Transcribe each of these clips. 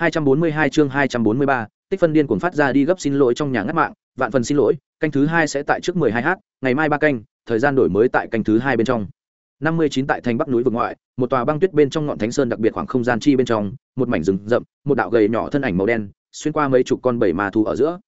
242 chương 243, tích phân điên cuồng phát ra đi gấp xin lỗi trong nhà ngắt mạng, vạn phần xin lỗi, canh thứ hai sẽ tại trước 12h, ngày mai ba canh, thời gian đổi mới tại canh thứ hai bên trong. 59 tại thành Bắc núi vực ngoại, một tòa băng tuyết bên trong ngọn thánh sơn đặc biệt khoảng không gian chi bên trong, một mảnh rừng rậm, một đạo gầy nhỏ thân ảnh màu đen, xuyên qua mấy chục con bảy ma thú ở giữa.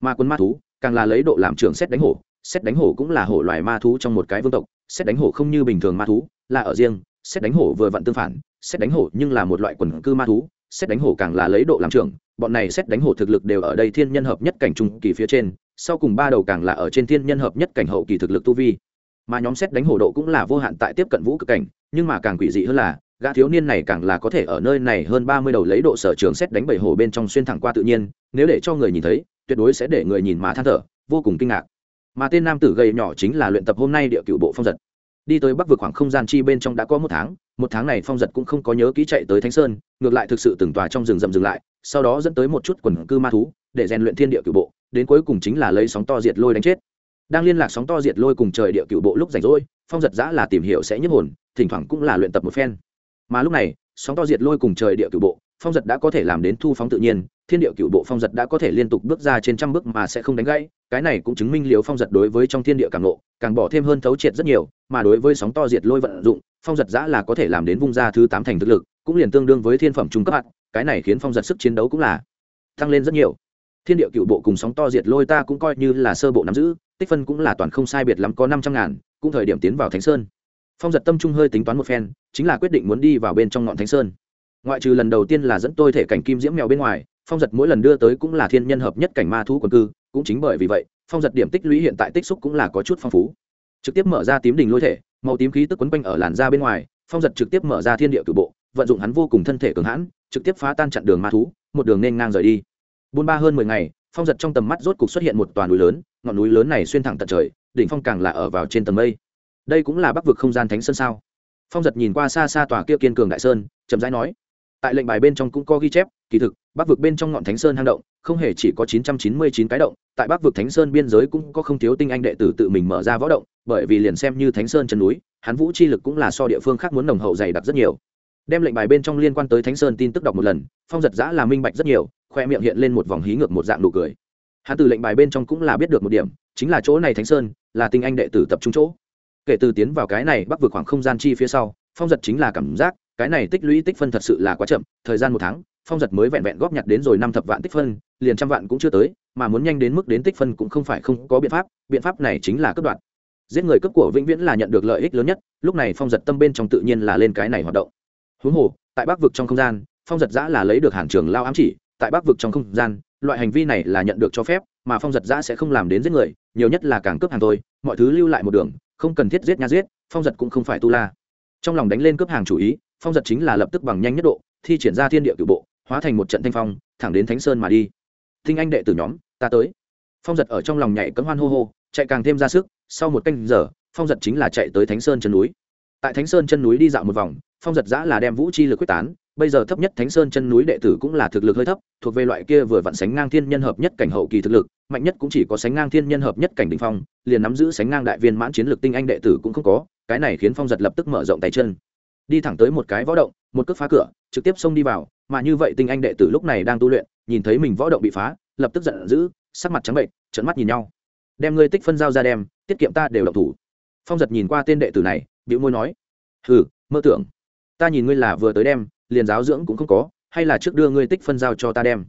Ma quân ma thú, càng là lấy độ làm trưởng xét đánh hổ, xét đánh hổ cũng là hổ loài ma thú trong một cái vương tộc, xét đánh hổ không như bình thường ma thú, là ở riêng, xét đánh hổ vừa vặn tương phản, xét đánh hổ nhưng là một loại quần cư ma thú, xét đánh hổ càng là lấy độ làm trưởng, bọn này xét đánh hổ thực lực đều ở đây thiên nhân hợp nhất cảnh trung kỳ phía trên, sau cùng ba đầu càng là ở trên thiên nhân hợp nhất cảnh hậu kỳ thực lực tu vi. Mà nhóm xét đánh hổ độ cũng là vô hạn tại tiếp cận vũ cực cảnh, nhưng mà càng quỷ dị hơn là, gã thiếu niên này càng là có thể ở nơi này hơn ba mươi đầu lấy độ sở trường xét đánh bảy hổ bên trong xuyên thẳng qua tự nhiên, nếu để cho người nhìn thấy, tuyệt đối sẽ để người nhìn mà than thở, vô cùng kinh ngạc. Mà tên nam tử gầy nhỏ chính là luyện tập hôm nay địa cựu bộ phong giật đi tới bắc vực khoảng không gian chi bên trong đã có một tháng một tháng này phong giật cũng không có nhớ kỹ chạy tới thánh sơn, ngược lại thực sự từng tòa trong rừng rậm dừng lại, sau đó dẫn tới một chút quần cư ma thú, để rèn luyện thiên địa cựu bộ, đến cuối cùng chính là lấy sóng to diệt lôi đánh chết. Đang liên lạc sóng to diệt lôi cùng trời địa cựu bộ lúc rảnh rỗi, phong giật giã là tìm hiểu sẽ nhấp hồn, thỉnh thoảng cũng là luyện tập một phen. Mà lúc này, sóng to diệt lôi cùng trời địa cựu bộ phong giật đã có thể làm đến thu phóng tự nhiên, thiên địa cựu bộ phong giật đã có thể liên tục bước ra trên trăm bước mà sẽ không đánh gãy, cái này cũng chứng minh liều phong giật đối với trong thiên địa càng lộ càng bỏ thêm hơn thấu triệt rất nhiều, mà đối với sóng to diệt lôi vận dụng, phong giật giã là có thể làm đến vung ra thứ tám thành thực lực, cũng liền tương đương với thiên phẩm trung cấp hạt, cái này khiến phong giật sức chiến đấu cũng là tăng lên rất nhiều. Thiên địa cựu bộ cùng sóng to diệt lôi ta cũng coi như là sơ bộ nắm giữ, tích phân cũng là toàn không sai biệt lắm có năm trăm ngàn, cũng thời điểm tiến vào thánh sơn. Phong giật tâm trung hơi tính toán một phen, chính là quyết định muốn đi vào bên trong ngọn thánh sơn ngoại trừ lần đầu tiên là dẫn tôi thể cảnh kim diễm mèo bên ngoài, phong giật mỗi lần đưa tới cũng là thiên nhân hợp nhất cảnh ma thú quần cư, cũng chính bởi vì vậy, phong giật điểm tích lũy hiện tại tích xúc cũng là có chút phong phú. Trực tiếp mở ra tím đình lôi thể, màu tím khí tức quấn quanh ở làn da bên ngoài, phong giật trực tiếp mở ra thiên địa cử bộ, vận dụng hắn vô cùng thân thể cường hãn, trực tiếp phá tan chặn đường ma thú, một đường nên ngang rời đi. Buôn ba hơn mười ngày, phong giật trong tầm mắt rốt cục xuất hiện một toàn núi lớn, ngọn núi lớn này xuyên thẳng tận trời, đỉnh phong càng là ở vào trên tầng mây. Đây cũng là bắc vực không gian thánh sơn sao? Phong giật nhìn qua xa xa tòa kia kiên cường đại sơn, chậm rãi nói tại lệnh bài bên trong cũng có ghi chép, kỳ thực, bắc vực bên trong ngọn thánh sơn hang động, không hề chỉ có 999 cái động, tại bắc vực thánh sơn biên giới cũng có không thiếu tinh anh đệ tử tự mình mở ra võ động, bởi vì liền xem như thánh sơn chân núi, hắn vũ chi lực cũng là so địa phương khác muốn nồng hậu dày đặc rất nhiều. Đem lệnh bài bên trong liên quan tới thánh sơn tin tức đọc một lần, phong giật giã là minh bạch rất nhiều, khoe miệng hiện lên một vòng hí ngược một dạng nụ cười. Hắn từ lệnh bài bên trong cũng là biết được một điểm, chính là chỗ này thánh sơn, là tinh anh đệ tử tập trung chỗ. Kể từ tiến vào cái này bắc vực khoảng không gian chi phía sau, phong giật chính là cảm giác cái này tích lũy tích phân thật sự là quá chậm, thời gian một tháng, phong giật mới vẹn vẹn góp nhặt đến rồi năm thập vạn tích phân, liền trăm vạn cũng chưa tới, mà muốn nhanh đến mức đến tích phân cũng không phải không có biện pháp biện pháp này chính là cấp đoạn giết người cấp của vĩnh viễn là nhận được lợi ích lớn nhất, lúc này phong giật tâm bên trong tự nhiên là lên cái này hoạt động. Huống hồ, tại bắc vực trong không gian, phong giật giã là lấy được hàn trường lao ám chỉ, tại bắc vực trong không gian, loại hành vi này là nhận được cho phép, mà phong giật giã sẽ không làm đến giết người, nhiều nhất là càng cướp hàng thôi, mọi thứ lưu lại một đường, không cần thiết giết nha giết, phong giật cũng không phải tu la. Trong lòng đánh lên cướp hàng chủ ý phong giật chính là lập tức bằng nhanh nhất độ, thi triển ra thiên địa cửu bộ, hóa thành một trận thanh phong, thẳng đến thánh sơn mà đi. Thinh anh đệ tử nhóm, ta tới. Phong giật ở trong lòng nhảy cấm hoan hô hô, chạy càng thêm ra sức, sau một canh giờ, phong giật chính là chạy tới thánh sơn chân núi. Tại thánh sơn chân núi đi dạo một vòng, phong giật giã là đem vũ chi lực quyết tán, bây giờ thấp nhất thánh sơn chân núi đệ tử cũng là thực lực hơi thấp, thuộc về loại kia vừa vặn sánh ngang thiên nhân hợp nhất cảnh hậu kỳ thực lực, mạnh nhất cũng chỉ có sánh ngang thiên nhân hợp nhất cảnh đình phong, liền nắm giữ sánh ngang đại viên mãn chiến lược tinh anh đệ tử cũng không có, cái này khiến phong giật lập tức mở rộng tay chân đi thẳng tới một cái võ động, một cước phá cửa, trực tiếp xông đi vào, mà như vậy tinh anh đệ tử lúc này đang tu luyện, nhìn thấy mình võ động bị phá, lập tức giận dữ, sắc mặt trắng bệnh trận mắt nhìn nhau. Đem ngươi tích phân giao ra đem, tiết kiệm ta đều độc thủ. Phong giật nhìn qua tên đệ tử này, bĩu môi nói, hừ, mơ tưởng. Ta nhìn ngươi là vừa tới đem, liền giáo dưỡng cũng không có, hay là trước đưa ngươi tích phân giao cho ta đem?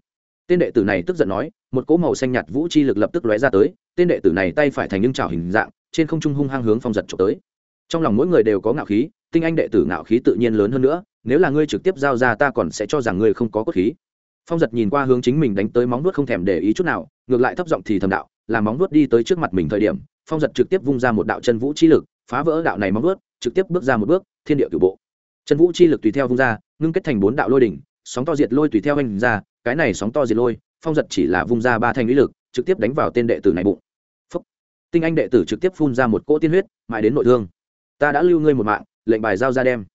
Tên đệ tử này tức giận nói, một cỗ màu xanh nhạt vũ chi lực lập tức lóe ra tới, tên đệ tử này tay phải thành những trào hình dạng, trên không trung hung hăng hướng phong giật trộm tới. Trong lòng mỗi người đều có ngạo khí tinh anh đệ tử ngạo khí tự nhiên lớn hơn nữa, nếu là ngươi trực tiếp giao ra ta còn sẽ cho rằng ngươi không có cốt khí. Phong giật nhìn qua hướng chính mình đánh tới móng nuốt không thèm để ý chút nào, ngược lại thấp giọng thì thầm đạo làm móng nuốt đi tới trước mặt mình thời điểm, phong giật trực tiếp vung ra một đạo chân vũ chi lực, phá vỡ đạo này móng nuốt trực tiếp bước ra một bước, thiên địa cửu bộ. Chân vũ chi lực tùy theo vung ra, ngưng kết thành bốn đạo lôi đỉnh, sóng to diệt lôi tùy theo anh ra, cái này sóng to diệt lôi, phong giật chỉ là vung ra ba thanh lý lực, trực tiếp đánh vào tên đệ tử này bụng. Phúc. tinh anh đệ tử trực tiếp phun ra một cỗ tiên huyết, mãi đến nội thương. Ta đã lưu ngươi một mạng lệnh bài giao ra đem.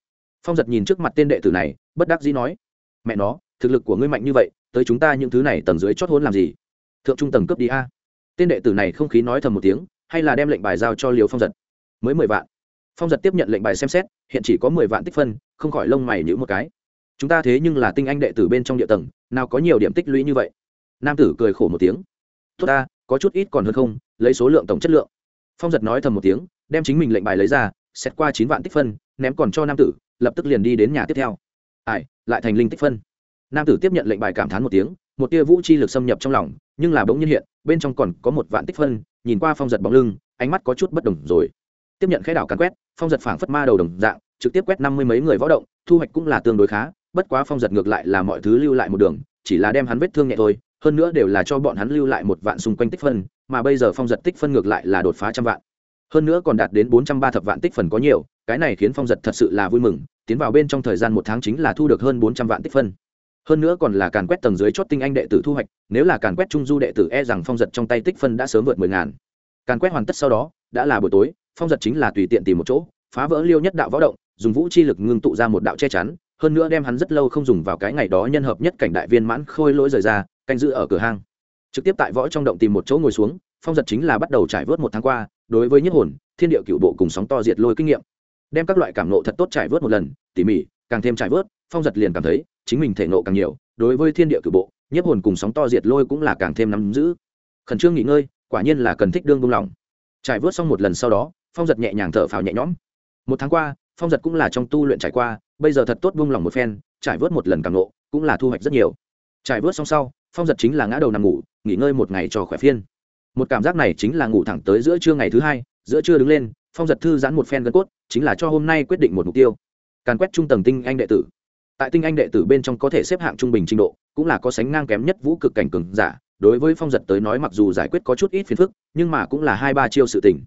Phong giật nhìn trước mặt tên đệ tử này, bất đắc dĩ nói, mẹ nó, thực lực của ngươi mạnh như vậy, tới chúng ta những thứ này tầng dưới chót hôn làm gì? Thượng trung tầng cấp đi a. Tên đệ tử này không khí nói thầm một tiếng, hay là đem lệnh bài giao cho liều phong giật. Mới mười vạn. Phong giật tiếp nhận lệnh bài xem xét, hiện chỉ có mười vạn tích phân, không khỏi lông mày nhữ một cái. Chúng ta thế nhưng là tinh anh đệ tử bên trong địa tầng, nào có nhiều điểm tích lũy như vậy? Nam tử cười khổ một tiếng. Tốt ta, có chút ít còn hơn không, lấy số lượng tổng chất lượng. Phong giật nói thầm một tiếng, đem chính mình lệnh bài lấy ra xét qua chín vạn tích phân, ném còn cho nam tử, lập tức liền đi đến nhà tiếp theo. Ai, lại thành linh tích phân. Nam tử tiếp nhận lệnh bài cảm thán một tiếng, một tia vũ chi lực xâm nhập trong lòng, nhưng là bỗng nhiên hiện, bên trong còn có một vạn tích phân, nhìn qua phong giật bóng lưng, ánh mắt có chút bất đồng rồi. Tiếp nhận khẽ đảo càn quét, phong giật phảng phất ma đầu đồng dạng, trực tiếp quét năm mươi mấy người võ động, thu hoạch cũng là tương đối khá, bất quá phong giật ngược lại là mọi thứ lưu lại một đường, chỉ là đem hắn vết thương nhẹ thôi, hơn nữa đều là cho bọn hắn lưu lại một vạn xung quanh tích phân, mà bây giờ phong giật tích phân ngược lại là đột phá trăm vạn hơn nữa còn đạt đến bốn trăm ba thập vạn tích phần có nhiều, cái này khiến phong giật thật sự là vui mừng, tiến vào bên trong thời gian một tháng chính là thu được hơn bốn trăm vạn tích phân hơn nữa còn là càn quét tầng dưới chót tinh anh đệ tử thu hoạch, nếu là càn quét trung du đệ tử e rằng phong giật trong tay tích phân đã sớm vượt mười ngàn. Càn quét hoàn tất sau đó, đã là buổi tối, phong giật chính là tùy tiện tìm một chỗ, phá vỡ liêu nhất đạo võ động, dùng vũ chi lực ngưng tụ ra một đạo che chắn, hơn nữa đem hắn rất lâu không dùng vào cái ngày đó nhân hợp nhất cảnh đại viên mãn khôi lỗi rời ra, canh giữ ở cửa hang. Trực tiếp tại võ trong động tìm một chỗ ngồi xuống phong giật chính là bắt đầu trải vớt một tháng qua, đối với nhất hồn, thiên địa cựu bộ cùng sóng to diệt lôi kinh nghiệm. Đem các loại cảm nộ thật tốt trải vớt một lần, tỉ mỉ, càng thêm trải vớt, phong giật liền cảm thấy chính mình thể nộ càng nhiều, đối với thiên địa cựu bộ nhất hồn cùng sóng to diệt lôi cũng là càng thêm nắm giữ. Khẩn trương nghỉ ngơi, quả nhiên là cần thích đương buông lỏng. Trải vớt xong một lần sau đó, phong giật nhẹ nhàng thở phào nhẹ nhõm. Một tháng qua, phong giật cũng là trong tu luyện trải qua, bây giờ thật tốt buông lỏng một phen, trải vớt một lần càng nộ cũng là thu hoạch rất nhiều. Trải vớt xong sau, phong giật chính là ngã đầu nằm ngủ, nghỉ ngơi một ngày cho khỏe phiên một cảm giác này chính là ngủ thẳng tới giữa trưa ngày thứ hai, giữa trưa đứng lên, phong giật thư giãn một phen gân cốt, chính là cho hôm nay quyết định một mục tiêu. Càn quét trung tầng tinh anh đệ tử. Tại tinh anh đệ tử bên trong có thể xếp hạng trung bình trình độ, cũng là có sánh ngang kém nhất vũ cực cảnh cường giả. Đối với phong giật tới nói mặc dù giải quyết có chút ít phiền phức, nhưng mà cũng là hai ba chiêu sự tình.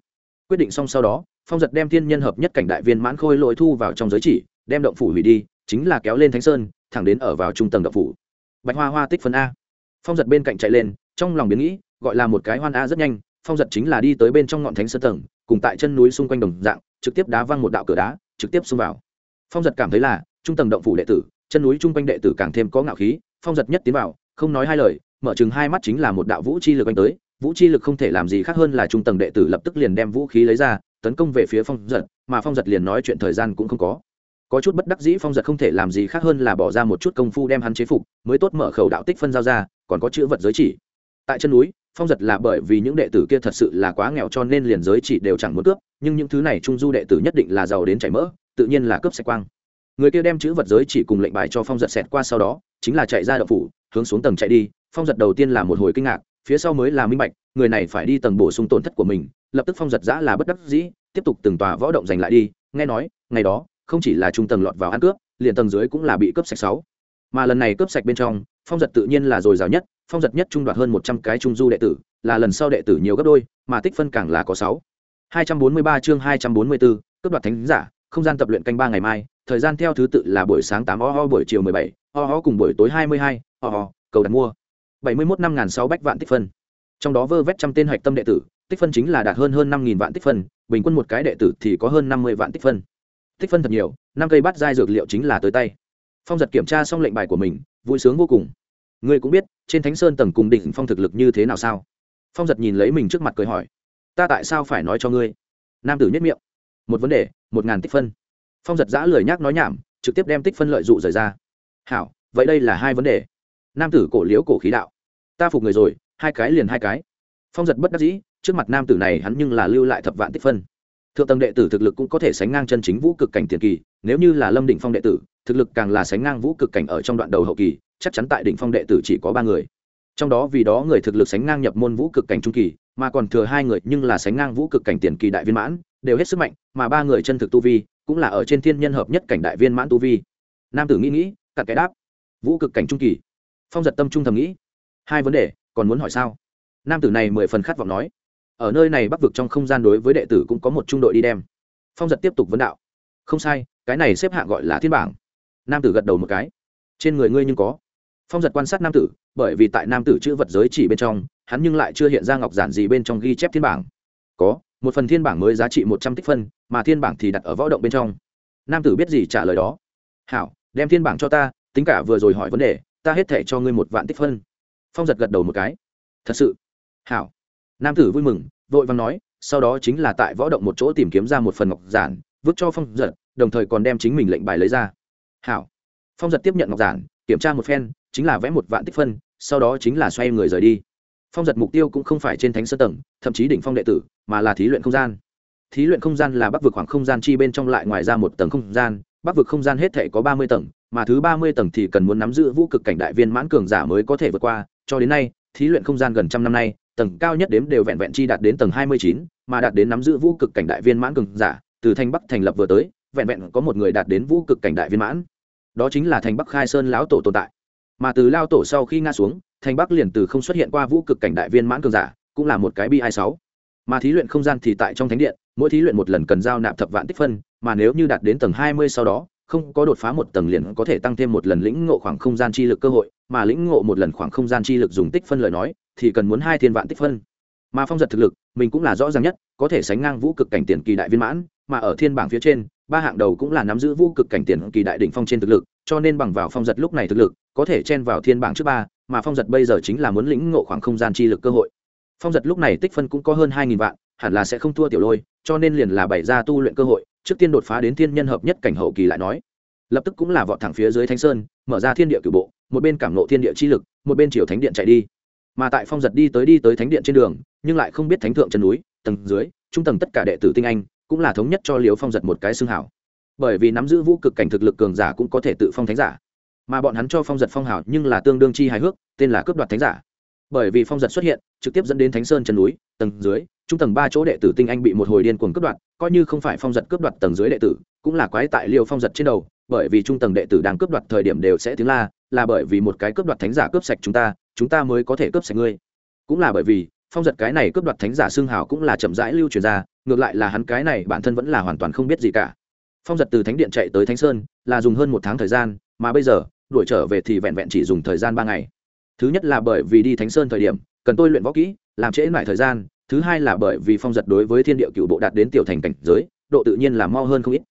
Quyết định xong sau đó, phong giật đem thiên nhân hợp nhất cảnh đại viên mãn khôi lội thu vào trong giới chỉ, đem động phủ hủy đi, chính là kéo lên thánh sơn, thẳng đến ở vào trung tầng động phủ. Bạch hoa hoa tích phân a. Phong giật bên cạnh chạy lên, trong lòng biến nghĩ gọi là một cái hoan a rất nhanh, phong giật chính là đi tới bên trong ngọn thánh sơn tầng, cùng tại chân núi xung quanh đồng dạng, trực tiếp đá văng một đạo cửa đá, trực tiếp xông vào. Phong giật cảm thấy là, trung tầng động phủ đệ tử, chân núi chung quanh đệ tử càng thêm có ngạo khí, phong giật nhất tiến vào, không nói hai lời, mở chừng hai mắt chính là một đạo vũ chi lực anh tới, vũ chi lực không thể làm gì khác hơn là trung tầng đệ tử lập tức liền đem vũ khí lấy ra, tấn công về phía phong giật, mà phong giật liền nói chuyện thời gian cũng không có. Có chút bất đắc dĩ phong giật không thể làm gì khác hơn là bỏ ra một chút công phu đem hắn chế phục, mới tốt mở khẩu đạo tích phân giao ra, còn có chữ vật giới chỉ. Tại chân núi phong giật là bởi vì những đệ tử kia thật sự là quá nghèo cho nên liền giới chỉ đều chẳng muốn cướp, nhưng những thứ này trung du đệ tử nhất định là giàu đến chảy mỡ, tự nhiên là cướp sạch quang. Người kia đem chữ vật giới chỉ cùng lệnh bài cho phong giật xẹt qua sau đó, chính là chạy ra đậu phủ, hướng xuống tầng chạy đi. Phong giật đầu tiên là một hồi kinh ngạc, phía sau mới là minh bạch, người này phải đi tầng bổ sung tổn thất của mình, lập tức phong giật giã là bất đắc dĩ, tiếp tục từng tòa võ động giành lại đi, nghe nói, ngày đó, không chỉ là trung tầng lọt vào ăn cướp, liền tầng dưới cũng là bị cướp sạch sáu. Mà lần này cướp sạch bên trong, phong giật tự nhiên là dồi dào nhất phong giật nhất trung đoạt hơn một trăm cái trung du đệ tử, là lần sau đệ tử nhiều gấp đôi, mà tích phân càng là có sáu. Hai trăm bốn mươi ba chương hai trăm bốn mươi bốn cướp đoạt thánh giả, không gian tập luyện canh ba ngày mai, thời gian theo thứ tự là buổi sáng tám o ho buổi chiều mười bảy, o ho cùng buổi tối hai mươi hai, o ho cầu đặt mua. Bảy mươi mốt năm n sáu bách vạn tích phân. Trong đó vơ vét trăm tên hạch tâm đệ tử, tích phân chính là đạt hơn hơn năm nghìn vạn tích phân, bình quân một cái đệ tử thì có hơn năm mươi vạn tích phân. Tích phân thật nhiều, năm cây bắt dai dược liệu chính là tới tay. Phong giật kiểm tra xong lệnh bài của mình, vui sướng vô cùng. Ngươi cũng biết trên thánh sơn tầng cùng đỉnh phong thực lực như thế nào sao? Phong giật nhìn lấy mình trước mặt cười hỏi. Ta tại sao phải nói cho ngươi? Nam tử nhất miệng. Một vấn đề, một ngàn tích phân. Phong giật giã lười nhác nói nhảm, trực tiếp đem tích phân lợi dụ rời ra. Hảo, vậy đây là hai vấn đề. Nam tử cổ liếu cổ khí đạo. Ta phục người rồi, hai cái liền hai cái. Phong giật bất đắc dĩ, trước mặt nam tử này hắn nhưng là lưu lại thập vạn tích phân. Thượng tầng đệ tử thực lực cũng có thể sánh ngang chân chính vũ cực cảnh tiền kỳ, nếu như là lâm đỉnh phong đệ tử, thực lực càng là sánh ngang vũ cực cảnh ở trong đoạn đầu hậu kỳ chắc chắn tại đỉnh phong đệ tử chỉ có ba người. Trong đó vì đó người thực lực sánh ngang nhập môn vũ cực cảnh trung kỳ, mà còn thừa hai người nhưng là sánh ngang vũ cực cảnh tiền kỳ đại viên mãn, đều hết sức mạnh, mà ba người chân thực tu vi cũng là ở trên thiên nhân hợp nhất cảnh đại viên mãn tu vi. Nam tử nghĩ nghĩ, cặn cái đáp, vũ cực cảnh trung kỳ. Phong giật tâm trung thầm nghĩ, hai vấn đề, còn muốn hỏi sao? Nam tử này mười phần khát vọng nói, ở nơi này bắc vực trong không gian đối với đệ tử cũng có một trung đội đi đem. Phong giật tiếp tục vấn đạo, không sai, cái này xếp hạng gọi là thiên bảng. Nam tử gật đầu một cái, trên người ngươi nhưng có phong giật quan sát nam tử, bởi vì tại nam tử chữ vật giới chỉ bên trong, hắn nhưng lại chưa hiện ra ngọc giản gì bên trong ghi chép thiên bảng. Có, một phần thiên bảng mới giá trị một trăm tích phân, mà thiên bảng thì đặt ở võ động bên trong. Nam tử biết gì trả lời đó? Hảo, đem thiên bảng cho ta, tính cả vừa rồi hỏi vấn đề, ta hết thể cho ngươi một vạn tích phân. Phong giật gật đầu một cái. Thật sự? Hảo. Nam tử vui mừng, vội vàng nói, sau đó chính là tại võ động một chỗ tìm kiếm ra một phần ngọc giản, vứt cho phong giật, đồng thời còn đem chính mình lệnh bài lấy ra. Hảo. Phong giật tiếp nhận ngọc giản, kiểm tra một phen chính là vẽ một vạn tích phân, sau đó chính là xoay người rời đi. Phong giật mục tiêu cũng không phải trên thánh sơ tầng, thậm chí đỉnh phong đệ tử, mà là thí luyện không gian. Thí luyện không gian là bắc vực khoảng không gian chi bên trong lại ngoài ra một tầng không gian, bắc vực không gian hết thể có ba mươi tầng, mà thứ ba mươi tầng thì cần muốn nắm giữ vũ cực cảnh đại viên mãn cường giả mới có thể vượt qua, cho đến nay, thí luyện không gian gần trăm năm nay, tầng cao nhất đếm đều vẹn vẹn chi đạt đến tầng hai mươi chín, mà đạt đến nắm giữ vũ cực cảnh đại viên mãn cường giả, từ thanh bắc thành lập vừa tới, vẹn vẹn có một người đạt đến vũ cực cảnh đại viên mãn. Đó chính là thành bắc khai sơn lão tổ tồn tại mà từ lao tổ sau khi nga xuống, thành bắc liền từ không xuất hiện qua vũ cực cảnh đại viên mãn cường giả, cũng là một cái bi hai sáu. Mà thí luyện không gian thì tại trong thánh điện, mỗi thí luyện một lần cần giao nạp thập vạn tích phân, mà nếu như đạt đến tầng hai mươi sau đó, không có đột phá một tầng liền có thể tăng thêm một lần lĩnh ngộ khoảng không gian chi lực cơ hội, mà lĩnh ngộ một lần khoảng không gian chi lực dùng tích phân lời nói, thì cần muốn hai thiên vạn tích phân. Mà phong giật thực lực, mình cũng là rõ ràng nhất, có thể sánh ngang vũ cực cảnh tiền kỳ đại viên mãn, mà ở thiên bảng phía trên, ba hạng đầu cũng là nắm giữ vũ cực cảnh tiền kỳ đại đỉnh phong trên thực lực, cho nên bằng vào phong giật lúc này thực lực có thể chen vào thiên bảng trước ba, mà phong giật bây giờ chính là muốn lĩnh ngộ khoảng không gian chi lực cơ hội. Phong giật lúc này tích phân cũng có hơn hai nghìn vạn, hẳn là sẽ không thua tiểu lôi, cho nên liền là bày ra tu luyện cơ hội, trước tiên đột phá đến thiên nhân hợp nhất cảnh hậu kỳ lại nói. Lập tức cũng là vọt thẳng phía dưới thánh sơn, mở ra thiên địa cửu bộ, một bên cảm nộ thiên địa chi lực, một bên chiều thánh điện chạy đi. Mà tại phong giật đi tới đi tới thánh điện trên đường, nhưng lại không biết thánh thượng chân núi, tầng dưới, trung tầng tất cả đệ tử tinh anh, cũng là thống nhất cho liếu phong giật một cái xương hảo. Bởi vì nắm giữ vũ cực cảnh thực lực cường giả cũng có thể tự phong thánh giả mà bọn hắn cho phong giật phong hảo nhưng là tương đương chi hài hước, tên là cướp đoạt thánh giả. Bởi vì phong giật xuất hiện, trực tiếp dẫn đến thánh sơn chân núi, tầng dưới, trung tầng ba chỗ đệ tử tinh anh bị một hồi điên cuồng cướp đoạt, coi như không phải phong giật cướp đoạt tầng dưới đệ tử, cũng là quái tại liêu phong giật trên đầu, bởi vì trung tầng đệ tử đang cướp đoạt thời điểm đều sẽ tiếng la, là bởi vì một cái cướp đoạt thánh giả cướp sạch chúng ta chúng ta mới có thể cướp sạch ngươi. Cũng là bởi vì, phong giật cái này cướp đoạt thánh giả xương hào cũng là chậm rãi lưu truyền ra, ngược lại là hắn cái này bản thân vẫn là hoàn toàn không biết gì cả. Phong giật từ thánh điện chạy tới thánh sơn, là dùng hơn một tháng thời gian, mà bây giờ đuổi trở về thì vẹn vẹn chỉ dùng thời gian ba ngày. Thứ nhất là bởi vì đi thánh sơn thời điểm, cần tôi luyện võ kỹ, làm trễ lại thời gian. Thứ hai là bởi vì phong giật đối với thiên địa cựu bộ đạt đến tiểu thành cảnh giới, độ tự nhiên là mau hơn không ít.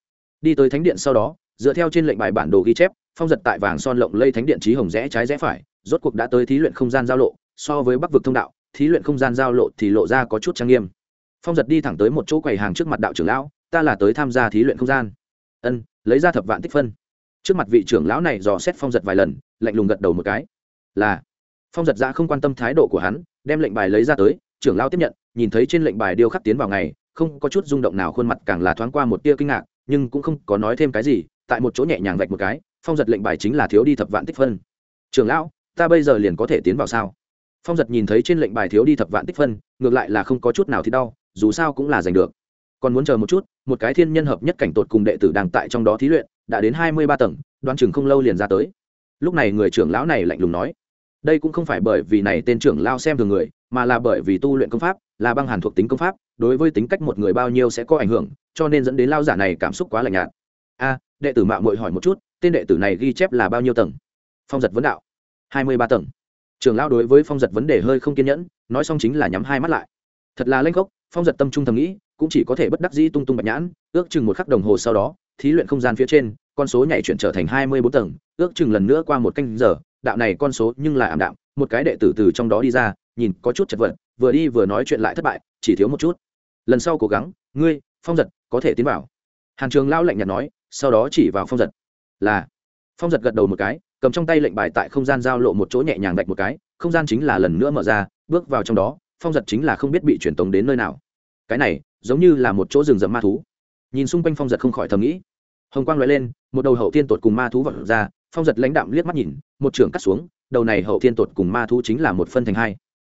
Đi tới thánh điện sau đó, dựa theo trên lệnh bài bản đồ ghi chép, phong giật tại vàng son lộng lây thánh điện trí hồng rẽ trái rẽ phải, rốt cuộc đã tới thí luyện không gian giao lộ. So với bắc vực thông đạo, thí luyện không gian giao lộ thì lộ ra có chút trang nghiêm. Phong giật đi thẳng tới một chỗ quầy hàng trước mặt đạo trưởng lão, ta là tới tham gia thí luyện không gian. Ân, lấy ra thập vạn tích phân trước mặt vị trưởng lão này dò xét phong giật vài lần, lạnh lùng gật đầu một cái. Là. Phong giật ra không quan tâm thái độ của hắn, đem lệnh bài lấy ra tới, trưởng lão tiếp nhận, nhìn thấy trên lệnh bài điêu khắc tiến vào ngày, không có chút rung động nào khuôn mặt càng là thoáng qua một tia kinh ngạc, nhưng cũng không có nói thêm cái gì, tại một chỗ nhẹ nhàng vạch một cái, phong giật lệnh bài chính là thiếu đi thập vạn tích phân. Trưởng lão, ta bây giờ liền có thể tiến vào sao? Phong giật nhìn thấy trên lệnh bài thiếu đi thập vạn tích phân, ngược lại là không có chút nào thì đau, dù sao cũng là giành được. Còn muốn chờ một chút, một cái thiên nhân hợp nhất cảnh tột cùng đệ tử đang tại trong đó thí luyện đã đến hai mươi ba tầng đoan chừng không lâu liền ra tới. Lúc này người trưởng lão này lạnh lùng nói, đây cũng không phải bởi vì này tên trưởng lao xem thường người, mà là bởi vì tu luyện công pháp, là băng hàn thuộc tính công pháp, đối với tính cách một người bao nhiêu sẽ có ảnh hưởng, cho nên dẫn đến lao giả này cảm xúc quá lạnh nhạt. A, đệ tử mạo mội hỏi một chút, tên đệ tử này ghi chép là bao nhiêu tầng? Phong giật vấn đạo. Hai mươi ba tầng. Trưởng lao đối với phong giật vấn đề hơi không kiên nhẫn, nói xong chính là nhắm hai mắt lại. Thật là lanh gốc phong giật tâm trung thầm nghĩ, cũng chỉ có thể bất đắc dĩ tung tung bạch nhãn, ước chừng một khắc đồng hồ sau đó thí luyện không gian phía trên, con số nhảy chuyển trở thành hai mươi bốn tầng, ước chừng lần nữa qua một canh giờ, đạo này con số nhưng là ảm đạm, một cái đệ tử từ trong đó đi ra, nhìn có chút chật vật, vừa đi vừa nói chuyện lại thất bại, chỉ thiếu một chút. Lần sau cố gắng, ngươi, phong giật, có thể tiến vào. Hàn trường lao lạnh nhạt nói, sau đó chỉ vào phong giật. Là. Phong giật gật đầu một cái, cầm trong tay lệnh bài tại không gian giao lộ một chỗ nhẹ nhàng đạch một cái, không gian chính là lần nữa mở ra, bước vào trong đó, phong giật chính là không biết bị truyền tống đến nơi nào. Cái này, giống như là một chỗ rừng rậm ma thú. Nhìn xung quanh phong giật không khỏi thầm nghĩ hồng quang loại lên, một đầu hậu thiên tột cùng ma thú vật ra, phong giật lãnh đạm liếc mắt nhìn, một trưởng cắt xuống, đầu này hậu thiên tột cùng ma thú chính là một phân thành hai.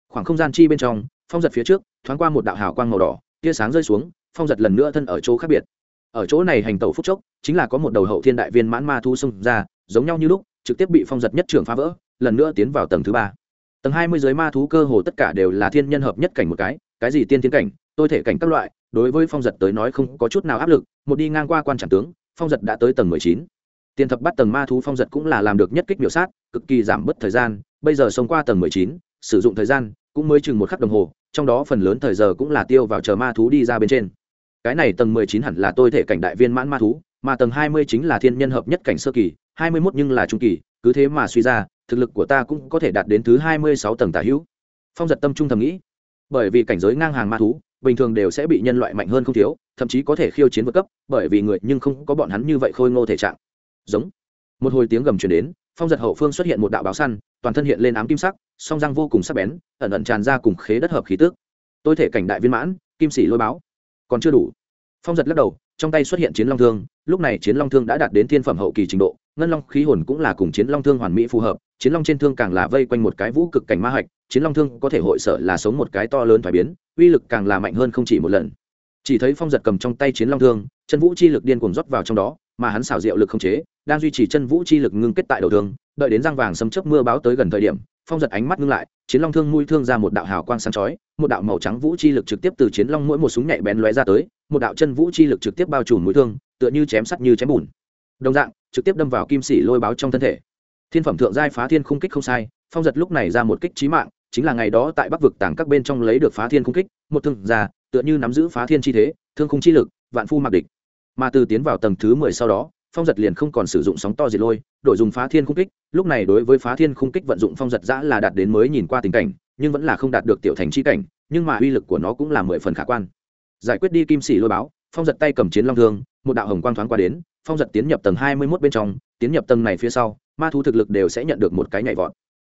Khoảng không gian chi bên trong, phong giật phía trước, thoáng qua một đạo hào quang màu đỏ, tia sáng rơi xuống, phong giật lần nữa thân ở chỗ khác biệt. Ở chỗ này hành tẩu phúc chốc, chính là có một đầu hậu thiên đại viên mãn ma thu xông ra, giống nhau như lúc, trực tiếp bị phong giật nhất trường phá vỡ, lần nữa tiến vào tầng thứ ba. Tầng hai mươi giới ma thú cơ hồ tất cả đều là thiên nhân hợp nhất cảnh một cái cái gì tiên tiến cảnh, tôi thể cảnh các loại, đối với phong giật tới nói không có chút nào áp lực, một đi ngang qua quan trạng tướng phong giật đã tới tầng mười chín. Tiền thập bắt tầng ma thú phong giật cũng là làm được nhất kích biểu sát, cực kỳ giảm bớt thời gian, bây giờ xông qua tầng mười chín, sử dụng thời gian cũng mới chừng một khắc đồng hồ, trong đó phần lớn thời giờ cũng là tiêu vào chờ ma thú đi ra bên trên. Cái này tầng mười chín hẳn là tôi thể cảnh đại viên mãn ma thú, mà tầng hai mươi chính là thiên nhân hợp nhất cảnh sơ kỳ, hai mươi mốt nhưng là trung kỳ, cứ thế mà suy ra, thực lực của ta cũng có thể đạt đến thứ hai mươi sáu tầng tả hữu. Phong giật tâm trung thầm nghĩ, bởi vì cảnh giới ngang hàng ma thú, bình thường đều sẽ bị nhân loại mạnh hơn không thiếu thậm chí có thể khiêu chiến vượt cấp, bởi vì người nhưng không có bọn hắn như vậy khôi ngô thể trạng. Giống. Một hồi tiếng gầm chuyển đến, phong giật hậu phương xuất hiện một đạo báo săn, toàn thân hiện lên ám kim sắc, song răng vô cùng sắc bén, ẩn ẩn tràn ra cùng khế đất hợp khí tước tôi thể cảnh đại viên mãn, kim sĩ lôi báo. Còn chưa đủ. Phong giật lắc đầu, trong tay xuất hiện chiến long thương, lúc này chiến long thương đã đạt đến thiên phẩm hậu kỳ trình độ, ngân long khí hồn cũng là cùng chiến long thương hoàn mỹ phù hợp, chiến long trên thương càng là vây quanh một cái vũ cực cảnh ma hạch, chiến long thương có thể hội sở là sống một cái to lớn phải biến, uy lực càng là mạnh hơn không chỉ một lần chỉ thấy phong giật cầm trong tay chiến long thương, chân vũ chi lực điên cuồng rót vào trong đó, mà hắn xảo diệu lực không chế, đang duy trì chân vũ chi lực ngưng kết tại đầu thương, đợi đến răng vàng xâm chớp mưa báo tới gần thời điểm, phong giật ánh mắt ngưng lại, chiến long thương mũi thương ra một đạo hào quang sáng chói, một đạo màu trắng vũ chi lực trực tiếp từ chiến long mỗi một súng nhạy bén lóe ra tới, một đạo chân vũ chi lực trực tiếp bao trùm mũi thương, tựa như chém sắt như chém bùn. Đồng dạng, trực tiếp đâm vào kim sĩ lôi báo trong thân thể. Thiên phẩm thượng giai phá thiên khung kích không sai, phong giật lúc này ra một kích trí mạng, chính là ngày đó tại bắc vực tảng các bên trong lấy được phá thiên khung kích, một thương ra tựa như nắm giữ phá thiên chi thế, thương khung chi lực, vạn phu mặc địch. Mà từ tiến vào tầng thứ mười sau đó, phong giật liền không còn sử dụng sóng to diệt lôi, đổi dùng phá thiên khung kích. Lúc này đối với phá thiên khung kích vận dụng phong giật giã là đạt đến mới nhìn qua tình cảnh, nhưng vẫn là không đạt được tiểu thành chi cảnh, nhưng mà uy lực của nó cũng là mười phần khả quan. Giải quyết đi kim sĩ lôi báo, phong giật tay cầm chiến long thương, một đạo hồng quang thoáng qua đến, phong giật tiến nhập tầng hai mươi mốt bên trong, tiến nhập tầng này phía sau, ma thú thực lực đều sẽ nhận được một cái nhảy vọt.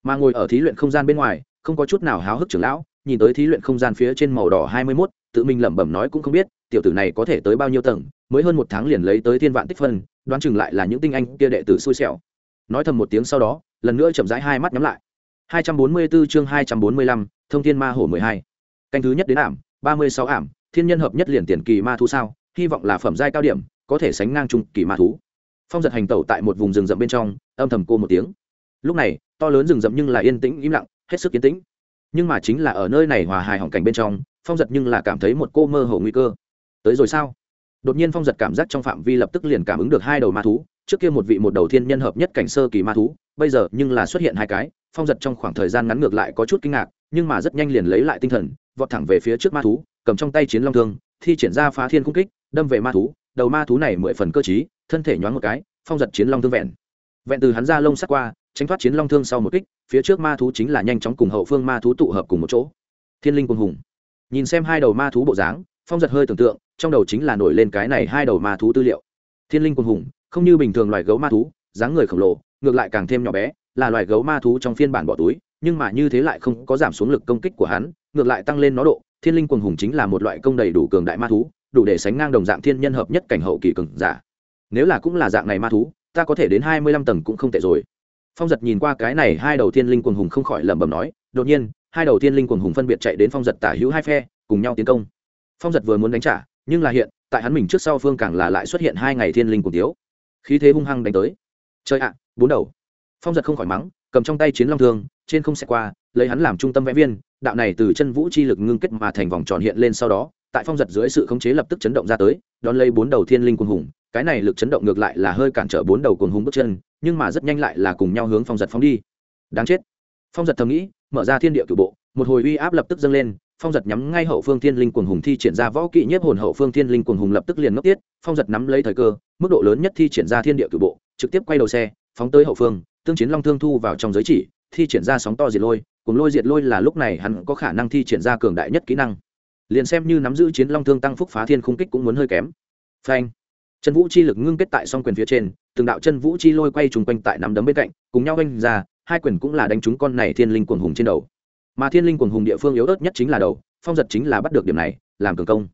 Mà ngồi ở thí luyện không gian bên ngoài, không có chút nào háo hức trưởng lão nhìn tới thí luyện không gian phía trên màu đỏ hai mươi mốt tự mình lẩm bẩm nói cũng không biết tiểu tử này có thể tới bao nhiêu tầng mới hơn một tháng liền lấy tới thiên vạn tích phân đoán chừng lại là những tinh anh kia đệ tử xui xẻo. Nói thầm một tiếng sau đó lần nữa chậm rãi hai mắt nhắm lại. 244 chương 245, thông thiên ma hổ 12. canh thứ nhất đến ảm 36 ảm thiên nhân hợp nhất liền tiền kỳ ma thú sao hy vọng là phẩm giai cao điểm có thể sánh ngang trung kỳ ma thú. Phong giật hành tẩu tại một vùng rừng rậm bên trong âm thầm cô một tiếng. Lúc này to lớn rừng rậm nhưng lại yên tĩnh im lặng hết sức yên tĩnh nhưng mà chính là ở nơi này hòa hài hỏng cảnh bên trong, phong giật nhưng là cảm thấy một cô mơ hồ nguy cơ. Tới rồi sao? Đột nhiên phong giật cảm giác trong phạm vi lập tức liền cảm ứng được hai đầu ma thú, trước kia một vị một đầu thiên nhân hợp nhất cảnh sơ kỳ ma thú, bây giờ nhưng là xuất hiện hai cái, phong giật trong khoảng thời gian ngắn ngược lại có chút kinh ngạc, nhưng mà rất nhanh liền lấy lại tinh thần, vọt thẳng về phía trước ma thú, cầm trong tay chiến long thương, thi triển ra phá thiên cung kích, đâm về ma thú, đầu ma thú này mười phần cơ chí thân thể nhoáng một cái, phong giật chiến long thương vẹn. Vẹn từ hắn ra lông sắc qua tránh thoát chiến long thương sau một kích, phía trước ma thú chính là nhanh chóng cùng hậu phương ma thú tụ hợp cùng một chỗ. Thiên linh quân hùng. Nhìn xem hai đầu ma thú bộ dáng, phong giật hơi tưởng tượng, trong đầu chính là nổi lên cái này hai đầu ma thú tư liệu. Thiên linh quân hùng, không như bình thường loài gấu ma thú, dáng người khổng lồ, ngược lại càng thêm nhỏ bé, là loài gấu ma thú trong phiên bản bỏ túi, nhưng mà như thế lại không có giảm xuống lực công kích của hắn, ngược lại tăng lên nó độ. Thiên linh quần hùng chính là một loại công đầy đủ cường đại ma thú, đủ để sánh ngang đồng dạng thiên nhân hợp nhất cảnh hậu kỳ cường giả. Nếu là cũng là dạng này ma thú, ta có thể đến hai mươi lăm tầng cũng không tệ rồi phong giật nhìn qua cái này hai đầu thiên linh quần hùng không khỏi lẩm bẩm nói, đột nhiên, hai đầu thiên linh quần hùng phân biệt chạy đến phong giật tả hữu hai phe, cùng nhau tiến công. Phong giật vừa muốn đánh trả, nhưng là hiện, tại hắn mình trước sau phương càng là lại xuất hiện hai ngày thiên linh cùng tiếu. Khí thế hung hăng đánh tới. Chơi ạ, bốn đầu. Phong giật không khỏi mắng, cầm trong tay chiến long thương, trên không xe qua, lấy hắn làm trung tâm vẽ viên, đạo này từ chân vũ chi lực ngưng kết mà thành vòng tròn hiện lên sau đó tại phong giật dưới sự khống chế lập tức chấn động ra tới, đón lấy bốn đầu thiên linh cuồng hùng, cái này lực chấn động ngược lại là hơi cản trở bốn đầu cuồng hùng bước chân, nhưng mà rất nhanh lại là cùng nhau hướng phong giật phóng đi. Đáng chết. Phong giật thầm nghĩ, mở ra thiên địa cửu bộ, một hồi uy áp lập tức dâng lên, phong giật nhắm ngay hậu phương thiên linh cuồng hùng thi triển ra võ kỹ nhất hồn hậu phương thiên linh cuồng hùng lập tức liền ngốc tiết, phong giật nắm lấy thời cơ, mức độ lớn nhất thi triển ra thiên địa cửu bộ, trực tiếp quay đầu xe, phóng tới hậu phương, tương chiến long thương thu vào trong giới chỉ, thi triển ra sóng to diệt lôi, cùng lôi diệt lôi là lúc này hắn có khả năng thi triển ra cường đại nhất kỹ năng liền xem như nắm giữ chiến long thương tăng phúc phá thiên khung kích cũng muốn hơi kém. Phanh. Chân vũ chi lực ngưng kết tại song quyền phía trên, từng đạo chân vũ chi lôi quay trùng quanh tại nắm đấm bên cạnh, cùng nhau oanh ra, hai quyền cũng là đánh trúng con này thiên linh quần hùng trên đầu. Mà thiên linh quần hùng địa phương yếu ớt nhất chính là đầu, phong giật chính là bắt được điểm này, làm cường công.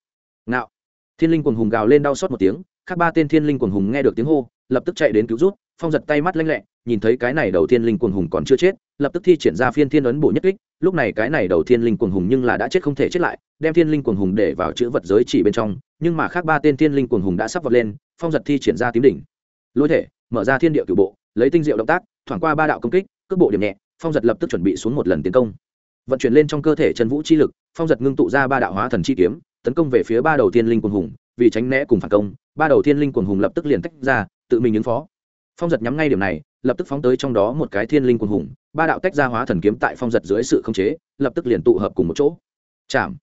Ngạo. Thiên linh quần hùng gào lên đau xót một tiếng các ba tên thiên linh quần hùng nghe được tiếng hô, lập tức chạy đến cứu rút, phong giật tay mắt lanh lẹ nhìn thấy cái này đầu tiên linh cuồng hùng còn chưa chết, lập tức thi triển ra phiên thiên ấn bộ nhất kích, lúc này cái này đầu tiên linh cuồng hùng nhưng là đã chết không thể chết lại, đem thiên linh cuồng hùng để vào chữ vật giới chỉ bên trong, nhưng mà khác ba tên thiên linh cuồng hùng đã sắp vọt lên, phong giật thi triển ra tím đỉnh. Lôi thể, mở ra thiên địa cửu bộ, lấy tinh diệu động tác, thoảng qua ba đạo công kích, cước bộ điểm nhẹ, phong giật lập tức chuẩn bị xuống một lần tiến công. Vận chuyển lên trong cơ thể chân vũ chi lực, phong giật ngưng tụ ra ba đạo hóa thần chi kiếm, tấn công về phía ba đầu thiên linh quần hùng, vì tránh né cùng phản công, ba đầu thiên linh quần hùng lập tức liền tách ra, tự mình ứng phó phong giật nhắm ngay điểm này, lập tức phóng tới trong đó một cái thiên linh quân hùng, ba đạo tách ra hóa thần kiếm tại phong giật dưới sự khống chế, lập tức liền tụ hợp cùng một chỗ. Chạm.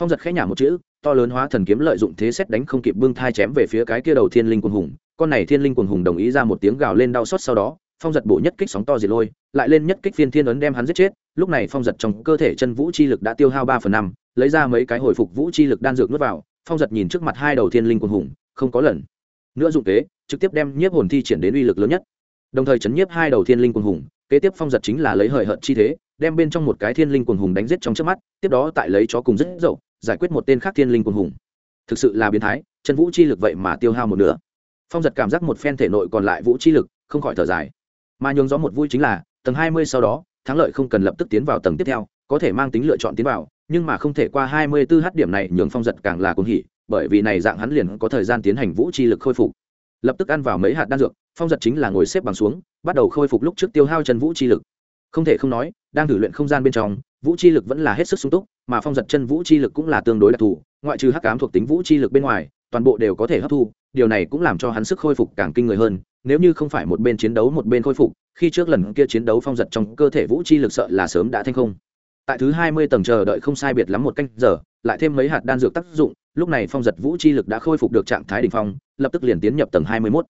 Phong giật khẽ nhả một chữ, to lớn hóa thần kiếm lợi dụng thế xét đánh không kịp bưng thai chém về phía cái kia đầu thiên linh quân hùng, con này thiên linh quân hùng đồng ý ra một tiếng gào lên đau xót sau đó, phong giật bổ nhất kích sóng to diệt lôi, lại lên nhất kích phiên thiên ấn đem hắn giết chết, lúc này phong giật trong cơ thể chân vũ chi lực đã tiêu hao ba phần năm, lấy ra mấy cái hồi phục vũ chi lực đan dược nuốt vào, phong giật nhìn trước mặt hai đầu thiên linh quân hùng, không có lần nữa dụng kế trực tiếp đem nhiếp hồn thi triển đến uy lực lớn nhất. Đồng thời chấn nhiếp hai đầu thiên linh quần hùng, kế tiếp phong giật chính là lấy hời hợt chi thế, đem bên trong một cái thiên linh quần hùng đánh giết trong trước mắt, tiếp đó tại lấy chó cùng rất dậu, giải quyết một tên khác thiên linh quần hùng. Thực sự là biến thái, chân vũ chi lực vậy mà tiêu hao một nửa. Phong giật cảm giác một phen thể nội còn lại vũ chi lực, không khỏi thở dài. Mà nhường gió một vui chính là, tầng hai mươi sau đó, thắng lợi không cần lập tức tiến vào tầng tiếp theo, có thể mang tính lựa chọn tiến vào, nhưng mà không thể qua hai mươi 24 h điểm này nhường phong giật càng là cuồng hỉ, bởi vì này dạng hắn liền có thời gian tiến hành vũ chi lực khôi phục lập tức ăn vào mấy hạt đan dược, phong giật chính là ngồi xếp bằng xuống, bắt đầu khôi phục lúc trước tiêu hao chân vũ chi lực. Không thể không nói, đang thử luyện không gian bên trong, vũ chi lực vẫn là hết sức sung túc, mà phong giật chân vũ chi lực cũng là tương đối đặc thù, ngoại trừ hắc cám thuộc tính vũ chi lực bên ngoài, toàn bộ đều có thể hấp thu, điều này cũng làm cho hắn sức khôi phục càng kinh người hơn, nếu như không phải một bên chiến đấu một bên khôi phục, khi trước lần kia chiến đấu phong giật trong cơ thể vũ chi lực sợ là sớm đã thành không. Tại thứ hai mươi tầng chờ đợi không sai biệt lắm một canh giờ, lại thêm mấy hạt đan dược tác dụng lúc này phong giật vũ chi lực đã khôi phục được trạng thái đ ỉ n h phong, lập tức liền tiến nhập tầng hai mươi mốt.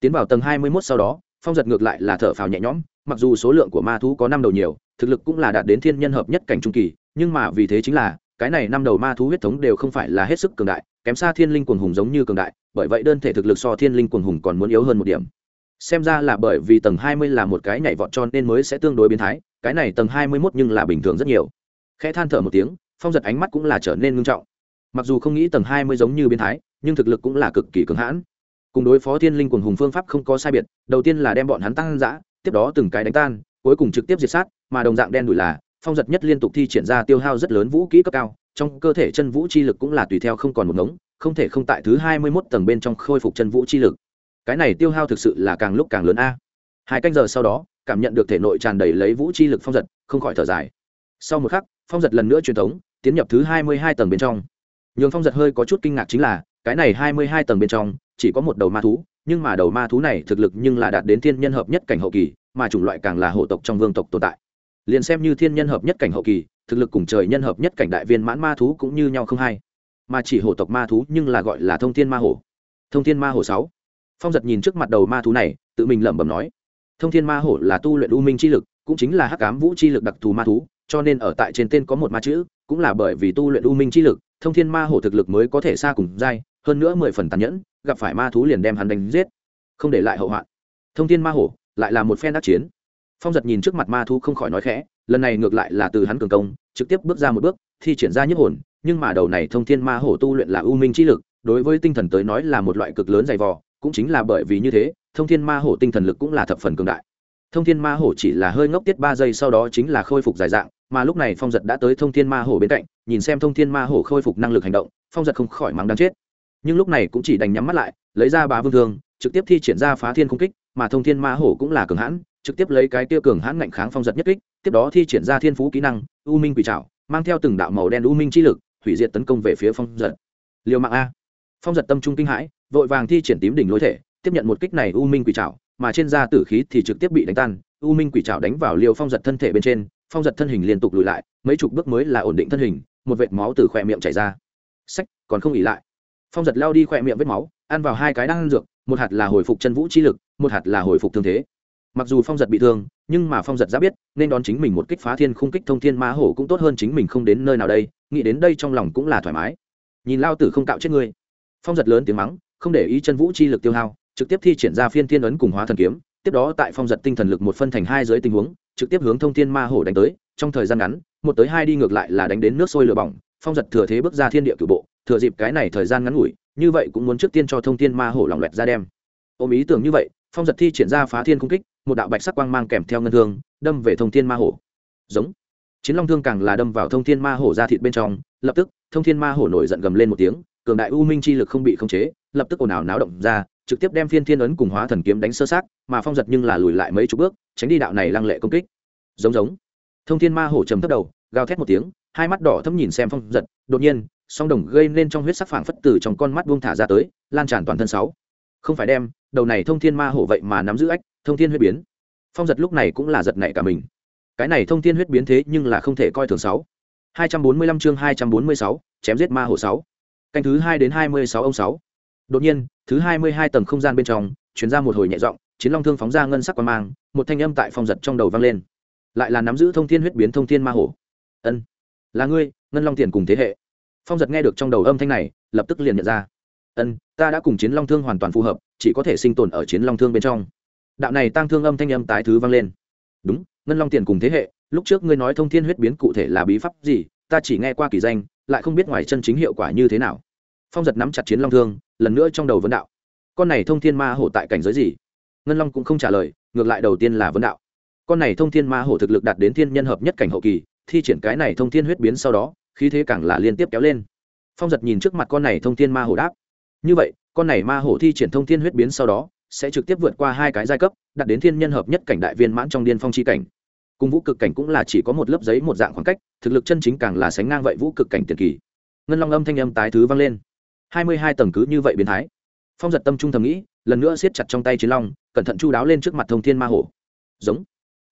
Tiến vào tầng hai mươi mốt sau đó, phong giật ngược lại là thở phào nhẹ nhõm, mặc dù số lượng của ma thú có năm đầu nhiều, thực lực cũng là đạt đến thiên nhân hợp nhất cảnh trung kỳ, nhưng mà vì thế chính là, cái này năm đầu ma thú huyết thống đều không phải là hết sức cường đại, kém xa thiên linh quần hùng giống như cường đại, bởi vậy đơn thể thực lực so thiên linh quần hùng còn muốn yếu hơn một điểm. Xem ra là bởi vì tầng hai mươi là một cái nhảy vọt cho nên mới sẽ tương đối biến thái, cái này tầng hai mươi mốt nhưng là bình thường rất nhiều. Khẽ than thở một tiếng, phong giật ánh mắt cũng là trở nên ngưng trọng mặc dù không nghĩ tầng hai mươi giống như biến thái, nhưng thực lực cũng là cực kỳ cường hãn. Cùng đối phó thiên linh quần hùng phương pháp không có sai biệt, đầu tiên là đem bọn hắn tăng giã tiếp đó từng cái đánh tan, cuối cùng trực tiếp diệt sát, mà đồng dạng đen đủi là, phong giật nhất liên tục thi triển ra tiêu hao rất lớn vũ kỹ cấp cao, trong cơ thể chân vũ chi lực cũng là tùy theo không còn một ngống, không thể không tại thứ hai mươi mốt tầng bên trong khôi phục chân vũ chi lực. Cái này tiêu hao thực sự là càng lúc càng lớn a. Hai canh giờ sau đó, cảm nhận được thể nội tràn đầy lấy vũ chi lực phong giật, không khỏi thở dài. Sau một khắc, phong giật lần nữa truyền thống, tiến nhập thứ hai mươi hai tầng bên trong nhường phong giật hơi có chút kinh ngạc chính là, cái này hai mươi hai tầng bên trong, chỉ có một đầu ma thú, nhưng mà đầu ma thú này thực lực nhưng là đạt đến thiên nhân hợp nhất cảnh hậu kỳ, mà chủng loại càng là hộ tộc trong vương tộc tồn tại. Liền xem như thiên nhân hợp nhất cảnh hậu kỳ, thực lực cùng trời nhân hợp nhất cảnh đại viên mãn ma thú cũng như nhau không hay mà chỉ hổ tộc ma thú nhưng là gọi là thông thiên ma hổ. Thông thiên ma hổ sáu. Phong giật nhìn trước mặt đầu ma thú này, tự mình lẩm bẩm nói, thông thiên ma hổ là tu luyện u minh chi lực, cũng chính là hắc ám vũ chi lực đặc thù ma thú, cho nên ở tại trên tên có một ma chữ, cũng là bởi vì tu luyện u minh chi lực thông thiên ma hổ thực lực mới có thể xa cùng dai hơn nữa mười phần tàn nhẫn, gặp phải ma thú liền đem hắn đánh giết, không để lại hậu hoạn. Thông thiên ma hổ lại là một phen đắc chiến. Phong giật nhìn trước mặt ma thú không khỏi nói khẽ, lần này ngược lại là từ hắn cường công, trực tiếp bước ra một bước, thi triển ra nhất hồn, nhưng mà đầu này thông thiên ma hổ tu luyện là u minh trí lực, đối với tinh thần tới nói là một loại cực lớn dày vò, cũng chính là bởi vì như thế, thông thiên ma hổ tinh thần lực cũng là thập phần cường đại. Thông thiên ma hổ chỉ là hơi ngốc tiết ba giây sau đó chính là khôi phục dài dạng mà lúc này phong giật đã tới thông thiên ma hổ bên cạnh, nhìn xem thông thiên ma hổ khôi phục năng lực hành động, phong giật không khỏi mắng đáng chết. Nhưng lúc này cũng chỉ đành nhắm mắt lại, lấy ra bá vương thương, trực tiếp thi triển ra phá thiên không kích, mà thông thiên ma hổ cũng là cường hãn, trực tiếp lấy cái tiêu cường hãn ngạnh kháng phong giật nhất kích, tiếp đó thi triển ra thiên phú kỹ năng, u minh quỷ trảo, mang theo từng đạo màu đen u minh chi lực, hủy diệt tấn công về phía phong giật. Liều mạng a. Phong giật tâm trung kinh hãi, vội vàng thi triển tím đỉnh lối thể, tiếp nhận một kích này u minh quỷ trảo, mà trên da tử khí thì trực tiếp bị đánh tan, u minh quỷ trảo đánh vào liều phong giật thân thể bên trên phong giật thân hình liên tục lùi lại, mấy chục bước mới là ổn định thân hình, một vệt máu từ khỏe miệng chảy ra. Sách, còn không ỉ lại. Phong giật lao đi khỏe miệng vết máu, ăn vào hai cái đang ăn dược, một hạt là hồi phục chân vũ chi lực, một hạt là hồi phục thương thế. Mặc dù phong giật bị thương, nhưng mà phong giật ra biết, nên đón chính mình một kích phá thiên khung kích thông thiên ma hổ cũng tốt hơn chính mình không đến nơi nào đây, nghĩ đến đây trong lòng cũng là thoải mái. Nhìn lao tử không cạo chết ngươi. Phong giật lớn tiếng mắng, không để ý chân vũ chi lực tiêu hao, trực tiếp thi triển ra phiên thiên ấn cùng hóa thần kiếm, tiếp đó tại phong giật tinh thần lực một phân thành hai dưới tình huống trực tiếp hướng thông thiên ma hổ đánh tới, trong thời gian ngắn, một tới hai đi ngược lại là đánh đến nước sôi lửa bỏng, phong giật thừa thế bước ra thiên địa cửu bộ, thừa dịp cái này thời gian ngắn ngủi, như vậy cũng muốn trước tiên cho thông thiên ma hổ lỏng loẹt ra đem. Ôm ý tưởng như vậy, phong giật thi triển ra phá thiên công kích, một đạo bạch sắc quang mang kèm theo ngân thương, đâm về thông thiên ma hổ. Giống. Chiến long thương càng là đâm vào thông thiên ma hổ ra thịt bên trong, lập tức, thông thiên ma hổ nổi giận gầm lên một tiếng, cường đại u minh chi lực không bị khống chế, lập tức ồn ào náo động ra trực tiếp đem phiên thiên ấn cùng hóa thần kiếm đánh sơ sát, mà phong giật nhưng là lùi lại mấy chục bước, tránh đi đạo này lăng lệ công kích. Giống giống. Thông thiên ma hổ trầm thấp đầu, gào thét một tiếng, hai mắt đỏ thấm nhìn xem phong giật, đột nhiên, song đồng gây nên trong huyết sắc phảng phất từ trong con mắt buông thả ra tới, lan tràn toàn thân sáu. Không phải đem, đầu này thông thiên ma hổ vậy mà nắm giữ ách, thông thiên huyết biến. Phong giật lúc này cũng là giật nảy cả mình. Cái này thông thiên huyết biến thế nhưng là không thể coi thường sáu. Hai trăm bốn mươi lăm chương hai trăm bốn mươi sáu, chém giết ma hổ sáu. Canh thứ hai đến hai mươi sáu ông sáu đột nhiên, thứ hai mươi hai tầng không gian bên trong chuyển ra một hồi nhẹ giọng, chiến long thương phóng ra ngân sắc quan mang, một thanh âm tại phong giật trong đầu vang lên. Lại là nắm giữ thông thiên huyết biến thông thiên ma hổ. Ân, là ngươi, ngân long tiền cùng thế hệ. Phong giật nghe được trong đầu âm thanh này, lập tức liền nhận ra. Ân, ta đã cùng chiến long thương hoàn toàn phù hợp, chỉ có thể sinh tồn ở chiến long thương bên trong. Đạo này tăng thương âm thanh âm tái thứ vang lên. Đúng, ngân long tiền cùng thế hệ, lúc trước ngươi nói thông thiên huyết biến cụ thể là bí pháp gì, ta chỉ nghe qua kỳ danh, lại không biết ngoài chân chính hiệu quả như thế nào. Phong giật nắm chặt chiến long thương lần nữa trong đầu vấn đạo. Con này thông thiên ma hổ tại cảnh giới gì? Ngân long cũng không trả lời, ngược lại đầu tiên là vấn đạo. Con này thông thiên ma hổ thực lực đạt đến thiên nhân hợp nhất cảnh hậu kỳ, thi triển cái này thông thiên huyết biến sau đó, khí thế càng là liên tiếp kéo lên. Phong giật nhìn trước mặt con này thông thiên ma hổ đáp. Như vậy, con này ma hổ thi triển thông thiên huyết biến sau đó, sẽ trực tiếp vượt qua hai cái giai cấp, đạt đến thiên nhân hợp nhất cảnh đại viên mãn trong điên phong chi cảnh. Cùng vũ cực cảnh cũng là chỉ có một lớp giấy một dạng khoảng cách, thực lực chân chính càng là sánh ngang vậy vũ cực cảnh tiền kỳ. Ngân long âm thanh âm tái thứ vang lên hai mươi hai tầng cứ như vậy biến thái. Phong giật tâm trung thầm nghĩ, lần nữa siết chặt trong tay chiến long, cẩn thận chu đáo lên trước mặt thông thiên ma hổ. Giống.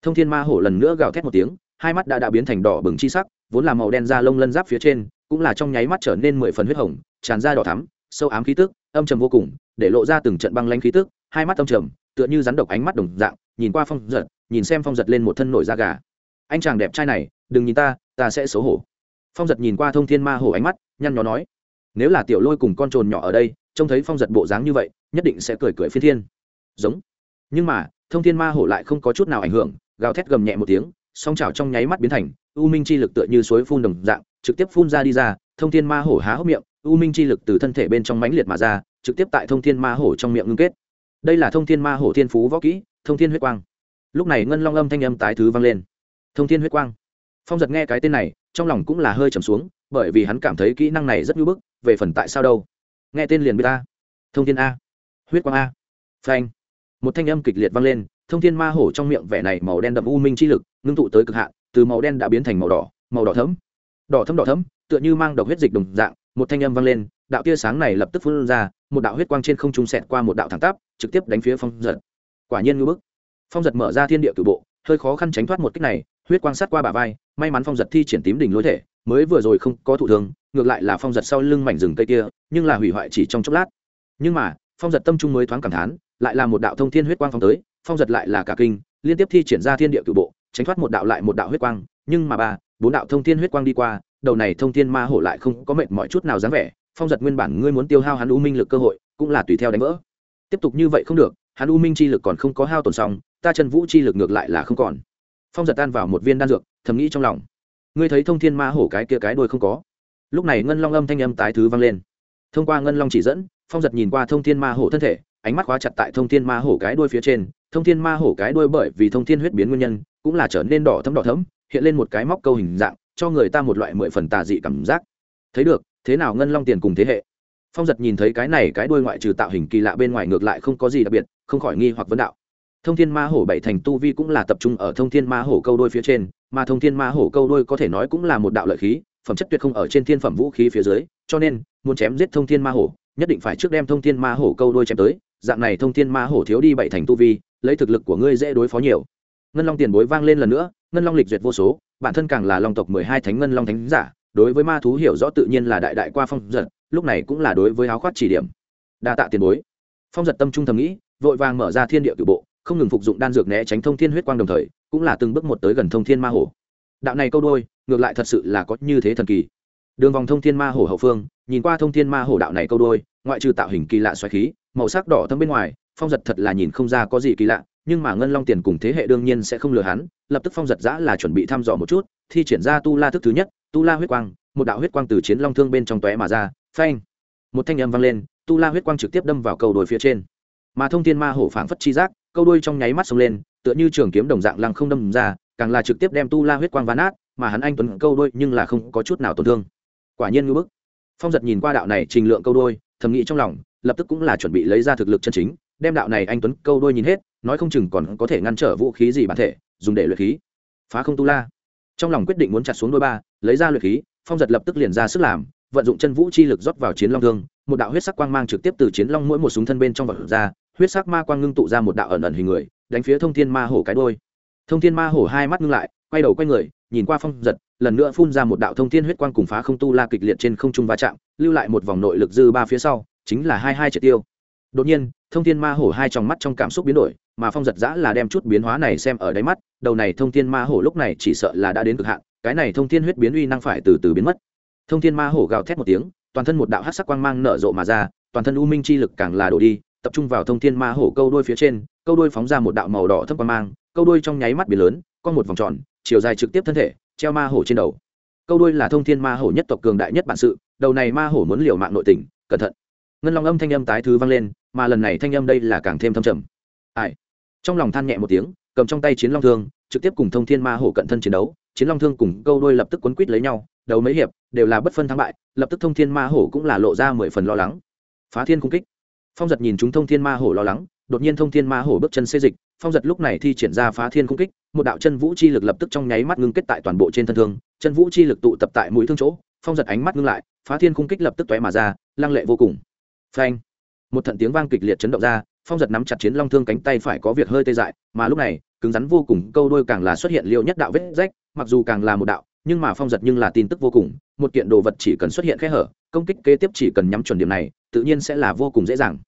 Thông thiên ma hổ lần nữa gào thét một tiếng, hai mắt đã đã biến thành đỏ bừng chi sắc, vốn là màu đen da lông lân giáp phía trên, cũng là trong nháy mắt trở nên mười phần huyết hồng, tràn ra đỏ thắm, sâu ám khí tức, âm trầm vô cùng, để lộ ra từng trận băng lanh khí tức, hai mắt âm trầm, tựa như rắn độc ánh mắt đồng dạng, nhìn qua phong giật, nhìn xem phong giật lên một thân nổi da gà. Anh chàng đẹp trai này, đừng nhìn ta ta sẽ xấu hổ. Phong giật nhìn qua thông thiên ma hổ ánh mắt, nhăn nhó nói nếu là tiểu lôi cùng con trồn nhỏ ở đây, trông thấy phong giật bộ dáng như vậy, nhất định sẽ cười cười phi thiên. Giống. Nhưng mà, thông thiên ma hổ lại không có chút nào ảnh hưởng, gào thét gầm nhẹ một tiếng, song trào trong nháy mắt biến thành, u minh chi lực tựa như suối phun đồng dạng, trực tiếp phun ra đi ra, thông thiên ma hổ há hốc miệng, u minh chi lực từ thân thể bên trong mãnh liệt mà ra, trực tiếp tại thông thiên ma hổ trong miệng ngưng kết. Đây là thông thiên ma hổ thiên phú võ kỹ, thông thiên huyết quang. Lúc này ngân long âm thanh âm tái thứ vang lên. Thông thiên huyết quang. Phong giật nghe cái tên này, trong lòng cũng là hơi trầm xuống bởi vì hắn cảm thấy kỹ năng này rất nhu bức, về phần tại sao đâu? Nghe tên liền biết ta. Thông thiên a. Huyết quang a. Phanh. Một thanh âm kịch liệt vang lên, thông thiên ma hổ trong miệng vẻ này màu đen đậm u minh chi lực, ngưng tụ tới cực hạn, từ màu đen đã biến thành màu đỏ màu đỏ thấm đỏ thấm đỏ thấm tựa như mang độc huyết dịch đồng dạng, một thanh âm vang lên, đạo tia sáng này lập tức phun ra, một đạo huyết quang trên không trung sẹt qua một đạo thẳng tắp, trực tiếp đánh phía phong giật. Quả nhiên ngưỡng bức. Phong giật mở ra thiên địa cử bộ, hơi khó khăn tránh thoát một kích này, huyết quang sát qua bả vai may mắn phong giật thi triển tím đỉnh lối thể, mới vừa rồi không có thụ thương, ngược lại là phong giật sau lưng mảnh rừng cây kia, nhưng là hủy hoại chỉ trong chốc lát. Nhưng mà, phong giật tâm trung mới thoáng cảm thán, lại là một đạo thông thiên huyết quang phong tới, phong giật lại là cả kinh, liên tiếp thi triển ra thiên địa cử bộ, tránh thoát một đạo lại một đạo huyết quang, nhưng mà ba, bốn đạo thông thiên huyết quang đi qua, đầu này thông thiên ma hổ lại không có mệt mọi chút nào dáng vẻ, phong giật nguyên bản ngươi muốn tiêu hao hắn u minh lực cơ hội, cũng là tùy theo đánh vỡ. Tiếp tục như vậy không được, hắn u minh chi lực còn không có hao tổn xong, ta chân vũ chi lực ngược lại là không còn. Phong giật tan vào một viên đan dược thầm nghĩ trong lòng. Ngươi thấy thông thiên ma hổ cái kia cái đuôi không có? Lúc này ngân long âm thanh âm tái thứ vang lên. Thông qua ngân long chỉ dẫn, phong giật nhìn qua thông thiên ma hổ thân thể, ánh mắt khóa chặt tại thông thiên ma hổ cái đuôi phía trên. Thông thiên ma hổ cái đuôi bởi vì thông thiên huyết biến nguyên nhân, cũng là trở nên đỏ thấm đỏ thấm hiện lên một cái móc câu hình dạng, cho người ta một loại mười phần tà dị cảm giác. Thấy được, thế nào ngân long tiền cùng thế hệ? Phong giật nhìn thấy cái này cái đuôi ngoại trừ tạo hình kỳ lạ bên ngoài ngược lại không có gì đặc biệt, không khỏi nghi hoặc vấn đạo. Thông thiên ma hổ bảy thành tu vi cũng là tập trung ở thông thiên ma hổ câu đôi phía trên mà thông thiên ma hổ câu đôi có thể nói cũng là một đạo lợi khí, phẩm chất tuyệt không ở trên thiên phẩm vũ khí phía dưới, cho nên, muốn chém giết thông thiên ma hổ, nhất định phải trước đem thông thiên ma hổ câu đôi chém tới, dạng này thông thiên ma hổ thiếu đi bảy thành tu vi, lấy thực lực của ngươi dễ đối phó nhiều. Ngân long tiền bối vang lên lần nữa, ngân long lịch duyệt vô số, bản thân càng là long tộc mười hai thánh ngân long thánh giả, đối với ma thú hiểu rõ tự nhiên là đại đại qua phong giật, lúc này cũng là đối với áo khoát chỉ điểm. Đa tạ tiền bối. Phong giật tâm trung thầm nghĩ, vội vàng mở ra thiên địa cử bộ, không ngừng phục dụng đan dược né tránh thông thiên huyết quang đồng thời cũng là từng bước một tới gần thông thiên ma hổ. Đạo này câu đôi, ngược lại thật sự là có như thế thần kỳ. Đường vòng thông thiên ma hổ hậu phương, nhìn qua thông thiên ma hổ đạo này câu đôi, ngoại trừ tạo hình kỳ lạ xoáy khí, màu sắc đỏ thâm bên ngoài, phong giật thật là nhìn không ra có gì kỳ lạ, nhưng mà ngân long tiền cùng thế hệ đương nhiên sẽ không lừa hắn, lập tức phong giật giã là chuẩn bị thăm dò một chút, thi triển ra tu la thức thứ nhất, tu la huyết quang, một đạo huyết quang từ chiến long thương bên trong tóe mà ra, phanh. Một thanh âm vang lên, tu la huyết quang trực tiếp đâm vào cầu đồi phía trên. Mà thông thiên ma hổ phảng phất chi giác, câu đuôi trong nháy mắt xông lên tựa như trường kiếm đồng dạng lăng không đâm ra càng là trực tiếp đem tu la huyết quang ván át mà hắn anh tuấn câu đôi nhưng là không có chút nào tổn thương. Quả nhiên ngưỡng bức. Phong giật nhìn qua đạo này trình lượng câu đôi, thầm nghĩ trong lòng lập tức cũng là chuẩn bị lấy ra thực lực chân chính đem đạo này anh tuấn câu đôi nhìn hết nói không chừng còn có thể ngăn trở vũ khí gì bản thể dùng để luyện khí. Phá không tu la. Trong lòng quyết định muốn chặt xuống đôi ba lấy ra luyện khí phong giật lập tức liền ra sức làm vận dụng chân vũ chi lực rót vào chiến long thương một đạo huyết sắc quang mang trực tiếp từ chiến long mỗi một súng thân bên trong vật ra huyết sắc ma quang ngưng tụ ra một đạo ẩn ẩn hình người đánh phía thông thiên ma hổ cái đôi. Thông thiên ma hổ hai mắt ngưng lại, quay đầu quay người, nhìn qua phong giật, lần nữa phun ra một đạo thông thiên huyết quang cùng phá không tu la kịch liệt trên không trung va chạm, lưu lại một vòng nội lực dư ba phía sau, chính là hai hai triệt tiêu. Đột nhiên, thông thiên ma hổ hai trong mắt trong cảm xúc biến đổi, mà phong giật giã là đem chút biến hóa này xem ở đáy mắt, đầu này thông thiên ma hổ lúc này chỉ sợ là đã đến cực hạn, cái này thông thiên huyết biến uy năng phải từ từ biến mất. Thông thiên ma hổ gào thét một tiếng, toàn thân một đạo hát sắc quang mang nở rộ mà ra, toàn thân u minh chi lực càng là đổ đi, tập trung vào thông thiên ma hổ câu đuôi phía trên câu đuôi phóng ra một đạo màu đỏ thấp qua mang, câu đuôi trong nháy mắt biển lớn con một vòng tròn, chiều dài trực tiếp thân thể, treo ma hổ trên đầu. Câu đuôi là thông thiên ma hổ nhất tộc cường đại nhất bản sự, đầu này ma hổ muốn liều mạng nội tình, cẩn thận. Ngân long âm thanh âm tái thứ vang lên, mà lần này thanh âm đây là càng thêm thâm trầm. Ai? Trong lòng than nhẹ một tiếng, cầm trong tay chiến long thương, trực tiếp cùng thông thiên ma hổ cận thân chiến đấu, chiến long thương cùng câu đôi lập tức quấn quýt lấy nhau đầu mấy hiệp, đều là bất phân thắng bại, lập tức thông thiên ma hổ cũng là lộ ra mười phần lo lắng. Phá thiên cung kích. Phong giật nhìn chúng thông thiên ma hổ lo lắng đột nhiên thông thiên ma hổ bước chân xê dịch, phong giật lúc này thi triển ra phá thiên cung kích, một đạo chân vũ chi lực lập tức trong nháy mắt ngưng kết tại toàn bộ trên thân thương, chân vũ chi lực tụ tập tại mũi thương chỗ, phong giật ánh mắt ngưng lại, phá thiên cung kích lập tức tóe mà ra, lăng lệ vô cùng. Phanh! Một thận tiếng vang kịch liệt chấn động ra, phong giật nắm chặt chiến long thương cánh tay phải có việc hơi tê dại, mà lúc này, cứng rắn vô cùng, câu đôi càng là xuất hiện liệu nhất đạo vết rách, mặc dù càng là một đạo, nhưng mà phong giật nhưng là tin tức vô cùng, một kiện đồ vật chỉ cần xuất hiện khe hở, công kích kế tiếp chỉ cần nhắm chuẩn điểm này, tự nhiên sẽ là vô cùng dễ dàng.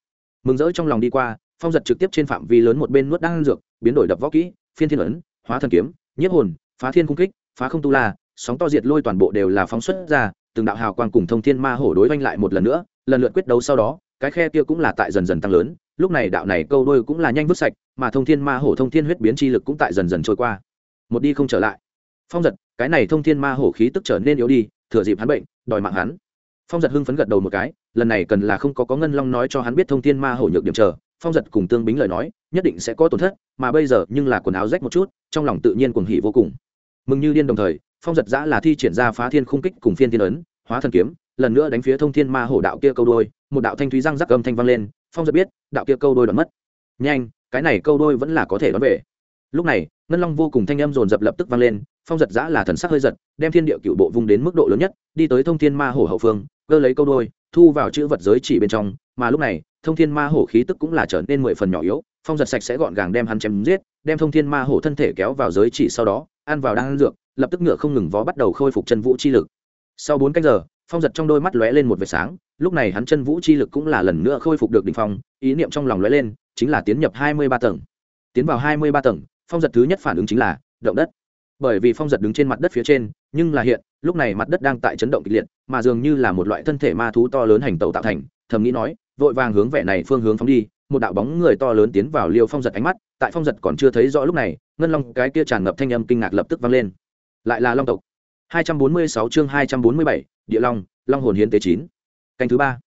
Mừng rỡ trong lòng đi qua phong giật trực tiếp trên phạm vi lớn một bên nuốt đan dược, biến đổi đập võ kỹ, phiên thiên ấn, hóa thần kiếm, nhiếp hồn, phá thiên cung kích, phá không tu la, sóng to diệt lôi toàn bộ đều là phóng xuất ra, từng đạo hào quang cùng thông thiên ma hổ đối oanh lại một lần nữa, lần lượt quyết đấu sau đó, cái khe kia cũng là tại dần dần tăng lớn, lúc này đạo này câu đôi cũng là nhanh vứt sạch, mà thông thiên ma hổ thông thiên huyết biến chi lực cũng tại dần dần trôi qua. Một đi không trở lại. Phong giật, cái này thông thiên ma hổ khí tức trở nên yếu đi, thừa dịp hắn bệnh, đòi mạng hắn. Phong giật hưng phấn gật đầu một cái, lần này cần là không có có ngân long nói cho hắn biết thông thiên ma hổ nhược điểm chờ phong giật cùng tương bính lời nói, nhất định sẽ có tổn thất, mà bây giờ nhưng là quần áo rách một chút, trong lòng tự nhiên cuồng hỉ vô cùng. Mừng như điên đồng thời, phong giật giã là thi triển ra phá thiên khung kích cùng phiên thiên ấn, hóa thần kiếm, lần nữa đánh phía thông thiên ma hổ đạo kia câu đôi, một đạo thanh thúy răng rắc âm thanh vang lên, phong giật biết, đạo kia câu đôi đoán mất. Nhanh, cái này câu đôi vẫn là có thể đoán về. Lúc này, ngân long vô cùng thanh âm dồn dập lập tức vang lên, phong giật giã là thần sắc hơi giật, đem thiên địa cựu bộ vung đến mức độ lớn nhất, đi tới thông thiên ma hổ hậu phương, cơ lấy câu đôi, thu vào chữ vật giới chỉ bên trong, mà lúc này thông thiên ma hổ khí tức cũng là trở nên mười phần nhỏ yếu, phong giật sạch sẽ gọn gàng đem hắn chém giết, đem thông thiên ma hổ thân thể kéo vào giới chỉ sau đó, ăn vào đang ăn dược, lập tức ngựa không ngừng vó bắt đầu khôi phục chân vũ chi lực. Sau bốn cách giờ, phong giật trong đôi mắt lóe lên một vệt sáng, lúc này hắn chân vũ chi lực cũng là lần nữa khôi phục được đ ỉ n h phong, ý niệm trong lòng lóe lên, chính là tiến nhập hai mươi ba tầng. Tiến vào hai mươi ba tầng, phong giật thứ nhất phản ứng chính là động đất. Bởi vì phong giật đứng trên mặt đất phía trên, nhưng là hiện, lúc này mặt đất đang tại chấn động kịch liệt, mà dường như là một loại thân thể ma thú to lớn hành tàu tạo thành, thầm nghĩ nói vội vàng hướng vẻ này phương hướng phóng đi một đạo bóng người to lớn tiến vào liêu phong giật ánh mắt tại phong giật còn chưa thấy rõ lúc này ngân long cái kia tràn ngập thanh âm kinh ngạc lập tức vang lên. Lại là long tộc. 246 chương 247, địa long long hồn hiến tế chín. Canh thứ ba.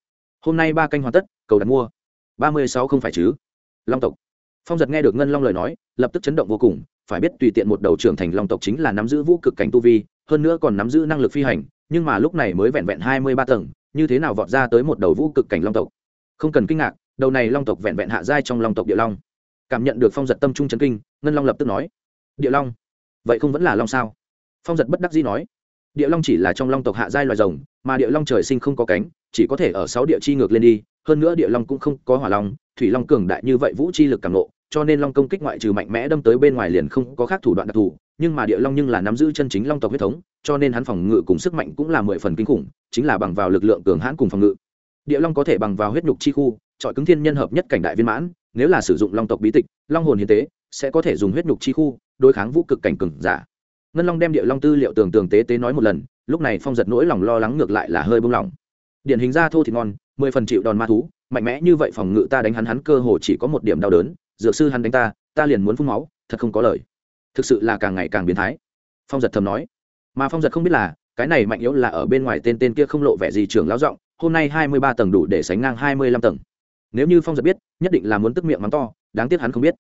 Hôm nay ba canh hoàn tất cầu đặt mua. ba mươi sáu không phải chứ? Long tộc. Phong giật nghe được ngân long lời nói lập tức chấn động vô cùng phải biết tùy tiện một đầu trưởng thành long tộc chính là nắm giữ vũ cực cảnh tu vi hơn nữa còn nắm giữ năng lực phi hành nhưng mà lúc này mới vẹn vẹn hai mươi ba tầng như thế nào vọt ra tới một đầu vũ cực cảnh long tộc? Không cần kinh ngạc, đầu này long tộc vẹn vẹn hạ giai trong long tộc địa long. Cảm nhận được phong giật tâm trung chấn kinh, ngân long lập tức nói, địa long, vậy không vẫn là long sao? Phong giật bất đắc dĩ nói, địa long chỉ là trong long tộc hạ giai loài rồng, mà địa long trời sinh không có cánh, chỉ có thể ở sáu địa chi ngược lên đi, hơn nữa địa long cũng không có hỏa long, thủy long cường đại như vậy vũ chi lực càng nộ cho nên long công kích ngoại trừ mạnh mẽ đâm tới bên ngoài liền không có khác thủ đoạn đặc thù, nhưng mà địa long nhưng là nắm giữ chân chính long tộc huyết thống, cho nên hắn phòng ngự cùng sức mạnh cũng là mười phần kinh khủng, chính là bằng vào lực lượng cường hãn cùng phòng ngự địa long có thể bằng vào huyết nhục chi khu, chọi cứng thiên nhân hợp nhất cảnh đại viên mãn, nếu là sử dụng long tộc bí tịch, long hồn hiến tế, sẽ có thể dùng huyết nhục chi khu đối kháng vũ cực cảnh cường giả. Ngân long đem địa long tư liệu tường tường tế tế nói một lần, lúc này phong giật nỗi lòng lo lắng ngược lại là hơi bông lỏng. điển hình ra thô thì ngon, mười phần chịu đòn ma thú, mạnh mẽ như vậy phòng ngự ta đánh hắn hắn cơ hồ chỉ có một điểm đau đớn, dược sư hắn đánh ta ta liền muốn phun máu, thật không có lời. Thực sự là càng ngày càng biến thái. Phong giật thầm nói. Mà phong giật không biết là, cái này mạnh yếu là ở bên ngoài tên tên kia không lộ vẻ gì trưởng lão giọng hôm nay hai mươi ba tầng đủ để sánh ngang hai mươi lăm tầng. Nếu như phong giật biết, nhất định là muốn tức miệng mắng to, đáng tiếc hắn không biết.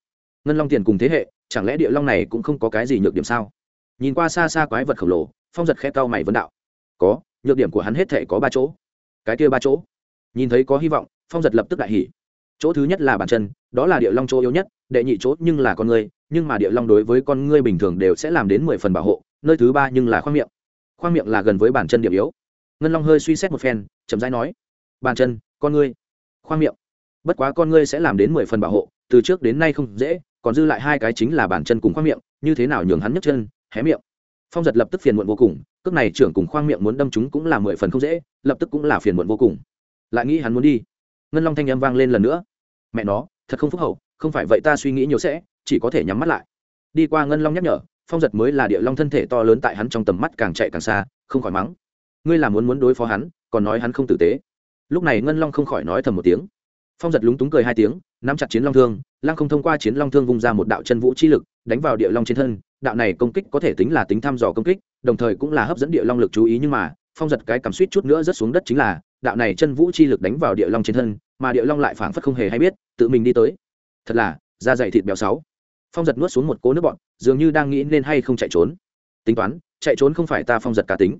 Ngân long tiền cùng thế hệ, chẳng lẽ địa long này cũng không có cái gì nhược điểm sao? Nhìn qua xa xa quái vật khổng lồ, phong giật khẽ cau mày vấn đạo. Có, nhược điểm của hắn hết thể có ba chỗ. Cái kia ba chỗ. Nhìn thấy có hy vọng, phong giật lập tức đại hỉ. Chỗ thứ nhất là bàn chân, đó là địa long chỗ yếu nhất, đệ nhị chỗ nhưng là con người, nhưng mà địa long đối với con ngươi bình thường đều sẽ làm đến mười phần bảo hộ, nơi thứ ba nhưng là khoang miệng. Khoang miệng là gần với bàn chân điểm yếu. Ngân long hơi suy xét một phen chậm rãi nói, bàn chân, con ngươi, khoang miệng. Bất quá con ngươi sẽ làm đến mười phần bảo hộ, từ trước đến nay không dễ, còn dư lại hai cái chính là bàn chân cùng khoang miệng, như thế nào nhường hắn nhấc chân, hé miệng. Phong giật lập tức phiền muộn vô cùng, cước này trưởng cùng khoang miệng muốn đâm chúng cũng là mười phần không dễ, lập tức cũng là phiền muộn vô cùng. Lại nghĩ hắn muốn đi. Ngân long thanh â m vang lên lần nữa. Mẹ nó, thật không phúc hậu, không phải vậy ta suy nghĩ nhiều sẽ, chỉ có thể nhắm mắt lại. Đi qua ngân long nhắc nhở, phong giật mới là địa long thân thể to lớn tại hắn trong tầm mắt càng chạy càng xa, không khỏi mắng. Ngươi là muốn muốn đối phó hắn còn nói hắn không tử tế. Lúc này ngân long không khỏi nói thầm một tiếng. Phong giật lúng túng cười hai tiếng, nắm chặt chiến long thương, lăng không thông qua chiến long thương vung ra một đạo chân vũ chi lực, đánh vào địa long trên thân. Đạo này công kích có thể tính là tính thăm dò công kích, đồng thời cũng là hấp dẫn địa long lực chú ý nhưng mà, phong giật cái cảm suýt chút nữa rất xuống đất chính là, đạo này chân vũ chi lực đánh vào địa long trên thân, mà địa long lại phảng phất không hề hay biết, tự mình đi tới. Thật là, da dày thịt béo sáu. Phong giật nuốt xuống một cỗ nước bọn dường như đang nghĩ nên hay không chạy trốn. Tính toán, chạy trốn không phải ta phong giật cá tính.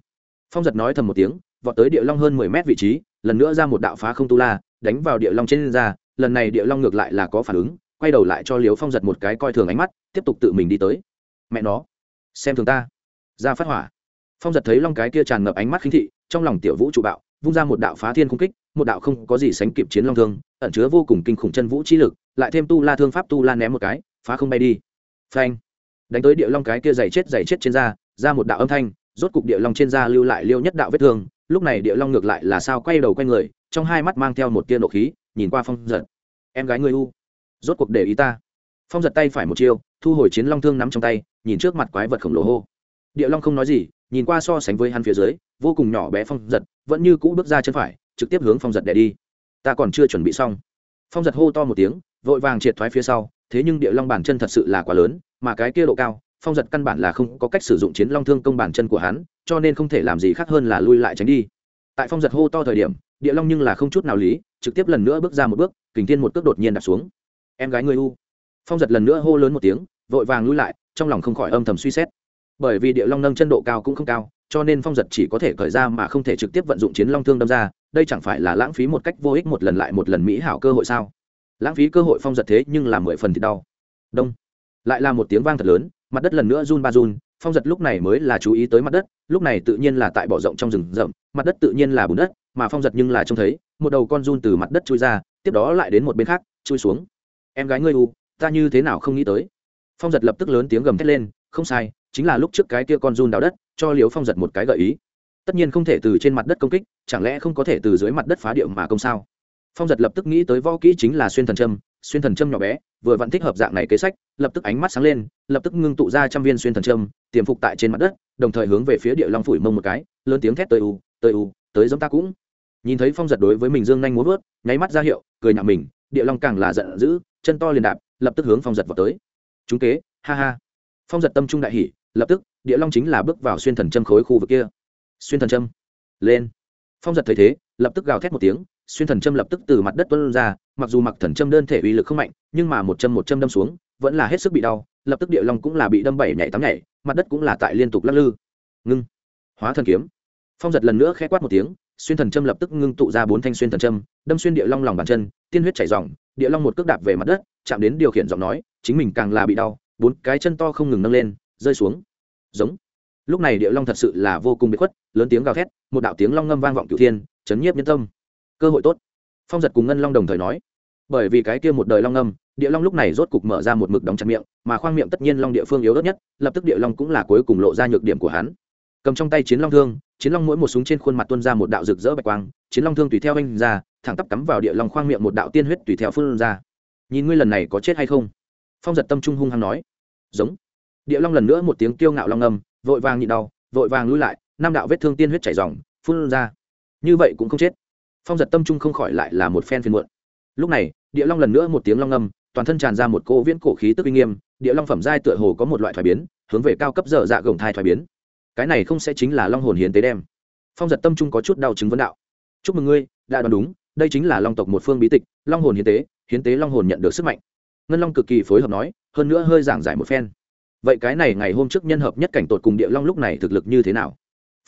Phong giật nói thầm một tiếng vọt tới địa long hơn mười mét vị trí, lần nữa ra một đạo phá không tu la, đánh vào địa long trên ra, lần này địa long ngược lại là có phản ứng, quay đầu lại cho liếu phong giật một cái coi thường ánh mắt, tiếp tục tự mình đi tới. Mẹ nó, xem thường ta. Ra phát hỏa. Phong giật thấy long cái kia tràn ngập ánh mắt khinh thị, trong lòng tiểu vũ trụ bạo, vung ra một đạo phá thiên không kích, một đạo không có gì sánh kịp chiến long thương, ẩn chứa vô cùng kinh khủng chân vũ chi lực, lại thêm tu la thương pháp tu la ném một cái, phá không bay đi. Phanh. Đánh tới địa long cái kia dày chết dày chết trên da ra một đạo âm thanh, rốt cục địa long trên da lưu lại liêu nhất đạo vết thương lúc này địa long ngược lại là sao quay đầu quay người, trong hai mắt mang theo một tia nộ khí, nhìn qua phong giật. Em gái người u. Rốt cuộc để ý ta. Phong giật tay phải một chiêu, thu hồi chiến long thương nắm trong tay, nhìn trước mặt quái vật khổng lồ hô. Địa long không nói gì, nhìn qua so sánh với hắn phía dưới, vô cùng nhỏ bé phong giật, vẫn như cũ bước ra chân phải, trực tiếp hướng phong giật đẻ đi. Ta còn chưa chuẩn bị xong. Phong giật hô to một tiếng, vội vàng triệt thoái phía sau, thế nhưng địa long bản chân thật sự là quá lớn, mà cái kia độ cao phong giật căn bản là không có cách sử dụng chiến long thương công bản chân của hắn, cho nên không thể làm gì khác hơn là lui lại tránh đi. Tại phong giật hô to thời điểm, địa long nhưng là không chút nào lý, trực tiếp lần nữa bước ra một bước, kình thiên một cước đột nhiên đặt xuống. Em gái ngươi u. Phong giật lần nữa hô lớn một tiếng, vội vàng lui lại, trong lòng không khỏi âm thầm suy xét. Bởi vì địa long nâng chân độ cao cũng không cao, cho nên phong giật chỉ có thể khởi ra mà không thể trực tiếp vận dụng chiến long thương đâm ra, đây chẳng phải là lãng phí một cách vô ích một lần lại một lần mỹ hảo cơ hội sao? Lãng phí cơ hội phong giật thế nhưng là mười phần thì đau. Đông. Lại là một tiếng vang thật lớn mặt đất lần nữa run ba run, phong giật lúc này mới là chú ý tới mặt đất, lúc này tự nhiên là tại bỏ rộng trong rừng rậm, mặt đất tự nhiên là bùn đất, mà phong giật nhưng là trông thấy, một đầu con run từ mặt đất chui ra, tiếp đó lại đến một bên khác, chui xuống. Em gái ngươi u, ta như thế nào không nghĩ tới? Phong giật lập tức lớn tiếng gầm thét lên, không sai, chính là lúc trước cái kia con run đào đất, cho liếu phong giật một cái gợi ý. Tất nhiên không thể từ trên mặt đất công kích, chẳng lẽ không có thể từ dưới mặt đất phá điệu mà công sao? Phong giật lập tức nghĩ tới võ kỹ chính là xuyên thần châm xuyên thần châm nhỏ bé, vừa vẫn thích hợp dạng này kế sách, lập tức ánh mắt sáng lên, lập tức ngưng tụ ra trăm viên xuyên thần châm, tiềm phục tại trên mặt đất, đồng thời hướng về phía địa long phủi mông một cái, lớn tiếng thét tới u tới u, tới giống ta cũng. Nhìn thấy phong giật đối với mình dương nhanh muốn vớt, nháy mắt ra hiệu, cười nhạo mình, địa long càng là giận dữ, chân to liền đạp, lập tức hướng phong giật vào tới. Chúng kế, ha ha. Phong giật tâm trung đại hỉ, lập tức, địa long chính là bước vào xuyên thần châm khối khu vực kia. Xuyên thần châm. Lên. Phong giật thấy thế, lập tức gào thét một tiếng xuyên thần châm lập tức từ mặt đất tuân ra, mặc dù mặc thần châm đơn thể uy lực không mạnh, nhưng mà một châm một châm đâm xuống, vẫn là hết sức bị đau, lập tức địa long cũng là bị đâm bảy nhảy tám nhảy, mặt đất cũng là tại liên tục lắc lư. Ngưng. Hóa thần kiếm. Phong giật lần nữa khẽ quát một tiếng, xuyên thần châm lập tức ngưng tụ ra bốn thanh xuyên thần châm, đâm xuyên địa long lòng bàn chân, tiên huyết chảy dòng địa long một cước đạp về mặt đất, chạm đến điều khiển giọng nói, chính mình càng là bị đau, bốn cái chân to không ngừng nâng lên, rơi xuống. Giống. Lúc này địa long thật sự là vô cùng bị khuất, lớn tiếng gào thét, một đạo tiếng long ngâm vang vọng cửu thiên, chấn nhiếp nhân tâm cơ hội tốt. Phong giật cùng ngân long đồng thời nói, bởi vì cái kia một đời long âm địa long lúc này rốt cục mở ra một mực đóng chặt miệng, mà khoang miệng tất nhiên long địa phương yếu ớt nhất, lập tức địa long cũng là cuối cùng lộ ra nhược điểm của hắn. Cầm trong tay chiến long thương, chiến long mỗi một súng trên khuôn mặt tuân ra một đạo rực rỡ bạch quang, chiến long thương tùy theo anh ra, thẳng tắp cắm vào địa long khoang miệng một đạo tiên huyết tùy theo phun ra. Nhìn ngươi lần này có chết hay không? Phong giật tâm trung hung hăng nói. Giống. Địa long lần nữa một tiếng kiêu ngạo long âm vội vàng nhịn đau, vội vàng lui lại, năm đạo vết thương tiên huyết chảy dòng phun ra. Như vậy cũng không chết phong giật tâm trung không khỏi lại là một phen phiền muộn. Lúc này, địa long lần nữa một tiếng long ngâm, toàn thân tràn ra một cô viễn cổ khí tức uy nghiêm, địa long phẩm giai tựa hồ có một loại thoái biến, hướng về cao cấp dở dạ gồng thai thoái biến. Cái này không sẽ chính là long hồn hiến tế đem. Phong giật tâm trung có chút đau chứng vấn đạo. Chúc mừng ngươi, đã đoán đúng, đây chính là long tộc một phương bí tịch, long hồn hiến tế hiến tế long hồn nhận được sức mạnh. Ngân long cực kỳ phối hợp nói, hơn nữa hơi giảng giải một phen. Vậy cái này ngày hôm trước nhân hợp nhất cảnh tột cùng địa long lúc này thực lực như thế nào?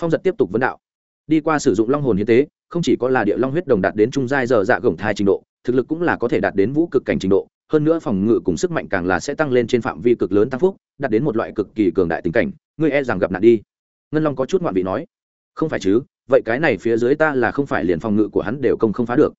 Phong giật tiếp tục vấn đạo. Đi qua sử dụng long hồn hiến tế không chỉ có là địa long huyết đồng đạt đến trung giai giờ dạ gồng thai trình độ, thực lực cũng là có thể đạt đến vũ cực cảnh trình độ, hơn nữa phòng ngự cùng sức mạnh càng là sẽ tăng lên trên phạm vi cực lớn tăng phúc, đạt đến một loại cực kỳ cường đại tình cảnh, ngươi e rằng gặp nạn đi. Ngân long có chút ngoạn vị nói. Không phải chứ, vậy cái này phía dưới ta là không phải liền phòng ngự của hắn đều công không phá được.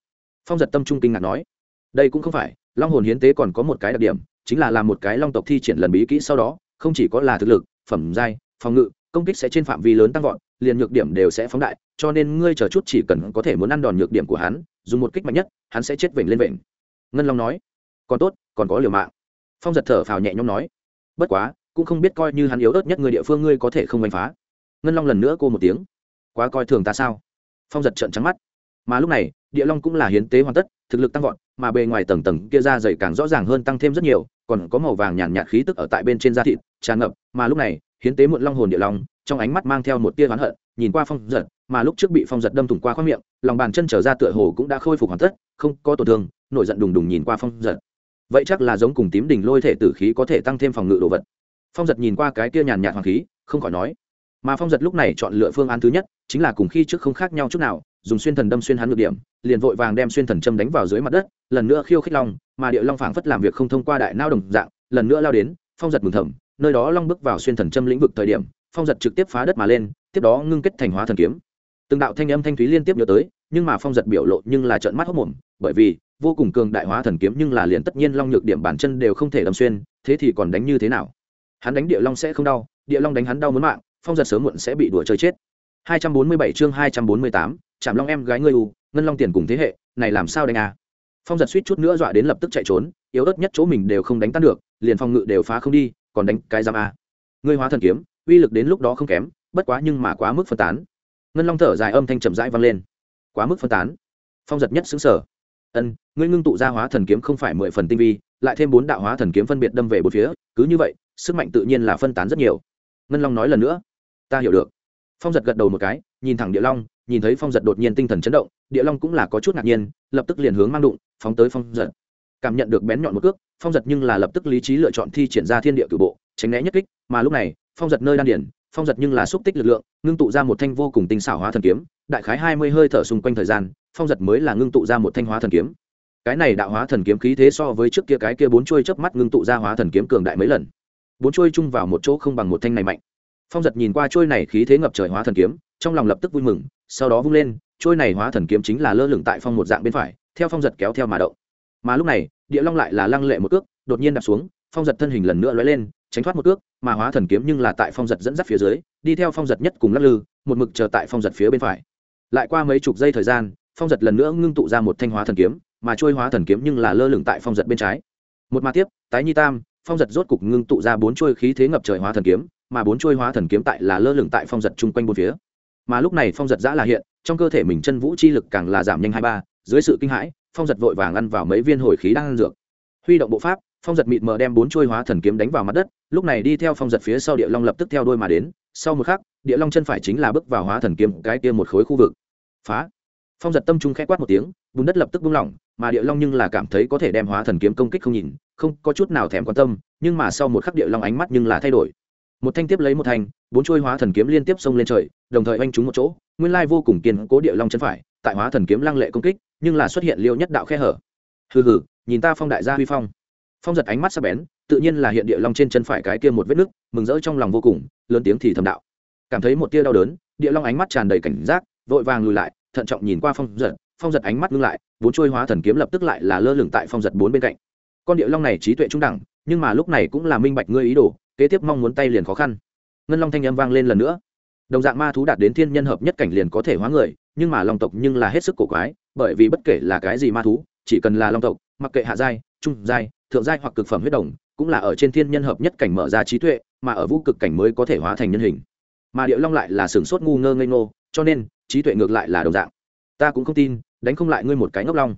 Phong giật tâm trung kinh ngạc nói. Đây cũng không phải, long hồn hiến tế còn có một cái đặc điểm, chính là làm một cái long tộc thi triển lần bí kỹ sau đó, không chỉ có là thực lực, phẩm giai, phòng ngự, công kích sẽ trên phạm vi lớn tăng vọt, liền nhược điểm đều sẽ phóng đại cho nên ngươi chờ chút chỉ cần có thể muốn ăn đòn nhược điểm của hắn, dùng một kích mạnh nhất, hắn sẽ chết vểnh lên vểnh. Ngân long nói. Còn tốt, còn có liều mạng. Phong giật thở phào nhẹ nhõm nói. Bất quá, cũng không biết coi như hắn yếu ớt nhất người địa phương ngươi có thể không đánh phá. Ngân long lần nữa cô một tiếng. Quá coi thường ta sao? Phong giật trợn trắng mắt. Mà lúc này, địa long cũng là hiến tế hoàn tất, thực lực tăng vọt, mà bề ngoài tầng tầng kia ra dày càng rõ ràng hơn tăng thêm rất nhiều, còn có màu vàng nhàn nhạt khí tức ở tại bên trên da thịt, tràn ngập. Mà lúc này, hiến tế muộn long hồn địa long, trong ánh mắt mang theo một tia oán hận, nhìn qua phong giật mà lúc trước bị phong giật đâm thủng qua khoác miệng, lòng bàn chân trở ra tựa hồ cũng đã khôi phục hoàn tất, không có tổn thương, nổi giận đùng đùng nhìn qua phong giật. Vậy chắc là giống cùng tím đỉnh lôi thể tử khí có thể tăng thêm phòng ngự đồ vật. Phong giật nhìn qua cái kia nhàn nhạt hoàng khí, không khỏi nói. Mà phong giật lúc này chọn lựa phương án thứ nhất, chính là cùng khi trước không khác nhau chút nào, dùng xuyên thần đâm xuyên hắn ngược điểm, liền vội vàng đem xuyên thần châm đánh vào dưới mặt đất, lần nữa khiêu khích long, mà địa long phảng phất làm việc không thông qua đại nao đồng dạng, lần nữa lao đến, phong giật mừng thầm, nơi đó long bước vào xuyên thần châm lĩnh vực thời điểm, phong giật trực tiếp phá đất mà lên, tiếp đó ngưng kết thành hóa thần kiếm từng đạo thanh âm thanh thúy liên tiếp nhớ tới nhưng mà phong giật biểu lộ nhưng là trợn mắt hốc mồm bởi vì vô cùng cường đại hóa thần kiếm nhưng là liền tất nhiên long nhược điểm bản chân đều không thể đâm xuyên thế thì còn đánh như thế nào? Hắn đánh địa long sẽ không đau địa long đánh hắn đau muốn mạng phong giật sớm muộn sẽ bị đùa chơi chết. 247 chương 248, chạm long em gái ngươi u ngân long tiền cùng thế hệ này làm sao đánh à? Phong giật suýt chút nữa dọa đến lập tức chạy trốn yếu ớt nhất chỗ mình đều không đánh tan được liền phong ngự đều phá không đi còn đánh cái giam à? ngươi hóa thần kiếm uy lực đến lúc đó không kém bất quá nhưng mà quá mức phân tán ngân long thở dài âm thanh chậm rãi vang lên. Quá mức phân tán. Phong giật nhất xứng sở. Ân, ngươi ngưng tụ ra hóa thần kiếm không phải mười phần tinh vi, lại thêm bốn đạo hóa thần kiếm phân biệt đâm về bốn phía, cứ như vậy, sức mạnh tự nhiên là phân tán rất nhiều. Ngân long nói lần nữa. Ta hiểu được. Phong giật gật đầu một cái, nhìn thẳng địa long, nhìn thấy phong giật đột nhiên tinh thần chấn động, địa long cũng là có chút ngạc nhiên, lập tức liền hướng mang đụng, phóng tới phong giật. Cảm nhận được bén nhọn một cước, phong giật nhưng là lập tức lý trí lựa chọn thi triển ra thiên địa cử bộ, tránh né nhất kích, mà lúc này, phong giật nơi đan điển phong giật nhưng là xúc tích lực lượng, ngưng tụ ra một thanh vô cùng tinh xảo hóa thần kiếm, đại khái hai mươi hơi thở xung quanh thời gian, phong giật mới là ngưng tụ ra một thanh hóa thần kiếm. Cái này đạo hóa thần kiếm khí thế so với trước kia cái kia bốn chuôi chớp mắt ngưng tụ ra hóa thần kiếm cường đại mấy lần. Bốn chuôi chung vào một chỗ không bằng một thanh này mạnh. Phong giật nhìn qua chuôi này khí thế ngập trời hóa thần kiếm, trong lòng lập tức vui mừng, sau đó vung lên, chuôi này hóa thần kiếm chính là lơ lửng tại phong một dạng bên phải, theo phong giật kéo theo mà động. Mà lúc này, địa long lại là lăng lệ một cước, đột nhiên đạp xuống, phong giật thân hình lần nữa lóe lên tránh thoát một cước, mà hóa thần kiếm nhưng là tại phong giật dẫn dắt phía dưới, đi theo phong giật nhất cùng lắc lư, một mực chờ tại phong giật phía bên phải. Lại qua mấy chục giây thời gian, phong giật lần nữa ngưng tụ ra một thanh hóa thần kiếm, mà trôi hóa thần kiếm nhưng là lơ lửng tại phong giật bên trái. Một ma tiếp, tái nhi tam, phong giật rốt cục ngưng tụ ra bốn trôi khí thế ngập trời hóa thần kiếm, mà bốn trôi hóa thần kiếm tại là lơ lửng tại phong giật chung quanh bốn phía. Mà lúc này phong giật giã là hiện, trong cơ thể mình chân vũ chi lực càng là giảm nhanh hai ba, dưới sự kinh hãi, phong giật vội vàng ăn vào mấy viên hồi khí đang ăn dược. Huy động bộ pháp phong giật mịt mờ đem bốn chuôi hóa thần kiếm đánh vào mặt đất, lúc này đi theo phong giật phía sau địa long lập tức theo đôi mà đến, sau một khắc, địa long chân phải chính là bước vào hóa thần kiếm cái kia một khối khu vực. Phá! Phong giật tâm trung khẽ quát một tiếng, bùn đất lập tức buông lỏng, mà địa long nhưng là cảm thấy có thể đem hóa thần kiếm công kích không nhìn, không có chút nào thèm quan tâm, nhưng mà sau một khắc địa long ánh mắt nhưng là thay đổi. Một thanh tiếp lấy một thanh, bốn chuôi hóa thần kiếm liên tiếp xông lên trời, đồng thời oanh trúng một chỗ, nguyên lai vô cùng kiên cố địa long chân phải, tại hóa thần kiếm lăng lệ công kích, nhưng là xuất hiện liêu nhất đạo khe hở. Hừ hừ, nhìn ta phong đại gia huy phong phong giật ánh mắt sắc bén, tự nhiên là hiện địa long trên chân phải cái kia một vết nứt mừng rỡ trong lòng vô cùng, lớn tiếng thì thầm đạo. Cảm thấy một tia đau đớn, địa long ánh mắt tràn đầy cảnh giác, vội vàng lùi lại, thận trọng nhìn qua phong giật phong giật ánh mắt ngưng lại, vốn trôi hóa thần kiếm lập tức lại là lơ lửng tại phong giật bốn bên cạnh. Con địa long này trí tuệ trung đẳng, nhưng mà lúc này cũng là minh bạch ngươi ý đồ, kế tiếp mong muốn tay liền khó khăn. Ngân long thanh âm vang lên lần nữa. Đồng dạng ma thú đạt đến thiên nhân hợp nhất cảnh liền có thể hóa người, nhưng mà long tộc nhưng là hết sức cổ quái, bởi vì bất kể là cái gì ma thú, chỉ cần là long tộc, mặc kệ hạ giai, trung giai thượng giai hoặc cực phẩm huyết đồng, cũng là ở trên thiên nhân hợp nhất cảnh mở ra trí tuệ, mà ở vũ cực cảnh mới có thể hóa thành nhân hình. Mà điệu long lại là sửng sốt ngu ngơ ngây ngô, cho nên, trí tuệ ngược lại là đồng dạng. Ta cũng không tin, đánh không lại ngươi một cái ngốc long.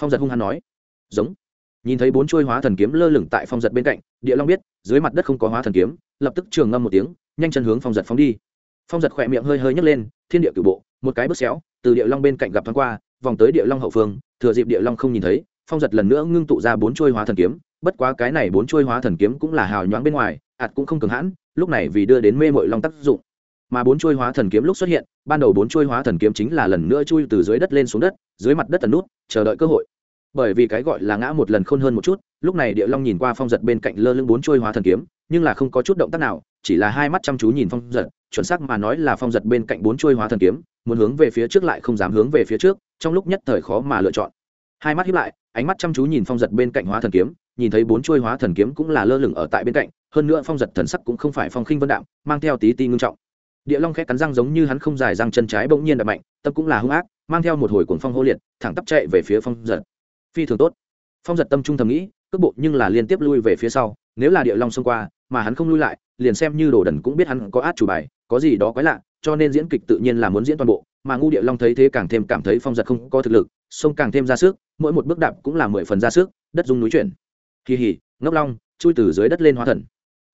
Phong giật hung hăng nói. Giống. Nhìn thấy bốn chuôi hóa thần kiếm lơ lửng tại phong giật bên cạnh, địa long biết, dưới mặt đất không có hóa thần kiếm, lập tức trường ngâm một tiếng, nhanh chân hướng phong giật phóng đi. Phong giật khỏe miệng hơi hơi nhấc lên, thiên địa cửu bộ, một cái bước xéo, từ địa long bên cạnh gặp thoáng qua, vòng tới địa long hậu phương, thừa dịp địa long không nhìn thấy phong giật lần nữa ngưng tụ ra bốn chuôi hóa thần kiếm, bất quá cái này bốn chuôi hóa thần kiếm cũng là hào nhoáng bên ngoài, ạt cũng không cường hãn, lúc này vì đưa đến mê mội long tác dụng. Mà bốn chuôi hóa thần kiếm lúc xuất hiện, ban đầu bốn chuôi hóa thần kiếm chính là lần nữa chui từ dưới đất lên xuống đất, dưới mặt đất tần nút, chờ đợi cơ hội. Bởi vì cái gọi là ngã một lần khôn hơn một chút, lúc này địa long nhìn qua phong giật bên cạnh lơ lưng bốn chuôi hóa thần kiếm, nhưng là không có chút động tác nào, chỉ là hai mắt chăm chú nhìn phong giật, chuẩn xác mà nói là phong giật bên cạnh bốn chuôi hóa thần kiếm, muốn hướng về phía trước lại không dám hướng về phía trước, trong lúc nhất thời khó mà lựa chọn. Hai mắt hiếp lại ánh mắt chăm chú nhìn phong giật bên cạnh hóa thần kiếm, nhìn thấy bốn chuôi hóa thần kiếm cũng là lơ lửng ở tại bên cạnh, hơn nữa phong giật thần sắc cũng không phải phong khinh vân đạm, mang theo tí ti ngưng trọng. Địa long khẽ cắn răng giống như hắn không dài răng chân trái bỗng nhiên đập mạnh, tâm cũng là hung ác, mang theo một hồi cuồng phong hô liệt, thẳng tắp chạy về phía phong giật. Phi thường tốt. Phong giật tâm trung thầm nghĩ, cước bộ nhưng là liên tiếp lui về phía sau, nếu là địa long xông qua, mà hắn không lui lại, liền xem như đồ đần cũng biết hắn có át chủ bài, có gì đó quái lạ cho nên diễn kịch tự nhiên là muốn diễn toàn bộ, mà ngu địa long thấy thế càng thêm cảm thấy phong giật không có thực lực, sông càng thêm ra sức, mỗi một bước đạp cũng là mười phần ra sức, đất dung núi chuyển. Kỳ hỉ ngốc long, chui từ dưới đất lên hóa thần.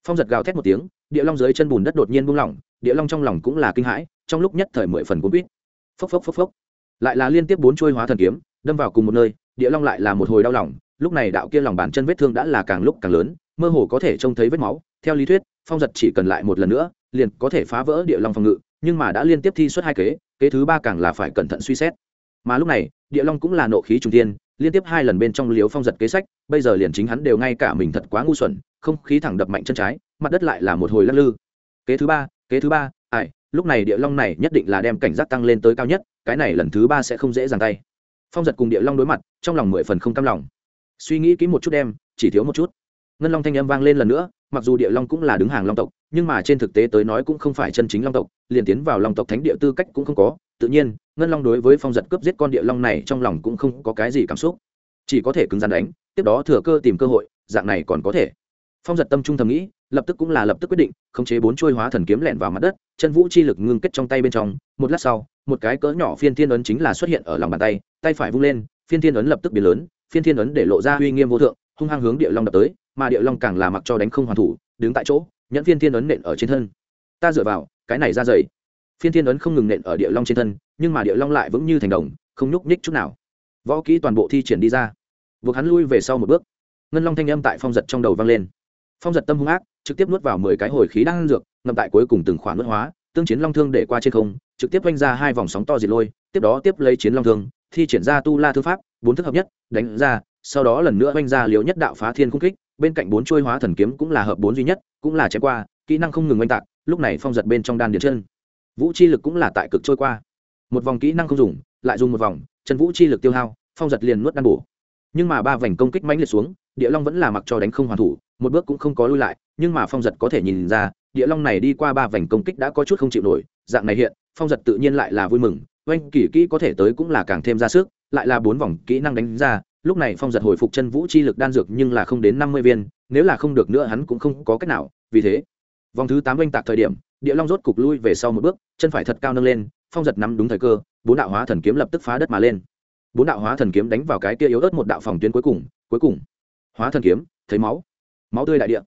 Phong giật gào thét một tiếng, địa long dưới chân bùn đất đột nhiên buông lỏng, địa long trong lòng cũng là kinh hãi, trong lúc nhất thời mười phần cuốn quýt. Phốc phốc phốc phốc. Lại là liên tiếp bốn chuôi hóa thần kiếm, đâm vào cùng một nơi, địa long lại là một hồi đau lòng, lúc này đạo kia lòng bàn chân vết thương đã là càng lúc càng lớn, mơ hồ có thể trông thấy vết máu. Theo lý thuyết, phong giật chỉ cần lại một lần nữa, liền có thể phá vỡ địa long phòng ngự nhưng mà đã liên tiếp thi xuất hai kế kế thứ ba càng là phải cẩn thận suy xét. Mà lúc này, địa long cũng là nộ khí trung tiên liên tiếp hai lần bên trong liếu phong giật kế sách, bây giờ liền chính hắn đều ngay cả mình thật quá ngu xuẩn, không khí thẳng đập mạnh chân trái, mặt đất lại là một hồi lắc lư. Kế thứ ba, kế thứ ba, ai, lúc này địa long này nhất định là đem cảnh giác tăng lên tới cao nhất, cái này lần thứ ba sẽ không dễ dàng tay. Phong giật cùng địa long đối mặt, trong lòng mười phần không cam lòng. Suy nghĩ kỹ một chút đem, chỉ thiếu một chút. Ngân long thanh âm vang lên lần nữa mặc dù địa long cũng là đứng hàng long tộc, nhưng mà trên thực tế tới nói cũng không phải chân chính long tộc, liền tiến vào long tộc thánh địa tư cách cũng không có. Tự nhiên, ngân long đối với phong giật cướp giết con địa long này trong lòng cũng không có cái gì cảm xúc. Chỉ có thể cứng rắn đánh, tiếp đó thừa cơ tìm cơ hội, dạng này còn có thể. Phong giật tâm trung thầm nghĩ, lập tức cũng là lập tức quyết định, khống chế bốn chuôi hóa thần kiếm lẹn vào mặt đất, chân vũ chi lực ngưng kết trong tay bên trong. Một lát sau, một cái cỡ nhỏ phiên thiên ấn chính là xuất hiện ở lòng bàn tay tay phải vung lên, phiên thiên ấn lập tức biến lớn, phiên thiên ấn để lộ ra uy nghiêm vô thượng, hung hăng hướng địa long đập tới mà địa long càng là mặc cho đánh không hoàn thủ, đứng tại chỗ, nhẫn phiên thiên ấn nện ở trên thân. Ta dựa vào, cái này ra dày phiên thiên ấn không ngừng nện ở địa long trên thân, nhưng mà địa long lại vững như thành đồng, không nhúc nhích chút nào. Võ kỹ toàn bộ thi triển đi ra. Buộc hắn lui về sau một bước. Ngân long thanh âm tại phong giật trong đầu vang lên. Phong giật tâm hung ác, trực tiếp nuốt vào mười cái hồi khí đang ăn dược, ngậm tại cuối cùng từng khoản nuốt hóa, tương chiến long thương để qua trên không, trực tiếp oanh ra hai vòng sóng to diệt lôi, tiếp đó tiếp lấy chiến long thương, thi triển ra tu la thư pháp, bốn thức hợp nhất, đánh ra, sau đó lần nữa oanh ra liều nhất đạo phá thiên cung kích bên cạnh bốn trôi hóa thần kiếm cũng là hợp bốn duy nhất, cũng là chém qua, kỹ năng không ngừng oanh tạc, lúc này phong giật bên trong đan điện chân. Vũ chi lực cũng là tại cực trôi qua. Một vòng kỹ năng không dùng, lại dùng một vòng, chân vũ chi lực tiêu hao, phong giật liền nuốt đan bổ. Nhưng mà ba vành công kích mãnh liệt xuống, địa long vẫn là mặc cho đánh không hoàn thủ, một bước cũng không có lui lại, nhưng mà phong giật có thể nhìn ra, địa long này đi qua ba vành công kích đã có chút không chịu nổi, dạng này hiện, phong giật tự nhiên lại là vui mừng, oanh kỷ kỹ có thể tới cũng là càng thêm ra sức, lại là bốn vòng kỹ năng đánh ra lúc này phong giật hồi phục chân vũ chi lực đan dược nhưng là không đến năm mươi viên, nếu là không được nữa hắn cũng không có cách nào, vì thế, vòng thứ tám oanh tạc thời điểm, địa long rốt cục lui về sau một bước, chân phải thật cao nâng lên, phong giật nắm đúng thời cơ, bốn đạo hóa thần kiếm lập tức phá đất mà lên. Bốn đạo hóa thần kiếm đánh vào cái kia yếu ớt một đạo phòng tuyến cuối cùng cuối cùng, hóa thần kiếm, thấy máu máu tươi đại địa.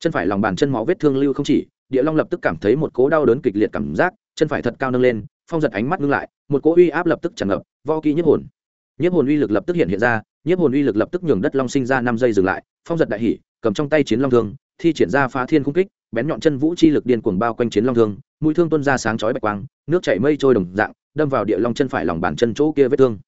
Chân phải lòng bàn chân máu vết thương lưu không chỉ, địa long lập tức cảm thấy một cố đau đớn kịch liệt cảm giác, chân phải thật cao nâng lên, phong giật ánh mắt ngưng lại, một cỗ uy áp lập tức tràn ngập vo kỹ nhiếp hồn. Nhiếp hồn uy lực lập tức hiện hiện ra nhiếp hồn uy lực lập tức nhường đất long sinh ra năm giây dừng lại, phong giật đại hỉ, cầm trong tay chiến long thương, thi triển ra phá thiên cung kích, bén nhọn chân vũ chi lực điên cuồng bao quanh chiến long thương, mũi thương tuôn ra sáng chói bạch quang, nước chảy mây trôi đồng dạng, đâm vào địa long chân phải lòng bàn chân chỗ kia vết thương.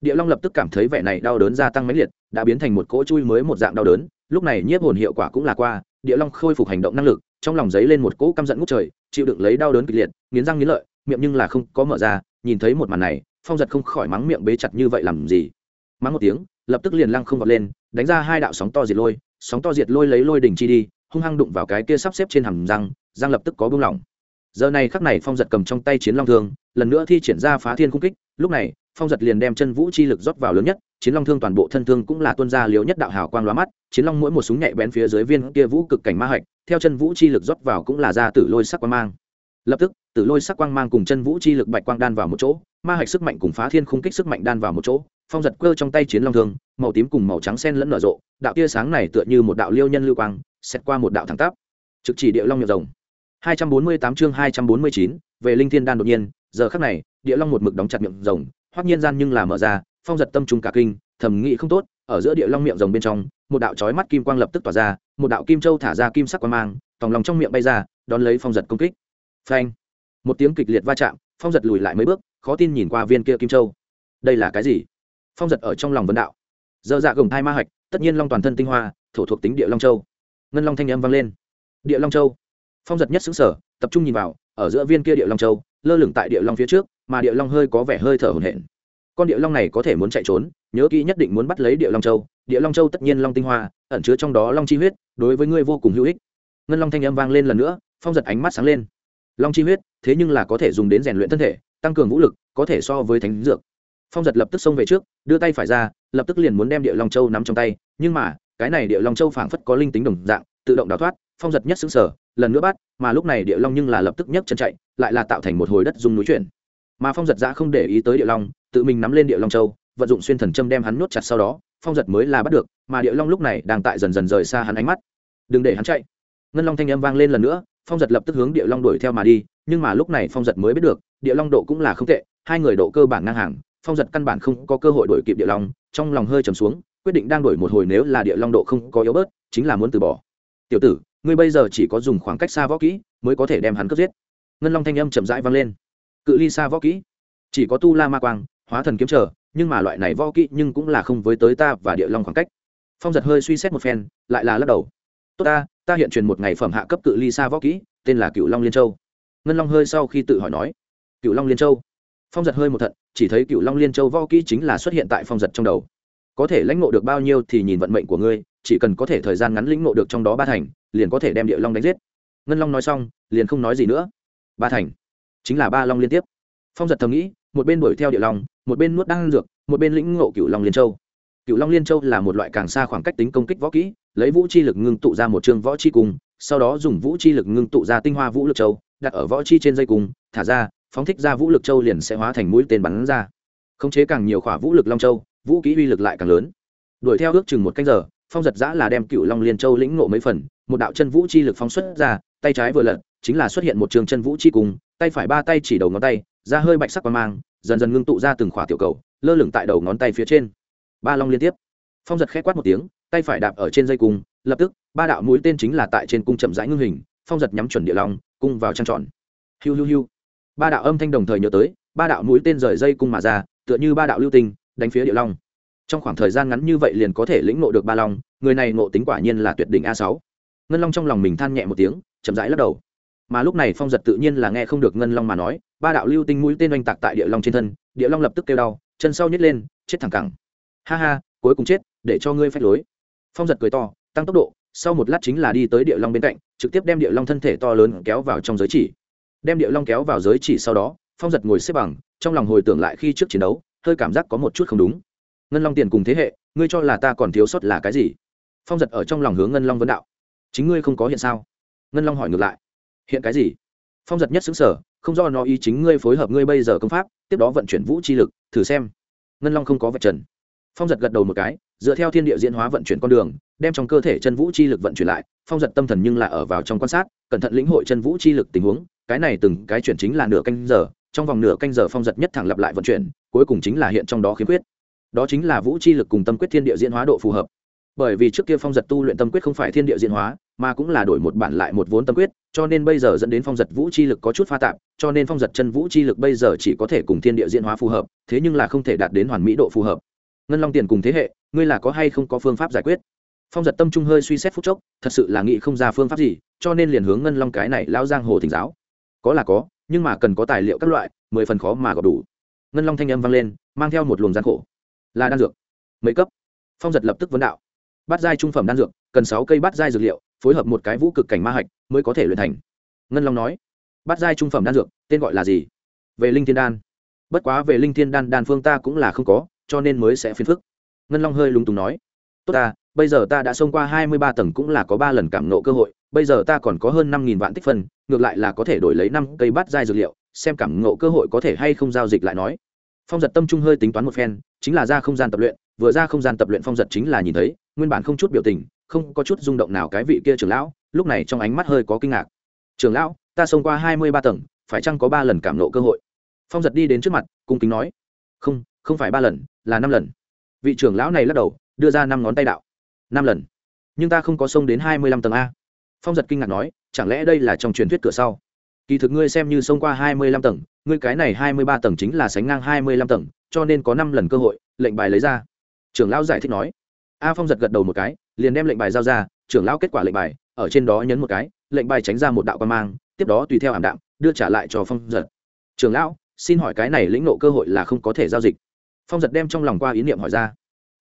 Địa long lập tức cảm thấy vẻ này đau đớn gia tăng mãnh liệt, đã biến thành một cỗ chui mới một dạng đau đớn, lúc này nhiếp hồn hiệu quả cũng là qua, địa long khôi phục hành động năng lực, trong lòng giấy lên một cỗ căm giận ngút trời, chịu đựng lấy đau đớn kịch liệt, nghiến răng nghiến lợi, miệng nhưng là không có mở ra, nhìn thấy một màn này, phong giật không khỏi mắng miệng bế chặt như vậy làm gì. Mắng một tiếng lập tức liền lăng không vọt lên, đánh ra hai đạo sóng to diệt lôi, sóng to diệt lôi lấy lôi đỉnh chi đi, hung hăng đụng vào cái kia sắp xếp trên hầm răng răng lập tức có buông lỏng. Giờ này khắc này phong giật cầm trong tay chiến long thương, lần nữa thi triển ra phá thiên cung kích, lúc này, phong giật liền đem chân vũ chi lực rót vào lớn nhất, chiến long thương toàn bộ thân thương cũng là tuân ra liếu nhất đạo hào quang lóa mắt, chiến long mỗi một súng nhạy bén phía dưới viên kia vũ cực cảnh ma hạch, theo chân vũ chi lực rót vào cũng là ra tử lôi sắc quang mang. Lập tức, tử lôi sắc quang mang cùng chân vũ chi lực bạch quang đan vào một chỗ, ma hạch sức mạnh cùng phá thiên khung kích sức mạnh đan vào một chỗ phong giật cơ trong tay chiến long thương màu tím cùng màu trắng sen lẫn nở rộ đạo tia sáng này tựa như một đạo liêu nhân lưu quang xét qua một đạo thẳng tắp. Trực chỉ địa long miệng rồng. 248 chương 249, về linh thiên đan đột nhiên giờ khắc này địa long một mực đóng chặt miệng rồng hoắc nhiên gian nhưng là mở ra phong giật tâm trung cả kinh thầm nghĩ không tốt ở giữa địa long miệng rồng bên trong một đạo chói mắt kim quang lập tức tỏa ra một đạo kim châu thả ra kim sắc quang mang tòng lòng trong miệng bay ra đón lấy phong giật công kích. Phanh. Một tiếng kịch liệt va chạm phong giật lùi lại mấy bước khó tin nhìn qua viên kia kim châu. Đây là cái gì? Phong giật ở trong lòng vấn đạo. Dơ dạ gồng hai ma hạch, tất nhiên long toàn thân tinh hoa, thổ thuộc tính địa long châu. Ngân long thanh âm vang lên. Địa long châu. Phong giật nhất xứng sở tập trung nhìn vào, ở giữa viên kia địa long châu, lơ lửng tại địa long phía trước, mà địa long hơi có vẻ hơi thở hổn hển. Con địa long này có thể muốn chạy trốn, nhớ kỹ nhất định muốn bắt lấy địa long châu. Địa long châu tất nhiên long tinh hoa, ẩn chứa trong đó long chi huyết, đối với ngươi vô cùng hữu ích. Ngân long thanh âm vang lên lần nữa, phong giật ánh mắt sáng lên. Long chi huyết, thế nhưng là có thể dùng đến rèn luyện thân thể, tăng cường vũ lực, có thể so với thánh dược phong giật lập tức xông về trước, đưa tay phải ra, lập tức liền muốn đem địa long châu nắm trong tay, nhưng mà, cái này địa long châu phảng phất có linh tính đồng dạng, tự động đào thoát, phong giật nhất xứng sở lần nữa bắt, mà lúc này địa long nhưng là lập tức nhấc chân chạy, lại là tạo thành một hồi đất dung núi chuyển. Mà phong giật giã không để ý tới địa long, tự mình nắm lên địa long châu, vận dụng xuyên thần châm đem hắn nuốt chặt sau đó, phong giật mới là bắt được, mà địa long lúc này đang tại dần dần rời xa hắn ánh mắt. Đừng để hắn chạy. Ngân long thanh âm vang lên lần nữa, phong giật lập tức hướng địa long đuổi theo mà đi, nhưng mà lúc này phong giật mới biết được, địa long độ cũng là không tệ, hai người độ cơ bản ngang hàng phong giật căn bản không có cơ hội đổi kịp địa long, trong lòng hơi trầm xuống, quyết định đang đổi một hồi nếu là địa long độ không có yếu bớt, chính là muốn từ bỏ. Tiểu tử, ngươi bây giờ chỉ có dùng khoảng cách xa võ kỹ mới có thể đem hắn cướp giết. Ngân long thanh âm chậm rãi vang lên. Cự ly xa võ kỹ, chỉ có tu la ma quang, hóa thần kiếm trở, nhưng mà loại này võ kỹ nhưng cũng là không với tới ta và địa long khoảng cách. Phong giật hơi suy xét một phen, lại là lắc đầu. Tốt ta ta hiện truyền một ngày phẩm hạ cấp cự ly xa võ kỹ, tên là cựu long liên châu. Ngân long hơi sau khi tự hỏi nói. Cựu long liên châu. Phong giật hơi một thận chỉ thấy cựu long liên châu võ kỹ chính là xuất hiện tại phong giật trong đầu. Có thể lãnh ngộ được bao nhiêu thì nhìn vận mệnh của ngươi, chỉ cần có thể thời gian ngắn lĩnh ngộ được trong đó ba thành, liền có thể đem địa long đánh giết. Ngân long nói xong, liền không nói gì nữa. Ba thành, chính là ba long liên tiếp. Phong giật thầm nghĩ, một bên đuổi theo địa long, một bên nuốt đan dược, một bên lĩnh ngộ cựu long liên châu. Cựu long liên châu là một loại càng xa khoảng cách tính công kích võ kỹ, lấy vũ chi lực ngưng tụ ra một chương võ chi cung, sau đó dùng vũ chi lực ngưng tụ ra tinh hoa vũ lực châu, đặt ở võ chi trên dây cung, thả ra phóng thích ra vũ lực châu liền sẽ hóa thành mũi tên bắn ra. Khống chế càng nhiều khỏa vũ lực long châu, vũ kỹ uy lực lại càng lớn. Đuổi theo ước chừng một canh giờ, phong giật giã là đem cựu long liên châu lĩnh ngộ mấy phần, một đạo chân vũ chi lực phóng xuất ra, tay trái vừa lật, chính là xuất hiện một trường chân vũ chi cùng, tay phải ba tay chỉ đầu ngón tay ra hơi bạch sắc và mang, dần dần ngưng tụ ra từng khỏa tiểu cầu, lơ lửng tại đầu ngón tay phía trên. Ba long liên tiếp. Phong giật k h ẽ quát một tiếng, tay phải đạp ở trên dây cung, lập tức, ba đạo mũi tên chính là tại trên cung chậm rãi ngưng hình, phong giật nhắm chuẩn địa long, cung vào trăng tròn. Hiu hiu hiu ba đạo âm thanh đồng thời nhớ tới, ba đạo mũi tên rời dây cung mà ra, tựa như ba đạo lưu tinh, đánh phía địa long. Trong khoảng thời gian ngắn như vậy liền có thể lĩnh ngộ được ba long, người này ngộ tính quả nhiên là tuyệt đỉnh a sáu. Ngân long trong lòng mình than nhẹ một tiếng, chậm rãi lắc đầu. Mà lúc này phong giật tự nhiên là nghe không được ngân long mà nói, ba đạo lưu tinh mũi tên oanh tạc tại địa long trên thân, địa long lập tức kêu đau, chân sau nhét lên, chết thẳng cẳng. Ha ha, cuối cùng chết, để cho ngươi phách lối. Phong giật cười to, tăng tốc độ, sau một lát chính là đi tới địa long bên cạnh, trực tiếp đem địa long thân thể to lớn kéo vào trong giới chỉ đem điệu long kéo vào giới chỉ sau đó, phong giật ngồi xếp bằng, trong lòng hồi tưởng lại khi trước chiến đấu, hơi cảm giác có một chút không đúng. Ngân long tiền cùng thế hệ, ngươi cho là ta còn thiếu sót là cái gì? Phong giật ở trong lòng hướng ngân long vấn đạo. Chính ngươi không có hiện sao? Ngân long hỏi ngược lại. Hiện cái gì? Phong giật nhất xứng sở không do nó ý chính ngươi phối hợp ngươi bây giờ công pháp, tiếp đó vận chuyển vũ chi lực, thử xem. Ngân long không có vật trần. Phong giật gật đầu một cái, dựa theo thiên địa diễn hóa vận chuyển con đường, đem trong cơ thể chân vũ chi lực vận chuyển lại. Phong giật tâm thần nhưng là ở vào trong quan sát, cẩn thận lĩnh hội chân vũ chi lực tình huống cái này từng cái chuyển chính là nửa canh giờ, trong vòng nửa canh giờ phong giật nhất thẳng lặp lại vận chuyển, cuối cùng chính là hiện trong đó khiếm khuyết. Đó chính là vũ chi lực cùng tâm quyết thiên địa diễn hóa độ phù hợp. Bởi vì trước kia phong giật tu luyện tâm quyết không phải thiên địa diễn hóa, mà cũng là đổi một bản lại một vốn tâm quyết, cho nên bây giờ dẫn đến phong giật vũ chi lực có chút pha tạp, cho nên phong giật chân vũ chi lực bây giờ chỉ có thể cùng thiên địa diễn hóa phù hợp, thế nhưng là không thể đạt đến hoàn mỹ độ phù hợp. Ngân long tiền cùng thế hệ, ngươi là có hay không có phương pháp giải quyết? Phong giật tâm trung hơi suy xét phút chốc, thật sự là nghĩ không ra phương pháp gì, cho nên liền hướng ngân long cái này lao giang hồ thỉnh giáo có là có, nhưng mà cần có tài liệu các loại, mười phần khó mà gặp đủ. Ngân long thanh âm vang lên, mang theo một luồng gian khổ. Là đan dược. Mấy cấp? Phong giật lập tức vấn đạo. Bát giai trung phẩm đan dược, cần sáu cây bát giai dược liệu, phối hợp một cái vũ cực cảnh ma hạch, mới có thể luyện thành. Ngân long nói, bát giai trung phẩm đan dược, tên gọi là gì? Về linh thiên đan. Bất quá về linh thiên đan đan phương ta cũng là không có, cho nên mới sẽ phiền phức. Ngân long hơi lúng túng nói, tốt ta, bây giờ ta đã xông qua hai mươi ba tầng cũng là có ba lần cảm nộ cơ hội bây giờ ta còn có hơn năm nghìn vạn tích phân, ngược lại là có thể đổi lấy năm cây bát giai dược liệu, xem cảm ngộ cơ hội có thể hay không giao dịch lại nói. Phong giật tâm trung hơi tính toán một phen, chính là ra không gian tập luyện, vừa ra không gian tập luyện phong giật chính là nhìn thấy, nguyên bản không chút biểu tình, không có chút rung động nào cái vị kia trưởng lão, lúc này trong ánh mắt hơi có kinh ngạc. Trưởng lão, ta xông qua hai mươi ba tầng, phải chăng có ba lần cảm nộ cơ hội? Phong giật đi đến trước mặt, cung kính nói. Không không phải ba lần, là năm lần. Vị trưởng lão này lắc đầu, đưa ra năm ngón tay đạo. Năm lần. Nhưng ta không có xông đến hai mươi lăm tầng a phong giật kinh ngạc nói, chẳng lẽ đây là trong truyền thuyết cửa sau? Kỳ thực ngươi xem như xông qua hai mươi lăm tầng, ngươi cái này hai mươi ba tầng chính là sánh ngang hai mươi lăm tầng, cho nên có năm lần cơ hội, lệnh bài lấy ra. Trưởng lão giải thích nói. A phong giật gật đầu một cái, liền đem lệnh bài giao ra, trưởng lão kết quả lệnh bài, ở trên đó nhấn một cái, lệnh bài tránh ra một đạo quan mang, tiếp đó tùy theo ảm đạm, đưa trả lại cho phong giật. Trưởng lão, xin hỏi cái này lĩnh nộ cơ hội là không có thể giao dịch? Phong giật đem trong lòng qua ý niệm hỏi ra.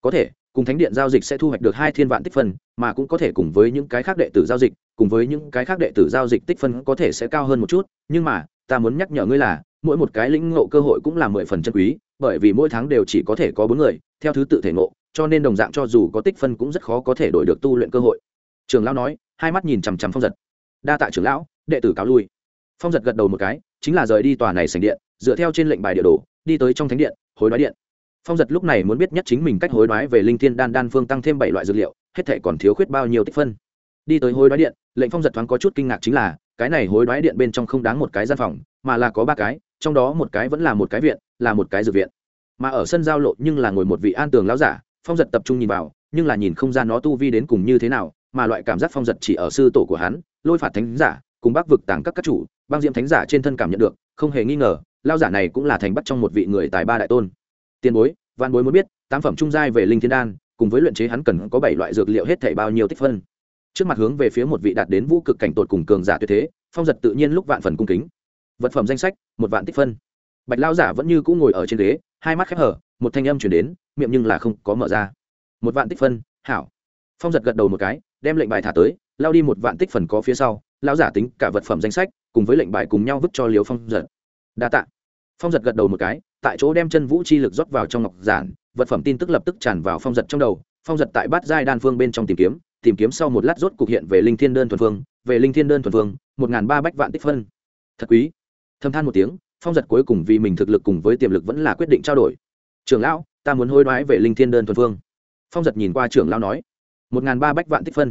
Có thể, cùng thánh điện giao dịch sẽ thu hoạch được hai thiên vạn tích phân, mà cũng có thể cùng với những cái khác đệ tử giao dịch cùng với những cái khác đệ tử giao dịch tích phân có thể sẽ cao hơn một chút, nhưng mà, ta muốn nhắc nhở ngươi là, mỗi một cái lĩnh ngộ cơ hội cũng là mười phần chân quý, bởi vì mỗi tháng đều chỉ có thể có bốn người, theo thứ tự thể ngộ, cho nên đồng dạng cho dù có tích phân cũng rất khó có thể đổi được tu luyện cơ hội. Trường lão nói, hai mắt nhìn chằm chằm phong giật. Đa tạ trưởng lão, đệ tử cáo lui. Phong giật gật đầu một cái, chính là rời đi tòa này sành điện, dựa theo trên lệnh bài địa đồ, đi tới trong thánh điện, hối đoái điện. Phong giật lúc này muốn biết nhất chính mình cách hối đoái về linh thiên đan đan phương tăng thêm bảy loại dược liệu, hết thể còn thiếu khuyết bao nhiêu tích phân. Đi tới hối đoái điện lệnh phong giật thoáng có chút kinh ngạc chính là, cái này hối đoái điện bên trong không đáng một cái gian phòng, mà là có ba cái, trong đó một cái vẫn là một cái viện, là một cái dược viện. Mà ở sân giao lộ nhưng là ngồi một vị an tường lão giả, phong giật tập trung nhìn vào, nhưng là nhìn không ra nó tu vi đến cùng như thế nào, mà loại cảm giác phong giật chỉ ở sư tổ của hắn, lôi phạt thánh giả, cùng bác vực tàng các các chủ, băng diệm thánh giả trên thân cảm nhận được, không hề nghi ngờ lao giả này cũng là thành bắt trong một vị người tài ba đại tôn. Tiền bối văn bối muốn biết, tám phẩm trung giai về linh thiên đan, cùng với luyện chế hắn cần có bảy loại dược liệu hết thảy bao nhiêu tích phân? Trước mặt hướng về phía một vị đạt đến vũ cực cảnh tột cùng cường giả tuyệt thế, phong giật tự nhiên lúc vạn phần cung kính. Vật phẩm danh sách, một vạn tích phân. Bạch lao giả vẫn như cũ ngồi ở trên ghế, hai mắt khép hở, một thanh âm chuyển đến, miệng nhưng là không có mở ra. Một vạn tích phân, hảo. Phong giật gật đầu một cái, đem lệnh bài thả tới, lao đi một vạn tích phần có phía sau, lão giả tính cả vật phẩm danh sách, cùng với lệnh bài cùng nhau vứt cho liều phong giật. Đa tạ. Phong giật gật đầu một cái, tại chỗ đem chân vũ chi lực rót vào trong ngọc giản, vật phẩm tin tức lập tức tràn vào phong giật trong đầu, phong giật tại bát giai đan phương bên trong tìm kiếm tìm kiếm sau một lát rốt cục hiện về linh thiên đơn thuần phương về linh thiên đơn thuần phương một n g h n ba bách vạn tích phân. Thật quý. Thâm than một tiếng, phong giật cuối cùng vì mình thực lực cùng với tiềm lực vẫn là quyết định trao đổi. Trưởng lão, ta muốn hối đoái về linh thiên đơn thuần phương phong giật nhìn qua trưởng lão nói, một n g h n ba bách vạn tích phân.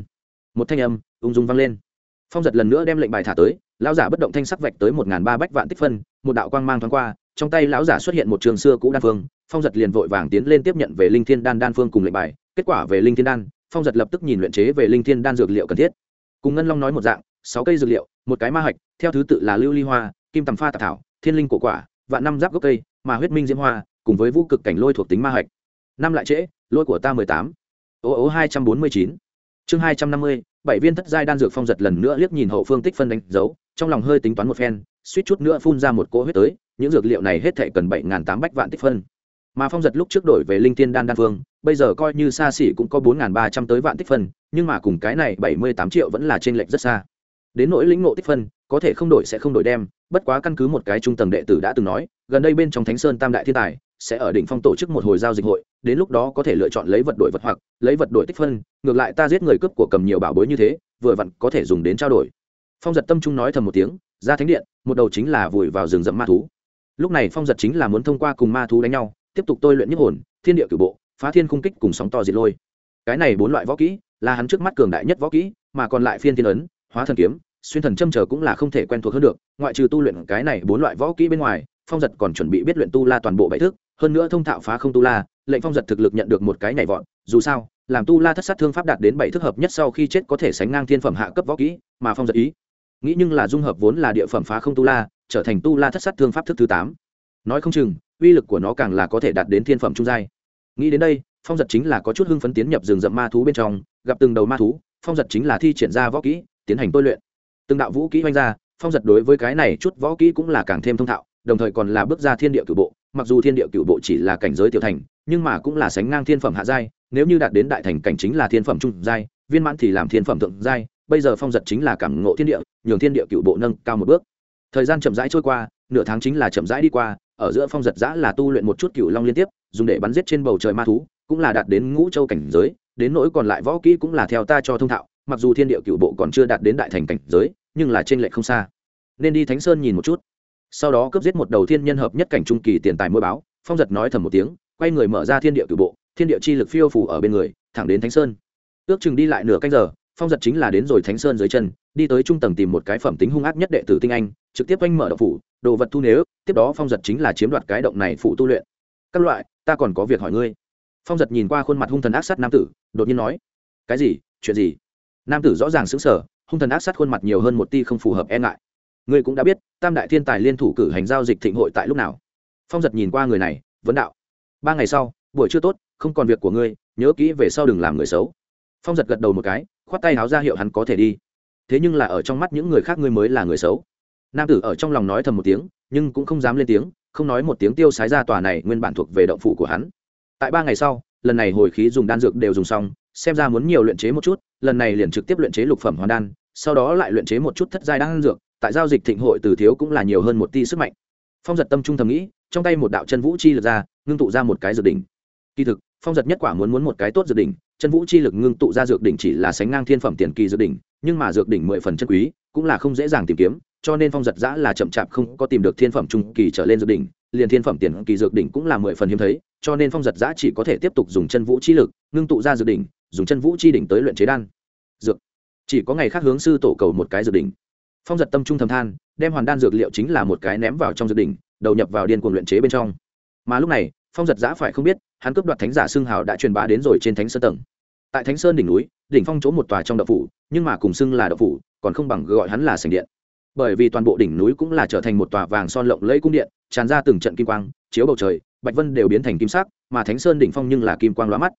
Một thanh âm ung dung vang lên. Phong giật lần nữa đem lệnh bài thả tới, lão giả bất động thanh sắc vạch tới một n g h n ba bách vạn tích phân, một đạo quang mang thoáng qua, trong tay lão giả xuất hiện một trường xưa cũ đan phương phong giật liền vội vàng tiến lên tiếp nhận về linh thiên đan đan phương cùng lệnh bài, kết quả về linh thiên đan phong giật lập tức nhìn luyện chế về linh thiên đan dược liệu cần thiết. Cùng ngân long nói một dạng, sáu cây dược liệu, một cái ma hạch, theo thứ tự là lưu ly hoa, kim tầm pha tạp thảo, thiên linh cổ quả và năm giáp gốc cây, mà huyết minh diễm hoa, cùng với vũ cực cảnh lôi thuộc tính ma hạch. Năm lại trễ, lôi của ta mười tám. Ô ô hai trăm bốn mươi chín. Chương hai trăm năm mươi, bảy viên thất giai đan dược phong giật lần nữa liếc nhìn hậu phương tích phân đánh dấu, trong lòng hơi tính toán một phen, suýt chút nữa phun ra một cỗ huyết tới, những dược liệu này hết thể cần bảy n tám bách vạn tích phân mà phong giật lúc trước đổi về linh tiên đan đan phương, bây giờ coi như xa xỉ cũng có bốn ba trăm tới vạn tích phân, nhưng mà cùng cái này bảy mươi tám triệu vẫn là t r ê n lệch rất xa. Đến nỗi lĩnh ngộ tích phân, có thể không đổi sẽ không đổi đem, bất quá căn cứ một cái trung tầng đệ tử đã từng nói, gần đây bên trong thánh sơn tam đại thiên tài, sẽ ở đỉnh phong tổ chức một hồi giao dịch hội, đến lúc đó có thể lựa chọn lấy vật đổi vật hoặc, lấy vật đổi tích phân, ngược lại ta giết người cướp của cầm nhiều bảo bối như thế, vừa vặn có thể dùng đến trao đổi. Phong giật tâm trung nói thầm một tiếng, ra thánh điện, một đầu chính là vùi vào rừng rậm ma thú. Lúc này phong giật chính là muốn thông qua cùng ma thú đánh nhau tiếp tục tôi luyện nhất hồn, thiên địa cử bộ, phá thiên khung kích cùng sóng to diệt lôi. Cái này bốn loại võ kỹ, là hắn trước mắt cường đại nhất võ kỹ, mà còn lại phiên thiên ấn, hóa thần kiếm, xuyên thần châm chờ cũng là không thể quen thuộc hơn được. Ngoại trừ tu luyện cái này bốn loại võ kỹ bên ngoài, phong giật còn chuẩn bị biết luyện tu la toàn bộ bảy thức, hơn nữa thông thạo phá không tu la, lệnh phong giật thực lực nhận được một cái nhảy vọt, dù sao, làm tu la thất sát thương pháp đạt đến bảy thức hợp nhất sau khi chết có thể sánh ngang thiên phẩm hạ cấp võ kỹ, mà phong giật ý, nghĩ nhưng là dung hợp vốn là địa phẩm phá không tu la, trở thành tu la thất sát thương pháp thức thứ tám. Nói không chừng uy lực của nó càng là có thể đạt đến thiên phẩm trung giai. Nghĩ đến đây, phong giật chính là có chút hưng phấn tiến nhập rừng rậm ma thú bên trong, gặp từng đầu ma thú, phong giật chính là thi triển ra võ kỹ, tiến hành tôi luyện. Từng đạo vũ kỹ oanh ra, phong giật đối với cái này chút võ kỹ cũng là càng thêm thông thạo, đồng thời còn là bước ra thiên địa cửu bộ, mặc dù thiên địa cửu bộ chỉ là cảnh giới tiểu thành, nhưng mà cũng là sánh ngang thiên phẩm hạ giai, nếu như đạt đến đại thành cảnh chính là thiên phẩm trung giai, viên mãn thì làm thiên phẩm thượng giai, bây giờ phong giật chính là cảm ngộ thiên địa, nhường thiên địa cửu bộ nâng cao một bước. Thời gian chậm rãi trôi qua, nửa tháng chính là chậm rãi đi qua ở giữa phong giật giã là tu luyện một chút cửu long liên tiếp, dùng để bắn giết trên bầu trời ma thú, cũng là đạt đến ngũ châu cảnh giới, đến nỗi còn lại võ kỹ cũng là theo ta cho thông thạo, mặc dù thiên địa cửu bộ còn chưa đạt đến đại thành cảnh giới, nhưng là trên lệ không xa. Nên đi thánh sơn nhìn một chút. Sau đó cướp giết một đầu thiên nhân hợp nhất cảnh trung kỳ tiền tài môi báo, phong giật nói thầm một tiếng, quay người mở ra thiên địa cửu bộ, thiên địa chi lực phiêu phủ ở bên người, thẳng đến thánh sơn. Ước chừng đi lại nửa canh giờ phong giật chính là đến rồi thánh sơn dưới chân, đi tới trung tầng tìm một cái phẩm tính hung ác nhất đệ tử tinh anh, trực tiếp oanh mở động phủ, đồ vật thu nếu, tiếp đó phong giật chính là chiếm đoạt cái động này phụ tu luyện. Các loại, ta còn có việc hỏi ngươi. Phong giật nhìn qua khuôn mặt hung thần ác sát nam tử, đột nhiên nói, cái gì? Chuyện gì? Nam tử rõ ràng xứng sở hung thần ác sát khuôn mặt nhiều hơn một ti không phù hợp e ngại. Ngươi cũng đã biết, tam đại thiên tài liên thủ cử hành giao dịch thịnh hội tại lúc nào. Phong giật nhìn qua người này, vấn đạo, ba ngày sau, buổi chưa tốt, không còn việc của ngươi, nhớ kỹ về sau đừng làm người xấu. Phong giật gật đầu một cái khoát tay háo ra hiệu hắn có thể đi. Thế nhưng là ở trong mắt những người khác ngươi mới là người xấu. Nam tử ở trong lòng nói thầm một tiếng, nhưng cũng không dám lên tiếng, không nói một tiếng tiêu sái ra tòa này nguyên bản thuộc về động phủ của hắn. Tại ba ngày sau, lần này hồi khí dùng đan dược đều dùng xong, xem ra muốn nhiều luyện chế một chút, lần này liền trực tiếp luyện chế lục phẩm hoàn đan, sau đó lại luyện chế một chút thất giai đan dược, tại giao dịch thịnh hội từ thiếu cũng là nhiều hơn một ti sức mạnh. Phong giật tâm trung thầm nghĩ, trong tay một đạo chân vũ chi lực ra, ngưng tụ ra một cái dược đỉnh. Kỳ thực, phong giật nhất quả muốn muốn một cái tốt dược đỉnh chân vũ chi lực ngưng tụ ra dược đỉnh chỉ là sánh ngang thiên phẩm tiền kỳ dược đỉnh, nhưng mà dược đỉnh mười phần chân quý, cũng là không dễ dàng tìm kiếm, cho nên phong giật giã là chậm chạp không có tìm được thiên phẩm trung kỳ trở lên dược đỉnh, liền thiên phẩm tiền kỳ dược đỉnh cũng là mười phần hiếm thấy, cho nên phong giật giã chỉ có thể tiếp tục dùng chân vũ chi lực ngưng tụ ra dược đỉnh, dùng chân vũ chi đỉnh tới luyện chế đan. Dược. Chỉ có ngày khác hướng sư tổ cầu một cái dược đỉnh. Phong giật tâm trung thầm than, đem hoàn đan dược liệu chính là một cái ném vào trong dược đỉnh, đầu nhập vào điên cuồng luyện chế bên trong. Mà lúc này phong giật giã phải không biết, hắn cướp đoạt thánh giả xưng hào đã truyền bá đến rồi trên thánh sơn tầng. Tại thánh sơn đỉnh núi, đỉnh phong chỗ một tòa trong đậu phủ, nhưng mà cùng xưng là đậu phủ, còn không bằng gọi hắn là sành điện. Bởi vì toàn bộ đỉnh núi cũng là trở thành một tòa vàng son lộng lẫy cung điện, tràn ra từng trận kim quang, chiếu bầu trời, bạch vân đều biến thành kim sắc, mà thánh sơn đỉnh phong nhưng là kim quang lóa mắt.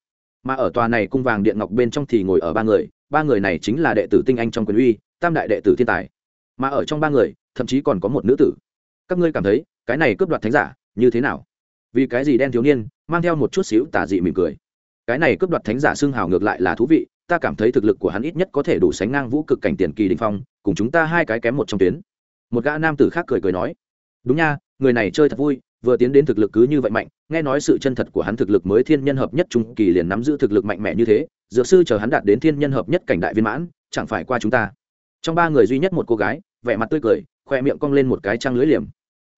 Mà ở tòa này cung vàng điện ngọc bên trong thì ngồi ở ba người ba người này chính là đệ tử tinh anh trong quyền uy, tam đại đệ tử thiên tài. Mà ở trong ba người, thậm chí còn có một nữ tử. Các ngươi cảm thấy, cái này cướp đoạt thánh giả, như thế nào? Vì cái gì đen thiếu niên, mang theo một chút xíu tà dị mỉm cười. Cái này cướp đoạt thánh giả xương hào ngược lại là thú vị, ta cảm thấy thực lực của hắn ít nhất có thể đủ sánh ngang vũ cực cảnh tiền kỳ đình phong, cùng chúng ta hai cái kém một trong tuyến. Một gã nam tử khác cười cười nói, đúng nha, người này chơi thật vui, vừa tiến đến thực lực cứ như vậy mạnh, nghe nói sự chân thật của hắn thực lực mới thiên nhân hợp nhất trung kỳ liền nắm giữ thực lực mạnh mẽ như thế, dược sư chờ hắn đạt đến thiên nhân hợp nhất cảnh đại viên mãn, chẳng phải qua chúng ta. Trong ba người duy nhất một cô gái, vẻ mặt tươi cười, khoe miệng cong lên một cái trăng lưới liềm.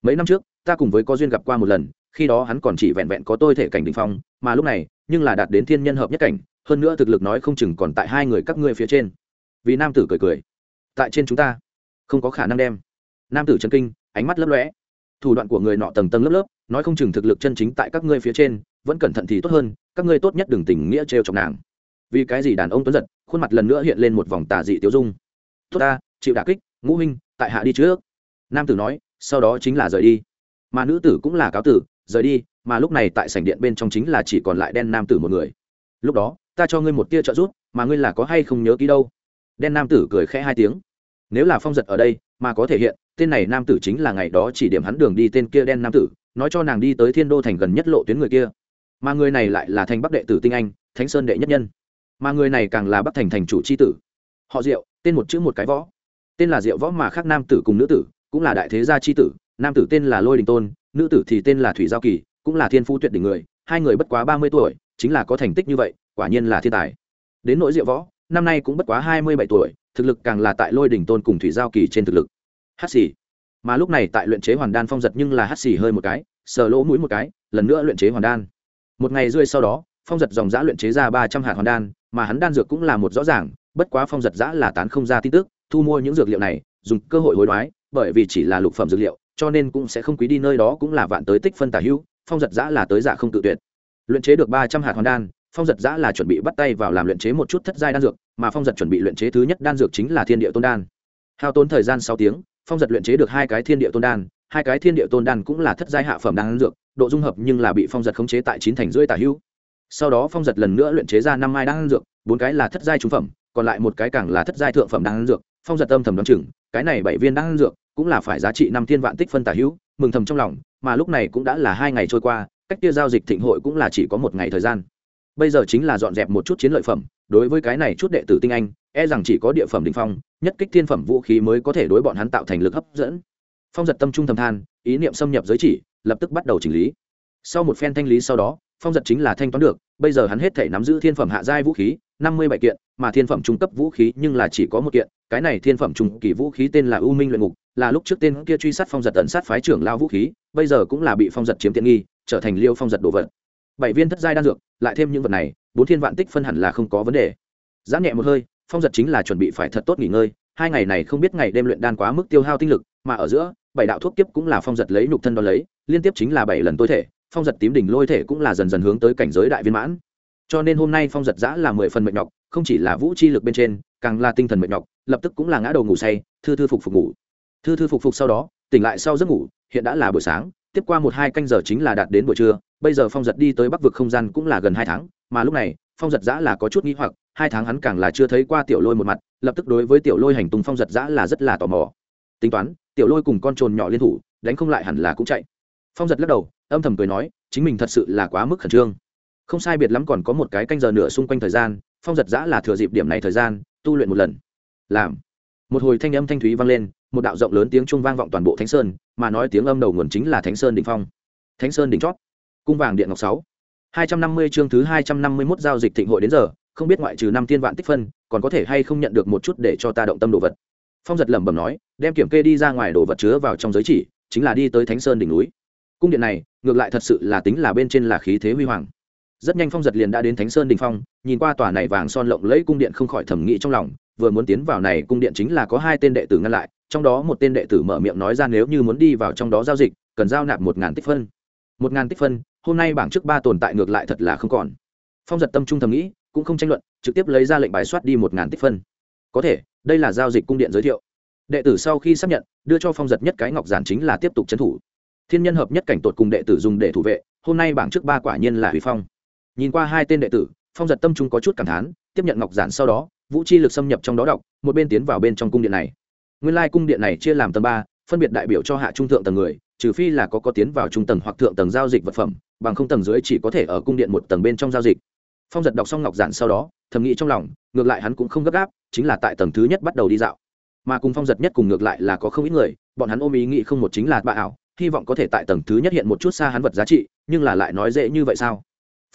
Mấy năm trước, ta cùng với có duyên gặp qua một lần khi đó hắn còn chỉ vẹn vẹn có tôi thể cảnh đình phong, mà lúc này, nhưng là đạt đến thiên nhân hợp nhất cảnh, hơn nữa thực lực nói không chừng còn tại hai người các ngươi phía trên. Vì nam tử cười cười. Tại trên chúng ta, không có khả năng đem. Nam tử chân kinh, ánh mắt lấp lóe. Thủ đoạn của người nọ tầng tầng lớp lớp, nói không chừng thực lực chân chính tại các ngươi phía trên, vẫn cẩn thận thì tốt hơn, các ngươi tốt nhất đừng tình nghĩa trêu chọc nàng. Vì cái gì đàn ông tuấn giật, khuôn mặt lần nữa hiện lên một vòng tà dị tiêu dung. Tốt ta, chịu đà kích, ngũ huynh, tại hạ đi trước. Nam tử nói, sau đó chính là rời đi. Mà nữ tử cũng là cáo tử rời đi, mà lúc này tại sảnh điện bên trong chính là chỉ còn lại đen nam tử một người. Lúc đó, ta cho ngươi một tia trợ giúp, mà ngươi là có hay không nhớ ký đâu? Đen nam tử cười khẽ hai tiếng. Nếu là phong giật ở đây, mà có thể hiện, tên này nam tử chính là ngày đó chỉ điểm hắn đường đi tên kia đen nam tử, nói cho nàng đi tới thiên đô thành gần nhất lộ tuyến người kia. Mà người này lại là thành bắc đệ tử tinh anh, thánh sơn đệ nhất nhân. Mà người này càng là bắc thành thành chủ c h i tử. Họ diệu, tên một chữ một cái võ. Tên là diệu võ mà khác nam tử cùng nữ tử, cũng là đại thế gia c h i tử, nam tử tên là lôi đình tôn nữ tử thì tên là thủy giao kỳ, cũng là thiên phu tuyệt đỉnh người, hai người bất quá ba mươi tuổi, chính là có thành tích như vậy, quả nhiên là thiên tài. Đến nỗi diệu võ, năm nay cũng bất quá hai mươi bảy tuổi, thực lực càng là tại lôi đỉnh tôn cùng thủy giao kỳ trên thực lực. Hát xì. Mà lúc này tại luyện chế hoàn đan phong giật nhưng là hát xì hơi một cái, sờ lỗ mũi một cái, lần nữa luyện chế hoàn đan. Một ngày rưỡi sau đó, phong giật dòng giã luyện chế ra ba trăm hạt hoàn đan, mà hắn đan dược cũng là một rõ ràng, bất quá phong giật giã là tán không ra tin tức, thu mua những dược liệu này, dùng cơ hội hối đoái, bởi vì chỉ là lục phẩm dược liệu cho nên cũng sẽ không quý đi nơi đó cũng là vạn tới tích phân tả hữu, phong giật giã là tới giả không tự tuyệt. Luyện chế được ba trăm hạt hoàn đan, phong giật giã là chuẩn bị bắt tay vào làm luyện chế một chút thất giai đan dược, mà phong giật chuẩn bị luyện chế thứ nhất đan dược chính là thiên địa tôn đan. Hao tốn thời gian sáu tiếng, phong giật luyện chế được hai cái thiên địa tôn đan, hai cái thiên địa tôn đan cũng là thất giai hạ phẩm đan dược, độ dung hợp nhưng là bị phong giật khống chế tại chín thành rưỡi tả hữu. Sau đó phong giật lần nữa luyện chế ra năm mai đan dược, bốn cái là thất giai trung phẩm, còn lại một cái càng là thất giai thượng phẩm đan dược, phong giật âm thầm đoán chừng, cái này bảy viên đan dược cũng là phải giá trị năm thiên vạn tích phân tả hữu, mừng thầm trong lòng, mà lúc này cũng đã là hai ngày trôi qua, cách kia giao dịch thịnh hội cũng là chỉ có một ngày thời gian. Bây giờ chính là dọn dẹp một chút chiến lợi phẩm, đối với cái này chút đệ tử tinh anh e rằng chỉ có địa phẩm đình phong, nhất kích thiên phẩm vũ khí mới có thể đối bọn hắn tạo thành lực hấp dẫn. Phong giật tâm trung thầm than, ý niệm xâm nhập giới chỉ, lập tức bắt đầu chỉnh lý. Sau một phen thanh lý sau đó, phong giật chính là thanh toán được, bây giờ hắn hết thể nắm giữ thiên phẩm hạ giai vũ khí, năm mươi bảy kiện, mà thiên phẩm trung cấp vũ khí nhưng là chỉ có một kiện, cái này thiên phẩm trung kỳ vũ khí tên là u minh luyện ngục là lúc trước tên kia truy sát phong giật tận sát phái trưởng lao vũ khí, bây giờ cũng là bị phong giật chiếm tiện nghi, trở thành liêu phong giật đồ vật. Bảy viên thất giai đan dược, lại thêm những vật này, bốn thiên vạn tích phân hẳn là không có vấn đề. Giãn nhẹ một hơi, phong giật chính là chuẩn bị phải thật tốt nghỉ ngơi, hai ngày này không biết ngày đêm luyện đan quá mức tiêu hao tinh lực, mà ở giữa, bảy đạo thuốc kiếp cũng là phong giật lấy nhục thân đo lấy, liên tiếp chính là bảy lần tối thể, phong giật tím đỉnh lôi thể cũng là dần dần hướng tới cảnh giới đại viên mãn. Cho nên hôm nay phong giật giã là mười phần mệt nhọc, không chỉ là vũ chi lực bên trên, càng là tinh thần mệt nhọc, lập tức cũng là ngã đầu ngủ say, thư thư phục phục ngủ thư thư phục phục sau đó, tỉnh lại sau giấc ngủ, hiện đã là buổi sáng, tiếp qua một hai canh giờ chính là đạt đến buổi trưa, bây giờ phong giật đi tới bắc vực không gian cũng là gần hai tháng, mà lúc này, phong giật giã là có chút n g h i hoặc, hai tháng hắn càng là chưa thấy qua tiểu lôi một mặt, lập tức đối với tiểu lôi hành tùng phong giật giã là rất là tò mò. Tính toán, tiểu lôi cùng con trồn nhỏ liên thủ, đánh không lại hẳn là cũng chạy. Phong giật lắc đầu, âm thầm cười nói, chính mình thật sự là quá mức khẩn trương. Không sai biệt lắm còn có một cái canh giờ nữa xung quanh thời gian, phong giật giã là thừa dịp điểm này thời gian, tu luyện một lần. Làm một hồi thanh âm thanh thúy vang lên, một đạo rộng lớn tiếng trung vang vọng toàn bộ thánh sơn, mà nói tiếng âm đầu nguồn chính là thánh sơn đỉnh phong. Thánh sơn đỉnh chót. Cung vàng điện ngọc sáu. Hai trăm năm mươi chương thứ hai trăm năm mươi 251 giao dịch thịnh hội đến giờ, không biết ngoại trừ năm tiên vạn tích phân, còn có thể hay không nhận được một chút để cho ta động tâm đồ vật. Phong giật lẩm bẩm nói, đem kiểm kê đi ra ngoài đồ vật chứa vào trong giới chỉ, chính là đi tới thánh sơn đỉnh núi. Cung điện này, ngược lại thật sự là tính là bên trên là khí thế huy hoàng. Rất nhanh phong giật liền đã đến thánh sơn đình phong, nhìn qua tòa này vàng son lộng lẫy cung điện không khỏi thẩm nghĩ trong lòng vừa muốn tiến vào này cung điện chính là có hai tên đệ tử ngăn lại, trong đó một tên đệ tử mở miệng nói ra nếu như muốn đi vào trong đó giao dịch, cần giao nạp một ngàn tích phân. Một ngàn tích phân, hôm nay bảng trước ba tồn tại ngược lại thật là không còn. Phong giật tâm trung thầm nghĩ, cũng không tranh luận, trực tiếp lấy ra lệnh bài soát đi một ngàn tích phân. Có thể, đây là giao dịch cung điện giới thiệu. Đệ tử sau khi xác nhận, đưa cho phong giật nhất cái ngọc giản chính là tiếp tục trấn thủ. Thiên nhân hợp nhất cảnh tột cùng đệ tử dùng để thủ vệ, hôm nay bảng trước ba quả nhiên là huy phong. Nhìn qua hai tên đệ tử, phong giật tâm trung có chút cảm thán, tiếp nhận ngọc giản sau đó vũ chi lực xâm nhập trong đó đọc, một bên tiến vào bên trong cung điện này. Nguyên lai cung điện này chia làm tầng ba, phân biệt đại biểu cho hạ trung thượng tầng người, trừ phi là có có tiến vào trung tầng hoặc thượng tầng giao dịch vật phẩm, bằng không tầng dưới chỉ có thể ở cung điện một tầng bên trong giao dịch. Phong giật đọc xong ngọc giản sau đó, thầm nghĩ trong lòng, ngược lại hắn cũng không gấp gáp, chính là tại tầng thứ nhất bắt đầu đi dạo. Mà cùng phong giật nhất cùng ngược lại là có không ít người, bọn hắn ôm ý nghĩ không một chính là bà ảo, hy vọng có thể tại tầng thứ nhất hiện một chút xa hắn vật giá trị, nhưng là lại nói dễ như vậy sao?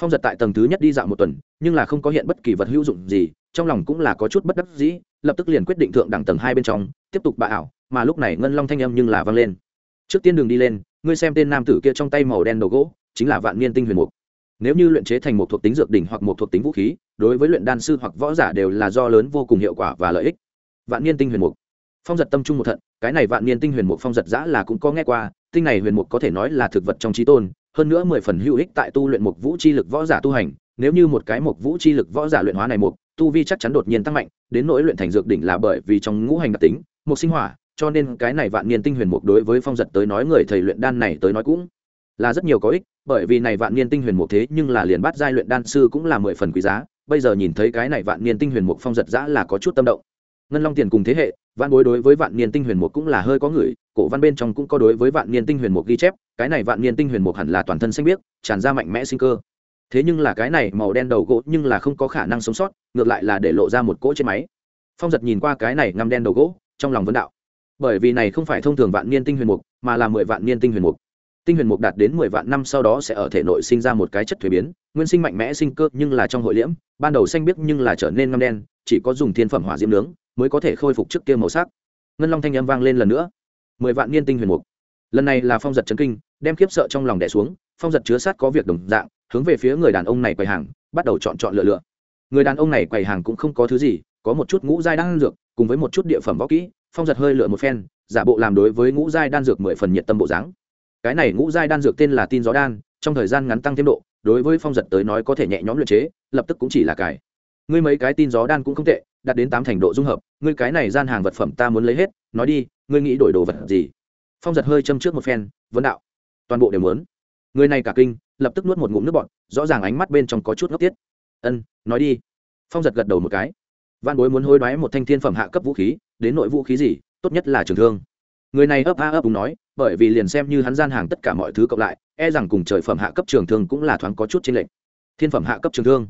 Phong giật tại tầng thứ nhất đi dạo một tuần, nhưng là không có hiện bất kỳ vật hữu dụng gì, trong lòng cũng là có chút bất đắc dĩ, lập tức liền quyết định thượng đẳng tầng hai bên trong, tiếp tục bà ảo, mà lúc này ngân long thanh âm nhưng là vang lên. Trước tiên đường đi lên, ngươi xem tên nam tử kia trong tay màu đen đầu gỗ, chính là vạn niên tinh huyền mục. Nếu như luyện chế thành một thuộc tính dược đỉnh hoặc một thuộc tính vũ khí, đối với luyện đan sư hoặc võ giả đều là do lớn vô cùng hiệu quả và lợi ích. Vạn niên tinh huyền mục. Phong giật tâm trung một thận, cái này vạn niên tinh huyền mục phong giật giã là cũng có nghe qua, tinh này huyền mục có thể nói là thực vật trong trí tôn hơn nữa mười phần hữu ích tại tu luyện mục vũ chi lực võ giả tu hành, nếu như một cái mục vũ chi lực võ giả luyện hóa này mục, tu vi chắc chắn đột nhiên tăng mạnh, đến nỗi luyện thành dược đỉnh là bởi vì trong ngũ hành đặc tính một sinh hỏa, cho nên cái này vạn niên tinh huyền mục đối với phong giật tới nói người thầy luyện đan này tới nói cũng là rất nhiều có ích, bởi vì này vạn niên tinh huyền mục thế nhưng là liền bắt giai luyện đan sư cũng là mười phần quý giá, bây giờ nhìn thấy cái này vạn niên tinh huyền mục phong giật giã là có chút tâm động ngân long tiền cùng thế hệ, văn bối đối với vạn niên tinh huyền mục cũng là hơi có người cổ văn bên trong cũng có đối với vạn niên tinh huyền mục ghi chép, cái này vạn niên tinh huyền mục hẳn là toàn thân xanh biếc, tràn ra mạnh mẽ sinh cơ. Thế nhưng là cái này màu đen đầu gỗ nhưng là không có khả năng sống sót, ngược lại là để lộ ra một cỗ trên máy. Phong giật nhìn qua cái này ngăm đen đầu gỗ, trong lòng vấn đạo. Bởi vì này không phải thông thường vạn niên tinh huyền mục, mà là mười vạn niên tinh huyền mục. Tinh huyền mục đạt đến mười vạn năm sau đó sẽ ở thể nội sinh ra một cái chất thuế biến, nguyên sinh mạnh mẽ sinh cơ nhưng là trong hội liễm, ban đầu xanh biếc nhưng là trở nên ngăm đen, chỉ có dùng thiên phẩm hỏa diễm nướng mới có thể khôi phục trước kia màu sắc. Ngân long thanh âm vang lên lần nữa. Mười vạn niên tinh huyền mục. Lần này là phong giật chấn kinh, đem khiếp sợ trong lòng đẻ xuống, phong giật chứa sát có việc đồng dạng, hướng về phía người đàn ông này quầy hàng, bắt đầu chọn chọn lựa lựa. Người đàn ông này quầy hàng cũng không có thứ gì, có một chút ngũ giai đan dược, cùng với một chút địa phẩm võ kỹ, phong giật hơi lựa một phen, giả bộ làm đối với ngũ giai đan dược mười phần nhiệt tâm bộ dáng. Cái này ngũ giai đan dược tên là tin gió đan, trong thời gian ngắn tăng thêm độ, đối với phong giật tới nói có thể nhẹ nhõm luyện chế, lập tức cũng chỉ là cải. Ngươi mấy cái tin gió đan cũng không tệ đạt đến tám thành độ dung hợp, ngươi cái này gian hàng vật phẩm ta muốn lấy hết, nói đi, ngươi nghĩ đổi đồ vật gì? Phong giật hơi châm trước một phen, vấn đạo. Toàn bộ đều muốn. Người này cả kinh, lập tức nuốt một ngụm nước bọt, rõ ràng ánh mắt bên trong có chút ngốc tiết. Ân, nói đi. Phong giật gật đầu một cái. Văn bối muốn hối đoái một thanh thiên phẩm hạ cấp vũ khí, đến nội vũ khí gì, tốt nhất là trường thương. Người này ấp a ấp đúng nói, bởi vì liền xem như hắn gian hàng tất cả mọi thứ cộng lại e rằng cùng trời phẩm hạ cấp trường thương cũng là thoáng có chút trên lệnh thiên phẩm hạ cấp trường thương.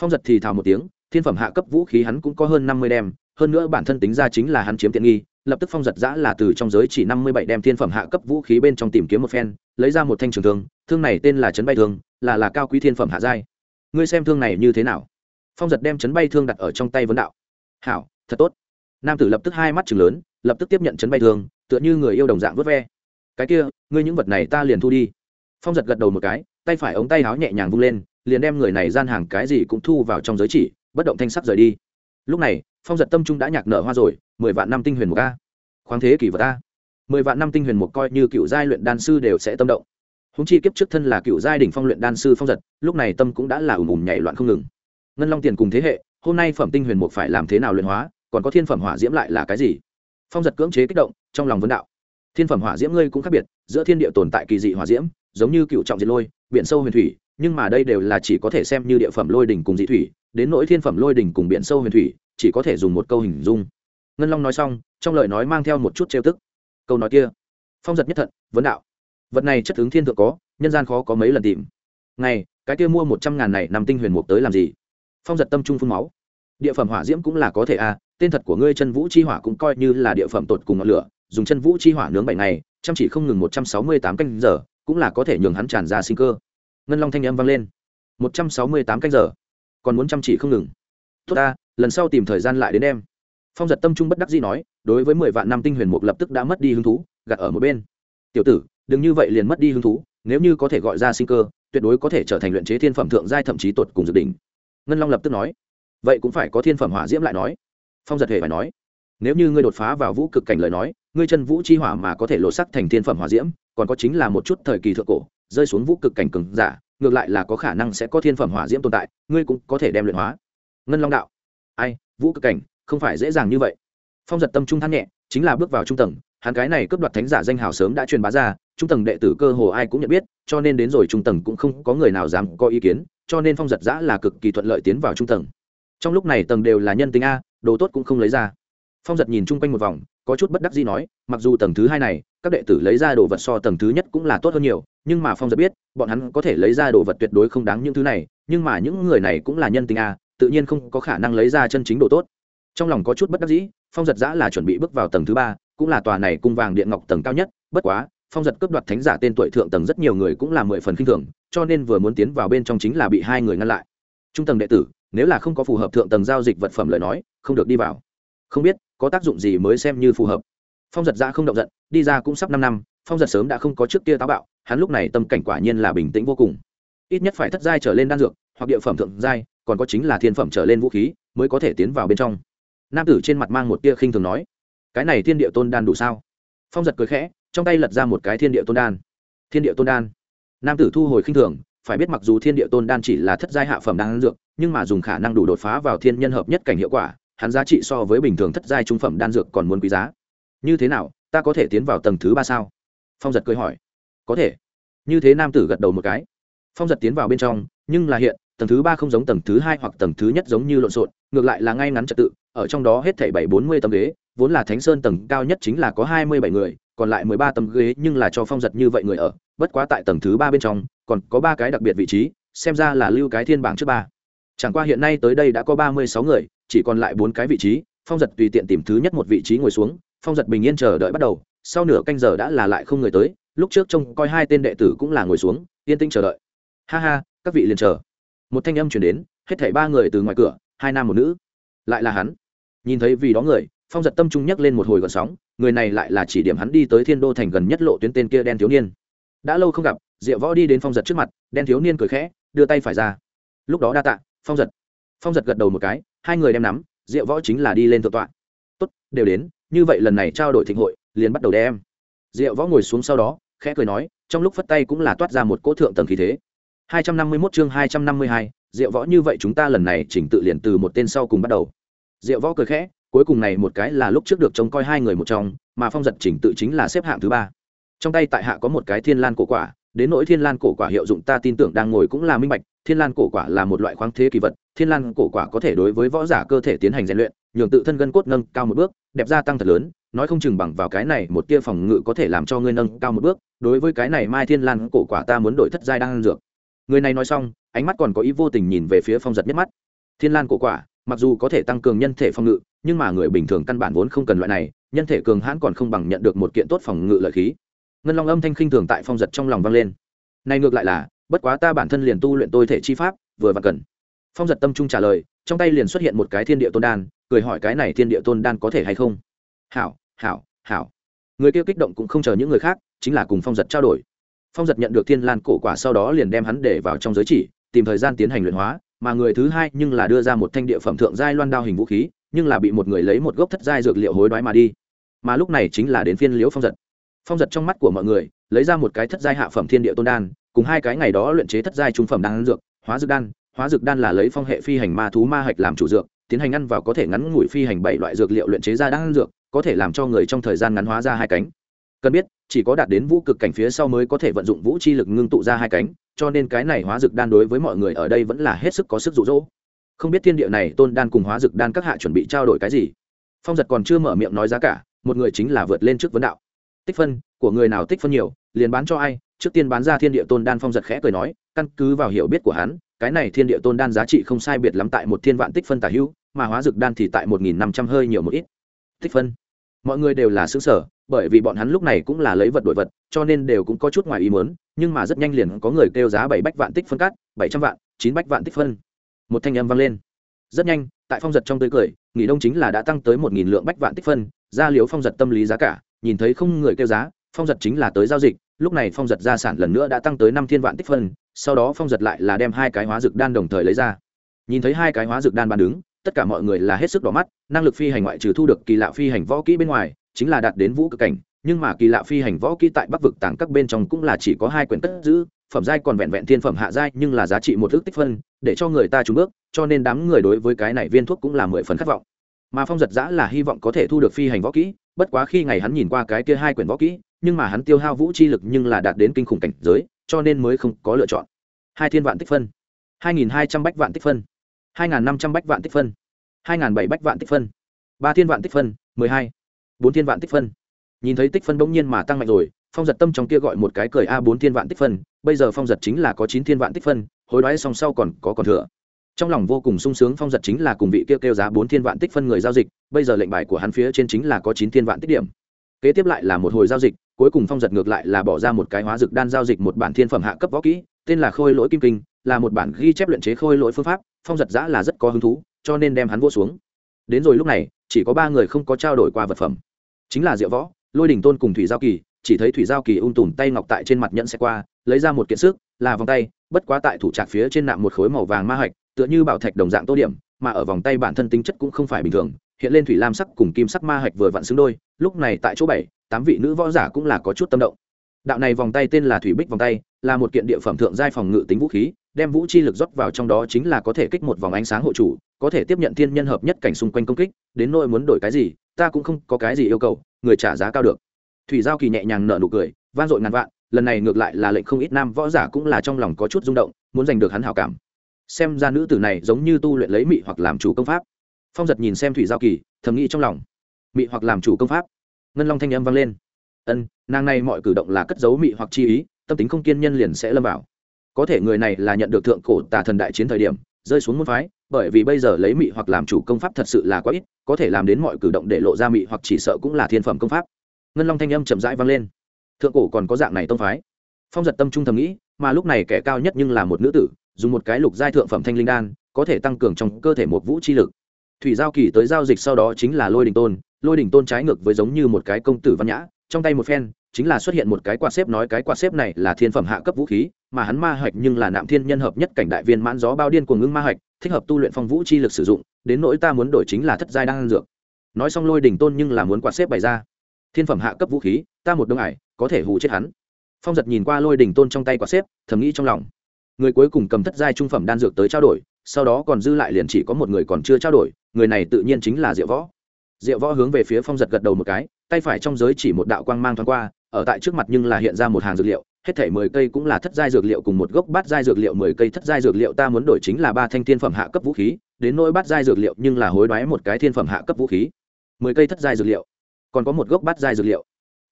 Phong giật thì thào một tiếng thiên phẩm hạ cấp vũ khí hắn cũng có hơn năm mươi đem, hơn nữa bản thân tính ra chính là hắn chiếm tiện nghi, lập tức phong giật giã là từ trong giới chỉ năm mươi bảy đem thiên phẩm hạ cấp vũ khí bên trong tìm kiếm một phen, lấy ra một thanh trường thương thương này tên là chấn bay thương, là là cao quý thiên phẩm hạ giai. Ngươi xem thương này như thế nào? Phong giật đem chấn bay thương đặt ở trong tay vấn đạo. Hảo, thật tốt. Nam tử lập tức hai mắt chừng lớn, lập tức tiếp nhận chấn bay thương, tựa như người yêu đồng dạng vớt ve. Cái kia, ngươi những vật này ta liền thu đi. Phong giật gật đầu một cái, tay phải ống tay áo nhẹ nhàng vung lên, liền đem người này gian hàng cái gì cũng thu vào trong giới chỉ bất động thanh sắc rời đi. Lúc này phong giật tâm trung đã nhạc nở hoa rồi mười vạn năm tinh huyền một a. Khoáng thế kỷ vật a, mười vạn năm tinh huyền một coi như cựu giai luyện đan sư đều sẽ tâm động. Húng chi kiếp trước thân là cựu giai đỉnh phong luyện đan sư phong giật lúc này tâm cũng đã là ùm ùm nhảy loạn không ngừng. Ngân long tiền cùng thế hệ hôm nay phẩm tinh huyền một phải làm thế nào luyện hóa còn có thiên phẩm hỏa diễm lại là cái gì? Phong giật cưỡng chế kích động trong lòng vấn đạo. Thiên phẩm hỏa diễm ngươi cũng khác biệt giữa thiên địa tồn tại kỳ dị hỏa diễm giống như cựu trọng diệt lôi biển sâu huyền thủy nhưng mà đây đều là chỉ có thể xem như địa phẩm lôi đỉnh cùng dị thủy đến nỗi thiên phẩm lôi đỉnh cùng biển sâu huyền thủy, chỉ có thể dùng một câu hình dung. Ngân long nói xong, trong lời nói mang theo một chút trêu tức. Câu nói kia, phong giật nhất thận, vấn đạo. Vật này chất ứng thiên thượng có, nhân gian khó có mấy lần tìm. Ngày, cái kia mua một trăm ngàn này nằm tinh huyền mục tới làm gì? Phong giật tâm trung phun máu. Địa phẩm hỏa diễm cũng là có thể a tên thật của ngươi chân vũ chi hỏa cũng coi như là địa phẩm tột cùng ngọn lửa, dùng chân vũ chi hỏa nướng bảy ngày, chăm chỉ không ngừng một trăm sáu mươi tám canh giờ, cũng là có thể nhường hắn tràn ra sinh cơ. Ngân long thanh âm vang lên. một trăm sáu mươi tám canh giờ còn muốn chăm chỉ không ngừng. Tốt ta, lần sau tìm thời gian lại đến em. Phong giật tâm trung bất đắc dĩ nói, đối với mười vạn năm tinh huyền mục lập tức đã mất đi hứng thú, gạt ở một bên. Tiểu tử, đừng như vậy liền mất đi hứng thú, nếu như có thể gọi ra sinh cơ, tuyệt đối có thể trở thành luyện chế thiên phẩm thượng giai thậm chí tột cùng dự đỉnh ngân long lập tức nói, vậy cũng phải có thiên phẩm hỏa diễm lại nói. Phong giật hề phải nói, nếu như ngươi đột phá vào vũ cực cảnh lời nói, ngươi chân vũ chi hỏa mà có thể lộ sắc thành thiên phẩm hỏa diễm, còn có chính là một chút thời kỳ thượng cổ, rơi xuống vũ cực cảnh cừng giả ngược lại là có khả năng sẽ có thiên phẩm hỏa diễm tồn tại, ngươi cũng có thể đem luyện hóa. Ngân long đạo. Ai, vũ cực cảnh, không phải dễ dàng như vậy. Phong giật tâm trung than nhẹ, chính là bước vào trung tầng, hắn cái này cướp đoạt thánh giả danh hào sớm đã truyền bá ra, trung tầng đệ tử cơ hồ ai cũng nhận biết, cho nên đến rồi trung tầng cũng không có người nào dám có ý kiến, cho nên phong giật giã là cực kỳ thuận lợi tiến vào trung tầng. Trong lúc này tầng đều là nhân tính a, đồ tốt cũng không lấy ra. Phong giật nhìn chung quanh một vòng, có chút bất đắc gì nói, mặc dù tầng thứ hai này, các đệ tử lấy ra đồ vật so tầng thứ nhất cũng là tốt hơn nhiều, nhưng mà phong giật biết bọn hắn có thể lấy ra đồ vật tuyệt đối không đáng những thứ này, nhưng mà những người này cũng là nhân tình a, tự nhiên không có khả năng lấy ra chân chính đồ tốt. Trong lòng có chút bất đắc dĩ, phong giật giã là chuẩn bị bước vào tầng thứ ba, cũng là tòa này cung vàng điện ngọc tầng cao nhất, bất quá, phong giật cướp đoạt thánh giả tên tuổi thượng tầng rất nhiều người cũng là mười phần k i n h thường, cho nên vừa muốn tiến vào bên trong chính là bị hai người ngăn lại. Trung tầng đệ tử, nếu là không có phù hợp thượng tầng giao dịch vật phẩm lời nói, không được đi vào. Không biết, có tác dụng gì mới xem như phù hợp. Phong giật ra không động giận, đi ra cũng sắp năm năm, phong giật sớm đã không có trước kia táo bạo hắn lúc này tâm cảnh quả nhiên là bình tĩnh vô cùng. Ít nhất phải thất giai trở lên đan dược, hoặc địa phẩm thượng giai, còn có chính là thiên phẩm trở lên vũ khí, mới có thể tiến vào bên trong. Nam tử trên mặt mang một tia khinh thường nói, cái này thiên địa tôn đan đủ sao? Phong giật cười khẽ, trong tay lật ra một cái thiên địa tôn đan. Thiên địa tôn đan. Nam tử thu hồi khinh thường, phải biết mặc dù thiên địa tôn đan chỉ là thất giai hạ phẩm đan dược, nhưng mà dùng khả năng đủ đột phá vào thiên nhân hợp nhất cảnh hiệu quả, hắn giá trị so với bình thường thất giai trung phẩm đan dược còn muốn quý giá. Như thế nào, ta có thể tiến vào tầng thứ ba sao? Phong giật cười hỏi có thể. Như thế nam tử gật đầu một cái. Phong giật tiến vào bên trong, nhưng là hiện, tầng thứ ba không giống tầng thứ hai hoặc tầng thứ nhất giống như lộn xộn, ngược lại là ngay ngắn trật tự, ở trong đó hết thảy bảy bốn mươi tấm ghế, vốn là thánh sơn tầng cao nhất chính là có hai mươi bảy người, còn lại mười ba tấm ghế nhưng là cho phong giật như vậy người ở, bất quá tại tầng thứ ba bên trong, còn có ba cái đặc biệt vị trí, xem ra là lưu cái thiên bảng trước ba. Chẳng qua hiện nay tới đây đã có ba mươi sáu người, chỉ còn lại bốn cái vị trí, phong giật tùy tiện tìm thứ nhất một vị trí ngồi xuống, phong giật bình yên chờ đợi bắt đầu, sau nửa canh giờ đã là lại không người tới lúc trước trông coi hai tên đệ tử cũng là ngồi xuống, yên tĩnh chờ đợi. Ha ha, các vị liền chờ. Một thanh âm chuyển đến, hết thảy ba người từ ngoài cửa, hai nam một nữ. Lại là hắn. Nhìn thấy vì đó người, phong giật tâm trung nhắc lên một hồi gọn sóng, người này lại là chỉ điểm hắn đi tới thiên đô thành gần nhất lộ tuyến tên kia đen thiếu niên. Đã lâu không gặp, diệu võ đi đến phong giật trước mặt, đen thiếu niên cười khẽ, đưa tay phải ra. Lúc đó đa tạ, phong giật. Phong giật gật đầu một cái, hai người đem nắm, diệu võ chính là đi lên thượng tọa. Tốt, đều đến, như vậy lần này trao đổi thịnh hội, liền bắt đầu đem. Diệu võ ngồi xuống sau đó khẽ cười nói trong lúc phất tay cũng là toát ra một cỗ thượng tầng khí thế 251 chương 252, Diệu Võ như vậy chúng ta lần này chỉnh tự liền từ một tên sau cùng bắt đầu. Diệu Võ cười khẽ, cuối cùng này một cái là lúc trước được trông coi hai người một trong, mà phong giật chỉnh tự chính là xếp hạng thứ ba. Trong tay tại hạ có một cái Thiên Lan cổ quả, đến nỗi Thiên Lan cổ quả hiệu dụng ta tin tưởng đang ngồi cũng là minh bạch, Thiên Lan cổ quả là một loại khoáng thế kỳ vật, Thiên Lan cổ quả có thể đối với võ giả cơ thể tiến hành rèn luyện, nhường tự thân gân cốt nâng cao một bước, đẹp gia tăng thật lớn, nói không chừng bằng vào cái này một tia phòng ngự có thể làm cho ngươi nâng cao một bước, đối với cái này Mai Thiên Lan cổ quả ta muốn đổi thất giai đang dược. Người này nói xong ánh mắt còn có ý vô tình nhìn về phía phong giật nhất mắt. Thiên lan cổ quả mặc dù có thể tăng cường nhân thể phòng ngự nhưng mà người bình thường căn bản vốn không cần loại này nhân thể cường hãn còn không bằng nhận được một kiện tốt phòng ngự lợi khí. Ngân long âm thanh khinh thường tại phong giật trong lòng vang lên. Này ngược lại là bất quá ta bản thân liền tu luyện tôi thể chi pháp, vừa và cần. Phong giật tâm trung trả lời, trong tay liền xuất hiện một cái thiên địa tôn đan, cười hỏi cái này thiên địa tôn đan có thể hay không? Hảo hảo hảo. Người kia kích động cũng không chờ những người khác, chính là cùng phong giật trao đổi. Phong giật nhận được thiên lan cổ quả sau đó liền đem hắn để vào trong giới chỉ, tìm thời gian tiến hành luyện hóa, mà người thứ hai nhưng là đưa ra một thanh địa phẩm thượng giai loan đao hình vũ khí, nhưng là bị một người lấy một gốc thất giai dược liệu hối đoái mà đi. Mà lúc này chính là đến phiên liễu phong giật. Phong giật trong mắt của mọi người, lấy ra một cái thất giai hạ phẩm thiên địa tôn đan cùng hai cái ngày đó luyện chế thất giai trung phẩm đan dược, hóa dược đan. Hóa dược đan là lấy phong hệ phi hành ma thú ma hạch làm chủ dược, tiến hành ăn vào có thể ngắn ngủi phi hành bảy loại dược liệu luyện chế ra đan dược, có thể làm cho người trong thời gian ngắn hóa ra hai cánh. Cần biết, chỉ có đạt đến vũ cực cảnh phía sau mới có thể vận dụng vũ chi lực ngưng tụ ra hai cánh, cho nên cái này hóa dược đan đối với mọi người ở đây vẫn là hết sức có sức rụ rỗ không biết thiên địa này tôn đan cùng hóa dược đan các hạ chuẩn bị trao đổi cái gì? Phong giật còn chưa mở miệng nói giá cả, một người chính là vượt lên trước vấn đạo. Tích phân, của người nào tích phân nhiều? Liền bán cho ai? Trước tiên bán ra thiên địa tôn đan phong giật khẽ cười nói, căn cứ vào hiểu biết của hắn, cái này thiên địa tôn đan giá trị không sai biệt lắm tại một thiên vạn tích phân tả hữu, mà hóa dược đan thì tại một nghìn năm trăm hơi nhiều một ít. Tích phân. Mọi người đều là xứ sở bởi vì bọn hắn lúc này cũng là lấy vật đổi vật, cho nên đều cũng có chút ngoài ý muốn, nhưng mà rất nhanh liền có người kêu giá bảy bách vạn tích phân cát, bảy trăm vạn, chín bách vạn tích phân. Một thanh âm vang lên. Rất nhanh, tại phong giật trong tươi cười, nghỉ đông chính là đã tăng tới một nghìn lượng bách vạn tích phân, ra liếu phong giật tâm lý giá cả, nhìn thấy không người kêu giá phong giật chính là tới giao dịch, lúc này phong giật gia sản lần nữa đã tăng tới năm thiên vạn tích phân, sau đó phong giật lại là đem hai cái hóa dược đan đồng thời lấy ra. Nhìn thấy hai cái hóa dược đan bàn đứng, tất cả mọi người là hết sức đỏ mắt, năng lực phi hành ngoại trừ thu được kỳ lạ phi hành võ kỹ bên ngoài, chính là đạt đến vũ cực cảnh, nhưng mà kỳ lạ phi hành võ kỹ tại bắc vực tàng các bên trong cũng là chỉ có hai quyển cất giữ, phẩm giai còn vẹn vẹn thiên phẩm hạ giai, nhưng là giá trị một ước tích phân, để cho người ta trúng bước, cho nên đám người đối với cái này viên thuốc cũng là mười phần khát vọng. Mà phong giật giã là hy vọng có thể thu được phi hành võ kỹ, bất quá khi ngày hắn nhìn qua cái kia hai quyển võ kỹ nhưng mà hắn tiêu hao vũ chi lực nhưng là đạt đến kinh khủng cảnh giới cho nên mới không có lựa chọn hai thiên vạn tích phân hai nghìn hai trăm bách vạn tích phân hai nghìn năm trăm bách vạn tích phân hai nghìn bảy bách vạn tích phân ba thiên vạn tích phân mười hai bốn thiên vạn tích phân nhìn thấy tích phân bỗng nhiên mà tăng mạnh rồi phong giật tâm trong kia gọi một cái cười a bốn thiên vạn tích phân bây giờ phong giật chính là có chín thiên vạn tích phân hối đoái song sau còn có còn thừa trong lòng vô cùng sung sướng phong giật chính là cùng vị kêu kêu giá bốn thiên vạn tích phân người giao dịch bây giờ lệnh bài của hắn phía trên chính là có chín thiên vạn tích điểm kế tiếp lại là một hồi giao dịch cuối cùng phong giật ngược lại là bỏ ra một cái hóa dược đan giao dịch một bản thiên phẩm hạ cấp võ kỹ, tên là khôi lỗi kim kinh, là một bản ghi chép luyện chế khôi lỗi phương pháp, phong giật giã là rất có hứng thú, cho nên đem hắn vô xuống. Đến rồi lúc này, chỉ có ba người không có trao đổi qua vật phẩm. Chính là diệu võ, lôi đình tôn cùng thủy giao kỳ, chỉ thấy thủy giao kỳ ung tùm tay ngọc tại trên mặt nhẫn xe qua, lấy ra một kiện sức là vòng tay, bất quá tại thủ trạc phía trên nạm một khối màu vàng ma hạch, tựa như bảo thạch đồng dạng tô điểm, mà ở vòng tay bản thân tính chất cũng không phải bình thường hiện lên thủy lam sắc cùng kim sắc ma hạch vừa vặn xứng đôi, lúc này tại chỗ bảy, tám vị nữ võ giả cũng là có chút tâm động. Đạo này vòng tay tên là thủy bích vòng tay, là một kiện địa phẩm thượng giai phòng ngự tính vũ khí, đem vũ chi lực rót vào trong đó chính là có thể kích một vòng ánh sáng hộ chủ, có thể tiếp nhận thiên nhân hợp nhất cảnh xung quanh công kích, đến nỗi muốn đổi cái gì, ta cũng không có cái gì yêu cầu, người trả giá cao được. Thủy giao kỳ nhẹ nhàng nở nụ cười van dội ngàn vạn, lần này ngược lại là lệnh không ít nam võ giả cũng là trong lòng có chút rung động, muốn giành được hắn hảo cảm. Xem ra nữ tử này giống như tu luyện lấy mị hoặc làm chủ công pháp phong giật nhìn xem thủy giao kỳ, thầm nghĩ trong lòng. Mị hoặc làm chủ công pháp. Ngân long thanh âm vang lên. Ân, nàng này mọi cử động là cất giấu mị hoặc chi ý, tâm tính không kiên nhân liền sẽ lâm vào. Có thể người này là nhận được thượng cổ tà thần đại chiến thời điểm, rơi xuống môn phái, bởi vì bây giờ lấy mị hoặc làm chủ công pháp thật sự là quá ít, có thể làm đến mọi cử động để lộ ra mị hoặc chỉ sợ cũng là thiên phẩm công pháp. Ngân long thanh âm chậm rãi vang lên. Thượng cổ còn có dạng này tông phái. Phong giật tâm trung thầm nghĩ, mà lúc này kẻ cao nhất nhưng là một nữ tử, dùng một cái lục giai thượng phẩm thanh linh đan, có thể tăng cường trong cơ thể một vũ chi lực thủy giao kỳ tới giao dịch sau đó chính là lôi đình tôn, lôi đình tôn trái ngược với giống như một cái công tử văn nhã, trong tay một phen, chính là xuất hiện một cái quạt xếp nói cái quạt xếp này là thiên phẩm hạ cấp vũ khí, mà hắn ma hạch nhưng là nạm thiên nhân hợp nhất cảnh đại viên mãn gió bao điên của ngưng ma hạch, thích hợp tu luyện phong vũ chi lực sử dụng, đến nỗi ta muốn đổi chính là thất giai đang dược. Nói xong lôi đình tôn nhưng là muốn quạt xếp bày ra. Thiên phẩm hạ cấp vũ khí, ta một đông ải có thể hù chết hắn. Phong giật nhìn qua lôi đình tôn trong tay quạt xếp, thầm nghĩ trong lòng. Người cuối cùng cầm thất giai trung phẩm đan dược tới trao đổi sau đó còn dư lại liền chỉ có một người còn chưa trao đổi, người này tự nhiên chính là diệu võ. Diệu võ hướng về phía phong giật gật đầu một cái, tay phải trong giới chỉ một đạo quang mang thoáng qua, ở tại trước mặt nhưng là hiện ra một hàng dược liệu, hết thể mười cây cũng là thất giai dược liệu cùng một gốc bát giai dược liệu, mười cây thất giai dược liệu ta muốn đổi chính là ba thanh thiên phẩm hạ cấp vũ khí, đến nỗi bát giai dược liệu nhưng là hối đoái một cái thiên phẩm hạ cấp vũ khí. Mười cây thất giai dược liệu, còn có một gốc bát giai dược liệu.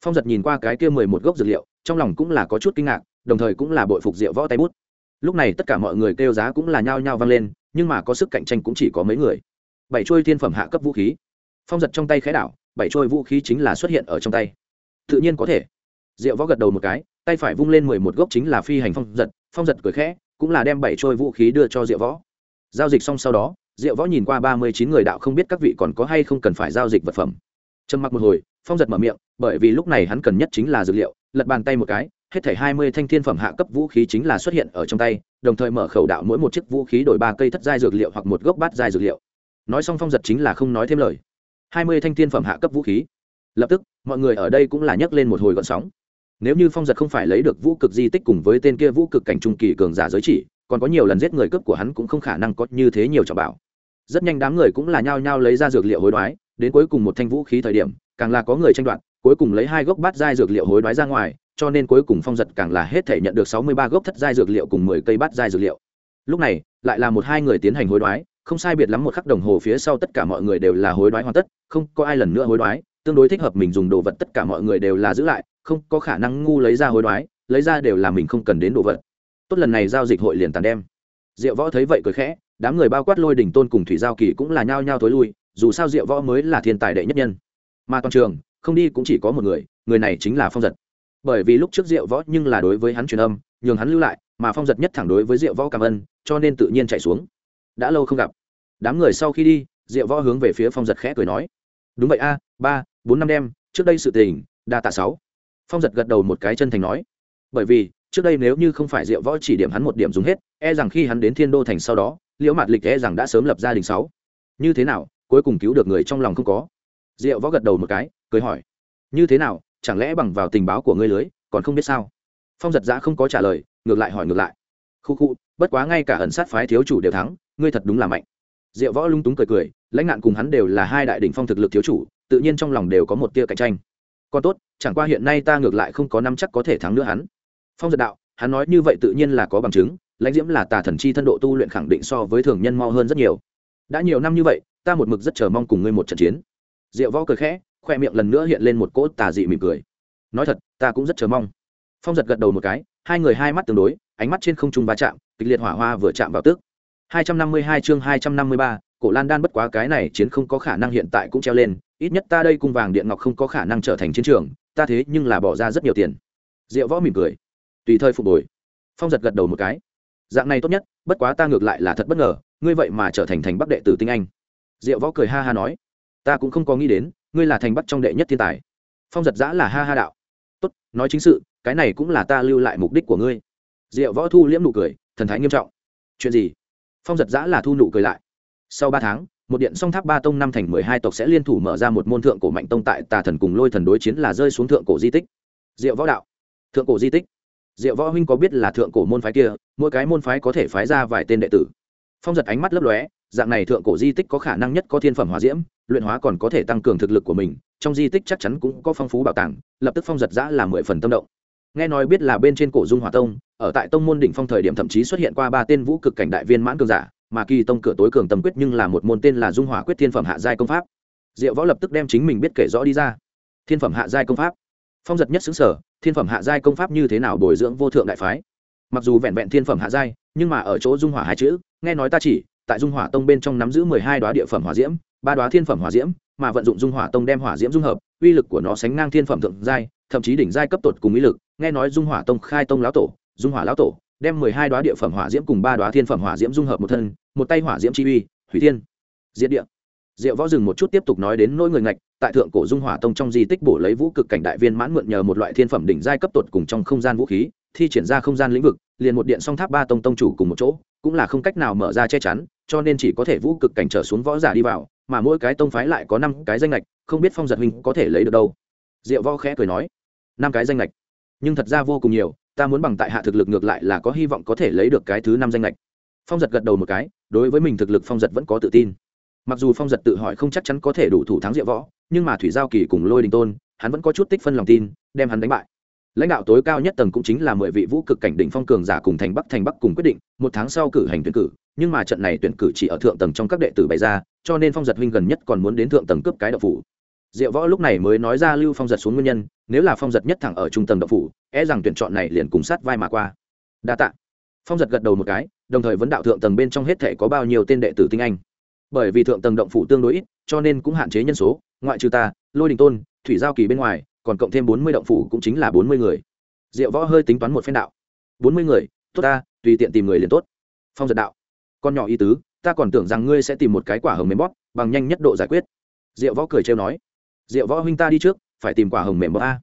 Phong giật nhìn qua cái kia mười một gốc dược liệu, trong lòng cũng là có chút kinh ngạc, đồng thời cũng là bội phục diệu võ tay bút lúc này tất cả mọi người kêu giá cũng là nhao nhao vang lên, nhưng mà có sức cạnh tranh cũng chỉ có mấy người. Bảy trôi thiên phẩm hạ cấp vũ khí. Phong giật trong tay khẽ đảo, bảy trôi vũ khí chính là xuất hiện ở trong tay. Tự nhiên có thể. Diệu võ gật đầu một cái, tay phải vung lên mười một gốc chính là phi hành phong giật phong giật cười khẽ, cũng là đem bảy trôi vũ khí đưa cho diệu võ. Giao dịch xong sau đó, diệu võ nhìn qua ba mươi chín người đạo không biết các vị còn có hay không cần phải giao dịch vật phẩm. Trầm mặc một hồi, phong giật mở miệng, bởi vì lúc này hắn cần nhất chính là dược liệu, lật bàn tay một cái hết thảy hai mươi thanh thiên phẩm hạ cấp vũ khí chính là xuất hiện ở trong tay, đồng thời mở khẩu đạo mỗi một chiếc vũ khí đổi ba cây thất giai dược liệu hoặc một gốc bát giai dược liệu. Nói xong phong giật chính là không nói thêm lời. Hai mươi thanh thiên phẩm hạ cấp vũ khí. Lập tức, mọi người ở đây cũng là nhấc lên một hồi gợn sóng. Nếu như phong giật không phải lấy được vũ cực di tích cùng với tên kia vũ cực cảnh trung kỳ cường giả giới chỉ, còn có nhiều lần giết người cướp của hắn cũng không khả năng có như thế nhiều trọng bảo. Rất nhanh đám người cũng là nhao nhao lấy ra dược liệu hối đoái, đến cuối cùng một thanh vũ khí thời điểm, càng là có người tranh đoạt, cuối cùng lấy hai gốc bát giai dược liệu hối đoái ra ngoài cho nên cuối cùng phong giật càng là hết thể nhận được sáu mươi ba gốc thất giai dược liệu cùng mười cây bát giai dược liệu. Lúc này, lại là một hai người tiến hành hối đoái, không sai biệt lắm một khắc đồng hồ phía sau tất cả mọi người đều là hối đoái hoàn tất, không có ai lần nữa hối đoái, tương đối thích hợp mình dùng đồ vật tất cả mọi người đều là giữ lại, không có khả năng ngu lấy ra hối đoái, lấy ra đều là mình không cần đến đồ vật. Tốt lần này giao dịch hội liền tàn đem. Diệu võ thấy vậy cười khẽ, đám người bao quát lôi đỉnh tôn cùng thủy giao kỳ cũng là nhao nhao thối lui, dù sao diệu võ mới là thiên tài đệ nhất nhân. Mà toàn trường, không đi cũng chỉ có một người người này chính là phong giật bởi vì lúc trước diệu võ nhưng là đối với hắn truyền âm, nhường hắn lưu lại, mà phong giật nhất thẳng đối với diệu võ cảm ơn, cho nên tự nhiên chạy xuống. Đã lâu không gặp. Đám người sau khi đi, diệu võ hướng về phía phong giật khẽ cười nói, đúng vậy a, ba, bốn năm đêm, trước đây sự tình, đa tạ sáu. Phong giật gật đầu một cái chân thành nói, bởi vì, trước đây nếu như không phải diệu võ chỉ điểm hắn một điểm dùng hết e rằng khi hắn đến thiên đô thành sau đó, liễu mạt lịch e rằng đã sớm lập gia đình sáu. Như thế nào? Cuối cùng cứu được người trong lòng không có. Diệu võ gật đầu một cái, cười hỏi, như thế nào? Chẳng lẽ bằng vào tình báo của ngươi lưới, còn không biết sao? Phong giật giã không có trả lời, ngược lại hỏi ngược lại. Khu khu, bất quá ngay cả ẩn sát phái thiếu chủ đều thắng, ngươi thật đúng là mạnh. Diệu võ lung túng cười cười, lãnh nạn cùng hắn đều là hai đại đ ỉ n h phong thực lực thiếu chủ, tự nhiên trong lòng đều có một tia cạnh tranh. Còn tốt, chẳng qua hiện nay ta ngược lại không có năm chắc có thể thắng nữa hắn. Phong giật đạo, hắn nói như vậy tự nhiên là có bằng chứng, lãnh diễm là tà thần chi thân độ tu luyện khẳng định so với thường nhân mau hơn rất nhiều. Đã nhiều năm như vậy, ta một mực rất chờ mong cùng ngươi một trận chiến. Diệu võ cười khẽ khoe miệng lần nữa hiện lên một cỗ tà dị mỉm cười. Nói thật ta cũng rất chờ mong. Phong giật gật đầu một cái hai người hai mắt tương đối ánh mắt trên không trung va chạm kịch liệt hỏa hoa vừa chạm vào tước 252 chương 253, cổ lan đan bất quá cái này chiến không có khả năng hiện tại cũng treo lên ít nhất ta đây cung vàng điện ngọc không có khả năng trở thành chiến trường ta thế nhưng là bỏ ra rất nhiều tiền. Diệu võ mỉm cười. Tùy thời phục hồi. Phong giật gật đầu một cái. Dạng này tốt nhất bất quá ta ngược lại là thật bất ngờ ngươi vậy mà trở thành thành bắc đệ tử tinh anh. Diệu võ cười ha ha nói. Ta cũng không có nghĩ đến ngươi là thành bắc trong đệ nhất thiên tài. Phong giật giã là ha ha đạo. Tốt, nói chính sự, cái này cũng là ta lưu lại mục đích của ngươi. Diệu võ thu liễm nụ cười, thần thái nghiêm trọng. Chuyện gì? Phong giật giã là thu nụ cười lại. Sau ba tháng, một điện song tháp ba tông năm thành mười hai tộc sẽ liên thủ mở ra một môn thượng cổ mạnh tông tại tà thần cùng lôi thần đối chiến là rơi xuống thượng cổ di tích. Diệu võ đạo. Thượng cổ di tích. Diệu võ huynh có biết là thượng cổ môn phái kia, mỗi cái môn phái có thể phái ra vài tên đệ tử. Phong giật ánh mắt lấp lóe dạng này thượng cổ di tích có khả năng nhất có thiên phẩm hòa diễm, luyện hóa còn có thể tăng cường thực lực của mình, trong di tích chắc chắn cũng có phong phú bảo tàng, lập tức phong giật giã là mười phần tâm động. Nghe nói biết là bên trên cổ dung hòa tông, ở tại tông môn đỉnh phong thời điểm thậm chí xuất hiện qua ba tên vũ cực cảnh đại viên mãn cường giả, mà kỳ tông cửa tối cường tâm quyết nhưng là một môn tên là dung hỏa quyết thiên phẩm hạ giai công pháp. Diệu võ lập tức đem chính mình biết kể rõ đi ra. Thiên phẩm hạ giai công pháp. Phong giật nhất xứng sở, thiên phẩm hạ giai công pháp như thế nào bồi dưỡng vô thượng đại phái. Mặc dù vẹn vẹn thiên phẩm hạ giai, nhưng mà ở chỗ dung hỏa hai chữ, nghe nói ta chỉ tại dung hỏa tông bên trong nắm giữ mười hai đoá địa phẩm hỏa diễm, ba đoá thiên phẩm hỏa diễm, mà vận dụng dung hỏa tông đem hỏa diễm dung hợp, uy lực của nó sánh ngang thiên phẩm thượng giai, thậm chí đỉnh giai cấp tột cùng uy lực. Nghe nói dung hỏa tông khai tông lão tổ, dung hỏa lão tổ đem mười hai đoá địa phẩm hỏa diễm cùng ba đoá thiên phẩm hỏa diễm dung hợp một thân, một tay hỏa diễm chi uy, hủy thiên. Diệt địa. Diệu võ dừng một chút tiếp tục nói đến nỗi người ngạch, tại thượng cổ dung hỏa tông trong di tích bổ lấy vũ cực cảnh đại viên mãn mượn nhờ một loại thiên phẩm đỉnh giai cấp tột cùng trong không gian vũ khí, thi triển ra không gian lĩnh vực, liền một điện song tháp ba tông tông chủ cùng một chỗ cũng là không cách nào mở ra che chắn, cho nên chỉ có thể vũ cực cảnh trở xuống võ giả đi vào, mà mỗi cái tông phái lại có năm cái danh lệch không biết phong giật huynh có thể lấy được đâu. Diệu võ khẽ cười nói. Năm cái danh lệch nhưng thật ra vô cùng nhiều, ta muốn bằng tại hạ thực lực ngược lại là có hy vọng có thể lấy được cái thứ năm danh lệch phong giật gật đầu một cái, đối với mình thực lực phong giật vẫn có tự tin. Mặc dù phong giật tự hỏi không chắc chắn có thể đủ thủ thắng diệu võ, nhưng mà thủy giao kỳ cùng lôi đình tôn, hắn vẫn có chút tích phân lòng tin, đem hắn đánh bại lãnh đạo tối cao nhất tầng cũng chính là mười vị vũ cực cảnh đỉnh phong cường giả cùng thành bắc thành bắc cùng quyết định, một tháng sau cử hành tuyển cử. Nhưng mà trận này tuyển cử chỉ ở thượng tầng trong các đệ tử bày ra, cho nên phong giật huynh gần nhất còn muốn đến thượng tầng cướp cái đậu phủ. Diệu võ lúc này mới nói ra lưu phong giật xuống nguyên nhân, nếu là phong giật nhất thẳng ở trung tầng đậu phủ e rằng tuyển chọn này liền cùng sát vai mà qua. Đa tạ. Phong giật gật đầu một cái, đồng thời vấn đạo thượng tầng bên trong hết thể có bao nhiêu tên đệ tử tinh anh. Bởi vì thượng tầng động phủ tương đối ít, cho nên cũng hạn chế nhân số, ngoại trừ ta, lôi đình tôn, thủy giao kỳ bên ngoài còn cộng thêm bốn mươi động phủ cũng chính là bốn mươi người. Diệu võ hơi tính toán một phen đạo. Bốn mươi người, tốt ta, tùy tiện tìm người liền tốt. Phong giật đạo. Con nhỏ y tứ, ta còn tưởng rằng ngươi sẽ tìm một cái quả hồng mềm bóp, bằng nhanh nhất độ giải quyết. Diệu võ cười trêu nói. Diệu võ huynh ta đi trước, phải tìm quả hồng mềm bóp a.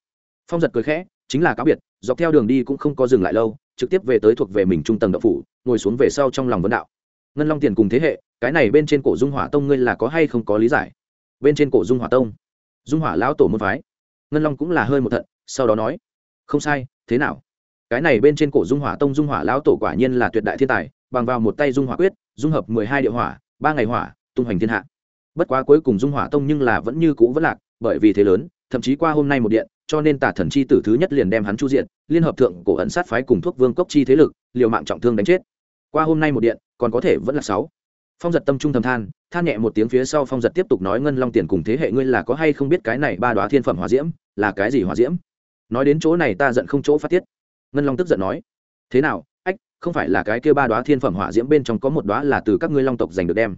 Phong giật cười khẽ, chính là cáo biệt, dọc theo đường đi cũng không có dừng lại lâu, trực tiếp về tới thuộc về mình trung tầng đậu phủ, ngồi xuống về sau trong lòng vấn đạo. Ngân long tiền cùng thế hệ, cái này bên trên cổ dung hỏa tông ngươi là có hay không có lý giải? Bên trên cổ dung hỏa tông. Dung hỏa lão tổ môn phái ngân long cũng là hơi một thận, sau đó nói, không sai, thế nào? Cái này bên trên cổ dung hỏa tông dung hỏa lão tổ quả nhiên là tuyệt đại thiên tài, bằng vào một tay dung hỏa quyết, dung hợp mười hai địa hỏa, ba ngày hỏa, tung hoành thiên hạ. Bất quá cuối cùng dung hỏa tông nhưng là vẫn như cũ vẫn lạc, bởi vì thế lớn, thậm chí qua hôm nay một điện, cho nên tả thần chi tử thứ nhất liền đem hắn chu diện liên hợp thượng cổ ẩn sát phái cùng thuốc vương cốc chi thế lực, liều mạng trọng thương đánh chết. Qua hôm nay một điện, còn có thể vẫn là sáu. Phong giật tâm trung thầm than than nhẹ một tiếng phía sau phong giật tiếp tục nói, ngân long tiền cùng thế hệ ngươi là có hay không biết cái này ba đoá thiên phẩm hòa diễm? Là cái gì hòa diễm? Nói đến chỗ này ta giận không chỗ phát tiết. Ngân long tức giận nói. Thế nào? Ách, không phải là cái kia ba đoá thiên phẩm hỏa diễm bên trong có một đoá là từ các ngươi long tộc giành được đem.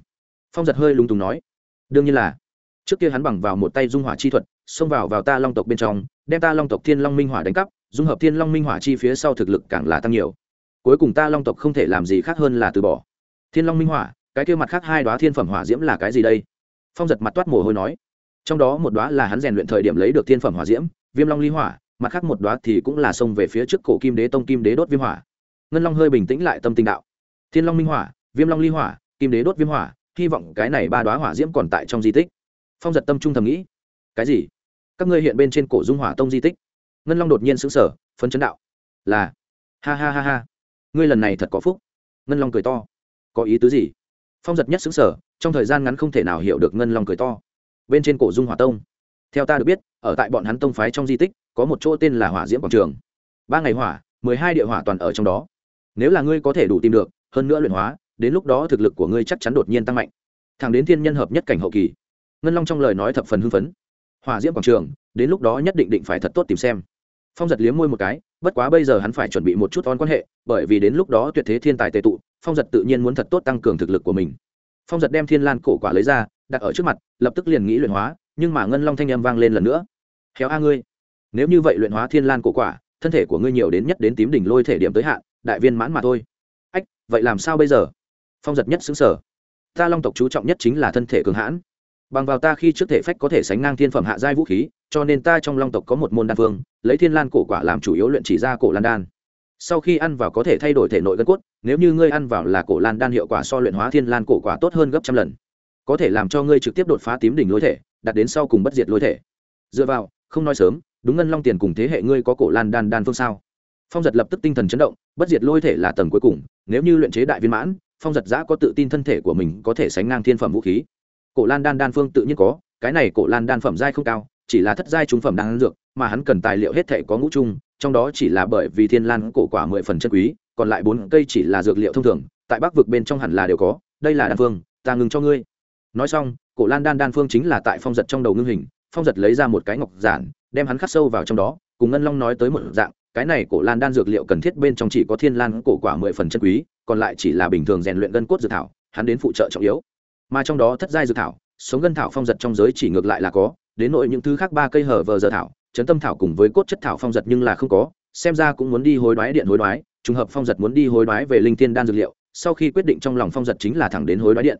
Phong giật hơi lung túng nói. Đương nhiên là. Trước kia hắn bằng vào một tay dung hỏa chi thuật, xông vào vào ta long tộc bên trong, đem ta long tộc thiên long minh hỏa đánh cắp, dung hợp thiên long minh hỏa chi phía sau thực lực càng là tăng nhiều. Cuối cùng ta long tộc không thể làm gì khác hơn là từ bỏ. Thiên long minh hỏa, cái kia mặt khác hai đoá thiên phẩm hỏa diễm là cái gì đây? Phong giật mặt toát mồ hôi nói trong đó một đóa là hắn rèn luyện thời điểm lấy được thiên phẩm hỏa diễm, viêm long ly hỏa, mặt khác một đóa thì cũng là xông về phía trước cổ kim đế tông kim đế đốt viêm hỏa. Ngân long hơi bình tĩnh lại tâm tình đạo. Thiên long minh hỏa, viêm long ly hỏa, kim đế đốt viêm hỏa, hy vọng cái này ba đóa hỏa diễm còn tại trong di tích. Phong giật tâm trung thầm nghĩ. Cái gì? Các ngươi hiện bên trên cổ dung hỏa tông di tích. Ngân long đột nhiên sững sờ, phấn chấn đạo. Là. Ha ha ha ha. Ngươi lần này thật có phúc. Ngân long cười to. Có ý tứ gì? Phong giật nhất xứng sở trong thời gian ngắn không thể nào hiểu được ngân long cười to bên trên cổ dung hỏa tông. Theo ta được biết, ở tại bọn hắn tông phái trong di tích, có một chỗ tên là hỏa diễm quảng trường. Ba ngày hỏa, mười hai địa hỏa toàn ở trong đó. Nếu là ngươi có thể đủ tìm được, hơn nữa luyện hóa, đến lúc đó thực lực của ngươi chắc chắn đột nhiên tăng mạnh. Thẳng đến thiên nhân hợp nhất cảnh hậu kỳ. Ngân long trong lời nói thập phần hưng phấn. Hỏa diễm quảng trường, đến lúc đó nhất định định phải thật tốt tìm xem. Phong giật liếm môi một cái, bất quá bây giờ hắn phải chuẩn bị một chút on quan hệ, bởi vì đến lúc đó tuyệt thế thiên tài tệ tụ, phong giật tự nhiên muốn thật tốt tăng cường thực lực của mình. Phong giật đem thiên lan cổ quả lấy ra đặt ở trước mặt, lập tức liền nghĩ luyện hóa, nhưng mà ngân long thanh âm vang lên lần nữa. Khéo a ngươi, nếu như vậy luyện hóa thiên lan cổ quả, thân thể của ngươi nhiều đến nhất đến tím đỉnh lôi thể điểm tới hạn, đại viên mãn mà thôi. Ách, vậy làm sao bây giờ? Phong giật nhất xứng sở ta long tộc chú trọng nhất chính là thân thể cường hãn. Bằng vào ta khi trước thể phách có thể sánh ngang thiên phẩm hạ giai vũ khí, cho nên ta trong long tộc có một môn đan phương lấy thiên lan cổ quả làm chủ yếu luyện chỉ ra cổ lan đan. Sau khi ăn vào có thể thay đổi thể nội gân cốt, nếu như ngươi ăn vào là cổ lan đan hiệu quả so luyện hóa thiên lan cổ quả tốt hơn gấp trăm lần có thể làm cho ngươi trực tiếp đột phá tím đỉnh lôi thể đặt đến sau cùng bất diệt lôi thể. Dựa vào, không nói sớm, đúng ngân long tiền cùng thế hệ ngươi có cổ lan đan đan phương sao? Phong giật lập tức tinh thần chấn động, bất diệt lôi thể là tầng cuối cùng, nếu như luyện chế đại viên mãn, phong giật giã có tự tin thân thể của mình có thể sánh ngang thiên phẩm vũ khí. Cổ lan đan đan phương tự nhiên có, cái này cổ lan đan phẩm giai không cao, chỉ là thất giai trung phẩm đan dược, mà hắn cần tài liệu hết thể có ngũ chung, trong đó chỉ là bởi vì thiên lan cổ quả mười phần chân quý, còn lại bốn cây chỉ là dược liệu thông thường, tại bắc vực bên trong hẳn là đều có, đây là đan phương, ta ngừng cho ngươi nói xong, cổ lan đan đan phương chính là tại phong giật trong đầu ngưng hình, phong giật lấy ra một cái ngọc giản, đem hắn khắc sâu vào trong đó, cùng ngân long nói tới một dạng, cái này cổ lan đan dược liệu cần thiết bên trong chỉ có thiên lan cổ quả mười phần chân quý, còn lại chỉ là bình thường rèn luyện gân cốt dược thảo, hắn đến phụ trợ trọng yếu. Mà trong đó thất giai dược thảo, sống gân thảo phong giật trong giới chỉ ngược lại là có, đến nội những thứ khác ba cây hở vờ giờ thảo, chấn tâm thảo cùng với cốt chất thảo phong giật nhưng là không có, xem ra cũng muốn đi hối đoái điện hối đoái, trùng hợp phong giật muốn đi hối đoái về linh thiên đan dược liệu, sau khi quyết định trong lòng phong giật chính là thẳng đến hối đoái điện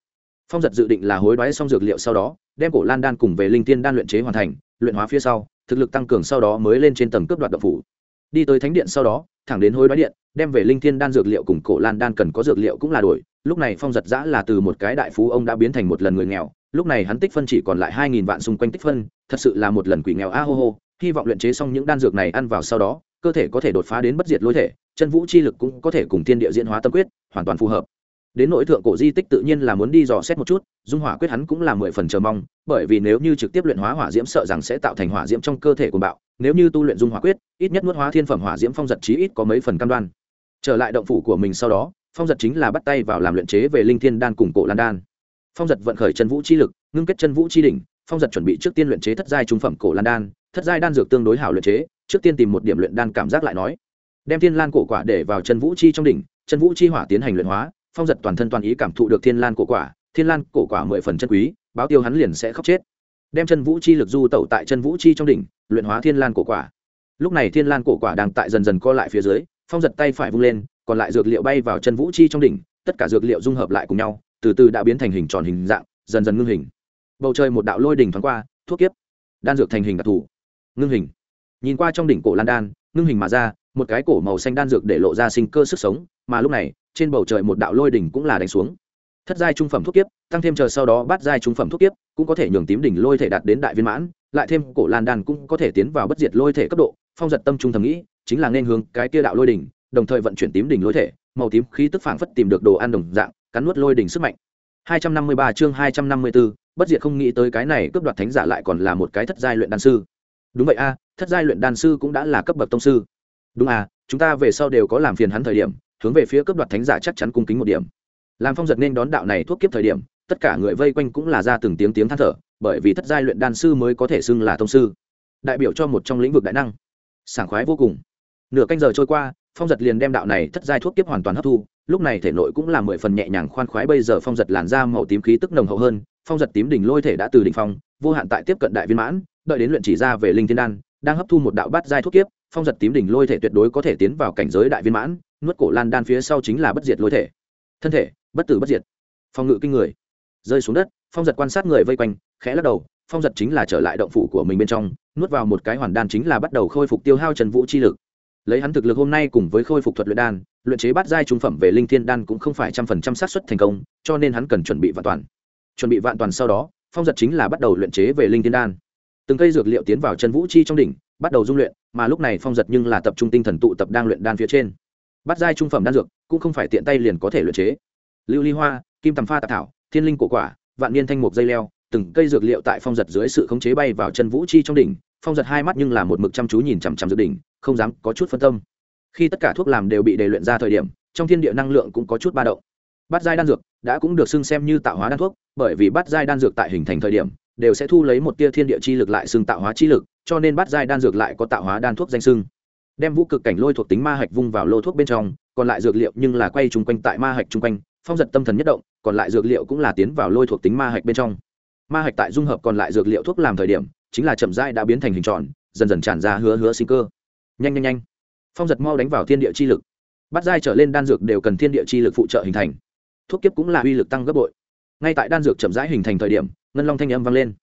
phong giật dự định là hối đoái xong dược liệu sau đó, đem cổ lan đan cùng về linh thiên đan luyện chế hoàn thành, luyện hóa phía sau, thực lực tăng cường sau đó mới lên trên tầng cướp đoạt độc phủ. Đi tới thánh điện sau đó, thẳng đến hối đoái điện, đem về linh thiên đan dược liệu cùng cổ lan đan cần có dược liệu cũng là đổi. Lúc này phong giật giã là từ một cái đại phú ông đã biến thành một lần người nghèo, lúc này hắn tích phân chỉ còn lại hai nghìn vạn xung quanh tích phân, thật sự là một lần quỷ nghèo a hô hô, hy vọng luyện chế xong những đan dược này ăn vào sau đó, cơ thể có thể đột phá đến bất diệt lối thể, chân vũ chi lực cũng có thể cùng thiên địa diễn hóa tâm quyết, hoàn toàn phù hợp đến nội thượng cổ di tích tự nhiên là muốn đi dò xét một chút, dung hỏa quyết hắn cũng là mười phần chờ mong, bởi vì nếu như trực tiếp luyện hóa hỏa diễm sợ rằng sẽ tạo thành hỏa diễm trong cơ thể của bạo, nếu như tu luyện dung hỏa quyết, ít nhất nuốt hóa thiên phẩm hỏa diễm phong giật chí ít có mấy phần cam đoan. Trở lại động phủ của mình sau đó, phong giật chính là bắt tay vào làm luyện chế về linh thiên đan cùng cổ lan đan. Phong giật vận khởi chân vũ chi lực, ngưng kết chân vũ chi đỉnh, phong giật chuẩn bị trước tiên luyện chế thất giai trung phẩm cổ lan đan, thất giai đan dược tương đối hảo luyện chế, trước tiên tìm một điểm luyện đan cảm giác lại nói. Đem thiên lan cổ quả để vào chân vũ chi trong đỉnh, chân vũ chi hỏa tiến hành luyện hóa phong giật toàn thân toàn ý cảm thụ được thiên lan cổ quả, thiên lan cổ quả mười phần chân quý, báo tiêu hắn liền sẽ khóc chết. Đem chân vũ chi lực du tẩu tại chân vũ chi trong đỉnh, luyện hóa thiên lan cổ quả. Lúc này thiên lan cổ quả đang tại dần dần co lại phía dưới, phong giật tay phải vung lên, còn lại dược liệu bay vào chân vũ chi trong đỉnh, tất cả dược liệu dung hợp lại cùng nhau, từ từ đã biến thành hình tròn hình dạng, dần dần ngưng hình. Bầu trời một đạo lôi đỉnh thoáng qua, thuốc kiếp. Đan dược thành hình đặc thù. Ngưng hình. Nhìn qua trong đỉnh cổ lan đan, ngưng hình mà ra, một cái cổ màu xanh đan dược để lộ ra sinh cơ sức sống, mà lúc này trên bầu trời một đạo lôi đỉnh cũng là đánh xuống. Thất giai trung phẩm thuốc kiếp tăng thêm chờ sau đó bát giai trung phẩm thuốc kiếp cũng có thể nhường tím đỉnh lôi thể đạt đến đại viên mãn lại thêm cổ lan đan cũng có thể tiến vào bất diệt lôi thể cấp độ phong giật tâm trung thầm nghĩ chính là nên hướng cái tia đạo lôi đỉnh đồng thời vận chuyển tím đỉnh lôi thể màu tím khí tức phảng phất tìm được đồ ăn đồng dạng cắn nuốt lôi đỉnh sức mạnh. 253 chương 254, bất diệt không nghĩ tới cái này cướp đoạt thánh giả lại còn là một cái thất giai luyện đan sư. Đúng vậy a thất giai luyện đan sư cũng đã là cấp bậc tông sư. Đúng à chúng ta về sau đều có làm phiền hắn thời điểm hướng về phía cướp đoạt thánh giả chắc chắn cung kính một điểm. Làm phong giật nên đón đạo này thuốc kiếp thời điểm, tất cả người vây quanh cũng là ra từng tiếng tiếng than thở, bởi vì thất giai luyện đan sư mới có thể xưng là thông sư. Đại biểu cho một trong lĩnh vực đại năng. Sảng khoái vô cùng. Nửa canh giờ trôi qua, phong giật liền đem đạo này thất giai thuốc kiếp hoàn toàn hấp thu, lúc này thể nội cũng là mười phần nhẹ nhàng khoan khoái, bây giờ phong giật làn da màu tím khí tức nồng hậu hơn, phong giật tím đỉnh lôi thể đã từ đỉnh phong, vô hạn tại tiếp cận đại viên mãn, đợi đến luyện chỉ ra về linh thiên đan, đang hấp thu một đạo bát giai thuốc kiếp, phong giật tím đỉnh lôi thể tuyệt đối có thể tiến vào cảnh giới đại viên mãn nuốt cổ lan đan phía sau chính là bất diệt lôi thể. Thân thể, bất tử bất diệt. Phong ngự kinh người. Rơi xuống đất, phong giật quan sát người vây quanh, khẽ lắc đầu, phong giật chính là trở lại động phủ của mình bên trong, nuốt vào một cái hoàn đan chính là bắt đầu khôi phục tiêu hao trần vũ chi lực. Lấy hắn thực lực hôm nay cùng với khôi phục thuật luyện đan, luyện chế bát giai trung phẩm về linh thiên đan cũng không phải trăm phần trăm xác suất thành công, cho nên hắn cần chuẩn bị vạn toàn. Chuẩn bị vạn toàn sau đó, phong giật chính là bắt đầu luyện chế về linh thiên đan. Từng cây dược liệu tiến vào chân vũ chi trong đỉnh, bắt đầu dung luyện, mà lúc này phong giật nhưng là tập trung tinh thần tụ tập đang luyện đan phía trên bát giai trung phẩm đan dược, cũng không phải tiện tay liền có thể luyện chế. Lưu ly hoa, kim tầm pha tạp thảo, thiên linh cổ quả, vạn niên thanh mục dây leo, từng cây dược liệu tại phong giật dưới sự khống chế bay vào chân vũ chi trong đỉnh, phong giật hai mắt nhưng là một mực chăm chú nhìn chằm chằm dược đỉnh, không dám có chút phân tâm. Khi tất cả thuốc làm đều bị đề luyện ra thời điểm, trong thiên địa năng lượng cũng có chút ba động. Bát giai đan dược đã cũng được xưng xem như tạo hóa đan thuốc, bởi vì bát giai đan dược tại hình thành thời điểm, đều sẽ thu lấy một tia thiên địa chi lực lại xưng tạo hóa chi lực, cho nên bát giai đan dược lại có tạo hóa đan thuốc danh xưng đem vũ cực cảnh lôi thuộc tính ma hạch vung vào lô thuốc bên trong, còn lại dược liệu nhưng là quay chung quanh tại ma hạch chung quanh, phong giật tâm thần nhất động, còn lại dược liệu cũng là tiến vào lôi thuộc tính ma hạch bên trong. Ma hạch tại dung hợp còn lại dược liệu thuốc làm thời điểm, chính là chậm rãi đã biến thành hình tròn, dần dần tràn ra hứa hứa sinh cơ. Nhanh nhanh nhanh. Phong giật mau đánh vào thiên địa chi lực. Bắt dai trở lên đan dược đều cần thiên địa chi lực phụ trợ hình thành. Thuốc kiếp cũng là uy lực tăng gấp bội. Ngay tại đan dược chậm rãi hình thành thời điểm, ngân long thanh âm vang lên.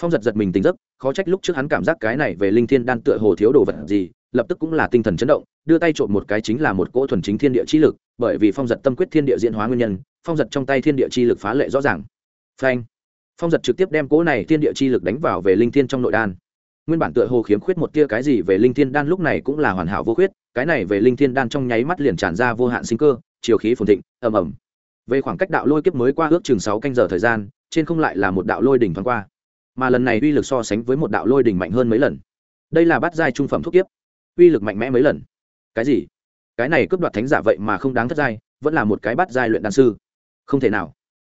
Phong giật giật mình tỉnh giấc, khó trách lúc trước hắn cảm giác cái này về linh thiên đan tựa hồ thiếu đồ vật gì lập tức cũng là tinh thần chấn động, đưa tay trộm một cái chính là một cỗ thuần chính thiên địa chi lực, bởi vì phong giật tâm quyết thiên địa diễn hóa nguyên nhân, phong giật trong tay thiên địa chi lực phá lệ rõ ràng. Phanh! Phong giật trực tiếp đem cỗ này thiên địa chi lực đánh vào về linh thiên trong nội đan. Nguyên bản tựa hồ khiếm khuyết một tia cái gì về linh thiên đan lúc này cũng là hoàn hảo vô khuyết, cái này về linh thiên đan trong nháy mắt liền tràn ra vô hạn sinh cơ, chiều khí phồn thịnh, ầm ầm. Về khoảng cách đạo lôi kiếp mới qua ước chừng sáu canh giờ thời gian, trên không lại là một đạo lôi đỉnh thoáng qua. Mà lần này uy lực so sánh với một đạo lôi đỉnh mạnh hơn mấy lần. Đây là bát giai trung phẩm thuốc kiếp uy lực mạnh mẽ mấy lần. Cái gì? Cái này cướp đoạt thánh giả vậy mà không đáng thất giai, vẫn là một cái bát giai luyện đan sư. Không thể nào.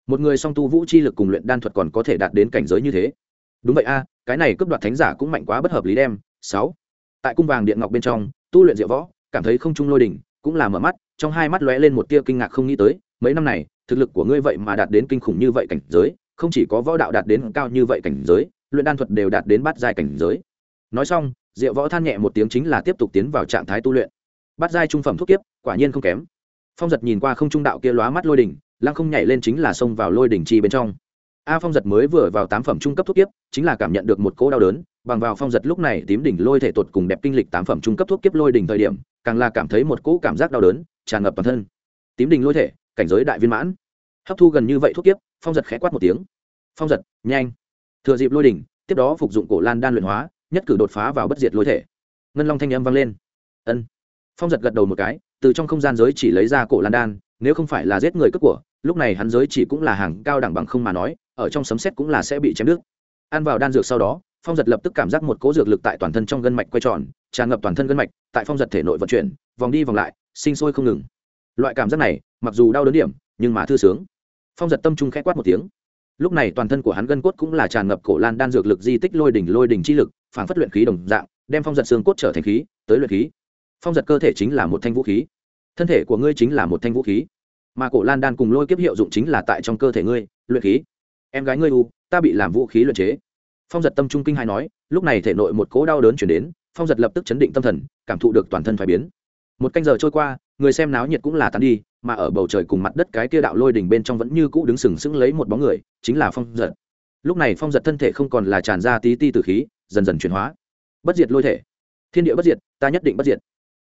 Một người song tu vũ chi lực cùng luyện đan thuật còn có thể đạt đến cảnh giới như thế. Đúng vậy a, cái này cướp đoạt thánh giả cũng mạnh quá bất hợp lý đem. Sáu. Tại cung vàng điện ngọc bên trong, tu luyện diệu võ, cảm thấy không trung lôi đỉnh, cũng là mở mắt, trong hai mắt lóe lên một tia kinh ngạc không nghĩ tới, mấy năm này, thực lực của ngươi vậy mà đạt đến kinh khủng như vậy cảnh giới, không chỉ có võ đạo đạt đến cao như vậy cảnh giới, luyện đan thuật đều đạt đến bát giai cảnh giới. Nói xong diệu võ than nhẹ một tiếng chính là tiếp tục tiến vào trạng thái tu luyện. Bát giai trung phẩm thuốc kiếp, quả nhiên không kém. Phong giật nhìn qua không trung đạo kia lóa mắt lôi đỉnh, lăng không nhảy lên chính là xông vào lôi đỉnh chi bên trong. A phong giật mới vừa vào tám phẩm trung cấp thuốc kiếp, chính là cảm nhận được một cỗ đau đớn, bằng vào phong giật lúc này tím đỉnh lôi thể tuột cùng đẹp kinh lịch tám phẩm trung cấp thuốc kiếp lôi đỉnh thời điểm, càng là cảm thấy một cỗ cảm giác đau đớn, tràn ngập toàn thân. Tím đỉnh lôi thể, cảnh giới đại viên mãn. Hấp thu gần như vậy thuốc kiếp, phong giật khẽ quát một tiếng. Phong giật, nhanh. Thừa dịp lôi đỉnh, tiếp đó phục dụng cổ lan đan luyện hóa nhất cử đột phá vào bất diệt lôi thể. Ngân long thanh âm vang lên. Ân. Phong giật gật đầu một cái, từ trong không gian giới chỉ lấy ra cổ lan đan, nếu không phải là giết người cướp của, lúc này hắn giới chỉ cũng là hàng cao đẳng bằng không mà nói, ở trong sấm xét cũng là sẽ bị chém đứt. Ăn vào đan dược sau đó, phong giật lập tức cảm giác một cỗ dược lực tại toàn thân trong gân mạch quay tròn, tràn ngập toàn thân gân mạch, tại phong giật thể nội vận chuyển, vòng đi vòng lại, sinh sôi không ngừng. Loại cảm giác này, mặc dù đau đớn điểm, nhưng mà thư sướng. Phong giật tâm trung k h ẽ quát một tiếng. Lúc này toàn thân của hắn gân cốt cũng là tràn ngập cổ lan đan dược lực di tích lôi đỉnh lôi đỉnh chi lực phản phất luyện khí đồng dạng, đem phong giật xương cốt trở thành khí, tới luyện khí. Phong giật cơ thể chính là một thanh vũ khí. Thân thể của ngươi chính là một thanh vũ khí. Mà cổ lan đan cùng lôi kiếp hiệu dụng chính là tại trong cơ thể ngươi, luyện khí. Em gái ngươi u, ta bị làm vũ khí luyện chế. Phong giật tâm trung kinh hai nói, lúc này thể nội một cố đau đớn chuyển đến, phong giật lập tức chấn định tâm thần, cảm thụ được toàn thân phải biến. Một canh giờ trôi qua, người xem náo nhiệt cũng là tàn đi, mà ở bầu trời cùng mặt đất cái kia đạo lôi đỉnh bên trong vẫn như cũ đứng sừng sững lấy một bóng người, chính là phong giật. Lúc này phong giật thân thể không còn là tràn ra tí ti từ khí dần dần chuyển hóa. Bất diệt lôi thể. Thiên địa bất diệt, ta nhất định bất diệt.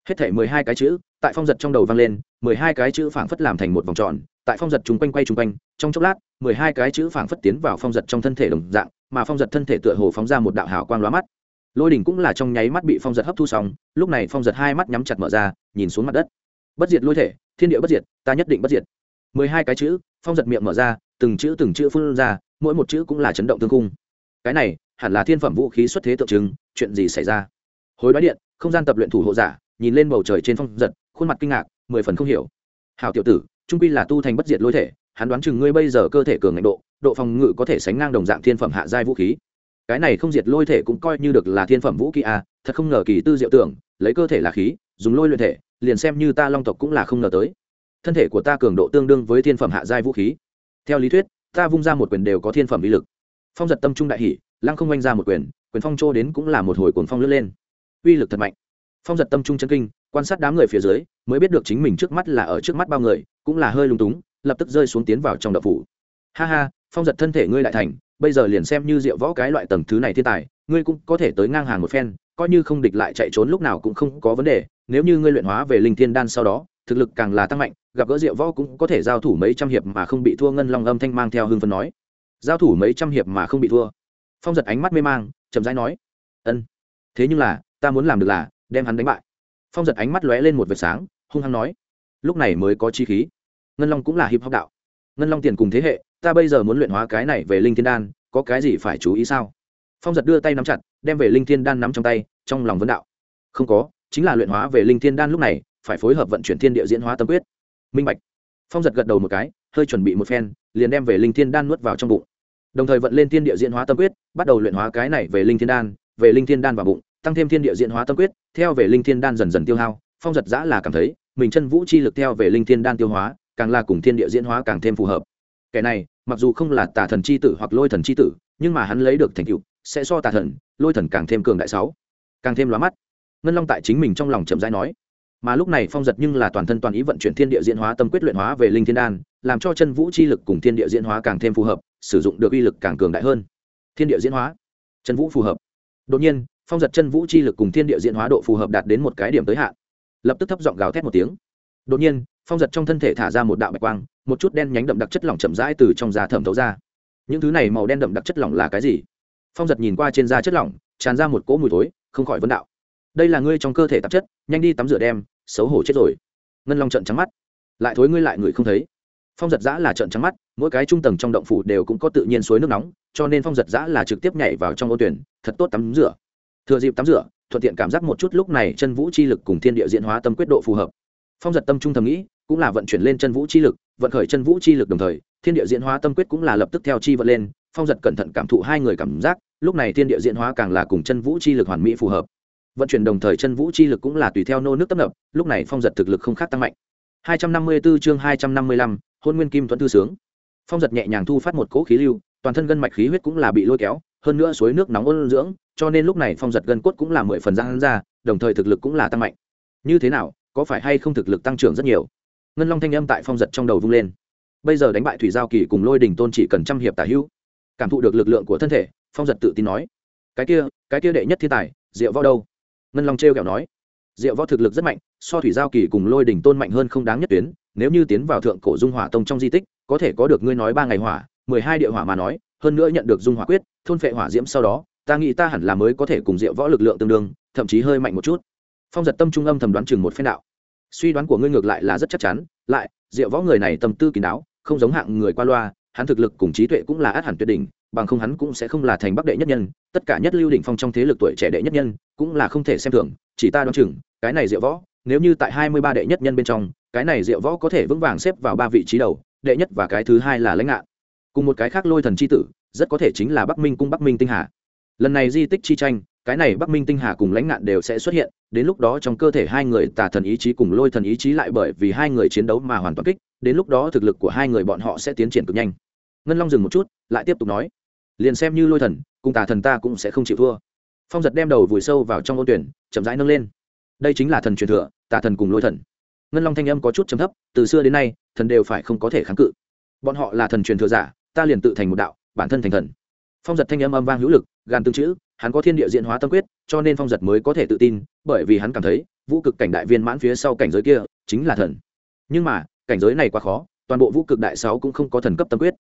Hết thể mười hai cái chữ, tại phong giật trong đầu vang lên, mười hai cái chữ phảng phất làm thành một vòng tròn, tại phong giật chúng quanh quay chung quanh, trong chốc lát, mười hai cái chữ phảng phất tiến vào phong giật trong thân thể đồng dạng, mà phong giật thân thể tựa hồ phóng ra một đạo hào quang lóa mắt. Lôi đỉnh cũng là trong nháy mắt bị phong giật hấp thu xong, lúc này phong giật hai mắt nhắm chặt mở ra, nhìn xuống mặt đất. Bất diệt lôi thể, thiên địa bất diệt, ta nhất định bất diệt. mười hai cái chữ, phong giật miệng mở ra, từng chữ từng chữ phun ra, mỗi một chữ cũng là chấn động tương cung. Cái này hẳn là thiên phẩm vũ khí xuất thế tượng trưng, chuyện gì xảy ra? Hối đoái điện, không gian tập luyện thủ hộ giả, nhìn lên bầu trời trên phong giật, khuôn mặt kinh ngạc, mười phần không hiểu. Hào tiểu tử, trung quy là tu thành bất diệt lôi thể, hắn đoán chừng ngươi bây giờ cơ thể cường ngạnh độ độ phòng ngự có thể sánh ngang đồng dạng thiên phẩm hạ giai vũ khí. Cái này không diệt lôi thể cũng coi như được là thiên phẩm vũ khí à thật không ngờ kỳ tư diệu tưởng, lấy cơ thể là khí, dùng lôi luyện thể, liền xem như ta long tộc cũng là không ngờ tới. Thân thể của ta cường độ tương đương với thiên phẩm hạ giai vũ khí. Theo lý thuyết, ta vung ra một quyền đều có thiên phẩm uy lực. Phong giật tâm trung đại hỷ lăng không oanh ra một quyền quyền phong trô đến cũng là một hồi cuồng phong lướt lên. Uy lực thật mạnh. Phong giật tâm trung chân kinh, quan sát đám người phía dưới, mới biết được chính mình trước mắt là ở trước mắt bao người, cũng là hơi lung túng, lập tức rơi xuống tiến vào trong đập phủ. Ha ha, phong giật thân thể ngươi lại thành, bây giờ liền xem như diệu võ cái loại tầng thứ này thiên tài, ngươi cũng có thể tới ngang hàng một phen, coi như không địch lại chạy trốn lúc nào cũng không có vấn đề, nếu như ngươi luyện hóa về linh thiên đan sau đó, thực lực càng là tăng mạnh, gặp gỡ diệu võ cũng có thể giao thủ mấy trăm hiệp mà không bị thua, ngân long âm thanh mang theo hương phân nói. Giao thủ mấy trăm hiệp mà không bị thua phong giật ánh mắt mê mang, chậm rãi nói, ân, thế nhưng là, ta muốn làm được là, đem hắn đánh bại. Phong giật ánh mắt lóe lên một vệt sáng, hung hăng nói, lúc này mới có chi khí. Ngân long cũng là hiệp học đạo. Ngân long tiền cùng thế hệ, ta bây giờ muốn luyện hóa cái này về linh thiên đan, có cái gì phải chú ý sao? Phong giật đưa tay nắm chặt, đem về linh thiên đan nắm trong tay, trong lòng vấn đạo, không có, chính là luyện hóa về linh thiên đan lúc này, phải phối hợp vận chuyển thiên địa diễn hóa tâm quyết. Minh bạch. Phong giật gật đầu một cái, hơi chuẩn bị một phen, liền đem về linh thiên đan nuốt vào trong bụng đồng thời vận lên thiên địa diễn hóa tâm quyết, bắt đầu luyện hóa cái này về linh thiên đan, về linh thiên đan vào bụng, tăng thêm thiên địa diễn hóa tâm quyết, theo về linh thiên đan dần dần tiêu hao, phong giật giã là cảm thấy, mình chân vũ chi lực theo về linh thiên đan tiêu hóa, càng là cùng thiên địa diễn hóa càng thêm phù hợp. Kẻ này, mặc dù không là tà thần c h i tử hoặc lôi thần c h i tử, nhưng mà hắn lấy được thành tựu, sẽ so tà thần, lôi thần càng thêm cường đại sáu. Càng thêm lóa mắt. Ngân long tại chính mình trong lòng chậm rãi nói. Mà lúc này phong giật nhưng là toàn thân toàn ý vận chuyển thiên địa diễn hóa tâm quyết luyện hóa về linh thiên đan, làm cho chân vũ chi lực cùng thiên địa diễn hóa càng thêm phù hợp sử dụng được uy lực càng cường đại hơn. Thiên địa diễn hóa, chân vũ phù hợp. Đột nhiên, phong giật chân vũ chi lực cùng thiên địa diễn hóa độ phù hợp đạt đến một cái điểm tới hạn. Lập tức thấp giọng gào thét một tiếng. Đột nhiên, phong giật trong thân thể thả ra một đạo bạch quang, một chút đen nhánh đậm đặc chất lỏng chậm rãi từ trong da thẩm thấu ra. Những thứ này màu đen đậm đặc chất lỏng là cái gì? Phong giật nhìn qua trên da chất lỏng, tràn ra một cỗ mùi thối, không khỏi vấn đạo. Đây là ngươi trong cơ thể tạp chất, nhanh đi tắm rửa đem, xấu hổ chết rồi. Ngân long trận trắng mắt. Lại thối ngươi lại người không thấy phong giật giã là trận trắng mắt mỗi cái trung tầng trong động phủ đều cũng có tự nhiên suối nước nóng cho nên phong giật giã là trực tiếp nhảy vào trong ô tuyển thật tốt tắm rửa. Thừa dịp tắm rửa thuận tiện cảm giác một chút lúc này chân vũ chi lực cùng thiên địa diễn hóa tâm quyết độ phù hợp. Phong giật tâm trung thầm nghĩ cũng là vận chuyển lên chân vũ chi lực vận khởi chân vũ chi lực đồng thời thiên địa diễn hóa tâm quyết cũng là lập tức theo chi vận lên phong giật cẩn thận cảm thụ hai người cảm giác lúc này thiên địa diễn hóa càng là cùng chân vũ chi lực hoàn mỹ phù hợp. Vận chuyển đồng thời chân vũ chi lực cũng là tùy theo nô nước tấp nập lúc này phong giật thực lực không khác tăng mạnh. 254 chương 255, hôn nguyên kim thuận thư sướng. Phong giật nhẹ nhàng thu phát một cỗ khí lưu, toàn thân gân mạch khí huyết cũng là bị lôi kéo, hơn nữa suối nước nóng ôn dưỡng, cho nên lúc này phong giật gân cốt cũng là mười phần răng ra, đồng thời thực lực cũng là tăng mạnh. Như thế nào, có phải hay không thực lực tăng trưởng rất nhiều? Ngân long thanh âm tại phong giật trong đầu vung lên. Bây giờ đánh bại thủy giao kỳ cùng lôi đình tôn chỉ cần trăm hiệp tả hữu, cảm thụ được lực lượng của thân thể, phong giật tự tin nói, cái kia cái kia đệ nhất thiên tài, diệu võ đâu? Ngân long t r kẹo nói diệu võ thực lực rất mạnh, so thủy giao kỳ cùng lôi đỉnh tôn mạnh hơn không đáng nhất tuyến. Nếu như tiến vào thượng cổ dung hỏa tông trong di tích, có thể có được ngươi nói ba ngày hỏa, mười hai địa hỏa mà nói, hơn nữa nhận được dung hỏa quyết, thôn phệ hỏa diễm sau đó, ta nghĩ ta hẳn là mới có thể cùng diệu võ lực lượng tương đương, thậm chí hơi mạnh một chút. Phong giật tâm trung âm thầm đoán chừng một phen đạo. Suy đoán của ngươi ngược lại là rất chắc chắn, lại, diệu võ người này tâm tư kín đáo, không giống hạng người qua loa, hắn thực lực cùng trí tuệ cũng là át hẳn tuyệt đỉnh, bằng không hắn cũng sẽ không là thành bắc đệ nhất nhân, tất cả nhất lưu đỉnh phong trong thế lực tuổi trẻ đệ nhất nhân, cũng là không thể xem thường chỉ ta đoán chừng, cái này diệu võ, nếu như tại hai mươi ba đệ nhất nhân bên trong, cái này diệu võ có thể vững vàng xếp vào ba vị trí đầu, đệ nhất và cái thứ hai là lãnh ngạn. Cùng một cái khác lôi thần c h i tử, rất có thể chính là bắc minh cung bắc minh tinh hà. Lần này di tích chi tranh, cái này bắc minh tinh hà cùng lãnh ngạn đều sẽ xuất hiện, đến lúc đó trong cơ thể hai người tà thần ý chí cùng lôi thần ý chí lại bởi vì hai người chiến đấu mà hoàn toàn kích, đến lúc đó thực lực của hai người bọn họ sẽ tiến triển cực nhanh. Ngân long dừng một chút, lại tiếp tục nói, liền xem như lôi thần, cùng tà thần ta cũng sẽ không chịu thua phong giật đem đầu vùi sâu vào trong ô tuyển, chậm rãi nâng lên. Đây chính là thần truyền thừa, tà thần cùng lôi thần. Ngân long thanh âm có chút chấm thấp, từ xưa đến nay, thần đều phải không có thể kháng cự. Bọn họ là thần truyền thừa giả, ta liền tự thành một đạo, bản thân thành thần. Phong giật thanh âm âm vang hữu lực gan tương chữ, hắn có thiên địa diện hóa tâm quyết, cho nên phong giật mới có thể tự tin, bởi vì hắn cảm thấy, vũ cực cảnh đại viên mãn phía sau cảnh giới kia, chính là thần. Nhưng mà, cảnh giới này quá khó, toàn bộ vũ cực đại sáu cũng không có thần cấp tâm quyết.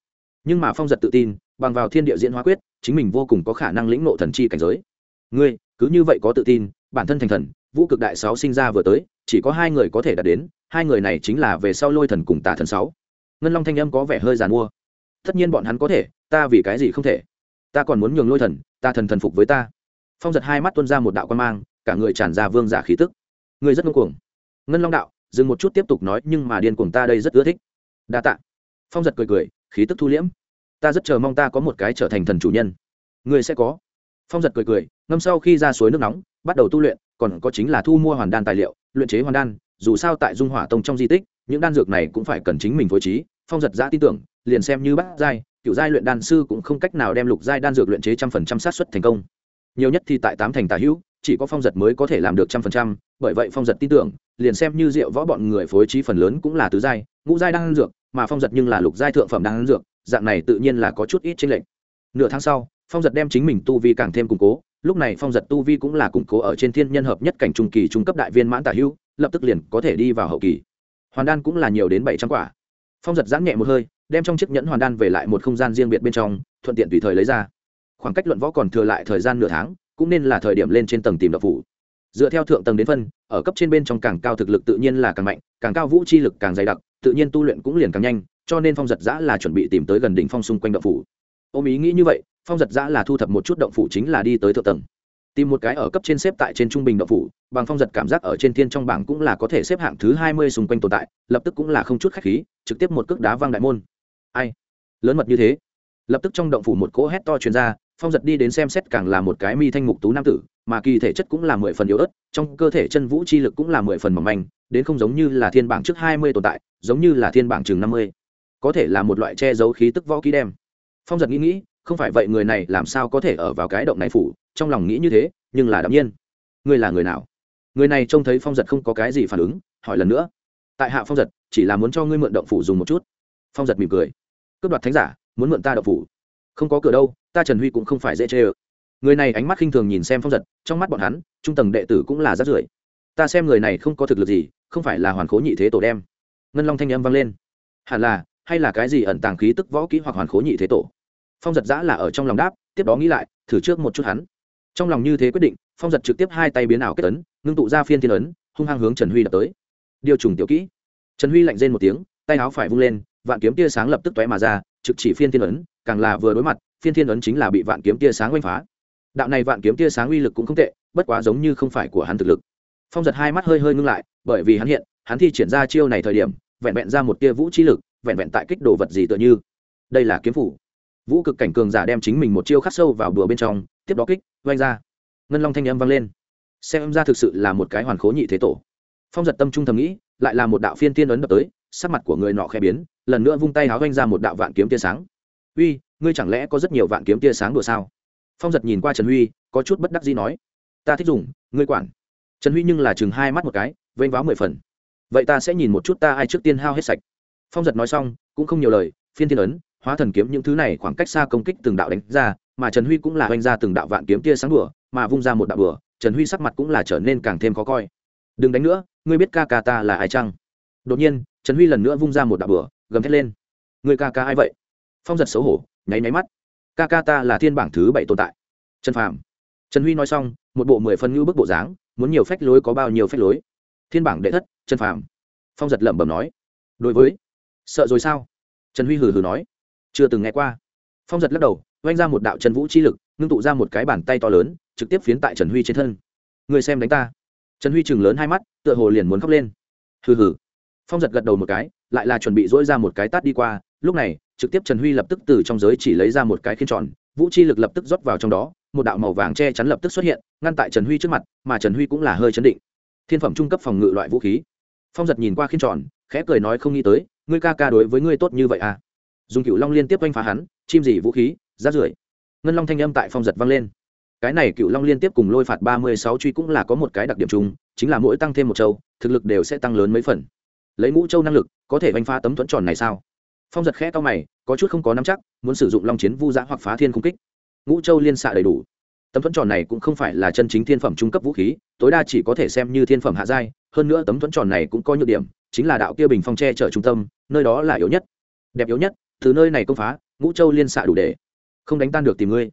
Nhưng mà phong giật tự tin, bằng vào thiên địa diễn hóa quyết, chính mình vô cùng có khả năng lĩnh nộ thần chi cảnh giới ngươi, cứ như vậy có tự tin, bản thân thành thần, vũ cực đại sáu sinh ra vừa tới, chỉ có hai người có thể đạt đến, hai người này chính là về sau lôi thần cùng tà thần sáu. Ngân long thanh âm có vẻ hơi giàn mua. Tất nhiên bọn hắn có thể, ta vì cái gì không thể? Ta còn muốn nhường lôi thần ta thần thần phục với ta. Phong giật hai mắt tuân ra một đạo quan mang, cả người tràn ra vương giả khí tức. Người rất ngông cuồng. Ngân long đạo, dừng một chút tiếp tục nói, nhưng mà điên cuồng ta đây rất ưa thích. Đa tạ. Phong giật cười cười, khí tức thu liễm. Ta rất chờ mong ta có một cái trở thành thần chủ nhân. Người sẽ có. Phong giật cười cười ngâm sau khi ra suối nước nóng, bắt đầu tu luyện, còn có chính là thu mua hoàn đan tài liệu, luyện chế hoàn đan, dù sao tại dung hỏa tông trong di tích, những đan dược này cũng phải cần chính mình phối trí, phong giật giã tin tưởng, liền xem như bắt giai cựu giai luyện đan sư cũng không cách nào đem lục giai đan dược luyện chế trăm phần trăm sát xuất thành công. Nhiều nhất thì tại tám thành tà hữu, chỉ có phong giật mới có thể làm được trăm phần trăm, bởi vậy phong giật tin tưởng, liền xem như rượu võ bọn người phối trí phần lớn cũng là tứ giai, ngũ giai đan dược, mà phong giật nhưng là lục giai thượng phẩm đan dược, dạng này tự nhiên là có chút ít chênh lệch. Nửa tháng sau, phong giật đem chính mình tu vi càng thêm củng cố lúc này phong giật tu vi cũng là củng cố ở trên thiên nhân hợp nhất cảnh trung kỳ trung cấp đại viên mãn tả hữu lập tức liền có thể đi vào hậu kỳ. Hoàn đan cũng là nhiều đến bảy trăm quả. Phong giật giãn nhẹ một hơi, đem trong chiếc nhẫn hoàn đan về lại một không gian riêng biệt bên trong, thuận tiện tùy thời lấy ra. Khoảng cách luận võ còn thừa lại thời gian nửa tháng, cũng nên là thời điểm lên trên tầng tìm đập phủ. Dựa theo thượng tầng đến phân, ở cấp trên bên trong càng cao thực lực tự nhiên là càng mạnh, càng cao vũ chi lực càng dày đặc, tự nhiên tu luyện cũng liền càng nhanh, cho nên phong giật giã là chuẩn bị tìm tới gần đỉnh phong xung quanh đập phủ. Ôm ý nghĩ như vậy phong giật giã là thu thập một chút động phủ chính là đi tới thượng tầng. Tìm một cái ở cấp trên xếp tại trên trung bình động phủ, bằng phong giật cảm giác ở trên thiên trong bảng cũng là có thể xếp hạng thứ hai mươi xung quanh tồn tại, lập tức cũng là không chút khách khí, trực tiếp một cước đá văng đại môn. Ai? Lớn mật như thế. Lập tức trong động phủ một cỗ hét to truyền ra, phong giật đi đến xem xét càng là một cái mi thanh mục tú nam tử, mà kỳ thể chất cũng là mười phần yếu ớt, trong cơ thể chân vũ chi lực cũng là mười phần mỏng manh, đến không giống như là thiên bảng trước hai mươi tồn tại, giống như là thiên bảng chừng năm mươi. Có thể là một loại che giấu khí tức võ ký đem. Phong giật nghĩ nghĩ không phải vậy người này làm sao có thể ở vào cái động này phủ? Trong lòng nghĩ như thế, nhưng là đ nhiên. Ngươi là người nào? Người này trông thấy phong giật không có cái gì phản ứng, hỏi lần nữa. Tại hạ phong giật, chỉ là muốn cho ngươi mượn động phủ dùng một chút. Phong giật mỉm cười. Cướp đoạt thánh giả, muốn mượn ta động phủ. Không có cửa đâu, ta trần huy cũng không phải dễ chê ơ. Người này ánh mắt khinh thường nhìn xem phong giật, trong mắt bọn hắn, trung tầng đệ tử cũng là rát rưởi. Ta xem người này không có thực lực gì, không phải là hoàn khố nhị thế tổ đem. Ngân long thanh âm vang lên. Hẳn là, hay là cái gì ẩn tàng khí tức võ kỹ hoặc hoàn khố nhị thế tổ? Phong giật giã là ở trong lòng đáp, tiếp đó nghĩ lại, thử trước một chút hắn. Trong lòng như thế quyết định, phong giật trực tiếp hai tay biến ảo kết ấn, ngưng tụ ra phiên thiên ấn, hung hăng hướng trần huy đập tới. Điều trùng tiểu kỹ. Trần huy lạnh rên một tiếng, tay áo phải vung lên, vạn kiếm tia sáng lập tức tóe mà ra, trực chỉ phiên thiên ấn, càng là vừa đối mặt, phiên thiên ấn chính là bị vạn kiếm tia sáng oanh phá. Đạo này vạn kiếm tia sáng uy lực cũng không tệ, bất quá giống như không phải của hắn thực lực. Phong giật hai mắt hơi hơi ngưng lại, bởi vì hắn hiện, hắn thi triển ra chiêu này thời điểm, vẹn vẹn ra một tia vũ trí lực, vẹn vẹn tại kích đồ vật gì tựa như. Đây là kiếm phủ vũ cực cảnh cường giả đem chính mình một chiêu khắc sâu vào đùa bên trong, tiếp đó kích vanh ra. Ngân long thanh âm vang lên. Xem ra thực sự là một cái hoàn khố nhị thế tổ. Phong giật tâm trung thầm nghĩ, lại là một đạo phiên tiên ấn đập tới, sắc mặt của người nọ khẽ biến, lần nữa vung tay háo vanh ra một đạo vạn kiếm tia sáng. Uy, ngươi chẳng lẽ có rất nhiều vạn kiếm tia sáng đùa sao? Phong giật nhìn qua trần huy, có chút bất đắc gì nói, ta thích dùng, ngươi quản. Trần huy nhưng là chừng hai mắt một cái, vênh váo mười phần. Vậy ta sẽ nhìn một chút ta ai trước tiên hao hết sạch. Phong giật nói xong, cũng không nhiều lời, phiên thiên ấn hóa thần kiếm những thứ này khoảng cách xa công kích từng đạo đánh ra, mà trần huy cũng là oanh ra từng đạo vạn kiếm tia sáng đùa, mà vung ra một đạo đùa, trần huy sắc mặt cũng là trở nên càng thêm khó coi. Đừng đánh nữa, ngươi biết ca ca ta là ai chăng? Đột nhiên, trần huy lần nữa vung ra một đạo đùa, gầm thét lên. Người ca ca ai vậy? Phong giật xấu hổ, nháy nháy mắt. Ca ca ta là thiên bảng thứ bảy tồn tại. Trần phàm. Trần huy nói xong, một bộ mười phân ngữ bức bộ dáng, muốn nhiều phách lối có bao nhiêu phách lối. Thiên bảng đệ thất, trần phàm. Phong giật lẩm bẩm nói. Đối với, sợ rồi sao? Trần huy hừ hừ nói chưa từng nghe qua. Phong giật lắc đầu oanh ra một đạo trần vũ chi lực, ngưng tụ ra một cái bàn tay to lớn, trực tiếp phiến tại trần huy trên thân. Người xem đánh ta. Trần huy chừng lớn hai mắt, tựa hồ liền muốn khóc lên. Hừ hừ. Phong giật gật đầu một cái, lại là chuẩn bị dỗi ra một cái tát đi qua. Lúc này, trực tiếp trần huy lập tức từ trong giới chỉ lấy ra một cái khiên tròn, vũ chi lực lập tức rót vào trong đó, một đạo màu vàng che chắn lập tức xuất hiện, ngăn tại trần huy trước mặt, mà trần huy cũng là hơi chấn định. Thiên phẩm trung cấp phòng ngự loại vũ khí. Phong giật nhìn qua khiên tròn, khẽ cười nói không nghĩ tới, ngươi ca ca đối với ngươi tốt như vậy à? Dùng cựu long liên tiếp oanh phá hắn, chim gì vũ khí rát rưởi. Ngân long thanh âm tại phong giật vang lên. Cái này cựu long liên tiếp cùng lôi phạt ba mươi sáu truy cũng là có một cái đặc điểm chung, chính là mỗi tăng thêm một châu, thực lực đều sẽ tăng lớn mấy phần. Lấy ngũ châu năng lực, có thể oanh phá tấm thuẫn tròn này sao? Phong giật khẽ to mày, có chút không có nắm chắc, muốn sử dụng long chiến vu giã hoặc phá thiên cung kích. Ngũ châu liên xạ đầy đủ. Tấm thuẫn tròn này cũng không phải là chân chính thiên phẩm trung cấp vũ khí, tối đa chỉ có thể xem như thiên phẩm hạ giai, hơn nữa tấm thuẫn tròn này cũng có nhược điểm, chính là đạo kia bình phong tre chở trung tâm, nơi đó là yếu nhất. Đẹp yếu nhất từ nơi này công phá, ngũ châu liên xạ đủ để không đánh tan được tìm ngươi.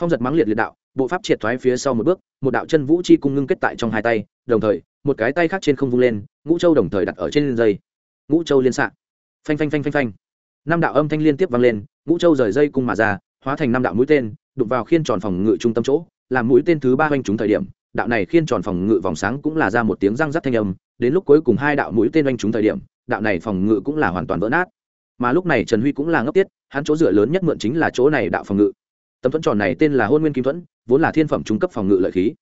Phong giật mắng liệt liệt đạo, bộ pháp triệt thoái phía sau một bước, một đạo chân vũ chi cung ngưng kết tại trong hai tay, đồng thời, một cái tay khác trên không vung lên, ngũ châu đồng thời đặt ở trên dây. Ngũ châu liên xạ. Phanh phanh phanh phanh phanh. Năm đạo âm thanh liên tiếp vang lên, ngũ châu rời dây cung mà ra, hóa thành năm đạo mũi tên đục vào khiên tròn phòng ngự trung tâm chỗ, làm mũi tên thứ ba oanh trúng thời điểm, đạo này khiên tròn phòng ngự vòng sáng cũng là ra một tiếng răng rắc thanh âm, đến lúc cuối cùng hai đạo mũi tên oanh trúng thời điểm, đạo này phòng ngự cũng là hoàn toàn vỡ nát mà lúc này trần huy cũng là ngốc tiết, hắn chỗ dựa lớn nhất mượn chính là chỗ này đạo phòng ngự. Tấm thuẫn tròn này tên là hôn nguyên kim thuẫn, vốn là thiên phẩm trung cấp phòng ngự lợi khí.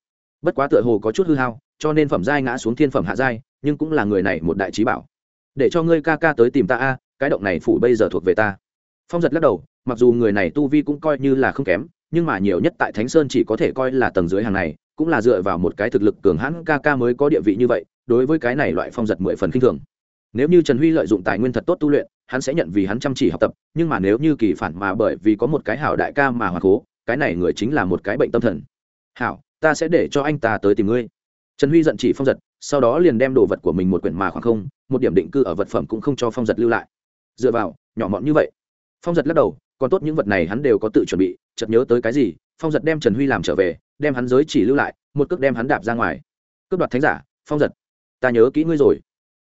Bất quá tựa hồ có chút hư hao, cho nên phẩm giai ngã xuống thiên phẩm hạ giai, nhưng cũng là người này một đại trí bảo. Để cho ngươi ca ca tới tìm ta a, cái động này phủ bây giờ thuộc về ta. Phong giật lắc đầu, mặc dù người này tu vi cũng coi như là không kém, nhưng mà nhiều nhất tại thánh sơn chỉ có thể coi là tầng dưới hàng này, cũng là dựa vào một cái thực lực cường hãn ca ca mới có địa vị như vậy, đối với cái này loại phong giật mười phần k i n h thường. Nếu như trần huy lợi dụng tài nguyên thật tốt tu luyện hắn sẽ nhận vì hắn chăm chỉ học tập, nhưng mà nếu như kỳ phản mà bởi vì có một cái hảo đại ca mà hoặc cố, cái này người chính là một cái bệnh tâm thần. Hảo, ta sẽ để cho anh ta tới tìm ngươi. Trần huy giận chỉ phong giật, sau đó liền đem đồ vật của mình một quyển mà khoảng không, một điểm định cư ở vật phẩm cũng không cho phong giật lưu lại. Dựa vào, nhỏ mọn như vậy. Phong giật lắc đầu, còn tốt những vật này hắn đều có tự chuẩn bị, chợt nhớ tới cái gì, phong giật đem trần huy làm trở về, đem hắn giới chỉ lưu lại, một cước đem hắn đạp ra ngoài. Cướp đoạt thánh giả, phong giật. Ta nhớ kỹ ngươi rồi.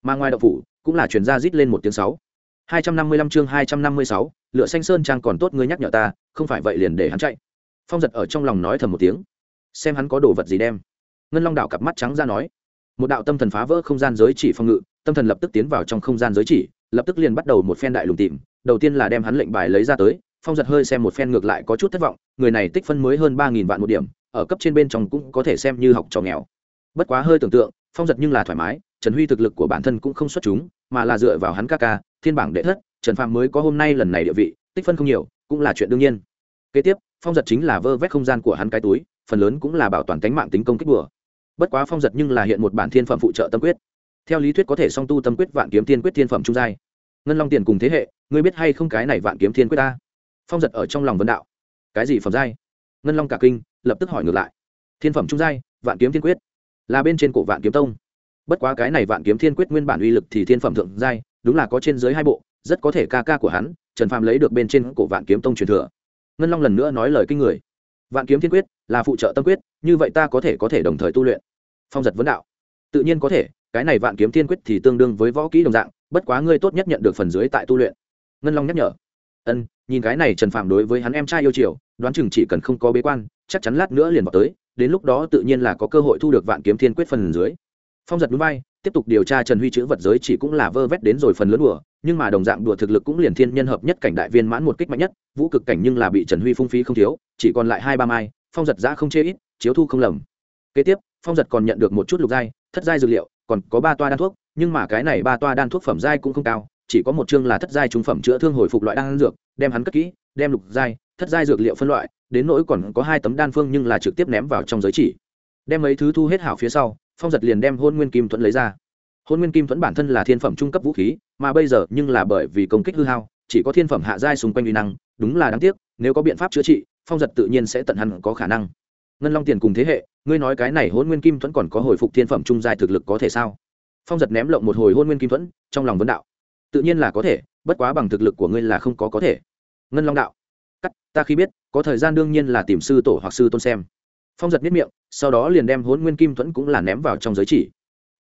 Mà ngoài đậu phủ, cũng là chuyển ra rít lên một tiếng sáu hai trăm năm mươi lăm chương hai trăm năm mươi sáu, lựa xanh sơn trang còn tốt ngươi nhắc nhở ta, không phải vậy liền để hắn chạy. Phong giật ở trong lòng nói thầm một tiếng. Xem hắn có đồ vật gì đem. Ngân long đạo cặp mắt trắng ra nói. Một đạo tâm thần phá vỡ không gian giới chỉ phong ngự, tâm thần lập tức tiến vào trong không gian giới chỉ, lập tức liền bắt đầu một phen đại lùng tìm, đầu tiên là đem hắn lệnh bài lấy ra tới, phong giật hơi xem một phen ngược lại có chút thất vọng, người này tích phân mới hơn ba nghìn vạn một điểm, ở cấp trên bên trong cũng có thể xem như học trò nghèo. Bất quá hơi tưởng tượng, phong giật nhưng là thoải mái, trần huy thực lực của bản thân cũng không xuất chúng, mà là dựa vào hắn ca ca thiên bảng đệ thất, trần phạm mới có hôm nay lần này địa vị, tích phân không nhiều, cũng là chuyện đương nhiên. Kế tiếp, phong giật chính là vơ vét không gian của hắn cái túi, phần lớn cũng là bảo toàn tính mạng tính công kích bừa. Bất quá phong giật nhưng là hiện một bản thiên phẩm phụ trợ tâm quyết. Theo lý thuyết có thể song tu tâm quyết vạn kiếm thiên quyết thiên phẩm trung giai. Ngân long tiền cùng thế hệ, ngươi biết hay không cái này vạn kiếm thiên quyết ta? Phong giật ở trong lòng vấn đạo. Cái gì phẩm giai? Ngân long cả kinh, lập tức hỏi ngược lại. Thiên phẩm trung giai, vạn kiếm thiên quyết. Là bên trên cổ vạn kiếm tông. Bất quá cái này vạn kiếm thiên quyết nguyên bản uy lực thì thiên phẩm thượng giai đúng là có trên dưới hai bộ, rất có thể ca ca của hắn, trần phàm lấy được bên trên cổ vạn kiếm tông truyền thừa. Ngân long lần nữa nói lời kinh người. Vạn kiếm thiên quyết là phụ trợ tâm quyết, như vậy ta có thể có thể đồng thời tu luyện. Phong giật vấn đạo. Tự nhiên có thể, cái này vạn kiếm thiên quyết thì tương đương với võ kỹ đồng dạng, bất quá ngươi tốt nhất nhận được phần dưới tại tu luyện. Ngân long nhắc nhở. Ân, nhìn cái này trần phạm đối với hắn em trai yêu chiều, đoán chừng chỉ cần không có bế quan, chắc chắn lát nữa liền vào tới, đến lúc đó tự nhiên là có cơ hội thu được vạn kiếm thiên quyết phần dưới. Phong giật núi bay tiếp tục điều tra trần huy chữ vật giới chỉ cũng là vơ vét đến rồi phần lớn đùa, nhưng mà đồng dạng đùa thực lực cũng liền thiên nhân hợp nhất cảnh đại viên mãn một kích mạnh nhất, vũ cực cảnh nhưng là bị trần huy phung phí không thiếu, chỉ còn lại hai ba mai, phong giật giã không chê ít, chiếu thu không lầm. Kế tiếp, phong giật còn nhận được một chút lục giai, thất giai dược liệu, còn có ba toa đan thuốc, nhưng mà cái này ba toa đan thuốc phẩm giai cũng không cao, chỉ có một chương là thất giai trung phẩm chữa thương hồi phục loại đan dược, đem hắn cất kỹ, đem lục giai, thất giai dược liệu phân loại, đến nỗi còn có hai tấm đan phương nhưng là trực tiếp ném vào trong giới chỉ. Đem mấy thứ thu hết hảo phía sau phong giật liền đem hôn nguyên kim thuẫn lấy ra. Hôn nguyên kim thuẫn bản thân là thiên phẩm trung cấp vũ khí, mà bây giờ nhưng là bởi vì công kích hư hao, chỉ có thiên phẩm hạ giai xung quanh uy năng, đúng là đáng tiếc, nếu có biện pháp chữa trị, phong giật tự nhiên sẽ tận hẳn có khả năng. Ngân long tiền cùng thế hệ, ngươi nói cái này hôn nguyên kim thuẫn còn có hồi phục thiên phẩm trung giai thực lực có thể sao? Phong giật ném lộng một hồi hôn nguyên kim thuẫn, trong lòng vấn đạo. Tự nhiên là có thể, bất quá bằng thực lực của ngươi là không có có thể. Ngân long đạo, cắt, ta khi biết, có thời gian đương nhiên là tìm sư tổ hoặc sư tôn xem. Phong giật biết miệng sau đó liền đem hôn nguyên kim thuẫn cũng là ném vào trong giới chỉ.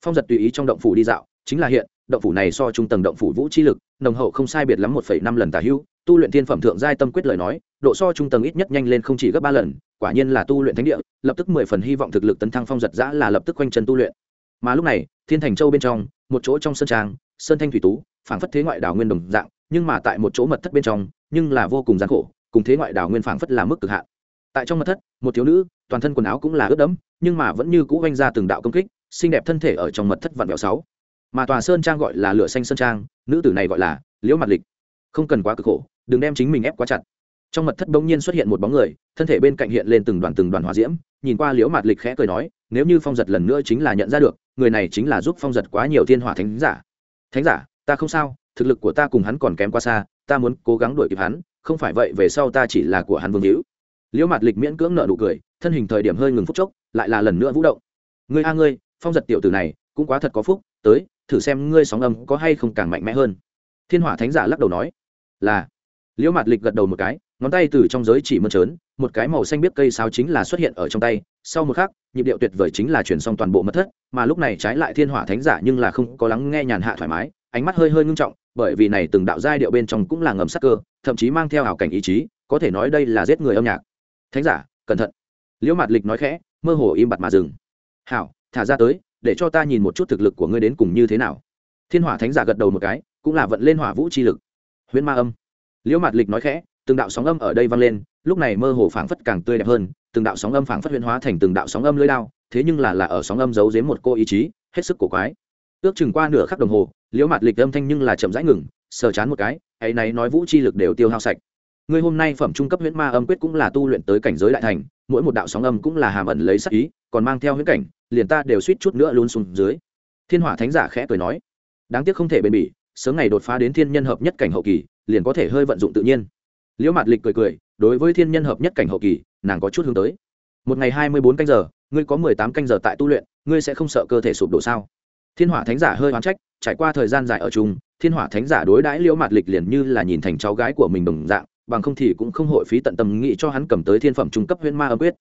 Phong giật tùy ý trong động phủ đi dạo, chính là hiện, động phủ này so trung tầng động phủ vũ chi lực, nồng hậu không sai biệt lắm một năm lần tả hữu, tu luyện thiên phẩm thượng giai tâm quyết lời nói, độ so trung tầng ít nhất nhanh lên không chỉ gấp ba lần, quả nhiên là tu luyện thánh địa, lập tức mười phần hy vọng thực lực tấn thăng phong giật giã là lập tức quanh chân tu luyện. Mà lúc này, thiên thành châu bên trong, một chỗ trong sơn trang, sơn thanh thủy tú, phảng phất thế ngoại đảo nguyên đồng dạng, nhưng mà tại một chỗ mật thất bên trong, nhưng là vô cùng gian khổ, cùng thế ngoại đảo nguyên phảng phất là mức cực hạn. Tại trong mật thất, một thiếu nữ toàn thân quần áo cũng là ướt đẫm, nhưng mà vẫn như cũ oanh ra từng đạo công kích, xinh đẹp thân thể ở trong mật thất vạn vẹo sáu. Mà tòa sơn trang gọi là lửa xanh sơn trang, nữ tử này gọi là liễu mặt lịch. Không cần quá cực khổ, đừng đem chính mình ép quá chặt. Trong mật thất bỗng nhiên xuất hiện một bóng người, thân thể bên cạnh hiện lên từng đoàn từng đoàn hỏa diễm, nhìn qua liễu mặt lịch khẽ cười nói, nếu như phong giật lần nữa chính là nhận ra được, người này chính là giúp phong giật quá nhiều thiên hỏa thánh giả. Thánh giả, ta không sao, thực lực của ta cùng hắn còn kém quá xa, ta muốn cố gắng đuổi kịp hắn, không phải vậy về sau ta chỉ là của hắn vương hữu. Liễu mặt lịch miễn cưỡng nợ nụ cười thân hình thời điểm hơi ngừng phút chốc, lại là lần nữa vũ động. Ngươi a ngươi, phong giật tiểu tử này, cũng quá thật có phúc, tới, thử xem ngươi sóng âm có hay không càng mạnh mẽ hơn. Thiên hỏa thánh giả lắc đầu nói, là. Liễu mạt lịch gật đầu một cái, ngón tay từ trong giới chỉ mơn trớn, một cái màu xanh biết cây sáo chính là xuất hiện ở trong tay, sau một khắc, nhịp điệu tuyệt vời chính là chuyển xong toàn bộ mật thất, mà lúc này trái lại thiên hỏa thánh giả nhưng là không có lắng nghe nhàn hạ thoải mái, ánh mắt hơi hơi ngưng trọng, bởi vì này từng đạo giai điệu bên trong cũng là ngầm sắc cơ, thậm chí mang theo ảo cảnh ý chí, có thể nói đây là giết người âm nhạc. Thánh giả, cẩn thận liễu Mạt lịch nói khẽ, mơ hồ im bặt mà dừng. Hảo, thả ra tới, để cho ta nhìn một chút thực lực của ngươi đến cùng như thế nào. Thiên hỏa thánh giả gật đầu một cái, cũng là vận lên hỏa vũ chi lực. Huyễn ma âm. Liễu Mạt lịch nói khẽ, từng đạo sóng âm ở đây vang lên, lúc này mơ hồ phảng phất càng tươi đẹp hơn, từng đạo sóng âm phảng phất huyễn hóa thành từng đạo sóng âm lưỡi đao, thế nhưng là là ở sóng âm giấu giếm một cô ý chí, hết sức cổ quái. Ước chừng qua nửa khắc đồng hồ, liễu Mạt lịch âm thanh nhưng là chậm rãi ngừng, sờ chán một cái, ấy này nói vũ chi lực đều tiêu hao sạch ngươi hôm nay phẩm trung cấp huyễn ma âm quyết cũng là tu luyện tới cảnh giới đại thành, mỗi một đạo sóng âm cũng là hàm ẩn lấy sắc ý, còn mang theo huyễn cảnh, liền ta đều suýt chút nữa luôn xuống dưới. Thiên hỏa thánh giả khẽ cười nói. Đáng tiếc không thể bền bỉ, sớm ngày đột phá đến thiên nhân hợp nhất cảnh hậu kỳ, liền có thể hơi vận dụng tự nhiên. Liễu mạt lịch cười cười, đối với thiên nhân hợp nhất cảnh hậu kỳ, nàng có chút hướng tới. Một ngày hai mươi bốn canh giờ, ngươi có mười tám canh giờ tại tu luyện, ngươi sẽ không sợ cơ thể sụp đổ sao? Thiên hỏa thánh giả hơi oán trách, trải qua thời gian dài ở chung, thiên hỏa thánh giả đối đãi liễu mạt lịch liền như là nhìn thành cháu gái của mình đồng dạng bằng không thì cũng không hội phí tận tâm nghĩ cho hắn cầm tới thiên phẩm trung cấp huyễn ma âm quyết.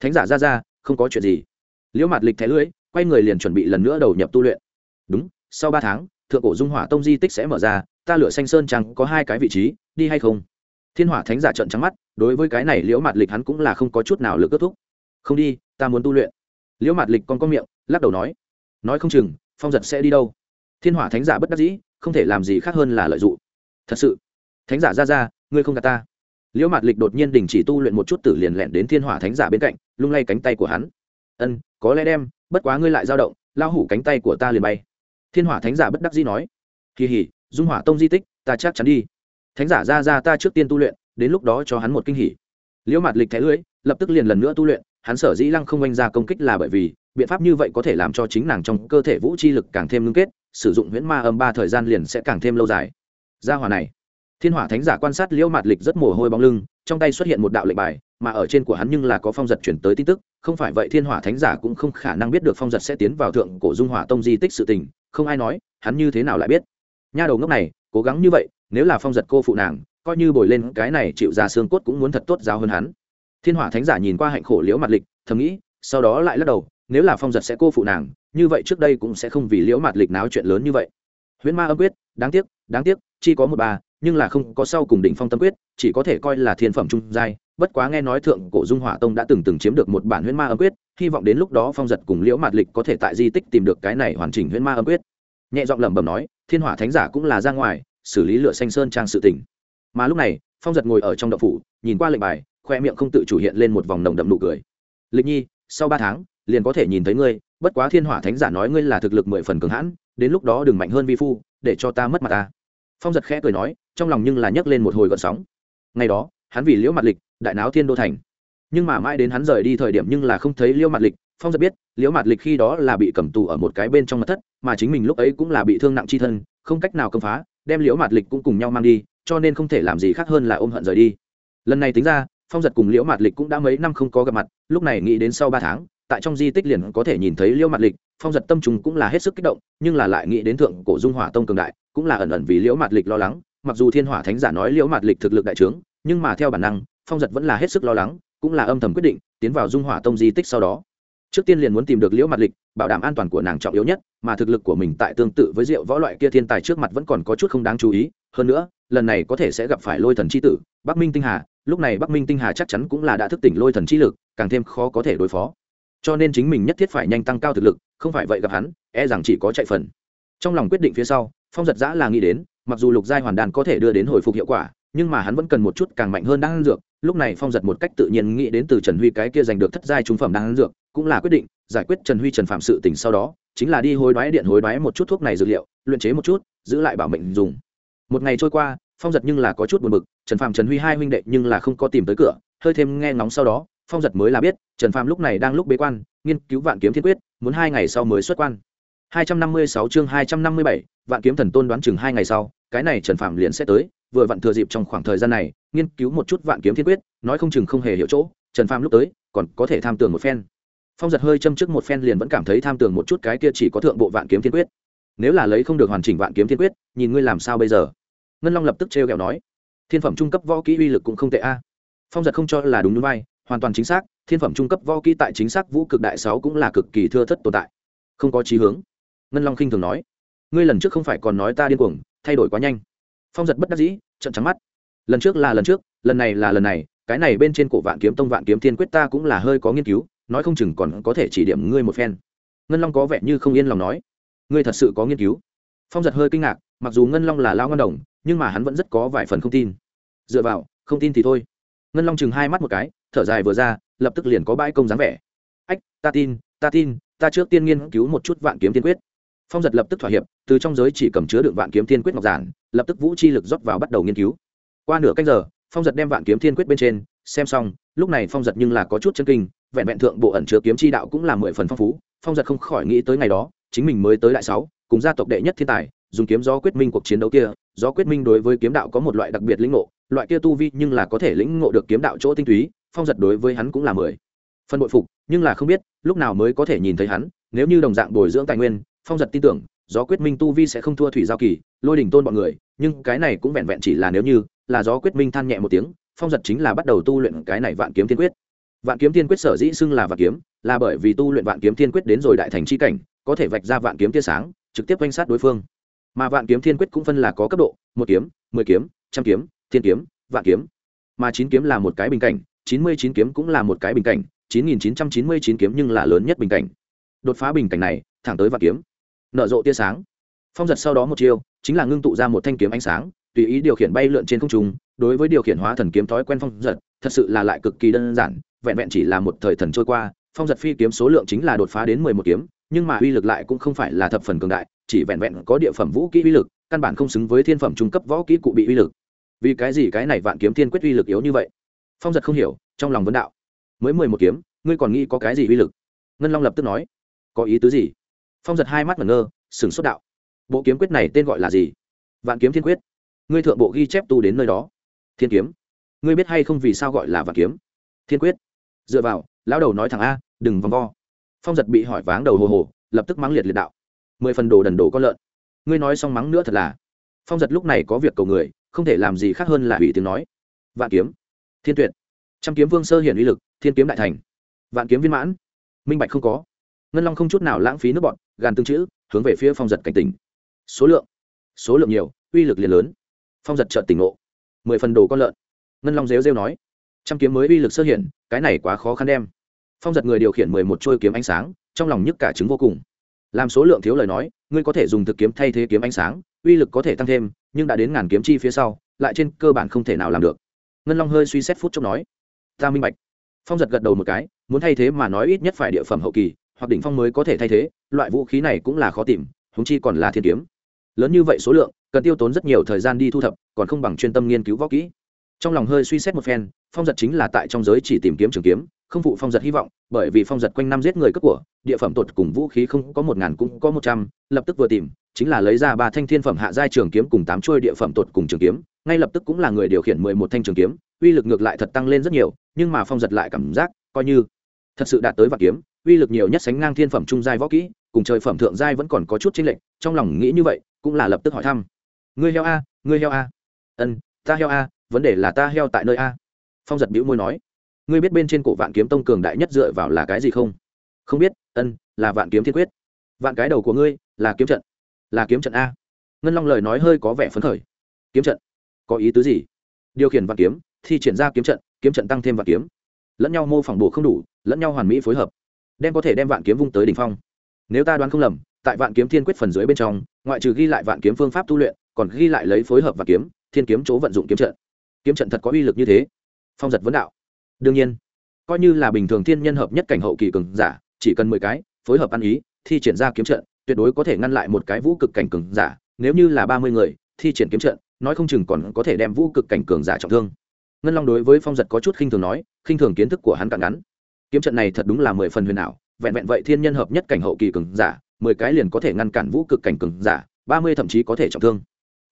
Thánh giả ra ra, không có chuyện gì. Liễu mạt lịch thẻ lưỡi quay người liền chuẩn bị lần nữa đầu nhập tu luyện. Đúng, sau ba tháng, thượng cổ dung hỏa tông di tích sẽ mở ra, ta lựa xanh sơn chẳng có hai cái vị trí, đi hay không? Thiên hỏa thánh giả trận trắng mắt, đối với cái này liễu mạt lịch hắn cũng là không có chút nào lực kết thúc. Không đi, ta muốn tu luyện. Liễu mạt lịch còn có miệng, lắc đầu nói. Nói không chừng, phong giật sẽ đi đâu? Thiên hỏa thánh giả bất đắc dĩ, không thể làm gì khác hơn là lợi dụng. Thật sự. Thánh giả ra ra ngươi không gạt ta. Liễu mạt lịch đột nhiên đình chỉ tu luyện một chút tử liền lẹn đến thiên hỏa thánh giả bên cạnh, lung lay cánh tay của hắn. Ân, có lẽ đem, bất quá ngươi lại dao động, lao hủ cánh tay của ta liền bay. Thiên hỏa thánh giả bất đắc dĩ nói. Kỳ hỉ, dung hỏa tông di tích, ta chắc chắn đi. Thánh giả ra ra ta trước tiên tu luyện, đến lúc đó cho hắn một kinh hỉ. Liễu mạt lịch thẻ lưỡi, lập tức liền lần nữa tu luyện, hắn sở dĩ lăng không oanh ra công kích là bởi vì, biện pháp như vậy có thể làm cho chính nàng trong cơ thể vũ chi lực càng thêm ngưng kết, sử dụng huyễn ma âm ba thời gian liền sẽ càng thêm lâu dài. Gia hỏa này thiên hỏa thánh giả quan sát liễu mạt lịch rất mồ hôi bóng lưng, trong tay xuất hiện một đạo lệnh bài, mà ở trên của hắn nhưng là có phong giật chuyển tới tin tức. Không phải vậy thiên hỏa thánh giả cũng không khả năng biết được phong giật sẽ tiến vào thượng cổ dung hỏa tông di tích sự tình, không ai nói, hắn như thế nào lại biết. Nha đầu ngốc này, cố gắng như vậy, nếu là phong giật cô phụ nàng, coi như bồi lên cái này chịu ra xương cốt cũng muốn thật tốt giáo hơn hắn. Thiên hỏa thánh giả nhìn qua hạnh khổ liễu mặt lịch, thầm nghĩ, sau đó lại lắc đầu, nếu là phong giật sẽ cô phụ nàng, như vậy trước đây cũng sẽ không vì liễu mặt lịch náo chuyện lớn như vậy. Huyễn ma âm quyết, đáng tiếc đáng tiếc chỉ có một bà nhưng là không có sau cùng đỉnh phong tâm quyết, chỉ có thể coi là thiên phẩm trung giai. Bất quá nghe nói thượng cổ dung hỏa tông đã từng từng chiếm được một bản huyễn ma âm quyết, hy vọng đến lúc đó phong giật cùng liễu mạt lịch có thể tại di tích tìm được cái này hoàn chỉnh huyễn ma âm quyết. Nhẹ giọng lẩm bẩm nói, thiên hỏa thánh giả cũng là ra ngoài, xử lý lửa xanh sơn trang sự tình. Mà lúc này, phong giật ngồi ở trong đạo phủ, nhìn qua lệnh bài, khoe miệng không tự chủ hiện lên một vòng nồng đậm nụ cười. Lịch nhi, sau ba tháng, liền có thể nhìn thấy ngươi, bất quá thiên hỏa thánh giả nói ngươi là thực lực mười phần cường hãn, đến lúc đó đừng mạnh hơn vi phu, để cho ta mất mặt ta phong giật khẽ cười nói, trong lòng nhưng là nhấc lên một hồi gợn sóng. Ngày đó, hắn vì liễu mặt lịch, đại náo thiên đô thành. Nhưng mà mãi đến hắn rời đi thời điểm nhưng là không thấy liễu mặt lịch, phong giật biết, liễu mặt lịch khi đó là bị cầm tù ở một cái bên trong mặt thất, mà chính mình lúc ấy cũng là bị thương nặng chi thân, không cách nào cầm phá, đem liễu mặt lịch cũng cùng nhau mang đi, cho nên không thể làm gì khác hơn là ôm hận rời đi. Lần này tính ra, phong giật cùng liễu mặt lịch cũng đã mấy năm không có gặp mặt, lúc này nghĩ đến sau ba tháng, tại trong di tích liền có thể nhìn thấy liễu mặt lịch, phong giật tâm trùng cũng là hết sức kích động, nhưng là lại nghĩ đến thượng cổ dung hỏa tông cường đại cũng là ẩn ẩn vì liễu Mạt lịch lo lắng, mặc dù thiên hỏa thánh giả nói liễu Mạt lịch thực lực đại trướng, nhưng mà theo bản năng, phong giật vẫn là hết sức lo lắng, cũng là âm thầm quyết định, tiến vào dung hỏa tông di tích sau đó. Trước tiên liền muốn tìm được liễu mặt lịch, bảo đảm an toàn của nàng trọng yếu nhất, mà thực lực của mình tại tương tự với rượu võ loại kia thiên tài trước mặt vẫn còn có chút không đáng chú ý. Hơn nữa, lần này có thể sẽ gặp phải lôi thần c h i tử, bắc minh tinh hà, lúc này bắc minh tinh hà chắc chắn cũng là đã thức tỉnh lôi thần c h i lực, càng thêm khó có thể đối phó. Cho nên chính mình nhất thiết phải nhanh tăng cao thực lực, không phải vậy gặp hắn e rằng chỉ có chạy phần. Trong lòng quyết định phía sau phong giật giã là nghĩ đến mặc dù lục giai hoàn đàn có thể đưa đến hồi phục hiệu quả nhưng mà hắn vẫn cần một chút càng mạnh hơn đang dược. Lúc này phong giật một cách tự nhiên nghĩ đến từ trần huy cái kia giành được thất giai trung phẩm đang dược cũng là quyết định giải quyết trần huy trần phạm sự tình sau đó chính là đi hối đoái điện hối đoái một chút thuốc này dược liệu luyện chế một chút giữ lại bảo mệnh dùng. Một ngày trôi qua phong giật nhưng là có chút buồn bực trần phạm trần huy hai huynh đệ nhưng là không có tìm tới cửa hơi thêm nghe ngóng sau đó phong giật mới là biết trần phạm lúc này đang lúc bế quan nghiên cứu vạn kiếm thiên quyết muốn hai ngày sau mới xuất quan. 256 chương 257, vạn kiếm thần tôn đoán chừng hai ngày sau, cái này trần phạm liền sẽ tới, vừa vặn thừa dịp trong khoảng thời gian này, nghiên cứu một chút vạn kiếm thiên quyết, nói không chừng không hề hiểu chỗ, trần phàm lúc tới, còn có thể tham tưởng một phen. Phong giật hơi châm trước một phen liền vẫn cảm thấy tham tưởng một chút cái kia chỉ có thượng bộ vạn kiếm thiên quyết. Nếu là lấy không được hoàn chỉnh vạn kiếm thiên quyết, nhìn ngươi làm sao bây giờ? Ngân long lập tức trêu ghẹo nói. Thiên phẩm trung cấp võ kỹ uy lực cũng không tệ a. À. Phong giật không cho là đúng như vai hoàn toàn chính xác, thiên phẩm trung cấp võ kỹ tại chính xác vũ cực đại sáu cũng là cực kỳ thưa thất tồn tại. Không có chí hướng. Ngân long khinh thường nói ngươi lần trước không phải còn nói ta điên cuồng, thay đổi quá nhanh. Phong giật bất đắc dĩ trận trắng mắt. Lần trước là lần trước, lần này là lần này, cái này bên trên cổ vạn kiếm tông vạn kiếm thiên quyết ta cũng là hơi có nghiên cứu, nói không chừng còn có thể chỉ điểm ngươi một phen. Ngân long có vẻ như không yên lòng nói. Ngươi thật sự có nghiên cứu? Phong giật hơi kinh ngạc, mặc dù ngân long là lao ngân đồng, nhưng mà hắn vẫn rất có vài phần không tin. Dựa vào, không tin thì thôi. Ngân long chừng hai mắt một cái, thở dài vừa ra, lập tức liền có bãi công dáng vẻ. Ách, ta tin ta tin, ta trước tiên nghiên cứu một chút vạn kiếm tiên quyết phong giật lập tức thỏa hiệp, từ trong giới chỉ cầm chứa đựng vạn kiếm thiên quyết ngọc giản, lập tức vũ chi lực rót vào bắt đầu nghiên cứu. Qua nửa canh giờ, phong giật đem vạn kiếm thiên quyết bên trên, xem xong, lúc này phong giật nhưng là có chút chân kinh, vẹn vẹn thượng bộ ẩn chứa kiếm chi đạo cũng là mười phần phong phú, phong giật không khỏi nghĩ tới ngày đó, chính mình mới tới đại sáu, cùng gia tộc đệ nhất thiên tài, dùng kiếm gió quyết minh cuộc chiến đấu kia, gió quyết minh đối với kiếm đạo có một loại đặc biệt lĩnh ngộ, loại kia tu vi nhưng là có thể lĩnh ngộ được kiếm đạo chỗ tinh túy, phong giật đối với hắn cũng là mười phần bội phục, nhưng là không biết, lúc nào mới có thể nhìn thấy hắn, nếu như đồng dạng bồi dưỡng tài nguyên phong giật tin tưởng, gió quyết minh tu vi sẽ không thua thủy giao kỳ, lôi đỉnh tôn bọn người, nhưng cái này cũng vẹn vẹn chỉ là nếu như, là gió quyết minh than nhẹ một tiếng, phong giật chính là bắt đầu tu luyện cái này vạn kiếm thiên quyết. Vạn kiếm thiên quyết sở dĩ xưng là vạn kiếm, là bởi vì tu luyện vạn kiếm thiên quyết đến rồi đại thành c h i cảnh, có thể vạch ra vạn kiếm tia sáng, trực tiếp quanh sát đối phương. Mà vạn kiếm thiên quyết cũng phân là có cấp độ, một kiếm, mười kiếm, trăm kiếm, thiên kiếm, vạn kiếm. Mà chín kiếm là một cái bình cảnh, chín mươi chín kiếm cũng là một cái bình cảnh, chín nghìn chín trăm chín mươi chín kiếm nhưng là lớn nhất bình cảnh. Đột phá bình cảnh này, thẳng tới vạn kiếm nở rộ tia sáng. Phong giật sau đó một chiêu, chính là ngưng tụ ra một thanh kiếm ánh sáng, tùy ý điều khiển bay lượn trên không trung, đối với điều khiển hóa thần kiếm thói quen phong giật, thật sự là lại cực kỳ đơn giản, vẹn vẹn chỉ là một thời thần trôi qua, phong giật phi kiếm số lượng chính là đột phá đến mười một kiếm, nhưng mà uy lực lại cũng không phải là thập phần cường đại, chỉ vẹn vẹn có địa phẩm vũ kỹ uy lực, căn bản không xứng với thiên phẩm trung cấp võ kỹ cụ bị uy lực. Vì cái gì cái này vạn kiếm thiên quyết uy lực yếu như vậy? Phong giật không hiểu, trong lòng vấn đạo. Mới mười một kiếm, ngươi còn nghĩ có cái gì uy lực? Ngân long lập tức nói. Có ý tứ gì? Phong giật hai mắt ngẩn ngơ, sửng sốt đạo. Bộ kiếm quyết này tên gọi là gì? Vạn kiếm thiên quyết. Ngươi thượng bộ ghi chép tu đến nơi đó. Thiên kiếm. Ngươi biết hay không vì sao gọi là vạn kiếm? Thiên quyết. Dựa vào, lão đầu nói thẳng a, đừng vòng vo. Phong giật bị hỏi váng đầu hồ hồ, lập tức mắng liệt liệt đạo. Mười phần đồ đần đồ con lợn. Ngươi nói xong mắng nữa thật là. Phong giật lúc này có việc cầu người, không thể làm gì khác hơn là hủy tiếng nói. Vạn kiếm. Thiên tuyệt. Trăm kiếm vương sơ hiển uy lực, thiên kiếm đại thành. Vạn kiếm viên mãn. Minh bạch không có ngân long không chút nào lãng phí nước bọn gàn tương chữ hướng về phía phong giật cảnh tỉnh. Số lượng số lượng nhiều uy lực liền lớn. Phong giật trợn tỉnh ngộ. Mười phần đồ con lợn. Ngân long rêu rêu nói trăm kiếm mới uy lực sơ hiện, cái này quá khó khăn đem. Phong giật người điều khiển mười một trôi kiếm ánh sáng trong lòng nhức cả chứng vô cùng. Làm số lượng thiếu lời nói ngươi có thể dùng thực kiếm thay thế kiếm ánh sáng uy lực có thể tăng thêm nhưng đã đến ngàn kiếm chi phía sau lại trên cơ bản không thể nào làm được. Ngân long hơi suy xét phút chốc nói ta minh bạch. Phong giật gật đầu một cái muốn thay thế mà nói ít nhất phải địa phẩm hậu kỳ hoặc đỉnh phong mới có thể thay thế, loại vũ khí này cũng là khó tìm húng chi còn là thiên kiếm. Lớn như vậy số lượng, cần tiêu tốn rất nhiều thời gian đi thu thập, còn không bằng chuyên tâm nghiên cứu võ kỹ. Trong lòng hơi suy xét một phen, phong giật chính là tại trong giới chỉ tìm kiếm trường kiếm, không phụ phong giật hy vọng, bởi vì phong giật quanh năm giết người cướp của, địa phẩm tột cùng vũ khí không có một ngàn cũng có một trăm, lập tức vừa tìm, chính là lấy ra ba thanh thiên phẩm hạ giai trường kiếm cùng tám chuôi địa phẩm tột cùng trường kiếm, ngay lập tức cũng là người điều khiển mười một thanh trường kiếm, uy lực ngược lại thật tăng lên rất nhiều, nhưng mà phong giật lại cảm giác, coi như thật sự đạt tới vạn kiếm uy lực nhiều nhất sánh ngang thiên phẩm trung giai võ kỹ, cùng trời phẩm thượng giai vẫn còn có chút chênh lệch, trong lòng nghĩ như vậy, cũng là lập tức hỏi thăm. Ngươi heo a, ngươi heo a. Ân, ta heo a, vấn đề là ta heo tại nơi a. Phong giật bĩu môi nói. Ngươi biết bên trên cổ vạn kiếm tông cường đại nhất dựa vào là cái gì không? Không biết, ân, là vạn kiếm thiên quyết. Vạn cái đầu của ngươi, là kiếm trận. Là kiếm trận a. Ngân long lời nói hơi có vẻ phấn khởi. Kiếm trận? Có ý tứ gì? Điều khiển vạn kiếm, thi triển ra kiếm trận kiếm trận tăng thêm vạn kiếm. Lẫn nhau mô phỏng bổ không đủ, lẫn nhau hoàn mỹ phối hợp đem có thể đem vạn kiếm vung tới đ ỉ n h phong. Nếu ta đoán không lầm, tại vạn kiếm thiên quyết phần dưới bên trong, ngoại trừ ghi lại vạn kiếm phương pháp tu luyện, còn ghi lại lấy phối hợp vạn kiếm, thiên kiếm chỗ vận dụng kiếm trận. Kiếm trận thật có uy lực như thế. Phong giật vấn đạo. Đương nhiên, coi như là bình thường thiên nhân hợp nhất cảnh hậu kỳ cường giả, chỉ cần mười cái, phối hợp ăn ý, thi triển ra kiếm trận, tuyệt đối có thể ngăn lại một cái vũ cực cảnh cường giả. Nếu như là ba mươi người, thi triển kiếm trận, nói không chừng còn có thể đem vũ cực cảnh cường giả trọng thương. Ngân long đối với phong giật có chút khinh thường nói, khinh thường kiến thức của hắn cạn ngắn kiếm trận này thật đúng là mười phần huyền ảo, vẹn vẹn vậy thiên nhân hợp nhất cảnh hậu kỳ cường giả, mười cái liền có thể ngăn cản vũ cực cảnh cường giả, ba mươi thậm chí có thể trọng thương.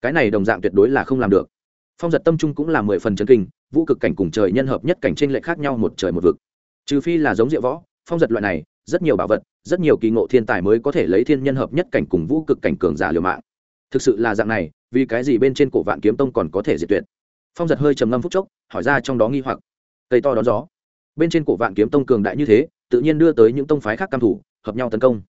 Cái này đồng dạng tuyệt đối là không làm được. Phong giật tâm trung cũng là mười phần chân kinh, vũ cực cảnh cùng trời nhân hợp nhất cảnh trên lệch khác nhau một trời một vực. Trừ phi là giống diệu võ, phong giật loại này, rất nhiều bảo vật, rất nhiều kỳ ngộ thiên tài mới có thể lấy thiên nhân hợp nhất cảnh cùng vũ cực cảnh cường giả liều mạng. Thực sự là dạng này, vì cái gì bên trên cổ vạn kiếm tông còn có thể diệt tuyệt? Phong giật hơi trầm ngâm phúc chốc, hỏi ra trong đó nghi hoặc. Cây to đón gió bên trên cổ vạn kiếm tông cường đại như thế, tự nhiên đưa tới những tông phái khác cam thủ, hợp nhau tấn công.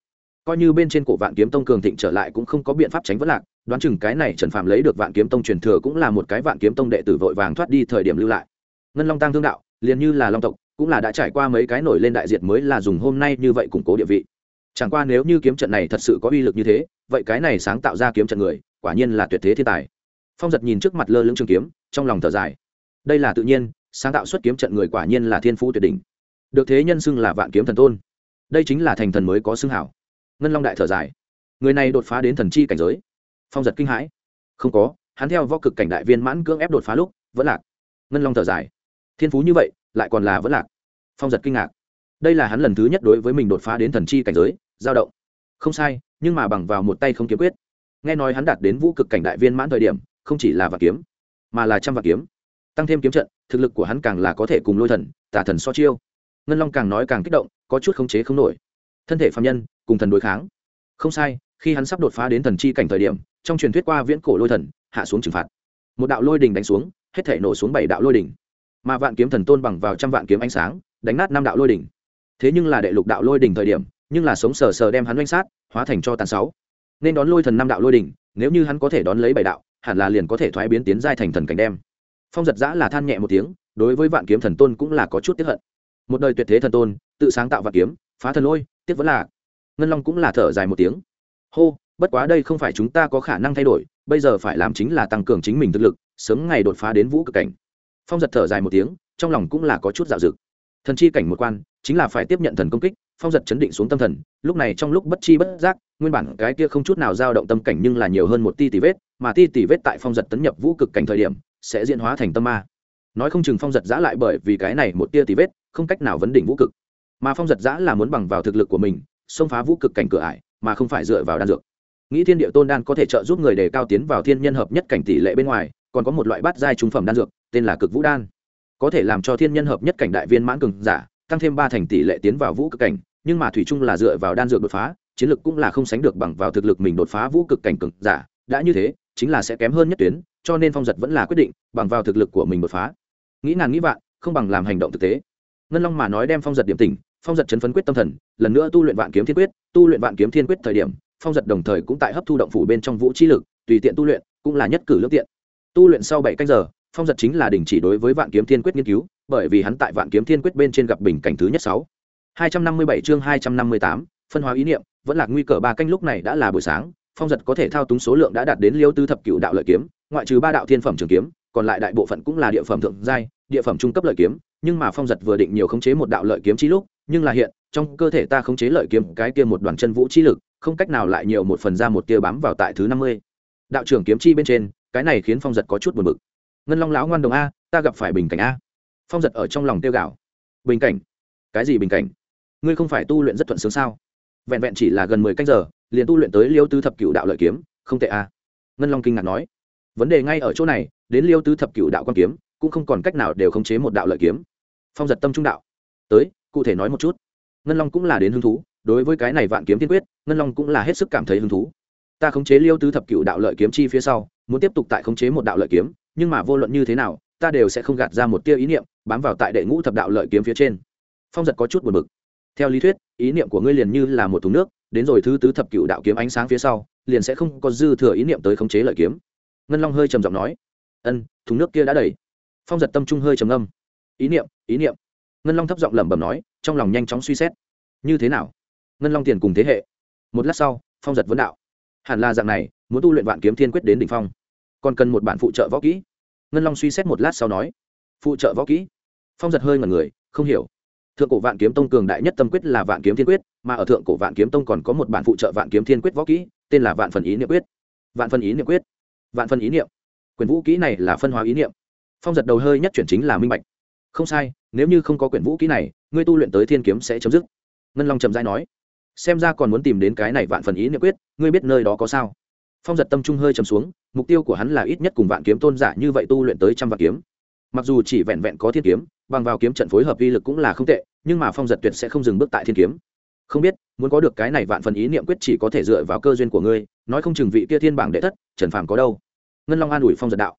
Coi như bên trên cổ vạn kiếm tông cường thịnh trở lại cũng không có biện pháp tránh vất lạc, đoán chừng cái này trần phạm lấy được vạn kiếm tông truyền thừa cũng là một cái vạn kiếm tông đệ tử vội vàng thoát đi thời điểm lưu lại. Ngân long tăng thương đạo, liền như là long tộc, cũng là đã trải qua mấy cái nổi lên đại diệt mới là dùng hôm nay như vậy củng cố địa vị. Chẳng qua nếu như kiếm trận này thật sự có uy lực như thế, vậy cái này sáng tạo ra kiếm trận người, quả nhiên là tuyệt thế thiên tài. Phong giật nhìn trước mặt lơ lưng trường kiếm, trong lòng thở dài. Đây là tự nhiên sáng tạo xuất kiếm trận người quả nhiên là thiên phú tuyệt đỉnh. Được thế nhân xưng là vạn kiếm thần tôn. Đây chính là thành thần mới có xưng hảo. Ngân long đại thở dài. Người này đột phá đến thần chi cảnh giới. Phong giật kinh hãi. Không có, hắn theo võ cực cảnh đại viên mãn cưỡng ép đột phá lúc, vẫn lạc. Ngân long thở dài. Thiên phú như vậy, lại còn là vẫn lạc. Phong giật kinh ngạc. Đây là hắn lần thứ nhất đối với mình đột phá đến thần chi cảnh giới giao động. Không sai, nhưng mà bằng vào một tay không kiếm quyết. Nghe nói hắn đạt đến vũ cực cảnh đại viên mãn thời điểm, không chỉ là vạn kiếm, mà là trăm vạn kiếm. Tăng thêm kiếm trận thực lực của hắn càng là có thể cùng lôi thần tả thần so chiêu. Ngân long càng nói càng kích động, có chút khống chế không nổi. Thân thể phạm nhân, cùng thần đối kháng. Không sai, khi hắn sắp đột phá đến thần chi cảnh thời điểm, trong truyền thuyết qua viễn cổ lôi thần, hạ xuống trừng phạt. Một đạo lôi đình đánh xuống, hết thể nổ xuống bảy đạo lôi đỉnh mà vạn kiếm thần tôn bằng vào trăm vạn kiếm ánh sáng, đánh nát năm đạo lôi đỉnh thế nhưng là đệ lục đạo lôi đỉnh thời điểm, nhưng là sống sờ sờ đem hắn oanh sát, hóa thành cho tàn sáu. Nên đón lôi thần năm đạo lôi đỉnh nếu như hắn có thể đón lấy bảy đạo, hẳn là liền có thể thoái biến tiến giai thành thần cảnh đem phong giật giã là than nhẹ một tiếng, đối với vạn kiếm thần tôn cũng là có chút tiếp hận. Một đời tuyệt thế thần tôn, tự sáng tạo vạn kiếm, phá thần lôi, tiếc vẫn là. Ngân long cũng là thở dài một tiếng. Hô, bất quá đây không phải chúng ta có khả năng thay đổi, bây giờ phải làm chính là tăng cường chính mình thực lực, sớm ngày đột phá đến vũ cực cảnh. Phong giật thở dài một tiếng, trong lòng cũng là có chút dạo dực. Thần chi cảnh một quan, chính là phải tiếp nhận thần công kích, phong giật chấn định xuống tâm thần, lúc này trong lúc bất chi bất giác, nguyên bản cái kia không chút nào dao động tâm cảnh nhưng là nhiều hơn một ti tỷ vết, mà ti tỷ vết tại phong giật tấn nhập vũ cực cảnh thời điểm sẽ diễn hóa thành tâm ma. Nói không chừng phong giật giã lại bởi vì cái này một tia tì vết, không cách nào vấn đỉnh vũ cực. Mà phong giật giã là muốn bằng vào thực lực của mình, xông phá vũ cực cảnh cửa ải, mà không phải dựa vào đan dược. Nghĩ thiên địa tôn đan có thể trợ giúp người đề cao tiến vào thiên nhân hợp nhất cảnh tỷ lệ bên ngoài, còn có một loại bát giai trung phẩm đan dược, tên là cực vũ đan. Có thể làm cho thiên nhân hợp nhất cảnh đại viên mãn cường giả, tăng thêm ba thành tỷ lệ tiến vào vũ cực cảnh, nhưng mà thủy chung là dựa vào đan dược đột phá, chiến lực cũng là không sánh được bằng vào thực lực mình đột phá vũ cực cảnh cường giả. Đã như thế, chính là sẽ kém hơn nhất tuyến cho nên phong giật vẫn là quyết định bằng vào thực lực của mình đột phá. Nghĩ ngàn nghĩ vạn, không bằng làm hành động thực tế. Ngân long mà nói đem phong giật điểm tỉnh, phong giật chấn phấn quyết tâm thần, lần nữa tu luyện vạn kiếm thiên quyết, tu luyện vạn kiếm thiên quyết thời điểm, phong giật đồng thời cũng tại hấp thu động phủ bên trong vũ chi lực, tùy tiện tu luyện, cũng là nhất cử lước tiện. Tu luyện sau bảy canh giờ, phong giật chính là đình chỉ đối với vạn kiếm thiên quyết nghiên cứu, bởi vì hắn tại vạn kiếm thiên quyết bên trên gặp bình cảnh thứ nhất sáu. Hai trăm năm mươi bảy chương hai trăm năm mươi tám, phân hóa ý niệm, vẫn là nguy cơ ba canh lúc này đã là buổi sáng phong giật có thể thao túng số lượng đã đạt đến liêu tư thập cựu đạo lợi kiếm, ngoại trừ ba đạo thiên phẩm trường kiếm, còn lại đại bộ phận cũng là địa phẩm thượng giai, địa phẩm trung cấp lợi kiếm, nhưng mà phong giật vừa định nhiều khống chế một đạo lợi kiếm chi lúc, nhưng là hiện, trong cơ thể ta khống chế lợi kiếm cái kia một đoàn chân vũ chi lực, không cách nào lại nhiều một phần ra một tia bám vào tại thứ năm mươi. Đạo trưởng kiếm chi bên trên, cái này khiến phong giật có chút buồn bực. Ngân long lão ngoan đồng a, ta gặp phải bình cảnh a. Phong giật ở trong lòng tiêu gạo. Bình cảnh? Cái gì bình cảnh? Ngươi không phải tu luyện rất thuận sướng sao? Vẹn vẹn chỉ là gần mười canh giờ liền tu luyện tới liêu tứ thập cựu đạo lợi kiếm, không tệ a ngân long kinh ngạc nói. Vấn đề ngay ở chỗ này, đến liêu tứ thập cựu đạo quan kiếm, cũng không còn cách nào đều khống chế một đạo lợi kiếm. Phong giật tâm trung đạo. Tới, cụ thể nói một chút. Ngân long cũng là đến hứng thú, đối với cái này vạn kiếm tiên quyết, ngân long cũng là hết sức cảm thấy hứng thú. Ta khống chế liêu tứ thập cựu đạo lợi kiếm chi phía sau, muốn tiếp tục tại khống chế một đạo lợi kiếm, nhưng mà vô luận như thế nào, ta đều sẽ không gạt ra một tia ý niệm, bám vào tại đệ ngũ thập đạo lợi kiếm phía trên. Phong giật có chút buồn bực. Theo lý thuyết, ý niệm của ngươi liền như là một thùng nước đến rồi thứ tứ thập cựu đạo kiếm ánh sáng phía sau, liền sẽ không có dư thừa ý niệm tới khống chế lợi kiếm. Ngân long hơi trầm giọng nói, ân, thùng nước kia đã đầy. Phong giật tâm trung hơi trầm âm ý niệm ý niệm. Ngân long thấp giọng lẩm bẩm nói, trong lòng nhanh chóng suy xét. Như thế nào? Ngân long tiền cùng thế hệ. Một lát sau, phong giật vấn đạo, hẳn là dạng này, muốn tu luyện vạn kiếm thiên quyết đến đ ỉ n h phong, còn cần một bản phụ trợ võ kỹ. Ngân long suy xét một lát sau nói, phụ trợ võ kỹ? Phong giật hơi ngẩn người, không hiểu thượng cổ vạn kiếm tông cường đại nhất tâm quyết là vạn kiếm thiên quyết, mà ở thượng cổ vạn kiếm tông còn có một bản phụ trợ vạn kiếm thiên quyết võ kỹ, tên là vạn phần ý niệm quyết. Vạn phần ý niệm quyết. Vạn phần ý niệm. Quyền vũ kỹ này là phân hóa ý niệm. Phong giật đầu hơi nhất chuyển chính là minh bạch. Không sai, nếu như không có quyển vũ kỹ này, ngươi tu luyện tới thiên kiếm sẽ chấm dứt. Ngân long trầm dai nói. Xem ra còn muốn tìm đến cái này vạn phần ý niệm quyết, ngươi biết nơi đó có sao? Phong giật tâm trung hơi trầm xuống, mục tiêu của hắn là ít nhất cùng vạn kiếm tôn giả như vậy tu luyện tới trăm vạn kiếm. Mặc dù chỉ vẹn vẹn có thiên kiếm, bằng vào kiếm trận phối hợp vi lực cũng là không tệ nhưng mà phong giật tuyệt sẽ không dừng bước tại thiên kiếm. Không biết, muốn có được cái này vạn phần ý niệm quyết chỉ có thể dựa vào cơ duyên của ngươi, nói không chừng vị kia thiên bảng đệ thất, trần phàm có đâu. Ngân long an ủi phong giật đạo.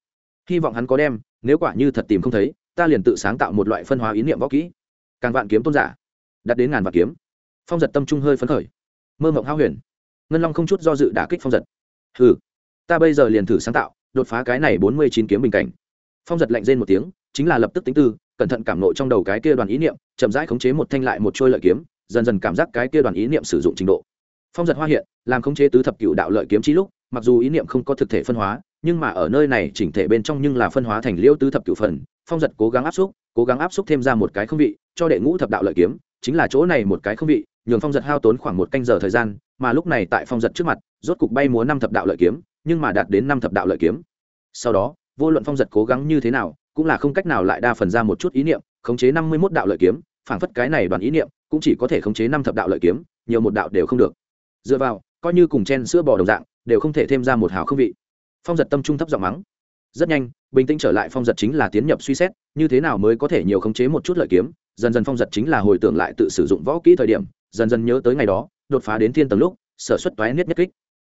Hy vọng hắn có đem, nếu quả như thật tìm không thấy, ta liền tự sáng tạo một loại phân hóa ý niệm võ kỹ. Càng vạn kiếm tôn giả đặt đến ngàn vạn kiếm. Phong giật tâm trung hơi phấn khởi. Mơ mộng hao huyền. Ngân long không chút do dự đả kích phong giật. Ừ ta bây giờ liền thử sáng tạo, đột phá cái này bốn mươi chín kiếm bình cảnh. Phong giật lạnh rên một tiếng, chính là lập tức tính tư cẩn thận cảm nộ trong đầu cái kia đoàn ý niệm, chậm rãi khống chế một thanh lại một trôi lợi kiếm, dần dần cảm giác cái kia đoàn ý niệm sử dụng trình độ. Phong giật hoa hiện, làm khống chế tứ thập cựu đạo lợi kiếm chi lúc, mặc dù ý niệm không có thực thể phân hóa, nhưng mà ở nơi này chỉnh thể bên trong nhưng là phân hóa thành liêu tứ thập cựu phần, phong giật cố gắng áp xúc, cố gắng áp xúc thêm ra một cái không vị, cho đệ ngũ thập đạo lợi kiếm, chính là chỗ này một cái không vị, nhường phong giật hao tốn khoảng một canh giờ thời gian, mà lúc này tại phong giật trước mặt, rốt cục bay múa năm thập đạo lợi kiếm, nhưng mà đạt đến năm thập đạo lợi kiếm. Sau đó, vô luận phong giật cố gắng như thế nào cũng là không cách nào lại đa phần ra một chút ý niệm, khống chế năm mươi mốt đạo lợi kiếm, phảng phất cái này đoàn ý niệm, cũng chỉ có thể khống chế năm thập đạo lợi kiếm, nhiều một đạo đều không được. Dựa vào, coi như cùng chen sữa bò đồng dạng, đều không thể thêm ra một hào không vị. Phong giật tâm trung thấp giọng mắng. Rất nhanh, bình tĩnh trở lại phong giật chính là tiến nhập suy xét, như thế nào mới có thể nhiều khống chế một chút lợi kiếm, dần dần phong giật chính là hồi tưởng lại tự sử dụng võ kỹ thời điểm, dần dần nhớ tới ngày đó, đột phá đến thiên tầng lúc, sở xuất toái niết nhất kích.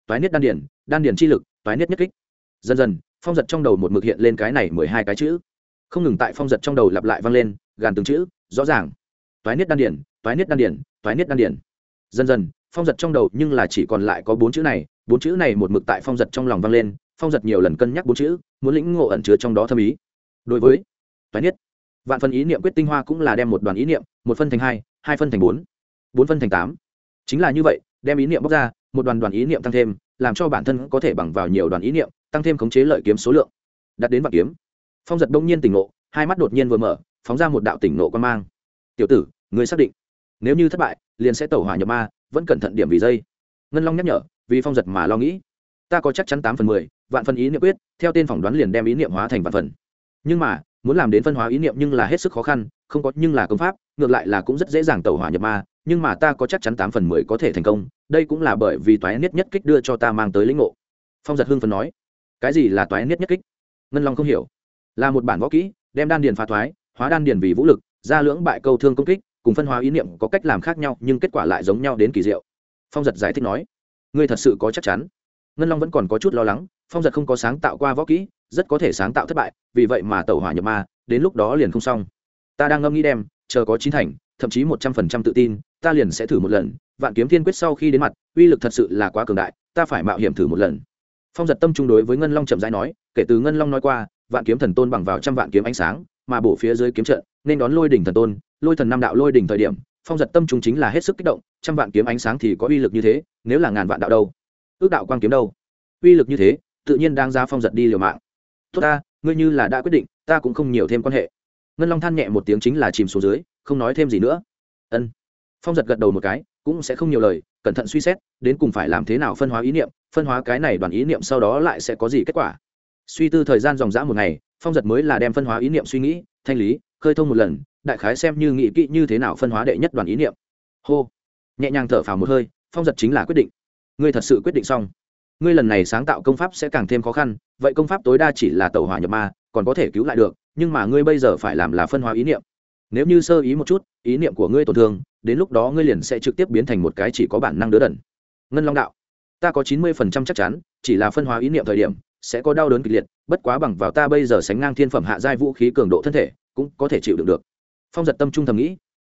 Toái niết đan điển đan điển chi lực, toái niết nhất kích. Dần dần phong giật trong đầu một mực hiện lên cái này mười hai cái chữ. Không ngừng tại phong giật trong đầu lặp lại vang lên, gàn từng chữ, rõ ràng. Toái niết đan điển, toái niết đan điển, toái niết đan điển. Dần dần, phong giật trong đầu nhưng là chỉ còn lại có bốn chữ này, bốn chữ này một mực tại phong giật trong lòng vang lên, phong giật nhiều lần cân nhắc bốn chữ, muốn lĩnh ngộ ẩn chứa trong đó thâm ý. Đối với toái niết, vạn phân ý niệm quyết tinh hoa cũng là đem một đoàn ý niệm, một phân thành hai hai phân thành bốn bốn phân thành tám. Chính là như vậy, đem ý niệm bóc ra, một đoàn đoàn ý niệm tăng thêm, làm cho bản thân có thể bằng vào nhiều đoàn ý niệm tăng thêm khống chế lợi kiếm số lượng. Đặt đến vạn kiếm. Phong giật đông nhiên tỉnh nộ hai mắt đột nhiên vừa mở, phóng ra một đạo tỉnh nộ quan mang. Tiểu tử người xác định, nếu như thất bại, liền sẽ tẩu hỏa nhập ma, vẫn cẩn thận điểm vì dây. Ngân long nhắc nhở, vì phong giật mà lo nghĩ. Ta có chắc chắn tám phần mười, vạn phần ý niệm quyết, theo tên phỏng đoán liền đem ý niệm hóa thành vạn phần. Nhưng mà, muốn làm đến phân hóa ý niệm nhưng là hết sức khó khăn, không có, nhưng là công pháp, ngược lại là cũng rất dễ dàng tẩu hỏa nhập ma, nhưng mà ta có chắc chắn tám phần mười có thể thành công, đây cũng là bởi vì toái niết nhất kích đưa cho ta mang tới lĩnh ngộ. Phong giật hưng phần nói cái gì là toái niết nhất kích? Ngân long không hiểu. Là một bản võ kỹ, đem đan điền phá thoái, hóa đan điền vì vũ lực, ra lưỡng bại câu thương công kích, cùng phân hóa ý niệm có cách làm khác nhau, nhưng kết quả lại giống nhau đến kỳ diệu. Phong giật giải thích nói, ngươi thật sự có chắc chắn? Ngân long vẫn còn có chút lo lắng, phong giật không có sáng tạo qua võ kỹ, rất có thể sáng tạo thất bại, vì vậy mà tẩu hỏa nhập ma, đến lúc đó liền không xong. Ta đang ngâm nghĩ đem, chờ có chín thành, thậm chí một trăm phần trăm tự tin, ta liền sẽ thử một lần, vạn kiếm thiên quyết sau khi đến mặt, uy lực thật sự là quá cường đại, ta phải mạo hiểm thử một lần phong giật tâm trung đối với ngân long chậm rãi nói, kể từ ngân long nói qua, vạn kiếm thần tôn bằng vào trăm vạn kiếm ánh sáng, mà bổ phía dưới kiếm trận, nên đón lôi đỉnh thần tôn, lôi thần nam đạo lôi đỉnh thời điểm, phong giật tâm trung chính là hết sức kích động, trăm vạn kiếm ánh sáng thì có uy lực như thế, nếu là ngàn vạn đạo đâu? Ước đạo quang kiếm đâu? Uy lực như thế, tự nhiên đang ra phong giật đi liều mạng. Tốt ta, ngươi như là đã quyết định, ta cũng không nhiều thêm quan hệ. Ngân long than nhẹ một tiếng chính là chìm xuống dưới, không nói thêm gì nữa. Ân. Phong giật gật đầu một cái, cũng sẽ không nhiều lời, cẩn thận suy xét, đến cùng phải làm thế nào phân hóa ý niệm phân hóa cái này đoàn ý niệm sau đó lại sẽ có gì kết quả? Suy tư thời gian dòng dã một ngày, phong giật mới là đem phân hóa ý niệm suy nghĩ, thanh lý, khơi thông một lần, đại khái xem như nghị kỹ như thế nào phân hóa đệ nhất đoàn ý niệm. Hô. Nhẹ nhàng thở phào một hơi, phong giật chính là quyết định. Ngươi thật sự quyết định xong. Ngươi lần này sáng tạo công pháp sẽ càng thêm khó khăn, vậy công pháp tối đa chỉ là tàu hỏa nhập ma, còn có thể cứu lại được, nhưng mà ngươi bây giờ phải làm là phân hóa ý niệm. Nếu như sơ ý một chút, ý niệm của ngươi tổn thương, đến lúc đó ngươi liền sẽ trực tiếp biến thành một cái chỉ có bản năng đứa đần. Ngân long đạo ta có chín mươi phần trăm chắc chắn, chỉ là phân hóa ý niệm thời điểm, sẽ có đau đớn kịch liệt, bất quá bằng vào ta bây giờ sánh ngang thiên phẩm hạ giai vũ khí cường độ thân thể, cũng có thể chịu đựng được. Phong giật tâm trung thầm nghĩ.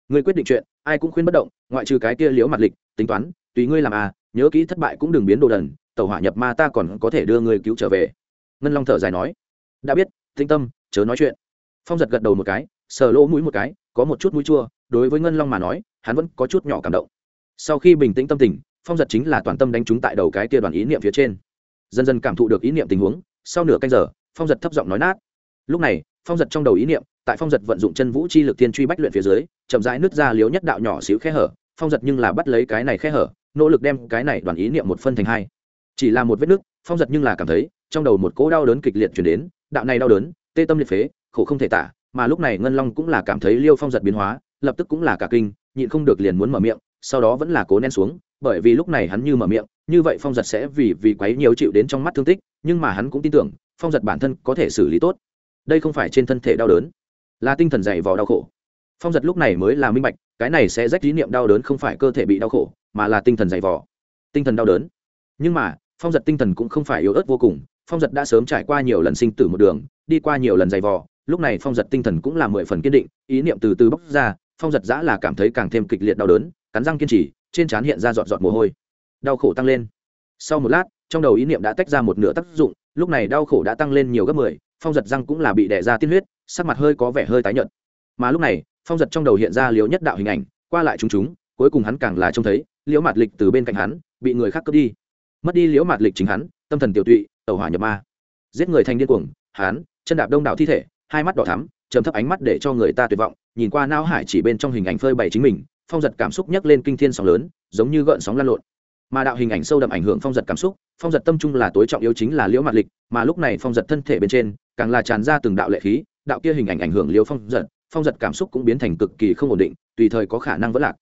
Ngươi quyết định chuyện, ai cũng khuyên bất động, ngoại trừ cái kia liễu mặt lịch, tính toán, tùy ngươi làm à nhớ kỹ thất bại cũng đừng biến đồ đần tàu hỏa nhập ma ta còn có thể đưa ngươi cứu trở về. Ngân long thở dài nói. Đã biết tinh tâm, chớ nói chuyện. Phong giật gật đầu một cái, sờ lỗ mũi một cái, có một chút mũi chua, đối với ngân long mà nói, hắn vẫn có chút nhỏ cảm động. Sau khi bình tĩnh tâm tình phong giật chính là toàn tâm đánh trúng tại đầu cái kia đoàn ý niệm phía trên. Dần dần cảm thụ được ý niệm tình huống, sau nửa canh giờ, phong giật thấp giọng nói nát. Lúc này, phong giật trong đầu ý niệm, tại phong giật vận dụng chân vũ chi lực tiên truy bách luyện phía dưới, chậm rãi nứt ra liếu nhất đạo nhỏ xíu khe hở, phong giật nhưng là bắt lấy cái này khe hở, nỗ lực đem cái này đoàn ý niệm một phân thành hai. Chỉ là một vết nứt, phong giật nhưng là cảm thấy, trong đầu một cỗ đau đớn kịch liệt chuyển đến, đạo này đau đớn, tê tâm liệt phế, khổ không thể tả, mà lúc này ngân long cũng là cảm thấy liêu phong giật biến hóa, lập tức cũng là cả kinh, nhịn không được liền muốn mở miệng, sau đó vẫn là cố nén xuống bởi vì lúc này hắn như mở miệng, như vậy phong giật sẽ vì vì quấy nhiều chịu đến trong mắt thương tích, nhưng mà hắn cũng tin tưởng, phong giật bản thân có thể xử lý tốt. Đây không phải trên thân thể đau đớn, là tinh thần dày vò đau khổ. Phong giật lúc này mới là minh bạch, cái này sẽ rách lý niệm đau đớn không phải cơ thể bị đau khổ, mà là tinh thần dày vò. Tinh thần đau đớn. Nhưng mà, phong giật tinh thần cũng không phải yếu ớt vô cùng, phong giật đã sớm trải qua nhiều lần sinh tử một đường, đi qua nhiều lần dày vò, lúc này phong giật tinh thần cũng là mười phần kiên định, ý niệm từ từ bóc ra, phong giật giã là cảm thấy càng thêm kịch liệt đau đớn, cắn răng kiên trì trên trán hiện ra giọt giọt mồ hôi. Đau khổ tăng lên. Sau một lát, trong đầu ý niệm đã tách ra một nửa tác dụng, lúc này đau khổ đã tăng lên nhiều gấp mười, phong giật răng cũng là bị đẻ ra tiên huyết, sắc mặt hơi có vẻ hơi tái nhợt. Mà lúc này, phong giật trong đầu hiện ra liễu nhất đạo hình ảnh, qua lại chúng chúng, cuối cùng hắn càng là trông thấy, liễu mạt lịch từ bên cạnh hắn, bị người khác cướp đi. Mất đi liễu mạt lịch chính hắn, tâm thần tiểu tụy tàu hỏa nhập ma. Giết người thành điên cuồng, hắn, chân đạp đông đảo thi thể, hai mắt đỏ thắm, trầm thấp ánh mắt để cho người ta tuyệt vọng, nhìn qua nao hải chỉ bên trong hình ảnh phơi bày chính mình phong giật cảm xúc nhấc lên kinh thiên sóng lớn giống như gợn sóng lan lộn. Mà đạo hình ảnh sâu đậm ảnh hưởng phong giật cảm xúc phong giật tâm trung là tối trọng yếu chính là liễu mặt lịch mà lúc này phong giật thân thể bên trên càng là tràn ra từng đạo lệ khí đạo kia hình ảnh ảnh hưởng liễu phong giật phong giật cảm xúc cũng biến thành cực kỳ không ổn định tùy thời có khả năng vỡ lạc.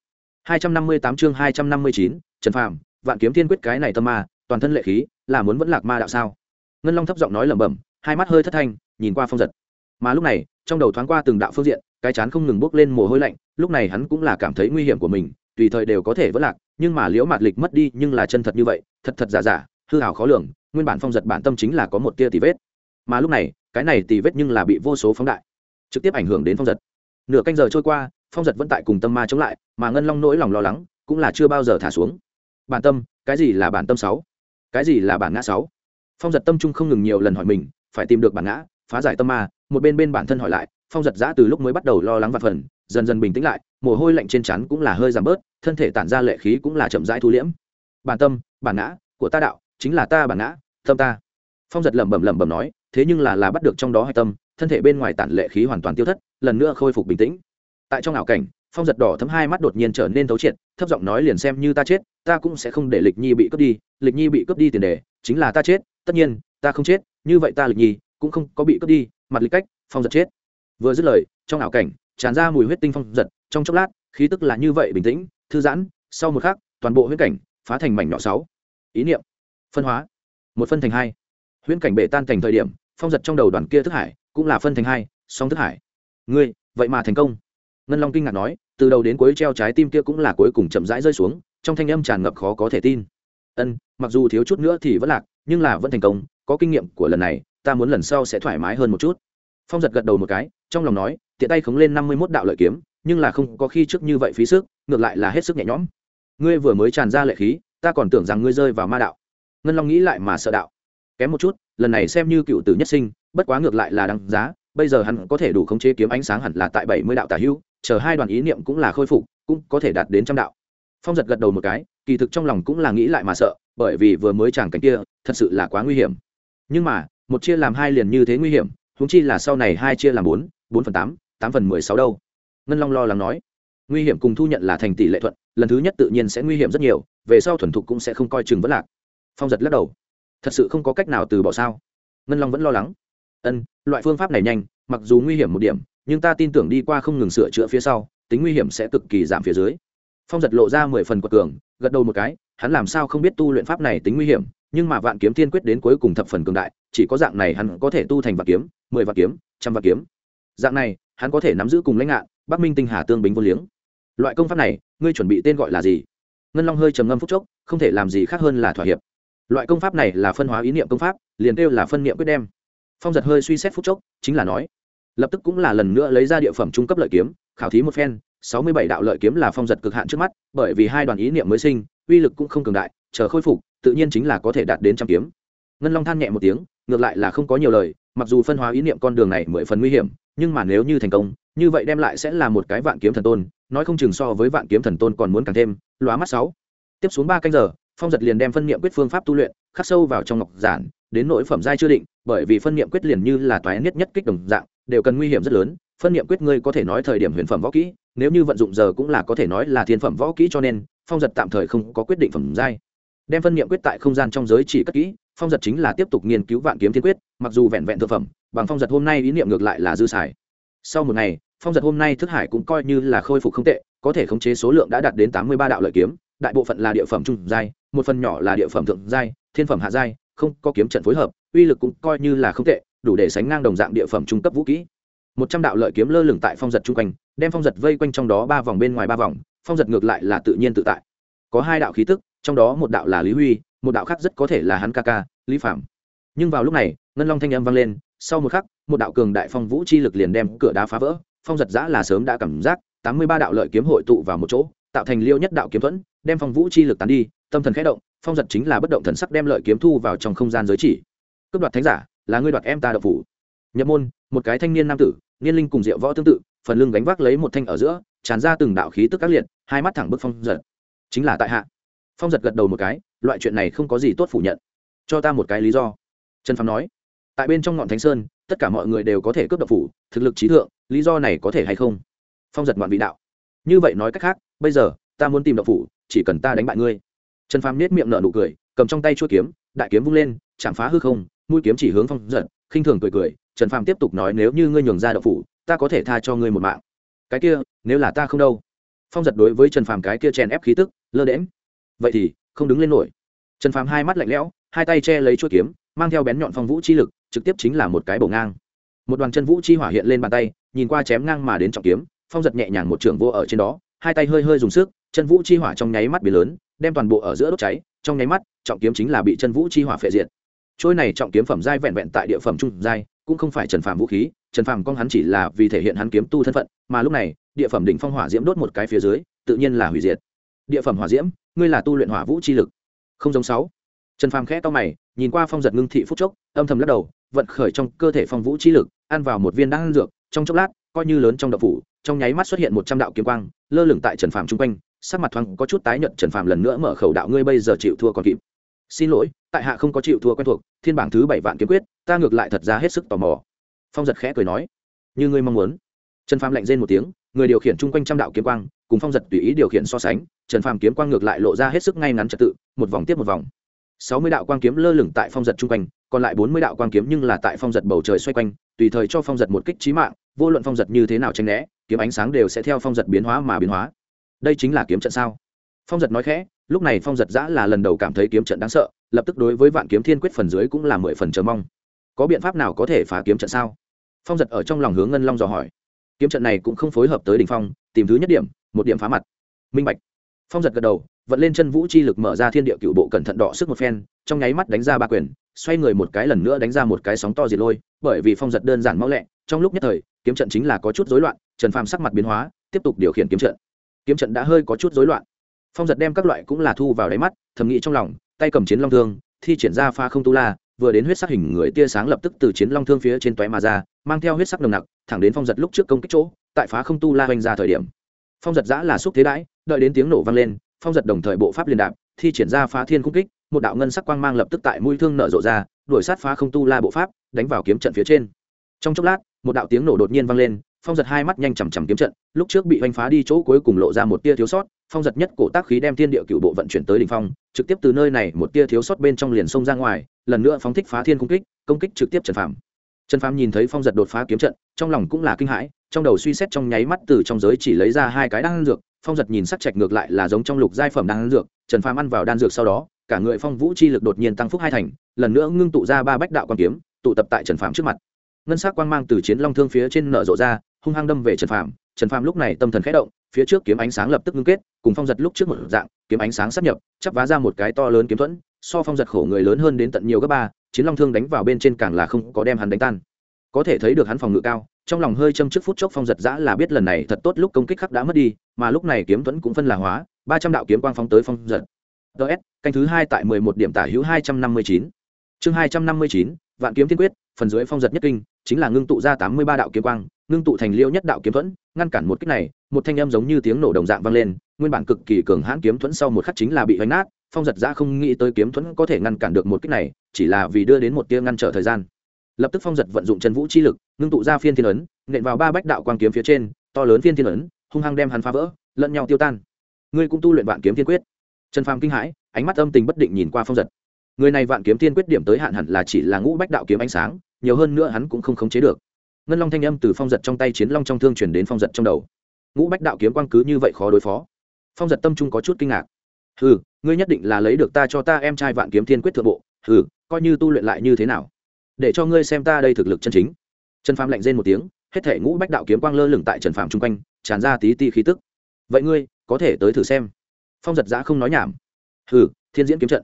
258 chương 259, Trần Phàm, vạn kiếm thiên quyết cái này tâm ma toàn thân lệ khí là muốn vẫn lạc ma đạo sao? Ngân long thấp giọng nói lẩm bẩm hai mắt hơi thất thanh nhìn qua phong giật mà lúc này, trong đầu thoáng qua từng đạo phương diện, cái chán không ngừng bốc lên mồ hôi lạnh, lúc này hắn cũng là cảm thấy nguy hiểm của mình, tùy thời đều có thể vỡ lạc, nhưng mà liễu mạt lịch mất đi nhưng là chân thật như vậy, thật thật giả giả, hư hào khó lường, nguyên bản phong giật bản tâm chính là có một tia tì vết. Mà lúc này, cái này tì vết nhưng là bị vô số phóng đại, trực tiếp ảnh hưởng đến phong giật. Nửa canh giờ trôi qua, phong giật vẫn tại cùng tâm ma chống lại, mà ngân long nỗi lòng lo lắng cũng là chưa bao giờ thả xuống. Bản tâm, cái gì là bản tâm sáu? Cái gì là bản ngã sáu? Phong giật tâm trung không ngừng nhiều lần hỏi mình, phải tìm được bản ngã phá giải tâm ma, một bên bên bản thân hỏi lại, phong giật giã từ lúc mới bắt đầu lo lắng và phần, dần dần bình tĩnh lại, mồ hôi lạnh trên chắn cũng là hơi giảm bớt, thân thể tản ra lệ khí cũng là chậm rãi thu liễm. Bản tâm, bản ngã, của ta đạo, chính là ta bản ngã, tâm ta. Phong giật lẩm bẩm lẩm bẩm nói, thế nhưng là là bắt được trong đó hai tâm, thân thể bên ngoài tản lệ khí hoàn toàn tiêu thất, lần nữa khôi phục bình tĩnh. Tại trong ảo cảnh, phong giật đỏ thấm hai mắt đột nhiên trở nên thấu triệt, thấp giọng nói liền xem như ta chết, ta cũng sẽ không để lịch nhi bị cướp đi, lịch nhi bị cướp đi tiền đề, chính là ta chết, tất nhiên, ta không chết, như vậy ta lịch nhi cũng không có bị cướp đi, mặt lịch cách, phong giật chết. Vừa dứt lời, trong ảo cảnh, tràn ra mùi huyết tinh phong giật, trong chốc lát, khí tức là như vậy bình tĩnh, thư giãn, sau một khắc, toàn bộ huyết cảnh phá thành mảnh nhỏ sáu. Ý niệm. Phân hóa. Một phân thành hai. Huyễn cảnh bể tan thành thời điểm, phong giật trong đầu đoàn kia thức hải cũng là phân thành hai, song thức hải. Ngươi, vậy mà thành công. Ngân long kinh ngạc nói, từ đầu đến cuối treo trái tim kia cũng là cuối cùng chậm rãi rơi xuống, trong thanh âm tràn ngập khó có thể tin. Ân, mặc dù thiếu chút nữa thì vẫn lạc, nhưng là vẫn thành công, có kinh nghiệm của lần này ta muốn lần sau sẽ thoải mái hơn một chút. Phong giật gật đầu một cái, trong lòng nói, tiện tay khống lên năm mươi mốt đạo lợi kiếm, nhưng là không có khi trước như vậy phí sức, ngược lại là hết sức nhẹ nhõm. Ngươi vừa mới tràn ra lệ khí, ta còn tưởng rằng ngươi rơi vào ma đạo. Ngân long nghĩ lại mà sợ đạo. Kém một chút, lần này xem như cựu tử nhất sinh, bất quá ngược lại là đăng giá, bây giờ hắn có thể đủ khống chế kiếm ánh sáng hẳn là tại bảy mươi đạo tả hữu, chờ hai đoàn ý niệm cũng là khôi phục, cũng có thể đạt đến trăm đạo. Phong giật gật đầu một cái, kỳ thực trong lòng cũng là nghĩ lại mà sợ, bởi vì vừa mới chàng cảnh kia, thật sự là quá nguy hiểm. Nhưng mà một chia làm hai liền như thế nguy hiểm húng chi là sau này hai chia làm bốn bốn phần tám tám phần mười sáu đâu. Ngân long lo lắng nói, nguy hiểm cùng thu nhận là thành tỷ lệ thuận, lần thứ nhất tự nhiên sẽ nguy hiểm rất nhiều, về sau thuần thục cũng sẽ không coi chừng vẫn lạc. Phong giật lắc đầu, thật sự không có cách nào từ bỏ sao? Ngân long vẫn lo lắng, ân, loại phương pháp này nhanh, mặc dù nguy hiểm một điểm, nhưng ta tin tưởng đi qua không ngừng sửa chữa phía sau, tính nguy hiểm sẽ cực kỳ giảm phía dưới. Phong giật lộ ra mười phần quật cường, gật đầu một cái, hắn làm sao không biết tu luyện pháp này tính nguy hiểm, nhưng mà vạn kiếm thiên quyết đến cuối cùng thập phần cường đại chỉ có dạng này hắn có thể tu thành vạn kiếm, mười vạn kiếm, trăm vạn kiếm. Dạng này, hắn có thể nắm giữ cùng lãnh ngạn, bắc minh tinh hà tương bính vô liếng. Loại công pháp này, ngươi chuẩn bị tên gọi là gì? Ngân long hơi trầm ngâm phúc chốc, không thể làm gì khác hơn là thỏa hiệp. Loại công pháp này là phân hóa ý niệm công pháp, liền kêu là phân niệm quyết đem. Phong giật hơi suy xét phúc chốc, chính là nói, lập tức cũng là lần nữa lấy ra địa phẩm trung cấp lợi kiếm, khảo thí một phen, sáu mươi bảy đạo lợi kiếm là phong giật cực hạn trước mắt, bởi vì hai đoàn ý niệm mới sinh, uy lực cũng không cường đại, chờ khôi phục, tự nhiên chính là có thể đạt đến trăm kiếm. Ngân long than nhẹ một tiếng ngược lại là không có nhiều lời, mặc dù phân hóa ý niệm con đường này mười phần nguy hiểm, nhưng mà nếu như thành công, như vậy đem lại sẽ là một cái vạn kiếm thần tôn, nói không chừng so với vạn kiếm thần tôn còn muốn càng thêm, lóa mắt sáu. Tiếp xuống ba canh giờ, phong giật liền đem phân niệm quyết phương pháp tu luyện, khắc sâu vào trong ngọc giản, đến nỗi phẩm giai chưa định, bởi vì phân niệm quyết liền như là toái nhất nhất kích đồng dạng, đều cần nguy hiểm rất lớn, phân niệm quyết ngươi có thể nói thời điểm huyền phẩm võ kỹ, nếu như vận dụng giờ cũng là có thể nói là thiên phẩm võ kỹ cho nên, phong giật tạm thời không có quyết định phẩm giai. Đem phân niệm quyết tại không gian trong giới chỉ cất kỹ phong giật chính là tiếp tục nghiên cứu vạn kiếm thiên quyết, mặc dù vẹn vẹn thực phẩm, bằng phong giật hôm nay ý niệm ngược lại là dư xài. Sau một ngày, phong giật hôm nay thức hải cũng coi như là khôi phục không tệ, có thể khống chế số lượng đã đạt đến tám mươi ba đạo lợi kiếm, đại bộ phận là địa phẩm trung giai, một phần nhỏ là địa phẩm thượng giai, thiên phẩm hạ giai, không có kiếm trận phối hợp, uy lực cũng coi như là không tệ, đủ để sánh ngang đồng dạng địa phẩm trung cấp vũ kỹ. Một trăm đạo lợi kiếm lơ lửng tại phong giật chung quanh, đem phong giật vây quanh trong đó ba vòng bên ngoài ba vòng, phong giật ngược lại là tự nhiên tự tại. Có hai đạo khí tức, trong đó một đạo là lý huy một đạo khác rất có thể là hắn ca ca, lý phạm nhưng vào lúc này, ngân long thanh âm vang lên, sau một khắc, một đạo cường đại phong vũ chi lực liền đem cửa đá phá vỡ, phong giật giã là sớm đã cảm giác, tám mươi ba đạo lợi kiếm hội tụ vào một chỗ, tạo thành liêu nhất đạo kiếm thuẫn, đem phong vũ chi lực tán đi, tâm thần khẽ động, phong giật chính là bất động thần sắc đem lợi kiếm thu vào trong không gian giới chỉ. Cướp đoạt thánh giả, là ngươi đoạt em ta đậu phủ. Nhập môn, một cái thanh niên nam tử, niên linh cùng diệu võ tương tự, phần lưng gánh vác lấy một thanh ở giữa, tràn ra từng đạo khí tức các liệt, hai mắt thẳng bức phong giật. Chính là tại hạ. Phong giật gật đầu một cái loại chuyện này không có gì tốt phủ nhận. Cho ta một cái lý do. Trần phàm nói. Tại bên trong ngọn thánh sơn, tất cả mọi người đều có thể cướp độc phủ, thực lực trí thượng, lý do này có thể hay không? Phong giật ngoạn vị đạo. Như vậy nói cách khác, bây giờ, ta muốn tìm độc phủ, chỉ cần ta đánh bại ngươi. Trần phàm nết miệng nở nụ cười, cầm trong tay chuỗi kiếm, đại kiếm vung lên, chạm phá hư không, mũi kiếm chỉ hướng phong giật, khinh thường cười cười, trần phàm tiếp tục nói nếu như ngươi nhường ra độc phủ, ta có thể tha cho ngươi một mạng. Cái kia, nếu là ta không đâu. Phong giật đối với trần phàm cái kia chèn ép khí tức, lơ đễm vậy thì không đứng lên nổi. Trần phàm hai mắt lạnh lẽo, hai tay che lấy chuỗi kiếm, mang theo bén nhọn phong vũ chi lực, trực tiếp chính là một cái bổ ngang. Một đoàn chân vũ chi hỏa hiện lên bàn tay, nhìn qua chém ngang mà đến trọng kiếm, phong giật nhẹ nhàng một trường vô ở trên đó, hai tay hơi hơi dùng sức, chân vũ chi hỏa trong nháy mắt bị lớn, đem toàn bộ ở giữa đốt cháy, trong nháy mắt, trọng kiếm chính là bị chân vũ chi hỏa phệ diệt. Trôi này trọng kiếm phẩm giai vẹn vẹn tại địa phẩm trung giai, cũng không phải trần phàm vũ khí, trần phàm con hắn chỉ là vì thể hiện hắn kiếm tu thân phận, mà lúc này, địa phẩm đỉnh phong hỏa diễm đốt một cái phía dưới, tự nhiên là hủy diệt. Địa phẩm hỏa diễm ngươi là tu luyện hỏa vũ chi lực. Không giống sáu. Trần phàm khẽ to mày, nhìn qua phong giật ngưng thị phút chốc, âm thầm lắc đầu, vận khởi trong cơ thể phong vũ chi lực, ăn vào một viên đan dược, trong chốc lát, coi như lớn trong đậu phủ, trong nháy mắt xuất hiện một trăm đạo kiếm quang, lơ lửng tại trần phàm chung quanh, sắc mặt thoáng có chút tái nhợt, trần phàm lần nữa mở khẩu đạo, ngươi bây giờ chịu thua còn kịp. Xin lỗi, tại hạ không có chịu thua quen thuộc, thiên bảng thứ bảy vạn kiếm quyết, ta ngược lại thật ra hết sức tò mò. Phong giật khẽ cười nói, như ngươi mong muốn. Trần phàm lạnh rên một tiếng, người điều khiển chung quanh trăm đạo kiếm quang, cùng phong giật tùy ý điều khiển so sánh trần phàm kiếm quang ngược lại lộ ra hết sức ngay ngắn trật tự, một vòng tiếp một vòng. Sáu mươi đạo quang kiếm lơ lửng tại phong giật chung quanh, còn lại bốn mươi đạo quang kiếm nhưng là tại phong giật bầu trời xoay quanh, tùy thời cho phong giật một kích trí mạng, vô luận phong giật như thế nào tranh né, kiếm ánh sáng đều sẽ theo phong giật biến hóa mà biến hóa. Đây chính là kiếm trận sao? Phong giật nói khẽ, lúc này phong giật giã là lần đầu cảm thấy kiếm trận đáng sợ, lập tức đối với vạn kiếm thiên quyết phần dưới cũng là mười phần chờ mong. Có biện pháp nào có thể phá kiếm trận sao? Phong giật ở trong lòng hướng ngân long dò hỏi. Kiếm trận này cũng không phối hợp tới đ ỉ n h phong, tìm thứ nhất điểm, một điểm phá mặt. Minh bạch phong giật gật đầu, vận lên chân vũ chi lực mở ra thiên địa cựu bộ cẩn thận đọ sức một phen, trong nháy mắt đánh ra ba quyền, xoay người một cái lần nữa đánh ra một cái sóng to diệt lôi, bởi vì phong giật đơn giản mau lẹ, trong lúc nhất thời, kiếm trận chính là có chút rối loạn, trần phàm sắc mặt biến hóa, tiếp tục điều khiển kiếm trận. Kiếm trận đã hơi có chút rối loạn. Phong giật đem các loại cũng là thu vào đáy mắt, thầm nghĩ trong lòng, tay cầm chiến long thương, thi triển ra pha không tu la, vừa đến huyết sắc hình người tia sáng lập tức từ chiến long thương phía trên toé mà ra, mang theo huyết sắc nồng nặc, thẳng đến phong giật lúc trước công kích chỗ, tại phá không tu la hoành ra thời điểm phong giật giã là xúc thế đãi, đợi đến tiếng nổ vang lên, phong giật đồng thời bộ pháp liên đạp, thi triển ra phá thiên cung kích, một đạo ngân sắc quang mang lập tức tại mũi thương nở rộ ra, đuổi sát phá không tu la bộ pháp, đánh vào kiếm trận phía trên. Trong chốc lát, một đạo tiếng nổ đột nhiên vang lên, phong giật hai mắt nhanh chằm chằm kiếm trận, lúc trước bị oanh phá đi chỗ cuối cùng lộ ra một tia thiếu sót, phong giật nhất cổ tác khí đem thiên địa cựu bộ vận chuyển tới đỉnh phong, trực tiếp từ nơi này một tia thiếu sót bên trong liền sông ra ngoài, lần nữa phóng thích phá thiên cung kích, công kích trực tiếp trần phạm trần phàm nhìn thấy phong giật đột phá kiếm trận, trong lòng cũng là kinh hãi, trong đầu suy xét trong nháy mắt từ trong giới chỉ lấy ra hai cái đan dược, phong giật nhìn sắc chạch ngược lại là giống trong lục giai phẩm đan dược, trần phàm ăn vào đan dược sau đó, cả người phong vũ chi lực đột nhiên tăng phúc hai thành, lần nữa ngưng tụ ra ba bách đạo quan kiếm, tụ tập tại trần phàm trước mặt. Ngân sắc quang mang từ chiến long thương phía trên nở rộ ra, hung hăng đâm về trần phàm trần phàm lúc này tâm thần khẽ động, phía trước kiếm ánh sáng lập tức ngưng kết, cùng phong giật lúc trước một dạng, kiếm ánh sáng sắp nhập, chắp vá ra một cái to lớn kiếm thuẫn, so phong giật khổ người lớn hơn đến tận nhiều gấp ba chiến long thương đánh vào bên trên càng là không có đem hắn đánh tan. Có thể thấy được hắn phòng ngự cao, trong lòng hơi châm trước phút chốc phong giật giã là biết lần này thật tốt lúc công kích khắc đã mất đi, mà lúc này kiếm thuẫn cũng phân là hóa, ba trăm đạo kiếm quang phóng tới phong giật. Ts canh thứ hai tại mười một điểm tả hữu hai trăm năm mươi chín. Chương hai trăm năm mươi chín, vạn kiếm thiên quyết, phần dưới phong giật nhất kinh, chính là ngưng tụ ra tám mươi ba đạo kiếm quang, ngưng tụ thành liêu nhất đạo kiếm thuẫn ngăn cản một kích này, một thanh âm giống như tiếng nổ đồng dạng vang lên, nguyên bản cực kỳ cường hãn kiếm thuẫn sau một khắc chính là bị hoành nát phong giật ra không nghĩ tới kiếm thuẫn có thể ngăn cản được một kích này, chỉ là vì đưa đến một tia ngăn trở thời gian. Lập tức phong giật vận dụng chân vũ chi lực, ngưng tụ ra phiên thiên ấn, nện vào ba bách đạo quang kiếm phía trên, to lớn phiên thiên ấn, hung hăng đem hắn phá vỡ, lẫn nhau tiêu tan. Ngươi cũng tu luyện vạn kiếm thiên quyết. Trần phàm kinh hãi, ánh mắt âm tình bất định nhìn qua phong giật. Người này vạn kiếm thiên quyết điểm tới hạn hẳn là chỉ là ngũ bách đạo kiếm ánh sáng, nhiều hơn nữa hắn cũng không khống chế được. Ngân long thanh âm từ phong giật trong tay chiến long trong thương chuyển đến phong giật trong đầu. Ngũ bách đạo kiếm quang cứ như vậy khó đối phó. Phong giật tâm trung có chút kinh ngạc ừ ngươi nhất định là lấy được ta cho ta em trai vạn kiếm thiên quyết thượng bộ. Ừ coi như tu luyện lại như thế nào? Để cho ngươi xem ta đây thực lực chân chính. Trần phàm lạnh rên một tiếng, hết thể ngũ bách đạo kiếm quang lơ lửng tại trần phàm chung quanh, tràn ra tí ti khí tức. Vậy ngươi, có thể tới thử xem. Phong giật giã không nói nhảm. Hừ, thiên diễn kiếm trận.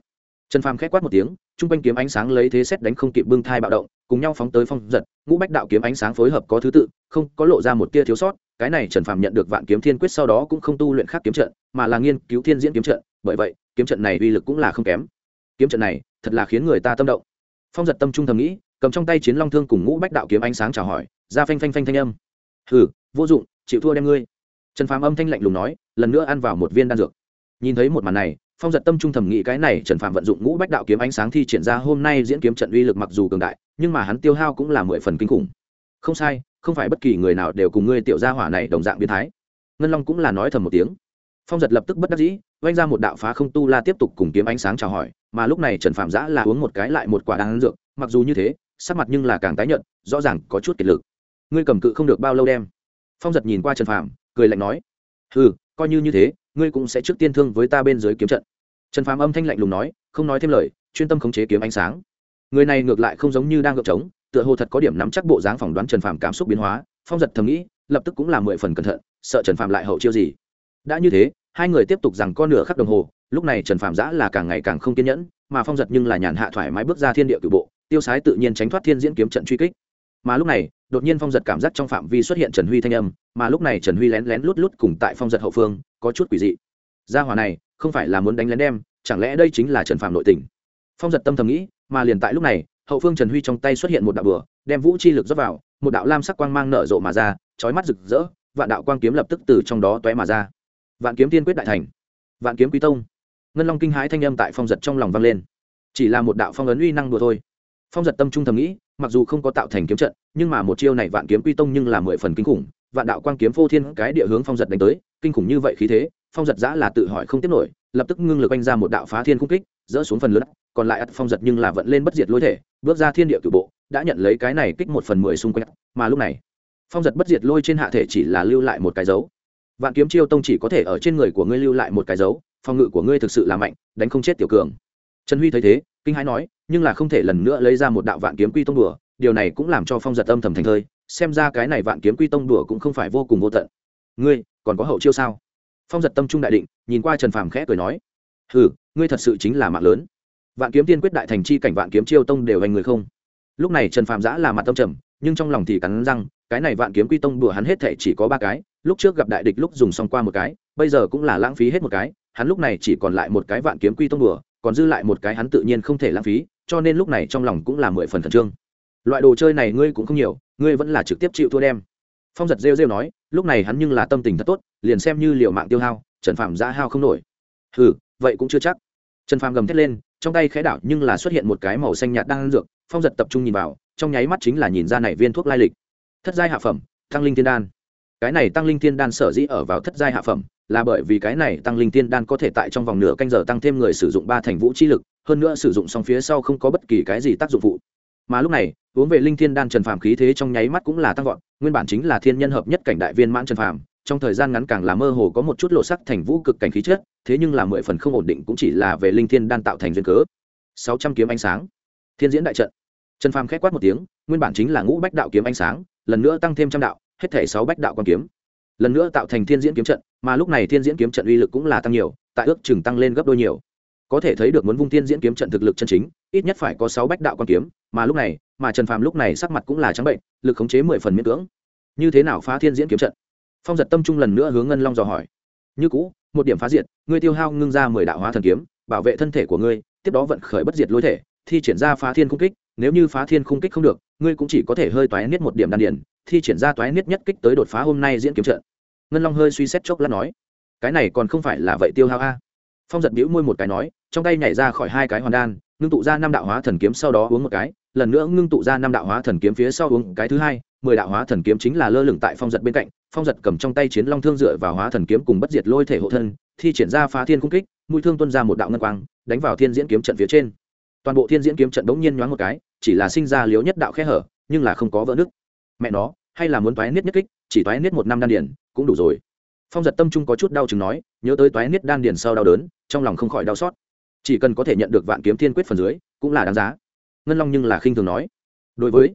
Trần phàm khép quát một tiếng, chung quanh kiếm ánh sáng lấy thế xét đánh không kịp bưng thai bạo động, cùng nhau phóng tới phong giật, ngũ bách đạo kiếm ánh sáng phối hợp có thứ tự, không có lộ ra một tia thiếu sót. Cái này trần phàm nhận được vạn kiếm thiên quyết sau đó cũng không tu luyện khác kiếm trận, mà là nghiên cứu thiên diễn kiếm trận bởi vậy, kiếm trận này uy lực cũng là không kém. Kiếm trận này, thật là khiến người ta tâm động. Phong giật tâm trung thầm nghĩ, cầm trong tay chiến long thương cùng ngũ bách đạo kiếm ánh sáng chào hỏi, ra phanh phanh phanh thanh âm. Hừ, vô dụng, chịu thua đem ngươi. Trần phàm âm thanh lạnh lùng nói, lần nữa ăn vào một viên đan dược. Nhìn thấy một màn này, phong giật tâm trung thầm nghĩ cái này trần phạm vận dụng ngũ bách đạo kiếm ánh sáng thi triển ra hôm nay diễn kiếm trận uy lực mặc dù cường đại, nhưng mà hắn tiêu hao cũng là mười phần kinh khủng. Không sai, không phải bất kỳ người nào đều cùng ngươi tiểu gia hỏa này đồng dạng biến thái. Ngân long cũng là nói thầm một tiếng phong giật lập tức bất đắc dĩ, oanh ra một đạo phá không tu la tiếp tục cùng kiếm ánh sáng chào hỏi, mà lúc này trần phạm giã là uống một cái lại một quả đan dược, mặc dù như thế, sắc mặt nhưng là càng tái nhợt, rõ ràng có chút kiệt lực. Ngươi cầm cự không được bao lâu đem? Phong giật nhìn qua trần phạm cười lạnh nói ừ coi như như thế, ngươi cũng sẽ trước tiên thương với ta bên dưới kiếm trận. Trần Phạm âm thanh lạnh lùng nói, không nói thêm lời, chuyên tâm khống chế kiếm ánh sáng. Người này ngược lại không giống như đang gợp trống, tựa hồ thật có điểm nắm chắc bộ dáng phỏng đoán trần Phạm cảm xúc biến hóa. Phong giật thầm nghĩ, lập tức cũng là mười phần cẩn thận, sợ trần Phạm lại hậu chiêu gì đã như thế, hai người tiếp tục rằng con nửa khắc đồng hồ, lúc này trần Phạm giã là càng ngày càng không kiên nhẫn, mà phong giật nhưng là nhàn hạ thoải mái bước ra thiên địa cử bộ, tiêu sái tự nhiên tránh thoát thiên diễn kiếm trận truy kích. Mà lúc này, đột nhiên phong giật cảm giác trong phạm vi xuất hiện trần huy thanh âm, mà lúc này trần huy lén lén lút lút cùng tại phong giật hậu phương, có chút quỷ dị. Gia hòa này, không phải là muốn đánh lén đem, chẳng lẽ đây chính là trần phạm nội tình? Phong giật tâm thầm nghĩ, mà liền tại lúc này, hậu phương trần huy trong tay xuất hiện một đạo bừa đem vũ chi lực dốc vào, một đạo lam sắc quang mang nở rộ mà ra, chói mắt rực rỡ, vạn đạo quang kiếm lập tức từ trong đó tóe mà ra vạn kiếm tiên quyết đại thành, vạn kiếm quý tông. Ngân long kinh hãi thanh âm tại phong giật trong lòng vang lên. Chỉ là một đạo phong ấn uy năng đùa thôi. Phong giật tâm trung thầm nghĩ, mặc dù không có tạo thành kiếm trận, nhưng mà một chiêu này vạn kiếm quy tông nhưng là mười phần kinh khủng. Vạn đạo quang kiếm phô thiên cái địa hướng phong giật đánh tới, kinh khủng như vậy khí thế, phong giật giã là tự hỏi không tiếp nổi, lập tức ngưng lực anh ra một đạo phá thiên cung kích, dỡ xuống phần lớn, còn lại ắt phong giật nhưng là vận lên bất diệt lôi thể, bước ra thiên địa cửu bộ, đã nhận lấy cái này kích một phần mười xung quanh. Mà lúc này, phong giật bất diệt lôi trên hạ thể chỉ là lưu lại một cái dấu vạn kiếm chiêu tông chỉ có thể ở trên người của ngươi lưu lại một cái dấu, phòng ngự của ngươi thực sự là mạnh, đánh không chết tiểu cường. Trần huy thấy thế, kinh hãi nói, nhưng là không thể lần nữa lấy ra một đạo vạn kiếm quy tông đùa, điều này cũng làm cho phong giật âm thầm thành thơi, xem ra cái này vạn kiếm quy tông đùa cũng không phải vô cùng vô tận. Ngươi, còn có hậu chiêu sao? Phong giật tâm trung đại định, nhìn qua trần phàm khẽ cười nói ừ ngươi thật sự chính là mạng lớn. Vạn kiếm tiên quyết đại thành chi cảnh vạn kiếm chiêu tông đều hành người không? Lúc này trần phàm giã là mặt tâm trầm, nhưng trong lòng thì cắn răng, cái này vạn kiếm quy tông đùa hắn hết thể chỉ có ba cái lúc trước gặp đại địch lúc dùng xong qua một cái, bây giờ cũng là lãng phí hết một cái, hắn lúc này chỉ còn lại một cái vạn kiếm quy tông đùa, còn dư lại một cái hắn tự nhiên không thể lãng phí, cho nên lúc này trong lòng cũng là mười phần khẩn trương. Loại đồ chơi này ngươi cũng không nhiều, ngươi vẫn là trực tiếp chịu thua đem. Phong giật rêu rêu nói, lúc này hắn nhưng là tâm tình thật tốt, liền xem như liệu mạng tiêu hao, trần phạm giã hao không nổi. Ừ vậy cũng chưa chắc. Trần phạm gầm thét lên, trong tay khẽ đảo nhưng là xuất hiện một cái màu xanh nhạt đang ăn dược, phong giật tập trung nhìn vào, trong nháy mắt chính là nhìn ra này viên thuốc lai lịch. Thất giai hạ phẩm, thăng linh thiên đan cái này tăng linh thiên đan sở dĩ ở vào thất giai hạ phẩm, là bởi vì cái này tăng linh thiên đan có thể tại trong vòng nửa canh giờ tăng thêm người sử dụng ba thành vũ chi lực, hơn nữa sử dụng xong phía sau không có bất kỳ cái gì tác dụng phụ. Mà lúc này, uống về linh thiên đan trần phàm khí thế trong nháy mắt cũng là tăng vọt, nguyên bản chính là thiên nhân hợp nhất cảnh đại viên mãn trần phàm, trong thời gian ngắn càng là mơ hồ có một chút lộ sắc thành vũ cực cảnh khí chất, thế nhưng là mười phần không ổn định cũng chỉ là về linh thiên đan tạo thành duyên cớ. Sáu trăm kiếm ánh sáng. Thiên diễn đại trận. Trần phàm khép quát một tiếng, nguyên bản chính là ngũ bách đạo kiếm ánh sáng, lần nữa tăng thêm trăm đạo hết thể sáu bách đạo quan kiếm. Lần nữa tạo thành thiên diễn kiếm trận, mà lúc này thiên diễn kiếm trận uy lực cũng là tăng nhiều, tại ước chừng tăng lên gấp đôi nhiều. Có thể thấy được muốn vung thiên diễn kiếm trận thực lực chân chính, ít nhất phải có sáu bách đạo quan kiếm, mà lúc này, mà trần phàm lúc này sắc mặt cũng là trắng bệnh, lực khống chế mười phần miễn cưỡng. Như thế nào phá thiên diễn kiếm trận? Phong giật tâm trung lần nữa hướng ngân long dò hỏi. Như cũ, một điểm phá diệt, ngươi tiêu hao ngưng ra mười đạo hóa thần kiếm, bảo vệ thân thể của ngươi, tiếp đó vận khởi bất diệt lôi thể, thi triển ra phá thiên công kích nếu như phá thiên khung kích không được, ngươi cũng chỉ có thể hơi toái niết một điểm đan điển thi triển ra toái niết nhất kích tới đột phá hôm nay diễn kiếm trận. Ngân long hơi suy xét chốc lát nói, cái này còn không phải là vậy tiêu hao a. Phong giật bĩu môi một cái nói, trong tay nhảy ra khỏi hai cái hoàn đan, ngưng tụ ra năm đạo hóa thần kiếm sau đó uống một cái, lần nữa ngưng tụ ra năm đạo hóa thần kiếm phía sau uống cái thứ hai, mười đạo hóa thần kiếm chính là lơ lửng tại phong giật bên cạnh, phong giật cầm trong tay chiến long thương dựa vào hóa thần kiếm cùng bất diệt lôi thể hộ thân, thi triển ra phá thiên cung kích, mũi thương tuân ra một đạo ngân quang, đánh vào thiên diễn kiếm trận phía trên. Toàn bộ thiên diễn kiếm trận bỗng nhiên nhoáng một cái chỉ là sinh ra liếu nhất đạo khe hở, nhưng là không có vỡ nứt. Mẹ nó, hay là muốn toái niết nhất kích, chỉ toái niết một năm đan điển cũng đủ rồi. Phong giật tâm trung có chút đau chừng nói, nhớ tới toái niết đan điển sau đau đớn, trong lòng không khỏi đau xót. Chỉ cần có thể nhận được vạn kiếm thiên quyết phần dưới, cũng là đáng giá. Ngân long nhưng là khinh thường nói. Đối với,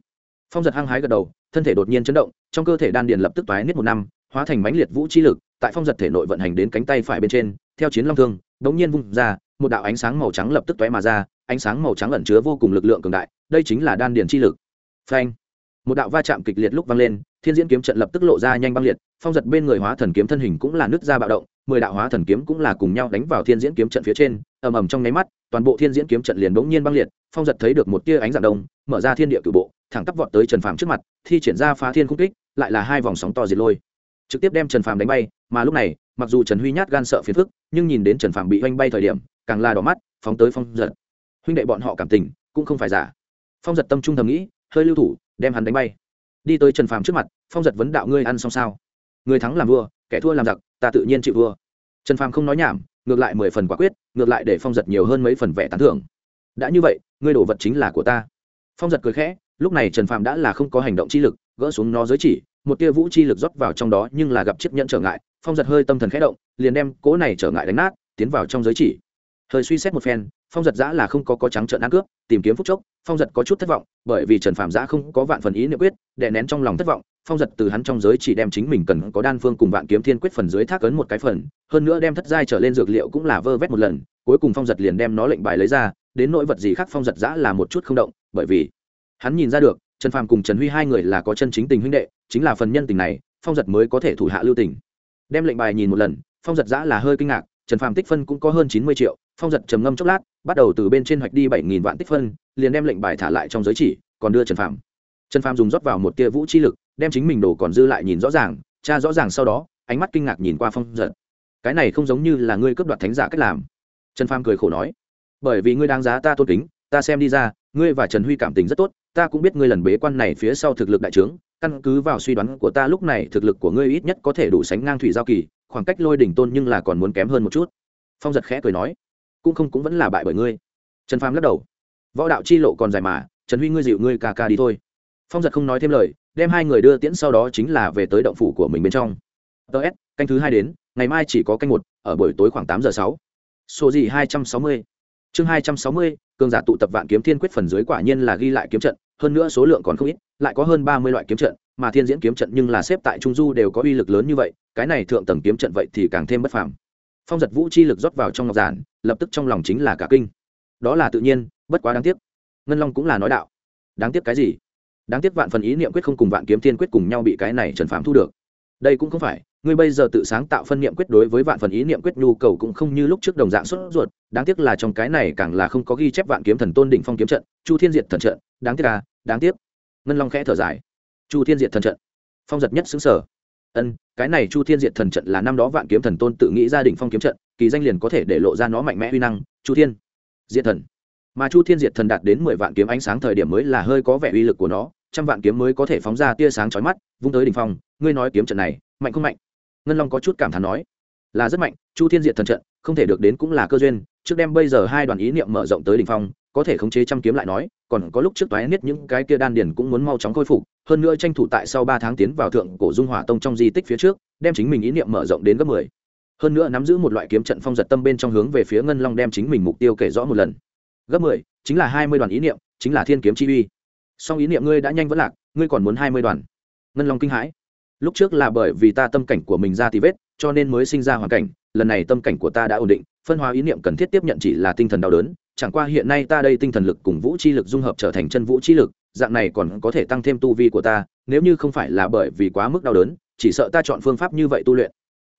phong giật hăng hái gật đầu, thân thể đột nhiên chấn động, trong cơ thể đan điền lập tức toái niết một năm, hóa thành mãnh liệt vũ chi lực, tại phong giật thể nội vận hành đến cánh tay phải bên trên, theo chiến long thương, đống nhiên vung ra, một đạo ánh sáng màu trắng lập tức toé mà ra, ánh sáng màu trắng ẩn chứa vô cùng lực lượng cường đại đây chính là đan điền chi lực. Phanh. Một đạo va chạm kịch liệt lúc vang lên, thiên diễn kiếm trận lập tức lộ ra nhanh băng liệt, phong giật bên người hóa thần kiếm thân hình cũng là nứt ra bạo động, mười đạo hóa thần kiếm cũng là cùng nhau đánh vào thiên diễn kiếm trận phía trên, ầm ầm trong nháy mắt, toàn bộ thiên diễn kiếm trận liền bỗng nhiên băng liệt, phong giật thấy được một tia ánh dạng đông, mở ra thiên địa cử bộ, thẳng tắp vọt tới trần phàm trước mặt, thi triển ra phá thiên cung kích, lại là hai vòng sóng to diệt lôi. Trực tiếp đem trần phàm đánh bay, mà lúc này, mặc dù trần huy nhát gan sợ phiền phức, nhưng nhìn đến trần phàm bị oanh bay thời điểm, càng là đỏ mắt, phóng tới phong giật. Huynh đệ bọn họ cảm tình cũng không phải giả phong giật tâm trung thầm nghĩ, hơi lưu thủ, đem hắn đánh bay. Đi tới trần phàm trước mặt, phong giật vấn đạo ngươi ăn xong sao? Người thắng làm vua, kẻ thua làm giặc, ta tự nhiên chịu vua. Trần phàm không nói nhảm, ngược lại mười phần quả quyết, ngược lại để phong giật nhiều hơn mấy phần vẻ tán thưởng. Đã như vậy, ngươi đổ vật chính là của ta. Phong giật cười khẽ, lúc này trần phàm đã là không có hành động chi lực, gỡ xuống nó giới chỉ, một tia vũ chi lực rót vào trong đó nhưng là gặp chiếc nhẫn trở ngại, phong giật hơi tâm thần khẽ động, liền đem cỗ này trở ngại đánh nát, tiến vào trong giới chỉ. Hơi suy xét một phen, phong giật giã là không có có trắng trợn ăn cướp, tìm kiếm phúc chốc phong giật có chút thất vọng, bởi vì trần phạm giã không có vạn phần ý niệm quyết, đè nén trong lòng thất vọng, phong giật từ hắn trong giới chỉ đem chính mình cần có đan phương cùng vạn kiếm thiên quyết phần dưới thác ấn một cái phần, hơn nữa đem thất giai trở lên dược liệu cũng là vơ vét một lần, cuối cùng phong giật liền đem nó lệnh bài lấy ra, đến nỗi vật gì khác phong giật giã là một chút không động, bởi vì hắn nhìn ra được, trần phàm cùng trần huy hai người là có chân chính tình huynh đệ, chính là phần nhân tình này, phong giật mới có thể thủ hạ lưu tình. Đem lệnh bài nhìn một lần, phong giật giã là hơi kinh ngạc, trần phàm tích phân cũng có hơn chín mươi triệu phong giật trầm ngâm chốc lát, bắt đầu từ bên trên hoạch đi bảy nghìn vạn tích phân, liền đem lệnh bài thả lại trong giới chỉ, còn đưa trần phàm. Trần phàm dùng rót vào một tia vũ chi lực, đem chính mình đồ còn dư lại nhìn rõ ràng cha rõ ràng sau đó, ánh mắt kinh ngạc nhìn qua phong giật. Cái này không giống như là ngươi cướp đoạt thánh giả cách làm. Trần phàm cười khổ nói, bởi vì ngươi đáng giá ta tôn kính, ta xem đi ra, ngươi và trần huy cảm tình rất tốt, ta cũng biết ngươi lần bế quan này phía sau thực lực đại trướng, căn cứ vào suy đoán của ta lúc này thực lực của ngươi ít nhất có thể đủ sánh ngang thủy giao kỳ, khoảng cách lôi đỉnh tôn nhưng là còn muốn kém hơn một chút. Phong giật khẽ cười nói cũng không cũng vẫn là bại bởi ngươi. Trần phàm lắc đầu. Võ đạo chi lộ còn dài mà, trần huy ngươi dịu ngươi ca ca đi thôi. Phong giật không nói thêm lời, đem hai người đưa tiễn sau đó chính là về tới động phủ của mình bên trong. Ts canh thứ hai đến, ngày mai chỉ có canh một, ở buổi tối khoảng tám giờ sáu. Số gì hai trăm sáu mươi? Chương hai trăm sáu mươi, cường giả tụ tập vạn kiếm thiên quyết phần dưới quả nhiên là ghi lại kiếm trận, hơn nữa số lượng còn không ít, lại có hơn ba mươi loại kiếm trận, mà thiên diễn kiếm trận nhưng là xếp tại trung du đều có uy lực lớn như vậy, cái này thượng tầng kiếm trận vậy thì càng thêm bất phàm phong giật vũ chi lực rót vào trong ngọc giản, lập tức trong lòng chính là cả kinh. Đó là tự nhiên, bất quá đáng tiếc. Ngân long cũng là nói đạo. Đáng tiếc cái gì? Đáng tiếc vạn phần ý niệm quyết không cùng vạn kiếm thiên quyết cùng nhau bị cái này trần phám thu được. Đây cũng không phải, ngươi bây giờ tự sáng tạo phân niệm quyết đối với vạn phần ý niệm quyết nhu cầu cũng không như lúc trước đồng dạng xuất ruột, đáng tiếc là trong cái này càng là không có ghi chép vạn kiếm thần tôn đỉnh phong kiếm trận, chu thiên diệt thần trận, đáng tiếc à đáng tiếc. Ngân long khẽ thở dài. Chu thiên diệt thần trận. Phong giật nhất xứng sở ân, cái này chu thiên diệt thần trận là năm đó vạn kiếm thần tôn tự nghĩ gia đình phong kiếm trận, kỳ danh liền có thể để lộ ra nó mạnh mẽ uy năng, chu thiên diệt thần. Mà chu thiên diệt thần đạt đến mười vạn kiếm ánh sáng thời điểm mới là hơi có vẻ uy lực của nó, trăm vạn kiếm mới có thể phóng ra tia sáng chói mắt, vung tới đỉnh phong, ngươi nói kiếm trận này, mạnh không mạnh? Ngân long có chút cảm thán nói. Là rất mạnh, chu thiên diệt thần trận, không thể được đến cũng là cơ duyên, trước đem bây giờ hai đoàn ý niệm mở rộng tới đỉnh phong có thể khống chế trăm kiếm lại nói, còn có lúc trước toái niết những cái kia đan điền cũng muốn mau chóng khôi phục, hơn nữa tranh thủ tại sau ba tháng tiến vào thượng cổ dung hỏa tông trong di tích phía trước, đem chính mình ý niệm mở rộng đến gấp mười. Hơn nữa nắm giữ một loại kiếm trận phong giật tâm bên trong hướng về phía ngân long đem chính mình mục tiêu kể rõ một lần. Gấp mười, chính là hai mươi đoàn ý niệm, chính là thiên kiếm chi uy. Song ý niệm ngươi đã nhanh vẫn lạc, ngươi còn muốn hai mươi đoàn. Ngân long kinh hãi. Lúc trước là bởi vì ta tâm cảnh của mình ra thì vết, cho nên mới sinh ra hoàn cảnh, lần này tâm cảnh của ta đã ổn định, phân hóa ý niệm cần thiết tiếp nhận chỉ là tinh thần đau đớn chẳng qua hiện nay ta đây tinh thần lực cùng vũ chi lực dung hợp trở thành chân vũ chi lực, dạng này còn có thể tăng thêm tu vi của ta, nếu như không phải là bởi vì quá mức đau đớn, chỉ sợ ta chọn phương pháp như vậy tu luyện.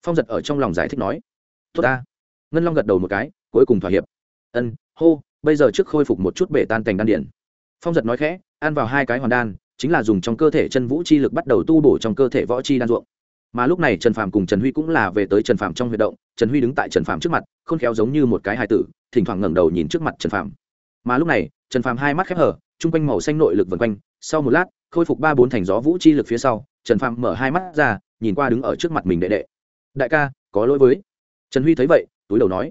Phong giật ở trong lòng giải thích nói. Tốt ta. Ngân long gật đầu một cái, cuối cùng thỏa hiệp. Ân, hô, bây giờ trước khôi phục một chút bể tan cành đan điện phong giật nói khẽ, ăn vào hai cái hoàn đan, chính là dùng trong cơ thể chân vũ chi lực bắt đầu tu bổ trong cơ thể võ chi đan ruộng. Mà lúc này trần phàm cùng trần huy cũng là về tới trần phàm trong huy động, trần huy đứng tại trần phàm trước mặt, khôn khéo giống như một cái hài tử thỉnh thoảng ngẩng đầu nhìn trước mặt trần phạm mà lúc này, trần phạm hai mắt khép hở chung quanh màu xanh nội lực vần quanh. Sau một lát, khôi phục ba bốn thành gió vũ chi lực phía sau, trần phạm mở hai mắt ra, nhìn qua đứng ở trước mặt mình đệ đệ. Đại ca, có lỗi với. Trần huy thấy vậy, túi đầu nói,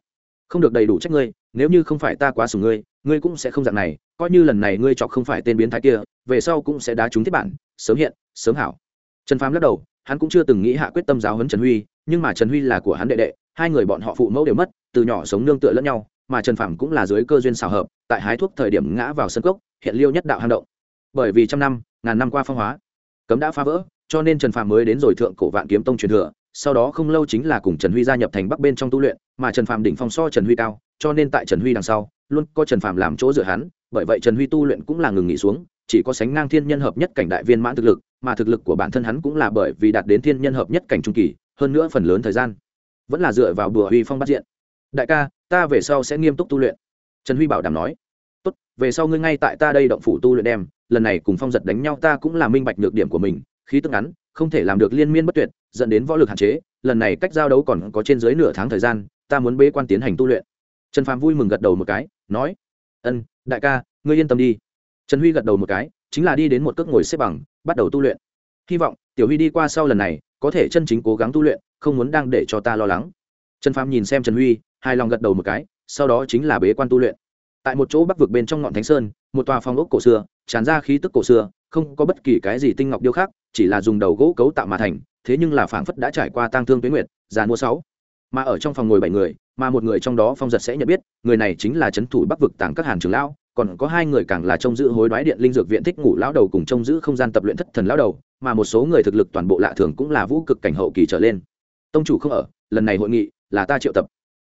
không được đầy đủ trách ngươi, nếu như không phải ta quá sủng ngươi ngươi cũng sẽ không dạng này, coi như lần này ngươi chọc không phải tên biến thái kia, về sau cũng sẽ đá trúng thiết bản, sớm hiện, sớm hảo. Trần phàm lắc đầu, hắn cũng chưa từng nghĩ hạ quyết tâm giáo huấn trần huy, nhưng mà trần huy là của hắn đệ đệ, hai người bọn họ phụ mẫu đều mất, từ nhỏ sống nương tựa lẫn nhau mà trần phàm cũng là dưới cơ duyên xào hợp, tại hái thuốc thời điểm ngã vào sân cốc, hiện liêu nhất đạo hang động. Bởi vì trăm năm, ngàn năm qua phong hóa, cấm đã phá vỡ, cho nên trần phàm mới đến rồi thượng cổ vạn kiếm tông truyền thừa, sau đó không lâu chính là cùng trần huy gia nhập thành bắc bên trong tu luyện, mà trần phàm đỉnh phong so trần huy cao, cho nên tại trần huy đằng sau, luôn có trần phàm làm chỗ dựa hắn, bởi vậy trần huy tu luyện cũng là ngừng nghỉ xuống, chỉ có sánh ngang thiên nhân hợp nhất cảnh đại viên mãn thực lực, mà thực lực của bản thân hắn cũng là bởi vì đạt đến thiên nhân hợp nhất cảnh trung kỳ, hơn nữa phần lớn thời gian vẫn là dựa vào bùa huy phong bắt diện. Đại ca ta về sau sẽ nghiêm túc tu luyện. Trần huy bảo đảm nói. Tốt, về sau ngươi ngay tại ta đây động phủ tu luyện đem, lần này cùng phong giật đánh nhau ta cũng là minh bạch nhược điểm của mình, khí tức ngắn, không thể làm được liên miên bất tuyệt, dẫn đến võ lực hạn chế, lần này cách giao đấu còn có trên dưới nửa tháng thời gian, ta muốn bế quan tiến hành tu luyện. Trần phàm vui mừng gật đầu một cái, nói. Ân, đại ca, ngươi yên tâm đi. Trần huy gật đầu một cái, chính là đi đến một cước ngồi xếp bằng, bắt đầu tu luyện. Hy vọng, tiểu huy đi qua sau lần này, có thể chân chính cố gắng tu luyện, không muốn đang để cho ta lo lắng. Trần phàm nhìn xem trần huy hài lòng gật đầu một cái, sau đó chính là bế quan tu luyện. Tại một chỗ bắc vực bên trong ngọn thánh sơn, một tòa phòng ốc cổ xưa, tràn ra khí tức cổ xưa, không có bất kỳ cái gì tinh ngọc điêu khác chỉ là dùng đầu gỗ cấu tạo mà thành, thế nhưng là phảng phất đã trải qua tang thương tuyến nguyệt, già mua sáu. Mà ở trong phòng ngồi bảy người, mà một người trong đó phong giật sẽ nhận biết, người này chính là trấn thủ bắc vực tàng các hàn trường lão, còn có hai người càng là trông giữ hối đoái điện linh dược viện thích ngủ lão đầu cùng trông giữ không gian tập luyện thất thần lão đầu, mà một số người thực lực toàn bộ lạ thường cũng là vũ cực cảnh hậu kỳ trở lên. Tông chủ không ở, lần này hội nghị là ta triệu tập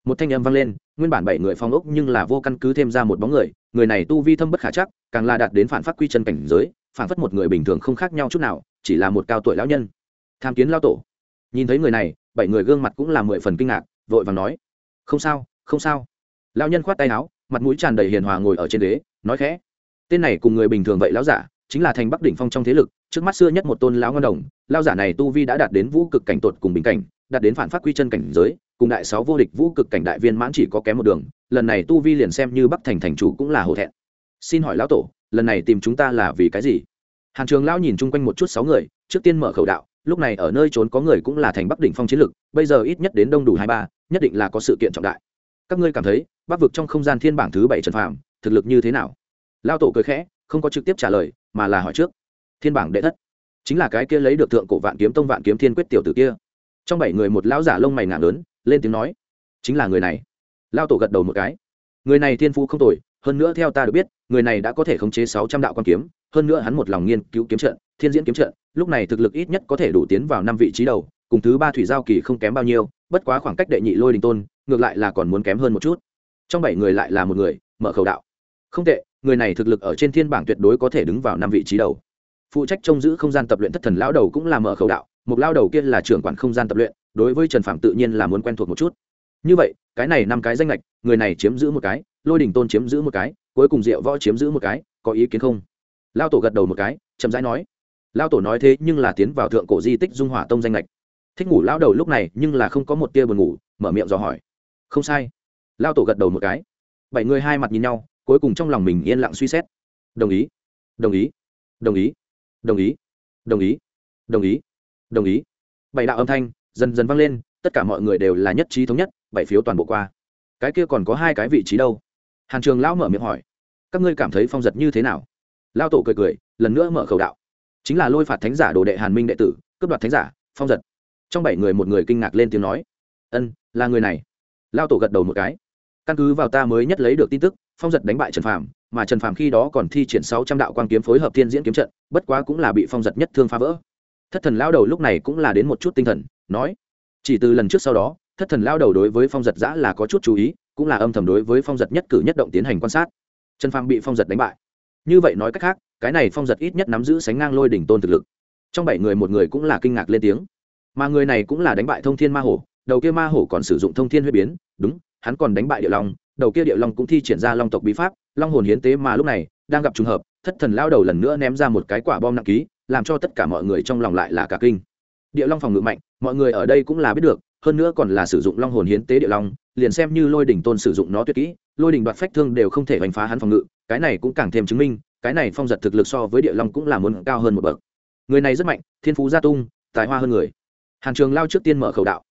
một thanh âm vang lên, nguyên bản bảy người phong ốc nhưng là vô căn cứ thêm ra một bóng người người này tu vi thâm bất khả chắc, càng là đạt đến phản phát quy chân cảnh giới, phản phất một người bình thường không khác nhau chút nào, chỉ là một cao tuổi lão nhân. Tham kiến lao tổ. Nhìn thấy người này, bảy người gương mặt cũng là mười phần kinh ngạc, vội vàng nói, không sao không sao. Lão nhân khoát tay áo, mặt mũi tràn đầy hiền hòa ngồi ở trên ghế, nói khẽ, tên này cùng người bình thường vậy lão giả, chính là thành bắc đỉnh phong trong thế lực, trước mắt xưa nhất một tôn lão ngân đồng, lão giả này tu vi đã đạt đến vũ cực cảnh tột cùng bình cảnh, đạt đến phản phát quy chân cảnh giới cùng đại sáu vô địch vũ cực cảnh đại viên mãn chỉ có kém một đường, lần này tu vi liền xem như bắc thành thành chủ cũng là hổ thẹn. Xin hỏi lão tổ, lần này tìm chúng ta là vì cái gì? Hàn trường lão nhìn chung quanh một chút sáu người, trước tiên mở khẩu đạo, lúc này ở nơi trốn có người cũng là thành bắc đỉnh phong chiến lực, bây giờ ít nhất đến đông đủ hai ba, nhất định là có sự kiện trọng đại. Các ngươi cảm thấy, bắc vực trong không gian thiên bảng thứ bảy trần phàm, thực lực như thế nào? Lao tổ cười khẽ, không có trực tiếp trả lời, mà là hỏi trước. Thiên bảng đệ thất. Chính là cái kia lấy được thượng cổ vạn kiếm tông vạn kiếm thiên quyết tiểu tử kia. Trong bảy người một lão giả lông mày ngạn lớn lên tiếng nói, chính là người này. Lao tổ gật đầu một cái, người này thiên phú không tồi, hơn nữa theo ta được biết, người này đã có thể khống chế sáu trăm đạo quan kiếm, hơn nữa hắn một lòng nghiên cứu kiếm trận, thiên diễn kiếm trận, lúc này thực lực ít nhất có thể đủ tiến vào năm vị trí đầu, cùng thứ ba thủy giao kỳ không kém bao nhiêu, bất quá khoảng cách đệ nhị lôi đình tôn, ngược lại là còn muốn kém hơn một chút. Trong bảy người lại là một người, mở khẩu đạo. Không tệ, người này thực lực ở trên thiên bảng tuyệt đối có thể đứng vào năm vị trí đầu. Phụ trách trông giữ không gian tập luyện thất thần lão đầu cũng là mở khẩu đạo một lao đầu kia là trưởng quản không gian tập luyện đối với trần phạm tự nhiên là muốn quen thuộc một chút. Như vậy, cái này năm cái danh lệch người này chiếm giữ một cái, lôi đình tôn chiếm giữ một cái, cuối cùng diệu võ chiếm giữ một cái, có ý kiến không? Lao tổ gật đầu một cái, chậm rãi nói. Lao tổ nói thế nhưng là tiến vào thượng cổ di tích dung hỏa tông danh lệch thích ngủ lao đầu lúc này nhưng là không có một tia buồn ngủ, mở miệng dò hỏi. Không sai. Lao tổ gật đầu một cái. Bảy người hai mặt nhìn nhau, cuối cùng trong lòng mình yên lặng suy xét. Đồng ý. Đồng ý. Đồng ý. Đồng ý. Đồng ý. Đồng ý. Đồng ý. Bảy đạo âm thanh dần dần vang lên, tất cả mọi người đều là nhất trí thống nhất, bảy phiếu toàn bộ qua. Cái kia còn có hai cái vị trí đâu? Hàn trường lão mở miệng hỏi. Các ngươi cảm thấy phong giật như thế nào? Lao tổ cười cười, lần nữa mở khẩu đạo. Chính là lôi phạt thánh giả đồ đệ hàn minh đệ tử, cướp đoạt thánh giả, phong giật. Trong bảy người một người kinh ngạc lên tiếng nói. Ân, là người này. Lao tổ gật đầu một cái. Căn cứ vào ta mới nhất lấy được tin tức, phong giật đánh bại trần phàm, mà trần phàm khi đó còn thi triển sáu trăm đạo quan kiếm phối hợp thiên diễn kiếm trận, bất quá cũng là bị phong giật nhất thương phá vỡ. Thất thần lao đầu lúc này cũng là đến một chút tinh thần nói, chỉ từ lần trước sau đó, thất thần lao đầu đối với phong giật giã là có chút chú ý, cũng là âm thầm đối với phong giật nhất cử nhất động tiến hành quan sát. Trần phàm bị phong giật đánh bại. Như vậy nói cách khác, cái này phong giật ít nhất nắm giữ sánh ngang lôi đỉnh tôn thực lực. Trong bảy người một người cũng là kinh ngạc lên tiếng. Mà người này cũng là đánh bại thông thiên ma hổ, đầu kia ma hổ còn sử dụng thông thiên huyết biến, đúng, hắn còn đánh bại địa long, đầu kia địa long cũng thi triển ra long tộc bí pháp, long hồn hiến tế mà lúc này, đang gặp trùng hợp, thất thần lao đầu lần nữa ném ra một cái quả bom nặng ký, làm cho tất cả mọi người trong lòng lại là cả kinh địa long phòng ngự mạnh, mọi người ở đây cũng là biết được, hơn nữa còn là sử dụng long hồn hiến tế địa long, liền xem như lôi đỉnh tôn sử dụng nó tuyệt kỹ, lôi đỉnh đoạt phách thương đều không thể đánh phá hắn phòng ngự, cái này cũng càng thêm chứng minh, cái này phong giật thực lực so với địa long cũng là muốn cao hơn một bậc. Người này rất mạnh, thiên phú gia tung, tài hoa hơn người. Hàn trường lao trước tiên mở khẩu đạo.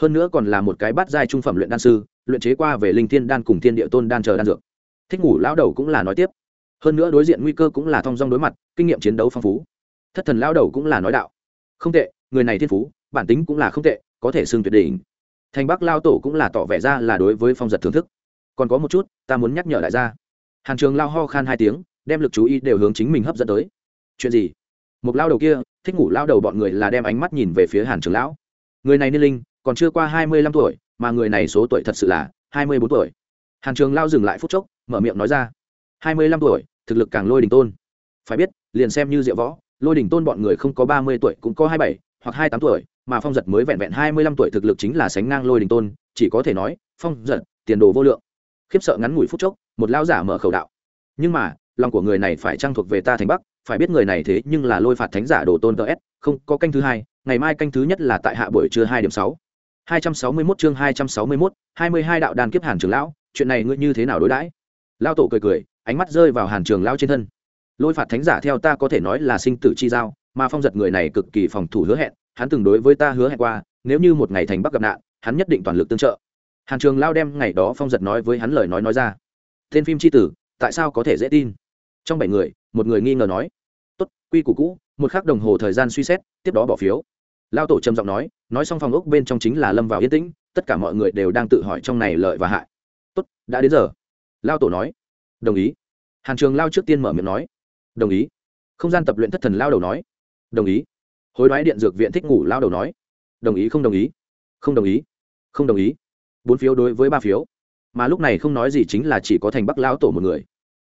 Hơn nữa còn là một cái bát giai trung phẩm luyện đan sư, luyện chế qua về linh thiên đan cùng thiên địa tôn đan chờ đan dược. Thích ngủ lao đầu cũng là nói tiếp. Hơn nữa đối diện nguy cơ cũng là thong dong đối mặt, kinh nghiệm chiến đấu phong phú. Thất thần lao đầu cũng là nói đạo. Không tệ người này thiên phú, bản tính cũng là không tệ, có thể xưng tuyệt đỉnh. Thành bắc lao tổ cũng là tỏ vẻ ra là đối với phong giật thưởng thức. Còn có một chút, ta muốn nhắc nhở lại ra. Hàn trường lao ho khan hai tiếng, đem lực chú ý đều hướng chính mình hấp dẫn tới. Chuyện gì? Một lao đầu kia, thích ngủ lao đầu bọn người là đem ánh mắt nhìn về phía hàn trường lão. Người này niên linh, còn chưa qua hai mươi lăm tuổi, mà người này số tuổi thật sự là hai mươi bốn tuổi. Hàn trường lao dừng lại phút chốc, mở miệng nói ra. hai mươi lăm tuổi, thực lực càng lôi đình tôn. Phải biết, liền xem như diệu võ, lôi đình tôn bọn người không có ba mươi tuổi cũng có hai bảy hoặc hai tám tuổi, mà phong giật mới vẹn vẹn hai mươi lăm tuổi thực lực chính là sánh ngang lôi đình tôn, chỉ có thể nói, phong giật, tiền đồ vô lượng. Khiếp sợ ngắn ngủi phút chốc, một lao giả mở khẩu đạo. Nhưng mà, lòng của người này phải trang thuộc về ta thành bắc, phải biết người này thế nhưng là lôi phạt thánh giả đồ tôn ts không có canh thứ hai, ngày mai canh thứ nhất là tại hạ buổi trưa hai điểm sáu. Hai trăm sáu mươi mốt chương hai trăm sáu mươi mốt, hai mươi hai đạo đàn kiếp hàn trường lão, chuyện này ngươi như thế nào đối đãi? Lao tổ cười cười, ánh mắt rơi vào hàn trường lão trên thân. Lôi phạt thánh giả theo ta có thể nói là sinh tử chi giao mà phong giật người này cực kỳ phòng thủ hứa hẹn, hắn từng đối với ta hứa hẹn qua, nếu như một ngày thành bắc gặp nạn, hắn nhất định toàn lực tương trợ. Hàn trường lao đem ngày đó phong giật nói với hắn lời nói nói ra. Tên phim c h i tử, tại sao có thể dễ tin? Trong bảy người, một người nghi ngờ nói. Tốt, quy củ cũ, một k h ắ c đồng hồ thời gian suy xét, tiếp đó bỏ phiếu. Lao tổ trầm giọng nói nói xong phòng ốc bên trong chính là lâm vào yên tĩnh, tất cả mọi người đều đang tự hỏi trong này lợi và hại. Tốt, đã đến giờ. Lao tổ nói. Đồng ý. Hàn trường lao trước tiên mở miệng nói. Đồng ý. Không gian tập luyện thất thần lao đầu nói đồng ý. Hối đoái điện dược viện thích ngủ lao đầu nói. Đồng ý, không đồng ý. Không đồng ý. Không đồng ý. Bốn phiếu đối với ba phiếu. Mà lúc này không nói gì chính là chỉ có thành bắc lao tổ một người.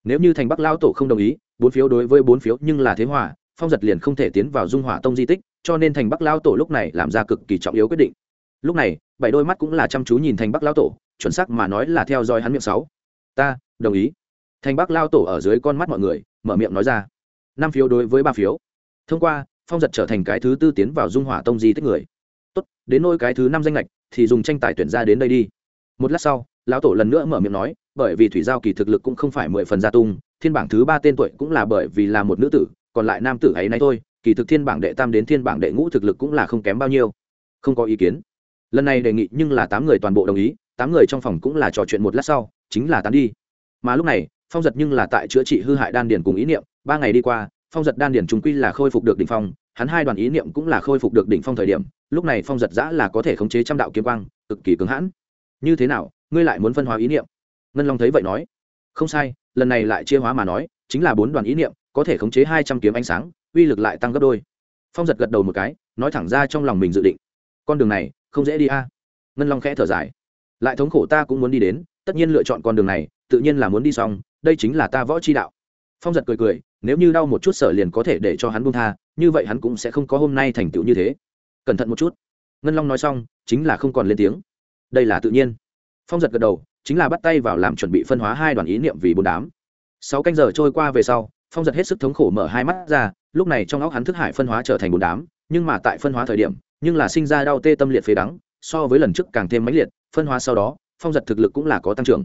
Nếu như thành bắc lao tổ không đồng ý, bốn phiếu đối với bốn phiếu nhưng là thế hòa, phong giật liền không thể tiến vào dung hỏa tông di tích, cho nên thành bắc lao tổ lúc này làm ra cực kỳ trọng yếu quyết định. Lúc này, bảy đôi mắt cũng là chăm chú nhìn thành bắc lao tổ, chuẩn xác mà nói là theo dõi hắn miệng sáu. Ta, đồng ý. Thành bắc lao tổ ở dưới con mắt mọi người, mở miệng nói ra. Năm phiếu đối với ba phiếu thông qua, phong giật trở thành cái thứ tư tiến vào dung hỏa tông di tích người. Tốt, đến nôi cái thứ năm danh lệch thì dùng tranh tài tuyển ra đến đây đi. Một lát sau, lão tổ lần nữa mở miệng nói, bởi vì thủy giao kỳ thực lực cũng không phải mười phần gia tung, thiên bảng thứ ba tên tuổi cũng là bởi vì là một nữ tử, còn lại nam tử ấy nay thôi, kỳ thực thiên bảng đệ tam đến thiên bảng đệ ngũ thực lực cũng là không kém bao nhiêu. Không có ý kiến. Lần này đề nghị nhưng là tám người toàn bộ đồng ý, tám người trong phòng cũng là trò chuyện một lát sau, chính là tán đi. Mà lúc này, phong giật nhưng là tại chữa trị hư hại đan điền cùng ý niệm, ba ngày đi qua phong giật đan điển chúng quy là khôi phục được đỉnh phong, hắn hai đoàn ý niệm cũng là khôi phục được đỉnh phong thời điểm, lúc này phong giật giã là có thể khống chế trăm đạo kiếm quang, cực kỳ cứng hãn. Như thế nào, ngươi lại muốn phân hóa ý niệm? Ngân long thấy vậy nói. Không sai, lần này lại chia hóa mà nói, chính là bốn đoàn ý niệm, có thể khống chế hai trăm kiếm ánh sáng, uy lực lại tăng gấp đôi. Phong giật gật đầu một cái, nói thẳng ra trong lòng mình dự định. Con đường này, không dễ đi a. Ngân long khẽ thở dài. Lại thống khổ ta cũng muốn đi đến, tất nhiên lựa chọn con đường này, tự nhiên là muốn đi xong, đây chính là ta võ chi đạo. Phong giật cười cười nếu như đau một chút sở liền có thể để cho hắn buông tha, như vậy hắn cũng sẽ không có hôm nay thành tựu như thế. Cẩn thận một chút. Ngân long nói xong, chính là không còn lên tiếng. Đây là tự nhiên. Phong giật gật đầu, chính là bắt tay vào làm chuẩn bị phân hóa hai đoàn ý niệm vì bốn đám. Sáu canh giờ trôi qua về sau, phong giật hết sức thống khổ mở hai mắt ra, lúc này trong óc hắn thức hải phân hóa trở thành bốn đám, nhưng mà tại phân hóa thời điểm, nhưng là sinh ra đau tê tâm liệt phế đắng, so với lần trước càng thêm mãnh liệt, phân hóa sau đó, phong giật thực lực cũng là có tăng trưởng.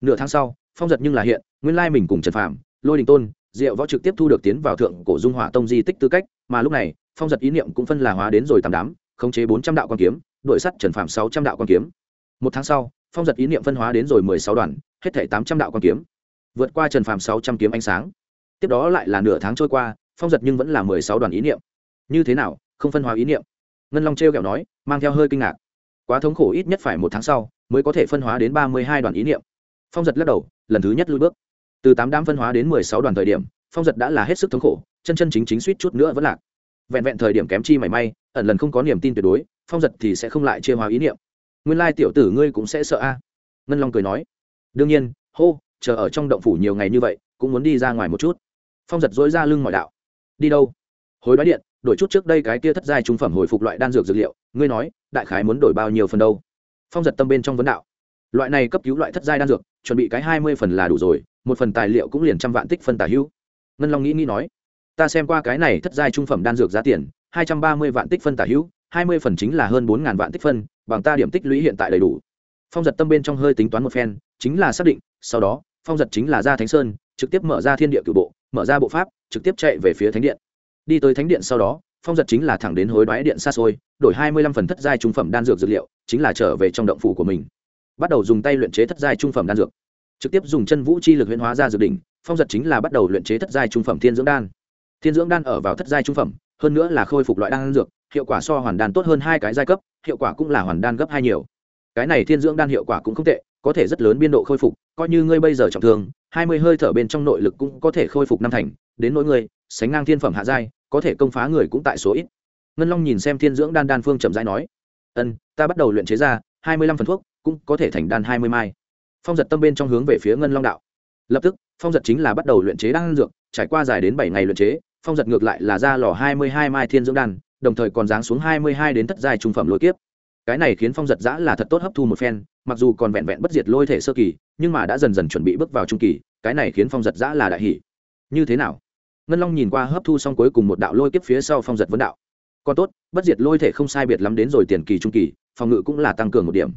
Nửa tháng sau, phong giật nhưng là hiện, nguyên lai mình cùng trần phạm lôi đình tôn diệu võ trực tiếp thu được tiến vào thượng cổ dung hỏa tông di tích tư cách, mà lúc này, phong giật ý niệm cũng phân là hóa đến rồi tàm đám, khống chế bốn trăm đạo quan kiếm, đội sắt trần phạm sáu trăm đạo quan kiếm. Một tháng sau, phong giật ý niệm phân hóa đến rồi mười sáu đoàn, hết thể tám trăm đạo quan kiếm. Vượt qua trần phạm sáu trăm kiếm ánh sáng. Tiếp đó lại là nửa tháng trôi qua, phong giật nhưng vẫn là mười sáu đoàn ý niệm. Như thế nào, không phân hóa ý niệm? Ngân long t r kẹo nói, mang theo hơi kinh ngạc. Quá thống khổ ít nhất phải một tháng sau, mới có thể phân hóa đến ba mươi hai đoàn ý niệm. Phong giật lắc đầu, lần thứ nhất lui bước từ tám đám phân hóa đến mười sáu đoàn thời điểm, phong giật đã là hết sức thống khổ, chân chân chính chính suýt chút nữa vẫn lạc. Vẹn vẹn thời điểm kém chi mảy may, ẩn lần không có niềm tin tuyệt đối, phong giật thì sẽ không lại chia hóa ý niệm. Nguyên lai tiểu tử ngươi cũng sẽ sợ a. Ngân long cười nói. Đương nhiên, hô, chờ ở trong động phủ nhiều ngày như vậy, cũng muốn đi ra ngoài một chút. Phong giật dối ra lưng mọi đạo. Đi đâu? Hối đoái điện, đổi chút trước đây cái kia thất giai trung phẩm hồi phục loại đan dược dược liệu, ngươi nói, đại khái muốn đổi bao nhiêu phần đâu? Phong giật tâm bên trong vấn đạo. Loại này cấp cứu loại thất giai đan dược, chuẩn bị cái hai mươi phần là đủ rồi một phần tài liệu cũng liền trăm vạn tích phân tả hữu. Ngân long nghĩ nghĩ nói, ta xem qua cái này thất giai trung phẩm đan dược giá tiền, hai trăm ba mươi vạn tích phân tả hữu, hai mươi phần chính là hơn bốn ngàn vạn tích phân, bằng ta điểm tích lũy hiện tại đầy đủ. Phong giật tâm bên trong hơi tính toán một phen, chính là xác định, sau đó, phong giật chính là ra thánh sơn, trực tiếp mở ra thiên địa cửu bộ, mở ra bộ pháp, trực tiếp chạy về phía thánh điện. Đi tới thánh điện sau đó, phong giật chính là thẳng đến hối đoái điện xa xôi, đổi hai mươi lăm phần thất giai trung phẩm đan dược dược liệu, chính là trở về trong động phủ của mình. Bắt đầu dùng tay luyện chế thất giai trung phẩm đan dược trực tiếp dùng chân vũ chi lực huyễn hóa ra dược đỉnh, phong giật chính là bắt đầu luyện chế thất giai trung phẩm thiên dưỡng đan. Thiên dưỡng đan ở vào thất giai trung phẩm, hơn nữa là khôi phục loại đan dược, hiệu quả so hoàn đan tốt hơn hai cái giai cấp, hiệu quả cũng là hoàn đan gấp hai nhiều. Cái này thiên dưỡng đan hiệu quả cũng không tệ, có thể rất lớn biên độ khôi phục, coi như ngươi bây giờ trọng thương, hai mươi hơi thở bên trong nội lực cũng có thể khôi phục năm thành, đến nỗi ngươi, sánh ngang thiên phẩm hạ giai, có thể công phá người cũng tại số ít. Ngân long nhìn xem thiên dưỡng đan đan phương chậm rãi nói, ân, ta bắt đầu luyện chế ra, hai mươi lăm phần thuốc, cũng có thể thành đan hai mươi mai phong giật tâm bên trong hướng về phía ngân long đạo. Lập tức, phong giật chính là bắt đầu luyện chế đan dược, trải qua dài đến bảy ngày luyện chế, phong giật ngược lại là ra lò hai mươi hai mai thiên dưỡng đan, đồng thời còn giáng xuống hai mươi hai đến thất giai trung phẩm lôi kiếp. Cái này khiến phong giật giã là thật tốt hấp thu một phen, mặc dù còn vẹn vẹn bất diệt lôi thể sơ kỳ, nhưng mà đã dần dần chuẩn bị bước vào trung kỳ, cái này khiến phong giật giã là đại hỷ như thế nào? Ngân long nhìn qua hấp thu xong cuối cùng một đạo lôi kiếp phía sau phong giật vấn đạo. Còn tốt, bất diệt lôi thể không sai biệt lắm đến rồi tiền kỳ trung kỳ, phòng ngự cũng là tăng cường một điểm.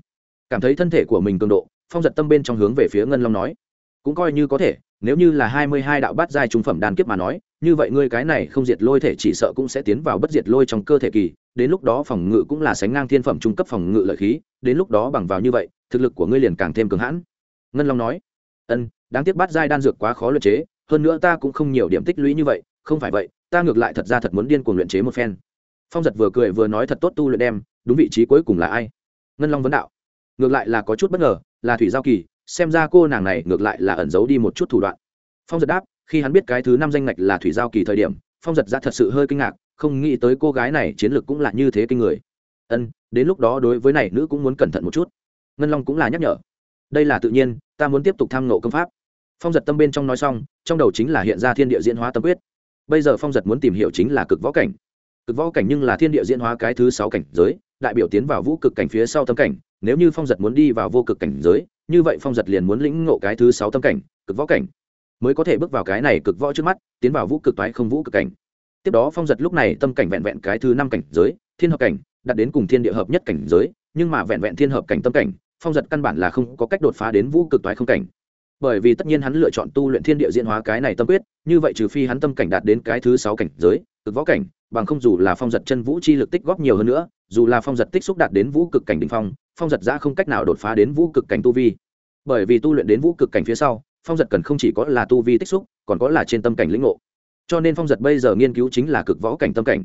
Cảm thấy thân thể của mình cường độ phong giật tâm bên trong hướng về phía ngân long nói, cũng coi như có thể, nếu như là hai mươi hai đạo bát giai trung phẩm đan kiếp mà nói, như vậy ngươi cái này không diệt lôi thể chỉ sợ cũng sẽ tiến vào bất diệt lôi trong cơ thể kỳ, đến lúc đó phòng ngự cũng là sánh ngang thiên phẩm trung cấp phòng ngự lợi khí, đến lúc đó bằng vào như vậy, thực lực của ngươi liền càng thêm cường hãn. Ngân long nói, ân, đáng tiếc bát giai đan dược quá khó luyện chế, hơn nữa ta cũng không nhiều điểm tích lũy như vậy, không phải vậy, ta ngược lại thật ra thật muốn điên cuồng luyện chế một phen. Phong giật vừa cười vừa nói thật tốt tu luyện đem, đúng vị trí cuối cùng là ai? Ngân long vấn đạo, ngược lại là có chút bất ngờ là thủy giao kỳ, xem ra cô nàng này ngược lại là ẩn giấu đi một chút thủ đoạn. Phong giật đáp, khi hắn biết cái thứ năm danh ngạch là thủy giao kỳ thời điểm, phong giật ra thật sự hơi kinh ngạc, không nghĩ tới cô gái này chiến lược cũng là như thế kinh người. Ân, đến lúc đó đối với này nữ cũng muốn cẩn thận một chút. Ngân long cũng là nhắc nhở. Đây là tự nhiên, ta muốn tiếp tục tham nộ công pháp. Phong giật tâm bên trong nói xong, trong đầu chính là hiện ra thiên địa diễn hóa tâm quyết. Bây giờ phong giật muốn tìm hiểu chính là cực võ cảnh. Cực võ cảnh nhưng là thiên địa diễn hóa cái thứ sáu cảnh giới, đại biểu tiến vào vũ cực cảnh phía sau tâm cảnh nếu như phong giật muốn đi vào vô cực cảnh giới, như vậy phong giật liền muốn lĩnh ngộ cái thứ sáu tâm cảnh, cực võ cảnh. Mới có thể bước vào cái này cực võ trước mắt, tiến vào vũ cực toái không vũ cực cảnh. Tiếp đó phong giật lúc này tâm cảnh vẹn vẹn cái thứ năm cảnh giới, thiên hợp cảnh đặt đến cùng thiên địa hợp nhất cảnh giới, nhưng mà vẹn vẹn thiên hợp cảnh tâm cảnh, phong giật căn bản là không có cách đột phá đến vũ cực toái không cảnh. Bởi vì tất nhiên hắn lựa chọn tu luyện thiên địa diễn hóa cái này tâm quyết, như vậy trừ phi hắn tâm cảnh đạt đến cái thứ sáu cảnh giới, cực võ cảnh, bằng không dù là phong giật chân vũ chi lực tích góp nhiều hơn nữa, dù là phong giật tích xúc đạt đến vũ cực cảnh đ ỉ n h phong phong giật ra không cách nào đột phá đến vũ cực cảnh tu vi. Bởi vì tu luyện đến vũ cực cảnh phía sau, phong giật cần không chỉ có là tu vi tích xúc, còn có là trên tâm cảnh lĩnh ngộ. Cho nên phong giật bây giờ nghiên cứu chính là cực võ cảnh tâm cảnh.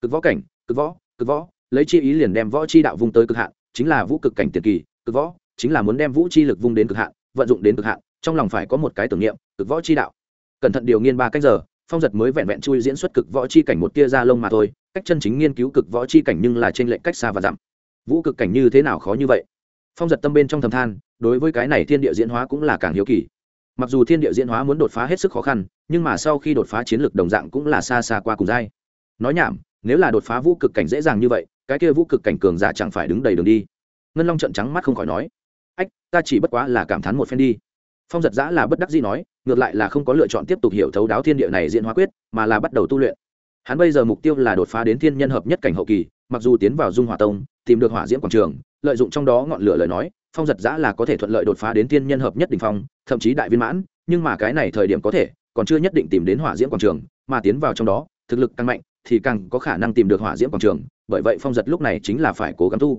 Cực võ cảnh, cực võ cực võ, lấy chi ý liền đem võ chi đạo vung tới cực hạn, chính là vũ cực cảnh tiền kỳ, cực võ, chính là muốn đem vũ chi lực vung đến cực hạn, vận dụng đến cực hạn, trong lòng phải có một cái tưởng niệm, cực võ chi đạo. Cẩn thận điều nghiên ba cách giờ, phong giật mới vẹn vẹn chui diễn xuất cực võ chi cảnh một tia da lông mà thôi, cách chân chính nghiên cứu cực võ chi cảnh nhưng là trên lệnh cách xa và giảm vũ cực cảnh như thế nào khó như vậy? Phong giật tâm bên trong thầm than, đối với cái này thiên địa diễn hóa cũng là càng hiếu kỳ. Mặc dù thiên địa diễn hóa muốn đột phá hết sức khó khăn, nhưng mà sau khi đột phá chiến lược đồng dạng cũng là xa xa qua cùng dai nói nhảm, nếu là đột phá vũ cực cảnh dễ dàng như vậy, cái kia vũ cực cảnh cường giả chẳng phải đứng đầy đường đi. Ngân long trận trắng mắt không khỏi nói, ách, ta chỉ bất quá là cảm thán một phen đi. Phong giật giã là bất đắc dĩ nói, ngược lại là không có lựa chọn tiếp tục hiểu thấu đáo thiên địa này diễn hóa quyết, mà là bắt đầu tu luyện. Hắn bây giờ mục tiêu là đột phá đến thiên nhân hợp nhất cảnh hậu kỳ, mặc dù tiến vào dung hòa tông tìm được hỏa diễm quảng trường, lợi dụng trong đó ngọn lửa lời nói, phong giật giã là có thể thuận lợi đột phá đến thiên nhân hợp nhất đ ỉ n h phong, thậm chí đại viên mãn, nhưng mà cái này thời điểm có thể, còn chưa nhất định tìm đến hỏa diễm quảng trường, mà tiến vào trong đó, thực lực càng mạnh, thì càng có khả năng tìm được hỏa diễm quảng trường, bởi vậy phong giật lúc này chính là phải cố gắng tu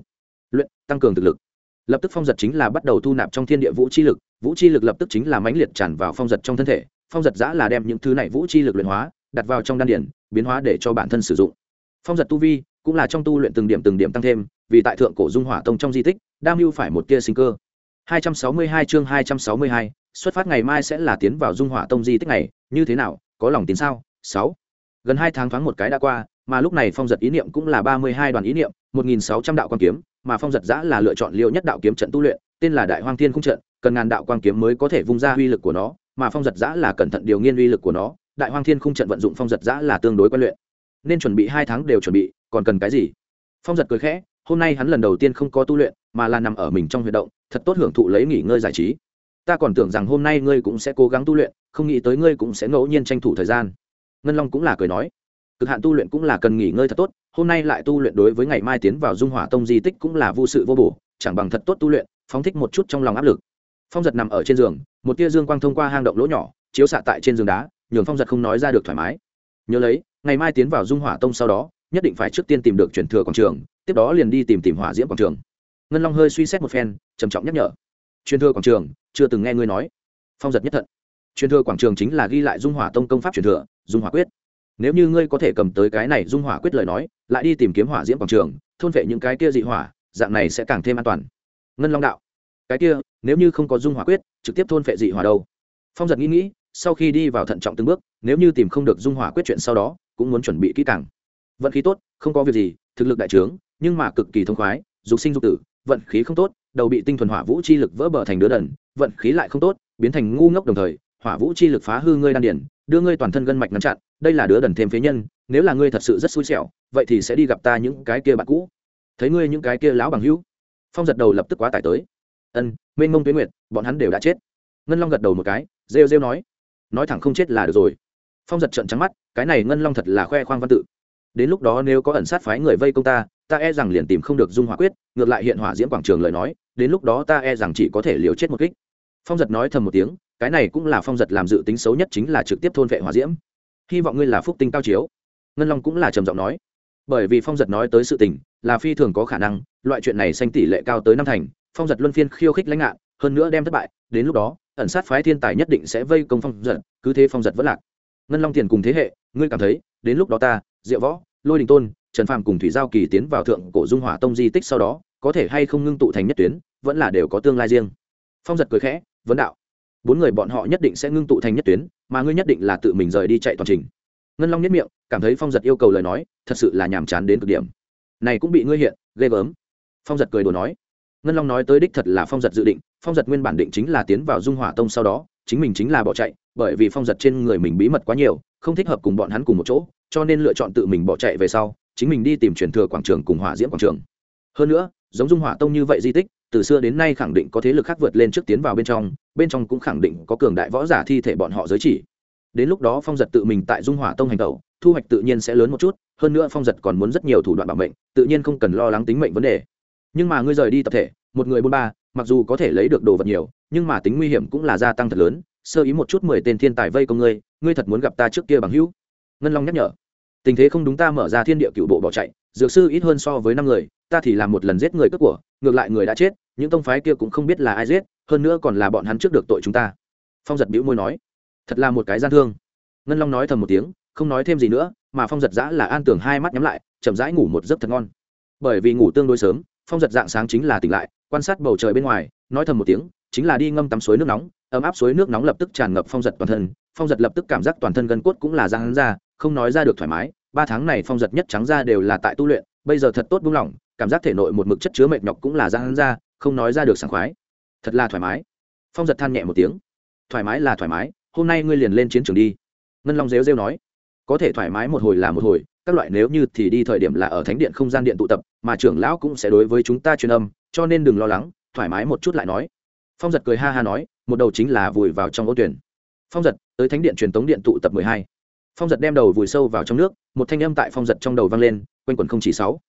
luyện, tăng cường thực lực. Lập tức phong giật chính là bắt đầu thu nạp trong thiên địa vũ chi lực, vũ chi lực lập tức chính là mãnh liệt tràn vào phong giật trong thân thể, phong giật giã là đem những thứ này vũ chi lực luyện hóa, đặt vào trong đan điển biến hóa để cho bản thân sử dụng. Phong giật tu vi cũng là trong tu luyện từng điểm từng điểm tăng thêm vì tại thượng cổ dung hỏa tông trong di tích đam mưu phải một tia sinh cơ. 262 chương 262, xuất phát ngày mai sẽ là tiến vào dung hỏa tông di tích này như thế nào có lòng tin sao? 6 gần hai tháng thoáng một cái đã qua mà lúc này phong giật ý niệm cũng là ba mươi hai đoàn ý niệm một nghìn sáu trăm đạo quan kiếm mà phong giật giã là lựa chọn liệu nhất đạo kiếm trận tu luyện tên là đại hoang thiên khung trận cần ngàn đạo quang kiếm mới có thể vung ra uy lực của nó mà phong giật giã là cẩn thận điều nghiên uy lực của nó đại hoang thiên khung trận vận dụng phong giật giã là tương đối quan luyện. Nên chuẩn bị hai tháng đều chuẩn bị còn cần cái gì? Phong giật cười khẽ hôm nay hắn lần đầu tiên không có tu luyện, mà là nằm ở mình trong huy động, thật tốt hưởng thụ lấy nghỉ ngơi giải trí. Ta còn tưởng rằng hôm nay ngươi cũng sẽ cố gắng tu luyện, không nghĩ tới ngươi cũng sẽ ngẫu nhiên tranh thủ thời gian. Ngân long cũng là cười nói, cực hạn tu luyện cũng là cần nghỉ ngơi thật tốt, hôm nay lại tu luyện đối với ngày mai tiến vào dung hỏa tông di tích cũng là vô sự vô bổ, chẳng bằng thật tốt tu luyện, phóng thích một chút trong lòng áp lực. Phong giật nằm ở trên giường, một tia dương quang thông qua hang động lỗ nhỏ, chiếu xạ tại trên giường đá, nhường phong giật không nói ra được thoải mái. Nhớ lấy, ngày mai tiến vào dung hỏa tông sau đó nhất định phải trước tiên tìm được chuyển thừa quảng trường, tiếp đó liền đi tìm tìm hỏa diễm quảng trường. Ngân long hơi suy xét một phen, trầm trọng nhắc nhở. Truyền thừa quảng trường, chưa từng nghe ngươi nói. Phong giật nhất thận. Truyền thừa quảng trường chính là ghi lại dung hỏa tông công pháp truyền thừa, dung hỏa quyết. Nếu như ngươi có thể cầm tới cái này dung hỏa quyết lời nói, lại đi tìm kiếm hỏa diễm quảng trường, thôn vệ những cái kia dị hỏa, dạng này sẽ càng thêm an toàn. Ngân long đạo. Cái kia, nếu như không có dung hỏa quyết, trực tiếp thôn vệ dị hỏa đâu? Phong giật nghĩ nghĩ, sau khi đi vào thận trọng từng bước, nếu như tìm không được dung hỏa quyết chuyện sau đó, cũng muốn chuẩn bị kỹ càng vận khí tốt, không có việc gì, thực lực đại trướng, nhưng mà cực kỳ thông khoái, dục sinh dục tử, vận khí không tốt, đầu bị tinh thuần hỏa vũ chi lực vỡ bờ thành đứa đần, vận khí lại không tốt, biến thành ngu ngốc đồng thời, hỏa vũ chi lực phá hư ngươi đan điển, đưa ngươi toàn thân gân mạch ngăn chặn, đây là đứa đần thêm phế nhân, nếu là ngươi thật sự rất xui xẻo, vậy thì sẽ đi gặp ta những cái kia bạn cũ. Thấy ngươi những cái kia lão bằng hữu, phong giật đầu lập tức quá tải tới. Ân, mênh mông tuyến nguyệt, bọn hắn đều đã chết. Ngân long gật đầu một cái, rêu rêu nói nói thẳng không chết là được rồi. Phong giật trận trắng mắt, cái này ngân long thật là khoe khoang văn tự đến lúc đó nếu có ẩn sát phái người vây công ta ta e rằng liền tìm không được dung hỏa quyết, ngược lại hiện hỏa diễm quảng trường lời nói, đến lúc đó ta e rằng chỉ có thể liều chết một kích. Phong giật nói thầm một tiếng, cái này cũng là phong giật làm dự tính xấu nhất chính là trực tiếp thôn vệ hỏa diễm. Hy vọng ngươi là phúc tinh cao chiếu. Ngân long cũng là trầm giọng nói. Bởi vì phong giật nói tới sự tình, là phi thường có khả năng, loại chuyện này xanh tỷ lệ cao tới năm thành, phong giật luân phiên khiêu khích lãnh ngạn, hơn nữa đem thất bại, đến lúc đó, ẩn sát phái thiên tài nhất định sẽ vây công phong giật, cứ thế phong giật vẫn lạc. Ngân long tiền cùng thế hệ, ngươi cảm thấy, đến lúc đó ta, diệu võ lôi đình tôn, trần phàm cùng thủy giao kỳ tiến vào thượng cổ dung hỏa tông di tích sau đó, có thể hay không ngưng tụ thành nhất tuyến, vẫn là đều có tương lai riêng. Phong giật cười khẽ, vấn đạo. Bốn người bọn họ nhất định sẽ ngưng tụ thành nhất tuyến, mà ngươi nhất định là tự mình rời đi chạy toàn trình. Ngân long nhất miệng, cảm thấy phong giật yêu cầu lời nói, thật sự là nhàm chán đến cực điểm. Này cũng bị ngươi hiện, ghê gớm. Phong giật cười đùa nói. Ngân long nói tới đích thật là phong giật dự định, phong giật nguyên bản định chính là tiến vào dung hỏa tông sau đó, chính mình chính là bỏ chạy, bởi vì phong giật trên người mình bí mật quá nhiều, không thích hợp cùng bọn hắn cùng một chỗ cho nên lựa chọn tự mình bỏ chạy về sau, chính mình đi tìm truyền thừa quảng trường cùng hỏa diễm quảng trường. Hơn nữa, giống dung hỏa tông như vậy di tích, từ xưa đến nay khẳng định có thế lực khác vượt lên trước tiến vào bên trong bên trong cũng khẳng định có cường đại võ giả thi thể bọn họ giới chỉ. Đến lúc đó phong giật tự mình tại dung hỏa tông hành tẩu, thu hoạch tự nhiên sẽ lớn một chút, hơn nữa phong giật còn muốn rất nhiều thủ đoạn bảo mệnh, tự nhiên không cần lo lắng tính mệnh vấn đề. Nhưng mà ngươi rời đi tập thể, một người bốn ba, mặc dù có thể lấy được đồ vật nhiều, nhưng mà tính nguy hiểm cũng là gia tăng thật lớn, sơ ý một chút mười tên thiên tài vây công ngươi ngươi thật muốn gặp ta trước kia bằng hữu. Ngân long nhắc nhở tình thế không đúng ta mở ra thiên địa cựu bộ bỏ chạy, dược sư ít hơn so với năm người, ta thì làm một lần giết người cướp của, ngược lại người đã chết, những tông phái kia cũng không biết là ai giết, hơn nữa còn là bọn hắn trước được tội chúng ta. Phong giật bĩu môi nói. Thật là một cái gian thương. Ngân long nói thầm một tiếng, không nói thêm gì nữa, mà phong giật giã là an tường hai mắt nhắm lại, chậm rãi ngủ một giấc thật ngon. Bởi vì ngủ tương đối sớm, phong giật dạng sáng chính là tỉnh lại, quan sát bầu trời bên ngoài, nói thầm một tiếng, chính là đi ngâm tắm suối nước nóng, ấm áp suối nước nóng lập tức tràn ngập phong giật toàn thân, phong giật lập tức cảm giác toàn thân gân cốt cũng là ra hắn ra không nói ra được thoải mái, ba tháng này phong giật nhất trắng ra đều là tại tu luyện, bây giờ thật tốt buông lỏng, cảm giác thể nội một mực chất chứa mệt nhọc cũng là ra hắn ra, không nói ra được sảng khoái. Thật là thoải mái. Phong giật than nhẹ một tiếng. Thoải mái là thoải mái, hôm nay ngươi liền lên chiến trường đi. Ngân long rêu rêu nói. Có thể thoải mái một hồi là một hồi, các loại nếu như thì đi thời điểm là ở thánh điện không gian điện tụ tập, mà trưởng lão cũng sẽ đối với chúng ta truyền âm, cho nên đừng lo lắng, thoải mái một chút lại nói. Phong giật cười ha ha nói, một đầu chính là vùi vào trong ô tuyển. Phong giật, tới thánh điện truyền tống điện tụ tập mười hai phong giật đem đầu vùi sâu vào trong nước một thanh âm tại phong giật trong đầu vang lên quanh quần không chỉ sáu.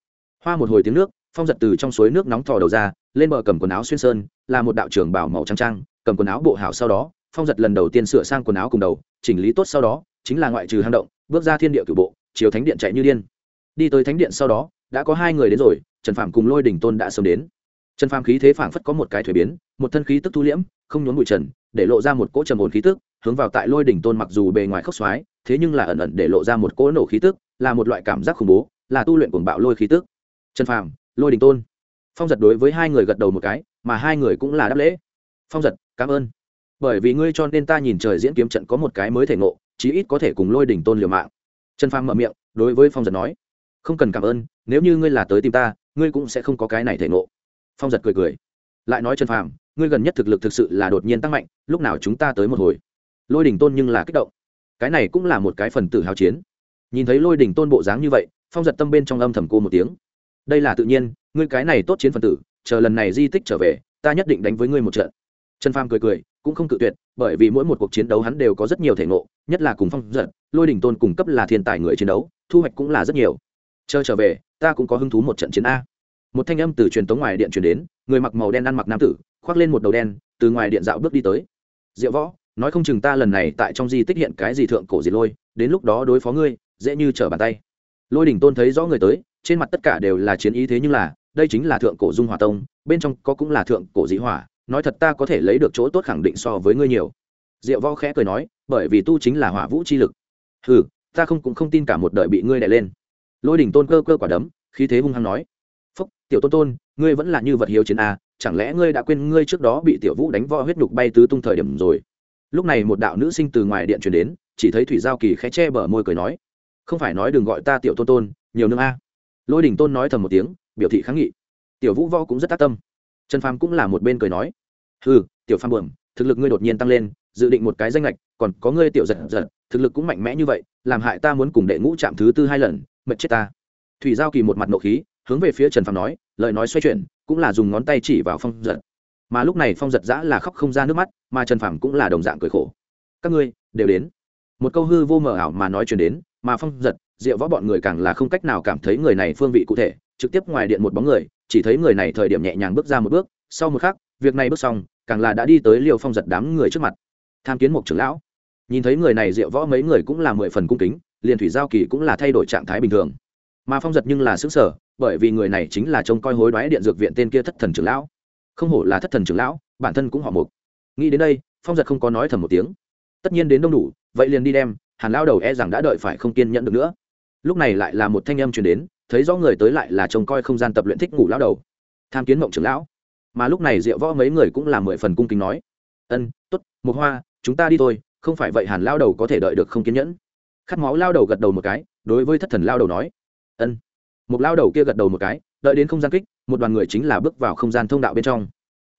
Hoa một hồi tiếng nước phong giật từ trong suối nước nóng thò đầu ra lên bờ cầm quần áo xuyên sơn là một đạo trưởng bảo màu trắng trang, cầm quần áo bộ hảo sau đó phong giật lần đầu tiên sửa sang quần áo cùng đầu chỉnh lý tốt sau đó chính là ngoại trừ hang động bước ra thiên địa cửu bộ chiều thánh điện chạy như điên. Đi tới thánh điện sau đó đã có hai người đến rồi trần phạm cùng lôi đỉnh tôn đã sớm đến trần Phàm khí thế phảng phất có một cái thuế biến, một thân khí tức thu liễm, không nhốn bụi trần, để lộ ra một cỗ trầm ổn khí tức, hướng vào tại lôi đỉnh tôn mặc dù bề ngoài khốc xoái, thế nhưng là ẩn ẩn để lộ ra một cỗ nổ khí tức, là một loại cảm giác khủng bố, là tu luyện cuồng bạo lôi khí tức. Trần phàm, lôi đỉnh tôn. Phong giật đối với hai người gật đầu một cái, mà hai người cũng là đáp lễ. Phong giật, cảm ơn. Bởi vì ngươi cho nên ta nhìn trời diễn kiếm trận có một cái mới thể ngộ, chí ít có thể cùng lôi đỉnh tôn liều mạng. Trần phàm mở miệng, đối với phong giật nói, không cần cảm ơn, nếu như ngươi là tới tìm ta, ngươi cũng sẽ không có cái này thể ngộ phong giật cười cười. Lại nói trần phàm, ngươi gần nhất thực lực thực sự là đột nhiên tăng mạnh, lúc nào chúng ta tới một hồi? Lôi đỉnh tôn nhưng là kích động. Cái này cũng là một cái phần tử hào chiến. Nhìn thấy lôi đỉnh tôn bộ dáng như vậy, phong giật tâm bên trong âm thầm cô một tiếng. Đây là tự nhiên, ngươi cái này tốt chiến phần tử, chờ lần này di tích trở về, ta nhất định đánh với ngươi một trận. Trần phàm cười cười, cũng không cự tuyệt, bởi vì mỗi một cuộc chiến đấu hắn đều có rất nhiều thể ngộ, nhất là cùng phong giật, lôi đỉnh tôn cung cấp là thiên tài người chiến đấu, thu hoạch cũng là rất nhiều. Chờ trở về, ta cũng có hứng thú một trận chiến a một thanh âm từ truyền tống ngoài điện truyền đến, người mặc màu đen ăn mặc nam tử, khoác lên một đầu đen, từ ngoài điện dạo bước đi tới. Diệu võ, nói không chừng ta lần này tại trong di tích hiện cái gì thượng cổ diệt lôi, đến lúc đó đối phó ngươi, dễ như trở bàn tay. Lôi đỉnh tôn thấy rõ người tới, trên mặt tất cả đều là chiến ý thế nhưng là, đây chính là thượng cổ dung hỏa tông, bên trong có cũng là thượng cổ dĩ hỏa, nói thật ta có thể lấy được chỗ tốt khẳng định so với ngươi nhiều. Diệu võ khẽ cười nói, bởi vì tu chính là hỏa vũ chi lực. Ừ ta không cũng không tin cả một đời bị ngươi đè lên. Lôi đỉnh tôn cơ cơ quả đấm, khí thế hung hăng nói tiểu tôn tôn, ngươi vẫn là như vật hiếu chiến a chẳng lẽ ngươi đã quên ngươi trước đó bị tiểu vũ đánh võ huyết nhục bay tứ tung thời điểm rồi? Lúc này một đạo nữ sinh từ ngoài điện truyền đến, chỉ thấy thủy giao kỳ khẽ che bờ môi cười nói, không phải nói đừng gọi ta tiểu tôn tôn, nhiều nương a. Lôi đình tôn nói thầm một tiếng, biểu thị kháng nghị. Tiểu vũ võ cũng rất tác tâm. Trần phàm cũng là một bên cười nói ừ tiểu phàm buồm thực lực ngươi đột nhiên tăng lên, dự định một cái danh lệch còn có ngươi tiểu giật giật, thực lực cũng mạnh mẽ như vậy, làm hại ta muốn cùng đệ ngũ chạm thứ tư hai lần, mệt chết ta. Thủy giao kỳ một mặt nộ khí hướng về phía trần phàm nói, lời nói xoay chuyển, cũng là dùng ngón tay chỉ vào phong giật. Mà lúc này phong giật giã là khóc không ra nước mắt, mà trần phàm cũng là đồng dạng cười khổ. Các ngươi, đều đến. Một câu hư vô mờ ảo mà nói chuyển đến, mà phong giật, diệu võ bọn người càng là không cách nào cảm thấy người này phương vị cụ thể, trực tiếp ngoài điện một bóng người, chỉ thấy người này thời điểm nhẹ nhàng bước ra một bước, sau một khắc, việc này bước xong, càng là đã đi tới liều phong giật đám người trước mặt. Tham kiến một trưởng lão. Nhìn thấy người này diệu võ mấy người cũng là mười phần cung kính, liền thủy giao kỳ cũng là thay đổi trạng thái bình thường mà phong giật nhưng là xứng sở, bởi vì người này chính là trông coi hối đoái điện dược viện tên kia thất thần trưởng lão. Không hổ là thất thần trưởng lão, bản thân cũng họ mục. Nghĩ đến đây, phong giật không có nói thầm một tiếng. Tất nhiên đến đông đủ, vậy liền đi đem, hàn lao đầu e rằng đã đợi phải không kiên nhẫn được nữa. Lúc này lại là một thanh âm truyền đến, thấy rõ người tới lại là trông coi không gian tập luyện thích ngủ lão đầu. Tham kiến mộng trưởng lão. Mà lúc này diệu võ mấy người cũng là mười phần cung kính nói. Ân t ố t một hoa, chúng ta đi thôi, không phải vậy hàn lao đầu có thể đợi được không kiên nhẫn. Khát máu lao đầu gật đầu một cái, đối với thất thần lao đầu nói ân. Một lao đầu kia gật đầu một cái đợi đến không gian kích một đoàn người chính là bước vào không gian thông đạo bên trong.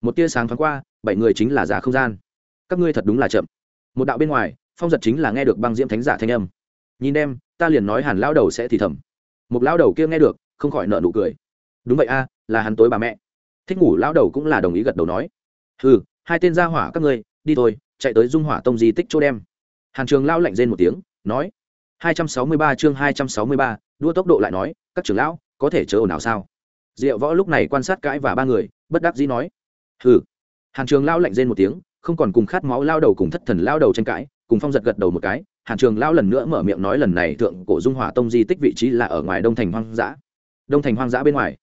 Một tia sáng thoáng qua bảy người chính là giả không gian. Các ngươi thật đúng là chậm. Một đạo bên ngoài phong giật chính là nghe được băng diễm thánh giả thanh âm. Nhìn em ta liền nói hẳn lao đầu sẽ thì thầm. Một lao đầu kia nghe được không khỏi nợ nụ cười. Đúng vậy a là hắn tối bà mẹ. Thích ngủ lao đầu cũng là đồng ý gật đầu nói. Ừ hai tên gia hỏa các ngươi đi thôi chạy tới dung hỏa tông di tích chỗ đem. Hàn trường lao lạnh rên một tiếng nói. 263 chương 263, đua tốc độ lại nói, các trưởng lão, có thể chớ ồn ào sao? Diệu võ lúc này quan sát cãi và ba người, bất đắc dĩ nói, hừ. Hàn trường lao lạnh rên một tiếng, không còn cùng khát máu lao đầu cùng thất thần lao đầu tranh cãi, cùng phong giật gật đầu một cái, hàn trường lao lần nữa mở miệng nói lần này thượng cổ dung hỏa tông di tích vị trí là ở ngoài đông thành hoang dã. Đông thành hoang dã bên ngoài.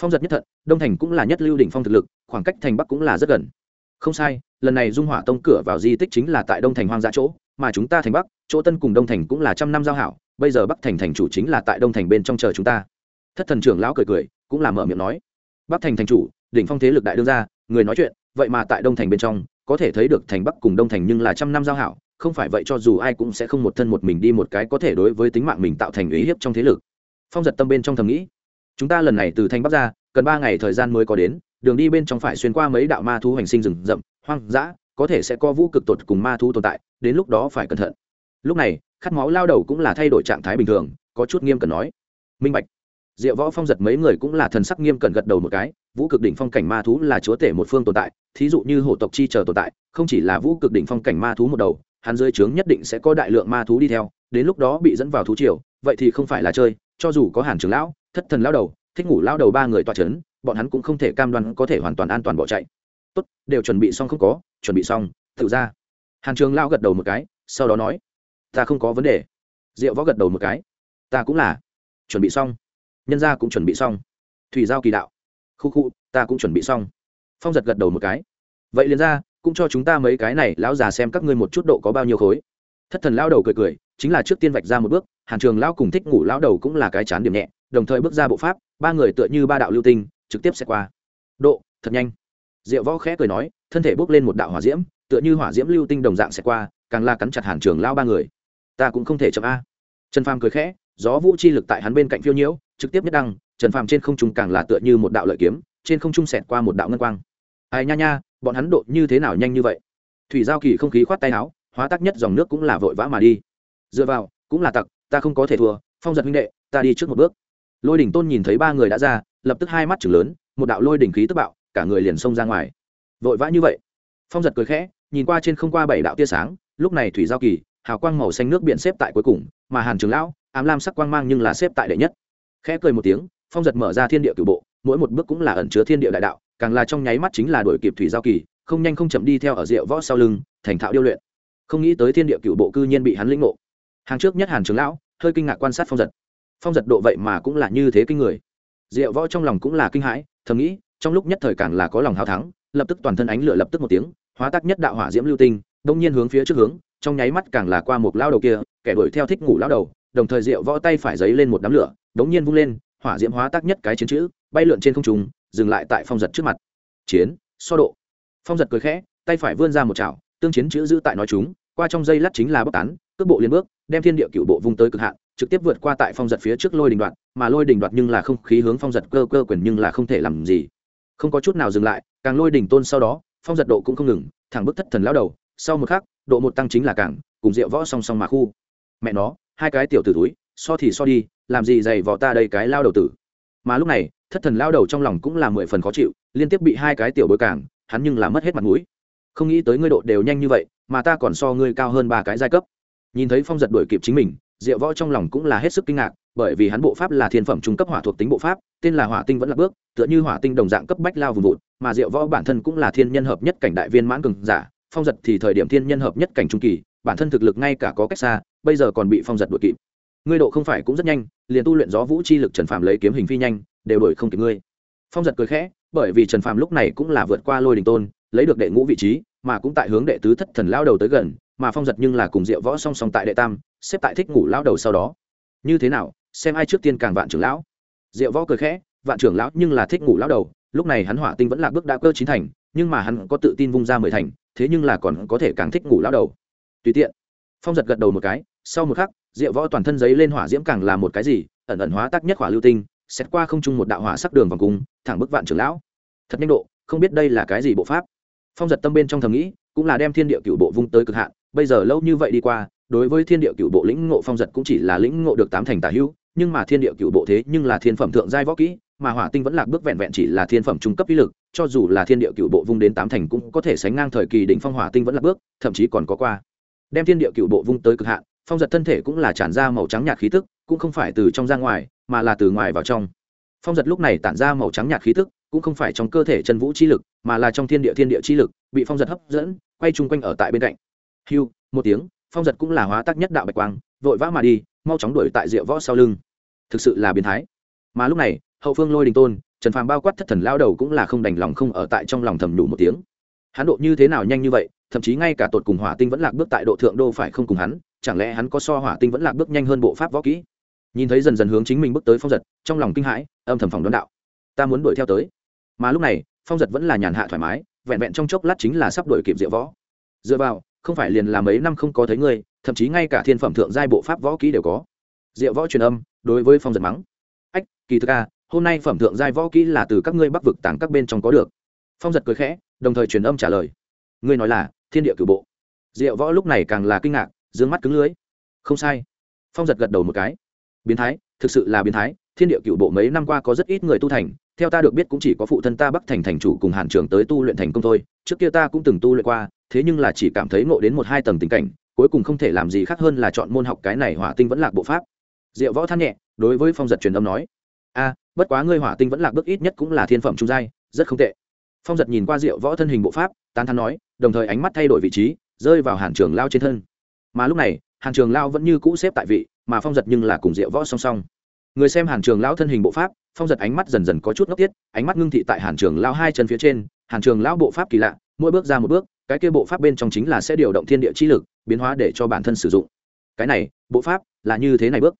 Phong giật nhất thận, đông thành cũng là nhất lưu đỉnh phong thực lực, khoảng cách thành bắc cũng là rất gần. Không sai, lần này dung hỏa tông cửa vào di tích chính là tại đông thành hoang dã chỗ mà chúng ta thành bắc, chỗ tân cùng đông thành cũng là trăm năm giao hảo, bây giờ bắc thành thành chủ chính là tại đông thành bên trong chờ chúng ta. Thất thần trưởng lão cười cười, cũng là mở miệng nói. Bắc thành thành chủ, đỉnh phong thế lực đại đương gia, người nói chuyện, vậy mà tại đông thành bên trong, có thể thấy được thành bắc cùng đông thành nhưng là trăm năm giao hảo, không phải vậy cho dù ai cũng sẽ không một thân một mình đi một cái có thể đối với tính mạng mình tạo thành ý hiếp trong thế lực. Phong giật tâm bên trong thầm nghĩ, chúng ta lần này từ thành bắc ra, cần ba ngày thời gian mới có đến, đường đi bên trong phải xuyên qua mấy đạo ma thú hành sinh rừng rậm, hoang dã có thể sẽ có vũ cực tột cùng ma thú tồn tại, đến lúc đó phải cẩn thận. Lúc này, khát máu lao đầu cũng là thay đổi trạng thái bình thường, có chút nghiêm cần nói. Minh bạch. Diệu võ phong giật mấy người cũng là thần sắc nghiêm cẩn gật đầu một cái, vũ cực đỉnh phong cảnh ma thú là chúa tể một phương tồn tại, thí dụ như hổ tộc chi chờ tồn tại, không chỉ là vũ cực đỉnh phong cảnh ma thú một đầu, hắn dưới trướng nhất định sẽ có đại lượng ma thú đi theo, đến lúc đó bị dẫn vào thú triều, vậy thì không phải là chơi, cho dù có hàn trường lão, thất thần lao đầu, thích ngủ lao đầu ba người toa c h ấ n bọn hắn cũng không thể cam đoan có thể hoàn toàn an toàn bỏ chạy tốt, đều chuẩn bị xong không có, chuẩn bị xong, tự ra. Hàn trường lao gật đầu một cái, sau đó nói, ta không có vấn đề. Diệu võ gật đầu một cái, ta cũng là, chuẩn bị xong, nhân gia cũng chuẩn bị xong, thủy giao kỳ đạo, khu khu, ta cũng chuẩn bị xong. Phong giật gật đầu một cái, vậy liền ra, cũng cho chúng ta mấy cái này lão già xem các ngươi một chút độ có bao nhiêu khối. Thất thần lão đầu cười cười, chính là trước tiên vạch ra một bước, hàn trường lão cùng thích ngủ lão đầu cũng là cái chán điểm nhẹ, đồng thời bước ra bộ pháp, ba người tựa như ba đạo lưu tinh, trực tiếp sẽ qua. Độ, thật nhanh diệu võ khẽ cười nói, thân thể bốc lên một đạo hỏa diễm, tựa như hỏa diễm lưu tinh đồng dạng sẽ qua, càng la cắn chặt hàn trường lão ba người. Ta cũng không thể chậm a. Trần phàm cười khẽ, gió vũ chi lực tại hắn bên cạnh phiêu nhiễu, trực tiếp nhất đăng, trần phàm trên không trung càng là tựa như một đạo lợi kiếm, trên không trung xẹt qua một đạo ngân quang. Ai nha nha, bọn hắn độ như thế nào nhanh như vậy? Thủy giao kỳ không khí khoát tay áo, hóa tác nhất dòng nước cũng là vội vã mà đi. Dựa vào, cũng là tặc, ta không có thể thua, phong giật huynh đệ, ta đi trước một bước. Lôi đỉnh tôn nhìn thấy ba người đã ra, lập tức hai mắt chừng lớn, một đạo lôi đỉnh khí tức bạo cả người liền xông ra ngoài. Vội vã như vậy, phong giật cười khẽ, nhìn qua trên không qua bảy đạo tia sáng, lúc này thủy giao kỳ, hào quang màu xanh nước biển xếp tại cuối cùng, mà hàn trường lão, ám lam sắc quang mang nhưng là xếp tại đệ nhất. Khẽ cười một tiếng, phong giật mở ra thiên địa cửu bộ, mỗi một bước cũng là ẩn chứa thiên địa đại đạo, càng là trong nháy mắt chính là đuổi kịp thủy giao kỳ, không nhanh không chậm đi theo ở rượu võ sau lưng, thành thạo điêu luyện. Không nghĩ tới thiên địa cựu bộ cư nhiên bị hắn lĩnh ngộ. Hàng trước nhất hàn trường lão, hơi kinh ngạc quan sát phong giật. Phong giật độ vậy mà cũng là như thế kinh người. Diệu võ trong lòng cũng là kinh hãi, thầm nghĩ trong lúc nhất thời càng là có lòng hào thắng, lập tức toàn thân ánh lửa lập tức một tiếng, hóa tác nhất đạo hỏa diễm lưu tinh, đông nhiên hướng phía trước hướng, trong nháy mắt càng là qua một lao đầu kia, kẻ đuổi theo thích ngủ lao đầu, đồng thời diệu võ tay phải giấy lên một đám lửa, đống nhiên vung lên, hỏa diễm hóa tác nhất cái chiến chữ, bay lượn trên không trung, dừng lại tại phong giật trước mặt. Chiến, so độ. Phong giật cười khẽ, tay phải vươn ra một chảo, tương chiến chữ giữ tại nói chúng, qua trong dây lát chính là bóc tán, cước bộ liên bước, đem thiên địa cựu bộ vung tới cực hạn, trực tiếp vượt qua tại phong giật phía trước lôi đình đoạn, mà lôi đình đoạt nhưng là không khí hướng phong giật cơ cơ quyền nhưng là không thể làm gì không có chút nào dừng lại, càng lôi đỉnh tôn sau đó, phong giật độ cũng không ngừng, thẳng bức thất thần lao đầu, sau một khắc, độ một tăng chính là càng, cùng rượu võ song song mà khu. Mẹ nó, hai cái tiểu tử túi, so thì so đi, làm gì dày vò ta đây cái lao đầu tử. Mà lúc này, thất thần lao đầu trong lòng cũng là mười phần khó chịu, liên tiếp bị hai cái tiểu bối càng, hắn nhưng là mất hết mặt mũi. Không nghĩ tới ngươi độ đều nhanh như vậy, mà ta còn so ngươi cao hơn ba cái giai cấp. Nhìn thấy phong giật đuổi kịp chính mình, diệu võ trong lòng cũng là hết sức kinh ngạc bởi vì hắn bộ pháp là thiên phẩm trung cấp hỏa thuộc tính bộ pháp, tên là hỏa tinh vẫn là bước, tựa như hỏa tinh đồng dạng cấp bách lao vùng vụt, mà diệu võ bản thân cũng là thiên nhân hợp nhất cảnh đại viên mãn cường giả, phong giật thì thời điểm thiên nhân hợp nhất cảnh trung kỳ, bản thân thực lực ngay cả có cách xa, bây giờ còn bị phong giật đuổi kịp. Ngươi độ không phải cũng rất nhanh, liền tu luyện gió vũ chi lực trần phàm lấy kiếm hình phi nhanh, đều đổi không kịp ngươi. Phong giật cười khẽ, bởi vì trần phàm lúc này cũng là vượt qua lôi đình tôn, lấy được đệ ngũ vị trí, mà cũng tại hướng đệ tứ thất thần lao đầu tới gần, mà phong giật nhưng là cùng diệu võ song song tại đệ tam, xếp tại thích ngủ lao đầu sau đó. Như thế nào? Xem ai trước tiên càng vạn trưởng lão. Diệu võ cười khẽ, vạn trưởng lão nhưng là thích ngủ lão đầu, lúc này hắn hỏa tinh vẫn là bước đã cơ chín thành, nhưng mà hắn có tự tin vung ra mười thành, thế nhưng là còn có thể càng thích ngủ lão đầu. Tùy tiện, phong giật gật đầu một cái, sau một khắc, diệu võ toàn thân giấy lên hỏa diễm càng là một cái gì, ẩn ẩn hóa tác nhất hỏa lưu tinh, xét qua không trung một đạo hỏa sắc đường vòng cung, thẳng bức vạn trưởng lão. Thật nhanh độ, không biết đây là cái gì bộ pháp. Phong giật tâm bên trong thầm nghĩ, cũng là đem thiên địa cựu bộ vung tới cực hạn, bây giờ lâu như vậy đi qua, đối với thiên địa cựu bộ lĩnh ngộ phong giật cũng chỉ là lĩnh ngộ được tám thành tả hữu nhưng mà thiên địa cựu bộ thế nhưng là thiên phẩm thượng giai võ kỹ, mà hỏa tinh vẫn lạc bước vẹn vẹn chỉ là thiên phẩm trung cấp ý lực, cho dù là thiên địa cựu bộ vung đến tám thành cũng có thể sánh ngang thời kỳ đỉnh phong hỏa tinh vẫn lạc bước, thậm chí còn có qua. Đem thiên địa cựu bộ vung tới cực hạn, phong giật thân thể cũng là tràn ra màu trắng nhạt khí tức, cũng không phải từ trong ra ngoài, mà là từ ngoài vào trong. Phong giật lúc này tản ra màu trắng nhạt khí tức, cũng không phải trong cơ thể chân vũ chi lực, mà là trong thiên địa thiên địa chi lực, bị phong giật hấp dẫn, quay chung quanh ở tại bên cạnh. Hưu, một tiếng, phong giật cũng là hóa tác nhất đạo bạch quang vội vã mà đi, mau chóng đuổi tại rượu võ sau lưng. Thực sự là biến thái. Mà lúc này, hậu phương lôi đình tôn, trần phàm bao quát thất thần lao đầu cũng là không đành lòng không ở tại trong lòng thầm đủ một tiếng. Hắn độ như thế nào nhanh như vậy, thậm chí ngay cả tột cùng hỏa tinh vẫn lạc bước tại độ thượng đô phải không cùng hắn, chẳng lẽ hắn có so hỏa tinh vẫn lạc bước nhanh hơn bộ pháp võ kỹ? Nhìn thấy dần dần hướng chính mình bước tới phong giật, trong lòng kinh hãi, âm thầm phòng đón đạo ta muốn đuổi theo tới. Mà lúc này, phong giật vẫn là nhàn hạ thoải mái, vẹn vẹn trong chốc lát chính là sắp đuổi kịp diệu võ. Dựa vào, không phải liền làm mấy năm không có thấy ngươi thậm chí ngay cả thiên phẩm thượng giai bộ pháp võ kỹ đều có. Diệu võ truyền âm, đối với phong giật mắng. Ách, kỳ thực a hôm nay phẩm thượng giai võ kỹ là từ các ngươi bắc vực tàng các bên trong có được. Phong giật cười khẽ, đồng thời truyền âm trả lời. Ngươi nói là, thiên địa cử bộ. Diệu võ lúc này càng là kinh ngạc d ư ơ n g mắt cứng lưới. Không sai. Phong giật gật đầu một cái. Biến thái, thực sự là biến thái, thiên địa cựu bộ mấy năm qua có rất ít người tu thành, theo ta được biết cũng chỉ có phụ thân ta bắc thành thành chủ cùng hàn trường tới tu luyện thành công thôi, trước kia ta cũng từng tu luyện qua, thế nhưng là chỉ cảm thấy ngộ đến một hai tầng tình cảnh cuối cùng không thể làm gì khác hơn là chọn môn học cái này hỏa tinh vẫn lạc bộ pháp. Diệu võ than nhẹ, đối với phong giật truyền âm nói, a, bất quá ngươi hỏa tinh vẫn lạc bước ít nhất cũng là thiên phẩm trung giai, rất không tệ. Phong giật nhìn qua diệu võ thân hình bộ pháp, tán thắn nói, đồng thời ánh mắt thay đổi vị trí, rơi vào hàn trường lao trên thân. Mà lúc này, hàn trường lao vẫn như cũ xếp tại vị, mà phong giật nhưng là cùng diệu võ song song. Người xem hàn trường lao thân hình bộ pháp, phong giật ánh mắt dần dần có chút ngốc tiết, ánh mắt ngưng thị tại hàn trường lao hai chân phía trên. Hàn trường lao bộ pháp kỳ lạ, mỗi bước ra một bước cái kia bộ pháp bên trong chính là sẽ điều động thiên địa chi lực, biến hóa để cho bản thân sử dụng. Cái này, bộ pháp là như thế này bước.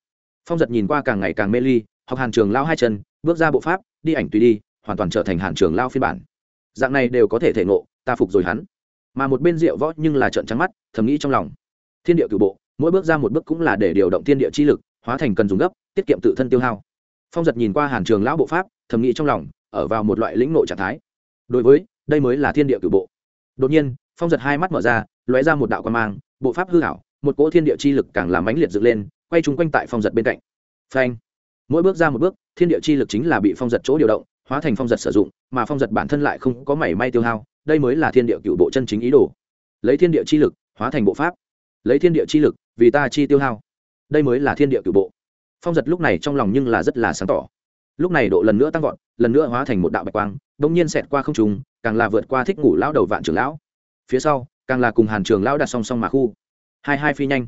Phong giật nhìn qua càng ngày càng mê ly, học hàn trường lao hai chân, bước ra bộ pháp, đi ảnh tùy đi, hoàn toàn trở thành hàn trường lao phiên bản. Dạng này đều có thể thể ngộ, ta phục rồi hắn. Mà một bên rượu võ nhưng là trận trắng mắt, thầm nghĩ trong lòng. Thiên địa cửu bộ, mỗi bước ra một bước cũng là để điều động thiên địa chi lực, hóa thành cần dùng gấp, tiết kiệm tự thân tiêu hao. Phong giật nhìn qua hàn trường lão bộ pháp, thầm nghĩ trong lòng, ở vào một loại lĩnh nội trạng thái. Đối với, đây mới là thiên địa cửu bộ đột nhiên, phong giật hai mắt mở ra, lóe ra một đạo quan mang, bộ pháp hư hảo một cỗ thiên địa chi lực càng làm mãnh liệt dựng lên, quay trúng quanh tại phong giật bên cạnh. Phanh! Mỗi bước ra một bước, thiên địa chi lực chính là bị phong giật chỗ điều động, hóa thành phong giật sử dụng, mà phong giật bản thân lại không có mảy may tiêu hao, đây mới là thiên địa cựu bộ chân chính ý đồ. Lấy thiên địa chi lực, hóa thành bộ pháp. Lấy thiên địa chi lực, vì ta chi tiêu hao. Đây mới là thiên địa cựu bộ. Phong giật lúc này trong lòng nhưng là rất là sáng tỏ. Lúc này độ lần nữa tăng vọt, lần nữa hóa thành một đạo bạch quang đông nhiên xẹt qua không trùng càng là vượt qua thích ngủ lão đầu vạn trưởng lão. Phía sau càng là cùng hàn trường lão đặt song song mà khu. Hai hai phi nhanh.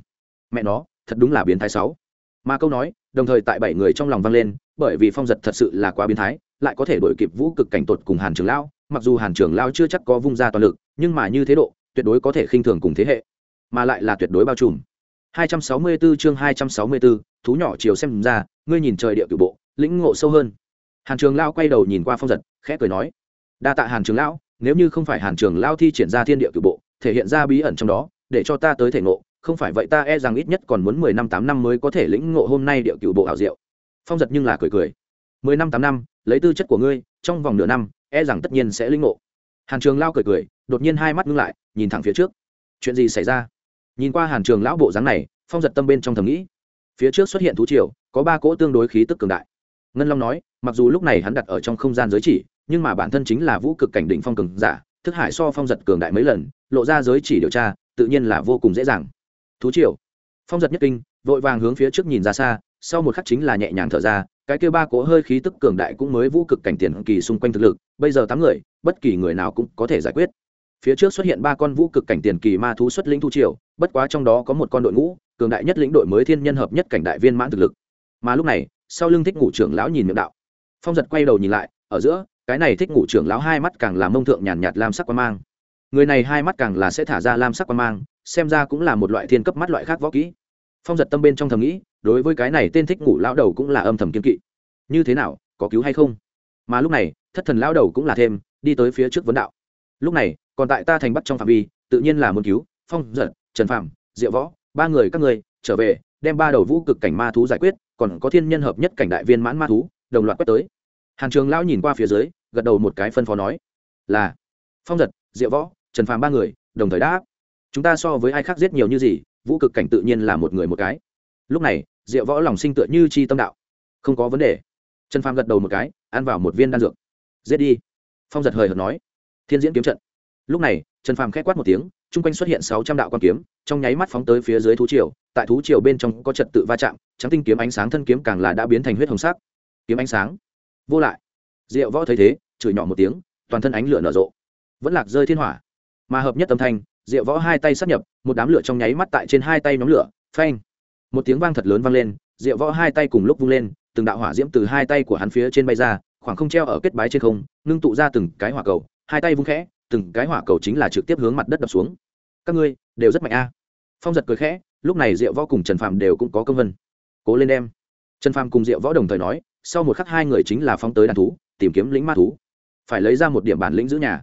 Mẹ nó thật đúng là biến thái sáu. Mà câu nói đồng thời tại bảy người trong lòng vang lên bởi vì phong giật thật sự là quá biến thái lại có thể đổi kịp vũ cực cảnh tột cùng hàn trường lão mặc dù hàn trường lão chưa chắc có vung ra toàn lực nhưng mà như thế độ tuyệt đối có thể khinh thường cùng thế hệ. Mà lại là tuyệt đối bao trùm. 264 chương 264, thú nhỏ chiều xem ra ngươi nhìn trời địa cửu bộ lĩnh ngộ sâu hơn hàn trường lão quay đầu nhìn qua phong giật, khẽ cười nói, đa tạ hàn trường lão, nếu như không phải hàn trường lão thi triển ra thiên địa cửu bộ, thể hiện ra bí ẩn trong đó, để cho ta tới thể ngộ, không phải vậy ta e rằng ít nhất còn muốn mười năm tám năm mới có thể lĩnh ngộ hôm nay địa cựu bộ ảo diệu. Phong giật nhưng là cười cười, mười năm tám năm, lấy tư chất của ngươi, trong vòng nửa năm e rằng tất nhiên sẽ lĩnh ngộ. Hàn trường lao cười cười, đột nhiên hai mắt ngưng lại, nhìn thẳng phía trước. Chuyện gì xảy ra? Nhìn qua hàn trường lão bộ dáng này, phong giật tâm bên trong thầm nghĩ. Phía trước xuất hiện thú triều, có ba cỗ tương đối khí tức cường đại. Ngân long nói mặc dù lúc này hắn đặt ở trong không gian giới chỉ, nhưng mà bản thân chính là vũ cực cảnh đỉnh phong cường giả, thức hải so phong giật cường đại mấy lần, lộ ra giới chỉ điều tra, tự nhiên là vô cùng dễ dàng. Thú triệu phong giật nhất kinh, vội vàng hướng phía trước nhìn ra xa, sau một khắc chính là nhẹ nhàng thở ra, cái kêu ba cố hơi khí tức cường đại cũng mới vũ cực cảnh tiền kỳ xung quanh thực lực, bây giờ tám người, bất kỳ người nào cũng có thể giải quyết. Phía trước xuất hiện ba con vũ cực cảnh tiền kỳ ma thú xuất lĩnh thu triều, bất quá trong đó có một con đội ngũ, cường đại nhất lĩnh đội mới thiên nhân hợp nhất cảnh đại viên mãn thực lực. Mà lúc này, sau lưng thích ngủ trưởng lão nhìn miệng đạo phong giật quay đầu nhìn lại, ở giữa, cái này thích ngủ trưởng lão hai mắt càng là mông thượng nhàn nhạt lam sắc quan mang. Người này hai mắt càng là sẽ thả ra lam sắc quan mang, xem ra cũng là một loại thiên cấp mắt loại khác võ kỹ. Phong giật tâm bên trong thầm nghĩ, đối với cái này tên thích ngủ lão đầu cũng là âm thầm kiên kỵ. Như thế nào, có cứu hay không? Mà lúc này, thất thần lão đầu cũng là thêm, đi tới phía trước vấn đạo. Lúc này, còn tại ta thành bắt trong phạm vi, tự nhiên là muốn cứu, phong giật, trần phạm diệu võ, ba người các người trở về, đem ba đầu vũ cực cảnh ma thú giải quyết, còn có thiên nhân hợp nhất cảnh đại viên mãn ma thú đồng loạt quét tới. Hàn trường lão nhìn qua phía dưới gật đầu một cái phân phó nói là phong giật diệu võ trần phàm ba người đồng thời đã, chúng ta so với ai khác giết nhiều như gì vũ cực cảnh tự nhiên là một người một cái. Lúc này diệu võ lòng sinh tựa như chi tâm đạo. Không có vấn đề. Trần phàm gật đầu một cái ăn vào một viên đan dược. Giết đi. Phong giật hời hợt nói. Thiên diễn kiếm trận. Lúc này trần phàm k h ẽ quát một tiếng chung quanh xuất hiện sáu trăm đạo quan kiếm trong nháy mắt phóng tới phía dưới thú triều. Tại thú triều bên trong có trật tự va chạm trắng tinh kiếm ánh sáng thân kiếm càng là đã biến thành huyết hồng sắc kiếm ánh sáng. Vô lại. Diệu võ thấy thế, chửi nhỏ một tiếng, toàn thân ánh lửa nở rộ. Vẫn lạc rơi thiên hỏa. Mà hợp nhất âm thanh, diệu võ hai tay sát nhập, một đám lửa trong nháy mắt tại trên hai tay nhóm lửa, phanh. Một tiếng vang thật lớn vang lên, diệu võ hai tay cùng lúc vung lên, từng đạo hỏa diễm từ hai tay của hắn phía trên bay ra, khoảng không treo ở kết bái trên không, ngưng tụ ra từng cái hỏa cầu, hai tay vung khẽ, từng cái hỏa cầu chính là trực tiếp hướng mặt đất đập xuống. Các ngươi, đều rất mạnh a. Phong giật cười khẽ, lúc này diệu võ cùng trần phàm đều cũng có công vân. Cố lên đem. Trần phàm cùng diệu võ đồng thời nói sau một khắc hai người chính là phóng tới đàn thú, tìm kiếm lĩnh ma thú. Phải lấy ra một điểm bản lĩnh giữ nhà.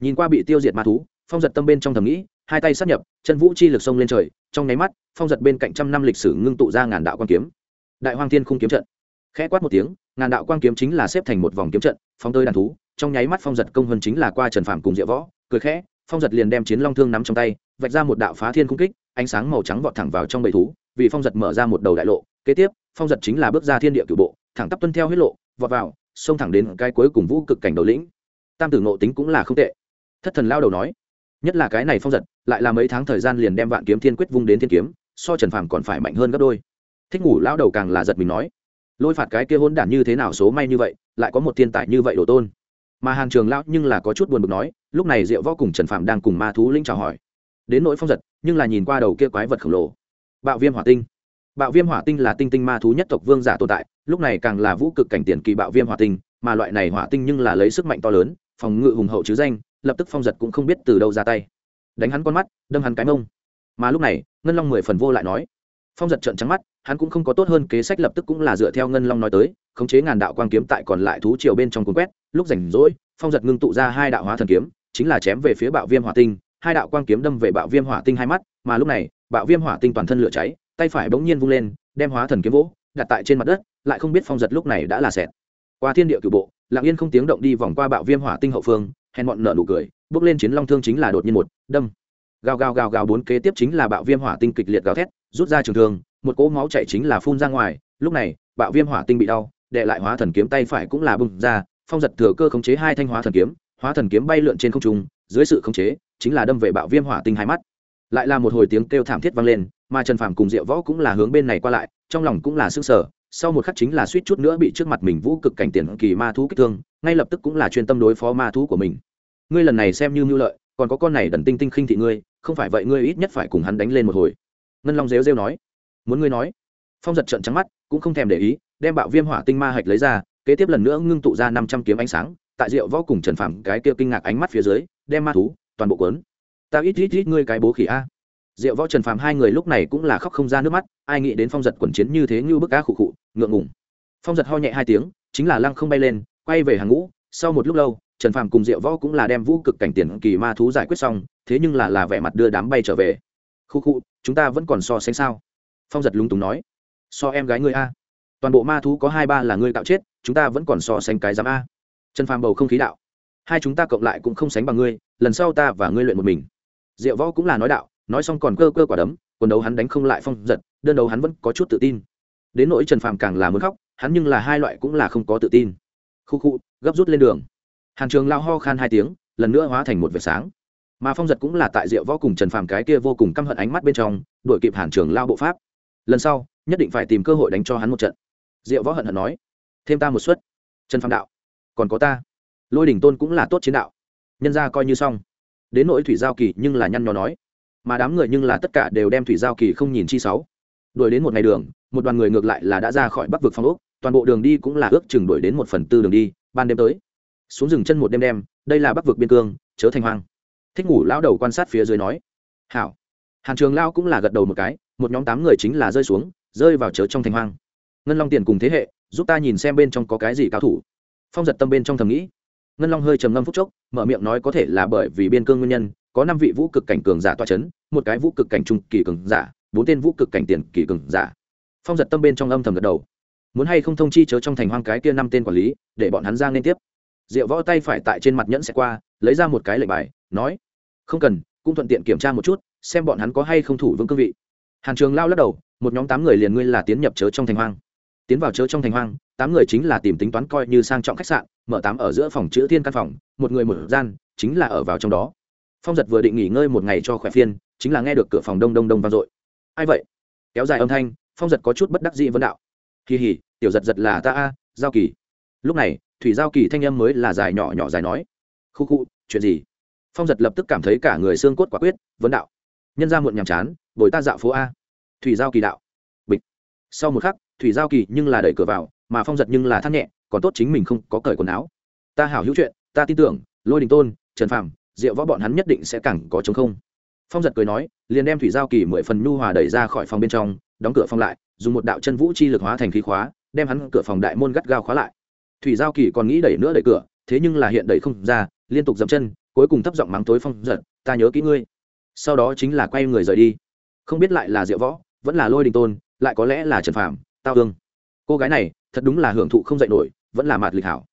Nhìn qua bị tiêu diệt ma thú, phong giật tâm bên trong thầm nghĩ, hai tay sát nhập, chân vũ chi lực sông lên trời, trong nháy mắt, phong giật bên cạnh trăm năm lịch sử ngưng tụ ra ngàn đạo quan kiếm. Đại hoàng thiên không kiếm trận. Khẽ quát một tiếng, ngàn đạo quan kiếm chính là xếp thành một vòng kiếm trận, phóng tới đàn thú, trong nháy mắt phong giật công hơn chính là qua trần phạm cùng diệu võ, cười khẽ, phong giật liền đem chiến long thương nắm trong tay, vạch ra một đạo phá thiên cung kích, ánh sáng màu trắng vọt thẳng vào trong bầy thú, vì phong giật mở ra một đầu đại lộ, kế tiếp phong giật chính là bước ra thiên địa cửu bộ, thẳng tắp tuân theo huyết lộ, vọt vào, xông thẳng đến cái cuối cùng vũ cực cảnh đầu lĩnh. Tam tử ngộ tính cũng là không tệ. Thất thần lao đầu nói, nhất là cái này phong giật, lại là mấy tháng thời gian liền đem vạn kiếm thiên quyết vung đến thiên kiếm, so trần phàm còn phải mạnh hơn gấp đôi. Thích ngủ lao đầu càng là giật mình nói, lôi phạt cái kia hôn đản như thế nào số may như vậy, lại có một thiên tài như vậy đồ tôn. Mà hàn trường lão nhưng là có chút buồn bực nói, lúc này diệu võ cùng trần phạm đang cùng ma thú linh chào hỏi. Đến nỗi phong giật, nhưng là nhìn qua đầu kia quái vật khổng lồ. Bạo viêm hỏa tinh bạo viêm hỏa tinh là tinh tinh ma thú nhất tộc vương giả tồn tại, lúc này càng là vũ cực cảnh tiền kỳ bạo viêm hỏa tinh, mà loại này hỏa tinh nhưng là lấy sức mạnh to lớn, phòng ngự hùng hậu chứ danh, lập tức phong giật cũng không biết từ đâu ra tay. Đánh hắn con mắt, đâm hắn cái mông. Mà lúc này, ngân long mười phần vô lại nói. Phong giật trợn trắng mắt, hắn cũng không có tốt hơn kế sách lập tức cũng là dựa theo ngân long nói tới, khống chế ngàn đạo quang kiếm tại còn lại thú triều bên trong cuốn quét, lúc rảnh rỗi, phong giật ngưng tụ ra hai đạo hóa thần kiếm, chính là chém về phía bạo viêm hỏa tinh, hai đạo quang kiếm đâm về bạo viêm hỏa tinh hai mắt, mà lúc này, bạo viêm hỏa tinh toàn thân lửa cháy tay phải bỗng nhiên vung lên, đem hóa thần kiếm vỗ, đặt tại trên mặt đất, lại không biết phong giật lúc này đã là xẹt qua thiên địa cửu bộ lạng yên không tiếng động đi vòng qua bạo viêm hỏa tinh hậu phương, hèn bọn nợ nụ cười, bước lên chiến long thương chính là đột nhiên một, đâm. Gào gào gào gào bốn kế tiếp chính là bạo viêm hỏa tinh kịch liệt gào thét, rút ra trường thương, một cỗ máu chảy chính là phun ra ngoài, lúc này, bạo viêm hỏa tinh bị đau, đệ lại hóa thần kiếm tay phải cũng là bung ra, phong giật thừa cơ khống chế hai thanh hóa thần kiếm, hóa thần kiếm bay lượn trên không trung, dưới sự khống chế, chính là đâm về bạo viêm hỏa tinh hai mắt lại là một hồi tiếng kêu thảm thiết vang lên, mà trần phàm cùng diệu võ cũng là hướng bên này qua lại, trong lòng cũng là sức sở sau một khắc chính là suýt chút nữa bị trước mặt mình vũ cực cảnh tiền kỳ ma thú kích thương, ngay lập tức cũng là chuyên tâm đối phó ma thú của mình. Ngươi lần này xem như mưu lợi, còn có con này đần tinh tinh khinh thị ngươi, không phải vậy ngươi ít nhất phải cùng hắn đánh lên một hồi. Ngân long rêu rêu nói. Muốn ngươi nói? Phong giật trận trắng mắt, cũng không thèm để ý, đem bạo viêm hỏa tinh ma hạch lấy ra, kế tiếp lần nữa ngưng tụ ra năm trăm kiếm ánh sáng, tại rượu võ cùng trần phàm cái kia kinh ngạc ánh mắt phía dưới, đem ma thú toàn bộ quấn ta ít ít ít ngươi cái bố khỉ a. Diệu võ trần phàm hai người lúc này cũng là khóc không ra nước mắt, ai nghĩ đến phong giật quần chiến như thế như bức cá khụ khụ, ngượng ngùng. Phong giật ho nhẹ hai tiếng, chính là lăng không bay lên, quay về hàng ngũ, sau một lúc lâu, trần phàm cùng diệu võ cũng là đem vũ cực cảnh tiền kỳ ma thú giải quyết xong, thế nhưng là là vẻ mặt đưa đám bay trở về. Khu khu chúng ta vẫn còn so sánh sao? Phong giật lúng túng nói. So em gái ngươi a. Toàn bộ ma thú có hai ba là ngươi tạo chết, chúng ta vẫn còn so sánh cái giám a. Trần phàm bầu không khí đạo. Hai chúng ta cộng lại cũng không sánh bằng ngươi, lần sau ta và ngươi luyện một mình diệu võ cũng là nói đạo, nói xong còn cơ cơ quả đấm, quần đấu hắn đánh không lại phong giật, đơn đấu hắn vẫn có chút tự tin. Đến nỗi trần phàm càng là muốn khóc, hắn nhưng là hai loại cũng là không có tự tin. Khu khu, gấp rút lên đường. Hàn trường lao ho khan hai tiếng, lần nữa hóa thành một vệt sáng. Mà phong giật cũng là tại diệu võ cùng trần phàm cái kia vô cùng căm hận ánh mắt bên trong, đuổi kịp hàn trường lao bộ pháp. Lần sau, nhất định phải tìm cơ hội đánh cho hắn một trận. Diệu võ hận hận nói, thêm ta một suất. Trần phàm đạo, còn có ta. Lôi đỉnh tôn cũng là tốt chiến đạo. Nhân ra coi như xong đến nỗi thủy giao kỳ nhưng là nhăn nhó nói, mà đám người nhưng là tất cả đều đem thủy giao kỳ không nhìn chi sáu. Đuổi đến một ngày đường, một đoàn người ngược lại là đã ra khỏi bắc vực phong ốc, toàn bộ đường đi cũng là ước chừng đuổi đến một phần tư đường đi, ban đêm tới. Xuống rừng chân một đêm đêm đây là bắc vực biên cương, chớ thành hoang. Thích ngủ lão đầu quan sát phía dưới nói, hảo. Hàn trường lao cũng là gật đầu một cái, một nhóm tám người chính là rơi xuống, rơi vào chớ trong thành hoang. Ngân long tiền cùng thế hệ, giúp ta nhìn xem bên trong có cái gì cao thủ. Phong giật tâm bên trong thầm nghĩ ngân long hơi trầm ngâm phút chốc, mở miệng nói có thể là bởi vì biên cương nguyên nhân, có năm vị vũ cực cảnh cường giả toa c h ấ n một cái vũ cực cảnh trung kỳ cường giả, bốn tên vũ cực cảnh tiền kỳ cường giả. Phong giật tâm bên trong âm thầm gật đầu. Muốn hay không thông chi chớ trong thành hoang cái kia năm tên quản lý, để bọn hắn ra liên tiếp. Diệu võ tay phải tại trên mặt nhẫn sẽ qua, lấy ra một cái lệnh bài, nói, không cần, cũng thuận tiện kiểm tra một chút, xem bọn hắn có hay không thủ vương cương vị. Hàn trường lao lắc đầu, một nhóm tám người liền ngươi là tiến nhập chớ trong thành hoang. Tiến vào chớ trong thành hoang, tám người chính là tìm tính toán coi như sang trọng khách sạn mở tám ở giữa phòng chữ thiên căn phòng, một người một gian, chính là ở vào trong đó. Phong giật vừa định nghỉ ngơi một ngày cho khỏe phiên chính là nghe được cửa phòng đông đông đông vang dội. Ai vậy? Kéo dài âm thanh, phong giật có chút bất đắc dĩ vấn đạo. Kỳ hỉ, tiểu giật giật là ta a, giao kỳ. Lúc này, thủy giao kỳ thanh âm mới là dài nhỏ nhỏ dài nói. Khu khu, chuyện gì? Phong giật lập tức cảm thấy cả người xương cốt quả quyết, vấn đạo. Nhân ra muộn nhàm chán, bồi ta dạo phố a. Thủy giao kỳ đạo. Bịch. Sau một khắc, thủy giao kỳ nhưng là đẩy cửa vào, mà phong giật nhưng là thắt nhẹ còn tốt chính mình không có cởi quần áo. Ta hảo hữu chuyện, ta tin tưởng, lôi đình tôn, trần phàm, diệu võ bọn hắn nhất định sẽ càng có chống không. Phong giật cười nói, liền đem thủy giao kỳ mười phần nhu hòa đẩy ra khỏi phòng bên trong, đóng cửa phong lại, dùng một đạo chân vũ chi lực hóa thành khí khóa, đem hắn cửa phòng đại môn gắt gao khóa lại. Thủy giao kỳ còn nghĩ đẩy nữa đẩy cửa, thế nhưng là hiện đẩy không ra, liên tục dậm chân, cuối cùng thấp giọng mắng tối phong giật, ta nhớ kỹ ngươi. Sau đó chính là quay người rời đi. Không biết lại là diệu võ, vẫn là lôi đình tôn, lại có lẽ là trần phàm, tao hương cô gái này, thật đúng là hưởng thụ không dạy nổi vẫn là mạt lịch hảo.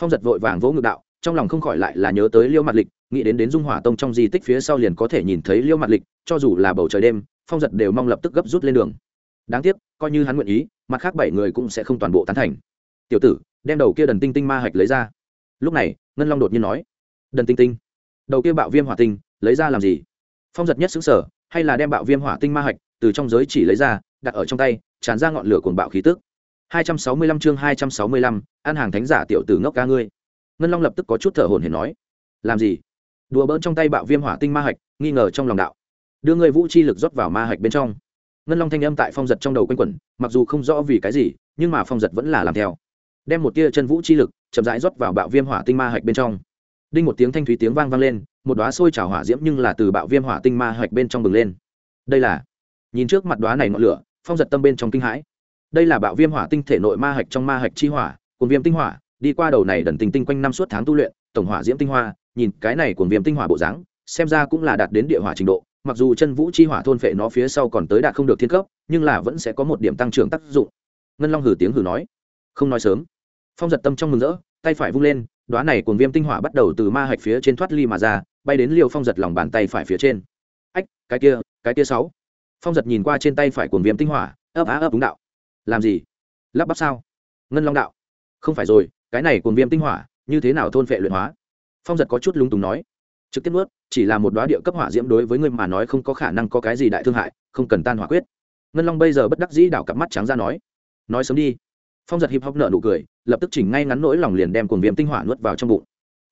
Phong giật vội vàng vỗ ngực đạo, trong lòng không khỏi lại là nhớ tới liêu mặt lịch, nghĩ đến đến dung hỏa tông trong di tích phía sau liền có thể nhìn thấy liêu mặt lịch, cho dù là bầu trời đêm, phong giật đều mong lập tức gấp rút lên đường. Đáng tiếc, coi như hắn nguyện ý, mặt khác bảy người cũng sẽ không toàn bộ tán thành. Tiểu tử, đem đầu kia đần tinh tinh ma hạch lấy ra. Lúc này, ngân long đột nhiên nói, đần tinh tinh, đầu kia bạo viêm hỏa tinh, lấy ra làm gì? Phong giật nhất xứng sở hay là đem bạo viêm hỏa tinh ma hạch từ trong giới chỉ lấy ra, đặt ở trong tay, tràn ra ngọn lửa cuồng bạo khí tức. 265 chương 265, ăn hàng thánh giả tiểu tử ngốc ca ngươi. Ngân long lập tức có chút thở hổn hển nói làm gì? Đùa bỡn trong tay bạo viêm hỏa tinh ma hạch nghi ngờ trong lòng đạo. Đưa người vũ chi lực rót vào ma hạch bên trong. Ngân long thanh âm tại phong giật trong đầu quanh quẩn mặc dù không rõ vì cái gì nhưng mà phong giật vẫn là làm theo. Đem một tia chân vũ chi lực chậm rãi rót vào bạo viêm hỏa tinh ma hạch bên trong. Đinh một tiếng thanh thúy tiếng vang vang lên một đóa sôi trào hỏa diễm nhưng là từ bạo viêm hỏa tinh ma hạch bên trong bừng lên. Đây là nhìn trước mặt đóa này ngọn lửa phong giật tâm bên trong kinh hãi đây là bạo viêm hỏa tinh thể nội ma hạch trong ma hạch chi hỏa cùng viêm tinh hỏa, đi qua đầu này đần tình tinh quanh năm suốt tháng tu luyện, tổng hỏa diễm tinh hoa, nhìn cái này của viêm tinh hỏa bộ dáng, xem ra cũng là đạt đến địa hỏa trình độ, mặc dù chân vũ chi hỏa thôn phệ nó phía sau còn tới đạt không được thiên cấp, nhưng là vẫn sẽ có một điểm tăng trưởng tác dụng. Ngân long hử tiếng hử nói. Không nói sớm. Phong giật tâm trong mừng rỡ, tay phải vung lên đoá này cùng viêm tinh hỏa bắt đầu từ ma hạch phía trên thoát ly mà ra, bay đến liều phong giật lòng bàn tay phải phía trên. Ách, cái kia cái kia sáu. Phong giật nhìn qua trên tay phải cuồng viêm tinh hỏa, ấp á ấp đúng đạo làm gì? Lắp bắp sao? Ngân long đạo. Không phải rồi, cái này cuồng viêm tinh hỏa, như thế nào thôn phệ luyện hóa? Phong giật có chút lúng túng nói. Trực tiếp nuốt, chỉ là một đoá địa cấp hỏa diễm đối với người mà nói không có khả năng có cái gì đại thương hại, không cần tan hỏa quyết. Ngân long bây giờ bất đắc dĩ đảo cặp mắt trắng ra nói. Nói sớm đi. Phong giật hiệp hóc nợ nụ cười, lập tức chỉnh ngay ngắn nỗi lòng liền đem cuồng viêm tinh hỏa nuốt vào trong bụng.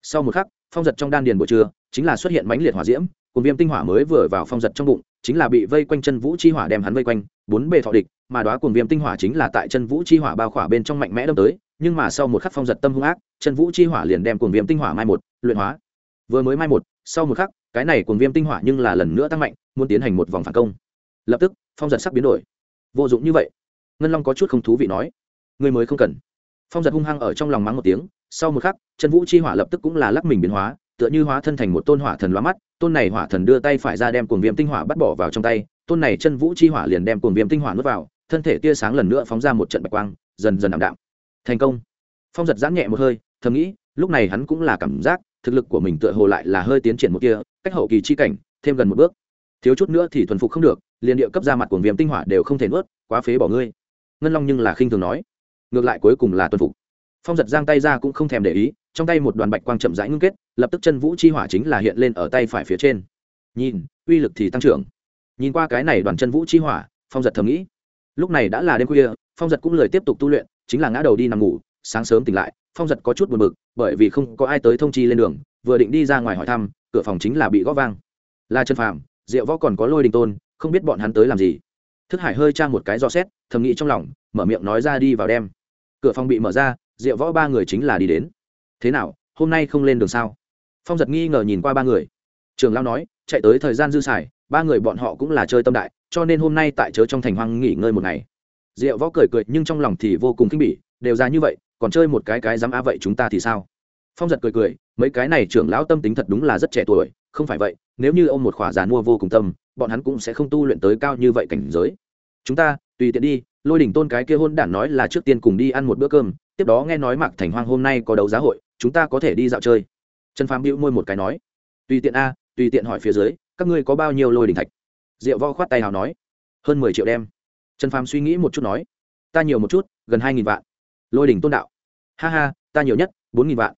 Sau một khắc, phong giật trong đan điền buổi trưa, chính là xuất hiện mãnh liệt hỏa diễm, cuồng viêm tinh hỏa mới vừa vào phong giật trong bụng, chính là bị vây quanh chân vũ chi hỏa đem hắn vây quanh, bốn bề thọ địch mà đoá cuồng viêm tinh hỏa chính là tại chân vũ chi hỏa bao khỏa bên trong mạnh mẽ đâm tới, nhưng mà sau một khắc phong giật tâm hung ác, chân vũ chi hỏa liền đem cuồng viêm tinh hỏa mai một, luyện hóa. Vừa mới mai một, sau một khắc, cái này cuồng viêm tinh hỏa nhưng là lần nữa tăng mạnh, muốn tiến hành một vòng phản công. Lập tức, phong giật sắc biến đổi. Vô dụng như vậy. Ngân long có chút không thú vị nói người mới không cần. Phong giật hung hăng ở trong lòng mắng một tiếng, sau một khắc, chân vũ chi hỏa lập tức cũng là lắc mình biến hóa, tựa như hóa thân thành một tôn hỏa thần loa mắt, tôn này hỏa thần đưa tay phải ra đem cuồng viêm tinh hỏa bắt bỏ vào trong tay, tôn này chân vũ chi hỏa liền đem cuồng viêm tinh hỏa nuốt vào thân thể tia sáng lần nữa phóng ra một trận bạch quang, dần dần ảm đạm. Thành công. Phong giật giãn nhẹ một hơi, thầm nghĩ, lúc này hắn cũng là cảm giác, thực lực của mình tựa hồ lại là hơi tiến triển một kia, cách hậu kỳ chi cảnh, thêm gần một bước. Thiếu chút nữa thì thuần phục không được, liền địa cấp ra mặt cuồng viêm tinh hỏa đều không thể nuốt, quá phế bỏ ngươi. Ngân long nhưng là khinh thường nói. Ngược lại cuối cùng là tuân phục. Phong giật giang tay ra cũng không thèm để ý, trong tay một đoàn bạch quang chậm rãi ngưng kết, lập tức chân vũ chi hỏa chính là hiện lên ở tay phải phía trên. Nhìn, uy lực thì tăng trưởng. Nhìn qua cái này đoàn chân vũ chi hỏa, phong giật thầm nghĩ lúc này đã là đêm khuya, phong giật cũng lời tiếp tục tu luyện, chính là ngã đầu đi nằm ngủ, sáng sớm tỉnh lại, phong giật có chút buồn bực, bởi vì không có ai tới thông chi lên đường, vừa định đi ra ngoài hỏi thăm, cửa phòng chính là bị gõ vang. Là chân phàm, diệu võ còn có lôi đình tôn, không biết bọn hắn tới làm gì. Thức hải hơi tra một cái dò xét, thầm nghĩ trong lòng, mở miệng nói ra đi vào đem cửa phòng bị mở ra, diệu võ ba người chính là đi đến. Thế nào, hôm nay không lên đường sao? Phong giật nghi ngờ nhìn qua ba người. Trường lao nói, chạy tới thời gian dư xài, ba người bọn họ cũng là chơi tâm đại cho nên hôm nay tại chớ trong thành hoang nghỉ ngơi một ngày. Diệu võ cười cười, nhưng trong lòng thì vô cùng kinh bỉ, đều ra như vậy, còn chơi một cái cái dám á vậy chúng ta thì sao? Phong giật cười cười, mấy cái này trưởng lão tâm tính thật đúng là rất trẻ tuổi, không phải vậy, nếu như ông một khỏa giàn mua vô cùng tâm, bọn hắn cũng sẽ không tu luyện tới cao như vậy cảnh giới. Chúng ta, tùy tiện đi, lôi đỉnh tôn cái kia hôn đản nói là trước tiên cùng đi ăn một bữa cơm, tiếp đó nghe nói mạc thành hoang hôm nay có đấu giá hội, chúng ta có thể đi dạo chơi. Trần phàm bĩu môi một cái nói, tùy tiện a, tùy tiện hỏi phía dưới, các ngươi có bao nhiêu lôi đỉnh thạch? Diệu vo khoát tay hào nói, hơn mười triệu đem. Trần phàm suy nghĩ một chút nói, ta nhiều một chút, gần hai nghìn vạn. Lôi đỉnh tôn đạo, ha ha, ta nhiều nhất, bốn nghìn vạn.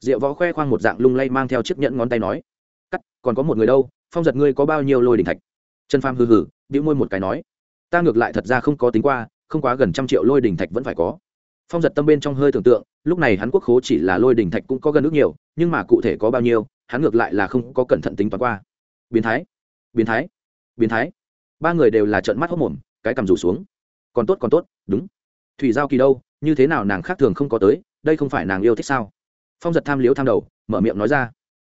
Diệu võ khoe khoang một dạng lung lay mang theo chiếc nhẫn ngón tay nói, cắt, còn có một người đâu, phong giật ngươi có bao nhiêu lôi đỉnh thạch? Trần phàm hừ hừ, bĩu môi một cái nói, ta ngược lại thật ra không có tính qua, không quá gần trăm triệu lôi đỉnh thạch vẫn phải có. Phong giật tâm bên trong hơi tưởng tượng, lúc này hắn quốc khố chỉ là lôi đỉnh thạch cũng có gần nước nhiều, nhưng mà cụ thể có bao nhiêu, hắn ngược lại là không có cẩn thận tính toán qua. Biến thái biến thái biến thái. Ba người đều là trợn mắt hốc mồm, cái cầm rủ xuống. Còn tốt còn tốt, đúng. Thủy giao kỳ đâu, như thế nào nàng khác thường không có tới, đây không phải nàng yêu thích sao? Phong giật tham liếu tham đầu, mở miệng nói ra.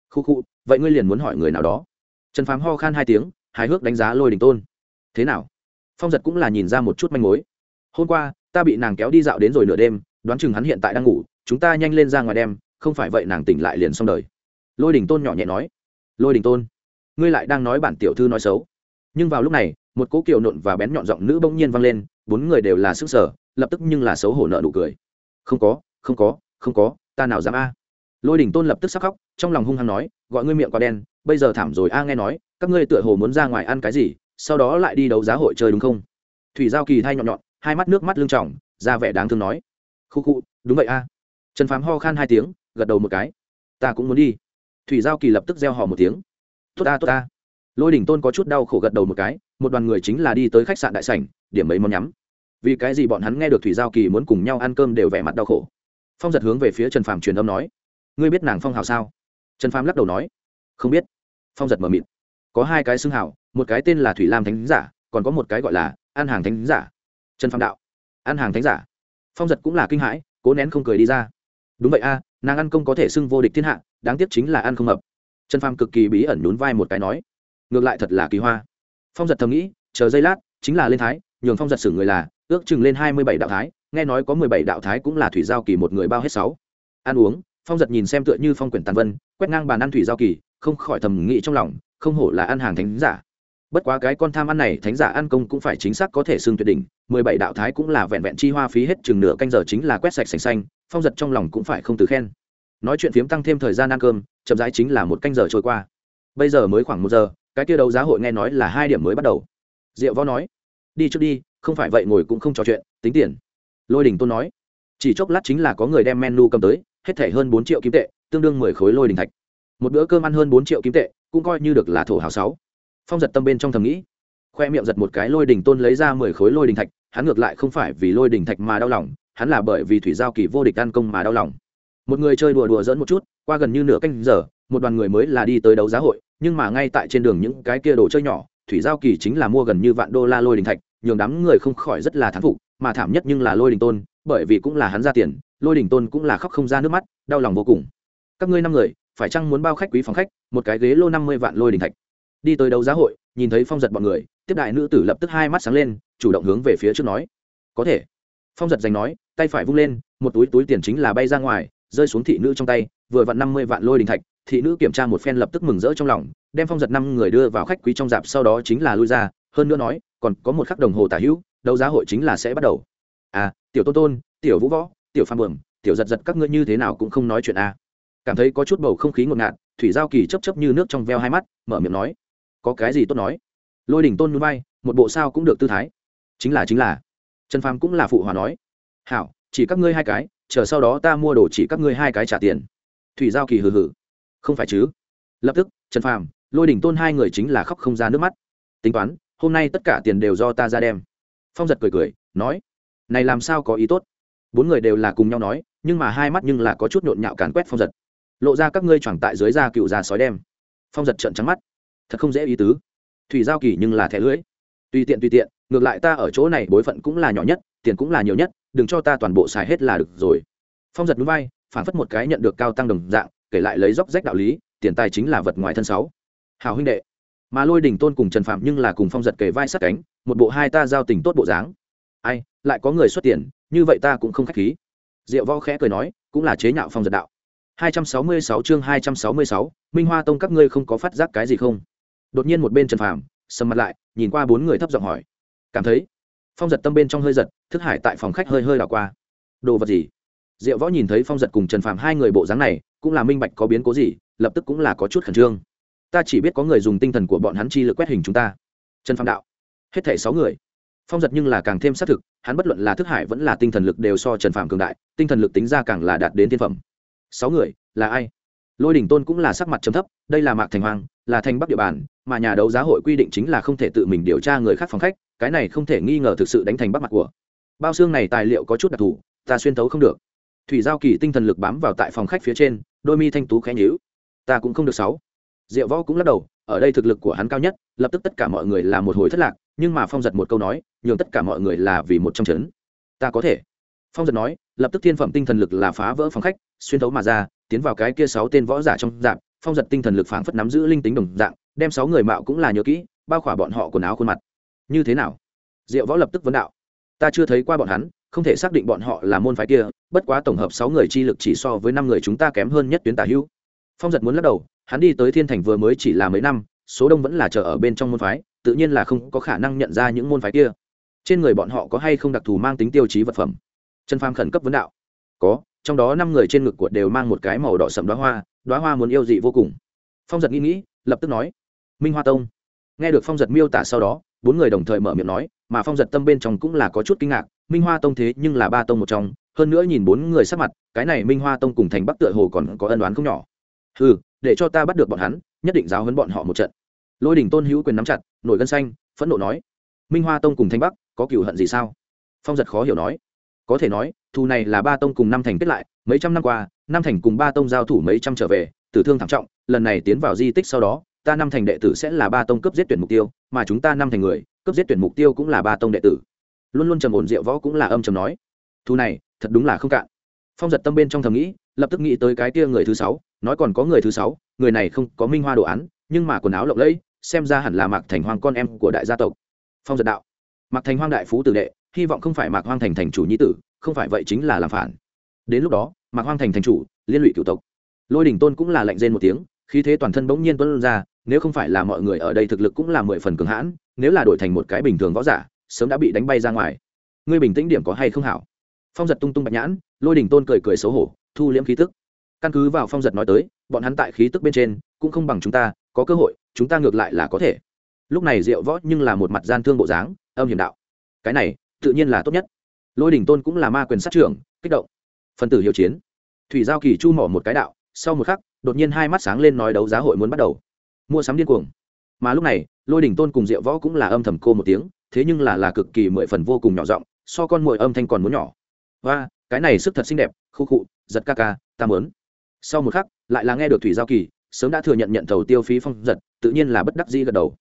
Khu khu, vậy ngươi liền muốn hỏi người nào đó? Trần phám ho khan hai tiếng, hài hước đánh giá lôi đình tôn. Thế nào? Phong giật cũng là nhìn ra một chút manh mối. Hôm qua, ta bị nàng kéo đi dạo đến rồi nửa đêm, đoán chừng hắn hiện tại đang ngủ, chúng ta nhanh lên ra ngoài đem, không phải vậy nàng tỉnh lại liền xong đời. Lôi đình tôn nhỏ nhẹ nói. Lôi đình tôn, ngươi lại đang nói bản tiểu thư nói xấu nhưng vào lúc này, một cỗ kiều nộn và bén nhọn giọng nữ bỗng nhiên vang lên, bốn người đều là sức sở, lập tức nhưng là xấu hổ nợ nụ cười. Không có không có không có, ta nào dám a? Lôi đình tôn lập tức sắc khóc, trong lòng hung hăng nói, gọi ngươi miệng quá đen, bây giờ thảm rồi a, nghe nói, các ngươi tựa hồ muốn ra ngoài ăn cái gì, sau đó lại đi đấu giá hội chơi đúng không? Thủy giao kỳ thay nhọn nhọn, hai mắt nước mắt lưng tròng, ra vẻ đáng thương nói. Khu khu, đúng vậy a. Trần phám ho khan hai tiếng, gật đầu một cái. Ta cũng muốn đi. Thủy giao kỳ lập tức gieo hò một tiếng. Tốt ta tốt ta lôi đỉnh tôn có chút đau khổ gật đầu một cái, một đoàn người chính là đi tới khách sạn đại sảnh, điểm mấy món nhắm. Vì cái gì bọn hắn nghe được thủy giao kỳ muốn cùng nhau ăn cơm đều vẻ mặt đau khổ. Phong giật hướng về phía trần phàm truyền âm nói, ngươi biết nàng phong hào sao? Trần phàm lắc đầu nói, không biết. Phong giật mờ mịt có hai cái xưng hào, một cái tên là thủy lam thánh giả, còn có một cái gọi là an hàng thánh giả. Trần phàm đạo, an hàng thánh giả? Phong giật cũng là kinh hãi, cố nén không cười đi ra. Đúng vậy a, nàng ăn công có thể xưng vô địch thiên hạ, đáng tiếc chính là ăn không hợp. Trần phàm cực kỳ bí ẩn nhún vai một cái nói ngược lại thật là kỳ hoa. Phong giật thầm nghĩ, chờ giây lát, chính là lên thái, nhường phong giật xử người là, ước chừng lên hai mươi bảy đạo thái, nghe nói có mười bảy đạo thái cũng là thủy giao kỳ một người bao hết sáu. Ăn uống, phong giật nhìn xem tựa như phong quyển tàn vân, quét ngang bàn ăn thủy giao kỳ, không khỏi thầm nghĩ trong lòng, không hổ là ăn hàng thánh giả. Bất quá cái con tham ăn này, thánh giả ăn công cũng phải chính xác có thể xương tuyệt đỉnh, mười bảy đạo thái cũng là vẹn vẹn chi hoa phí hết chừng nửa canh giờ chính là quét sạch sành xanh, phong giật trong lòng cũng phải không từ khen. Nói chuyện phiếm tăng thêm thời gian ăn cơm, chậm rãi chính là một canh giờ trôi qua. Bây giờ mới khoảng một giờ cái kia đấu giá hội nghe nói là hai điểm mới bắt đầu. Diệu võ nói, đi trước đi, không phải vậy ngồi cũng không trò chuyện, tính tiền. Lôi đình tôn nói, chỉ chốc lát chính là có người đem menu cầm tới, hết thẻ hơn bốn triệu kim tệ, tương đương mười khối lôi đình thạch. Một bữa cơm ăn hơn bốn triệu kim tệ, cũng coi như được là thổ hào sáu. Phong giật tâm bên trong thầm nghĩ, khoe miệng giật một cái lôi đình tôn lấy ra mười khối lôi đình thạch, hắn ngược lại không phải vì lôi đình thạch mà đau lòng, hắn là bởi vì thủy giao kỳ vô địch ăn công mà đau lòng. Một người chơi đùa đùa dẫn một chút, qua gần như nửa canh giờ, một đoàn người mới là đi tới đấu giá hội nhưng mà ngay tại trên đường những cái kia đồ chơi nhỏ, thủy giao kỳ chính là mua gần như vạn đô la lôi đình thạch, nhường đám người không khỏi rất là thán phục, mà thảm nhất nhưng là lôi đình tôn, bởi vì cũng là hắn ra tiền, lôi đình tôn cũng là khóc không ra nước mắt, đau lòng vô cùng. Các ngươi năm người, phải chăng muốn bao khách quý phòng khách, một cái ghế lô năm mươi vạn lôi đình thạch? Đi tới đấu giá hội, nhìn thấy phong giật bọn người, tiếp đại nữ tử lập tức hai mắt sáng lên, chủ động hướng về phía trước nói. Có thể. Phong giật giành nói, tay phải vung lên, một túi túi tiền chính là bay ra ngoài, rơi xuống thị nữ trong tay, vừa vặn năm mươi vạn lôi đình thạch thị nữ kiểm tra một phen lập tức mừng rỡ trong lòng, đem phong giật năm người đưa vào khách quý trong dạp sau đó chính là lui ra, hơn nữa nói, còn có một khắc đồng hồ tả hữu, đấu giá hội chính là sẽ bắt đầu. À tiểu tôn tôn, tiểu vũ võ, tiểu phan bường tiểu giật giật các ngươi như thế nào cũng không nói chuyện à. cảm thấy có chút bầu không khí ngột ngạt, thủy giao kỳ chấp chấp như nước trong veo hai mắt, mở miệng nói, có cái gì tốt nói? Lôi đỉnh tôn núi bay một bộ sao cũng được tư thái. Chính là chính là. Trần phàm cũng là phụ hòa nói, hảo, chỉ các ngươi hai cái, chờ sau đó ta mua đồ chỉ các ngươi hai cái trả tiền. Thủy giao kỳ hừ hừ không phải chứ? Lập tức, trần phàm, lôi đỉnh tôn hai người chính là khóc không ra nước mắt. Tính toán, hôm nay tất cả tiền đều do ta ra đem. Phong giật cười cười, nói, này làm sao có ý tốt? Bốn người đều là cùng nhau nói, nhưng mà hai mắt nhưng là có chút nhộn nhạo càn quét phong giật. Lộ ra các ngươi chẳng tại dưới da cựu già sói đem. Phong giật trợn trắng mắt. Thật không dễ ý tứ. Thủy giao kỳ nhưng là thẻ lưỡi. Tùy tiện tùy tiện, ngược lại ta ở chỗ này bối phận cũng là nhỏ nhất, tiền cũng là nhiều nhất, đừng cho ta toàn bộ xài hết là được rồi. Phong giật núi vai phản phất một cái nhận được cao tăng đồng dạng kể lại lấy dốc rách đạo lý tiền tài chính là vật ngoài thân sáu. Hào huynh đệ mà lôi đình tôn cùng trần phạm nhưng là cùng phong giật kề vai sát cánh một bộ hai ta giao tình tốt bộ dáng. Ai lại có người xuất tiền như vậy ta cũng không khách khí. Diệu võ khẽ cười nói cũng là chế nhạo phong giật đạo. 266 chương 266, minh hoa tông các ngươi không có phát giác cái gì không? Đột nhiên một bên trần phàm sầm mặt lại nhìn qua bốn người thấp giọng hỏi. Cảm thấy phong giật tâm bên trong hơi giật thức hải tại phòng khách hơi hơi đảo qua. Đồ vật gì? Diệu võ nhìn thấy phong giật cùng trần phàm hai người bộ dáng này, cũng là minh bạch có biến cố gì, lập tức cũng là có chút khẩn trương. Ta chỉ biết có người dùng tinh thần của bọn hắn chi lực quét hình chúng ta. Trần phàm đạo. Hết thảy sáu người. Phong giật nhưng là càng thêm xác thực, hắn bất luận là thức hải vẫn là tinh thần lực đều so trần phàm cường đại, tinh thần lực tính ra càng là đạt đến thiên phẩm. Sáu người, là ai? Lôi đỉnh tôn cũng là sắc mặt trầm thấp, đây là mạc thành hoàng là thành bắc địa bàn, mà nhà đấu giá hội quy định chính là không thể tự mình điều tra người khác phòng khách, cái này không thể nghi ngờ thực sự đánh thành bắc mặt của. Bao xương này tài liệu có chút đặc thù, ta xuyên tấu không được thủy giao kỳ tinh thần lực bám vào tại phòng khách phía trên, đôi mi thanh tú khẽ nhíu. Ta cũng không được sáu. Diệu võ cũng lắc đầu, ở đây thực lực của hắn cao nhất, lập tức tất cả mọi người là một hồi thất lạc, nhưng mà phong giật một câu nói, nhường tất cả mọi người là vì một trong chấn. Ta có thể. Phong giật nói, lập tức thiên phẩm tinh thần lực là phá vỡ phòng khách, xuyên thấu mà ra, tiến vào cái kia sáu tên võ giả trong dạng, phong giật tinh thần lực phảng phất nắm giữ linh tính đồng dạng, đem sáu người mạo cũng là nhớ kỹ, bao khỏa bọn họ quần áo khuôn mặt. Như thế nào? Diệu võ lập tức vấn đạo. Ta chưa thấy qua bọn hắn, không thể xác định bọn họ là môn phái kia bất quá tổng hợp sáu người chi lực chỉ so với năm người chúng ta kém hơn nhất tuyến tả hữu. Phong giật muốn lắc đầu, hắn đi tới thiên thành vừa mới chỉ là mấy năm, số đông vẫn là chờ ở bên trong môn phái, tự nhiên là không có khả năng nhận ra những môn phái kia. Trên người bọn họ có hay không đặc thù mang tính tiêu chí vật phẩm? Trần phàm khẩn cấp vấn đạo. Có, trong đó năm người trên ngực của đều mang một cái màu đỏ sậm đoá hoa đoá hoa muốn yêu dị vô cùng. Phong giật nghĩ nghĩ, lập tức nói, minh hoa tông. Nghe được phong giật miêu tả sau đó, bốn người đồng thời mở miệng nói, mà phong giật tâm bên trong cũng là có chút kinh ngạc, minh hoa tông thế nhưng là ba tông một trong hơn nữa nhìn bốn người sắc mặt, cái này minh hoa tông cùng thành bắc tựa hồ còn có ân đoán không nhỏ. Ừ để cho ta bắt được bọn hắn, nhất định giáo hấn bọn họ một trận. Lôi đình tôn hữu quyền nắm chặt, nổi gân xanh, phẫn nộ nói, minh hoa tông cùng thanh bắc, có cựu hận gì sao? Phong giật khó hiểu nói, có thể nói, thù này là ba tông cùng năm thành kết lại, mấy trăm năm qua, năm thành cùng ba tông giao thủ mấy trăm trở về, tử thương thảm trọng, lần này tiến vào di tích sau đó, ta năm thành đệ tử sẽ là ba tông cấp giết tuyển mục tiêu, mà chúng ta năm thành người, cấp giết tuyển mục tiêu cũng là ba tông đệ tử. Luôn luôn trầm ổn diệu võ cũng là âm trầm nói, thù này thật đúng là không cạn. Phong giật tâm bên trong thầm nghĩ, lập tức nghĩ tới cái kia người thứ sáu, nói còn có người thứ sáu, người này không có minh hoa đồ án, nhưng mà quần áo lộng lẫy, xem ra hẳn là mạc thành hoang con em của đại gia tộc. Phong giật đạo, mạc thành hoang đại phú tử đệ, hy vọng không phải mạc hoang thành thành chủ nhi tử, không phải vậy chính là làm phản. Đến lúc đó, mạc hoang thành thành chủ, liên lụy cựu tộc. Lôi đình tôn cũng là lạnh rên một tiếng, khí thế toàn thân bỗng nhiên tuân ra, nếu không phải là mọi người ở đây thực lực cũng là mười phần cường hãn, nếu là đổi thành một cái bình thường võ giả, sớm đã bị đánh bay ra ngoài. Ngươi bình tĩnh điểm có hay không hảo? Phong giật tung tung bạch nhãn, lôi đình tôn cười cười xấu hổ, thu liễm khí tức. Căn cứ vào phong giật nói tới, bọn hắn tại khí tức bên trên cũng không bằng chúng ta, có cơ hội, chúng ta ngược lại là có thể. Lúc này diệu võ nhưng là một mặt gian thương bộ dáng, âm hiểm đạo. Cái này, tự nhiên là tốt nhất. Lôi đình tôn cũng là ma quyền sát trưởng, kích động. Phần tử hiệu chiến. Thủy giao kỳ chu mỏ một cái đạo, sau một khắc, đột nhiên hai mắt sáng lên nói đấu giá hội muốn bắt đầu. Mua sắm điên cuồng. Mà lúc này, lôi đình tôn cùng diệu võ cũng là âm thầm cô một tiếng, thế nhưng là là cực kỳ mười phần vô cùng nhỏ giọng, so con mồi âm thanh còn muốn nhỏ và cái này sức thật xinh đẹp, khu khụ giật ca ca, ta mớn sau một khắc, lại là nghe được thủy giao kỳ, sớm đã thừa nhận nhận thầu tiêu phí phong giật, tự nhiên là bất đắc dĩ gật đầu.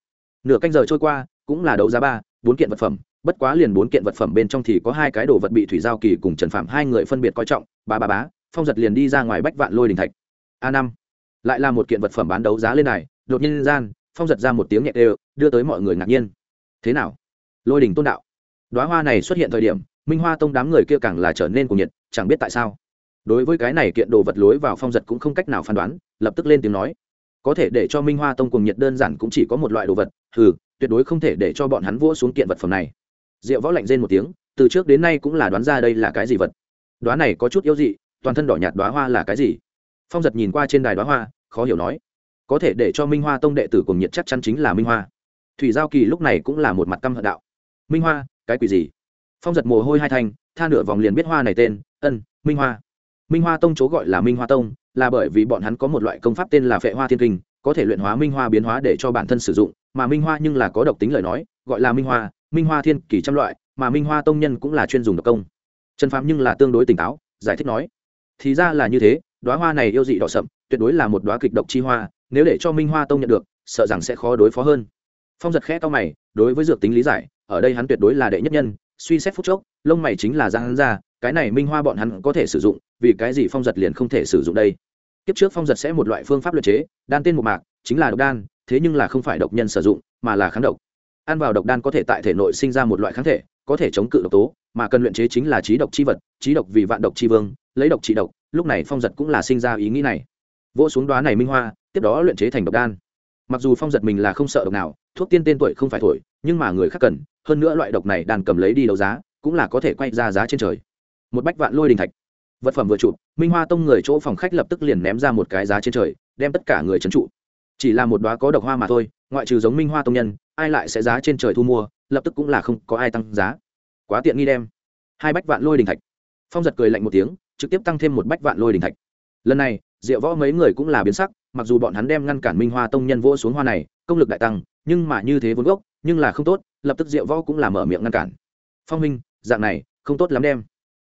Nửa canh giờ trôi qua, cũng là đấu giá ba, bốn kiện vật phẩm, bất quá liền bốn kiện vật phẩm bên trong thì có hai cái đồ vật bị thủy giao kỳ cùng trần phạm hai người phân biệt coi trọng, ba ba bá phong giật liền đi ra ngoài bách vạn lôi đình thạch. A năm, lại là một kiện vật phẩm bán đấu giá lên này đột nhiên gian, phong giật ra một tiếng nhẹ đều, đưa tới mọi người ngạc nhiên. Thế nào? Lôi đình tôn đạo. Đoá hoa này xuất hiện thời điểm minh hoa tông đám người kia càng là trở nên cuồng nhiệt, chẳng biết tại sao. đối với cái này kiện đồ vật lối vào phong giật cũng không cách nào phán đoán, lập tức lên tiếng nói. có thể để cho minh hoa tông cuồng nhiệt đơn giản cũng chỉ có một loại đồ vật, hừ, tuyệt đối không thể để cho bọn hắn vỗ xuống kiện vật phẩm này. diệu võ lạnh rên một tiếng, từ trước đến nay cũng là đoán ra đây là cái gì vật. đoá này có chút yếu dị, toàn thân đỏ nhạt đoá hoa là cái gì? phong giật nhìn qua trên đài đoá hoa, khó hiểu nói. có thể để cho minh hoa tông đệ tử cùng nhiệt chắc chắn chính là minh hoa. thủy giao kỳ lúc này cũng là một mặt căm hận đạo. minh hoa, cái quỷ gì? Phong giật mồ hôi hai thanh, tha nửa vòng liền biết hoa này tên, ân, minh hoa. Minh hoa tông chỗ gọi là minh hoa tông, là bởi vì bọn hắn có một loại công pháp tên là phệ hoa thiên kinh, có thể luyện hóa minh hoa biến hóa để cho bản thân sử dụng, mà minh hoa nhưng là có độc tính lời nói, gọi là minh hoa minh hoa thiên kỳ trăm loại, mà minh hoa tông nhân cũng là chuyên dùng độc công. Trần phạm nhưng là tương đối tỉnh táo, giải thích nói, thì ra là như thế đoá hoa này yêu dị đỏ sậm, tuyệt đối là một đoá kịch độc chi hoa, nếu để cho minh hoa tông nhận được, sợ rằng sẽ khó đối phó hơn. Phong giật khẽ to mày, đối với dược tính lý giải, ở đây hắn tuyệt đối là đệ nhất nhân suy xét phút chốc, lông mày chính là giang hắn ra, cái này minh hoa bọn hắn có thể sử dụng, vì cái gì phong giật liền không thể sử dụng đây? Kiếp trước phong giật sẽ một loại phương pháp luật chế, đan tên một mạc, chính là độc đan, thế nhưng là không phải độc nhân sử dụng, mà là kháng độc. Ăn vào độc đan có thể tại thể nội sinh ra một loại kháng thể, có thể chống cự độc tố, mà cần luyện chế chính là trí độc chi vật, trí độc vì vạn độc chi vương, lấy độc trị độc, lúc này phong giật cũng là sinh ra ý nghĩ này. Vỗ xuống đoá này minh hoa, tiếp đó luyện chế thành độc đan. Mặc dù phong giật mình là không sợ độc nào, thuốc tiên tên tuổi không phải thổi nhưng mà người khác cần hơn nữa loại độc này đàn cầm lấy đi đấu giá, cũng là có thể quay ra giá trên trời. Một bách vạn lôi đình thạch. Vật phẩm vừa chụp, minh hoa tông người chỗ phòng khách lập tức liền ném ra một cái giá trên trời, đem tất cả người trấn trụ. Chỉ là một đoá có độc hoa mà thôi, ngoại trừ giống minh hoa tông nhân, ai lại sẽ giá trên trời thu mua, lập tức cũng là không có ai tăng giá. Quá tiện nghi đem. Hai bách vạn lôi đình thạch. Phong giật cười lạnh một tiếng, trực tiếp tăng thêm một bách vạn lôi đình thạch. Lần này, diệu võ mấy người cũng là biến sắc, mặc dù bọn hắn đem ngăn cản minh hoa tông nhân vỗ xuống hoa này, công lực đại tăng, nhưng mà như thế vốn gốc, nhưng là không tốt lập tức diệu võ cũng là mở miệng ngăn cản. Phong minh dạng này, không tốt lắm đem.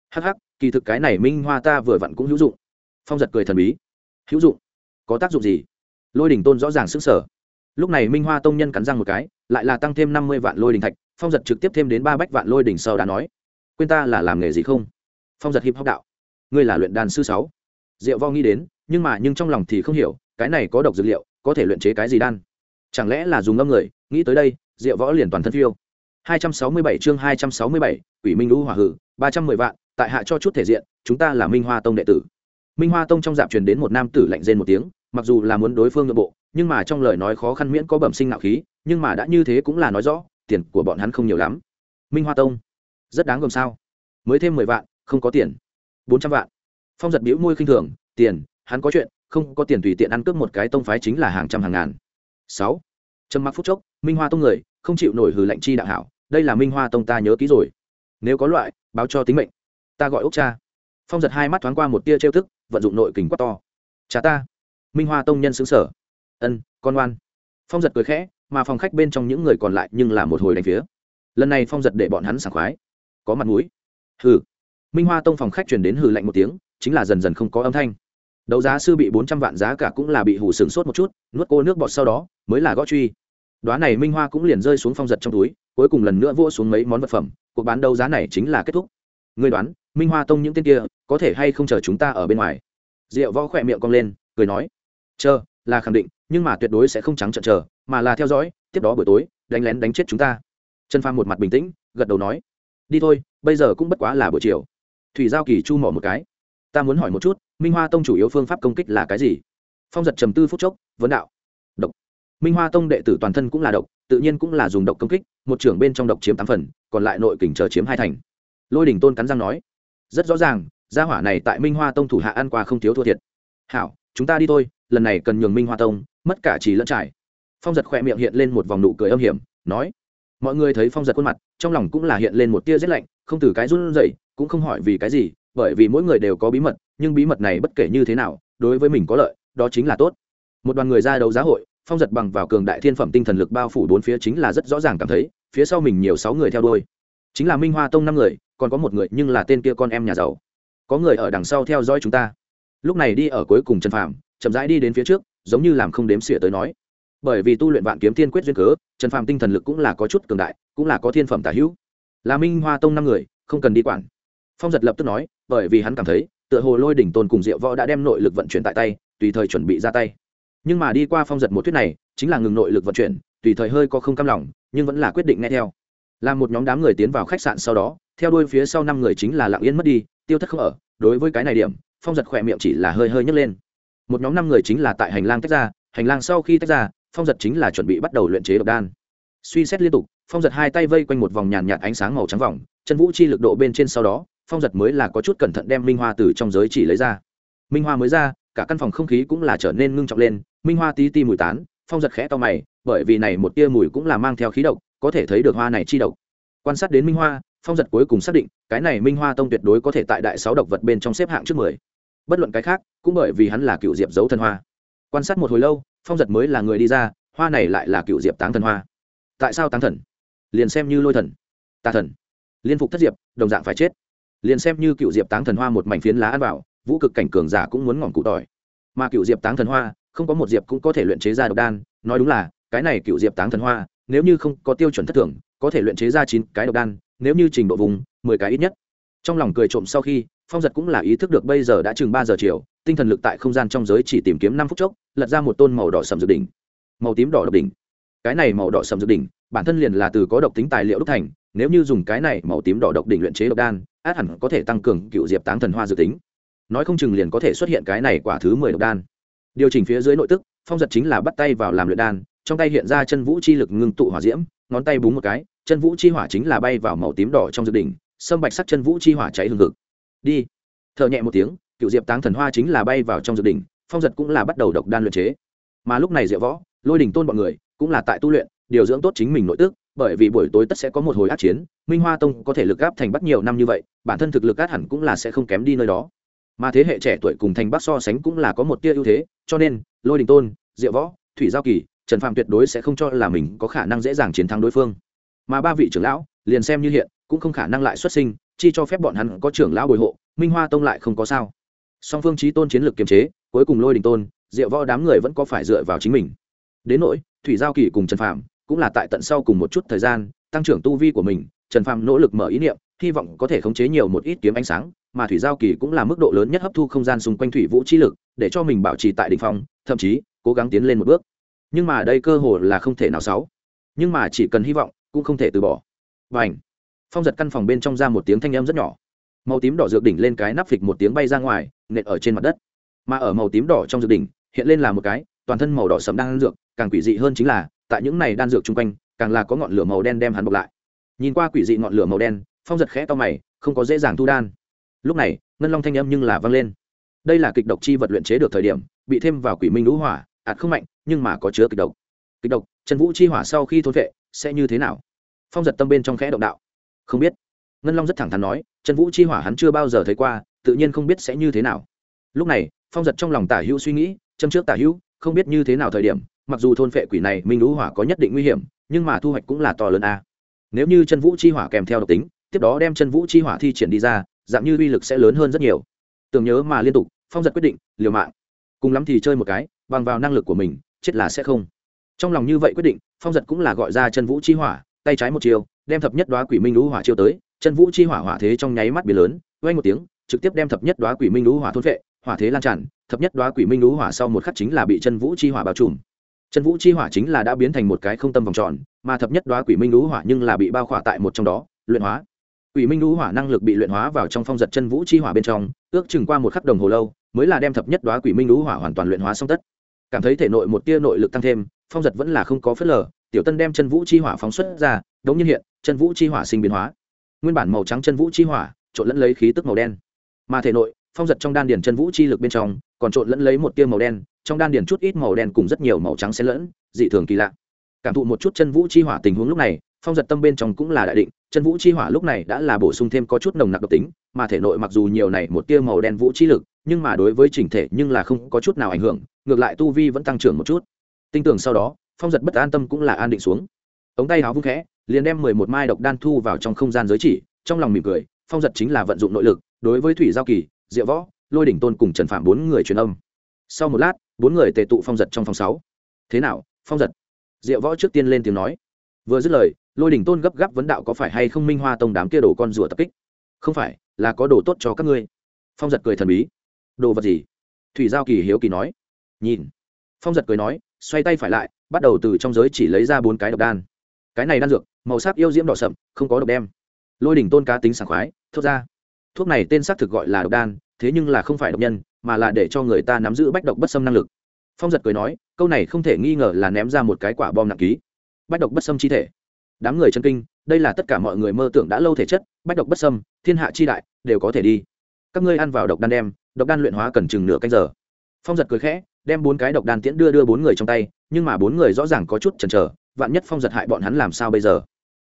Hắc hắc, kỳ thực cái này minh hoa ta vừa vặn cũng hữu dụng. Phong giật cười thần bí. Hữu dụng? Có tác dụng gì? Lôi đỉnh tôn rõ ràng sức sở lúc này minh hoa tông nhân cắn răng một cái, lại là tăng thêm năm mươi vạn lôi đỉnh thạch, phong giật trực tiếp thêm đến ba bách vạn lôi đỉnh sau đã nói. Quên ta là làm nghề gì không? Phong giật hiệp hóc đạo. Ngươi là luyện đàn sư sáu. Diệu vo nghĩ đến, nhưng mà nhưng trong lòng thì không hiểu, cái này có độc dược liệu, có thể luyện chế cái gì đan? Chẳng lẽ là dùng ngâm người, nghĩ tới đây diệu võ liền toàn thân phiêu 267 chương 267, Quỷ Minh Lũ Hỏa Hử, 310 vạn, tại hạ cho chút thể diện, chúng ta là Minh Hoa Tông đệ tử. Minh Hoa Tông trong dạp truyền đến một nam tử lạnh rên một tiếng, mặc dù là muốn đối phương nội bộ, nhưng mà trong lời nói khó khăn miễn có bẩm sinh ngạo khí, nhưng mà đã như thế cũng là nói rõ, tiền của bọn hắn không nhiều lắm. Minh Hoa Tông, rất đáng gồm sao? Mới thêm 10 vạn, không có tiền. 400 vạn. Phong giật bĩu môi khinh thường, tiền, hắn có chuyện, không có tiền tùy tiện ăn cướp một cái tông phái chính là hàng trăm hàng ngàn. 6. Trầm mặc phút chốc, Minh Hoa Tông người, không chịu nổi hừ lạnh chi đạo hảo, đây là minh hoa tông ta nhớ kỹ rồi. Nếu có loại báo cho tính mệnh. Ta gọi ốc cha. Phong giật hai mắt thoáng qua một tia trêu thức vận dụng nội kình quát to. Cha ta. Minh hoa tông nhân xứng sở. Ân con oan phong giật cười khẽ mà phòng khách bên trong những người còn lại nhưng là một hồi đánh phía. Lần này phong giật để bọn hắn sảng khoái. Có mặt mũi. Hừ. Minh hoa tông phòng khách chuyển đến hừ lạnh một tiếng chính là dần dần không có âm thanh. Đấu giá sư bị bốn trăm vạn giá cả cũng là bị hủ sừng sốt một chút nuốt cô nước bọt sau đó mới là gõ truy đoá này minh hoa cũng liền rơi xuống phong giật trong túi, cuối cùng lần nữa vỗ xuống mấy món vật phẩm, cuộc bán đấu giá này chính là kết thúc. Người đoán, minh hoa tông những tên kia, có thể hay không chờ chúng ta ở bên ngoài? Diệu võ khỏe miệng cong lên, cười nói, chờ, là khẳng định, nhưng mà tuyệt đối sẽ không trắng trợn chờ, mà là theo dõi, tiếp đó buổi tối, đánh lén đánh chết chúng ta. Trần phàm một mặt bình tĩnh, gật đầu nói, đi thôi, bây giờ cũng bất quá là buổi chiều. Thủy giao kỳ chu mỏ một cái, ta muốn hỏi một chút, minh hoa tông chủ yếu phương pháp công kích là cái gì? Phong giật trầm tư phút chốc, vấn đạo. Độc minh hoa tông đệ tử toàn thân cũng là độc, tự nhiên cũng là dùng độc công kích, một trưởng bên trong độc chiếm tám phần, còn lại nội kình chờ chiếm hai thành. Lôi đỉnh tôn cắn răng nói, rất rõ ràng, gia hỏa này tại minh hoa tông thủ hạ ăn qua không thiếu thua thiệt. Hảo, chúng ta đi thôi, lần này cần nhường minh hoa tông, mất cả chỉ lẫn trải. Phong giật khỏe miệng hiện lên một vòng nụ cười âm hiểm, nói, mọi người thấy phong giật khuôn mặt, trong lòng cũng là hiện lên một tia rét lạnh, không từ cái run dậy cũng không hỏi vì cái gì, bởi vì mỗi người đều có bí mật, nhưng bí mật này bất kể như thế nào, đối với mình có lợi, đó chính là tốt. Một đoàn người ra đấu giá hội phong giật bằng vào cường đại thiên phẩm tinh thần lực bao phủ bốn phía chính là rất rõ ràng cảm thấy, phía sau mình nhiều sáu người theo đôi chính là minh hoa tông năm người, còn có một người nhưng là tên kia con em nhà giàu. Có người ở đằng sau theo dõi chúng ta. Lúc này đi ở cuối cùng trần phàm, chậm rãi đi đến phía trước, giống như làm không đếm xỉa tới nói. Bởi vì tu luyện vạn kiếm thiên quyết duyên cớ, trần phàm tinh thần lực cũng là có chút cường đại, cũng là có thiên phẩm tả hữu. Là minh hoa tông năm người, không cần đi quản. Phong giật lập tức nói, bởi vì hắn cảm thấy, tựa hồ lôi đỉnh tôn cùng diệu võ đã đem nội lực vận chuyển tại tay, tùy thời chuẩn bị ra tay nhưng mà đi qua phong giật một thuyết này, chính là ngừng nội lực vận chuyển, tùy thời hơi có không cam lòng, nhưng vẫn là quyết định nghe theo. Làm một nhóm đám người tiến vào khách sạn sau đó, theo đuôi phía sau năm người chính là lặng yên mất đi, tiêu thất không ở. Đối với cái này điểm, phong giật khỏe miệng chỉ là hơi hơi nhấc lên. Một nhóm năm người chính là tại hành lang tách ra, hành lang sau khi tách ra, phong giật chính là chuẩn bị bắt đầu luyện chế độc đan. Suy xét liên tục, phong giật hai tay vây quanh một vòng nhàn nhạt ánh sáng màu trắng vòng, chân vũ chi lực độ bên trên sau đó, phong giật mới là có chút cẩn thận đem minh hoa từ trong giới chỉ lấy ra. Minh hoa mới ra cả căn phòng không khí cũng là trở nên ngưng trọng lên, minh hoa tí ti mùi tán, phong giật khẽ to mày, bởi vì này một tia mùi cũng là mang theo khí độc, có thể thấy được hoa này chi độc. Quan sát đến minh hoa, phong giật cuối cùng xác định, cái này minh hoa tông tuyệt đối có thể tại đại sáu độc vật bên trong xếp hạng trước mười. Bất luận cái khác, cũng bởi vì hắn là cựu diệp giấu thần hoa. Quan sát một hồi lâu, phong giật mới là người đi ra, hoa này lại là cựu diệp táng thần hoa. Tại sao táng thần? Liền xem như lôi thần. Tà thần. Liên phục thất diệp, đồng dạng phải chết. Liền xem như cựu diệp táng thần hoa một mảnh phiến lá ăn vào vũ cực cảnh cường giả cũng muốn ngỏm cụ tỏi. Mà cựu diệp táng thần hoa, không có một diệp cũng có thể luyện chế ra độc đan. Nói đúng là, cái này cựu diệp táng thần hoa, nếu như không có tiêu chuẩn thất thường, có thể luyện chế ra chín cái độc đan, nếu như trình độ vùng, mười cái ít nhất. Trong lòng cười trộm sau khi, phong giật cũng là ý thức được bây giờ đã chừng ba giờ chiều, tinh thần lực tại không gian trong giới chỉ tìm kiếm năm phút chốc, lật ra một tôn màu đỏ sầm dược đỉnh. Màu tím đỏ độc đỉnh. Cái này màu đỏ sầm dược đỉnh, bản thân liền là từ có độc tính tài liệu đúc thành, nếu như dùng cái này màu tím đỏ độc đỉnh luyện chế độc đan, át hẳn có thể tăng cường cựu diệp táng thần hoa dự tính nói không chừng liền có thể xuất hiện cái này quả thứ mười độc đan. Điều chỉnh phía dưới nội tức, phong giật chính là bắt tay vào làm luyện đan, trong tay hiện ra chân vũ chi lực ngưng tụ hỏa diễm, ngón tay búng một cái, chân vũ chi hỏa chính là bay vào màu tím đỏ trong dự đỉnh, sâm bạch sắc chân vũ chi hỏa cháy hừng hực. Đi. Thợ nhẹ một tiếng, cựu diệp táng thần hoa chính là bay vào trong dự đỉnh, phong giật cũng là bắt đầu độc đan luyện chế. Mà lúc này diệu võ, lôi đỉnh tôn bọn người, cũng là tại tu luyện, điều dưỡng tốt chính mình nội tức, bởi vì buổi tối tất sẽ có một hồi át chiến, minh hoa tông có thể lực gáp thành bắt nhiều năm như vậy, bản thân thực lực át hẳn cũng là sẽ không kém đi nơi đó mà thế hệ trẻ tuổi cùng thành bắc so sánh cũng là có một tia ưu thế, cho nên, lôi đình tôn, diệu võ, thủy giao kỳ, trần phạm tuyệt đối sẽ không cho là mình có khả năng dễ dàng chiến thắng đối phương. Mà ba vị trưởng lão, liền xem như hiện, cũng không khả năng lại xuất sinh, chi cho phép bọn hắn có trưởng lão bồi hộ, minh hoa tông lại không có sao. Song phương trí tôn chiến lược kiềm chế, cuối cùng lôi đình tôn, diệu võ đám người vẫn có phải dựa vào chính mình. Đến nỗi, thủy giao kỳ cùng trần phạm cũng là tại tận sau cùng một chút thời gian, tăng trưởng tu vi của mình, trần phạm nỗ lực mở ý niệm hy vọng có thể khống chế nhiều một ít kiếm ánh sáng, mà thủy giao kỳ cũng là mức độ lớn nhất hấp thu không gian xung quanh thủy vũ chi lực, để cho mình bảo trì tại đ ỉ n h phong, thậm chí cố gắng tiến lên một bước. Nhưng mà đây cơ hồ là không thể nào sáu. Nhưng mà chỉ cần hy vọng, cũng không thể từ bỏ. Và ảnh phong giật căn phòng bên trong ra một tiếng thanh âm rất nhỏ. Màu tím đỏ dược đỉnh lên cái nắp phịch một tiếng bay ra ngoài, nện ở trên mặt đất. Mà ở màu tím đỏ trong dược đỉnh, hiện lên là một cái, toàn thân màu đỏ sẫm đang dược, càng quỷ dị hơn chính là, tại những này đan dược chung quanh, càng là có ngọn lửa màu đen đem hắn bọc lại. Nhìn qua quỷ dị ngọn lửa màu đen phong giật khẽ to mày, không có dễ dàng thu đan. Lúc này, ngân long thanh âm nhưng là vang lên. Đây là kịch độc chi vật luyện chế được thời điểm, bị thêm vào quỷ minh lũ hỏa, ạt không mạnh, nhưng mà có chứa kịch độc. Kịch độc trần vũ chi hỏa sau khi thôn vệ sẽ như thế nào? Phong giật tâm bên trong khẽ động đạo. Không biết. Ngân long rất thẳng thắn nói trần vũ chi hỏa hắn chưa bao giờ thấy qua, tự nhiên không biết sẽ như thế nào. Lúc này, phong giật trong lòng tả hữu suy nghĩ, châm trước tả hữu, không biết như thế nào thời điểm, mặc dù thôn phệ quỷ này, minh lũ hỏa có nhất định nguy hiểm, nhưng mà thu hoạch cũng là to lớn a. Nếu như chân vũ chi hỏa kèm theo độc tính tiếp đó đem chân vũ chi hỏa thi triển đi ra, dạng như uy lực sẽ lớn hơn rất nhiều. Tưởng nhớ mà liên tục, phong giật quyết định, liều mạng. Cùng lắm thì chơi một cái, bằng vào năng lực của mình, chết là sẽ không. Trong lòng như vậy quyết định, phong giật cũng là gọi ra chân vũ chi hỏa, tay trái một chiều, đem thập nhất đoá quỷ minh lũ hỏa chiêu tới, chân vũ chi hỏa hỏa thế trong nháy mắt bì lớn oanh một tiếng, trực tiếp đem thập nhất đoá quỷ minh lũ hỏa thôn vệ hỏa thế lan tràn, thập nhất đoá quỷ minh lũ hỏa sau một khắc chính là bị chân vũ chi hỏa bao trùm. Chân vũ chi hỏa chính là đã biến thành một cái không tâm vòng tròn, mà thập nhất đoá quỷ minh lũ hỏa nhưng là bị bao khỏa tại một trong đó, luyện hóa quỷ minh lũ hỏa năng lực bị luyện hóa vào trong phong giật chân vũ chi hỏa bên trong, ước chừng qua một khắc đồng hồ lâu, mới là đem thập nhất đoá quỷ minh lũ hỏa hoàn toàn luyện hóa xong tất. Cảm thấy thể nội một tia nội lực tăng thêm, phong giật vẫn là không có phất lở. tiểu tân đem chân vũ chi hỏa phóng xuất ra, đống nhiên hiện, chân vũ chi hỏa sinh biến hóa. Nguyên bản màu trắng chân vũ chi hỏa, trộn lẫn lấy khí tức màu đen. Mà thể nội, phong giật trong đan điền chân vũ chi lực bên trong, còn trộn lẫn lấy một tia màu đen, trong đan điền chút ít màu đen cùng rất nhiều màu trắng xen lẫn, dị thường kỳ lạ. Cảm thụ một chút chân vũ chi hỏa tình huống lúc này phong giật tâm bên trong cũng là đại định, chân vũ chi hỏa lúc này đã là bổ sung thêm có chút nồng nặc độc tính, mà thể nội mặc dù nhiều này một tia màu đen vũ chi lực, nhưng mà đối với chỉnh thể nhưng là không có chút nào ảnh hưởng, ngược lại tu vi vẫn tăng trưởng một chút. Tinh tưởng sau đó, phong giật bất an tâm cũng là an định xuống. Ống tay áo vung khẽ, liền đem mười một mai độc đan thu vào trong không gian giới chỉ, trong lòng mỉm cười, phong giật chính là vận dụng nội lực, đối với thủy giao kỳ, diệu võ, lôi đỉnh tôn cùng trần phạm bốn người truyền âm. Sau một lát, bốn người tề tụ phong giật trong phòng sáu. Thế nào, phong giật? Diệu võ trước tiên lên tiếng nói. Vừa dứt lời lôi đỉnh tôn gấp gáp vấn đạo có phải hay không minh hoa tông đám kia đổ con rùa tập kích? Không phải, là có đồ tốt cho các ngươi. Phong giật cười thần bí. Đồ vật gì? Thủy giao kỳ hiếu kỳ nói. Nhìn. Phong giật cười nói, xoay tay phải lại, bắt đầu từ trong giới chỉ lấy ra bốn cái độc đan. Cái này đan dược, màu sắc yêu diễm đỏ sậm, không có độc đem. Lôi đỉnh tôn cá tính sảng khoái, thốt ra. Thuốc này tên xác thực gọi là độc đan, thế nhưng là không phải độc nhân, mà là để cho người ta nắm giữ bách độc bất xâm năng lực. Phong giật cười nói, câu này không thể nghi ngờ là ném ra một cái quả bom nặng ký. Bách độc bất xâm chi thể đám người chân kinh, đây là tất cả mọi người mơ tưởng đã lâu thể chất, bách độc bất xâm, thiên hạ chi đại, đều có thể đi. Các ngươi ăn vào độc đan đem, độc đan luyện hóa cần chừng nửa canh giờ. Phong giật cười khẽ, đem bốn cái độc đan tiễn đưa đưa bốn người trong tay, nhưng mà bốn người rõ ràng có chút chần chờ, vạn nhất phong giật hại bọn hắn làm sao bây giờ?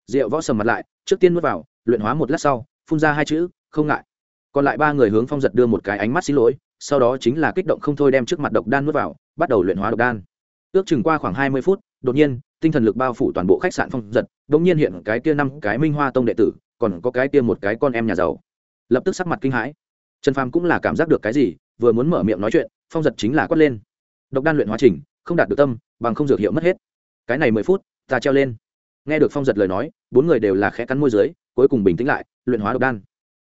Rượu võ sầm mặt lại, trước tiên nuốt vào, luyện hóa một lát sau, phun ra hai chữ, không ngại. Còn lại ba người hướng phong giật đưa một cái ánh mắt xin lỗi, sau đó chính là kích động không thôi đem trước mặt độc đan nuốt vào, bắt đầu luyện hóa độc đan. Ước chừng qua khoảng hai mươi phút, đột nhiên tinh thần lực bao phủ toàn bộ khách sạn phong giật bỗng nhiên hiện cái kia năm cái minh hoa tông đệ tử còn có cái kia một cái con em nhà giàu. Lập tức sắc mặt kinh hãi. Trần phàm cũng là cảm giác được cái gì vừa muốn mở miệng nói chuyện phong giật chính là quất lên. Độc đan luyện hóa trình không đạt được tâm bằng không dược hiệu mất hết. Cái này mười phút ta treo lên. Nghe được phong giật lời nói bốn người đều là khẽ cắn môi d ư ớ i cuối cùng bình tĩnh lại luyện hóa độc đan.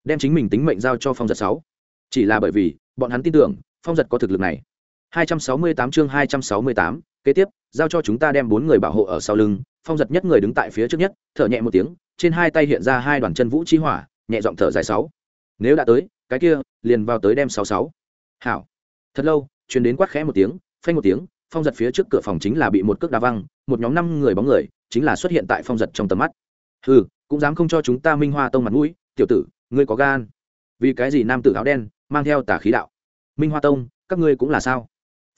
Đem chính mình tính mệnh giao cho phong giật sáu. Chỉ là bởi vì bọn hắn tin tưởng phong giật có thực lực này. 268 chương 268, kế tiếp giao cho chúng ta đem bốn người bảo hộ ở sau lưng, phong giật nhất người đứng tại phía trước nhất, thở nhẹ một tiếng, trên hai tay hiện ra hai đoàn chân vũ chi hỏa, nhẹ giọng thở dài sáu. Nếu đã tới, cái kia, liền vào tới đem sáu sáu. Hảo. Thật lâu chuyến đến quát khẽ một tiếng, phanh một tiếng, phong giật phía trước cửa phòng chính là bị một cước đá văng, một nhóm năm người bóng người, chính là xuất hiện tại phong giật trong tầm mắt. Hừ, cũng dám không cho chúng ta minh hoa tông mặt mũi, tiểu tử, ngươi có gan. Vì cái gì nam tử áo đen, mang theo tà khí đạo? Minh hoa tông, các ngươi cũng là sao?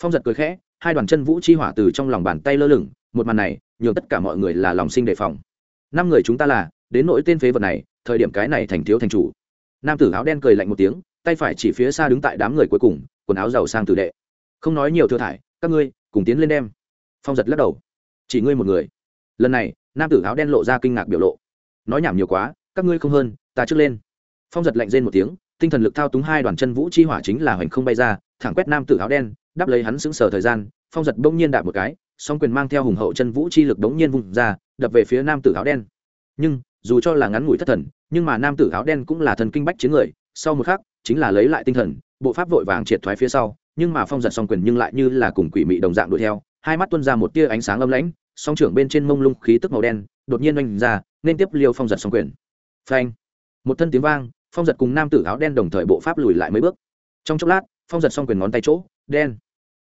Phong giật cười khẽ hai đoàn chân vũ chi hỏa từ trong lòng bàn tay lơ lửng, một màn này, nhường tất cả mọi người là lòng sinh đề phòng. Năm người chúng ta là, đến nỗi tên phế vật này, thời điểm cái này thành thiếu thành chủ. Nam tử áo đen cười lạnh một tiếng, tay phải chỉ phía xa đứng tại đám người cuối cùng, quần áo giàu sang tử đệ. Không nói nhiều thừa thải, các ngươi, cùng tiến lên đem. Phong giật lắc đầu. Chỉ ngươi một người. Lần này, nam tử áo đen lộ ra kinh ngạc biểu lộ. Nói nhảm nhiều quá, các ngươi không hơn, ta trước lên. Phong giật lạnh rên một tiếng tinh thần lực thao túng hai đoàn chân vũ chi hỏa chính là hoành không bay ra, thẳng quét nam tử áo đen đáp lấy hắn sững sờ thời gian, phong giật bỗng nhiên đạp một cái, song quyền mang theo hùng hậu chân vũ chi lực bỗng nhiên vùng ra, đập về phía nam tử áo đen. Nhưng, dù cho là ngắn ngủi thất thần, nhưng mà nam tử áo đen cũng là thần kinh bách chiến người, sau một khắc, chính là lấy lại tinh thần, bộ pháp vội vàng triệt thoái phía sau, nhưng mà phong giật song quyền nhưng lại như là cùng quỷ mị đồng dạng đuổi theo, hai mắt tuôn ra một tia ánh sáng âm lãnh, song trưởng bên trên mông lung khí tức màu đen, đột nhiên oanh ra, nên tiếp liêu phong giật song quyền. Phanh! Một thân tiếng vang phong giật cùng nam tử áo đen đồng thời bộ pháp lùi lại mấy bước. Trong chốc lát, phong giật xong quyền ngón tay chỗ, đen,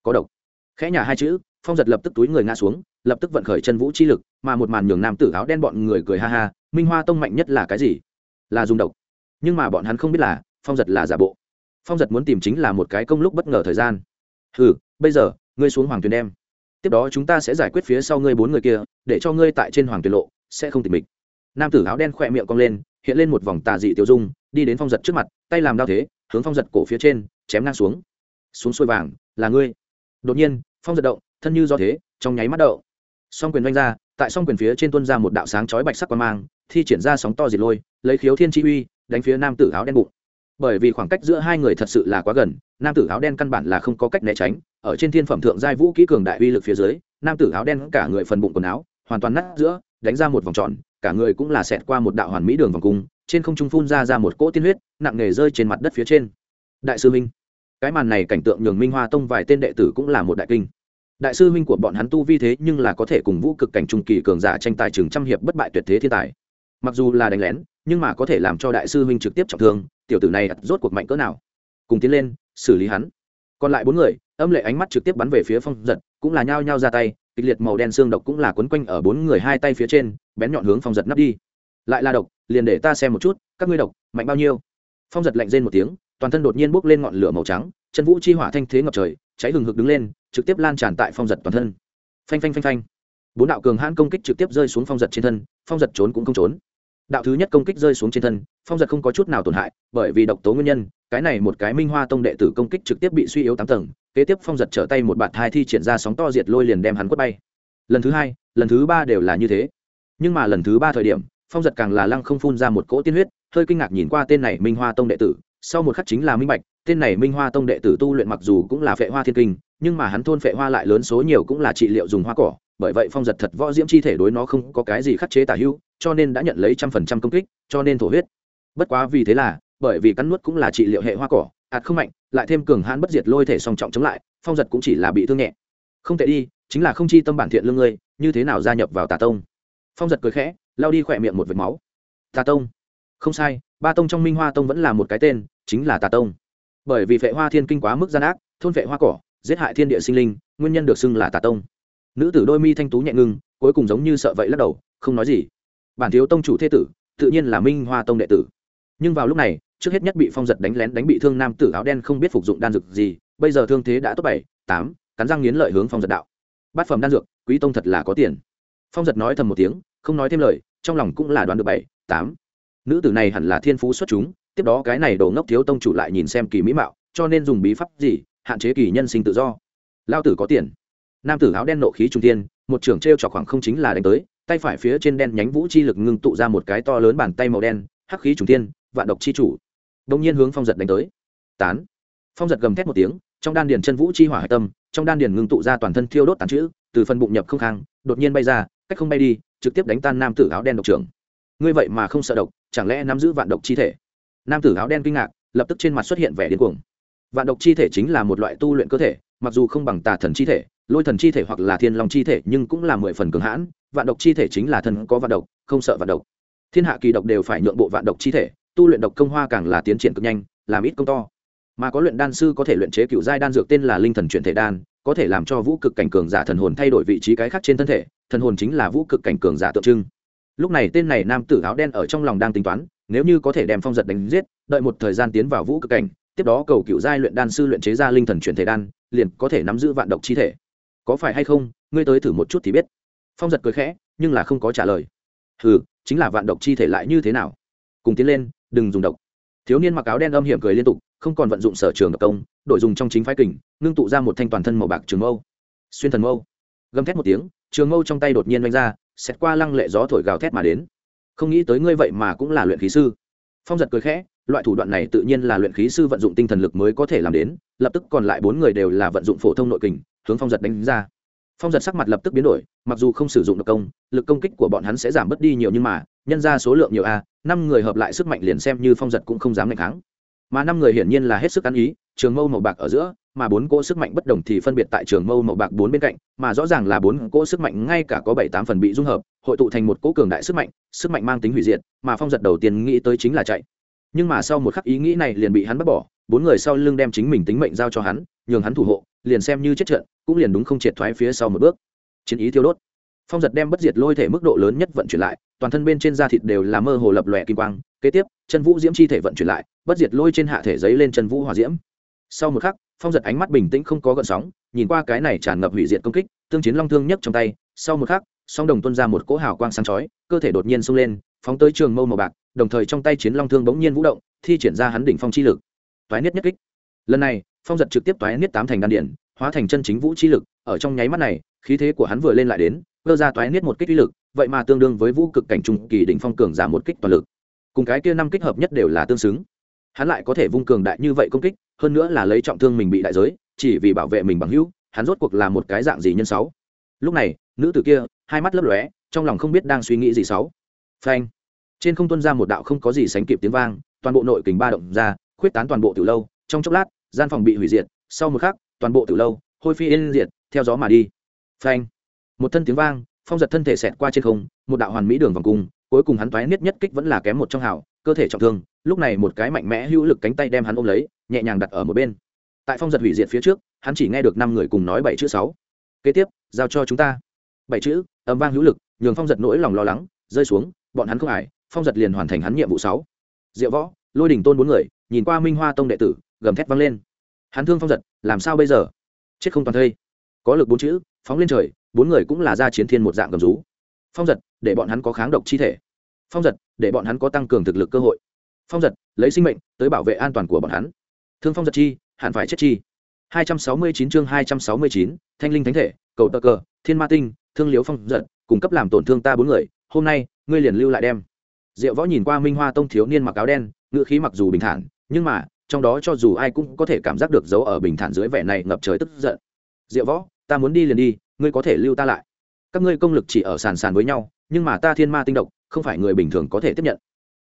có độc. Khẽ nhà hai chữ, phong giật lập tức túi người ngã xuống, lập tức vận khởi chân vũ chi lực, mà một màn nhường nam tử áo đen bọn người cười ha ha, minh hoa tông mạnh nhất là cái gì? Là dùng độc. Nhưng mà bọn hắn không biết là, phong giật là giả bộ. Phong giật muốn tìm chính là một cái công lúc bất ngờ thời gian. Ừ bây giờ, ngươi xuống hoàng tuyền đem. Tiếp đó chúng ta sẽ giải quyết phía sau ngươi bốn người kia, để cho ngươi tại trên hoàng tuyền lộ, sẽ không tìm mình nam tử áo đen khỏe miệng cong lên hiện lên một vòng tà dị tiêu dung, đi đến phong giật trước mặt, tay làm đao thế, hướng phong giật cổ phía trên, chém ngang xuống. Xuống xuôi vàng, là ngươi. Đột nhiên, phong giật động, thân như do thế, trong nháy mắt đậu song quyền doanh ra, tại song quyền phía trên tuân ra một đạo sáng chói bạch sắc quan mang, thi triển ra sóng to diệt lôi, lấy khiếu thiên chi uy, đánh phía nam tử áo đen bụng. Bởi vì khoảng cách giữa hai người thật sự là quá gần, nam tử áo đen căn bản là không có cách né tránh, ở trên thiên phẩm thượng giai vũ kỹ cường đại uy lực phía dưới, nam tử áo đen cả người phần bụng quần áo, hoàn toàn nát giữa, đánh ra một vòng tròn cả người cũng là xẹt qua một đạo hoàn mỹ đường vòng cung, trên không trung phun ra ra một cỗ tiên huyết, nặng nề rơi trên mặt đất phía trên. Đại sư minh cái màn này cảnh tượng nhường minh hoa tông vài tên đệ tử cũng là một đại kinh. Đại sư huynh của bọn hắn tu vi thế nhưng là có thể cùng vũ cực cảnh trung kỳ cường giả tranh tài chừng trăm hiệp bất bại tuyệt thế thiên tài. Mặc dù là đánh lén, nhưng mà có thể làm cho đại sư huynh trực tiếp trọng thương, tiểu tử này rốt cuộc mạnh cỡ nào? Cùng tiến lên, xử lý hắn. Còn lại bốn người, âm lệ ánh mắt trực tiếp bắn về phía phong giật cũng là nhao nhao ra tay, kịch liệt màu đen xương độc cũng là quấn quanh ở bốn người hai tay phía trên, bén nhọn hướng phong giật nắp đi. Lại là độc, liền để ta xem một chút, các ngươi độc, mạnh bao nhiêu? Phong giật lạnh rên một tiếng, toàn thân đột nhiên bốc lên ngọn lửa màu trắng, chân vũ chi hỏa thanh thế ngập trời, cháy hừng hực đứng lên, trực tiếp lan tràn tại phong giật toàn thân. Phanh phanh phanh phanh. Bốn đạo cường hãn công kích trực tiếp rơi xuống phong giật trên thân, phong giật trốn cũng không trốn. Đạo thứ nhất công kích rơi xuống trên thân, phong giật không có chút nào tổn hại, bởi vì độc tố nguyên nhân, cái này một cái minh hoa tông đệ tử công kích trực tiếp bị suy yếu tám tầng kế tiếp phong giật trở tay một bạt hai thi triển ra sóng to diệt lôi liền đem hắn quất bay. Lần thứ hai, lần thứ ba đều là như thế. Nhưng mà lần thứ ba thời điểm, phong giật càng là lăng không phun ra một cỗ tiên huyết, hơi kinh ngạc nhìn qua tên này minh hoa tông đệ tử. Sau một khắc chính là minh bạch, tên này minh hoa tông đệ tử tu luyện mặc dù cũng là phệ hoa thiên kinh, nhưng mà hắn thôn phệ hoa lại lớn số nhiều cũng là trị liệu dùng hoa cỏ. Bởi vậy phong giật thật võ diễm chi thể đối nó không có cái gì khắc chế tả hữu, cho nên đã nhận lấy trăm phần trăm công kích, cho nên thổ huyết. Bất quá vì thế là, bởi vì cắn nuốt cũng là trị liệu hệ hoa cỏ ạt không mạnh, lại thêm cường hãn bất diệt lôi thể song trọng chống lại, phong giật cũng chỉ là bị thương nhẹ. Không tệ đi, chính là không chi tâm bản thiện lương ngươi, như thế nào gia nhập vào tà tông? Phong giật cười khẽ lao đi khỏe miệng một vệt máu. Tà tông? Không sai, ba tông trong minh hoa tông vẫn là một cái tên, chính là tà tông. Bởi vì vệ hoa thiên kinh quá mức gian ác, thôn vệ hoa cỏ, giết hại thiên địa sinh linh, nguyên nhân được xưng là tà tông. Nữ tử đôi mi thanh tú nhẹ ngưng cuối cùng giống như sợ vậy lắc đầu, không nói gì. Bản thiếu tông chủ thế tử, tự nhiên là minh hoa tông đệ tử. Nhưng vào lúc này trước hết nhất bị phong giật đánh lén đánh bị thương nam tử áo đen không biết phục dụng đan dược gì, bây giờ thương thế đã tốt bảy, tám, cắn răng nghiến lợi hướng phong giật đạo. Bát phẩm đan dược, quý tông thật là có tiền. Phong giật nói thầm một tiếng, không nói thêm lời, trong lòng cũng là đoán được bảy, tám. Nữ tử này hẳn là thiên phú xuất chúng, tiếp đó cái này đồ ngốc thiếu tông chủ lại nhìn xem kỳ mỹ mạo, cho nên dùng bí pháp gì, hạn chế kỳ nhân sinh tự do. Lao tử có tiền. Nam tử áo đen nộ khí trung tiên một trưởng t r trọc khoảng không chính là đánh tới, tay phải phía trên đen nhánh vũ chi lực ngưng tụ ra một cái to lớn bàn tay màu đen, hắc khí trung tiên vạn độc chi chủ đông nhiên hướng phong giật đánh tới. Tán. Phong giật gầm thét một tiếng, trong đan điền chân vũ chi hỏa hạch tâm, trong đan điền ngưng tụ ra toàn thân thiêu đốt tàn chữ từ phần bụng nhập không khang, đột nhiên bay ra, cách không bay đi, trực tiếp đánh tan nam tử áo đen độc trưởng. Ngươi vậy mà không sợ độc, chẳng lẽ nắm giữ vạn độc chi thể? Nam tử áo đen kinh ngạc, lập tức trên mặt xuất hiện vẻ điên cuồng. Vạn độc chi thể chính là một loại tu luyện cơ thể, mặc dù không bằng tà thần chi thể, lôi thần chi thể hoặc là thiên long chi thể nhưng cũng là mười phần cường hãn, vạn độc chi thể chính là thần có vạn độc, không sợ vạn độc. Thiên hạ kỳ độc đều phải nhượng bộ vạn độc chi thể tu luyện độc công hoa càng là tiến triển cực nhanh, làm ít công to. Mà có luyện đan sư có thể luyện chế cựu giai đan dược tên là linh thần chuyển thể đan, có thể làm cho vũ cực cảnh cường giả thần hồn thay đổi vị trí cái khác trên thân thể, thần hồn chính là vũ cực cảnh cường giả tượng trưng. Lúc này tên này nam tử áo đen ở trong lòng đang tính toán, nếu như có thể đem phong giật đánh giết, đợi một thời gian tiến vào vũ cực cảnh, tiếp đó cầu cựu giai luyện đan sư luyện chế ra linh thần chuyển thể đan, liền có thể nắm giữ vạn độc chi thể. Có phải hay không, ngươi tới thử một chút thì biết. Phong giật cười khẽ, nhưng là không có trả lời. Ừ chính là vạn độc chi thể lại như thế nào? Cùng tiến lên đừng dùng độc. Thiếu niên mặc áo đen âm hiểm cười liên tục, không còn vận dụng sở trường độc công, đổi dùng trong chính phái kình, ngưng tụ ra một thanh toàn thân màu bạc trường mâu. Xuyên thần mâu. Gầm thét một tiếng, trường mâu trong tay đột nhiên đánh ra xét qua lăng lệ gió thổi gào thét mà đến. Không nghĩ tới ngươi vậy mà cũng là luyện khí sư. Phong giật cười khẽ, loại thủ đoạn này tự nhiên là luyện khí sư vận dụng tinh thần lực mới có thể làm đến, lập tức còn lại bốn người đều là vận dụng phổ thông nội kình, hướng phong giật đánh ra. Phong giật sắc mặt lập tức biến đổi, mặc dù không sử dụng độc công, lực công kích của bọn hắn sẽ giảm bớt đi nhiều nhưng mà nhân ra số lượng nhiều a, năm người hợp lại sức mạnh liền xem như phong giật cũng không dám ngày kháng. Mà năm người hiển nhiên là hết sức ăn ý, trường mâu màu bạc ở giữa, mà bốn cỗ sức mạnh bất đồng thì phân biệt tại trường mâu màu bạc bốn bên cạnh, mà rõ ràng là bốn cỗ sức mạnh ngay cả có bảy tám phần bị dung hợp, hội tụ thành một cỗ cường đại sức mạnh sức mạnh mang tính hủy diệt, mà phong giật đầu tiên nghĩ tới chính là chạy. Nhưng mà sau một khắc ý nghĩ này liền bị hắn bắt bỏ, bốn người sau lưng đem chính mình tính mệnh giao cho hắn, nhường hắn thủ hộ, liền xem như chết trận, cũng liền đúng không triệt thoái phía sau một bước. Chiến ý thiêu đốt phong giật đem bất diệt lôi thể mức độ lớn nhất vận chuyển lại, toàn thân bên trên da thịt đều là mơ hồ lập lòe kim quang, kế tiếp, chân vũ diễm chi thể vận chuyển lại, bất diệt lôi trên hạ thể giấy lên chân vũ hòa diễm. Sau một khắc, phong giật ánh mắt bình tĩnh không có gợn sóng, nhìn qua cái này tràn ngập hủy diệt công kích, tương chiến long thương nhất trong tay, sau một khắc, song đồng tuân ra một cỗ hào quang sáng chói, cơ thể đột nhiên xông lên, phóng tới trường mâu màu bạc, đồng thời trong tay chiến long thương bỗng nhiên vũ động, thi triển ra hắn đỉnh phong chi lực. Toái niết nhất kích. Lần này, phong giật trực tiếp toái niết tám thành đan điển, hóa thành chân chính vũ chi lực, ở trong nháy mắt này, khí thế của hắn vừa lên lại đến cơ ra toái niết một kích uy lực, vậy mà tương đương với vũ cực cảnh trung kỳ đỉnh phong cường giả một kích toàn lực. Cùng cái kia năm kích hợp nhất đều là tương xứng. Hắn lại có thể vung cường đại như vậy công kích, hơn nữa là lấy trọng thương mình bị đại giới, chỉ vì bảo vệ mình bằng hữu, hắn rốt cuộc là một cái dạng gì nhân sáu. Lúc này, nữ tử kia, hai mắt lấp lóe, trong lòng không biết đang suy nghĩ gì sáu. Phanh. Trên không tuân ra một đạo không có gì sánh kịp tiếng vang, toàn bộ nội kình ba động ra, khuyết tán toàn bộ từ lâu, trong chốc lát, gian phòng bị hủy diệt, sau một khắc, toàn bộ từ lâu, hôi phi yên diệt, theo gió mà đi. Phanh một thân tiếng vang, phong giật thân thể xẹt qua trên không, một đạo hoàn mỹ đường vòng cung, cuối cùng hắn toái niết nhất kích vẫn là kém một trong hào, cơ thể trọng thương, lúc này một cái mạnh mẽ hữu lực cánh tay đem hắn ôm lấy, nhẹ nhàng đặt ở một bên. Tại phong giật hủy diệt phía trước, hắn chỉ nghe được năm người cùng nói bảy chữ sáu. Kế tiếp, giao cho chúng ta. Bảy chữ, âm vang hữu lực, nhường phong giật nỗi lòng lo lắng, rơi xuống, bọn hắn không ải phong giật liền hoàn thành hắn nhiệm vụ sáu. Diệu võ, lôi đỉnh tôn bốn người, nhìn qua minh hoa tông đệ tử, gầm thét vang lên. Hắn thương phong giật, làm sao bây giờ? Chết không toàn thây. Có lực bốn chữ, phóng lên trời bốn người cũng là ra chiến thiên một dạng cầm rú. Phong giật để bọn hắn có kháng độc chi thể. Phong giật để bọn hắn có tăng cường thực lực cơ hội. Phong giật lấy sinh mệnh tới bảo vệ an toàn của bọn hắn. Thương phong giật chi hẳn phải chết chi. 269 chương 269, thanh linh thánh thể cầu tờ cờ thiên ma tinh thương liếu phong giật cung cấp làm tổn thương ta bốn người hôm nay ngươi liền lưu lại đem. Diệu võ nhìn qua minh hoa tông thiếu niên mặc áo đen ngựa khí mặc dù bình thản nhưng mà trong đó cho dù ai cũng có thể cảm giác được dấu ở bình thản dưới vẻ này ngập trời tức giận. Diệu võ ta muốn đi liền đi ngươi có thể lưu ta lại. Các ngươi công lực chỉ ở sàn sàn với nhau nhưng mà ta thiên ma tinh độc không phải người bình thường có thể tiếp nhận.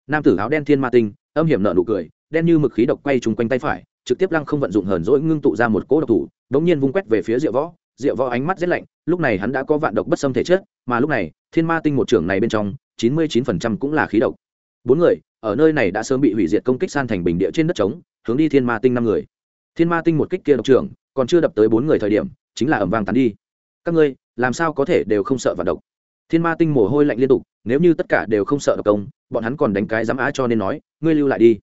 Nam tử áo đen thiên ma tinh âm hiểm nợ nụ cười đen như mực khí độc quay chung quanh tay phải trực tiếp lăng không vận dụng hờn dỗi ngưng tụ ra một cỗ độc thủ đống nhiên vung quét về phía diệu võ. Diệu võ ánh mắt rét lạnh lúc này hắn đã có vạn độc bất xâm thể chết, mà lúc này thiên ma tinh một trưởng này bên trong chín mươi chín phần trăm cũng là khí độc. Bốn người ở nơi này đã sớm bị hủy diệt công kích san thành bình địa trên đất trống hướng đi thiên ma tinh năm người. Thiên ma tinh một kích kia độc trưởng còn chưa đập tới bốn người thời điểm chính là ẩm vàng tán đi. Các ngươi, làm sao có thể đều không sợ vạn độc? Thiên ma tinh mồ hôi lạnh liên tục, nếu như tất cả đều không sợ độc công, bọn hắn còn đánh cái dám á cho nên nói, ngươi lưu lại đi.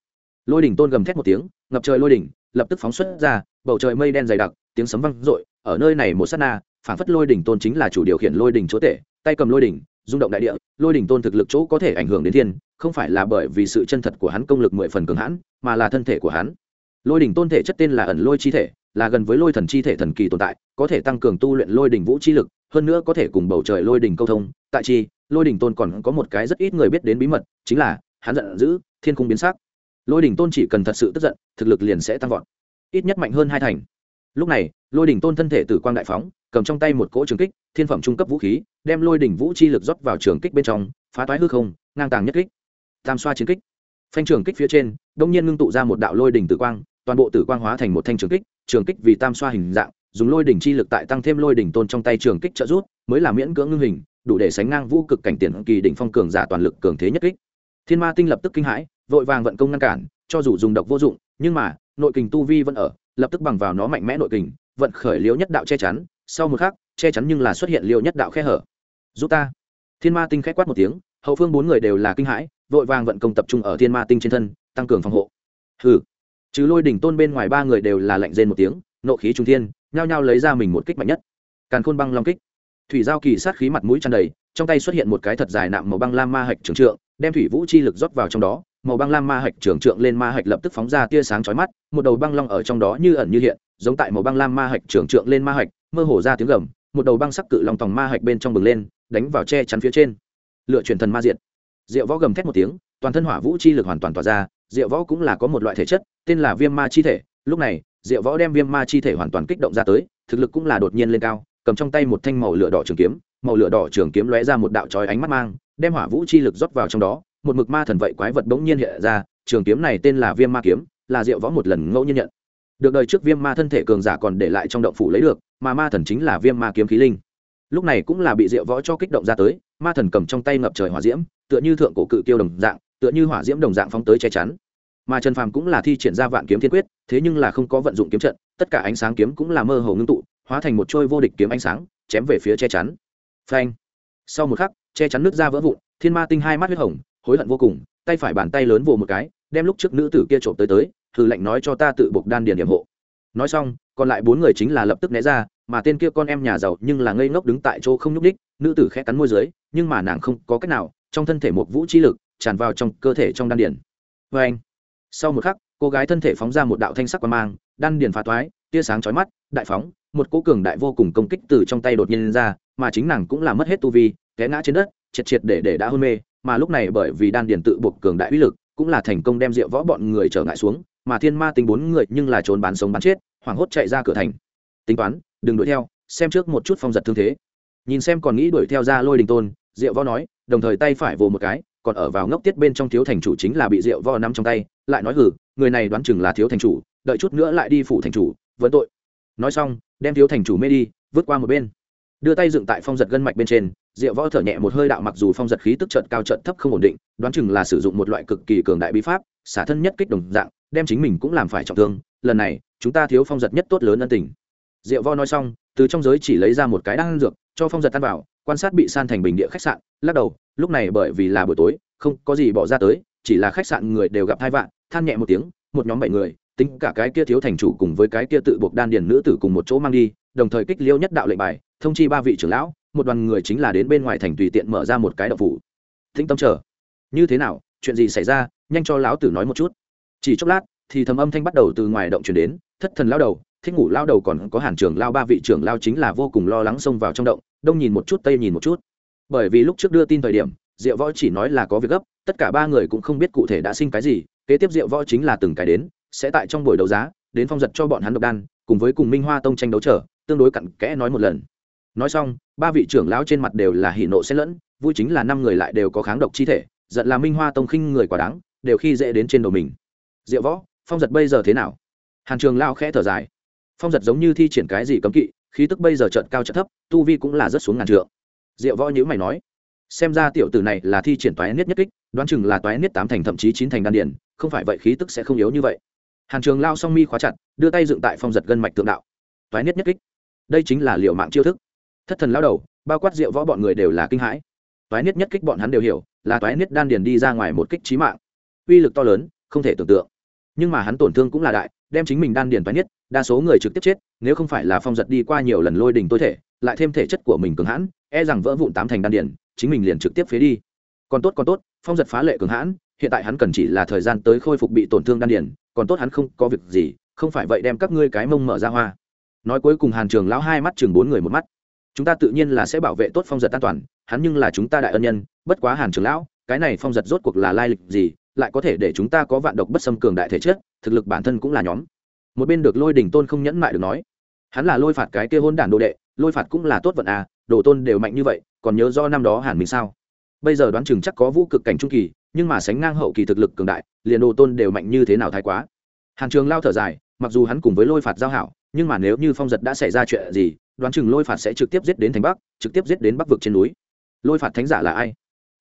Lôi đỉnh tôn gầm thét một tiếng, ngập trời lôi đỉnh, lập tức phóng xuất ra, bầu trời mây đen dày đặc, tiếng sấm vang rội ở nơi này một sát na phản phất lôi đỉnh tôn chính là chủ điều khiển lôi đỉnh chúa tể, tay cầm lôi đỉnh, rung động đại địa, lôi đỉnh tôn thực lực chỗ có thể ảnh hưởng đến thiên, không phải là bởi vì sự chân thật của hắn công lực mười phần cường hãn, mà là thân thể của hắn lôi đỉnh tôn thể chất tên là ẩn lôi chi thể, là gần với lôi thần chi thể thần kỳ tồn tại, có thể tăng cường tu luyện lôi đỉnh vũ chi lực, hơn nữa có thể cùng bầu trời lôi đỉnh câu thông. Tại chi, lôi đỉnh tôn còn có một cái rất ít người biết đến bí mật, chính là, hắn giận dữ, thiên cung biến sắc. Lôi đỉnh tôn chỉ cần thật sự tức giận, thực lực liền sẽ tăng vọt, ít nhất mạnh hơn hai thành. Lúc này, lôi đỉnh tôn thân thể tử quang đại phóng, cầm trong tay một cỗ trường kích, thiên phẩm trung cấp vũ khí, đem lôi đỉnh vũ chi lực rót vào trường kích bên trong, phá toái hư không, ngang tàng nhất kích. Tam xoa chiến kích. Phanh trường kích phía trên đông nhiên ngưng tụ ra một đạo lôi đỉnh tử quang toàn bộ tử quang hóa thành một thanh trường kích trường kích vì tam xoa hình dạng, dùng lôi đỉnh chi lực tại tăng thêm lôi đỉnh tôn trong tay trường kích trợ rút mới là miễn cưỡng ngưng hình, đủ để sánh ngang vũ cực cảnh tiền kỳ đỉnh phong cường giả toàn lực cường thế nhất kích. Thiên ma tinh lập tức kinh hãi, vội vàng vận công ngăn cản, cho dù dùng độc vô dụng, nhưng mà, nội kình tu vi vẫn ở, lập tức bằng vào nó mạnh mẽ nội kình, vận khởi liễu nhất đạo che chắn, sau một khắc, che chắn nhưng là xuất hiện liễu nhất đạo khe hở. Giúp ta. Thiên ma tinh khẽ quát một tiếng, hậu phương bốn người đều là kinh hãi, vội vàng vận công tập trung ở thiên ma tinh trên thân, tăng cường phòng hộ. Hừ trừ lôi đỉnh tôn bên ngoài ba người đều là lạnh rên một tiếng, nộ khí trung thiên, nhao nhao lấy ra mình một kích mạnh nhất. Càn khôn băng long kích. Thủy giao kỳ sát khí mặt mũi tràn đầy, trong tay xuất hiện một cái thật dài nạm màu băng lam ma hạch trường trượng, đem thủy vũ chi lực rót vào trong đó, màu băng lam ma hạch trường trượng lên ma hạch lập tức phóng ra tia sáng chói mắt, một đầu băng long ở trong đó như ẩn như hiện, giống tại màu băng lam ma hạch trường trượng lên ma hạch, mơ hồ ra tiếng gầm, một đầu băng sắc cự long tòng ma hạch bên trong bừng lên, đánh vào che chắn phía trên. Lựa truyền thần ma diệt. Diệu võ gầm thét một tiếng toàn thân hỏa vũ chi lực hoàn toàn tỏa ra, diệu võ cũng là có một loại thể chất, tên là viêm ma chi thể. Lúc này, diệu võ đem viêm ma chi thể hoàn toàn kích động ra tới, thực lực cũng là đột nhiên lên cao, cầm trong tay một thanh màu lửa đỏ trường kiếm, màu lửa đỏ trường kiếm lóe ra một đạo chói ánh mắt mang, đem hỏa vũ chi lực rót vào trong đó, một mực ma thần vậy quái vật bỗng nhiên hiện ra, trường kiếm này tên là viêm ma kiếm, là diệu võ một lần ngẫu nhiên nhận. Được đời trước viêm ma thân thể cường giả còn để lại trong động phủ lấy được, mà ma thần chính là viêm ma kiếm khí linh. Lúc này cũng là bị diệu võ cho kích động ra tới, ma thần cầm trong tay ngập trời hỏa diễm, tựa như thượng cổ cự kiêu đồng dạng tựa như hỏa diễm đồng dạng phóng tới che chắn. Mà trần phàm cũng là thi triển ra vạn kiếm thiên quyết, thế nhưng là không có vận dụng kiếm trận, tất cả ánh sáng kiếm cũng là mơ hồ ngưng tụ, hóa thành một trôi vô địch kiếm ánh sáng, chém về phía che chắn. Phanh. Sau một khắc, che chắn nước ra vỡ vụn, thiên ma tinh hai mắt huyết hồng, hối hận vô cùng, tay phải bàn tay lớn vồ một cái, đem lúc trước nữ tử kia trộm tới tới thử lệnh nói cho ta tự buộc đan điền điểm hộ. Nói xong, còn lại bốn người chính là lập tức né ra, mà tên kia con em nhà giàu nhưng là ngây ngốc đứng tại chỗ không nhúc ních nữ tử khẽ cắn môi dưới, nhưng mà nàng không có cách nào, trong thân thể một vũ chi lực tràn vào trong cơ thể trong đan điền. Vê anh, sau một khắc, cô gái thân thể phóng ra một đạo thanh sắc quan mang, đan điền phá toái tia sáng chói mắt, đại phóng, một cỗ cường đại vô cùng công kích từ trong tay đột nhiên lên ra, mà chính nàng cũng là mất hết tu vi, té ngã trên đất, triệt triệt để để đã hôn mê, mà lúc này bởi vì đan điền tự buộc cường đại uy lực, cũng là thành công đem rượu võ bọn người trở ngại xuống, mà thiên ma tính bốn người nhưng là trốn bán sống bán chết, hoảng hốt chạy ra cửa thành. Tính toán, đừng đuổi theo, xem trước một chút phong giật thương thế. Nhìn xem còn nghĩ đuổi theo ra lôi đình tôn diệu võ nói, đồng thời tay phải vồ một cái còn ở vào ngốc tiết bên trong thiếu thành chủ chính là bị rượu vo nắm trong tay, lại nói hử người này đoán chừng là thiếu thành chủ, đợi chút nữa lại đi phủ thành chủ vấn tội. Nói xong, đem thiếu thành chủ mê đi, vứt qua một bên. Đưa tay dựng tại phong giật gân mạch bên trên, rượu võ thở nhẹ một hơi đạo mặc dù phong giật khí tức trận cao trận thấp không ổn định, đoán chừng là sử dụng một loại cực kỳ cường đại bí pháp, xả thân nhất kích đồng dạng, đem chính mình cũng làm phải trọng thương, lần này, chúng ta thiếu phong giật nhất tốt lớn ân tình. Diệu võ nói xong từ trong giới chỉ lấy ra một cái đan dược, cho phong giật tan vào, quan sát bị san thành bình địa khách sạn, lắc đầu, lúc này bởi vì là buổi tối, không có gì bỏ ra tới, chỉ là khách sạn người đều gặp hai vạn than nhẹ một tiếng, một nhóm bảy người, tính cả cái kia thiếu thành chủ cùng với cái kia tự buộc đan điền nữ tử cùng một chỗ mang đi, đồng thời kích liêu nhất đạo lệnh bài, thông chi ba vị trưởng lão, một đoàn người chính là đến bên ngoài thành tùy tiện mở ra một cái đậu phủ. Thính tâm chờ. Như thế nào, chuyện gì xảy ra, nhanh cho lão tử nói một chút. Chỉ chốc lát, thì thầm âm thanh bắt đầu từ ngoài động chuyển đến, thất thần lao đầu thích ngủ lao đầu còn có hàn trưởng lao, ba vị trưởng lao chính là vô cùng lo lắng xông vào trong động, đông nhìn một chút, tây nhìn một chút. Bởi vì lúc trước đưa tin thời điểm, diệu võ chỉ nói là có việc gấp, tất cả ba người cũng không biết cụ thể đã sinh cái gì, kế tiếp diệu võ chính là từng cái đến, sẽ tại trong buổi đấu giá, đến phong giật cho bọn hắn độc đan, cùng với cùng minh hoa tông tranh đấu trở tương đối cặn kẽ nói một lần. Nói xong, ba vị trưởng lão trên mặt đều là hỉ nộ xen lẫn, vui chính là năm người lại đều có kháng độc chi thể, giận là minh hoa tông khinh người quả đáng, đều khi dễ đến trên đầu mình. Diệu võ, phong giật bây giờ thế nào? Hàn trường lao khẽ thở dài phong giật giống như thi triển cái gì cấm kỵ, khí tức bây giờ trận cao trận thấp, tu vi cũng là rất xuống ngàn trượng. Diệu võ nhữ mày nói, xem ra tiểu tử này là thi triển toái niết nhất kích, đoán chừng là toái niết tám thành thậm chí chín thành đan điển không phải vậy khí tức sẽ không yếu như vậy. Hàn trường lao song mi khóa chặt, đưa tay dựng tại phong giật gân mạch tượng đạo. Toái niết nhất kích. Đây chính là liệu mạng chiêu thức. Thất thần lao đầu, bao quát rượu võ bọn người đều là kinh hãi. Toái niết nhất kích bọn hắn đều hiểu, là toái niết đan điền đi ra ngoài một kích trí mạng. Uy lực to lớn, không thể tưởng tượng. Nhưng mà hắn tổn thương cũng là đại, đem chính mình đan điền toái niết đa số người trực tiếp chết, nếu không phải là phong giật đi qua nhiều lần lôi đình tối thể, lại thêm thể chất của mình cường hãn e rằng vỡ vụn tám thành đan điển chính mình liền trực tiếp phế đi. Còn tốt còn tốt, phong giật phá lệ cường hãn, hiện tại hắn cần chỉ là thời gian tới khôi phục bị tổn thương đan điển còn tốt hắn không có việc gì, không phải vậy đem các ngươi cái mông mở ra hoa. Nói cuối cùng hàn trường lão hai mắt chừng bốn người một mắt. Chúng ta tự nhiên là sẽ bảo vệ tốt phong giật an toàn, hắn nhưng là chúng ta đại ân nhân, bất quá hàn trường lão, cái này phong giật rốt cuộc là lai lịch gì, lại có thể để chúng ta có vạn độc bất xâm cường đại thể chất, thực lực bản thân cũng là nhóm một bên được lôi đỉnh tôn không nhẫn mại được nói, hắn là lôi phạt cái kia hôn đản đồ đệ, lôi phạt cũng là tốt vận à đồ tôn đều mạnh như vậy, còn nhớ do năm đó hàn mình sao? Bây giờ đoán chừng chắc có vũ cực cảnh trung kỳ, nhưng mà sánh ngang hậu kỳ thực lực cường đại, liền đồ tôn đều mạnh như thế nào thái quá? Hàn trường lao thở dài, mặc dù hắn cùng với lôi phạt giao hảo, nhưng mà nếu như phong giật đã xảy ra chuyện gì, đoán chừng lôi phạt sẽ trực tiếp giết đến thành bắc, trực tiếp giết đến bắc vực trên núi. Lôi phạt thánh giả là ai?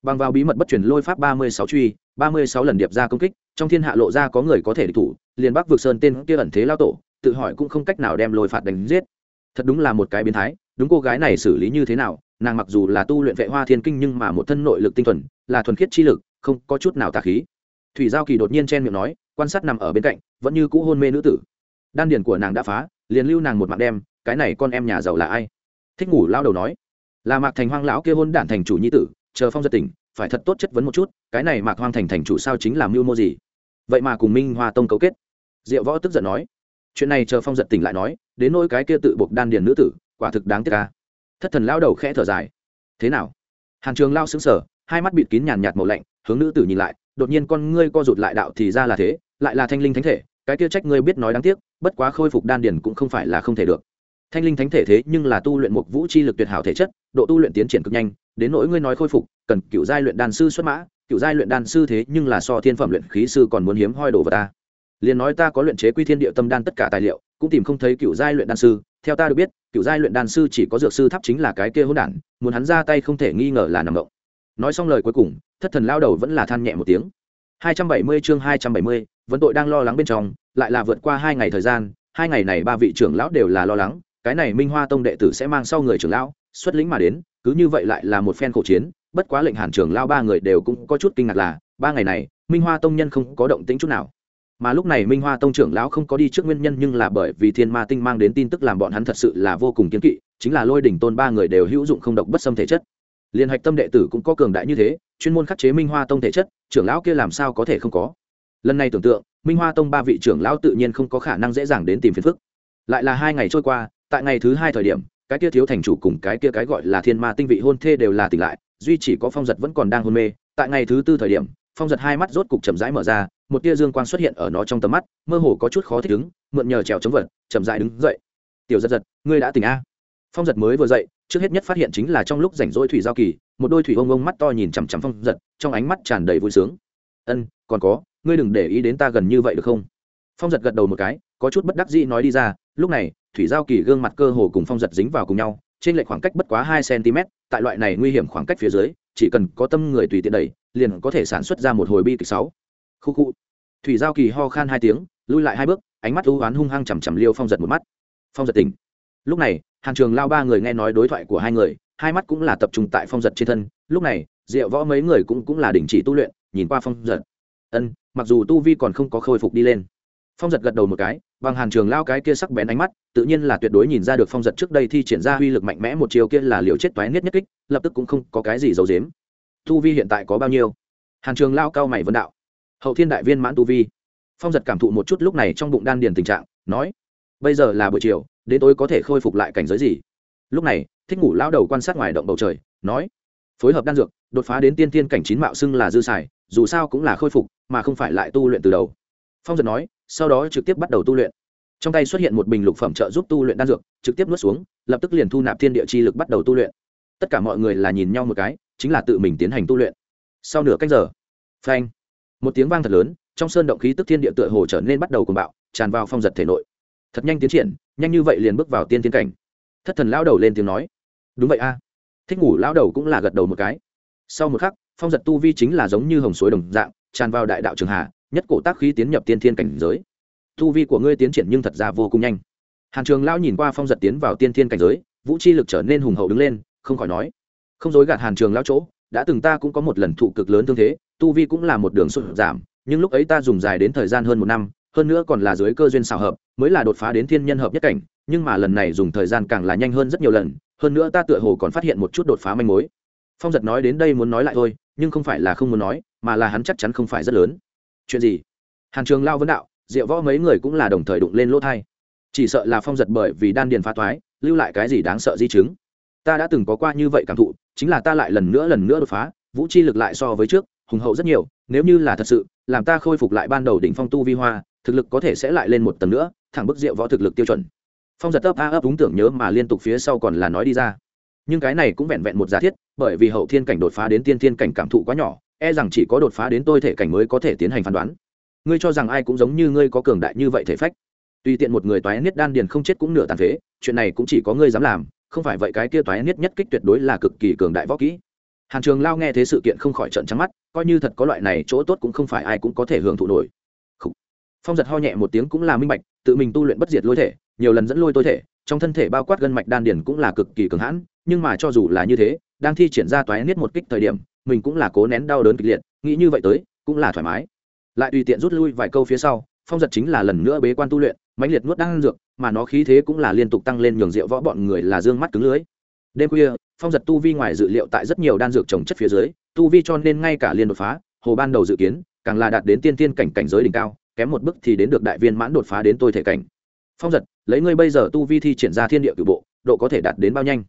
Bằng vào bí mật bất truyền lôi pháp ba mươi sáu truy, ba mươi sáu lần điệp ra công kích, trong thiên hạ lộ ra có người có thể địch thủ liền bắc vực sơn tên kia ẩn thế lao tổ, tự hỏi cũng không cách nào đem lôi phạt đánh giết. Thật đúng là một cái biến thái, đúng cô gái này xử lý như thế nào, nàng mặc dù là tu luyện vệ hoa thiên kinh nhưng mà một thân nội lực tinh thuần, là thuần khiết chi lực, không có chút nào tà khí. Thủy giao kỳ đột nhiên chen miệng nói, quan sát nằm ở bên cạnh, vẫn như cũ hôn mê nữ tử. Đan điền của nàng đã phá, liền lưu nàng một mạng đem, cái này con em nhà giàu là ai? Thích ngủ lao đầu nói. Là mạc thành hoang lão kia hôn đản thành chủ nhi tử, chờ phong giật tỉnh, phải thật tốt chất vấn một chút, cái này mạc hoang thành thành chủ sao chính làm mưu mô gì? Vậy mà cùng minh hoa tông cấu kết diệu võ tức giận nói, chuyện này chờ phong giật tỉnh lại nói, đến nỗi cái kia tự buộc đan điền nữ tử, quả thực đáng tiếc ca thất thần lao đầu khẽ thở dài, thế nào? Hàn trường lao xứng sở hai mắt bịt kín nhàn nhạt màu lạnh, hướng nữ tử nhìn lại, đột nhiên con ngươi co rụt lại đạo thì ra là thế, lại là thanh linh thánh thể, cái kia trách ngươi biết nói đáng tiếc, bất quá khôi phục đan điền cũng không phải là không thể được. Thanh linh thánh thể thế nhưng là tu luyện một vũ chi lực tuyệt hảo thể chất, độ tu luyện tiến triển cực nhanh, đến nỗi ngươi nói khôi phục, cần cựu giai luyện đan sư xuất mã, cựu giai luyện đan sư thế nhưng là so thiên phẩm luyện khí sư còn muốn hiếm hoi đồ vào ta liền nói ta có luyện chế quy thiên địa tâm đan tất cả tài liệu cũng tìm không thấy cựu giai luyện đan sư. Theo ta được biết cựu giai luyện đan sư chỉ có dược sư tháp chính là cái kia hỗn đản muốn hắn ra tay không thể nghi ngờ là nằm động. Nói xong lời cuối cùng thất thần lao đầu vẫn là than nhẹ một tiếng. 270 chương 270, vấn tội đang lo lắng bên trong lại là vượt qua hai ngày thời gian hai ngày này ba vị trưởng lão đều là lo lắng cái này minh hoa tông đệ tử sẽ mang sau người trưởng lão xuất lĩnh mà đến cứ như vậy lại là một phen khổ chiến bất quá lệnh hàn trưởng lão ba người đều cũng có chút kinh ngạc là ba ngày này minh hoa tông nhân không có động tĩnh chút nào mà lúc này minh hoa tông trưởng lão không có đi trước nguyên nhân nhưng là bởi vì thiên ma tinh mang đến tin tức làm bọn hắn thật sự là vô cùng kiên kỵ, chính là lôi đỉnh tôn ba người đều hữu dụng không độc bất xâm thể chất. Liên hạch tâm đệ tử cũng có cường đại như thế, chuyên môn khắc chế minh hoa tông thể chất, trưởng lão kia làm sao có thể không có? Lần này tưởng tượng, minh hoa tông ba vị trưởng lão tự nhiên không có khả năng dễ dàng đến tìm phiền phức. Lại là hai ngày trôi qua, tại ngày thứ hai thời điểm, cái kia thiếu thành chủ cùng cái kia cái gọi là thiên ma tinh vị hôn thê đều là tỉnh lại, duy chỉ có phong giật vẫn còn đang hôn mê. Tại ngày thứ tư thời điểm phong giật hai mắt rốt cục chậm rãi mở ra, một tia dương quang xuất hiện ở nó trong tầm mắt, mơ hồ có chút khó thích ứng, mượn nhờ trèo chống vật, chậm rãi đứng dậy. Tiểu giật giật, ngươi đã tỉnh a? Phong giật mới vừa dậy, trước hết nhất phát hiện chính là trong lúc rảnh rỗi thủy giao kỳ, một đôi thủy ông ông mắt to nhìn chằm chằm phong giật, trong ánh mắt tràn đầy vui sướng. Ân, còn có, ngươi đừng để ý đến ta gần như vậy được không? Phong giật gật đầu một cái, có chút bất đắc dĩ nói đi ra, lúc này, thủy giao kỳ gương mặt cơ hồ cùng phong giật dính vào cùng nhau, trên lệch khoảng cách bất quá hai cm, tại loại này nguy hiểm khoảng cách phía dưới, chỉ cần có tâm người tùy tiện đẩy liền có thể sản xuất ra một hồi bi kịch sáu. Khu khu. Thủy giao kỳ ho khan hai tiếng, lui lại hai bước, ánh mắt u oán hung hăng chằm chằm liêu phong giật một mắt. Phong giật tỉnh. Lúc này, hàn trường lao ba người nghe nói đối thoại của hai người, hai mắt cũng là tập trung tại phong giật trên thân. Lúc này, diệu võ mấy người cũng cũng là đình chỉ tu luyện, nhìn qua phong giật. Ân, mặc dù tu vi còn không có khôi phục đi lên. Phong giật gật đầu một cái, bằng hàn trường lao cái kia sắc bén ánh mắt, tự nhiên là tuyệt đối nhìn ra được phong giật trước đây thi triển ra uy lực mạnh mẽ một chiều kia là liều chết toái nhất nhất kích, lập tức cũng không có cái gì giấu dếm tu vi hiện tại có bao nhiêu? Hàn trường lao cao mày vấn đạo. Hậu thiên đại viên mãn tu vi. Phong giật cảm thụ một chút lúc này trong bụng đan điền tình trạng, nói, bây giờ là buổi chiều, đến tối có thể khôi phục lại cảnh giới gì? Lúc này, thích ngủ lao đầu quan sát ngoài động bầu trời, nói, phối hợp đan dược, đột phá đến tiên tiên cảnh chín mạo xưng là dư xài, dù sao cũng là khôi phục, mà không phải lại tu luyện từ đầu. Phong giật nói, sau đó trực tiếp bắt đầu tu luyện. Trong tay xuất hiện một bình lục phẩm trợ giúp tu luyện đan dược, trực tiếp nuốt xuống, lập tức liền thu nạp thiên địa chi lực bắt đầu tu luyện. Tất cả mọi người là nhìn nhau một cái chính là tự mình tiến hành tu luyện. Sau nửa cách giờ, phanh, một tiếng vang thật lớn, trong sơn động khí tức thiên địa tựa hồ trở nên bắt đầu cuồng bạo, tràn vào phong giật thể nội. Thật nhanh tiến triển, nhanh như vậy liền bước vào tiên tiến cảnh. Thất thần lao đầu lên tiếng nói, đúng vậy a. Thích ngủ lao đầu cũng là gật đầu một cái. Sau một khắc, phong giật tu vi chính là giống như hồng suối đồng dạng, tràn vào đại đạo trường hà nhất cổ tác khí tiến nhập tiên thiên cảnh giới. Tu vi của ngươi tiến triển nhưng thật ra vô cùng nhanh. Hàn trường lao nhìn qua phong giật tiến vào tiên thiên cảnh giới, vũ chi lực trở nên hùng hậu đứng lên, không khỏi nói không dối gạt hàn trường lao chỗ đã từng ta cũng có một lần thụ cực lớn tương thế tu vi cũng là một đường sụt giảm nhưng lúc ấy ta dùng dài đến thời gian hơn một năm hơn nữa còn là dưới cơ duyên xào hợp mới là đột phá đến thiên nhân hợp nhất cảnh nhưng mà lần này dùng thời gian càng là nhanh hơn rất nhiều lần hơn nữa ta tựa hồ còn phát hiện một chút đột phá manh mối. Phong giật nói đến đây muốn nói lại thôi nhưng không phải là không muốn nói mà là hắn chắc chắn không phải rất lớn. Chuyện gì? Hàn trường lao vấn đạo diệu võ mấy người cũng là đồng thời đụng lên lỗ thai. Chỉ sợ là phong giật bởi vì đan điền phá toái, lưu lại cái gì đáng sợ di chứng. Ta đã từng có qua như vậy cảm thụ chính là ta lại lần nữa lần nữa đột phá, vũ chi lực lại so với trước, hùng hậu rất nhiều, nếu như là thật sự, làm ta khôi phục lại ban đầu đỉnh phong tu vi hoa, thực lực có thể sẽ lại lên một tầng nữa, thẳng bức diệu võ thực lực tiêu chuẩn. Phong giật ấp a ấp đúng tưởng nhớ mà liên tục phía sau còn là nói đi ra. Nhưng cái này cũng vẹn vẹn một giả thiết, bởi vì hậu thiên cảnh đột phá đến tiên thiên cảnh cảm thụ quá nhỏ e rằng chỉ có đột phá đến tôi thể cảnh mới có thể tiến hành phán đoán. Ngươi cho rằng ai cũng giống như ngươi có cường đại như vậy thể phách. Tùy tiện một người toái niết đan điền không chết cũng nửa tàn phế, chuyện này cũng chỉ có ngươi dám làm không phải vậy cái kia toái niết nhất kích tuyệt đối là cực kỳ cường đại võ kỹ. Hàn trường lao nghe thế sự kiện không khỏi trận trắng mắt, coi như thật có loại này chỗ tốt cũng không phải ai cũng có thể hưởng thụ nổi. Phong giật ho nhẹ một tiếng cũng là minh bạch, tự mình tu luyện bất diệt lôi thể, nhiều lần dẫn lôi tối thể, trong thân thể bao quát gân mạch đan điển cũng là cực kỳ cường hãn, nhưng mà cho dù là như thế, đang thi triển ra toái niết một kích thời điểm, mình cũng là cố nén đau đớn kịch liệt, nghĩ như vậy tới, cũng là thoải mái. Lại tùy tiện rút lui vài câu phía sau, phong giật chính là lần nữa bế quan tu luyện mãnh liệt nuốt đang dược, mà nó khí thế cũng là liên tục tăng lên nhường rượu võ bọn người là dương mắt cứng lưới đêm khuya, phong giật tu vi ngoài dự liệu tại rất nhiều đan dược trồng chất phía dưới, tu vi cho nên ngay cả liên đột phá, hồ ban đầu dự kiến, càng là đạt đến tiên tiên cảnh cảnh giới đỉnh cao, kém một bước thì đến được đại viên mãn đột phá đến tôi thể cảnh. Phong giật, lấy ngươi bây giờ tu vi thi triển ra thiên địa cử bộ, độ có thể đạt đến bao nhanh?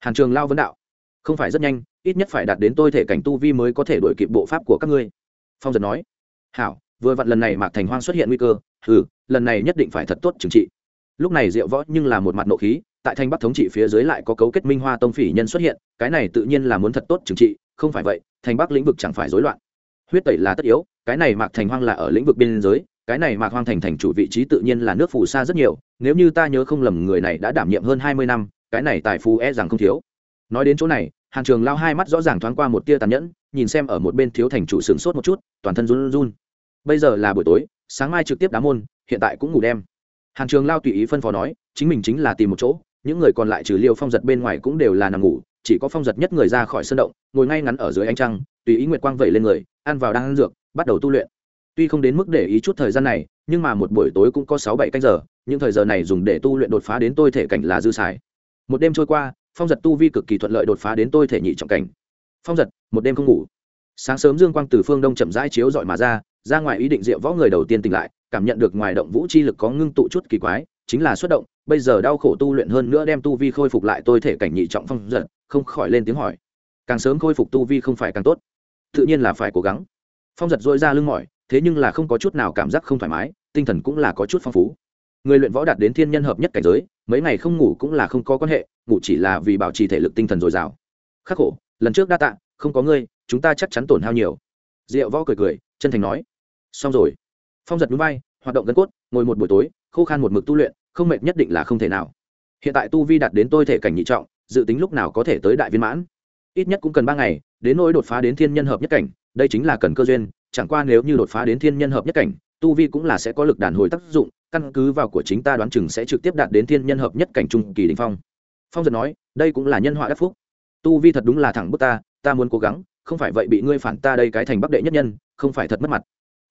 Hàn trường lao vấn đạo. Không phải rất nhanh, ít nhất phải đạt đến tôi thể cảnh tu vi mới có thể đổi kịp bộ pháp của các ngươi. Phong giật nói. Hảo, vừa vặn lần này mạc thành hoang xuất hiện nguy cơ ừ lần này nhất định phải thật tốt trừng trị. Lúc này diệu võ nhưng là một mặt nộ khí, tại thanh bắc thống trị phía dưới lại có cấu kết minh hoa tông phỉ nhân xuất hiện, cái này tự nhiên là muốn thật tốt trừng trị, không phải vậy thành bắc lĩnh vực chẳng phải rối loạn. Huyết tẩy là tất yếu, cái này mạc thành hoang là ở lĩnh vực biên giới, cái này mạc hoang thành thành chủ vị trí tự nhiên là nước phù sa rất nhiều, nếu như ta nhớ không lầm người này đã đảm nhiệm hơn hai mươi năm, cái này tài phú e rằng không thiếu. Nói đến chỗ này hàng trường lao hai mắt rõ ràng thoáng qua một tia tàn nhẫn, nhìn xem ở một bên thiếu thành chủ sửng sốt một chút, toàn thân run run. Bây giờ là buổi tối sáng mai trực tiếp đá môn, hiện tại cũng ngủ đêm. Hàng trường lao tùy ý phân phó nói, chính mình chính là tìm một chỗ, những người còn lại trừ liêu phong giật bên ngoài cũng đều là nằm ngủ, chỉ có phong giật nhất người ra khỏi sân động, ngồi ngay ngắn ở dưới ánh trăng, tùy ý nguyệt quang vẩy lên người, ăn vào đang ăn dược, bắt đầu tu luyện. Tuy không đến mức để ý chút thời gian này, nhưng mà một buổi tối cũng có sáu bảy canh giờ, những thời giờ này dùng để tu luyện đột phá đến tôi thể cảnh là dư xài. Một đêm trôi qua, phong giật tu vi cực kỳ thuận lợi đột phá đến tôi thể nhị trọng cảnh. Phong giật, một đêm không ngủ. Sáng sớm dương quang từ phương đông chậm rãi chiếu dọi mà ra ra ngoài ý định diệu võ người đầu tiên tỉnh lại, cảm nhận được ngoài động vũ chi lực có ngưng tụ chút kỳ quái, chính là xuất động, bây giờ đau khổ tu luyện hơn nữa đem tu vi khôi phục lại tôi thể cảnh nhị trọng phong giật không khỏi lên tiếng hỏi. Càng sớm khôi phục tu vi không phải càng tốt. Tự nhiên là phải cố gắng. Phong giật dội ra lưng mỏi, thế nhưng là không có chút nào cảm giác không thoải mái, tinh thần cũng là có chút phong phú. Người luyện võ đạt đến thiên nhân hợp nhất cảnh giới, mấy ngày không ngủ cũng là không có quan hệ, ngủ chỉ là vì bảo trì thể lực tinh thần dồi dào. Khắc khổ, lần trước đa tạ, không có ngươi, chúng ta chắc chắn tổn hao nhiều. Diệu võ cười cười chân thành nói. Xong rồi. Phong giật núi bay, hoạt động gân cốt, ngồi một buổi tối, khô khan một mực tu luyện, không mệt nhất định là không thể nào. Hiện tại tu vi đạt đến tôi thể cảnh nhị trọng, dự tính lúc nào có thể tới đại viên mãn. Ít nhất cũng cần ba ngày, đến nỗi đột phá đến thiên nhân hợp nhất cảnh, đây chính là cần cơ duyên, chẳng qua nếu như đột phá đến thiên nhân hợp nhất cảnh, tu vi cũng là sẽ có lực đàn hồi tác dụng, căn cứ vào của chính ta đoán chừng sẽ trực tiếp đạt đến thiên nhân hợp nhất cảnh trung kỳ đình phong. Phong giật nói, đây cũng là nhân họa đắc phúc. Tu vi thật đúng là thẳng bức ta ta muốn cố gắng, không phải vậy bị ngươi phản ta đây cái thành bắc đệ nhất nhân không phải thật mất mặt.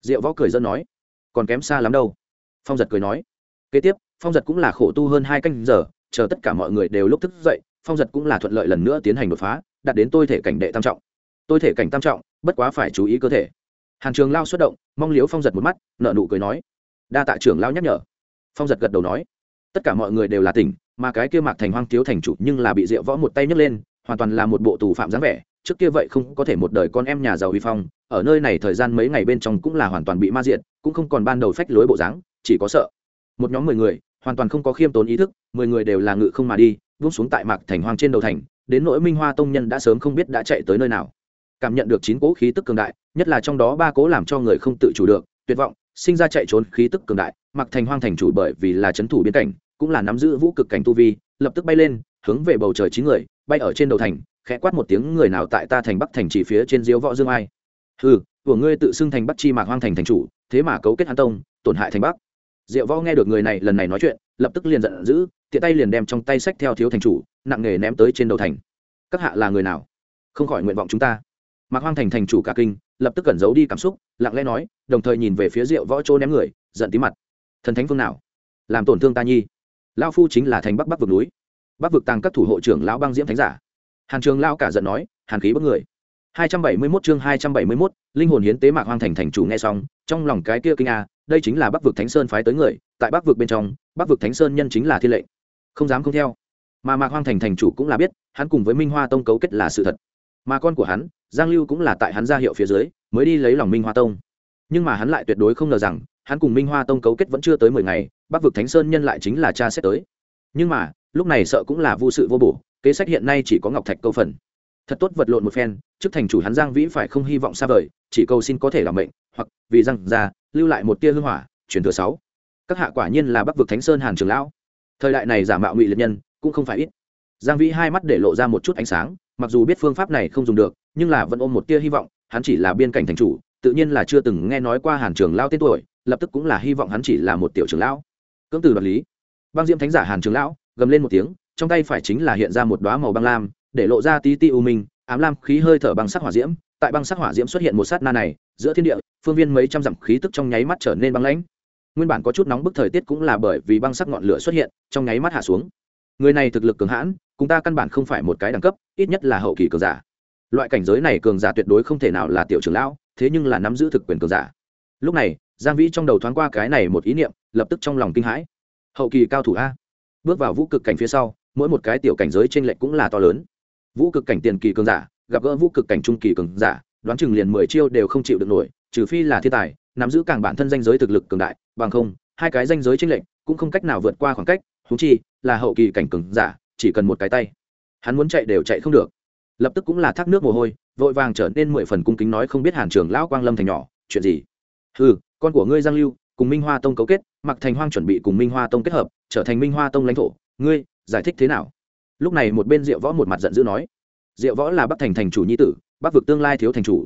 Diệu võ cười dân nói, còn kém xa lắm đâu. Phong giật cười nói, kế tiếp, phong giật cũng là khổ tu hơn hai canh giờ, chờ tất cả mọi người đều lúc thức dậy, phong giật cũng là thuận lợi lần nữa tiến hành đột phá, đạt đến tôi thể cảnh đệ tam trọng. Tôi thể cảnh tam trọng, bất quá phải chú ý cơ thể. Hàn trường lao xuất động, mong liếu phong giật một mắt nợ nụ cười nói, đa tạ trưởng lao nhắc nhở. Phong giật gật đầu nói, tất cả mọi người đều là tỉnh, mà cái kia mạc thành hoang thiếu thành chủ nhưng là bị diệu võ một tay nhấc lên, hoàn toàn là một bộ tù phạm dáng vẻ trước kia vậy không có thể một đời con em nhà giàu huy phong, ở nơi này thời gian mấy ngày bên trong cũng là hoàn toàn bị ma diện cũng không còn ban đầu phách lối bộ dáng, chỉ có sợ. Một nhóm mười người, hoàn toàn không có khiêm tốn ý thức, mười người đều là ngự không mà đi, vung xuống tại mạc thành hoang trên đầu thành, đến nỗi minh hoa tông nhân đã sớm không biết đã chạy tới nơi nào. Cảm nhận được chín cỗ khí tức cường đại, nhất là trong đó ba cỗ làm cho người không tự chủ được, tuyệt vọng, sinh ra chạy trốn khí tức cường đại mặc thành hoang thành chủ bởi vì là c h ấ n thủ biên cảnh, cũng là nắm giữ vũ cực cảnh tu vi, lập tức bay lên, hướng về bầu trời chín người, bay ở trên đầu thành khẽ quát một tiếng, người nào tại ta thành bắc thành chỉ phía trên diếu võ dương ai? Ừ của ngươi tự xưng thành bắc chi mạc hoang thành thành chủ, thế mà cấu kết an tông, tổn hại thành bắc. Diệu võ nghe được người này lần này nói chuyện, lập tức liền giận dữ, tiện tay liền đem trong tay sách theo thiếu thành chủ, nặng nghề ném tới trên đầu thành. Các hạ là người nào? Không khỏi nguyện vọng chúng ta. Mạc hoang thành thành chủ cả kinh, lập tức cẩn giấu đi cảm xúc, lặng lẽ nói, đồng thời nhìn về phía diệu võ chỗ ném người, giận tí mặt. Thần thánh phương nào? Làm tổn thương ta nhi. Lao phu chính là thành bắc bắc vực núi. Bắc vực tăng các thủ hộ trưởng lão băng diễm thánh giả hàn trường lao cả giận nói hàn khí bất người. 271 chương 271, linh hồn hiến tế mạc hoang thành thành chủ nghe xong trong lòng cái kia kinh a đây chính là bắc vực thánh sơn phái tới người tại bắc vực bên trong bắc vực thánh sơn nhân chính là thiên lệnh. Không dám không theo. Mà mạc hoang thành thành chủ cũng là biết hắn cùng với minh hoa tông cấu kết là sự thật. Mà con của hắn giang lưu cũng là tại hắn ra hiệu phía dưới mới đi lấy lòng minh hoa tông. Nhưng mà hắn lại tuyệt đối không ngờ rằng hắn cùng minh hoa tông cấu kết vẫn chưa tới mười ngày bắc vực thánh sơn nhân lại chính là cha xét tới. Nhưng mà lúc này sợ cũng là vô sự vô bổ kế sách hiện nay chỉ có ngọc thạch câu phần. Thật tốt vật lộn một phen, trước thành chủ hắn giang vĩ phải không hy vọng xa vời, chỉ cầu xin có thể làm mệnh, hoặc, vì răng ra, lưu lại một tia hương hỏa truyền thừa sáu. Các hạ quả nhiên là bắc vực thánh sơn hàn trường lão. Thời đại này giả mạo ngụy liệt nhân, cũng không phải ít. Giang vĩ hai mắt để lộ ra một chút ánh sáng, mặc dù biết phương pháp này không dùng được, nhưng là vẫn ôm một tia hy vọng, hắn chỉ là biên cảnh thành chủ, tự nhiên là chưa từng nghe nói qua hàn trường lao tên tuổi, lập tức cũng là hy vọng hắn chỉ là một tiểu trưởng lão. Cưỡng từ đoạt lý. Băng diễm thánh giả hàn trường lão, gầm lên một tiếng trong tay phải chính là hiện ra một đoá màu băng lam, để lộ ra tí ti u minh, ám lam khí hơi thở băng sắc hỏa diễm. Tại băng sắc hỏa diễm xuất hiện một sát na này, giữa thiên địa, phương viên mấy trăm dặm khí tức trong nháy mắt trở nên băng lãnh. Nguyên bản có chút nóng bức thời tiết cũng là bởi vì băng sắc ngọn lửa xuất hiện, trong nháy mắt hạ xuống. Người này thực lực cường hãn, cùng ta căn bản không phải một cái đẳng cấp, ít nhất là hậu kỳ cường giả. Loại cảnh giới này cường giả tuyệt đối không thể nào là tiểu trưởng lão, thế nhưng là nắm giữ thực quyền cường giả. Lúc này, giang vĩ trong đầu thoáng qua cái này một ý niệm, lập tức trong lòng kinh hãi. Hậu kỳ cao thủ a. Bước vào vũ cực cảnh phía sau mỗi một cái tiểu cảnh giới trên lệnh cũng là to lớn. Vũ cực cảnh tiền kỳ cường giả, gặp gỡ vũ cực cảnh trung kỳ cường giả, đoán chừng liền mười chiêu đều không chịu được nổi, trừ phi là thiên tài, nắm giữ càng bản thân danh giới thực lực cường đại, bằng không, hai cái danh giới trên lệnh cũng không cách nào vượt qua khoảng cách thú chi, là hậu kỳ cảnh cường giả, chỉ cần một cái tay. Hắn muốn chạy đều chạy không được. Lập tức cũng là thác nước mồ hôi, vội vàng trở nên mười phần cung kính nói không biết hàn trường lão quang lâm thành nhỏ, chuyện gì? Ừ con của ngươi giang lưu, cùng minh hoa tông cấu kết mặc thành hoang chuẩn bị cùng minh hoa tông kết hợp, trở thành minh hoa tông lãnh thổ, ngươi giải thích thế nào? Lúc này một bên diệu võ một mặt giận dữ nói, diệu võ là bắc thành thành chủ nhi tử, bắc vực tương lai thiếu thành chủ.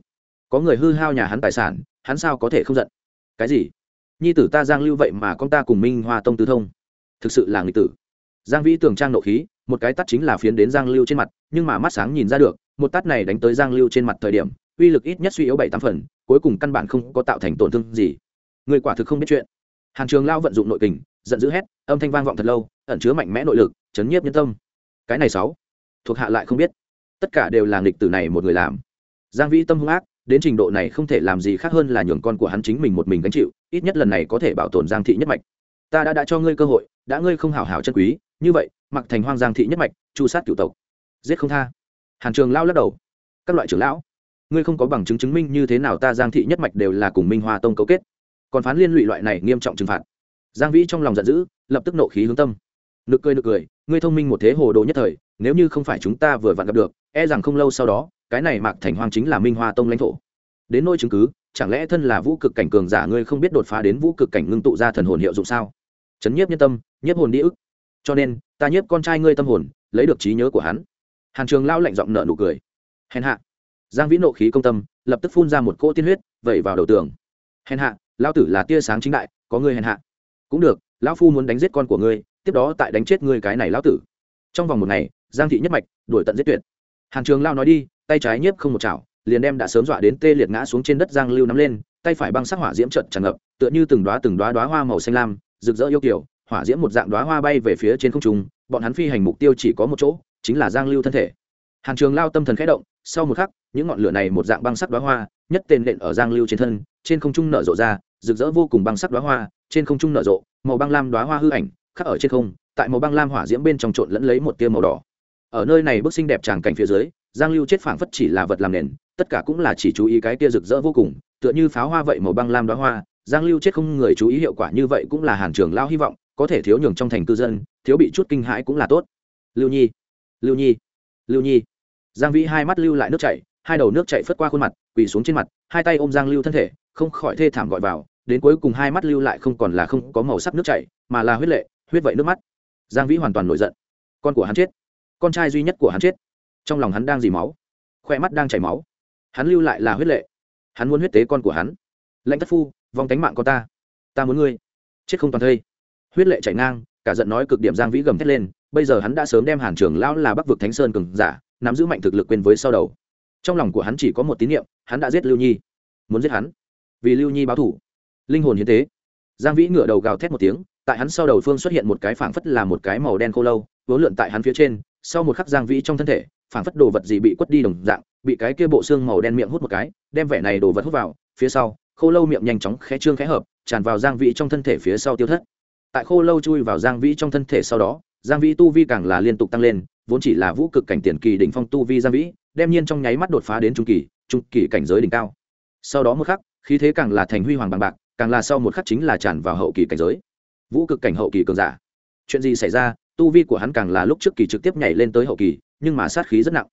Có người hư hao nhà hắn tài sản, hắn sao có thể không giận? Cái gì? Nhi tử ta giang lưu vậy mà con ta cùng minh hoa tông tứ thông? Thực sự là người tử. Giang vĩ tường trang nộ khí, một cái tắt chính là phiến đến giang lưu trên mặt, nhưng mà mắt sáng nhìn ra được, một tắt này đánh tới giang lưu trên mặt thời điểm, uy lực ít nhất suy yếu bảy tám phần, cuối cùng căn bản không có tạo thành tổn thương gì. Người quả thực không biết chuyện. Hàn trường lao vận dụng nội kình, giận dữ hét, âm thanh vang vọng thật lâu, ẩn chứa mạnh mẽ nội lực chấn nhiếp nhân tâm. Cái này sáu, thuộc hạ lại không biết. Tất cả đều là nghịch tử này một người làm. Giang vĩ tâm hung ác, đến trình độ này không thể làm gì khác hơn là nhường con của hắn chính mình một mình gánh chịu, ít nhất lần này có thể bảo tồn giang thị nhất mạch. Ta đã đã cho ngươi cơ hội, đã ngươi không hảo hảo chân quý, như vậy, mặc thành hoang giang thị nhất mạch, chu sát cựu tộc. Giết không tha. Hàn trường lao lắc đầu. Các loại trưởng lão, ngươi không có bằng chứng chứng minh như thế nào ta giang thị nhất mạch đều là cùng minh hoa tông cấu kết. Còn phán liên lụy loại này nghiêm trọng trừng phạt. Giang vĩ trong lòng giận dữ, lập tức nộ khí hướng tâm nực cười nực cười, ngươi thông minh một thế hồ đồ nhất thời, nếu như không phải chúng ta vừa vặn gặp được e rằng không lâu sau đó, cái này mạc thành hoang chính là minh hoa tông lãnh thổ. Đến nỗi chứng cứ, chẳng lẽ thân là vũ cực cảnh cường giả ngươi không biết đột phá đến vũ cực cảnh ngưng tụ ra thần hồn hiệu dụng sao? Chấn nhiếp nhân tâm, nhiếp hồn đi ức. Cho nên, ta nhiếp con trai ngươi tâm hồn, lấy được trí nhớ của hắn. Hàn trường lao lạnh giọng nợ nụ cười. Hèn hạ. Giang vĩ nộ khí công tâm, lập tức phun ra một cỗ tiên huyết, vẩy vào đầu tường. Hèn hạ lao tử là tia sáng chính đại, có ngươi hèn hạ. Cũng được, lão phu muốn đánh giết con của ngươi tiếp đó tại đánh chết ngươi cái này lão tử. Trong vòng một ngày, giang thị nhất mạch đuổi tận giết tuyệt. Hàn trường lao nói đi, tay trái nhiếp không một chảo, liền đem đã sớm dọa đến tê liệt ngã xuống trên đất giang lưu nắm lên, tay phải băng sắc hỏa diễm trận tràn ngập, tựa như từng đoá từng đoá đoá hoa màu xanh lam, rực rỡ yêu kiểu hỏa diễm một dạng đoá hoa bay về phía trên không trung, bọn hắn phi hành mục tiêu chỉ có một chỗ, chính là giang lưu thân thể. Hàn trường lao tâm thần khẽ động, sau một khắc, những ngọn lửa này một dạng băng sắc đoá hoa, nhất tên đệm ở giang lưu trên thân, trên không trung nở rộ ra, rực rỡ vô cùng băng sắc đoá hoa, trên không trung nở rộ, màu băng lam đoá hoa hư ảnh khắc ở trên không, tại màu băng lam hỏa diễm bên trong trộn lẫn lấy một tia màu đỏ. Ở nơi này bức xinh đẹp tràng cảnh phía dưới, giang lưu chết phảng phất chỉ là vật làm nền, tất cả cũng là chỉ chú ý cái tia rực rỡ vô cùng, tựa như pháo hoa vậy màu băng lam đó hoa. Giang lưu chết không người chú ý hiệu quả như vậy cũng là hàn trường lao hy vọng, có thể thiếu nhường trong thành cư dân, thiếu bị chút kinh hãi cũng là tốt. Lưu nhi lưu nhi lưu nhi. Giang vĩ hai mắt lưu lại nước chảy, hai đầu nước chảy phất qua khuôn mặt, quỳ xuống trên mặt, hai tay ôm giang lưu thân thể, không khỏi thê thảm gọi vào, đến cuối cùng hai mắt lưu lại không còn là không có màu sắc nước chảy, mà là huyết lệ huyết vậy nước mắt. Giang vĩ hoàn toàn nổi giận. Con của hắn chết. Con trai duy nhất của hắn chết. Trong lòng hắn đang dì máu. Khoe mắt đang chảy máu. Hắn lưu lại là huyết lệ. Hắn muốn huyết tế con của hắn. Lãnh tất phu vòng tánh mạng con ta. Ta muốn ngươi. Chết không toàn thây. Huyết lệ chảy ngang, cả giận nói cực điểm giang vĩ gầm thét lên. Bây giờ hắn đã sớm đem hàn trường lão là bắc vực thánh sơn cường giả, nắm giữ mạnh thực lực quên với sau đầu. Trong lòng của hắn chỉ có một tín niệm, hắn đã giết lưu nhi. Muốn giết hắn. Vì lưu nhi báo thủ linh hồn hiến tế. Giang vĩ ngửa đầu gào thét một tiếng tại hắn sau đầu phương xuất hiện một cái phảng phất là một cái màu đen khô lâu, vốn lượn tại hắn phía trên, sau một khắc giang vĩ trong thân thể, phảng phất đồ vật gì bị quất đi đồng dạng, bị cái kia bộ xương màu đen miệng hút một cái, đem vẻ này đồ vật hút vào, phía sau, khô lâu miệng nhanh chóng khẽ trương khẽ hợp, tràn vào giang vĩ trong thân thể phía sau tiêu thất. Tại khô lâu chui vào giang vĩ trong thân thể sau đó, giang vĩ tu vi càng là liên tục tăng lên, vốn chỉ là vũ cực cảnh tiền kỳ đỉnh phong tu vi giang vĩ, đem nhiên trong nháy mắt đột phá đến trung kỳ trung kỳ cảnh giới đỉnh cao. Sau đó một khắc, khí thế càng là thành huy hoàng bằng bạc, càng là sau một khắc chính là tràn vào hậu kỳ cảnh giới vũ cực cảnh hậu kỳ cường giả. Chuyện gì xảy ra, tu vi của hắn càng là lúc trước kỳ trực tiếp nhảy lên tới hậu kỳ, nhưng mà sát khí rất nặng.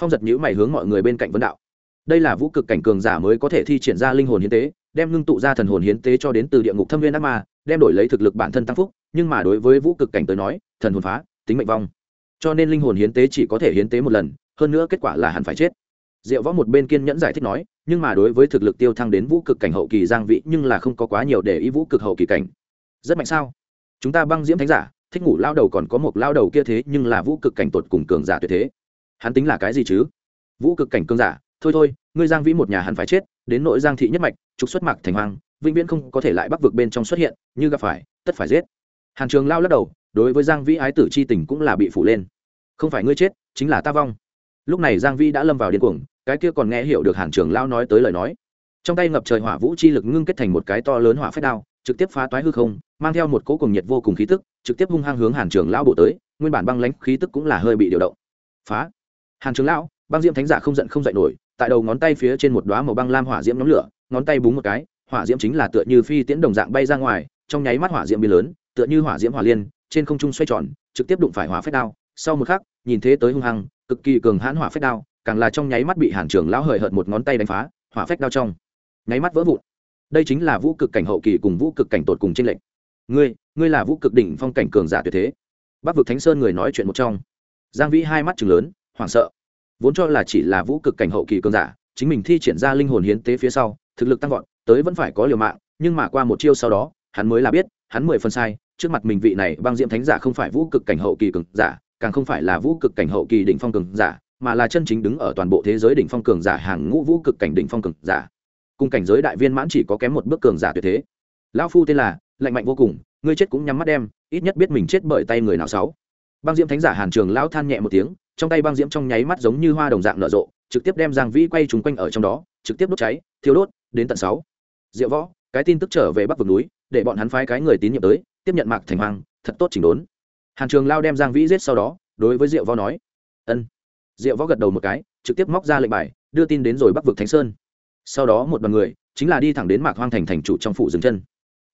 Phong giật nhữ mày hướng mọi người bên cạnh vấn đạo. Đây là vũ cực cảnh cường giả mới có thể thi triển ra linh hồn hiến tế, đem ngưng tụ ra thần hồn hiến tế cho đến từ địa ngục thâm viên ác ma, đem đổi lấy thực lực bản thân tăng phúc, nhưng mà đối với vũ cực cảnh tới nói, thần hồn phá, tính mệnh vong. Cho nên linh hồn hiến tế chỉ có thể hiến tế một lần, hơn nữa kết quả là hẳn phải chết. Diệu võ một bên kiên nhẫn giải thích nói, nhưng mà đối với thực lực tiêu thăng đến vũ cực cảnh hậu kỳ giang vị nhưng là không có quá nhiều để ý vũ cực hậu kỳ cảnh rất mạnh sao? Chúng ta băng diễm thánh giả, thích ngủ lao đầu còn có một lao đầu kia thế nhưng là vũ cực cảnh tột cùng cường giả tuyệt thế. Hắn tính là cái gì chứ? Vũ cực cảnh cường giả, thôi thôi, ngươi giang vĩ một nhà hắn phải chết, đến nội giang thị nhất mạch, trục xuất mạc thành hoàng vĩnh viễn không có thể lại bắc vực bên trong xuất hiện, như gặp phải, tất phải giết. Hàn trường lao lắc đầu, đối với giang vĩ ái tử c h i tình cũng là bị phủ lên. Không phải ngươi chết, chính là ta vong. Lúc này giang vĩ đã lâm vào điên cuồng, cái kia còn nghe hiểu được hàn trường lao nói tới lời nói. Trong tay ngập trời hỏa vũ chi lực ngưng kết thành một cái to lớn hỏa phách đao trực tiếp phá toái hư không, mang theo một cỗ cùng nhiệt vô cùng khí tức, trực tiếp hung hăng hướng hàn trường lão bổ tới, nguyên bản băng lãnh khí tức cũng là hơi bị điều động. Phá! Hàn trường lão, băng diễm thánh giả không giận không dậy nổi, tại đầu ngón tay phía trên một đoá màu băng lam hỏa diễm nhóm lửa, ngón tay búng một cái, hỏa diễm chính là tựa như phi tiễn đồng dạng bay ra ngoài, trong nháy mắt hỏa diễm biến lớn, tựa như hỏa diễm hỏa liên, trên không trung xoay tròn, trực tiếp đụng phải hỏa phách đao. Sau một khắc, nhìn thế tới hung hăng, cực kỳ cường hãn hỏa phách đao, càng là trong nháy mắt bị hàn trường lão hời hợt một ngón tay đánh phá, hỏa phách đao trong nháy mắt vỡ vụn đây chính là vũ cực cảnh hậu kỳ cùng vũ cực cảnh tột cùng trên lệnh ngươi ngươi là vũ cực đỉnh phong cảnh cường giả tuyệt thế. Bắc vực thánh sơn người nói chuyện một trong. Giang vĩ hai mắt chừng lớn, hoảng sợ. Vốn cho là chỉ là vũ cực cảnh hậu kỳ cường giả, chính mình thi triển ra linh hồn hiến tế phía sau, thực lực tăng vọt, tới vẫn phải có liều mạng, nhưng mà qua một chiêu sau đó, hắn mới là biết, hắn mười phần sai, trước mặt mình vị này băng diễm thánh giả không phải vũ cực cảnh hậu kỳ cường giả, càng không phải là vũ cực cảnh hậu kỳ đỉnh phong cường giả, mà là chân chính đứng ở toàn bộ thế giới đỉnh phong cường giả hàng ngũ vũ cực cảnh đỉnh phong cường giả cùng cảnh giới đại viên mãn chỉ có kém một bước cường giả tuyệt thế. Lão phu tên là, lạnh mạnh vô cùng, ngươi chết cũng nhắm mắt đem, ít nhất biết mình chết bởi tay người nào sáu. Băng diễm thánh giả hàn trường lão than nhẹ một tiếng, trong tay băng diễm trong nháy mắt giống như hoa đồng dạng nở rộ, trực tiếp đem giang vĩ quay trúng quanh ở trong đó, trực tiếp đốt cháy, thiêu đốt, đến tận sáu. Diệu võ, cái tin tức trở về bắc vực núi, để bọn hắn phái cái người tín nhiệm tới, tiếp nhận mạc thành hoàng, thật tốt chỉnh đốn. Hàn trường lao đem giang vĩ giết sau đó, đối với diệu võ nói, ân. Diệu võ gật đầu một cái, trực tiếp móc ra lệnh bài, đưa tin đến rồi bắc vực thánh sơn sau đó một đoàn người chính là đi thẳng đến mạc hoang thành thành chủ trong phủ dừng chân.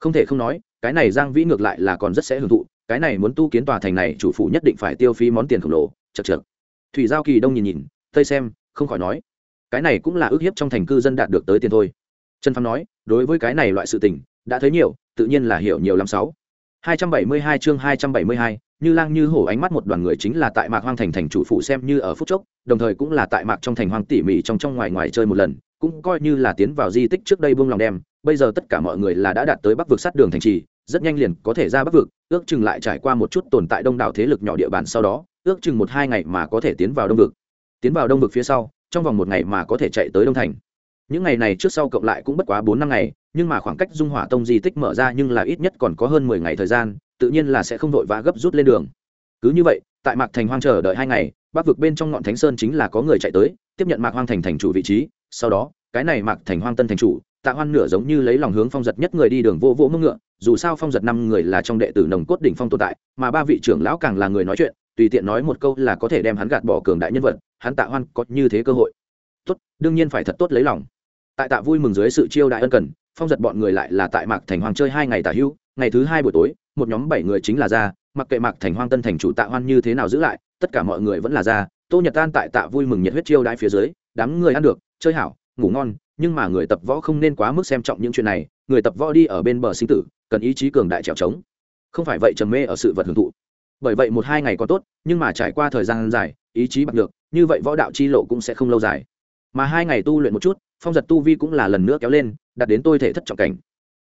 Không thể không nói cái này giang vĩ ngược lại là còn rất sẽ hưởng thụ cái này muốn tu kiến tòa thành này chủ phủ nhất định phải tiêu phí món tiền khổng lồ chật chật thủy giao kỳ đông nhìn nhìn tây xem không khỏi nói cái này cũng là ước hiếp trong thành cư dân đạt được tới tiền thôi. Trần phong nói đối với cái này loại sự tình đã thấy nhiều tự nhiên là hiểu nhiều lắm sáu. 272 chương 272, như lang như hổ ánh mắt một đoàn người chính là tại mạc hoang thành thành chủ phụ xem như ở phút chốc đồng thời cũng là tại mạc trong thành hoang tỉ mỉ trong trong ngoài ngoài chơi một lần cũng coi như là tiến vào di tích trước đây buông lòng đem, bây giờ tất cả mọi người là đã đạt tới bắc vực sát đường thành trì, rất nhanh liền có thể ra bắc vực, ước chừng lại trải qua một chút tồn tại đông đảo thế lực nhỏ địa bàn sau đó, ước chừng một hai ngày mà có thể tiến vào đông vực. Tiến vào đông vực phía sau, trong vòng một ngày mà có thể chạy tới đông thành. Những ngày này trước sau cộng lại cũng bất quá bốn năm ngày, nhưng mà khoảng cách dung hỏa tông di tích mở ra nhưng là ít nhất còn có hơn mười ngày thời gian, tự nhiên là sẽ không vội vã gấp rút lên đường. Cứ như vậy, tại mạc thành hoang chờ đợi hai ngày, bắc vực bên trong ngọn thánh sơn chính là có người chạy tới, tiếp nhận mạc hoang thành thành chủ vị trí sau đó, cái này mạc thành hoang tân thành chủ, tạ hoan nửa giống như lấy lòng hướng phong giật nhất người đi đường vô vô mưng ngựa, dù sao phong giật năm người là trong đệ tử nồng cốt đỉnh phong tồn tại, mà ba vị trưởng lão càng là người nói chuyện, tùy tiện nói một câu là có thể đem hắn gạt bỏ cường đại nhân vật, hắn tạ hoan có như thế cơ hội. Tốt, đương nhiên phải thật tốt lấy lòng. Tại tạ vui mừng dưới sự chiêu đại ân cần, phong giật bọn người lại là tại mạc thành hoàng chơi hai ngày tả hữu ngày thứ hai buổi tối, một nhóm bảy người chính là ra, mặc kệ mạc thành hoang tân thành chủ tạ hoan như thế nào giữ lại, tất cả mọi người vẫn là ra, tô nhật tan tại tạ vui mừng nhiệt huyết chiêu đại phía dưới, đám người ăn được chơi hảo, ngủ ngon, nhưng mà người tập võ không nên quá mức xem trọng những chuyện này, người tập võ đi ở bên bờ sinh tử, cần ý chí cường đại trèo trống. Không phải vậy trầm mê ở sự vật hưởng thụ. Bởi vậy một hai ngày có tốt, nhưng mà trải qua thời gian dài, ý chí bạc được như vậy võ đạo chi lộ cũng sẽ không lâu dài. Mà hai ngày tu luyện một chút, phong giật tu vi cũng là lần nữa kéo lên, đạt đến tôi thể thất trọng cảnh.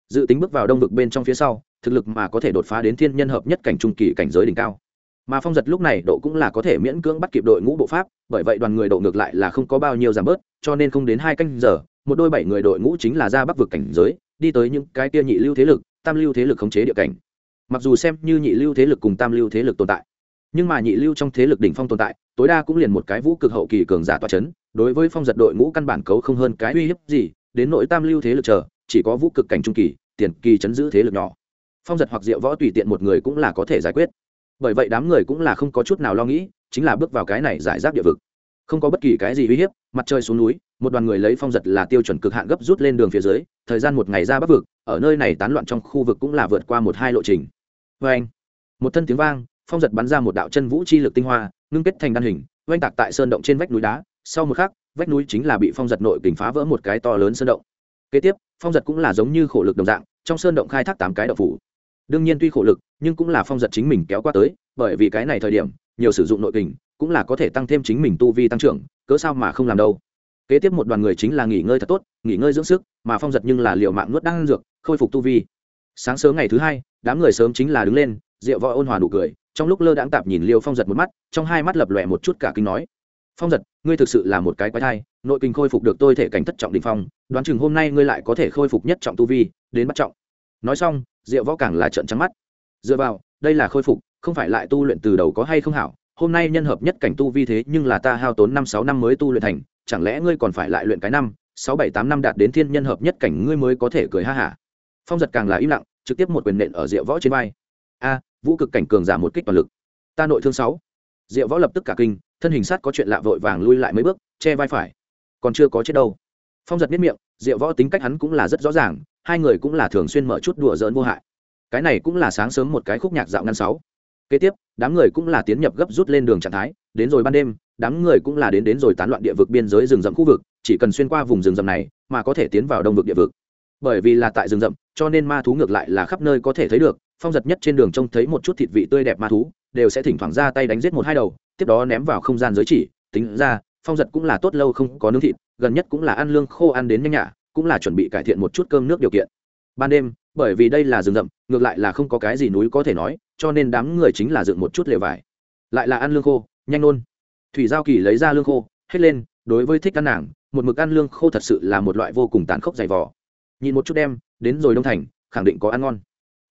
Dự tính bước vào đông vực bên trong phía sau, thực lực mà có thể đột phá đến thiên nhân hợp nhất cảnh trung kỳ cảnh giới đỉnh cao mà phong giật lúc này độ cũng là có thể miễn cưỡng bắt kịp đội ngũ bộ pháp, bởi vậy đoàn người độ ngược lại là không có bao nhiêu giảm bớt, cho nên không đến hai canh giờ, một đôi bảy người đội ngũ chính là ra bắc vực cảnh giới, đi tới những cái kia nhị lưu thế lực, tam lưu thế lực khống chế địa cảnh. Mặc dù xem như nhị lưu thế lực cùng tam lưu thế lực tồn tại, nhưng mà nhị lưu trong thế lực đỉnh phong tồn tại, tối đa cũng liền một cái vũ cực hậu kỳ cường giả toa c h ấ n đối với phong giật đội ngũ căn bản cấu không hơn cái uy hiếp gì, đến nội tam lưu thế lực chờ, chỉ có vũ cực cảnh trung kỳ, tiền kỳ chấn giữ thế lực nhỏ. Phong giật hoặc diệu võ tùy tiện một người cũng là có thể giải quyết bởi vậy đám người cũng là không có chút nào lo nghĩ, chính là bước vào cái này giải rác địa vực. Không có bất kỳ cái gì uy hiếp, mặt trời xuống núi, một đoàn người lấy phong giật là tiêu chuẩn cực hạn gấp rút lên đường phía dưới, thời gian một ngày ra bắc vực, ở nơi này tán loạn trong khu vực cũng là vượt qua một hai lộ trình. Vê anh, một thân tiếng vang, phong giật bắn ra một đạo chân vũ chi lực tinh hoa, ngưng kết thành đan hình, oanh tạc tại sơn động trên vách núi đá. Sau một khắc, vách núi chính là bị phong giật nội kình phá vỡ một cái to lớn sơn động. Kế tiếp, phong giật cũng là giống như khổ lực đồng dạng, trong sơn động khai thác tám cái đậu phủ đương nhiên tuy khổ lực, nhưng cũng là phong giật chính mình kéo qua tới, bởi vì cái này thời điểm, nhiều sử dụng nội kình, cũng là có thể tăng thêm chính mình tu vi tăng trưởng, cớ sao mà không làm đâu. Kế tiếp một đoàn người chính là nghỉ ngơi thật tốt, nghỉ ngơi dưỡng sức, mà phong giật nhưng là liệu mạng nuốt đang dược, khôi phục tu vi. Sáng sớm ngày thứ hai, đám người sớm chính là đứng lên, rượu võ ôn hòa nụ cười, trong lúc lơ đãng tạp nhìn liêu phong giật một mắt, trong hai mắt lập lòe một chút cả kinh nói. Phong giật, ngươi thực sự là một cái quái thai, nội kinh khôi phục được tôi thể cảnh thất trọng đình phong, đoán chừng hôm nay ngươi lại có thể khôi phục nhất trọng tu vi, đến bắt trọng. Nói xong Diệu võ càng là trận trắng mắt. Dựa vào, đây là khôi phục, không phải lại tu luyện từ đầu có hay không hảo, hôm nay nhân hợp nhất cảnh tu vi thế nhưng là ta hao tốn năm sáu năm mới tu luyện thành, chẳng lẽ ngươi còn phải lại luyện cái năm, sáu bảy tám năm đạt đến thiên nhân hợp nhất cảnh ngươi mới có thể cười ha hả? Phong giật càng là im lặng, trực tiếp một quyền nện ở diệu võ trên vai. A, vũ cực cảnh cường giảm một kích toàn lực. Ta nội thương sáu. Diệu võ lập tức cả kinh, thân hình sát có chuyện lạ vội vàng lui lại mấy bước, che vai phải. Còn chưa có chết đâu. Phong giật biết miệng, diệu võ tính cách hắn cũng là rất rõ ràng hai người cũng là thường xuyên mở chút đùa giỡn vô hại. Cái này cũng là sáng sớm một cái khúc nhạc dạo ngăn sáu. Kế tiếp, đám người cũng là tiến nhập gấp rút lên đường trạng thái, đến rồi ban đêm, đám người cũng là đến đến rồi tán loạn địa vực biên giới rừng rậm khu vực, chỉ cần xuyên qua vùng rừng rậm này mà có thể tiến vào đông vực địa vực. Bởi vì là tại rừng rậm, cho nên ma thú ngược lại là khắp nơi có thể thấy được, phong giật nhất trên đường trông thấy một chút thịt vị tươi đẹp ma thú, đều sẽ thỉnh thoảng ra tay đánh giết một hai đầu, tiếp đó ném vào không gian giới chỉ, tính ra, phong giật cũng là tốt lâu không có nướng thịt, gần nhất cũng là ăn lương khô ăn đến nhanh nhả cũng là chuẩn bị cải thiện một chút cơm nước điều kiện. Ban đêm, bởi vì đây là rừng rậm, ngược lại là không có cái gì núi có thể nói, cho nên đám người chính là dựng một chút lều vải. Lại là ăn lương khô, nhanh nôn thủy giao kỳ lấy ra lương khô hết lên, đối với thích ăn nàng, một mực ăn lương khô thật sự là một loại vô cùng tàn khốc dày vỏ nhìn một chút đem, đến rồi đông thành, khẳng định có ăn ngon.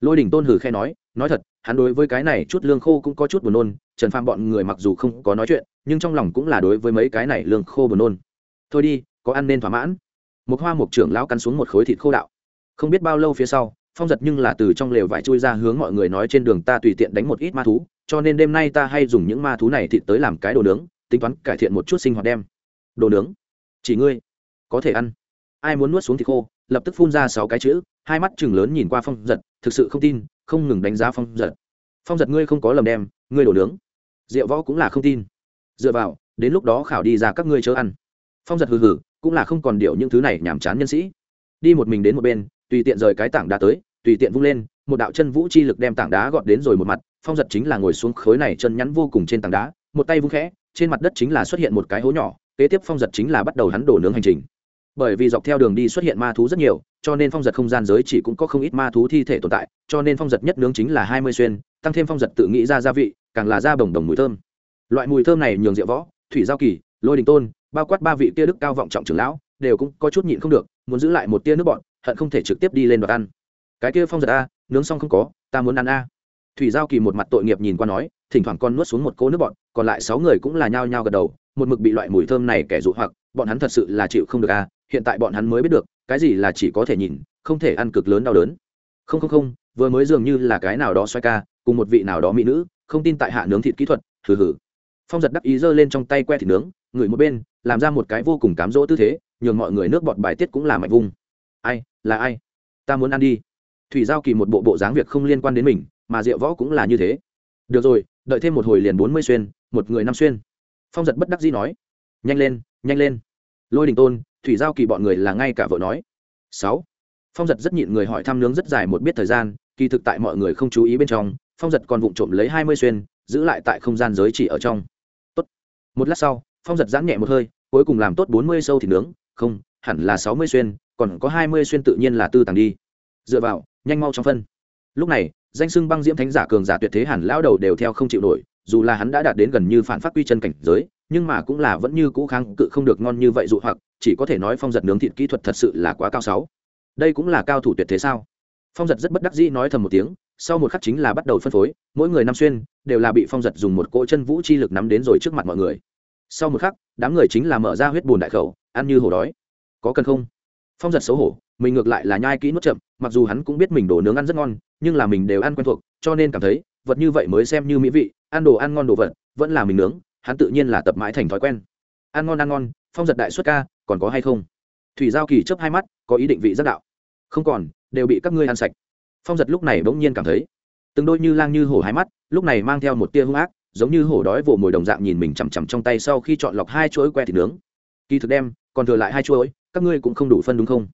Lôi đỉnh tôn hử khe nói nói thật, hắn đối với cái này chút lương khô cũng có chút buồn nôn, trần phàm bọn người mặc dù không có nói chuyện, nhưng trong lòng cũng là đối với mấy cái này lương khô buồn nôn. Thôi đi, có ăn nên thỏa mãn một hoa mục trưởng lão cắn xuống một khối thịt khô đạo. Không biết bao lâu phía sau, phong giật nhưng là từ trong lều vải chui ra hướng mọi người nói trên đường ta tùy tiện đánh một ít ma thú, cho nên đêm nay ta hay dùng những ma thú này thịt tới làm cái đồ nướng, tính toán cải thiện một chút sinh hoạt đem. Đồ nướng? Chỉ ngươi? Có thể ăn. Ai muốn nuốt xuống thịt khô, lập tức phun ra sáu cái chữ, hai mắt chừng lớn nhìn qua phong giật, thực sự không tin, không ngừng đánh giá phong giật. Phong giật ngươi không có lầm đem, ngươi đổ nướng. Diệu võ cũng là không tin. Dựa vào, đến lúc đó khảo đi ra các ngươi chớ ăn. Phong giật hừ hừ cũng là không còn điều những thứ này nhàm chán nhân sĩ. Đi một mình đến một bên, tùy tiện rời cái tảng đá tới, tùy tiện vung lên, một đạo chân vũ chi lực đem tảng đá gọt đến rồi một mặt, phong giật chính là ngồi xuống khối này chân nhắn vô cùng trên tảng đá, một tay vung khẽ, trên mặt đất chính là xuất hiện một cái hố nhỏ, kế tiếp phong giật chính là bắt đầu hắn đổ nướng hành trình. Bởi vì dọc theo đường đi xuất hiện ma thú rất nhiều, cho nên phong giật không gian giới chỉ cũng có không ít ma thú thi thể tồn tại, cho nên phong giật nhất nướng chính là hai mươi xuyên, tăng thêm phong giật tự nghĩ ra gia vị, càng là da bồng đồng mùi thơm. Loại mùi thơm này nhường rượu võ, thủy giao kỳ, lôi đình tôn bao quát ba vị kia đức cao vọng trọng trưởng lão, đều cũng có chút nhịn không được, muốn giữ lại một tia nước bọn, hận không thể trực tiếp đi lên đoạt ăn. Cái kia phong giật a, nướng xong không có, ta muốn ăn a. Thủy giao kỳ một mặt tội nghiệp nhìn qua nói, thỉnh thoảng con nuốt xuống một cỗ nước bọn, còn lại sáu người cũng là nhao nhao gật đầu, một mực bị loại mùi thơm này kẻ dụ hoặc, bọn hắn thật sự là chịu không được a, hiện tại bọn hắn mới biết được, cái gì là chỉ có thể nhìn, không thể ăn cực lớn đau đớn. Không không không, vừa mới dường như là cái nào đó xoay ca, cùng một vị nào đó mỹ nữ, không tin tại hạ nướng thịt kỹ thuật, hừ hừ. Phong giật đắc ý giơ lên trong tay que thịt nướng, ngửi một bên làm ra một cái vô cùng cám dỗ tư thế, nhường mọi người nước bọt bài tiết cũng là mạnh vung. Ai, là ai? Ta muốn ăn đi. Thủy giao kỳ một bộ bộ dáng việc không liên quan đến mình, mà diệu võ cũng là như thế. Được rồi, đợi thêm một hồi liền bốn mươi xuyên, một người năm xuyên. Phong giật bất đắc dĩ nói. Nhanh lên nhanh lên. Lôi đình tôn, thủy giao kỳ bọn người là ngay cả vợ nói. Sáu. Phong giật rất nhịn người hỏi thăm nướng rất dài một biết thời gian, kỳ thực tại mọi người không chú ý bên trong, phong giật còn vụng trộm lấy hai mươi xuyên, giữ lại tại không gian giới chỉ ở trong. Tốt. Một lát sau phong giật giãn nhẹ một hơi, cuối cùng làm tốt bốn mươi sâu thì nướng, không, hẳn là sáu mươi xuyên, còn có hai mươi xuyên tự nhiên là tư tàng đi. Dựa vào, nhanh mau trong phân. Lúc này, danh sưng băng diễm thánh giả cường giả tuyệt thế hẳn lão đầu đều theo không chịu nổi, dù là hắn đã đạt đến gần như phản phát quy chân cảnh giới, nhưng mà cũng là vẫn như cũ kháng cự không được ngon như vậy dụ hoặc, chỉ có thể nói phong giật nướng thịt kỹ thuật thật sự là quá cao sáu. Đây cũng là cao thủ tuyệt thế sao? Phong giật rất bất đắc dĩ nói thầm một tiếng, sau một khắc chính là bắt đầu phân phối, mỗi người năm xuyên, đều là bị phong giật dùng một cỗ chân vũ chi lực nắm đến rồi trước mặt mọi người sau một khắc, đám người chính là mở ra huyết bùn đại khẩu, ăn như hổ đói. Có cần không? Phong giật xấu hổ, mình ngược lại là nhai kỹ nuốt chậm, mặc dù hắn cũng biết mình đồ nướng ăn rất ngon, nhưng là mình đều ăn quen thuộc, cho nên cảm thấy, vật như vậy mới xem như mỹ vị, ăn đồ ăn ngon đồ vật, vẫn là mình nướng, hắn tự nhiên là tập mãi thành thói quen. Ăn ngon ăn ngon, phong giật đại xuất ca, còn có hay không? Thủy giao kỳ chớp hai mắt, có ý định vị giác đạo. Không còn, đều bị các ngươi ăn sạch. Phong giật lúc này bỗng nhiên cảm thấy, từng đôi như lang như hổ hai mắt, lúc này mang theo một tia hung ác giống như hổ đói vồ mồi đồng dạng nhìn mình chằm chằm trong tay sau khi chọn lọc hai chuỗi que thịt nướng. Kỳ thực đem, còn thừa lại hai chuỗi, các ngươi cũng không đủ phân đúng không?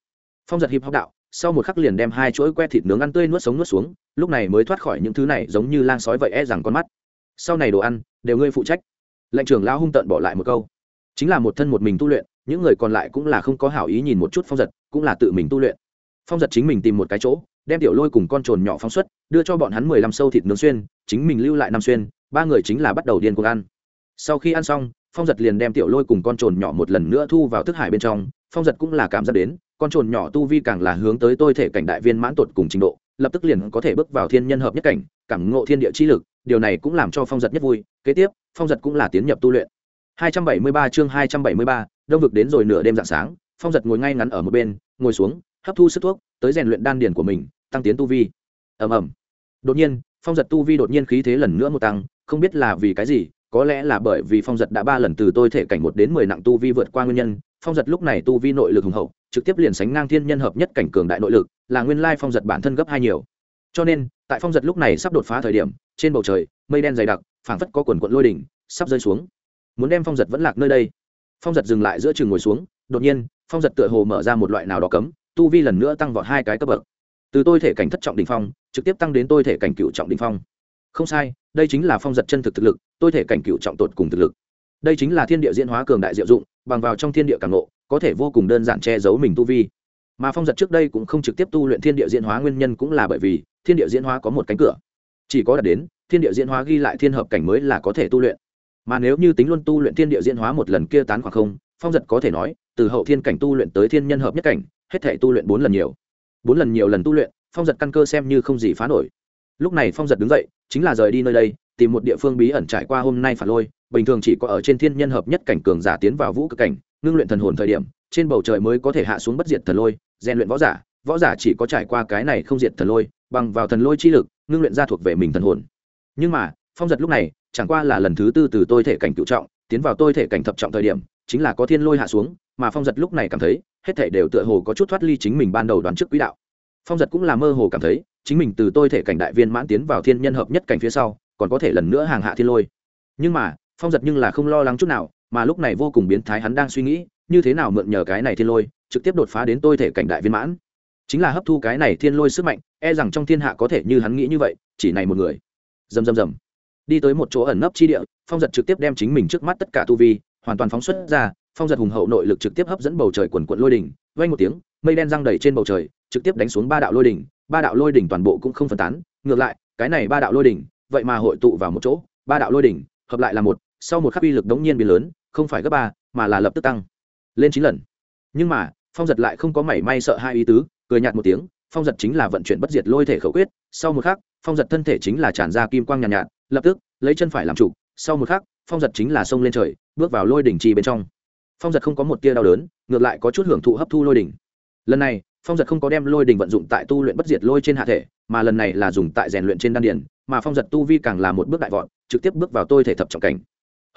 Phong giật hiệp hóc đạo, sau một khắc liền đem hai chuỗi que thịt nướng ăn tươi nuốt sống nuốt xuống, lúc này mới thoát khỏi những thứ này giống như lang sói vậy e rằng con mắt. Sau này đồ ăn, đều ngươi phụ trách. Lệnh trưởng lão hung tợn bỏ lại một câu. Chính là một thân một mình tu luyện, những người còn lại cũng là không có hảo ý nhìn một chút phong giật, cũng là tự mình tu luyện. Phong giật chính mình tìm một cái chỗ, đem tiểu lôi cùng con trồn nhỏ phóng xuất, đưa cho bọn hắn mười lăm sâu thịt nướng xuyên, chính mình lưu lại năm xuyên ba người chính là bắt đầu điên cuồng ăn. Sau khi ăn xong phong giật liền đem tiểu lôi cùng con trồn nhỏ một lần nữa thu vào thức hải bên trong. Phong giật cũng là cảm giác đến con trồn nhỏ tu vi càng là hướng tới tôi thể cảnh đại viên mãn tột cùng trình độ lập tức liền có thể bước vào thiên nhân hợp nhất cảnh cảm ngộ thiên địa chi lực điều này cũng làm cho phong giật nhất vui. Kế tiếp phong giật cũng là tiến nhập tu luyện. 273 chương 273, đông vực đến rồi nửa đêm dạng sáng phong giật ngồi ngay ngắn ở một bên ngồi xuống hấp thu sức thuốc tới rèn luyện đan điền của mình tăng tiến tu vi. Ầm ầm. Đột nhiên phong giật tu vi đột nhiên khí thế lần nữa một tăng không biết là vì cái gì, có lẽ là bởi vì phong giật đã ba lần từ tôi thể cảnh một đến mười nặng tu vi vượt qua nguyên nhân, phong giật lúc này tu vi nội lực hùng hậu, trực tiếp liền sánh ngang thiên nhân hợp nhất cảnh cường đại nội lực, là nguyên lai phong giật bản thân gấp hai nhiều. Cho nên, tại phong giật lúc này sắp đột phá thời điểm, trên bầu trời, mây đen dày đặc, phảng phất có quần quận lôi đỉnh, sắp rơi xuống. Muốn đem phong giật vẫn lạc nơi đây. Phong giật dừng lại giữa trường ngồi xuống, đột nhiên, phong giật tựa hồ mở ra một loại nào đó cấm, tu vi lần nữa tăng vọt hai cái cấp bậc. Từ tôi thể cảnh thất trọng đ ỉ n h phong, trực tiếp tăng đến tôi thể cảnh cựu trọng đ ỉ n h phong không sai, đây chính là phong giật chân thực thực lực, tôi thể cảnh cựu trọng tột cùng thực lực. Đây chính là thiên địa diễn hóa cường đại diệu dụng, bằng vào trong thiên địa càng ngộ, có thể vô cùng đơn giản che giấu mình tu vi. Mà phong giật trước đây cũng không trực tiếp tu luyện thiên địa diễn hóa nguyên nhân cũng là bởi vì, thiên địa diễn hóa có một cánh cửa. Chỉ có đạt đến, thiên địa diễn hóa ghi lại thiên hợp cảnh mới là có thể tu luyện. Mà nếu như tính luôn tu luyện thiên địa diễn hóa một lần kia tán khoảng không, phong giật có thể nói, từ hậu thiên cảnh tu luyện tới thiên nhân hợp nhất cảnh, hết thể tu luyện bốn lần nhiều. Bốn lần nhiều lần tu luyện, phong giật căn cơ xem như không gì phá nổi lúc này phong giật đứng dậy, chính là rời đi nơi đây, tìm một địa phương bí ẩn trải qua hôm nay phản lôi, bình thường chỉ có ở trên thiên nhân hợp nhất cảnh cường giả tiến vào vũ cực cảnh, ngưng luyện thần hồn thời điểm, trên bầu trời mới có thể hạ xuống bất diệt thần lôi, rèn luyện võ giả võ giả chỉ có trải qua cái này không diệt thần lôi, bằng vào thần lôi chi lực, ngưng luyện ra thuộc về mình thần hồn. Nhưng mà, phong giật lúc này, chẳng qua là lần thứ tư từ tôi thể cảnh cựu trọng, tiến vào tôi thể cảnh thập trọng thời điểm, chính là có thiên lôi hạ xuống, mà phong giật lúc này cảm thấy, hết thể đều tựa hồ có chút thoát ly chính mình ban đầu đoán trước quỹ đạo. Phong giật cũng là mơ hồ cảm thấy chính mình từ tôi thể cảnh đại viên mãn tiến vào thiên nhân hợp nhất cảnh phía sau, còn có thể lần nữa hàng hạ thiên lôi. Nhưng mà, phong giật nhưng là không lo lắng chút nào, mà lúc này vô cùng biến thái hắn đang suy nghĩ, như thế nào mượn nhờ cái này thiên lôi, trực tiếp đột phá đến tôi thể cảnh đại viên mãn. Chính là hấp thu cái này thiên lôi sức mạnh e rằng trong thiên hạ có thể như hắn nghĩ như vậy, chỉ này một người. Dầm dầm dầm đi tới một chỗ ẩn nấp chi địa, phong giật trực tiếp đem chính mình trước mắt tất cả tu vi, hoàn toàn phóng xuất ra phong giật hùng hậu nội lực trực tiếp hấp dẫn bầu trời quần quận lôi đỉnh vang một tiếng mây đen răng đầy trên bầu trời trực tiếp đánh xuống ba đạo lôi đỉnh ba đạo lôi đỉnh toàn bộ cũng không phân tán. Ngược lại cái này ba đạo lôi đỉnh vậy mà hội tụ vào một chỗ ba đạo lôi đỉnh hợp lại là một sau một khắc uy lực đống nhiên biến lớn không phải gấp ba mà là lập tức tăng lên chín lần. Nhưng mà phong giật lại không có mảy may sợ hai ý tứ cười nhạt một tiếng phong giật chính là vận chuyển bất diệt lôi thể khẩu quyết sau một khắc phong giật thân thể chính là tràn ra kim quang nhàn nhạt, nhạt lập tức lấy chân phải làm chủ sau một khắc phong giật chính là xông lên trời bước vào lôi đỉnh trì bên trong phong giật không có một tia đau đớn, ngược lại có chút hưởng thụ hấp thu lôi đỉnh. Lần này, phong giật không có đem lôi đỉnh vận dụng tại tu luyện bất diệt lôi trên hạ thể, mà lần này là dùng tại rèn luyện trên đan điển mà phong giật tu vi càng là một bước đại vọt, trực tiếp bước vào tôi thể thập trọng cảnh.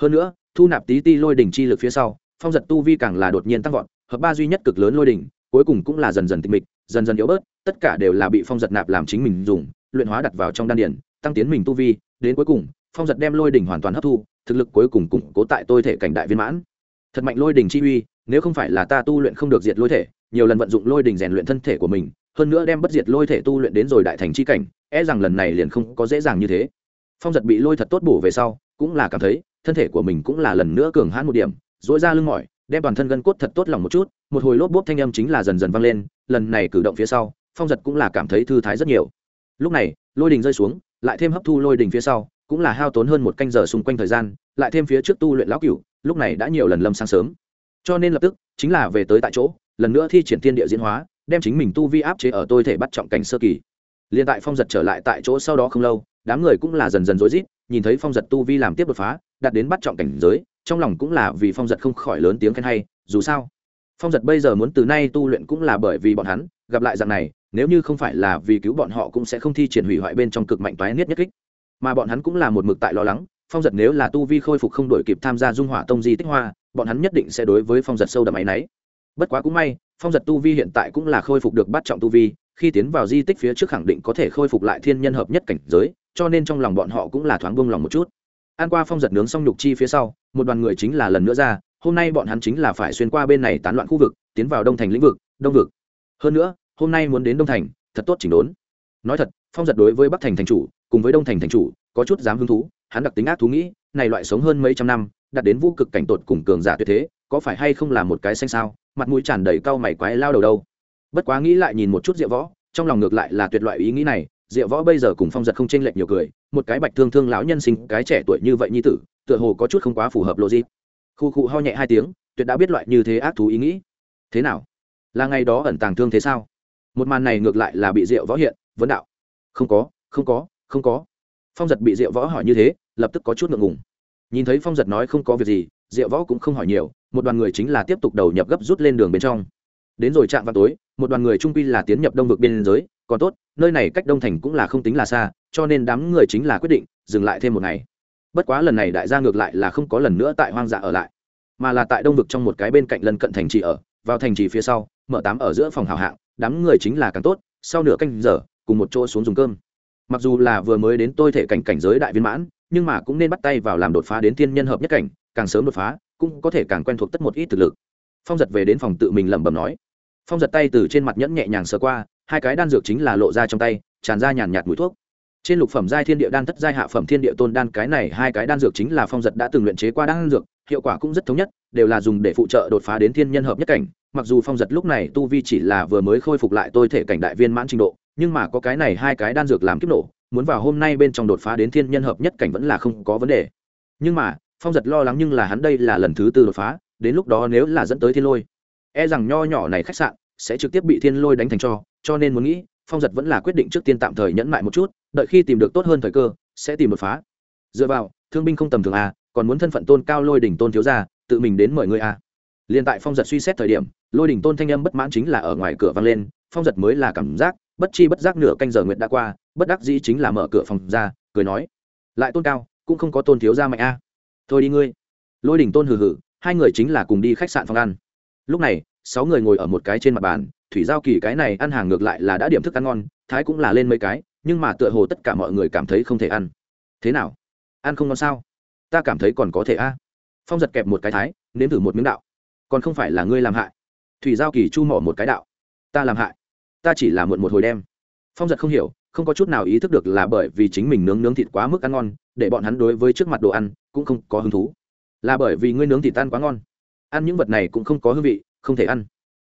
Hơn nữa, thu nạp tí ti lôi đỉnh chi lực phía sau, phong giật tu vi càng là đột nhiên tăng vọt, hợp ba duy nhất cực lớn lôi đỉnh, cuối cùng cũng là dần dần tịch mịch, dần dần yếu bớt, tất cả đều là bị phong giật nạp làm chính mình dùng, luyện hóa đặt vào trong đan điển tăng tiến mình tu vi, đến cuối cùng, phong giật đem lôi đỉnh hoàn toàn hấp thu, thực lực cuối cùng củng cố tại tôi thể cảnh đại viên mãn thật mạnh lôi đình chi uy, nếu không phải là ta tu luyện không được diệt lôi thể, nhiều lần vận dụng lôi đình rèn luyện thân thể của mình, hơn nữa đem bất diệt lôi thể tu luyện đến rồi đại thành chi cảnh e rằng lần này liền không có dễ dàng như thế. Phong giật bị lôi thật tốt bổ về sau, cũng là cảm thấy, thân thể của mình cũng là lần nữa cường hãn một điểm dỗi ra lưng mỏi, đem toàn thân gân cốt thật tốt lòng một chút, một hồi lốp bốp thanh âm chính là dần dần vang lên, lần này cử động phía sau, phong giật cũng là cảm thấy thư thái rất nhiều. Lúc này, lôi đình rơi xuống, lại thêm hấp thu lôi đình phía sau, cũng là hao tốn hơn một canh giờ xung quanh thời gian, lại thêm phía trước tu luyện lão cửu lúc này đã nhiều lần lâm sáng sớm. Cho nên lập tức, chính là về tới tại chỗ, lần nữa thi triển thiên địa diễn hóa, đem chính mình tu vi áp chế ở tôi thể bắt trọng cảnh sơ kỳ. Liền tại phong giật trở lại tại chỗ sau đó không lâu, đám người cũng là dần dần rối rít, nhìn thấy phong giật tu vi làm tiếp đột phá, đạt đến bắt trọng cảnh giới, trong lòng cũng là vì phong giật không khỏi lớn tiếng khen hay, dù sao, phong giật bây giờ muốn từ nay tu luyện cũng là bởi vì bọn hắn, gặp lại dạng này, nếu như không phải là vì cứu bọn họ cũng sẽ không thi triển hủy hoại bên trong cực mạnh toái niết nhất kích. Mà bọn hắn cũng là một mực tại lo lắng phong giật nếu là tu vi khôi phục không đổi kịp tham gia dung hỏa tông di tích hoa, bọn hắn nhất định sẽ đối với phong giật sâu đậm áy náy. Bất quá cũng may, phong giật tu vi hiện tại cũng là khôi phục được bắt trọng tu vi, khi tiến vào di tích phía trước khẳng định có thể khôi phục lại thiên nhân hợp nhất cảnh giới, cho nên trong lòng bọn họ cũng là thoáng bông lòng một chút. An qua phong giật nướng xong nhục chi phía sau, một đoàn người chính là lần nữa ra, hôm nay bọn hắn chính là phải xuyên qua bên này tán loạn khu vực, tiến vào đông thành lĩnh vực, đông vực. Hơn nữa, hôm nay muốn đến đông thành, thật tốt chỉnh đốn. Nói thật, phong giật đối với bắc thành thành chủ, cùng với đông thành thành chủ, có chút dám hứng thú hắn đặc tính ác thú nghĩ, này loại sống hơn mấy trăm năm đặt đến vũ cực cảnh tột cùng cường giả tuyệt thế, có phải hay không là một cái xanh sao? Mặt mũi tràn đầy cau mày quái lao đầu đâu. Bất quá nghĩ lại nhìn một chút diệu võ, trong lòng ngược lại là tuyệt loại ý nghĩ này. Diệu võ bây giờ cùng phong giật không chênh lệch nhiều cười, một cái bạch thương thương lão nhân sinh, cái trẻ tuổi như vậy như tử, tựa hồ có chút không quá phù hợp logic. Khu cụ ho nhẹ hai tiếng, tuyệt đã biết loại như thế ác thú ý nghĩ. Thế nào? Là ngày đó ẩn tàng thương thế sao? Một màn này ngược lại là bị diệu võ hiện, vấn đạo. Không có không có không có. Phong giật bị diệu võ hỏi như thế lập tức có chút ngượng ngùng. Nhìn thấy phong giật nói không có việc gì, diệu võ cũng không hỏi nhiều, một đoàn người chính là tiếp tục đầu nhập gấp rút lên đường bên trong. Đến rồi chạm vào tối, một đoàn người trung quy là tiến nhập đông vực biên giới, còn tốt, nơi này cách đông thành cũng là không tính là xa, cho nên đám người chính là quyết định dừng lại thêm một ngày. Bất quá lần này đại gia ngược lại là không có lần nữa tại hoang dã ở lại, mà là tại đông vực trong một cái bên cạnh lân cận thành trì ở, vào thành trì phía sau, mở tám ở giữa phòng hào hạng, đám người chính là càng tốt, sau nửa canh giờ, cùng một chỗ xuống dùng cơm. Mặc dù là vừa mới đến tôi thể cảnh cảnh giới đại viên mãn nhưng mà cũng nên bắt tay vào làm đột phá đến thiên nhân hợp nhất cảnh, càng sớm đột phá, cũng có thể càng quen thuộc tất một ít thực lực. Phong giật về đến phòng tự mình lẩm bẩm nói. Phong giật tay từ trên mặt nhẫn nhẹ nhàng sờ qua, hai cái đan dược chính là lộ ra trong tay, tràn ra nhàn nhạt mùi thuốc. Trên lục phẩm giai thiên địa đan thất giai hạ phẩm thiên địa tôn đan cái này hai cái đan dược chính là phong giật đã từng luyện chế qua đan dược, hiệu quả cũng rất thống nhất, đều là dùng để phụ trợ đột phá đến thiên nhân hợp nhất cảnh. Mặc dù phong giật lúc này tu vi chỉ là vừa mới khôi phục lại tôi thể cảnh đại viên mãn trình độ, nhưng mà có cái này hai cái đan dược làm kiếp nổ muốn vào hôm nay bên trong đột phá đến thiên nhân hợp nhất cảnh vẫn là không có vấn đề. Nhưng mà, phong giật lo lắng nhưng là hắn đây là lần thứ tư đột phá, đến lúc đó nếu là dẫn tới thiên lôi e rằng nho nhỏ này khách sạn sẽ trực tiếp bị thiên lôi đánh thành cho cho nên muốn nghĩ, phong giật vẫn là quyết định trước tiên tạm thời nhẫn lại một chút, đợi khi tìm được tốt hơn thời cơ, sẽ tìm đột phá. Dựa vào, thương binh không tầm thường à còn muốn thân phận tôn cao lôi đỉnh tôn thiếu gia, tự mình đến mời người à. Liền tại phong giật suy xét thời điểm, lôi đỉnh tôn thanh âm bất mãn chính là ở ngoài cửa vang lên, phong giật mới là cảm giác, bất chi bất giác nửa canh giờ nguyệt đã qua bất đắc dĩ chính là mở cửa phòng ra, cười nói, lại tôn cao, cũng không có tôn thiếu gia mạnh a. Thôi đi ngươi. Lôi đỉnh tôn hừ hừ, hai người chính là cùng đi khách sạn phòng ăn. Lúc này, sáu người ngồi ở một cái trên mặt bàn, thủy giao kỳ cái này ăn hàng ngược lại là đã điểm thức ăn ngon, thái cũng là lên mấy cái, nhưng mà tựa hồ tất cả mọi người cảm thấy không thể ăn. Thế nào? Ăn không ngon sao? Ta cảm thấy còn có thể a. Phong giật kẹp một cái thái, nếm thử một miếng đạo. Còn không phải là ngươi làm hại. Thủy giao kỳ chu mỏ một cái đạo. Ta làm hại? Ta chỉ là muộn một hồi đem. Phong giật không hiểu không có chút nào ý thức được là bởi vì chính mình nướng nướng thịt quá mức ăn ngon, để bọn hắn đối với trước mặt đồ ăn cũng không có hứng thú. Là bởi vì ngươi nướng thịt tan quá ngon. Ăn những vật này cũng không có hương vị, không thể ăn.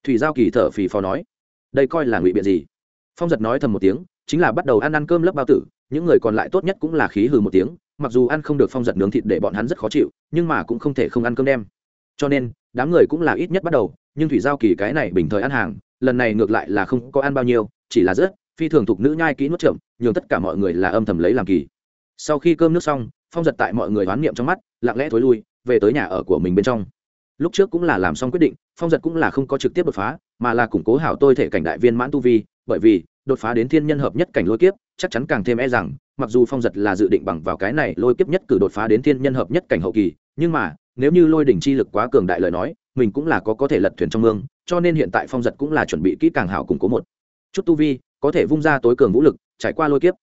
Thủy giao kỳ thở phì phò nói, đây coi là ngụy biện gì? Phong giật nói thầm một tiếng, chính là bắt đầu ăn ăn cơm lớp bao tử, những người còn lại tốt nhất cũng là khí hừ một tiếng, mặc dù ăn không được phong giật nướng thịt để bọn hắn rất khó chịu, nhưng mà cũng không thể không ăn cơm đem. Cho nên, đám người cũng là ít nhất bắt đầu, nhưng thủy giao kỳ cái này bình thời ăn hàng, lần này ngược lại là không có ăn bao nhiêu, chỉ là rất phi thường thục nữ nhai kỹ nuốt chậm nhường tất cả mọi người là âm thầm lấy làm kỳ. Sau khi cơm nước xong, phong giật tại mọi người oán niệm trong mắt, lặng lẽ thối lui, về tới nhà ở của mình bên trong. Lúc trước cũng là làm xong quyết định, phong giật cũng là không có trực tiếp đột phá, mà là củng cố hảo tôi thể cảnh đại viên mãn tu vi, bởi vì, đột phá đến thiên nhân hợp nhất cảnh lôi kiếp, chắc chắn càng thêm e rằng, mặc dù phong giật là dự định bằng vào cái này lôi kiếp nhất cử đột phá đến thiên nhân hợp nhất cảnh hậu kỳ, nhưng mà, nếu như lôi đỉnh chi lực quá cường đại lời nói, mình cũng là có có thể lật thuyền trong mương, cho nên hiện tại phong giật cũng là chuẩn bị kỹ càng hảo củng cố một chút tu vi có thể vung ra tối cường vũ lực trải qua lôi kiếp.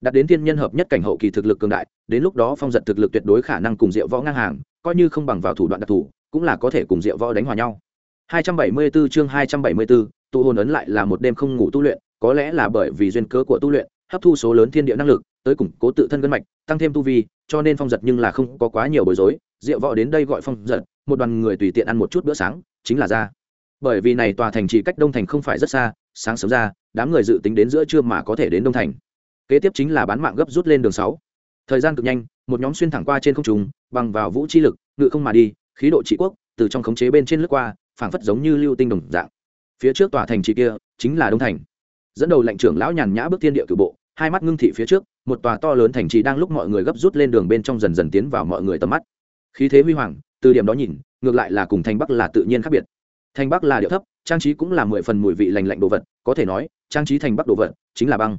Đạt đến thiên nhân hợp nhất cảnh hậu kỳ thực lực cường đại đến lúc đó phong giật thực lực tuyệt đối khả năng cùng diệu võ ngang hàng coi như không bằng vào thủ đoạn đặc thù cũng là có thể cùng diệu võ đánh hòa nhau. 274 chương 274, tụ hồn ấn lại là một đêm không ngủ tu luyện có lẽ là bởi vì duyên cớ của tu luyện hấp thu số lớn thiên địa năng lực tới củng cố tự thân gân mạch tăng thêm tu vi cho nên phong giật nhưng là không có quá nhiều bối rối. Diệu võ đến đây gọi phong giật một đoàn người tùy tiện ăn một chút bữa sáng chính là ra. Bởi vì này tòa thành chỉ cách đông thành không phải rất xa sáng sớm ra, đám người dự tính đến giữa trưa mà có thể đến đông thành. Kế tiếp chính là bán mạng gấp rút lên đường sáu. Thời gian cực nhanh, một nhóm xuyên thẳng qua trên không trung, bằng vào vũ chi lực, ngự không mà đi, khí độ trị quốc, từ trong khống chế bên trên lướt qua, phảng phất giống như lưu tinh đồng dạng. Phía trước tòa thành trì kia, chính là đông thành. Dẫn đầu lệnh trưởng lão nhàn nhã bước thiên địa cử bộ, hai mắt ngưng thị phía trước, một tòa to lớn thành trì đang lúc mọi người gấp rút lên đường bên trong dần dần tiến vào mọi người tầm mắt. Khí thế huy hoàng, từ điểm đó nhìn, ngược lại là cùng thành bắc là tự nhiên khác biệt. Thành bắc là điệu thấp trang trí cũng là mười phần mùi vị lành lạnh đồ vật, có thể nói, trang trí thành bắc đồ vật chính là băng.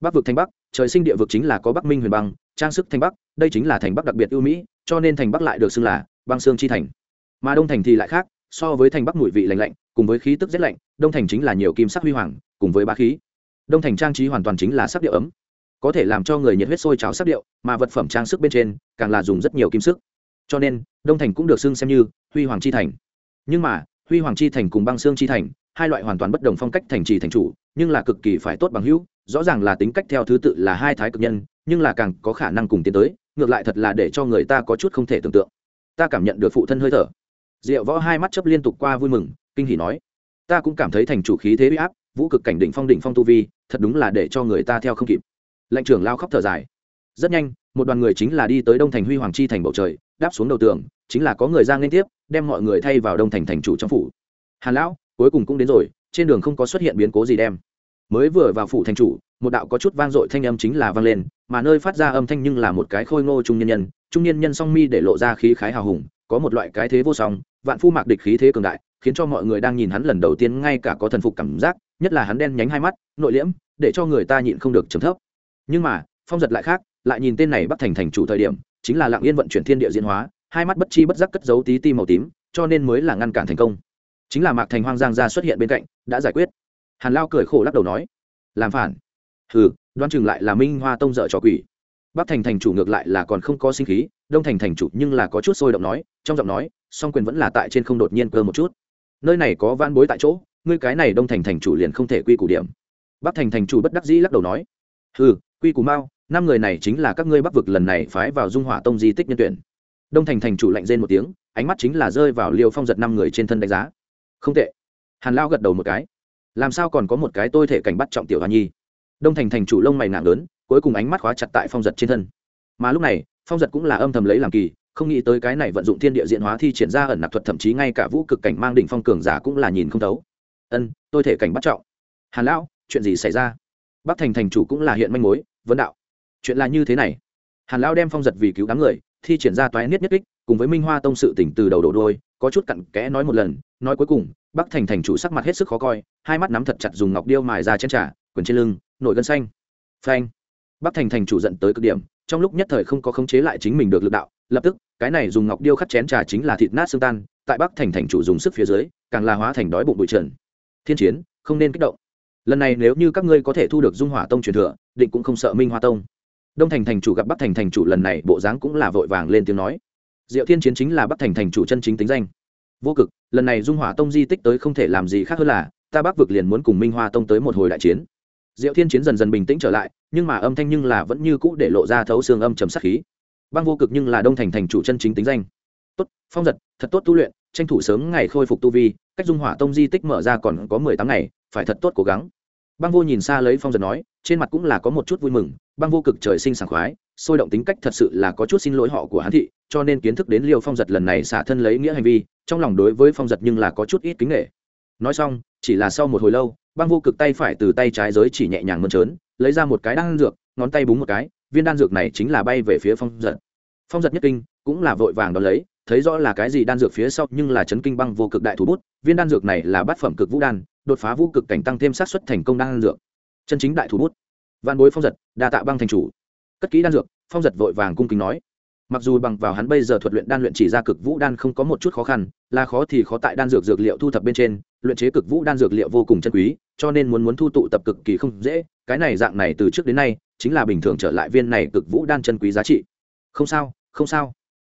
Bắc vực thành bắc, trời sinh địa vực chính là có bắc minh huyền băng, trang sức thành bắc, đây chính là thành bắc đặc biệt ưu mỹ, cho nên thành bắc lại được xưng là băng xương chi thành. Mà đông thành thì lại khác, so với thành bắc mùi vị lành lạnh, cùng với khí tức rét lạnh, đông thành chính là nhiều kim sắc huy hoàng, cùng với ba khí. Đông thành trang trí hoàn toàn chính là sắc điệu ấm, có thể làm cho người nhiệt huyết sôi cháo sắc điệu, mà vật phẩm trang sức bên trên càng là dùng rất nhiều kim sức. Cho nên, đông thành cũng được xưng xem như huy hoàng chi thành. Nhưng mà huy hoàng chi thành cùng băng xương chi thành, hai loại hoàn toàn bất đồng phong cách thành trì thành chủ, nhưng là cực kỳ phải tốt bằng hữu, rõ ràng là tính cách theo thứ tự là hai thái cực nhân, nhưng là càng có khả năng cùng tiến tới, ngược lại thật là để cho người ta có chút không thể tưởng tượng. Ta cảm nhận được phụ thân hơi thở. Diệu võ hai mắt chấp liên tục qua vui mừng, kinh hỉ nói, ta cũng cảm thấy thành chủ khí thế uy áp, vũ cực cảnh đỉnh phong đỉnh phong tu vi, thật đúng là để cho người ta theo không kịp. Lệnh trưởng lao khóc thở dài. Rất nhanh một đoàn người chính là đi tới đông thành huy hoàng chi thành bầu trời, đáp xuống đầu tường, chính là có người ra liên tiếp, đem mọi người thay vào đông thành thành chủ trong phủ. Hàn lão, cuối cùng cũng đến rồi, trên đường không có xuất hiện biến cố gì đem. Mới vừa vào phủ thành chủ, một đạo có chút vang dội thanh âm chính là vang lên, mà nơi phát ra âm thanh nhưng là một cái khôi ngô trung nhân nhân. Trung nhân nhân song mi để lộ ra khí khái hào hùng, có một loại cái thế vô song, vạn phu mạc địch khí thế cường đại, khiến cho mọi người đang nhìn hắn lần đầu tiên ngay cả có thần phục cảm giác, nhất là hắn đen nhánh hai mắt, nội liễm, để cho người ta nhịn không được trầm thấp. Nhưng mà, phong giật lại khác lại nhìn tên này bắt thành thành chủ thời điểm, chính là lạng yên vận chuyển thiên địa diễn hóa, hai mắt bất chi bất giác cất giấu tí ti màu tím, cho nên mới là ngăn cản thành công. Chính là mạc thành hoang giang gia xuất hiện bên cạnh, đã giải quyết. Hàn lao cười khổ lắc đầu nói, làm phản. Hừ đoan chừng lại là minh hoa tông dợ trò quỷ. Bắc thành thành chủ ngược lại là còn không có sinh khí, đông thành thành chủ nhưng là có chút sôi động nói, trong giọng nói, song quyền vẫn là tại trên không đột nhiên cơ một chút. Nơi này có van bối tại chỗ, ngươi cái này đông thành thành chủ liền không thể quy củ điểm. Bắc thành thành chủ bất đắc dĩ lắc đầu nói, hừ, quy củ mao năm người này chính là các ngươi bắc vực lần này phái vào dung hỏa tông di tích nhân tuyển. Đông thành thành chủ lạnh rên một tiếng, ánh mắt chính là rơi vào liêu phong giật năm người trên thân đánh giá. Không tệ. Hàn lao gật đầu một cái. Làm sao còn có một cái tôi thể cảnh bắt trọng tiểu hoa nhi? Đông thành thành chủ lông mày nặng lớn, cuối cùng ánh mắt khóa chặt tại phong giật trên thân. Mà lúc này, phong giật cũng là âm thầm lấy làm kỳ, không nghĩ tới cái này vận dụng thiên địa diện hóa thi triển ra ẩn nạp thuật thậm chí ngay cả vũ cực cảnh mang đỉnh phong cường giả cũng là nhìn không thấu. Ân, tôi thể cảnh bắt trọng. Hàn lão chuyện gì xảy ra? Bắc thành thành chủ cũng là hiện manh mối, vấn đạo chuyện là như thế này. Hàn lão đem phong giật vì cứu đám người, thi triển ra toái niết nhất kích, cùng với minh hoa tông sự tỉnh từ đầu đổ đôi, có chút cặn kẽ nói một lần, nói cuối cùng, bắc thành thành chủ sắc mặt hết sức khó coi, hai mắt nắm thật chặt dùng ngọc điêu mài ra trên trà quần trên lưng, nổi gân xanh. Phanh. Bắc thành thành chủ giận tới cực điểm, trong lúc nhất thời không có khống chế lại chính mình được lực đạo, lập tức, cái này dùng ngọc điêu khắc chén trà chính là thịt nát xương tan, tại bắc thành thành chủ dùng sức phía dưới, càng là hóa thành đói bụng bụi trần. Thiên chiến, không nên kích động. Lần này nếu như các ngươi có thể thu được dung hỏa tông truyền thừa, định cũng không sợ minh hoa tông đông thành thành chủ gặp bắc thành thành chủ lần này, bộ dáng cũng là vội vàng lên tiếng nói. Diệu thiên chiến chính là bắc thành thành chủ chân chính tính danh. Vô cực, lần này dung hỏa tông di tích tới không thể làm gì khác hơn là, ta bắc vực liền muốn cùng minh hoa tông tới một hồi đại chiến. Diệu thiên chiến dần dần bình tĩnh trở lại, nhưng mà âm thanh nhưng là vẫn như cũ để lộ ra thấu xương âm trầm sắc khí. Băng vô cực nhưng là đông thành thành chủ chân chính tính danh. Tốt, phong giật, thật tốt tu luyện, tranh thủ sớm ngày khôi phục tu vi, cách dung hỏa tông di tích mở ra còn có mười tám ngày, phải thật tốt cố gắng băng vô nhìn xa lấy phong giật nói, trên mặt cũng là có một chút vui mừng, băng vô cực trời sinh sảng khoái, sôi động tính cách thật sự là có chút xin lỗi họ của hắn thị, cho nên kiến thức đến liêu phong giật lần này xả thân lấy nghĩa hành vi, trong lòng đối với phong giật nhưng là có chút ít kính nghệ nói xong, chỉ là sau một hồi lâu, băng vô cực tay phải từ tay trái giới chỉ nhẹ nhàng mơn trớn, lấy ra một cái đan dược, ngón tay búng một cái, viên đan dược này chính là bay về phía phong giật. Phong giật nhất kinh, cũng là vội vàng đón lấy, thấy rõ là cái gì đan dược phía sau nhưng là chấn kinh băng vô cực đại thủ bút, viên đan dược này là bát phẩm cực vũ đan đột phá vũ cực cảnh tăng thêm sát xuất thành công đan dược. Chân chính đại thủ bút. Văn bối phong giật, đa tạ băng thành chủ. Cất kỹ đan dược, phong giật vội vàng cung kính nói. Mặc dù bằng vào hắn bây giờ thuật luyện đan luyện chỉ ra cực vũ đan không có một chút khó khăn, là khó thì khó tại đan dược dược liệu thu thập bên trên, luyện chế cực vũ đan dược liệu vô cùng chân quý, cho nên muốn muốn thu tụ tập cực kỳ không dễ, cái này dạng này từ trước đến nay, chính là bình thường trở lại viên này cực vũ đan chân quý giá trị. Không sao không sao.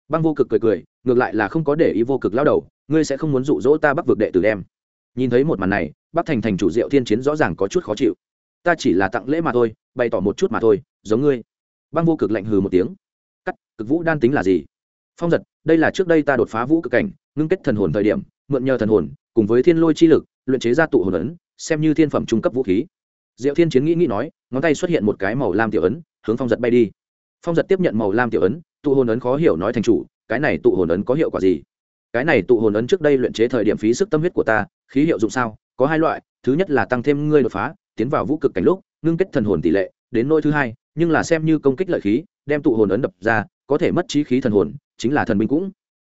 Băng vô cực cười cười, ngược lại là không có để ý vô cực lao đầu, ngươi sẽ không muốn dụ dỗ ta bắt vực đệ tử đem nhìn thấy một màn này, bắc thành thành chủ diệu thiên chiến rõ ràng có chút khó chịu. Ta chỉ là tặng lễ mà thôi, bày tỏ một chút mà thôi, giống ngươi. Băng vô cực lạnh hừ một tiếng. Cắt, cực vũ đan tính là gì? Phong giật, đây là trước đây ta đột phá vũ cực cảnh, ngưng kết thần hồn thời điểm, mượn nhờ thần hồn, cùng với thiên lôi chi lực, luyện chế ra tụ hồn ấn, xem như thiên phẩm trung cấp vũ khí. Diệu thiên chiến nghĩ nghĩ nói, ngón tay xuất hiện một cái màu lam tiểu ấn, hướng phong giật bay đi. Phong giật tiếp nhận màu lam tiểu ấn, tụ hồn ấn khó hiểu nói thành chủ, cái này tụ hồn ấn có hiệu quả gì? Cái này tụ hồn ấn trước đây luyện chế thời điểm phí sức tâm huyết của ta, khí hiệu dụng sao? Có hai loại, thứ nhất là tăng thêm ngươi đột phá, tiến vào vũ cực cảnh lúc, ngưng kết thần hồn tỷ lệ, đến nỗi thứ hai, nhưng là xem như công kích lợi khí, đem tụ hồn ấn đập ra, có thể mất trí khí thần hồn, chính là thần binh cũng.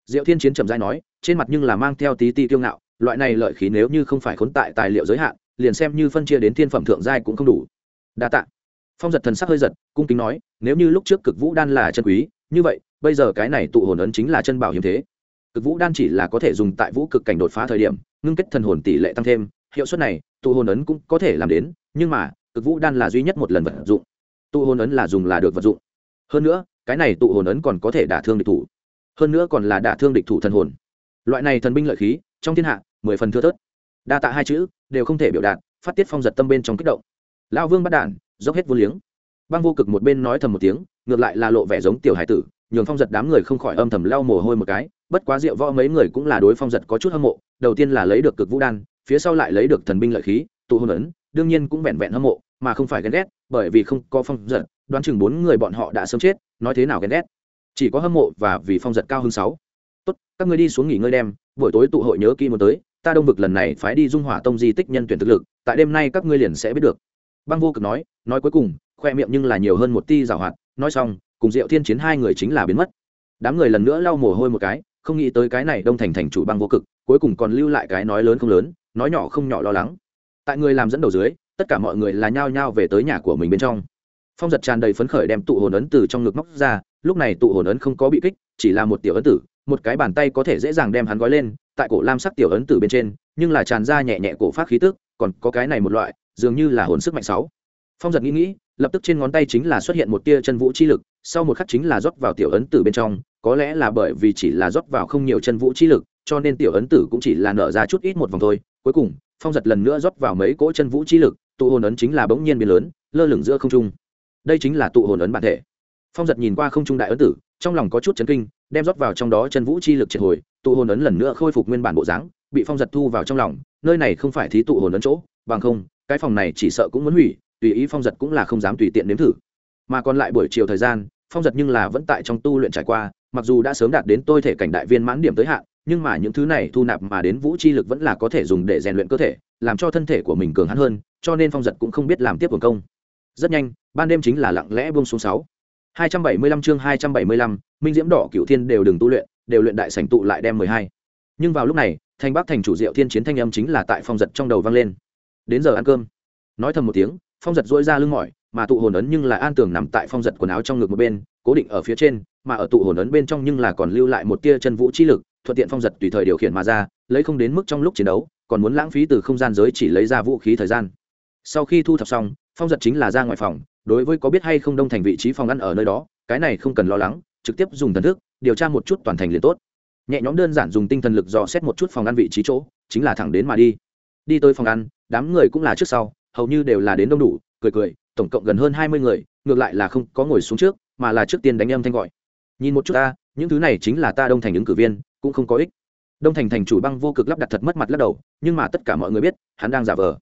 Diệu thiên chiến trầm dai nói, trên mặt nhưng là mang theo tí ti kiêu ngạo, loại này lợi khí nếu như không phải khốn tại tài liệu giới hạn, liền xem như phân chia đến thiên phẩm thượng giai cũng không đủ. Đa tạ. Phong giật thần sắc hơi giật, cung kính nói, nếu như lúc trước cực vũ đan là chân quý, như vậy, bây giờ cái này tụ hồn ấn chính là chân bảo hiếm thế cực vũ đan chỉ là có thể dùng tại vũ cực cảnh đột phá thời điểm, ngưng kết thần hồn tỷ lệ tăng thêm, hiệu suất này, tụ hồn ấn cũng có thể làm đến, nhưng mà, cực vũ đan là duy nhất một lần vật dụng. Tụ hồn ấn là dùng là được vật dụng. Hơn nữa, cái này tụ hồn ấn còn có thể đả thương địch thủ. Hơn nữa còn là đả thương địch thủ thần hồn. Loại này thần binh lợi khí, trong thiên hạ, mười phần thưa thớt. Đa tạ hai chữ, đều không thể biểu đạt, phát tiết phong giật tâm bên trong kích động. Lao vương bắt đản dốc hết vô liếng. Băng vô cực một bên nói thầm một tiếng, ngược lại là lộ vẻ giống tiểu hải tử, nhường phong giật đám người không khỏi âm thầm lau mồ hôi một cái bất quá rượu võ mấy người cũng là đối phong giật có chút hâm mộ, đầu tiên là lấy được cực vũ đan, phía sau lại lấy được thần binh lợi khí, tụ hôn ấn, đương nhiên cũng vẹn vẹn hâm mộ, mà không phải ghen ghét, bởi vì không có phong giật, đoán chừng bốn người bọn họ đã sớm chết, nói thế nào ghen ghét? Chỉ có hâm mộ và vì phong giật cao hơn sáu. Tốt, các ngươi đi xuống nghỉ ngơi đem, buổi tối tụ hội nhớ kỹ một tới, ta đông vực lần này phái đi dung hỏa tông di tích nhân tuyển thực lực, tại đêm nay các ngươi liền sẽ biết được. Băng vô cực nói nói cuối cùng, khoe miệng nhưng là nhiều hơn một ti giảo hoạt, nói xong, cùng diệu thiên chiến hai người chính là biến mất. Đám người lần nữa lau mồ hôi một cái không nghĩ tới cái này đông thành thành chủ băng vô cực, cuối cùng còn lưu lại cái nói lớn không lớn, nói nhỏ không nhỏ lo lắng. Tại người làm dẫn đầu dưới, tất cả mọi người là nhao nhao về tới nhà của mình bên trong. Phong giật tràn đầy phấn khởi đem tụ hồn ấn từ trong ngực móc ra, lúc này tụ hồn ấn không có bị kích, chỉ là một tiểu ấn tử, một cái bàn tay có thể dễ dàng đem hắn gói lên, tại cổ lam sắc tiểu ấn tử bên trên, nhưng là tràn ra nhẹ nhẹ cổ phát khí tức, còn có cái này một loại, dường như là hồn sức mạnh sáu. Phong giật nghĩ nghĩ, lập tức trên ngón tay chính là xuất hiện một tia chân vũ chi lực sau một khắc chính là rót vào tiểu ấn tử bên trong, có lẽ là bởi vì chỉ là rót vào không nhiều chân vũ chi lực, cho nên tiểu ấn tử cũng chỉ là nở ra chút ít một vòng thôi. Cuối cùng, phong giật lần nữa rót vào mấy cỗ chân vũ chi lực, tụ hồn ấn chính là bỗng nhiên biến lớn, lơ lửng giữa không trung. Đây chính là tụ hồn ấn bản thể. Phong giật nhìn qua không trung đại ấn tử, trong lòng có chút chấn kinh, đem rót vào trong đó chân vũ chi lực triệt hồi, tụ hồn ấn lần nữa khôi phục nguyên bản bộ dáng, bị phong giật thu vào trong lòng, nơi này không phải thí tụ hồn ấn chỗ, bằng không, cái phòng này chỉ sợ cũng muốn hủy, tùy ý phong giật cũng là không dám tùy tiện nếm thử. Mà còn lại buổi chiều thời gian phong giật nhưng là vẫn tại trong tu luyện trải qua, mặc dù đã sớm đạt đến tôi thể cảnh đại viên mãn điểm tới hạn, nhưng mà những thứ này thu nạp mà đến vũ chi lực vẫn là có thể dùng để rèn luyện cơ thể, làm cho thân thể của mình cường hắn hơn, cho nên phong giật cũng không biết làm tiếp quần công. Rất nhanh, ban đêm chính là lặng lẽ buông xuống sáu. hai trăm bảy mươi lăm chương hai trăm bảy mươi lăm, minh diễm đỏ cựu thiên đều đừng tu luyện, đều luyện đại sảnh tụ lại đem mười hai. Nhưng vào lúc này thanh bắc thành chủ diệu thiên chiến thanh âm chính là tại phong giật trong đầu vang lên. Đến giờ ăn cơm. Nói thầm một tiếng, phong giật dỗi ra lưng mỏi mà tụ hồn ấn nhưng là an tường nằm tại phong giật quần áo trong ngực một bên, cố định ở phía trên, mà ở tụ hồn ấn bên trong nhưng là còn lưu lại một tia chân vũ chi lực, thuận tiện phong giật tùy thời điều khiển mà ra, lấy không đến mức trong lúc chiến đấu, còn muốn lãng phí từ không gian giới chỉ lấy ra vũ khí thời gian. Sau khi thu thập xong, phong giật chính là ra ngoài phòng, đối với có biết hay không đông thành vị trí phòng ăn ở nơi đó, cái này không cần lo lắng, trực tiếp dùng thần thức, điều tra một chút toàn thành liền tốt. Nhẹ nhõm đơn giản dùng tinh thần lực dò xét một chút phòng ăn vị trí chỗ, chính là thẳng đến mà đi. Đi tới phòng ăn, đám người cũng là trước sau, hầu như đều là đến đông đủ, cười cười tổng cộng gần hơn hai mươi người, ngược lại là không có ngồi xuống trước, mà là trước tiên đánh âm thanh gọi. Nhìn một chút ta, những thứ này chính là ta đông thành ứng cử viên, cũng không có ích. Đông thành thành chủ băng vô cực lắp đặt thật mất mặt lắc đầu, nhưng mà tất cả mọi người biết, hắn đang giả vờ.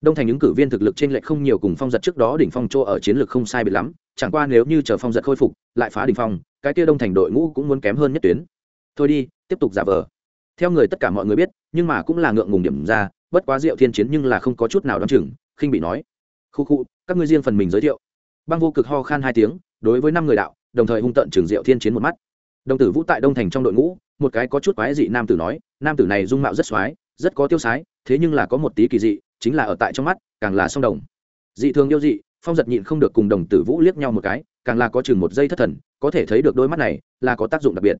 Đông thành ứng cử viên thực lực trên lệch không nhiều cùng phong giật trước đó đỉnh phong chỗ ở chiến lược không sai biệt lắm, chẳng qua nếu như chờ phong giật khôi phục, lại phá đỉnh phong, cái kia đông thành đội ngũ cũng muốn kém hơn nhất tuyến. Thôi đi, tiếp tục giả vờ. Theo người tất cả mọi người biết, nhưng mà cũng là ngượng ngùng điểm ra, bất quá diệu thiên chiến nhưng là không có chút nào đ o chừng, khinh bị nói. Khu khu các ngươi riêng phần mình giới thiệu. Băng vô cực ho khan hai tiếng, đối với năm người đạo, đồng thời hung tận trường diệu thiên chiến một mắt. Đồng tử vũ tại đông thành trong đội ngũ, một cái có chút quái dị nam tử nói, nam tử này dung mạo rất x rất có tiêu sái, thế nhưng là có một tí kỳ dị, chính là ở tại trong mắt, càng là song đồng. Dị thường yêu dị, phong giật nhịn không được cùng đồng tử vũ liếc nhau một cái, càng là có chừng một giây thất thần, có thể thấy được đôi mắt này, là có tác dụng đặc biệt.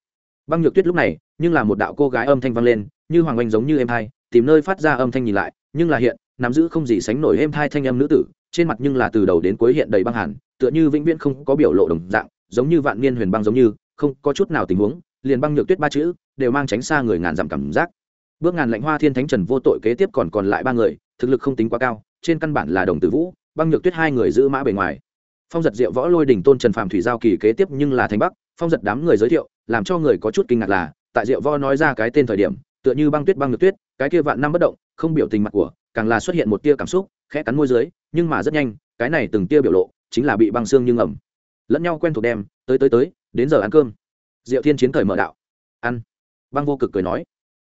Băng nhược tuyết lúc này, nhưng là một đạo cô gái âm thanh vang lên, như hoàng oanh giống như em hai, tìm nơi phát ra âm thanh nhìn lại, nhưng là hiện, nắm giữ không gì sánh nổi em hai thanh âm nữ tử trên mặt nhưng là từ đầu đến cuối hiện đầy băng hàn, tựa như vĩnh viễn không có biểu lộ đồng dạng giống như vạn niên huyền băng giống như không có chút nào tình huống liền băng nhược tuyết ba chữ đều mang tránh xa người ngàn dặm cảm giác. Bước ngàn lạnh hoa thiên thánh trần vô tội kế tiếp còn còn lại ba người thực lực không tính quá cao trên căn bản là đồng tử vũ băng nhược tuyết hai người giữ mã bề ngoài. Phong giật diệu võ lôi đỉnh tôn trần phàm thủy giao kỳ kế tiếp nhưng là thành bắc phong giật đám người giới thiệu làm cho người có chút kinh ngạc là tại diệu võ nói ra cái tên thời điểm tựa như băng tuyết băng nhược tuyết cái kia vạn năm bất động không biểu tình mặt của càng là xuất hiện một tia cảm xúc khẽ cắn môi dưới nhưng mà rất nhanh, cái này từng tia biểu lộ chính là bị băng xương như ngầm. Lẫn nhau quen thuộc đem, tới tới tới, đến giờ ăn cơm. Diệu thiên chiến thời mở đạo. Ăn. Băng vô cực cười nói.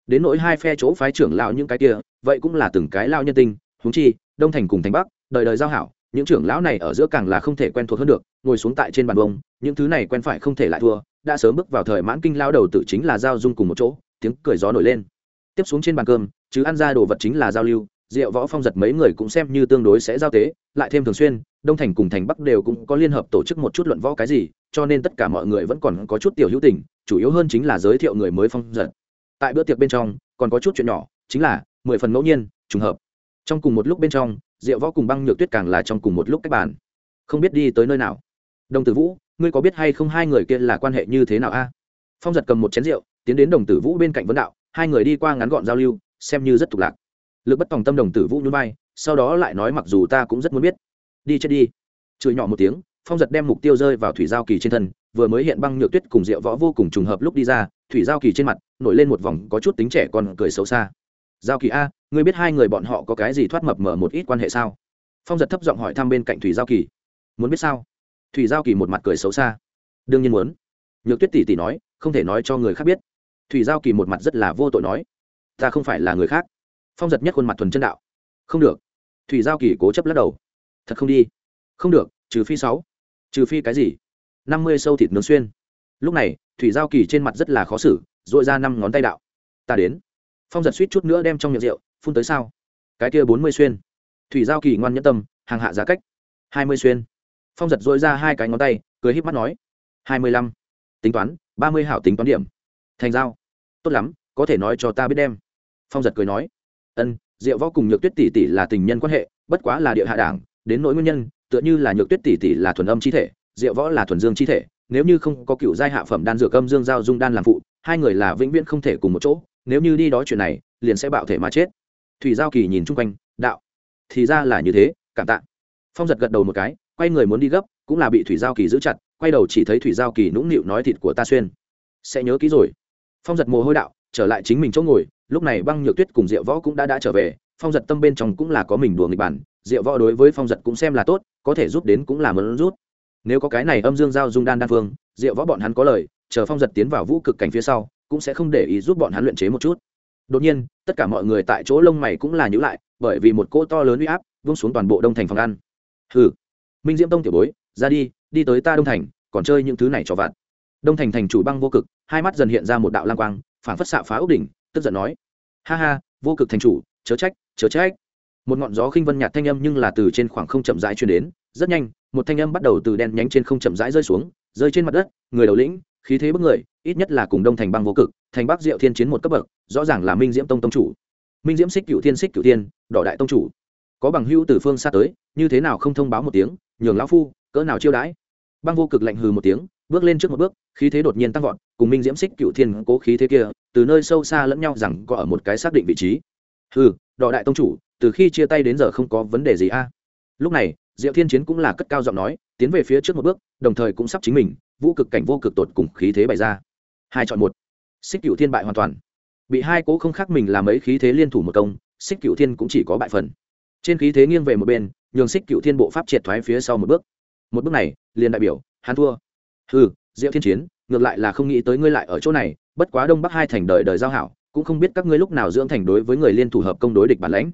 Đến nỗi hai phe chỗ phái trưởng lão những cái kia, vậy cũng là từng cái lao nhân tinh húng chi, đông thành cùng thành bắc, đời đời giao hảo, những trưởng lão này ở giữa càng là không thể quen thuộc hơn được, ngồi xuống tại trên bàn bông, những thứ này quen phải không thể lại thua, đã sớm bước vào thời mãn kinh lao đầu tự chính là giao dung cùng một chỗ, tiếng cười gió nổi lên. Tiếp xuống trên bàn cơm, chứ ăn ra đồ vật chính là giao lưu Diệu võ phong giật mấy người cũng xem như tương đối sẽ giao tế, lại thêm thường xuyên, đông thành cùng thành bắc đều cũng có liên hợp tổ chức một chút luận võ cái gì, cho nên tất cả mọi người vẫn còn có chút tiểu hữu tình, chủ yếu hơn chính là giới thiệu người mới phong giật. Tại bữa tiệc bên trong, còn có chút chuyện nhỏ, chính là mười phần ngẫu nhiên, trùng hợp. Trong cùng một lúc bên trong, Diệu võ cùng băng nhược tuyết càng là trong cùng một lúc cách bàn. Không biết đi tới nơi nào. Đồng tử vũ, ngươi có biết hay không hai người kia là quan hệ như thế nào a? Phong giật cầm một chén rượu, tiến đến đồng tử vũ bên cạnh vấn đạo, hai người đi qua ngắn gọn giao lưu, xem như rất tục lạc lực bất tòng tâm đồng tử vũ nhún vai, sau đó lại nói mặc dù ta cũng rất muốn biết. Đi chết đi. Chửi nhỏ một tiếng, phong giật đem mục tiêu rơi vào thủy giao kỳ trên thân, vừa mới hiện băng nhược tuyết cùng rượu võ vô cùng trùng hợp lúc đi ra, thủy giao kỳ trên mặt nổi lên một vòng có chút tính trẻ còn cười xấu xa. Giao kỳ a, ngươi biết hai người bọn họ có cái gì thoát mập mở một ít quan hệ sao? Phong giật thấp giọng hỏi thăm bên cạnh thủy giao kỳ. Muốn biết sao? Thủy giao kỳ một mặt cười xấu xa. Đương nhiên muốn. Nhược tuyết tỷ tỷ nói, không thể nói cho người khác biết. Thủy giao kỳ một mặt rất là vô tội nói. Ta không phải là người khác phong giật nhất khuôn mặt thuần chân đạo. Không được. Thủy giao kỳ cố chấp lắc đầu. Thật không đi. Không được, trừ phi sáu. Trừ phi cái gì? Năm mươi sâu thịt nướng xuyên. Lúc này, thủy giao kỳ trên mặt rất là khó xử dội ra năm ngón tay đạo. Ta đến. Phong giật suýt chút nữa đem trong miệng rượu phun tới sao? Cái kia bốn mươi xuyên. Thủy giao kỳ ngoan nhẫn tâm, hàng hạ giá cách. Hai mươi xuyên. Phong giật dội ra hai cái ngón tay, cười híp mắt nói. Hai mươi lăm. Tính toán, ba mươi hảo tính toán điểm. Thành giao. Tốt lắm, có thể nói cho ta biết đem. Phong giật cười nói ân, diệu võ cùng nhược tuyết tỷ tỷ là tình nhân quan hệ, bất quá là địa hạ đảng, đến nỗi nguyên nhân, tựa như là nhược tuyết tỷ tỷ là thuần âm chi thể, diệu võ là thuần dương chi thể, nếu như không có cựu giai hạ phẩm đan dược âm dương giao dung đan làm phụ, hai người là vĩnh viễn không thể cùng một chỗ, nếu như đi đó chuyện này, liền sẽ bạo thể mà chết. Thủy giao kỳ nhìn chung quanh, đạo, thì ra là như thế, cảm tạ. Phong giật gật đầu một cái, quay người muốn đi gấp, cũng là bị thủy giao kỳ giữ chặt, quay đầu chỉ thấy thủy giao kỳ nũng nịu nói thịt của ta xuyên. Sẽ nhớ kỹ rồi. Phong giật mồ hôi đạo, trở lại chính mình chỗ ngồi lúc này băng nhược tuyết cùng diệu võ cũng đã đã trở về, phong giật tâm bên trong cũng là có mình đùa nghịch bản, diệu võ đối với phong giật cũng xem là tốt, có thể giúp đến cũng là mớn rút nếu có cái này âm dương giao dung đan đan phương, diệu võ bọn hắn có lời, chờ phong giật tiến vào vũ cực cảnh phía sau, cũng sẽ không để ý giúp bọn hắn luyện chế một chút. Đột nhiên, tất cả mọi người tại chỗ lông mày cũng là nhữ lại, bởi vì một cỗ to lớn uy áp vung xuống toàn bộ đông thành phòng ăn. Hừ, minh diễm tông tiểu bối, ra đi đi tới ta đông thành, còn chơi những thứ này cho vặt. Đông thành thành chủ băng vô cực, hai mắt dần hiện ra một đạo lang quang, phản phất xạ phá ốc đỉnh tức giận nói, ha ha, vô cực thành chủ, chớ trách chớ trách. Một ngọn gió khinh vân nhạt thanh âm nhưng là từ trên khoảng không chậm rãi truyền đến, rất nhanh, một thanh âm bắt đầu từ đen nhánh trên không chậm rãi rơi xuống, rơi trên mặt đất, người đầu lĩnh, khí thế bức người, ít nhất là cùng đông thành băng vô cực, thành bắc diệu thiên chiến một cấp bậc, rõ ràng là minh diễm tông tông chủ. Minh diễm xích cựu thiên xích cựu thiên, đỏ đại tông chủ. Có bằng hữu từ phương xa tới, như thế nào không thông báo một tiếng, nhường lão phu, cỡ nào chiêu đãi. Băng vô cực lạnh hừ một tiếng, bước lên trước một bước, khí thế đột nhiên tăng vọt, cùng minh diễm xích cựu thiên cố khí thế kia từ nơi sâu xa lẫn nhau rằng có ở một cái xác định vị trí. Ừ đỏ đại tông chủ, từ khi chia tay đến giờ không có vấn đề gì a. Lúc này, diệu thiên chiến cũng là cất cao giọng nói, tiến về phía trước một bước, đồng thời cũng sắp chính mình, vũ cực cảnh vô cực tột cùng khí thế bày ra. Hai chọn một. Xích cựu thiên bại hoàn toàn. Bị hai cố không khác mình làm ấy khí thế liên thủ một công, xích cựu thiên cũng chỉ có bại phần. Trên khí thế nghiêng về một bên, nhường xích cựu thiên bộ pháp triệt thoái phía sau một bước. Một bước này, liền đại biểu, hắn thua. Ừ diệu thiên chiến, ngược lại là không nghĩ tới ngươi lại ở chỗ này bất quá đông bắc hai thành đời đời giao hảo, cũng không biết các ngươi lúc nào dưỡng thành đối với người liên thủ hợp công đối địch bản lãnh.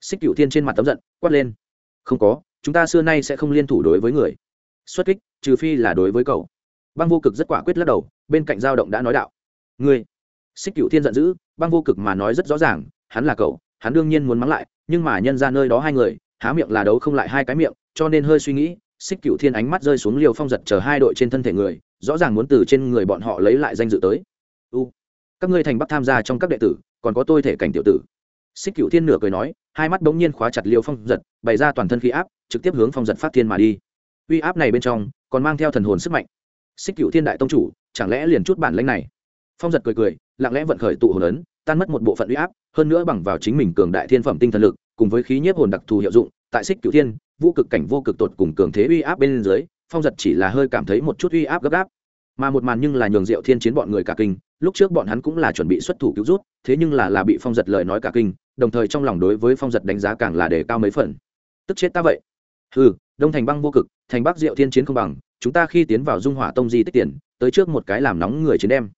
Xích cựu thiên trên mặt tấm giận, quát lên. Không có, chúng ta xưa nay sẽ không liên thủ đối với người. Xuất kích, trừ phi là đối với cậu. Băng vô cực rất quả quyết lắc đầu, bên cạnh giao động đã nói đạo. Ngươi. Xích cựu thiên giận dữ, băng vô cực mà nói rất rõ ràng, hắn là cậu, hắn đương nhiên muốn mắng lại, nhưng mà nhân ra nơi đó hai người, há miệng là đấu không lại hai cái miệng, cho nên hơi suy nghĩ, xích cựu thiên ánh mắt rơi xuống liều phong giật chờ hai đội trên thân thể người, rõ ràng muốn từ trên người bọn họ lấy lại danh dự tới các ngươi thành bắc tham gia trong các đệ tử, còn có tôi thể cảnh tiểu tử. Xích cựu thiên nửa cười nói, hai mắt bỗng nhiên khóa chặt liêu phong giật, bày ra toàn thân khí áp, trực tiếp hướng phong giật phát thiên mà đi. Uy áp này bên trong, còn mang theo thần hồn sức mạnh. Xích cựu thiên đại tông chủ, chẳng lẽ liền chút bản lãnh này? Phong giật cười cười, lặng lẽ vận khởi tụ hồn ấn, tan mất một bộ phận uy áp, hơn nữa bằng vào chính mình cường đại thiên phẩm tinh thần lực, cùng với khí nhiếp hồn đặc thù hiệu dụng, tại xích cựu thiên, vũ cực cảnh vô cực tột cùng cường thế uy áp bên dưới, phong giật chỉ là hơi cảm thấy một chút uy áp gấp gáp mà một màn nhưng là nhường diệu thiên chiến bọn người cả kinh, lúc trước bọn hắn cũng là chuẩn bị xuất thủ cứu rút, thế nhưng là là bị phong giật lời nói cả kinh, đồng thời trong lòng đối với phong giật đánh giá càng là đề cao mấy phần. Tức chết ta vậy. Ừ đông thành băng vô cực, thành bắc diệu thiên chiến không bằng, chúng ta khi tiến vào dung hỏa tông di tích tiền, tới trước một cái làm nóng người chiến đem.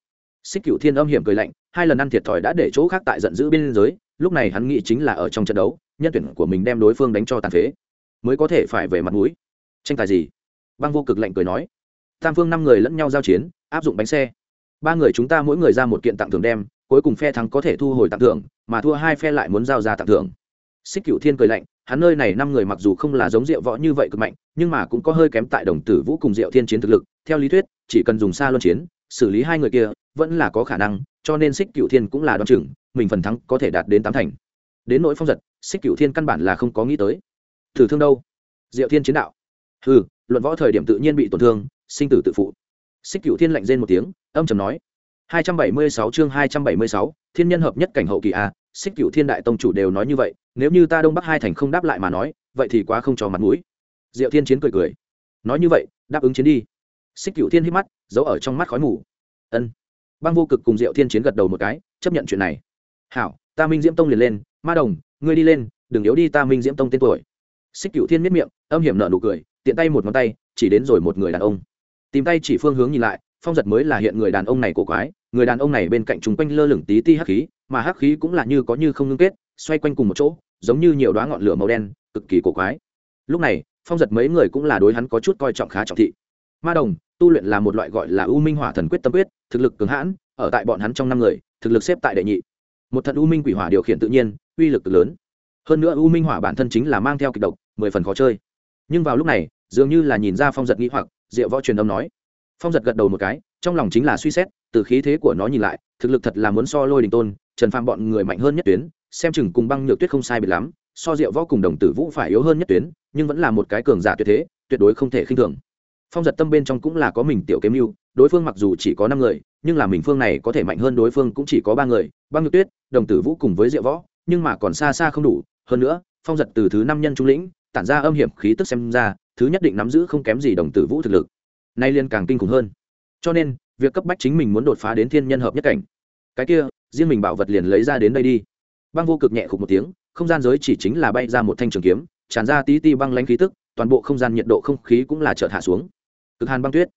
Xích cựu thiên âm hiểm cười lạnh, hai lần ăn thiệt thòi đã để chỗ khác tại giận dữ biên giới, lúc này hắn nghĩ chính là ở trong trận đấu, nhân tuyển của mình đem đối phương đánh cho tàn phế, mới có thể phải về mặt mũi. Tranh tài gì? Băng vô cực lạnh cười nói tam phương năm người lẫn nhau giao chiến, áp dụng bánh xe. Ba người chúng ta mỗi người ra một kiện tặng thưởng đem, cuối cùng phe thắng có thể thu hồi tặng thưởng, mà thua hai phe lại muốn giao ra tặng thưởng. Xích cựu thiên cười lạnh, hắn nơi này năm người mặc dù không là giống rượu võ như vậy cực mạnh, nhưng mà cũng có hơi kém tại đồng tử vũ cùng diệu thiên chiến thực lực, theo lý thuyết, chỉ cần dùng xa luân chiến, xử lý hai người kia, vẫn là có khả năng, cho nên xích cựu thiên cũng là đoan chừng, mình phần thắng có thể đạt đến tám thành. Đến nỗi phong giật, xích cựu thiên căn bản là không có nghĩ tới. Thử thương đâu? Diệu thiên chiến đạo. Ừ luận võ thời điểm tự nhiên bị tổn thương sinh tử tự phụ. Xích cựu thiên lạnh rên một tiếng âm trầm nói 276 chương 276, thiên nhân hợp nhất cảnh hậu kỳ a xích cựu thiên đại tông chủ đều nói như vậy nếu như ta đông bắc hai thành không đáp lại mà nói vậy thì quá không cho mặt mũi. Diệu thiên chiến cười cười nói như vậy đáp ứng chiến đi. Xích cựu thiên hít mắt giấu ở trong mắt khói mù. Ân. Băng vô cực cùng diệu thiên chiến gật đầu một cái chấp nhận chuyện này. Hảo ta minh diễm tông liền lên ma đồng ngươi đi lên đừng yếu đi ta minh diễm tông tên tuổi. Xích cựu thiên miết miệng âm hiểm nợ nụ cười tiện tay một ngón tay chỉ đến rồi một người đàn ông tìm tay chỉ phương hướng nhìn lại, phong giật mới là hiện người đàn ông này cổ quái, người đàn ông này bên cạnh chúng quanh lơ lửng tí ti hắc khí, mà hắc khí cũng là như có như không ngưng kết, xoay quanh cùng một chỗ, giống như nhiều đoá ngọn lửa màu đen, cực kỳ cổ quái. Lúc này, phong giật mấy người cũng là đối hắn có chút coi trọng khá trọng thị. Ma đồng, tu luyện là một loại gọi là u minh hỏa thần quyết tâm quyết, thực lực cường hãn, ở tại bọn hắn trong năm người, thực lực xếp tại đệ nhị. Một thần u minh quỷ hỏa điều khiển tự nhiên, uy lực cực lớn. Hơn nữa u minh hỏa bản thân chính là mang theo kịch độc, mười phần khó chơi. Nhưng vào lúc này, dường như là nhìn ra phong giật nghĩ hoặc diệu võ truyền âm nói. Phong giật gật đầu một cái, trong lòng chính là suy xét, từ khí thế của nó nhìn lại, thực lực thật là muốn so lôi đình tôn, trần phàm bọn người mạnh hơn nhất tuyến, xem chừng cùng băng nhược tuyết không sai biệt lắm, so diệu võ cùng đồng tử vũ phải yếu hơn nhất tuyến, nhưng vẫn là một cái cường giả tuyệt thế, tuyệt đối không thể khinh thường. Phong giật tâm bên trong cũng là có mình tiểu kiếm mưu đối phương mặc dù chỉ có năm người, nhưng là mình phương này có thể mạnh hơn đối phương cũng chỉ có ba người, băng nhược tuyết, đồng tử vũ cùng với diệu võ, nhưng mà còn xa xa không đủ. Hơn nữa, phong giật từ thứ năm nhân trung lĩnh tản ra âm hiểm khí tức xem ra, thứ nhất định nắm giữ không kém gì đồng tử vũ thực lực. Nay liên càng kinh khủng hơn. Cho nên, việc cấp bách chính mình muốn đột phá đến thiên nhân hợp nhất cảnh. Cái kia, riêng mình bảo vật liền lấy ra đến đây đi. Băng vô cực nhẹ khục một tiếng, không gian giới chỉ chính là bay ra một thanh trường kiếm, tràn ra tí ti băng lãnh khí tức, toàn bộ không gian nhiệt độ không khí cũng là chợt hạ xuống. Cực hàn băng tuyết.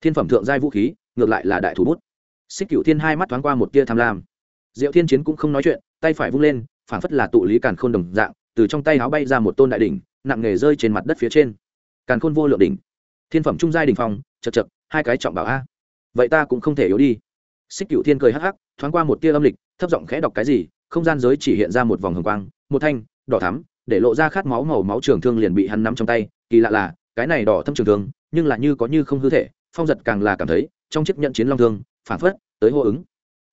Thiên phẩm thượng giai vũ khí, ngược lại là đại thủ bút. Xích cựu thiên hai mắt thoáng qua một tia tham lam. Diệu thiên chiến cũng không nói chuyện, tay phải vung lên phảng phất là tụ lý càn khôn đồng dạng, từ trong tay áo bay ra một tôn đại đỉnh nặng nghề rơi trên mặt đất phía trên. Càn khôn vô lượng đỉnh. Thiên phẩm trung giai đỉnh phong, chật chật, hai cái trọng bảo a. Vậy ta cũng không thể yếu đi. Xích cựu thiên cười hắc hắc, thoáng qua một tia âm lịch, thấp giọng khẽ đọc cái gì, không gian giới chỉ hiện ra một vòng hồng quang, một thanh, đỏ thắm, để lộ ra khát máu màu máu trường thương liền bị hắn nắm trong tay. Kỳ lạ là, cái này đỏ thâm trường thương, nhưng là như có như không hư thể, phong giật càng là cảm thấy, trong chiếc nhận chiến long thương, phản phất, tới hô ứng.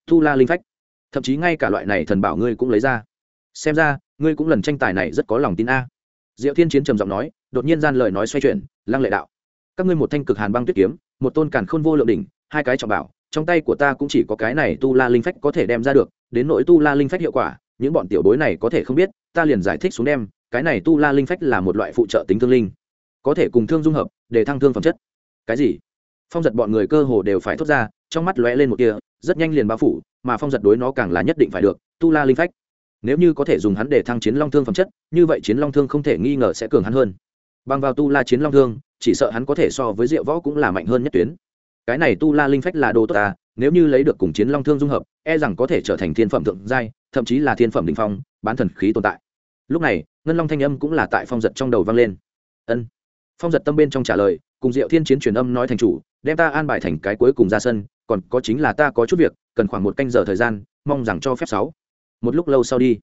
Thu la linh phách. Thậm chí ngay cả loại này thần bảo ngươi cũng lấy ra. Xem ra, ngươi cũng lần tranh tài này rất có lòng tin a diệu thiên chiến trầm giọng nói, đột nhiên gian lời nói xoay chuyển, lăng lệ đạo. Các ngươi một thanh cực hàn băng tuyết kiếm, một tôn càn khôn vô lượng đỉnh, hai cái trọng bảo, trong tay của ta cũng chỉ có cái này tu la linh phách có thể đem ra được, đến nỗi tu la linh phách hiệu quả, những bọn tiểu bối này có thể không biết, ta liền giải thích xuống đem, cái này tu la linh phách là một loại phụ trợ tính thương linh, có thể cùng thương dung hợp, để thăng thương phẩm chất. Cái gì? Phong giật bọn người cơ hồ đều phải thốt ra, trong mắt lóe lên một kia rất nhanh liền bao phủ, mà phong giật đối nó càng là nhất định phải được, tu la linh phách nếu như có thể dùng hắn để thăng chiến long thương phẩm chất, như vậy chiến long thương không thể nghi ngờ sẽ cường hắn hơn. Bằng vào tu la chiến long thương, chỉ sợ hắn có thể so với diệu võ cũng là mạnh hơn nhất tuyến. Cái này tu la linh phách là đồ tốt ta nếu như lấy được cùng chiến long thương dung hợp e rằng có thể trở thành thiên phẩm thượng giai, thậm chí là thiên phẩm đình phong, bán thần khí tồn tại. Lúc này, ngân long thanh âm cũng là tại phong giật trong đầu vang lên. Ân. Phong giật tâm bên trong trả lời, cùng diệu thiên chiến truyền âm nói thành chủ, đem ta an bài thành cái cuối cùng ra sân, còn có chính là ta có chút việc, cần khoảng một canh giờ thời gian, mong rằng cho phép sáu một lúc lâu sau đi.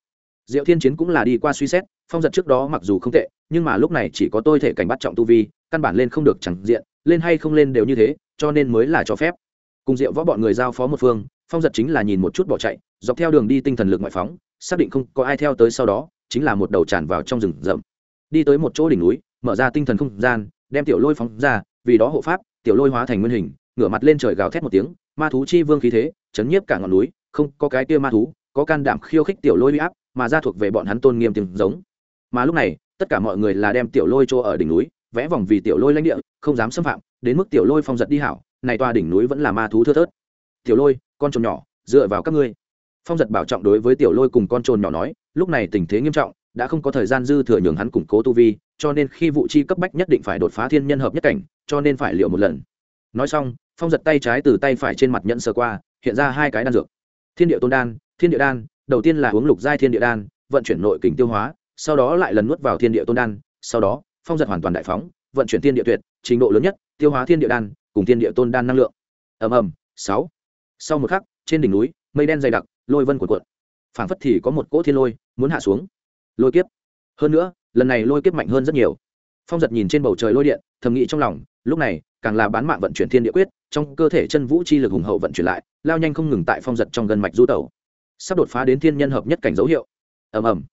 Diệu thiên chiến cũng là đi qua suy xét, phong giật trước đó mặc dù không tệ, nhưng mà lúc này chỉ có tôi thể cảnh bắt trọng tu vi, căn bản lên không được chẳng diện, lên hay không lên đều như thế, cho nên mới là cho phép. Cùng diệu võ bọn người giao phó một phương, phong giật chính là nhìn một chút bỏ chạy, dọc theo đường đi tinh thần lực ngoại phóng, xác định không có ai theo tới sau đó, chính là một đầu tràn vào trong rừng rậm. Đi tới một chỗ đỉnh núi, mở ra tinh thần không gian, đem tiểu lôi phóng ra, vì đó hộ pháp, tiểu lôi hóa thành nguyên hình, ngửa mặt lên trời gào thét một tiếng, ma thú chi vương khí thế, chấn nhiếp cả ngọn núi, không có cái kia ma thú có can đảm khiêu khích tiểu lôi uy áp, mà ra thuộc về bọn hắn tôn nghiêm tiếng giống. Mà lúc này, tất cả mọi người là đem tiểu lôi chỗ ở đỉnh núi, vẽ vòng vì tiểu lôi lãnh địa, không dám xâm phạm, đến mức tiểu lôi phong giật đi hảo, này toa đỉnh núi vẫn là ma thú thưa thớt. Tiểu lôi, con trồn nhỏ, dựa vào các ngươi. Phong giật bảo trọng đối với tiểu lôi cùng con trồn nhỏ nói, lúc này tình thế nghiêm trọng, đã không có thời gian dư thừa nhường hắn củng cố tu vi, cho nên khi vụ chi cấp bách nhất định phải đột phá thiên nhân hợp nhất cảnh, cho nên phải liệu một lần. Nói xong, phong giật tay trái từ tay phải trên mặt nhận sơ qua, hiện ra hai cái đan dược. Thiên địa tôn đan thiên địa đan, đầu tiên là uống lục giai thiên địa đan, vận chuyển nội kình tiêu hóa, sau đó lại lần nuốt vào thiên địa tôn đan, sau đó, phong giật hoàn toàn đại phóng, vận chuyển thiên địa tuyệt, trình độ lớn nhất, tiêu hóa thiên địa đan, cùng thiên địa tôn đan năng lượng. Ầm ầm, sáu. Sau một khắc, trên đỉnh núi, mây đen dày đặc, lôi vân cuộn cuộn. Phảng phất thì có một cỗ thiên lôi muốn hạ xuống. Lôi kiếp. Hơn nữa, lần này lôi kiếp mạnh hơn rất nhiều. Phong giật nhìn trên bầu trời lôi điện, thầm nghĩ trong lòng, lúc này, càng là bán mạng vận chuyển thiên địa quyết, trong cơ thể chân vũ chi lực hùng hậu vận chuyển lại, lao nhanh không ngừng tại phong giật trong gần mạch du tẩu sắp đột phá đến thiên nhân hợp nhất cảnh dấu hiệu. Ầm ầm.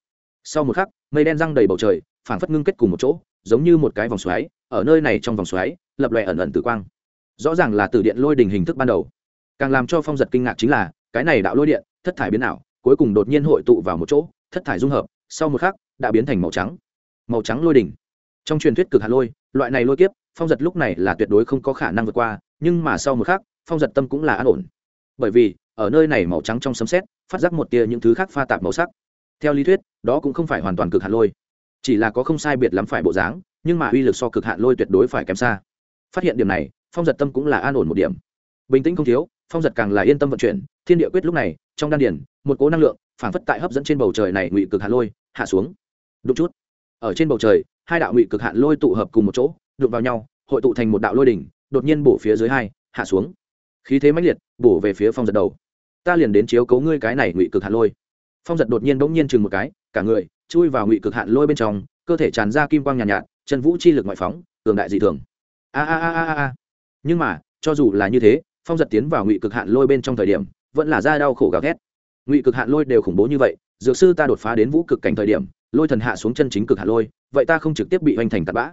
Sau một khắc, mây đen răng đầy bầu trời, phảng phất ngưng kết cùng một chỗ, giống như một cái vòng xoáy, ở nơi này trong vòng xoáy, lập lòe ẩn ẩn tử quang. Rõ ràng là từ điện lôi đình hình thức ban đầu. Càng làm cho phong giật kinh ngạc chính là, cái này đạo lôi điện, thất thải biến ảo, cuối cùng đột nhiên hội tụ vào một chỗ, thất thải dung hợp, sau một khắc, đã biến thành màu trắng. Màu trắng lôi đỉnh trong truyền thuyết cực hạt lôi, loại này lôi kiếp, phong giật lúc này là tuyệt đối không có khả năng vượt qua, nhưng mà sau một khắc, phong giật tâm cũng là an ổn. Bởi vì, ở nơi này màu trắng trong sấm xét phát giác một tia những thứ khác pha tạp màu sắc. Theo lý thuyết, đó cũng không phải hoàn toàn cực hạn lôi. Chỉ là có không sai biệt lắm phải bộ dáng, nhưng mà uy lực so cực hạn lôi tuyệt đối phải kém xa. Phát hiện điểm này, phong giật tâm cũng là an ổn một điểm. Bình tĩnh không thiếu, phong giật càng là yên tâm vận chuyển. Thiên địa quyết lúc này, trong đan điển một cố năng lượng phản phất tại hấp dẫn trên bầu trời này ngụy cực hạn lôi, hạ xuống. Đúng chút. Ở trên bầu trời, hai đạo ngụy cực hạn lôi tụ hợp cùng một chỗ, đụng vào nhau, hội tụ thành một đạo lôi đỉnh, đột nhiên bổ phía dưới hai, hạ xuống. Khí thế mãnh liệt, bổ về phía phong giật đầu ta liền đến chiếu cấu ngươi cái này ngụy cực hạn lôi. Phong giật đột nhiên bỗng nhiên chừng một cái cả người chui vào ngụy cực hạn lôi bên trong cơ thể tràn ra kim quang nhàn nhạt, nhạt chân vũ chi lực ngoại phóng cường đại dị thường. A a a a a. Nhưng mà cho dù là như thế phong giật tiến vào ngụy cực hạn lôi bên trong thời điểm vẫn là da đau khổ gào thét. Ngụy cực hạn lôi đều khủng bố như vậy dược sư ta đột phá đến vũ cực cảnh thời điểm lôi thần hạ xuống chân chính cực hạn lôi vậy ta không trực tiếp bị hoành thành tạt bã.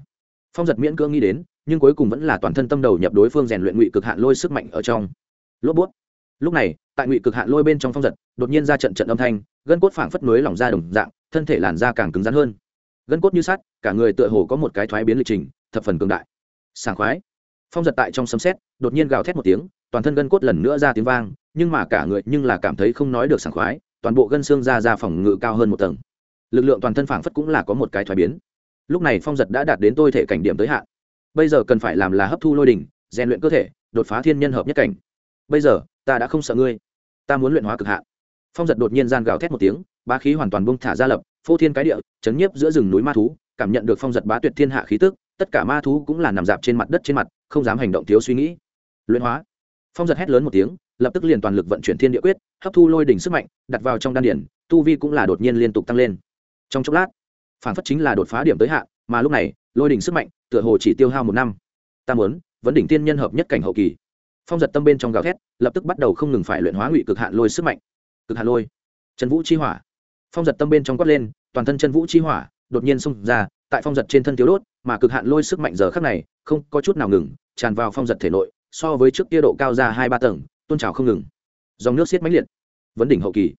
Phong giật miễn cưỡng nghĩ đến nhưng cuối cùng vẫn là toàn thân tâm đầu nhập đối phương rèn luyện ngụy cực hạn lôi sức mạnh ở trong. Lốp bút lúc này, tại ngụy cực hạn lôi bên trong phong giật, đột nhiên ra trận trận âm thanh, gân cốt phảng phất núi lỏng ra đồng dạng, thân thể làn da càng cứng rắn hơn. Gân cốt như sắt, cả người tựa hồ có một cái thoái biến lịch trình, thập phần cường đại. Sảng khoái. Phong giật tại trong sấm xét đột nhiên gào thét một tiếng, toàn thân gân cốt lần nữa ra tiếng vang, nhưng mà cả người nhưng là cảm thấy không nói được sảng khoái, toàn bộ gân xương ra ra phòng ngự cao hơn một tầng. Lực lượng toàn thân phảng phất cũng là có một cái thoái biến. Lúc này phong giật đã đạt đến tôi thể cảnh điểm tới hạn. Bây giờ cần phải làm là hấp thu lôi đỉnh, rèn luyện cơ thể, đột phá thiên nhân hợp nhất cảnh. Bây giờ ta đã không sợ ngươi. Ta muốn luyện hóa cực hạn. Phong giật đột nhiên gian gào thét một tiếng ba khí hoàn toàn bung thả ra lập, phô thiên cái địa, chấn nhiếp giữa rừng núi ma thú, cảm nhận được phong giật bá tuyệt thiên hạ khí tức, tất cả ma thú cũng là nằm dạp trên mặt đất trên mặt, không dám hành động thiếu suy nghĩ. Luyện hóa. Phong giật hét lớn một tiếng, lập tức liền toàn lực vận chuyển thiên địa quyết, hấp thu lôi đỉnh sức mạnh, đặt vào trong đan điển tu vi cũng là đột nhiên liên tục tăng lên. Trong chốc lát, phản phất chính là đột phá điểm tới hạn, mà lúc này, lôi đỉnh sức mạnh tựa hồ chỉ tiêu hao một năm. Ta muốn, vấn đỉnh tiên nhân hợp nhất cảnh hậu kỳ phong giật tâm bên trong gào thét, lập tức bắt đầu không ngừng phải luyện hóa ngụy cực hạn lôi sức mạnh. Cực hạn lôi. Chân vũ chi hỏa. Phong giật tâm bên trong quát lên, toàn thân chân vũ chi hỏa đột nhiên xông ra, tại phong giật trên thân thiếu đốt, mà cực hạn lôi sức mạnh giờ khắc này không có chút nào ngừng, tràn vào phong giật thể nội, so với trước kia độ cao ra hai ba tầng, tôn trào không ngừng. Dòng nước xiết mãnh liệt. Vấn đỉnh hậu kỳ.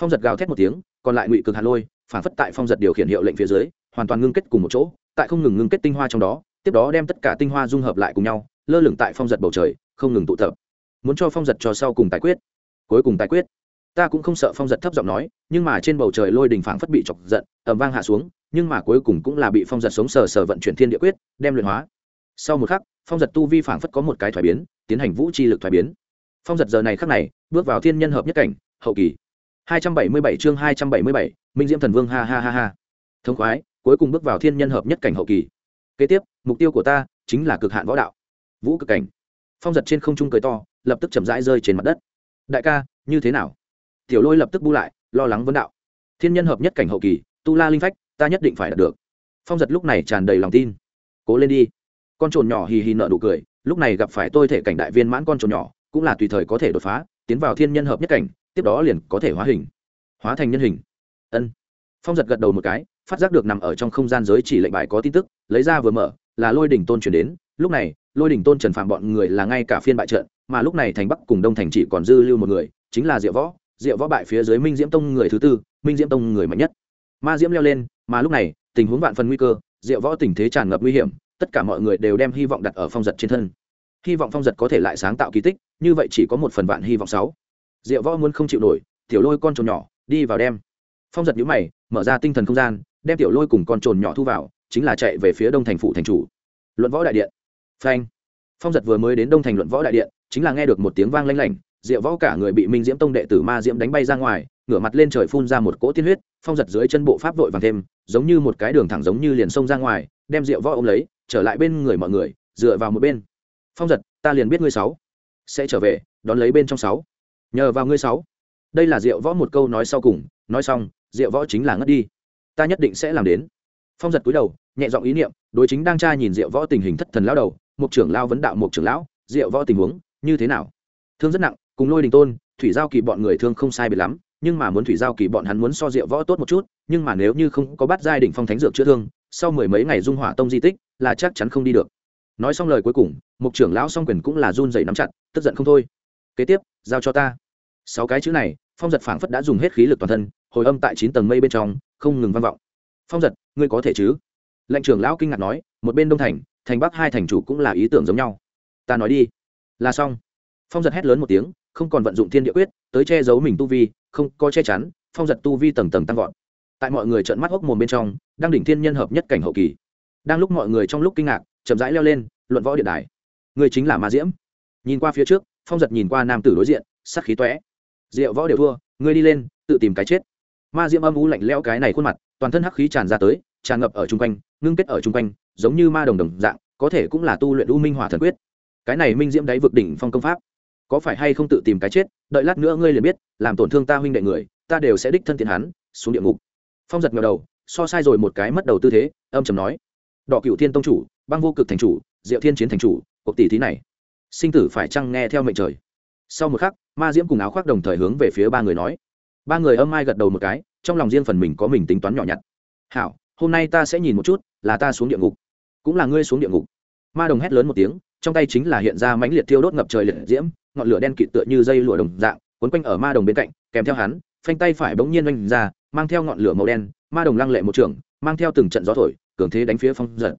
Phong giật gào thét một tiếng, còn lại ngụy cực hạn lôi, phản phất tại phong giật điều khiển hiệu lệnh phía dưới, hoàn toàn ngưng kết cùng một chỗ, tại không ngừng ngưng kết tinh hoa trong đó, tiếp đó đem tất cả tinh hoa dung hợp lại cùng nhau, lơ lửng tại phong giật bầu trời không ngừng tụ tập. Muốn cho phong giật cho sau cùng tài quyết. Cuối cùng tài quyết. Ta cũng không sợ phong giật thấp giọng nói nhưng mà trên bầu trời lôi đình phảng phất bị chọc giận ẩm vang hạ xuống nhưng mà cuối cùng cũng là bị phong giật sống sờ sờ vận chuyển thiên địa quyết đem luyện hóa. Sau một khắc phong giật tu vi phảng phất có một cái thoái biến tiến hành vũ chi lực thoái biến. Phong giật giờ này khắc này bước vào thiên nhân hợp nhất cảnh hậu kỳ. 277 chương 277, minh diễm thần vương ha ha ha ha. Thông khoái cuối cùng bước vào thiên nhân hợp nhất cảnh hậu kỳ. Kế tiếp mục tiêu của ta chính là cực hạn võ đạo. Vũ cực cảnh phong giật trên không trung cười to, lập tức chậm rãi rơi trên mặt đất. Đại ca, như thế nào? Tiểu lôi lập tức bu lại, lo lắng vấn đạo. Thiên nhân hợp nhất cảnh hậu kỳ, tu la linh phách, ta nhất định phải đạt được. Phong giật lúc này tràn đầy lòng tin. Cố lên đi. Con trồn nhỏ hì hì nợ nụ cười, lúc này gặp phải tôi thể cảnh đại viên mãn con trồn nhỏ, cũng là tùy thời có thể đột phá, tiến vào thiên nhân hợp nhất cảnh, tiếp đó liền có thể hóa hình, hóa thành nhân hình. Ân. Phong giật gật đầu một cái, phát giác được nằm ở trong không gian giới chỉ lệnh bài có tin tức, lấy ra vừa mở, là lôi đỉnh tôn chuyển đến lúc này, lôi đỉnh tôn trần phạm bọn người là ngay cả phiên bại trận, mà lúc này thành bắc cùng đông thành chỉ còn dư lưu một người, chính là diệu võ. Diệu võ bại phía dưới minh diễm tông người thứ tư, minh diễm tông người mạnh nhất. Ma diễm leo lên, mà lúc này, tình huống vạn phần nguy cơ, diệu võ tình thế tràn ngập nguy hiểm, tất cả mọi người đều đem hy vọng đặt ở phong giật trên thân. Hy vọng phong giật có thể lại sáng tạo kỳ tích, như vậy chỉ có một phần vạn hy vọng sáu. Diệu võ muốn không chịu nổi, tiểu lôi con trồn nhỏ, đi vào đem. Phong giật nhũ mày, mở ra tinh thần không gian, đem tiểu lôi cùng con trồn nhỏ thu vào, chính là chạy về phía đông thành phủ thành chủ. Luận võ đại điện phanh. Phong giật vừa mới đến đông thành luận võ đại điện, chính là nghe được một tiếng vang lanh lảnh, diệu võ cả người bị minh diễm tông đệ tử ma diễm đánh bay ra ngoài, ngửa mặt lên trời phun ra một cỗ tiên huyết, phong giật dưới chân bộ pháp vội vàng thêm, giống như một cái đường thẳng giống như liền xông ra ngoài, đem diệu võ ôm lấy, trở lại bên người mọi người, dựa vào một bên. Phong giật, ta liền biết ngươi sáu. Sẽ trở về, đón lấy bên trong sáu. Nhờ vào ngươi sáu. Đây là diệu võ một câu nói sau cùng, nói xong, diệu võ chính là ngất đi. Ta nhất định sẽ làm đến. Phong giật cúi đầu, nhẹ giọng ý niệm, đối chính đang tra nhìn diệu võ tình hình thất thần lao đầu một trưởng lao vấn đạo một trưởng lão, diệu võ tình huống, như thế nào? Thương rất nặng, cùng lôi đình tôn, thủy giao kỳ bọn người thương không sai biệt lắm, nhưng mà muốn thủy giao kỳ bọn hắn muốn so diệu võ tốt một chút, nhưng mà nếu như không có bắt giai đỉnh phong thánh dược chữa thương, sau mười mấy ngày dung hỏa tông di tích, là chắc chắn không đi được. Nói xong lời cuối cùng mục trưởng lão song quyền cũng là run dày nắm chặt, tức giận không thôi. Kế tiếp, giao cho ta. Sáu cái chữ này, phong giật phảng phất đã dùng hết khí lực toàn thân, hồi âm tại chín tầng mây bên trong, không ngừng vang vọng. Phong giật, ngươi có thể chứ? Lệnh trưởng lão kinh ngạc nói, một bên đông thành thành bắc hai thành chủ cũng là ý tưởng giống nhau. Ta nói đi. Là xong. Phong giật hét lớn một tiếng, không còn vận dụng thiên địa quyết, tới che giấu mình tu vi, không có che chắn, phong giật tu vi tầng tầng tăng vọt. Tại mọi người trợn mắt hốc mồm bên trong, đang đỉnh thiên nhân hợp nhất cảnh hậu kỳ. Đang lúc mọi người trong lúc kinh ngạc, chậm rãi leo lên, luận võ điện đài. Người chính là ma diễm. Nhìn qua phía trước, phong giật nhìn qua nam tử đối diện, sắc khí tóe. Rượu võ đều thua, ngươi đi lên, tự tìm cái chết. Ma diễm âm u lạnh lẽo cái này khuôn mặt, toàn thân hắc khí tràn ra tới tràn ngập ở chung quanh, ngưng kết ở chung quanh, giống như ma đồng đồng dạng, có thể cũng là tu luyện u minh hỏa thần quyết. Cái này minh diễm đáy vực đỉnh phong công pháp, có phải hay không tự tìm cái chết? Đợi lát nữa ngươi liền biết, làm tổn thương ta huynh đệ người, ta đều sẽ đích thân tiền hắn, xuống địa ngục. Phong giật ngờ đầu, so sai rồi một cái mất đầu tư thế, âm trầm nói. Đỏ cựu thiên tông chủ, băng vô cực thành chủ, diệu thiên chiến thành chủ, cuộc tỷ thí này. Sinh tử phải chăng nghe theo mệnh trời? Sau một khắc, ma diễm cùng áo khoác đồng thời hướng về phía ba người nói. Ba người âm ai gật đầu một cái, trong lòng riêng phần mình có mình tính toán nhỏ nhặt. Hảo hôm nay ta sẽ nhìn một chút, là ta xuống địa ngục, cũng là ngươi xuống địa ngục. Ma đồng hét lớn một tiếng, trong tay chính là hiện ra mãnh liệt thiêu đốt ngập trời liệt diễm, ngọn lửa đen kịt tựa như dây lụa đồng dạng quấn quanh ở ma đồng bên cạnh, kèm theo hắn, phanh tay phải bỗng nhiên oanh ra, mang theo ngọn lửa màu đen, ma đồng lăng lệ một trường, mang theo từng trận gió thổi, cường thế đánh phía phong giật.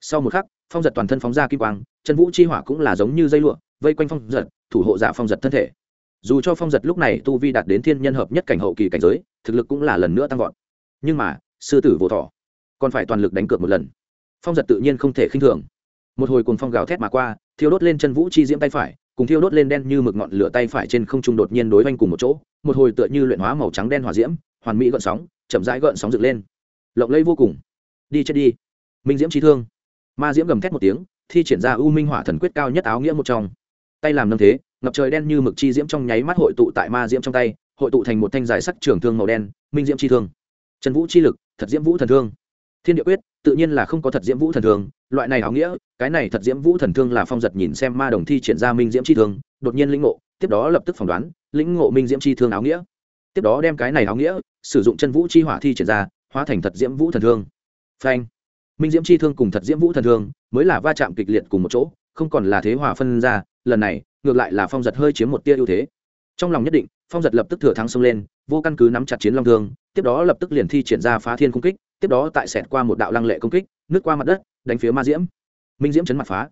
Sau một khắc, phong giật toàn thân phóng ra kim quang, chân vũ chi hỏa cũng là giống như dây lụa, vây quanh phong giật, thủ hộ giả phong giật thân thể. Dù cho phong giật lúc này tu vi đạt đến thiên nhân hợp nhất cảnh hậu kỳ cảnh giới, thực lực cũng là lần nữa tăng vọt. Nhưng mà, sư tử vô thọ còn phải toàn lực đánh cược một lần. Phong giật tự nhiên không thể khinh thường. Một hồi cuồng phong gào thét mà qua, thiêu đốt lên chân vũ chi diễm tay phải, cùng thiêu đốt lên đen như mực ngọn lửa tay phải trên không trung đột nhiên đối oanh cùng một chỗ, một hồi tựa như luyện hóa màu trắng đen hòa diễm, hoàn mỹ gợn sóng, chậm rãi gợn sóng dựng lên. Lộng lẫy vô cùng. Đi chết đi. Minh diễm trí thương. Ma diễm gầm thét một tiếng, thi triển ra u minh hỏa thần quyết cao nhất áo nghĩa một trong. Tay làm nâm thế, ngập trời đen như mực chi diễm trong nháy mắt hội tụ tại ma diễm trong tay, hội tụ thành một thanh dài sắc trường thương màu đen, minh diễm chi thương. Trần vũ chi lực, thật diễm vũ thần thương thiên địa quyết, tự nhiên là không có thật diễm vũ thần thương, loại này áo nghĩa, cái này thật diễm vũ thần thương là phong giật nhìn xem ma đồng thi triển ra minh diễm chi thương, đột nhiên lĩnh ngộ, tiếp đó lập tức phỏng đoán, lĩnh ngộ minh diễm chi thương áo nghĩa. Tiếp đó đem cái này áo nghĩa, sử dụng chân vũ chi hỏa thi triển ra, hóa thành thật diễm vũ thần thương. Phanh! Minh diễm chi thương cùng thật diễm vũ thần thương mới là va chạm kịch liệt cùng một chỗ, không còn là thế hòa phân ra, lần này, ngược lại là phong giật hơi chiếm một tia ưu thế. Trong lòng nhất định, phong giật lập tức thừa thắng xông lên, vô căn cứ nắm chặt chiến long thương, tiếp đó lập tức liền thi triển ra phá thiên cung kích tiếp đó tại xẹt qua một đạo lăng lệ công kích nước qua mặt đất, đánh phía ma diễm. Minh diễm chấn mặt phá.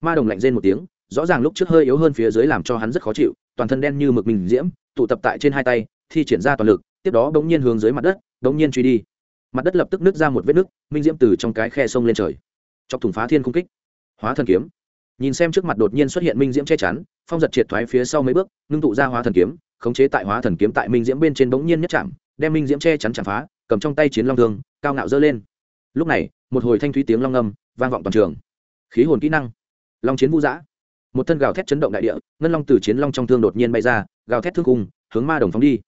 Ma đồng lạnh rên một tiếng, rõ ràng lúc trước hơi yếu hơn phía dưới làm cho hắn rất khó chịu, toàn thân đen như mực minh diễm, tụ tập tại trên hai tay, thi triển ra toàn lực, tiếp đó bỗng nhiên hướng dưới mặt đất, bỗng nhiên truy đi. Mặt đất lập tức nứt ra một vết nứt, minh diễm từ trong cái khe sông lên trời. Chọc thủng phá thiên công kích. Hóa thần kiếm. Nhìn xem trước mặt đột nhiên xuất hiện minh diễm che chắn, phong giật triệt thoái phía sau mấy bước, ngưng tụ ra hóa thần kiếm, khống chế tại hóa thần kiếm tại minh diễm bên trên bỗng nhiên nhất chạm, đem minh diễm che chắn chạm phá cầm trong tay chiến long thương, cao ngạo dơ lên. Lúc này, một hồi thanh thúy tiếng long ngâm vang vọng toàn trường. Khí hồn kỹ năng. Long chiến vũ giã. Một thân gào thét chấn động đại địa, ngân long từ chiến long trong thương đột nhiên bay ra, gào thét thương cung hướng ma đồng phóng đi.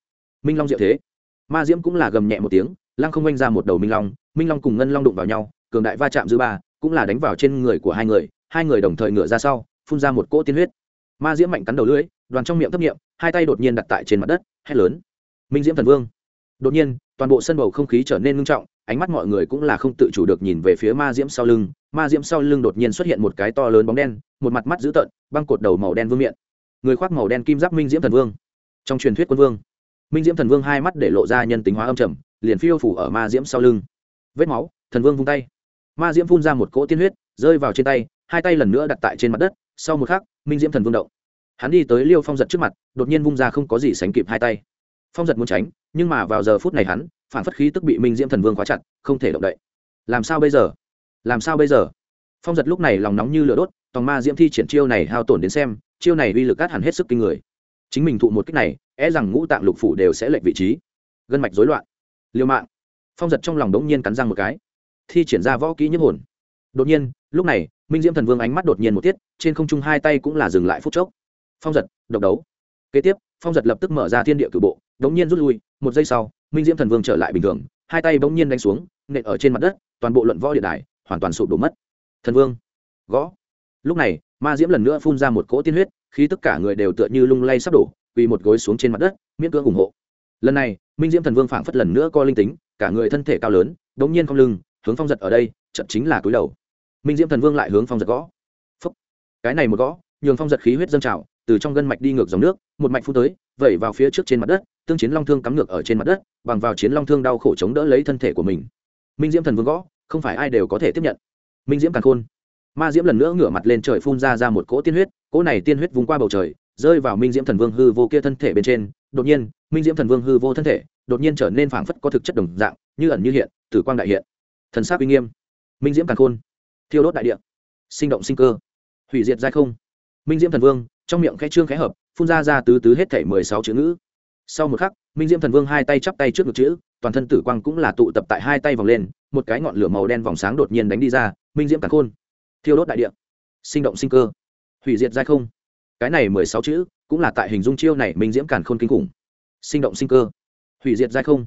Minh long diệu thế. Ma diễm cũng là gầm nhẹ một tiếng, lăng không oanh ra một đầu minh long minh long cùng ngân long đụng vào nhau, cường đại va chạm dư ba, cũng là đánh vào trên người của hai người hai người đồng thời ngửa ra sau, phun ra một cỗ tiên huyết. Ma diễm mạnh cắn đầu lưỡi, đoàn trong miệng thấp nghiệm, hai tay đột nhiên đặt tại trên mặt đất, hét lớn. Minh diễm thần vương. Đột nhiên toàn bộ sân bầu không khí trở nên ngưng trọng, ánh mắt mọi người cũng là không tự chủ được nhìn về phía ma diễm sau lưng. Ma diễm sau lưng đột nhiên xuất hiện một cái to lớn bóng đen, một mặt mắt dữ tợn, băng cột đầu màu đen vương miệng người khoác màu đen kim giáp minh diễm thần vương. Trong truyền thuyết quân vương, minh diễm thần vương hai mắt để lộ ra nhân tính hóa âm trầm, liền phiêu phủ ở ma diễm sau lưng. Vết máu, thần vương vung tay. Ma diễm phun ra một cỗ tiên huyết, rơi vào trên tay, hai tay lần nữa đặt tại trên mặt đất, sau một khắc, minh diễm thần vương động. Hắn đi tới liêu phong giật trước mặt, đột nhiên vung ra không có gì sánh kịp hai tay phong giật muốn tránh, nhưng mà vào giờ phút này hắn, phản phất khí tức bị minh diễm thần vương khóa chặt, không thể động đậy. Làm sao bây giờ? Làm sao bây giờ? Phong giật lúc này lòng nóng như lửa đốt, tòng ma diễm thi triển chiêu này hao tổn đến xem, chiêu này uy lực cát hẳn hết sức kinh người. Chính mình thụ một cách này é rằng ngũ tạng lục phủ đều sẽ lệch vị trí. Gân mạch rối loạn. Liêu mạng. Phong giật trong lòng đống nhiên cắn răng một cái. Thi triển ra võ kỹ nhiếp hồn. Đột nhiên, lúc này, minh diễm thần vương ánh mắt đột nhiên một tiết, trên không trung hai tay cũng là dừng lại phút chốc. Phong giật, độc đấu. Kế tiếp phong giật lập tức mở ra thiên địa cử bộ, đống nhiên rút lui, một giây sau, minh diễm thần vương trở lại bình thường, hai tay bỗng nhiên đánh xuống, nện ở trên mặt đất, toàn bộ luận võ điện đài, hoàn toàn sụp đổ mất. Thần vương, gõ. Lúc này, ma diễm lần nữa phun ra một cỗ tiên huyết khi tất cả người đều tựa như lung lay sắp đổ vì một gối xuống trên mặt đất, miễn cưỡng ủng hộ. Lần này, minh diễm thần vương phảng phất lần nữa co linh tính, cả người thân thể cao lớn đ n g nhiên không lưng, hướng phong giật ở đây chậm chính là túi đầu. Minh diễm thần vương lại hướng phong giật gõ. Phúc. cái này một gõ, nhường phong giật khí huyết dâng trào từ trong gân mạch đi ngược dòng nước, một mạch phun tới, vẩy vào phía trước trên mặt đất, tương chiến long thương cắm ngược ở trên mặt đất, bằng vào chiến long thương đau khổ chống đỡ lấy thân thể của mình. Minh diễm thần vương gõ, không phải ai đều có thể tiếp nhận. Minh diễm càn khôn. Ma diễm lần nữa ngửa mặt lên trời phun ra ra một cỗ tiên huyết, cỗ này tiên huyết vung qua bầu trời, rơi vào minh diễm thần vương hư vô kia thân thể bên trên. Đột nhiên, minh diễm thần vương hư vô thân thể, đột nhiên trở nên phảng phất có thực chất đồng dạng, như ẩn như hiện, tử quang đại hiện. Thần sát uy nghiêm. Minh diễm càn khôn. Thiêu đốt đại địa. Sinh động sinh cơ. Hủy diệt giai không. Minh diễm thần vương trong miệng khẽ trương khẽ hợp, phun ra ra tứ tứ hết thể mười sáu chữ ngữ. Sau một khắc, minh diễm thần vương hai tay chắp tay trước ngực chữ, toàn thân tử quang cũng là tụ tập tại hai tay vòng lên, một cái ngọn lửa màu đen vòng sáng đột nhiên đánh đi ra, minh diễm càn khôn. Thiêu đốt đại địa. Sinh động sinh cơ. Hủy diệt giai không. Cái này mười sáu chữ cũng là tại hình dung chiêu này minh diễm càn khôn kinh khủng. Sinh động sinh cơ. Hủy diệt giai không.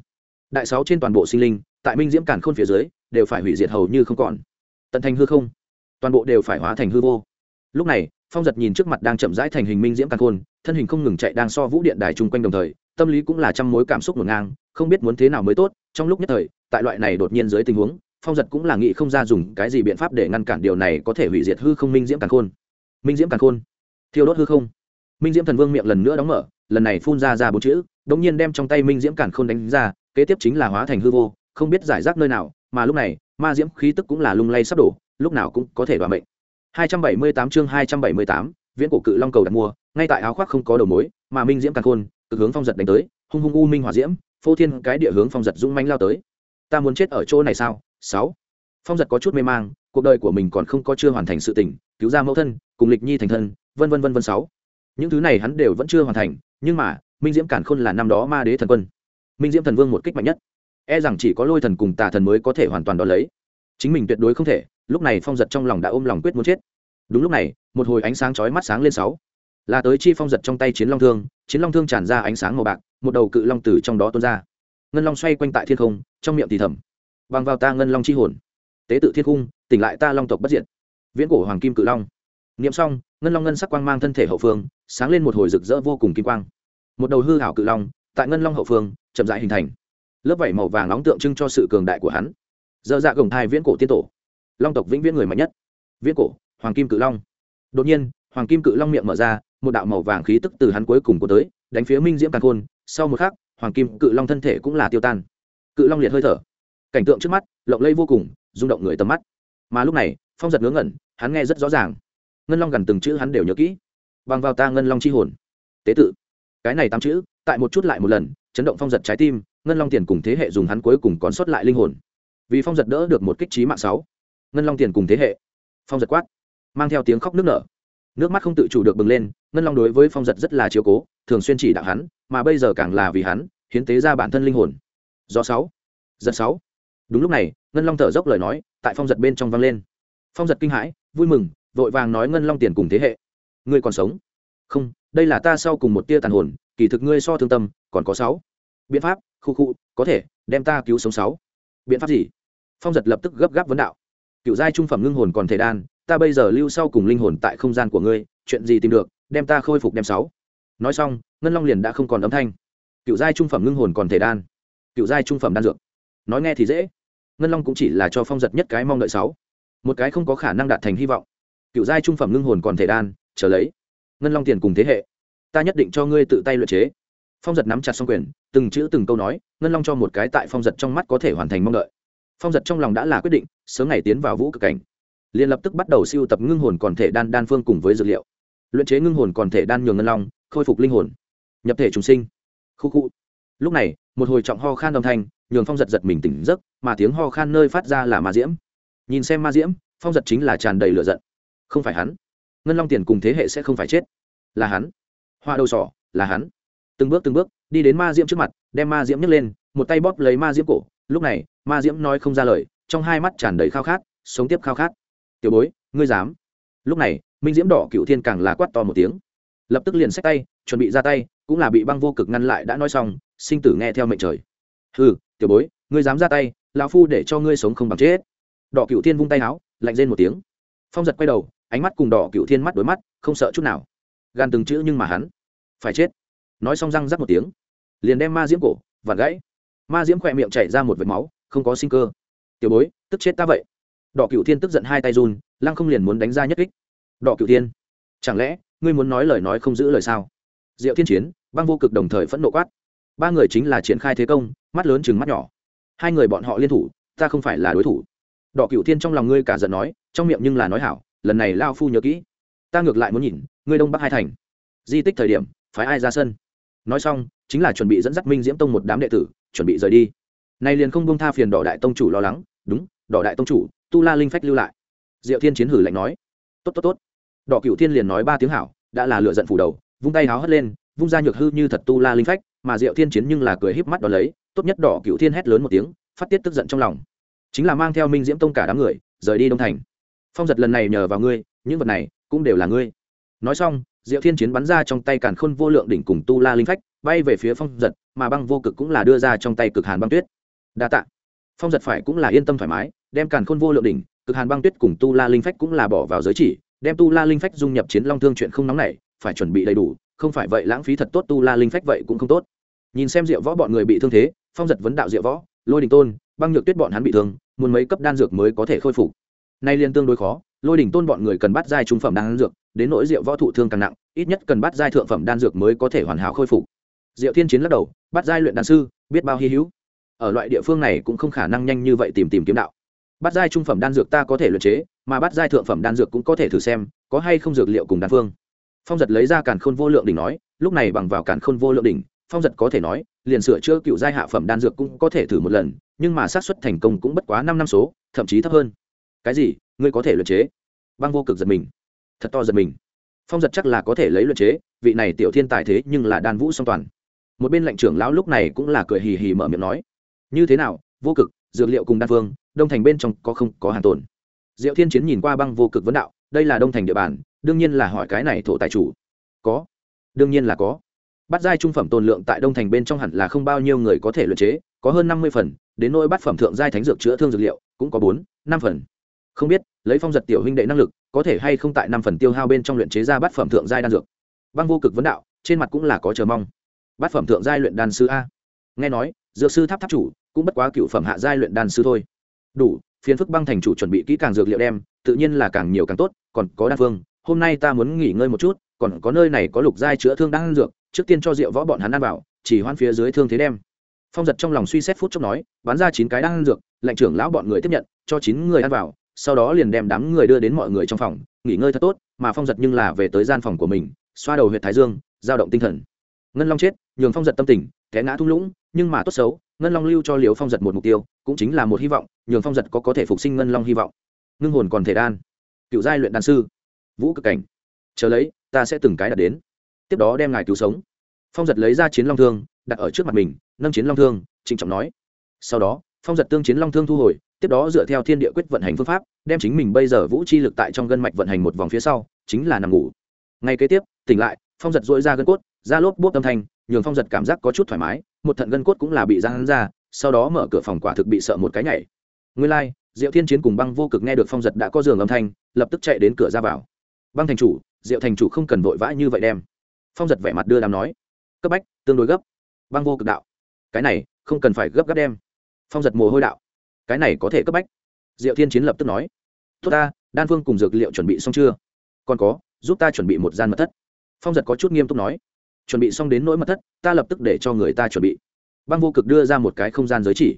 Đại sáu trên toàn bộ sinh linh, tại minh diễm càn khôn phía dưới, đều phải hủy diệt hầu như không còn. Tận thành hư không. Toàn bộ đều phải hóa thành hư vô. Lúc này phong giật nhìn trước mặt đang chậm rãi thành hình minh diễm càn khôn, thân hình không ngừng chạy đang so vũ điện đài chung quanh đồng thời, tâm lý cũng là trăm mối cảm xúc ngổn ngang, không biết muốn thế nào mới tốt, trong lúc nhất thời, tại loại này đột nhiên dưới tình huống, phong giật cũng là nghĩ không ra dùng cái gì biện pháp để ngăn cản điều này có thể hủy diệt hư không minh diễm càn khôn. Minh diễm càn khôn? Thiêu đốt hư không? Minh diễm thần vương miệng lần nữa đóng mở, lần này phun ra ra bốn chữ đ ỗ n g nhiên đem trong tay minh diễm càn khôn đánh ra, kế tiếp chính là hóa thành hư vô, không biết giải rác nơi nào, mà lúc này, ma diễm khí tức cũng là lung lay sắp đổ, lúc nào cũng có thể đoạn mệnh. 278 chương 278, viễn cổ cự long cầu đặt mua ngay tại áo khoác không có đầu mối mà minh diễm càn khôn cực hướng phong giật đánh tới hung hung u minh hỏa diễm phô thiên cái địa hướng phong giật dũng mãnh lao tới. Ta muốn chết ở chỗ này sao? Sáu. Phong giật có chút mê mang cuộc đời của mình còn không có chưa hoàn thành sự tình cứu ra mẫu thân cùng lịch nhi thành thân vân vân vân vân sáu. Những thứ này hắn đều vẫn chưa hoàn thành nhưng mà minh diễm cản khôn là năm đó ma đế thần quân. Minh diễm thần vương một kích mạnh nhất. E rằng chỉ có lôi thần cùng tà thần mới có thể hoàn toàn đo lấy. Chính mình tuyệt đối không thể lúc này phong giật trong lòng đã ôm lòng quyết muốn chết. Đúng lúc này, một hồi ánh sáng chói mắt sáng lên sáu. Là tới chi phong giật trong tay chiến long thương, chiến long thương tràn ra ánh sáng màu bạc, một đầu cự long từ trong đó tuôn ra. Ngân long xoay quanh tại thiên không, trong miệng thì thầm, bằng vào ta ngân long chi hồn, tế tự thiên cung tỉnh lại ta long tộc bất diệt. Viễn cổ hoàng kim cự long. Niệm xong, ngân long ngân sắc quang mang thân thể hậu phương, sáng lên một hồi rực rỡ vô cùng kim quang. Một đầu hư hảo cự long, tại ngân long hậu phương, chậm rãi hình thành. Lớp vảy màu vàng nóng tượng trưng cho sự cường đại của hắn. Dơ dạ gồng thai viễn cổ tiên tổ long tộc vĩnh viễn người mạnh nhất. Viễn cổ, hoàng kim cự long. Đột nhiên, hoàng kim cự long miệng mở ra, một đạo màu vàng khí tức từ hắn cuối cùng của tới, đánh phía minh diễm càn khôn. Sau một khắc, hoàng kim cự long thân thể cũng là tiêu tan. Cự long liệt hơi thở. Cảnh tượng trước mắt, lộng lây vô cùng, rung động người tầm mắt. Mà lúc này, phong giật ngớ ngẩn, hắn nghe rất rõ ràng. Ngân long gần từng chữ hắn đều nhớ kỹ. Bằng vào ta ngân long chi hồn. Tế tự. Cái này tám chữ, tại một chút lại một lần, chấn động phong giật trái tim, ngân long tiền cùng thế hệ dùng hắn cuối cùng còn sót lại linh hồn. Vì phong giật đỡ được một kích trí mạng sáu ngân long tiền cùng thế hệ. Phong giật quát, mang theo tiếng khóc nước nở. Nước mắt không tự chủ được bừng lên, ngân long đối với phong giật rất là chiếu cố, thường xuyên chỉ đạo hắn, mà bây giờ càng là vì hắn, hiến tế ra bản thân linh hồn. Do sáu, giật sáu. Đúng lúc này, ngân long thở dốc lời nói, tại phong giật bên trong vang lên. Phong giật kinh hãi, vui mừng, vội vàng nói ngân long tiền cùng thế hệ. Ngươi còn sống? Không, đây là ta sau cùng một tia tàn hồn, kỳ thực ngươi so thương tâm, còn có sáu. Biện pháp, khu khu, có thể, đem ta cứu sống sáu. Biện pháp gì? Phong giật lập tức gấp gáp vấn đạo cựu giai trung phẩm ngưng hồn còn thể đan, ta bây giờ lưu sau cùng linh hồn tại không gian của ngươi, chuyện gì tìm được, đem ta khôi phục đem sáu. Nói xong, ngân long liền đã không còn âm thanh. Cựu giai trung phẩm ngưng hồn còn thể đan cựu giai trung phẩm đan dược. Nói nghe thì dễ. Ngân long cũng chỉ là cho phong giật nhất cái mong đợi sáu. Một cái không có khả năng đạt thành hy vọng. Cựu giai trung phẩm ngưng hồn còn thể đan trở lấy. Ngân long tiền cùng thế hệ. Ta nhất định cho ngươi tự tay luyện chế. Phong giật nắm chặt xong quyền, từng chữ từng câu nói, ngân long cho một cái tại phong giật trong mắt có thể hoàn thành mong đợi phong giật trong lòng đã là quyết định, sớm ngày tiến vào vũ cực cảnh. Liền lập tức bắt đầu siêu tập ngưng hồn còn thể đan đan phương cùng với dược liệu. Luyện chế ngưng hồn còn thể đan nhường ngân long, khôi phục linh hồn. Nhập thể trùng sinh. Khu khu. Lúc này, một hồi trọng ho khan âm thanh, nhường phong giật giật mình tỉnh giấc, mà tiếng ho khan nơi phát ra là ma diễm. Nhìn xem ma diễm, phong giật chính là tràn đầy lửa giận. Không phải hắn. Ngân long tiền cùng thế hệ sẽ không phải chết. Là hắn. Hoa đầu sỏ, là hắn. Từng bước từng bước, đi đến ma diễm trước mặt, đem ma diễm nhấc lên, một tay bóp lấy ma diễm cổ. Lúc này ma diễm nói không ra lời, trong hai mắt tràn đầy khao khát, sống tiếp khao khát. Tiểu bối, ngươi dám? Lúc này, minh diễm đỏ cựu thiên càng là quát to một tiếng. Lập tức liền xách tay, chuẩn bị ra tay, cũng là bị băng vô cực ngăn lại đã nói xong, sinh tử nghe theo mệnh trời. Hừ, tiểu bối, ngươi dám ra tay, lão phu để cho ngươi sống không bằng chết. Đỏ cựu thiên vung tay áo lạnh lên một tiếng. Phong giật quay đầu, ánh mắt cùng đỏ cựu thiên mắt đối mắt, không sợ chút nào. Gan từng chữ nhưng mà hắn phải chết. Nói xong răng rắc một tiếng, liền đem ma diễm cổ vặt gãy. Ma diễm khỏe miệng chảy ra một vệt máu không có sinh cơ. Tiểu bối, tức chết ta vậy. Đỏ cựu thiên tức giận hai tay run, lăng không liền muốn đánh ra nhất kích. Đỏ cựu thiên, chẳng lẽ ngươi muốn nói lời nói không giữ lời sao? Diệu thiên chiến, băng vô cực đồng thời phẫn nộ quát. Ba người chính là triển khai thế công, mắt lớn chừng mắt nhỏ. Hai người bọn họ liên thủ, ta không phải là đối thủ. Đỏ cựu thiên trong lòng ngươi cả giận nói, trong miệng nhưng là nói hảo, lần này lao phu nhớ kỹ. Ta ngược lại muốn nhìn, ngươi đông bắc hai thành. Di tích thời điểm, phái ai ra sân? Nói xong, chính là chuẩn bị dẫn dắt minh diễm tông một đám đệ tử, chuẩn bị rời đi nay liền không bông tha phiền đỏ đại tông chủ lo lắng, đúng, đỏ đại tông chủ, tu la linh phách lưu lại. Diệu thiên chiến hử lạnh nói. Tốt tốt tốt. Đỏ cựu thiên liền nói ba tiếng hảo, đã là lựa giận phủ đầu, vung tay háo hất lên, vung ra nhược hư như thật tu la linh phách, mà diệu thiên chiến nhưng là cười híp mắt đ ó lấy, tốt nhất đỏ cựu thiên hét lớn một tiếng, phát tiết tức giận trong lòng. Chính là mang theo minh diễm tông cả đám người, rời đi đông thành. Phong giật lần này nhờ vào ngươi, những vật này cũng đều là ngươi. Nói xong, diệu thiên chiến bắn ra trong tay càn khôn vô lượng đỉnh cùng tu la linh phách, bay về phía phong giật, mà băng vô cực cũng là đưa ra trong tay cực hàn băng tuyết đa tạ. Phong giật phải cũng là yên tâm thoải mái, đem càn khôn vô lượng đỉnh, cực hàn băng tuyết cùng tu la linh phách cũng là bỏ vào giới chỉ, đem tu la linh phách dung nhập chiến long thương chuyện không nóng này, phải chuẩn bị đầy đủ, không phải vậy lãng phí thật tốt tu la linh phách vậy cũng không tốt. Nhìn xem diệu võ bọn người bị thương thế, phong giật vấn đạo diệu võ, lôi đình tôn, băng nhược tuyết bọn hắn bị thương, muốn mấy cấp đan dược mới có thể khôi phục. Nay liên tương đối khó, lôi đỉnh tôn bọn người cần bắt giai trung phẩm đan dược, đến nỗi rượu võ thụ thương càng nặng, ít nhất cần bắt giai thượng phẩm đan dược mới có thể hoàn hảo khôi phục. Diệu thiên chiến lắc đầu, bắt giai luyện đan sư, biết bao hy hữu ở loại địa phương này cũng không khả năng nhanh như vậy tìm tìm kiếm đạo. Bắt giai trung phẩm đan dược ta có thể luyện chế, mà bắt giai thượng phẩm đan dược cũng có thể thử xem, có hay không dược liệu cùng đan phương. Phong giật lấy ra càn khôn vô lượng đỉnh nói, lúc này bằng vào càn khôn vô lượng đỉnh, phong giật có thể nói, liền sửa chữa cựu giai hạ phẩm đan dược cũng có thể thử một lần, nhưng mà xác suất thành công cũng bất quá năm năm số, thậm chí thấp hơn. Cái gì? Ngươi có thể luyện chế? Băng vô cực giật mình. Thật to giật mình. Phong giật chắc là có thể lấy luyện chế, vị này tiểu thiên tài thế nhưng là đan vũ song toàn. Một bên lệnh trưởng lão lúc này cũng là cười hì hì mở miệng nói như thế nào? Vô cực, dược liệu cùng đan phương, đông thành bên trong có không có hàng tồn? Diệu thiên chiến nhìn qua băng vô cực vấn đạo, đây là đông thành địa bàn, đương nhiên là hỏi cái này thổ tài chủ. Có. Đương nhiên là có. Bát giai trung phẩm tồn lượng tại đông thành bên trong hẳn là không bao nhiêu người có thể luyện chế, có hơn năm mươi phần, đến nỗi bát phẩm thượng giai thánh dược chữa thương dược liệu, cũng có bốn, năm phần. Không biết, lấy phong giật tiểu huynh đệ năng lực, có thể hay không tại năm phần tiêu hao bên trong luyện chế ra bát phẩm thượng giai đan dược? Băng vô cực vấn đạo, trên mặt cũng là có chờ mong. Bát phẩm thượng giai luyện đan sư a. Nghe nói, dược sư tháp tháp chủ cũng bất quá cựu phẩm hạ giai luyện đan sư thôi. Đủ, phiền phức băng thành chủ chuẩn bị kỹ càng dược liệu đem, tự nhiên là càng nhiều càng tốt, còn có đan phương, hôm nay ta muốn nghỉ ngơi một chút, còn có nơi này có lục giai chữa thương đang dược, trước tiên cho rượu võ bọn hắn ăn vào, chỉ hoan phía dưới thương thế đem. Phong giật trong lòng suy xét phút chốc nói, bán ra chín cái đang dược, lệnh trưởng lão bọn người tiếp nhận, cho chín người ăn vào, sau đó liền đem đám người đưa đến mọi người trong phòng, nghỉ ngơi thật tốt, mà phong giật nhưng là về tới gian phòng của mình, xoa đầu huyện thái dương giao động tinh thần. Ngân long chết, nhường phong giật tâm tình, té ngã thung lũng, nhưng mà tốt xấu ngân long lưu cho liều phong giật một mục tiêu, cũng chính là một hy vọng, nhường phong giật có có thể phục sinh ngân long hy vọng. Ngưng hồn còn thể đan. Cựu giai luyện đan sư. Vũ cực cảnh. Chờ lấy, ta sẽ từng cái đặt đến. Tiếp đó đem ngài cứu sống. Phong giật lấy ra chiến long thương, đặt ở trước mặt mình, nâng chiến long thương, trịnh trọng nói. Sau đó, phong giật tương chiến long thương thu hồi, tiếp đó dựa theo thiên địa quyết vận hành phương pháp, đem chính mình bây giờ vũ chi lực tại trong gân mạch vận hành một vòng phía sau, chính là nằm ngủ. Ngay kế tiếp, tỉnh lại, phong giật dội ra gân cốt, ra lốp bốt âm thanh, nhường phong giật cảm giác có chút thoải mái một thận gân cốt cũng là bị giang hắn ra sau đó mở cửa phòng quả thực bị sợ một cái nhảy. Nguyên lai、like, diệu thiên chiến cùng băng vô cực nghe được phong giật đã có giường âm thanh lập tức chạy đến cửa ra vào. Băng thành chủ diệu thành chủ không cần vội vã như vậy đem. Phong giật vẻ mặt đưa đàm nói. Cấp bách tương đối gấp. Băng vô cực đạo. Cái này không cần phải gấp gáp đem. Phong giật mồ hôi đạo. Cái này có thể cấp bách. Diệu thiên chiến lập tức nói. Tốt ta đan phương cùng dược liệu chuẩn bị xong chưa? Còn có giúp ta chuẩn bị một gian mật thất. Phong giật có chút nghiêm túc nói chuẩn bị xong đến nỗi mật thất, ta lập tức để cho người ta chuẩn bị. Băng vô cực đưa ra một cái không gian giới chỉ.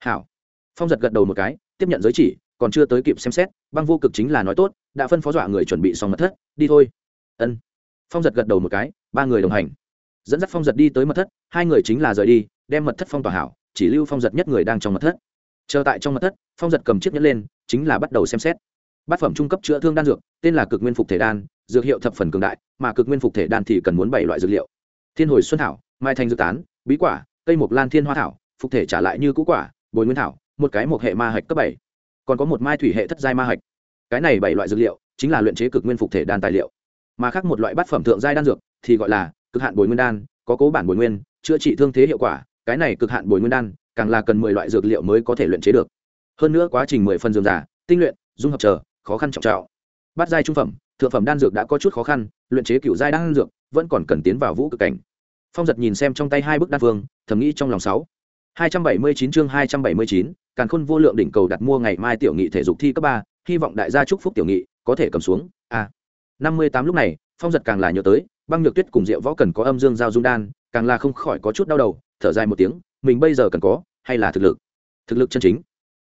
Hảo. Phong giật gật đầu một cái, tiếp nhận giới chỉ, còn chưa tới kịp xem xét, băng vô cực chính là nói tốt, đã phân phó dọa người chuẩn bị xong mật thất, đi thôi. Ân. Phong giật gật đầu một cái, ba người đồng hành. Dẫn dắt phong giật đi tới mật thất, hai người chính là rời đi, đem mật thất phong tỏa hảo, chỉ lưu phong giật nhất người đang trong mật thất. Chờ tại trong mật thất, phong giật cầm chiếc nhẫn lên, chính là bắt đầu xem xét. Bát phẩm trung cấp chữa thương đan dược, tên là cực nguyên phục thể đan dược hiệu thập phần cường đại, mà cực nguyên phục thể đan thì cần muốn bảy loại dược liệu. Thiên hồi xuân thảo, mai thành dược tán, bí quả, cây mộc lan thiên hoa thảo, phục thể trả lại như cũ quả, bồi nguyên thảo, một cái một hệ ma hạch cấp bảy. Còn có một mai thủy hệ thất giai ma hạch. Cái này bảy loại dược liệu chính là luyện chế cực nguyên phục thể đan tài liệu. Mà khác một loại bát phẩm thượng giai đan dược thì gọi là cực hạn bồi nguyên đan, có cố bản bồi nguyên, chữa trị thương thế hiệu quả, cái này cực hạn bồi nguyên đan càng là cần mười loại dược liệu mới có thể luyện chế được. Hơn nữa quá trình mười phần dường giả tinh luyện, dung hợp chờ, khó khăn trọng trọng bát giai trung phẩm thượng phẩm đan dược đã có chút khó khăn, luyện chế cựu giai đan dược, vẫn còn cần tiến vào vũ cực cảnh. Phong giật nhìn xem trong tay hai bức đan phương thầm nghĩ trong lòng sáu. hai trăm bảy mươi chín chương hai trăm bảy mươi chín, càn khôn vô lượng đỉnh cầu đặt mua ngày mai tiểu nghị thể dục thi cấp ba, hy vọng đại gia chúc phúc tiểu nghị, có thể cầm xuống. A năm mươi tám lúc này, phong giật càng là nhớ tới, băng nhược tuyết cùng rượu võ cần có âm dương giao dung đan, càng là không khỏi có chút đau đầu, thở dài một tiếng, mình bây giờ cần có, hay là thực lực? Thực lực chân chính.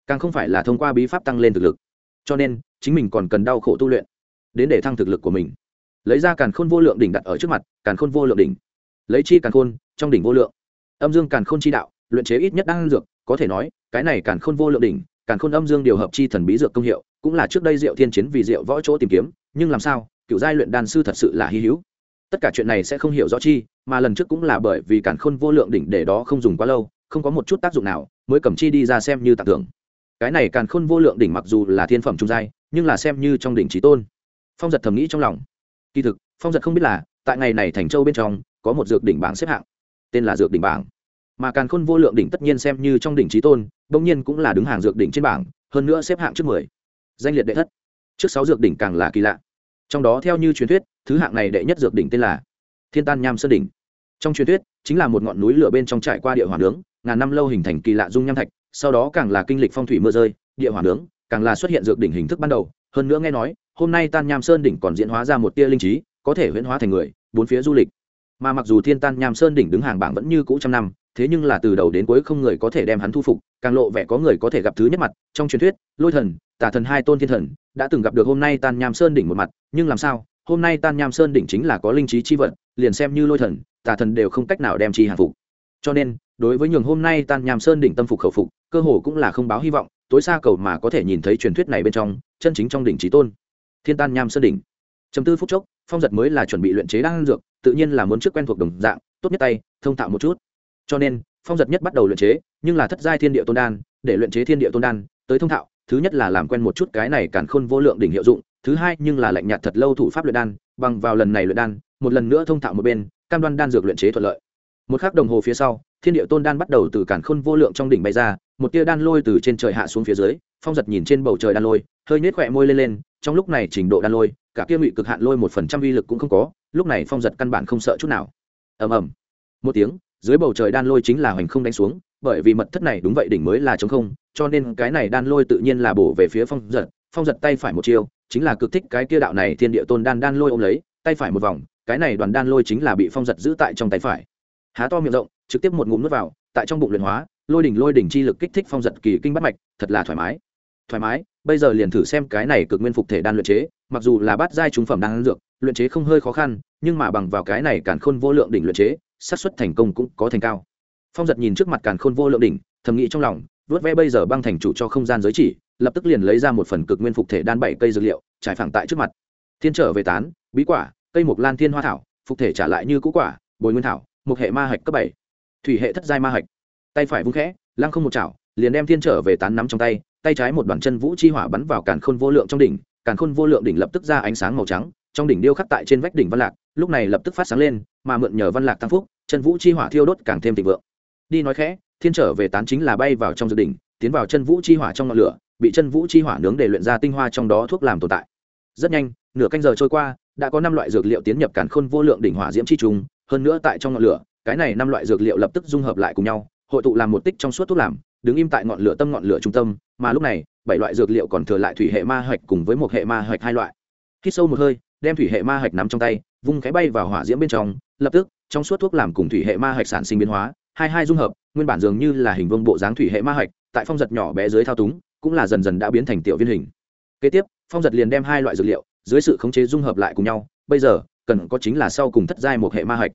Càng không phải là thông qua bí pháp tăng lên thực lực. Cho nên, chính mình còn cần đau khổ tu luyện đến để thăng thực lực của mình. Lấy ra càn khôn vô lượng đỉnh đặt ở trước mặt, càn khôn vô lượng đỉnh. Lấy chi càn khôn, trong đỉnh vô lượng. Âm dương càn khôn chi đạo, luyện chế ít nhất đang dược, có thể nói, cái này càn khôn vô lượng đỉnh, càn khôn âm dương điều hợp chi thần bí dược công hiệu, cũng là trước đây diệu thiên chiến vì diệu võ chỗ tìm kiếm, nhưng làm sao, cựu giai luyện đan sư thật sự là hy hữu. Tất cả chuyện này sẽ không hiểu rõ chi, mà lần trước cũng là bởi vì càn khôn vô lượng đỉnh để đó không dùng quá lâu, không có một chút tác dụng nào, mới cầm chi đi ra xem như tặng thưởng. Cái này càn khôn vô lượng đỉnh mặc dù là thiên phẩm trung giai, nhưng là xem như trong đỉnh trí tôn phong giật thầm nghĩ trong lòng. Kỳ thực, phong giật không biết là, tại ngày này thành châu bên trong, có một dược đỉnh bảng xếp hạng. Tên là dược đỉnh bảng. Mà càn khôn vô lượng đỉnh tất nhiên xem như trong đỉnh trí tôn, bỗng nhiên cũng là đứng hàng dược đỉnh trên bảng, hơn nữa xếp hạng trước mười. Danh liệt đệ thất. Trước sáu dược đỉnh càng là kỳ lạ. Trong đó theo như truyền thuyết, thứ hạng này đệ nhất dược đỉnh tên là thiên tan nham sơn đỉnh. Trong truyền thuyết, chính là một ngọn núi lửa bên trong trải qua địa hỏa nướng, ngàn năm lâu hình thành kỳ lạ dung nham thạch, sau đó càng là kinh lịch phong thủy mưa rơi, địa hỏa nướng, càng là xuất hiện dược đỉnh hình thức ban đầu. Hơn nữa nghe nói hôm nay tan nham sơn đỉnh còn diễn hóa ra một tia linh trí, có thể huyễn hóa thành người, bốn phía du lịch. Mà mặc dù thiên tan nham sơn đỉnh đứng hàng bảng vẫn như cũ trăm năm, thế nhưng là từ đầu đến cuối không người có thể đem hắn thu phục, càng lộ vẻ có người có thể gặp thứ nhất mặt, trong truyền thuyết, lôi thần tả thần hai tôn thiên thần, đã từng gặp được hôm nay tan nham sơn đỉnh một mặt, nhưng làm sao, hôm nay tan nham sơn đỉnh chính là có linh trí chi vật, liền xem như lôi thần tả thần đều không cách nào đem chi hàng phục. Cho nên, đối với nhường hôm nay tan nham sơn đỉnh tâm phục khẩu phục, cơ hồ cũng là không báo hy vọng, tối xa cầu mà có thể nhìn thấy truyền thuyết này bên trong, chân chính trong đỉnh trí tôn thiên tan nham sơn đỉnh. Chấm tư phút chốc, phong giật mới là chuẩn bị luyện chế đan dược, tự nhiên là muốn trước quen thuộc đồng dạng, tốt nhất tay, thông thạo một chút. Cho nên, phong giật nhất bắt đầu luyện chế, nhưng là thất giai thiên địa tôn đan, để luyện chế thiên địa tôn đan, tới thông thạo, thứ nhất là làm quen một chút cái này càn khôn vô lượng đỉnh hiệu dụng, thứ hai nhưng là lạnh nhạt thật lâu thủ pháp luyện đan, bằng vào lần này luyện đan, một lần nữa thông thạo một bên, cam đoan đan dược luyện chế thuận lợi. Một khắc đồng hồ phía sau, thiên địa tôn đan bắt đầu từ càn khôn vô lượng trong đỉnh bay ra, một tia đan lôi từ trên trời hạ xuống phía dưới, phong giật nhìn trên bầu trời đan lôi, hơi nhếch khỏe môi lên lên trong lúc này trình độ đan lôi, cả kia ngụy cực hạn lôi một phần trăm uy lực cũng không có, lúc này phong giật căn bản không sợ chút nào. Ầm ầm. Một tiếng, dưới bầu trời đan lôi chính là hoành không đánh xuống, bởi vì mật thất này đúng vậy đỉnh mới là chống không, cho nên cái này đan lôi tự nhiên là bổ về phía phong giật phong giật tay phải một chiêu, chính là cực thích cái kia đạo này thiên địa tôn đan đan lôi ôm lấy, tay phải một vòng, cái này đoàn đan lôi chính là bị phong giật giữ tại trong tay phải. Há to miệng rộng, trực tiếp một ngụm nước vào, tại trong bụng luyện hóa, lôi đỉnh lôi đỉnh chi lực kích thích phong giật kỳ kinh bắt mạch, thật là thoải mái. Thoải mái bây giờ liền thử xem cái này cực nguyên phục thể đan luyện chế, mặc dù là bát giai trung phẩm đan dược, luyện chế không hơi khó khăn, nhưng mà bằng vào cái này càn khôn vô lượng đỉnh luyện chế, xác suất thành công cũng có thành cao. Phong giật nhìn trước mặt càn khôn vô lượng đỉnh, thầm nghĩ trong lòng vớt ve bây giờ băng thành chủ cho không gian giới chỉ, lập tức liền lấy ra một phần cực nguyên phục thể đan bảy cây dược liệu, trải phẳng tại trước mặt. Thiên trở về tán, bí quả, cây mộc lan thiên hoa thảo, phục thể trả lại như cũ quả, bồi nguyên thảo một hệ ma hạch cấp bảy. Thủy hệ thất giai ma hạch. Tay phải vung khẽ, lăng không một chảo, liền đem thiên trở về tán nắm trong tay tay trái một đoàn chân vũ chi hỏa bắn vào càn khôn vô lượng trong đỉnh, càn khôn vô lượng đỉnh lập tức ra ánh sáng màu trắng, trong đỉnh điêu khắc tại trên vách đỉnh văn lạc, lúc này lập tức phát sáng lên, mà mượn nhờ văn lạc tăng phúc, chân vũ chi hỏa thiêu đốt càng thêm thịnh vượng. Đi nói khẽ, thiên trở về tán chính là bay vào trong dự đỉnh, tiến vào chân vũ chi hỏa trong ngọn lửa, bị chân vũ chi hỏa nướng để luyện ra tinh hoa trong đó thuốc làm tồn tại. Rất nhanh, nửa canh giờ trôi qua, đã có năm loại dược liệu tiến nhập càn khôn vô lượng đỉnh hỏa diễm chi trùng, hơn nữa tại trong ngọn lửa, cái này năm loại dược liệu lập tức dung hợp lại cùng nhau, hội tụ làm một tích trong suốt thuốc làm đứng im tại ngọn lửa tâm ngọn lửa trung tâm, mà lúc này, bảy loại dược liệu còn thừa lại thủy hệ ma hạch cùng với một hệ ma hạch hai loại. Khi sâu một hơi, đem thủy hệ ma hạch nắm trong tay, vung cái bay vào hỏa diễm bên trong, lập tức, trong suốt thuốc làm cùng thủy hệ ma hạch sản sinh biến hóa, hai hai dung hợp, nguyên bản dường như là hình vương bộ dáng thủy hệ ma hạch, tại phong giật nhỏ bé dưới thao túng, cũng là dần dần đã biến thành tiểu viên hình. Kế tiếp, phong giật liền đem hai loại dược liệu, dưới sự khống chế dung hợp lại cùng nhau, bây giờ, cần có chính là sau cùng thất giai một hệ ma hạch.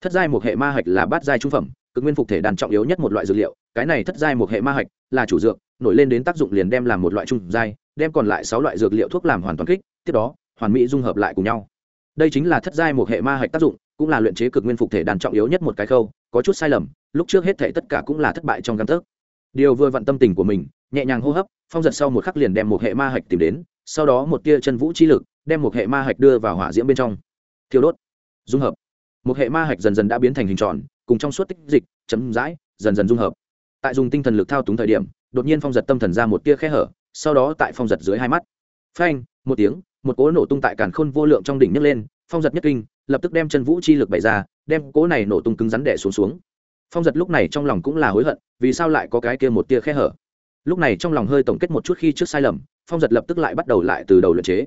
Thất giai một hệ ma hạch là bát giai trung phẩm, cực nguyên phục thể đàn trọng yếu nhất một loại dược liệu cái này thất giai một hệ ma hạch là chủ dược, nổi lên đến tác dụng liền đem làm một loại trung giai, đem còn lại sáu loại dược liệu thuốc làm hoàn toàn kích, tiếp đó, hoàn mỹ dung hợp lại cùng nhau. Đây chính là thất giai một hệ ma hạch tác dụng, cũng là luyện chế cực nguyên phục thể đàn trọng yếu nhất một cái khâu, có chút sai lầm, lúc trước hết thể tất cả cũng là thất bại trong căn thức điều vừa vặn tâm tình của mình, nhẹ nhàng hô hấp, phong giật sau một khắc liền đem một hệ ma hạch tìm đến, sau đó một tia chân vũ chi lực, đem một hệ ma hạch đưa vào hỏa diễm bên trong. Thiêu đốt, dung hợp. Một hệ ma hạch dần dần đã biến thành hình tròn, cùng trong suốt tích dịch, chấm dãi, dần dần dung hợp tại dùng tinh thần lực thao túng thời điểm, đột nhiên phong giật tâm thần ra một tia khe hở, sau đó tại phong giật dưới hai mắt. Phanh, một tiếng, một cỗ nổ tung tại càn khôn vô lượng trong đỉnh nhấc lên, phong giật nhất kinh, lập tức đem chân vũ chi lực bày ra, đem cỗ này nổ tung cứng rắn đẻ xuống xuống. Phong giật lúc này trong lòng cũng là hối hận, vì sao lại có cái kia một tia khe hở? Lúc này trong lòng hơi tổng kết một chút khi trước sai lầm, phong giật lập tức lại bắt đầu lại từ đầu luyện chế.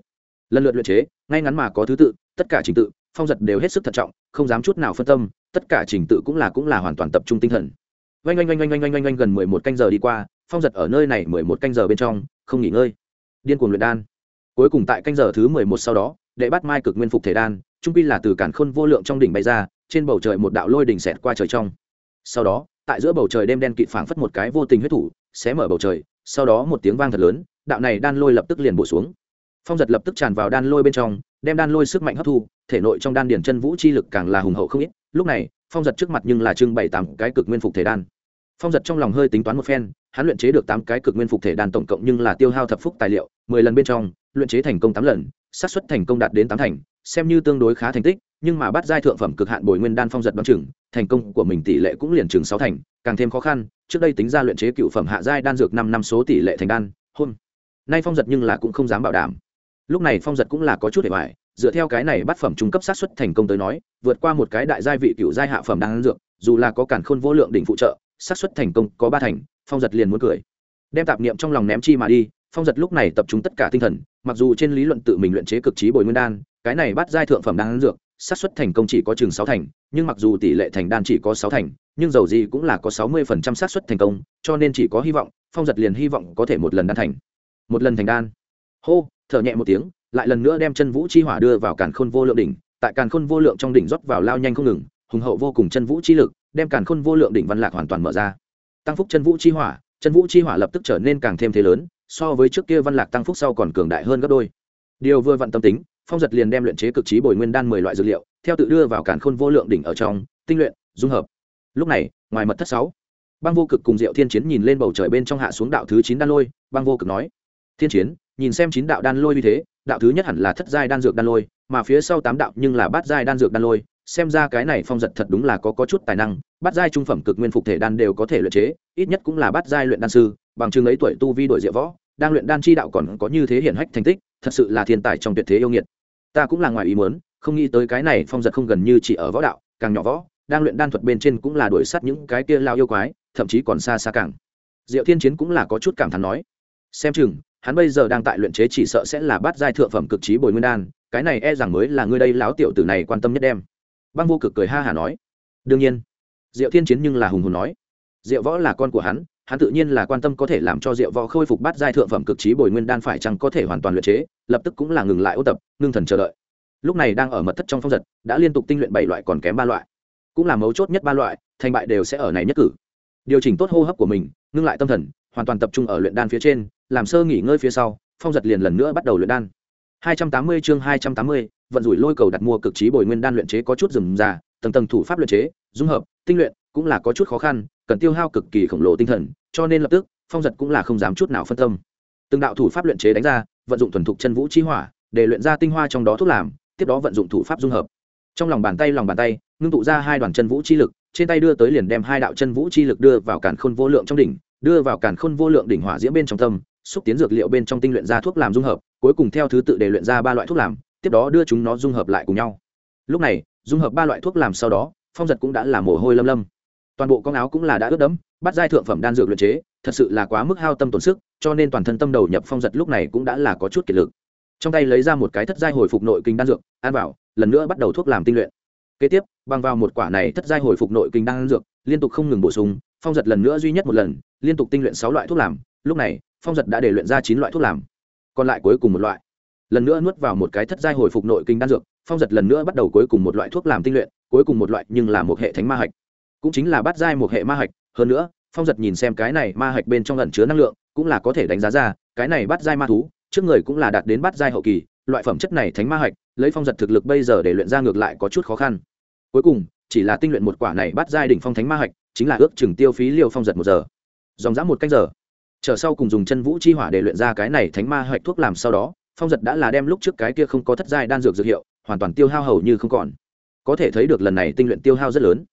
Lần lượt luyện chế, ngay ngắn mà có thứ tự, tất cả trình tự, phong giật đều hết sức thận trọng, không dám chút nào phân tâm, tất cả trình tự cũng là cũng là hoàn toàn tập trung tinh thần oanh oanh oanh oanh oanh oanh oanh, gần mười một canh giờ đi qua, phong giật ở nơi này mười một canh giờ bên trong, không nghỉ ngơi. Điên cuồng luyện đan. Cuối cùng tại canh giờ thứ mười một sau đó, đệ bắt mai cực nguyên phục thể đan, trung pi là từ cản khôn vô lượng trong đỉnh bay ra, trên bầu trời một đạo lôi đỉnh xẹt qua trời trong. Sau đó, tại giữa bầu trời đêm đen kịt phảng phất một cái vô tình huyết thủ, xé mở bầu trời, sau đó một tiếng vang thật lớn, đạo này đan lôi lập tức liền bổ xuống. Phong giật lập tức tràn vào đan lôi bên trong, đem đan lôi sức mạnh hấp thu, thể nội trong đan điển chân vũ chi lực càng là hùng hậu không ít. Lúc này phong giật trước mặt nhưng là trưng bày tám cái cực nguyên phục thể đan. Phong giật trong lòng hơi tính toán một phen, hắn luyện chế được tám cái cực nguyên phục thể đan tổng cộng nhưng là tiêu hao thập phúc tài liệu, mười lần bên trong, luyện chế thành công tám lần, xác suất thành công đạt đến tám thành, xem như tương đối khá thành tích, nhưng mà bắt giai thượng phẩm cực hạn bồi nguyên đan phong giật đoán chừng, thành công của mình tỷ lệ cũng liền chừng sáu thành, càng thêm khó khăn, trước đây tính ra luyện chế cựu phẩm hạ giai đan dược năm năm số tỷ lệ thành đan hôm nay phong giật nhưng là cũng không dám bảo đảm. Lúc này phong giật cũng là có chút để hoài dựa theo cái này bắt phẩm trung cấp sát xuất thành công tới nói, vượt qua một cái đại giai vị cựu giai hạ phẩm đang ăn dược, dù là có cản khôn vô lượng đỉnh phụ trợ, sát xuất thành công có ba thành, phong giật liền muốn cười. Đem tạp niệm trong lòng ném chi mà đi, phong giật lúc này tập trung tất cả tinh thần, mặc dù trên lý luận tự mình luyện chế cực trí bồi nguyên đan, cái này bắt giai thượng phẩm đan dược, sát xuất thành công chỉ có chừng sáu thành, nhưng mặc dù tỷ lệ thành đan chỉ có sáu thành, nhưng dầu gì cũng là có sáu mươi phần trăm sát xuất thành công, cho nên chỉ có hy vọng, phong giật liền hy vọng có thể một lần đan thành. Một lần thành đan. Hô, thở nhẹ một tiếng lại lần nữa đem chân vũ chi hỏa đưa vào càn khôn vô lượng đỉnh, tại càn khôn vô lượng trong đỉnh rót vào lao nhanh không ngừng, hùng hậu vô cùng chân vũ chi lực, đem càn khôn vô lượng đỉnh văn lạc hoàn toàn mở ra. Tăng phúc chân vũ chi hỏa, chân vũ chi hỏa lập tức trở nên càng thêm thế lớn, so với trước kia văn lạc tăng phúc sau còn cường đại hơn gấp đôi. Điều vừa vặn tâm tính, phong giật liền đem luyện chế cực trí bồi nguyên đan mười loại dược liệu, theo tự đưa vào càn khôn vô lượng đỉnh ở trong, tinh luyện, dung hợp. Lúc này, ngoài mật thất sáu, băng vô cực cùng diệu thiên chiến nhìn lên bầu trời bên trong hạ xuống đạo thứ chín đan lôi, băng vô cực nói, thiên chiến, nhìn xem chín đạo đan lôi như thế đạo thứ nhất hẳn là thất giai đan dược đan lôi, mà phía sau tám đạo nhưng là bát giai đan dược đan lôi, xem ra cái này phong giật thật đúng là có có chút tài năng, bát giai trung phẩm cực nguyên phục thể đan đều có thể luyện chế, ít nhất cũng là bát giai luyện đan sư, bằng chứng ấy tuổi tu vi đổi diệu võ, đang luyện đan chi đạo còn có như thế hiển hách thành tích, thật sự là thiên tài trong tuyệt thế yêu nghiệt. Ta cũng là ngoài ý muốn, không nghĩ tới cái này phong giật không gần như chỉ ở võ đạo, càng nhỏ võ, đang luyện đan thuật bên trên cũng là đuổi sát những cái kia lao yêu quái, thậm chí còn xa xa càng. Diệu thiên chiến cũng là có chút cảm thán nói. Xem chừng hắn bây giờ đang tại luyện chế chỉ sợ sẽ là bát giai thượng phẩm cực trí bồi nguyên đan, cái này e rằng mới là ngươi đây láo tiểu tử này quan tâm nhất đem. Băng vô cực cười ha hả nói. Đương nhiên. Diệu thiên chiến nhưng là hùng hùng nói. Diệu võ là con của hắn hắn tự nhiên là quan tâm có thể làm cho diệu võ khôi phục bát giai thượng phẩm cực trí bồi nguyên đan phải chăng có thể hoàn toàn luyện chế, lập tức cũng là ngừng lại ô tập, ngưng thần chờ đợi. Lúc này đang ở mật thất trong phong giật, đã liên tục tinh luyện bảy loại còn kém ba loại. Cũng là mấu chốt nhất ba loại, thành bại đều sẽ ở này nhất cử điều chỉnh tốt hô hấp của mình ngưng lại tâm thần hoàn toàn tập trung ở luyện đan phía trên làm sơ nghỉ ngơi phía sau phong giật liền lần nữa bắt đầu luyện đan. 280 chương 280, vận rủi lôi cầu đặt mua cực trí bồi nguyên đan luyện chế có chút rườm rà tầng tầng thủ pháp luyện chế dung hợp tinh luyện cũng là có chút khó khăn cần tiêu hao cực kỳ khổng lồ tinh thần cho nên lập tức phong giật cũng là không dám chút nào phân tâm. Từng đạo thủ pháp luyện chế đánh ra vận dụng thuần thục chân vũ chi hỏa để luyện ra tinh hoa trong đó thuốc làm tiếp đó vận dụng thủ pháp dung hợp. Trong lòng bàn tay lòng bàn tay ngưng tụ ra hai đoàn chân vũ chi lực trên tay đưa tới liền đem hai đạo chân vũ chi lực đưa vào càn khôn vô lượng trong đỉnh, đưa vào càn khôn vô lượng đỉnh hỏa diễm bên trong tâm, xúc tiến dược liệu bên trong tinh luyện ra thuốc làm dung hợp, cuối cùng theo thứ tự để luyện ra ba loại thuốc làm, tiếp đó đưa chúng nó dung hợp lại cùng nhau. Lúc này, dung hợp ba loại thuốc làm sau đó, phong giật cũng đã là mồ hôi lâm lâm. Toàn bộ con áo cũng là đã ướt đẫm, bắt giai thượng phẩm đan dược luyện chế, thật sự là quá mức hao tâm tổn sức, cho nên toàn thân tâm đầu nhập phong giật lúc này cũng đã là có chút kiệt lực. Trong tay lấy ra một cái thất giai hồi phục nội kinh đan dược, ăn vào, lần nữa bắt đầu thuốc làm tinh luyện kế tiếp, bằng vào một quả này thất giai hồi phục nội kinh đan dược, liên tục không ngừng bổ sung, phong giật lần nữa duy nhất một lần, liên tục tinh luyện sáu loại thuốc làm, lúc này, phong giật đã để luyện ra chín loại thuốc làm. Còn lại cuối cùng một loại. Lần nữa nuốt vào một cái thất giai hồi phục nội kinh đan dược, phong giật lần nữa bắt đầu cuối cùng một loại thuốc làm tinh luyện, cuối cùng một loại nhưng là một hệ thánh ma hạch. Cũng chính là bắt giai một hệ ma hạch, hơn nữa, phong giật nhìn xem cái này ma hạch bên trong lần chứa năng lượng, cũng là có thể đánh giá ra, cái này bắt giai ma thú, trước người cũng là đạt đến bắt giai hậu kỳ loại phẩm chất này thánh ma hạch, lấy phong giật thực lực bây giờ để luyện ra ngược lại có chút khó khăn. Cuối cùng, chỉ là tinh luyện một quả này bắt giai đỉnh phong thánh ma hạch, chính là ước chừng tiêu phí liều phong giật một giờ. Dòng dã một cách giờ. Chờ sau cùng dùng chân vũ chi hỏa để luyện ra cái này thánh ma hạch thuốc làm sau đó, phong giật đã là đem lúc trước cái kia không có thất giai đan dược dược hiệu, hoàn toàn tiêu hao hầu như không còn. Có thể thấy được lần này tinh luyện tiêu hao rất lớn.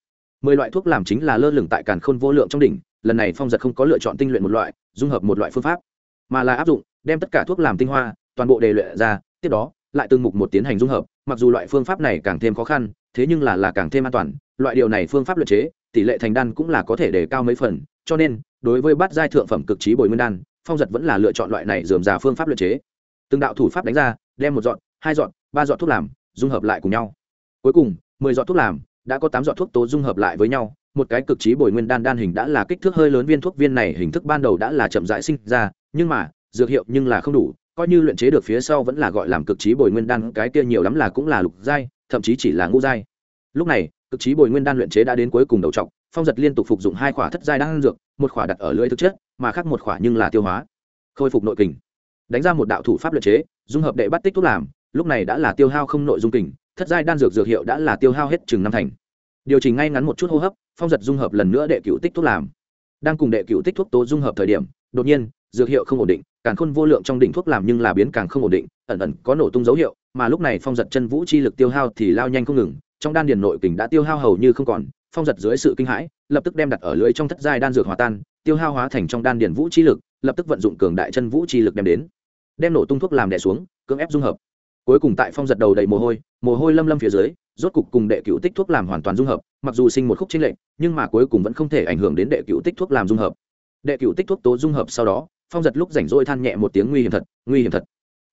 Mười loại thuốc làm chính là lơ lửng tại càn khôn vô lượng trong đỉnh, lần này phong giật không có lựa chọn tinh luyện một loại, dung hợp một loại phương pháp, mà là áp dụng, đem tất cả thuốc làm tinh hoa, toàn bộ đề luyện ra tiếp đó, lại từng mục một tiến hành dung hợp, mặc dù loại phương pháp này càng thêm khó khăn, thế nhưng là là càng thêm an toàn. Loại điều này phương pháp luyện chế, tỷ lệ thành đan cũng là có thể đề cao mấy phần, cho nên, đối với bát giai thượng phẩm cực trí bồi nguyên đan, phong giật vẫn là lựa chọn loại này dườm già phương pháp luyện chế. Từng đạo thủ pháp đánh ra, đem một dọn hai dọn ba dọn thuốc làm, dung hợp lại cùng nhau. Cuối cùng, mười dọn thuốc làm, đã có tám dọn thuốc tố dung hợp lại với nhau. Một cái cực trí bồi nguyên đan đan hình đã là kích thước hơi lớn viên thuốc viên này hình thức ban đầu đã là chậm dại sinh ra, nhưng mà, dược hiệu nhưng là không đủ coi như luyện chế được phía sau vẫn là gọi làm cực trí bồi nguyên đan, cái kia nhiều lắm là cũng là lục giai, thậm chí chỉ là ngũ giai. Lúc này, cực trí bồi nguyên đan luyện chế đã đến cuối cùng đầu trọng phong giật liên tục phục dụng hai khỏa thất giai đan dược, một khỏa đặt ở lưỡi thực chất, mà khác một khỏa nhưng là tiêu hóa. Khôi phục nội kình. Đánh ra một đạo thủ pháp luyện chế, dung hợp đệ bắt tích thuốc làm, lúc này đã là tiêu hao không nội dung kình, thất giai đan dược dược hiệu đã là tiêu hao hết chừng năm thành. Điều chỉnh ngay ngắn một chút hô hấp, phong giật dung hợp lần nữa đệ cựu tích thuốc làm. Đang cùng đệ cựu tích thuốc tố dung hợp thời điểm, đột nhiên, dược hiệu không ổn định càng khôn vô lượng trong đỉnh thuốc làm nhưng là biến càng không ổn định, ẩn ẩn có nổ tung dấu hiệu, mà lúc này phong giật chân vũ chi lực tiêu hao thì lao nhanh không ngừng, trong đan điền nội kình đã tiêu hao hầu như không còn, phong giật dưới sự kinh hãi, lập tức đem đặt ở lưới trong thất giai đan dược hòa tan, tiêu hao hóa thành trong đan điền vũ chi lực, lập tức vận dụng cường đại chân vũ chi lực đem đến. Đem nổ tung thuốc làm đè xuống, cưỡng ép dung hợp. Cuối cùng tại phong giật đầu đầy mồ hôi mồ hôi lâm lâm phía dưới, rốt cục cùng đệ cựu tích thuốc làm hoàn toàn dung hợp, mặc dù sinh một khúc chính lệnh nhưng mà cuối cùng vẫn không thể ảnh hưởng đến đệ cựu tích thuốc làm dung hợp. Đệ cựu tích thuốc tố dung hợp sau đó phong giật lúc rảnh rỗi than nhẹ một tiếng nguy hiểm thật, nguy hiểm thật.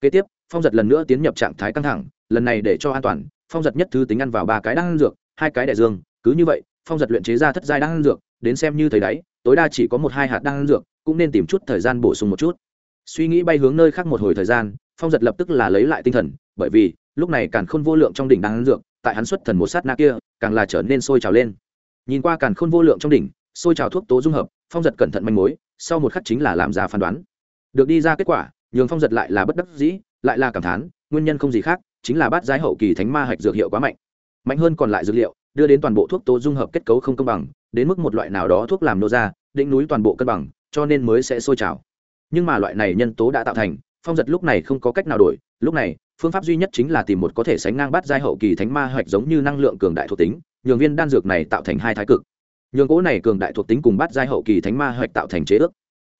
Kế tiếp, phong giật lần nữa tiến nhập trạng thái căng thẳng, lần này để cho an toàn, phong giật nhất thứ tính ăn vào ba cái đan dược, hai cái đại dương, cứ như vậy, phong giật luyện chế ra thất giai đan dược, đến xem như thấy đáy, tối đa chỉ có một hai hạt đan dược, cũng nên tìm chút thời gian bổ sung một chút. Suy nghĩ bay hướng nơi khác một hồi thời gian, phong giật lập tức là lấy lại tinh thần, bởi vì, lúc này càng khôn vô lượng trong đỉnh đan dược, tại hắn xuất thần một sát na kia, càng là trở nên sôi trào lên. Nhìn qua càn khôn vô lượng trong đỉnh, sôi trào thuốc tố dung hợp, phong giật cẩn thận manh mối sau một khắc chính là làm ra phán đoán. Được đi ra kết quả, nhường phong giật lại là bất đắc dĩ, lại là cảm thán, nguyên nhân không gì khác, chính là bát giái hậu kỳ thánh ma hạch dược hiệu quá mạnh. Mạnh hơn còn lại dược liệu, đưa đến toàn bộ thuốc tố dung hợp kết cấu không công bằng, đến mức một loại nào đó thuốc làm nô ra định núi toàn bộ cân bằng, cho nên mới sẽ sôi trào. Nhưng mà loại này nhân tố đã tạo thành, phong giật lúc này không có cách nào đổi, lúc này, phương pháp duy nhất chính là tìm một có thể sánh ngang bát giai hậu kỳ thánh ma hạch giống như năng lượng cường đại thuộc tính, nhường viên đan dược này tạo thành hai thái cực nhường cỗ này cường đại thuộc tính cùng bát giai hậu kỳ thánh ma hoạch tạo thành chế ước.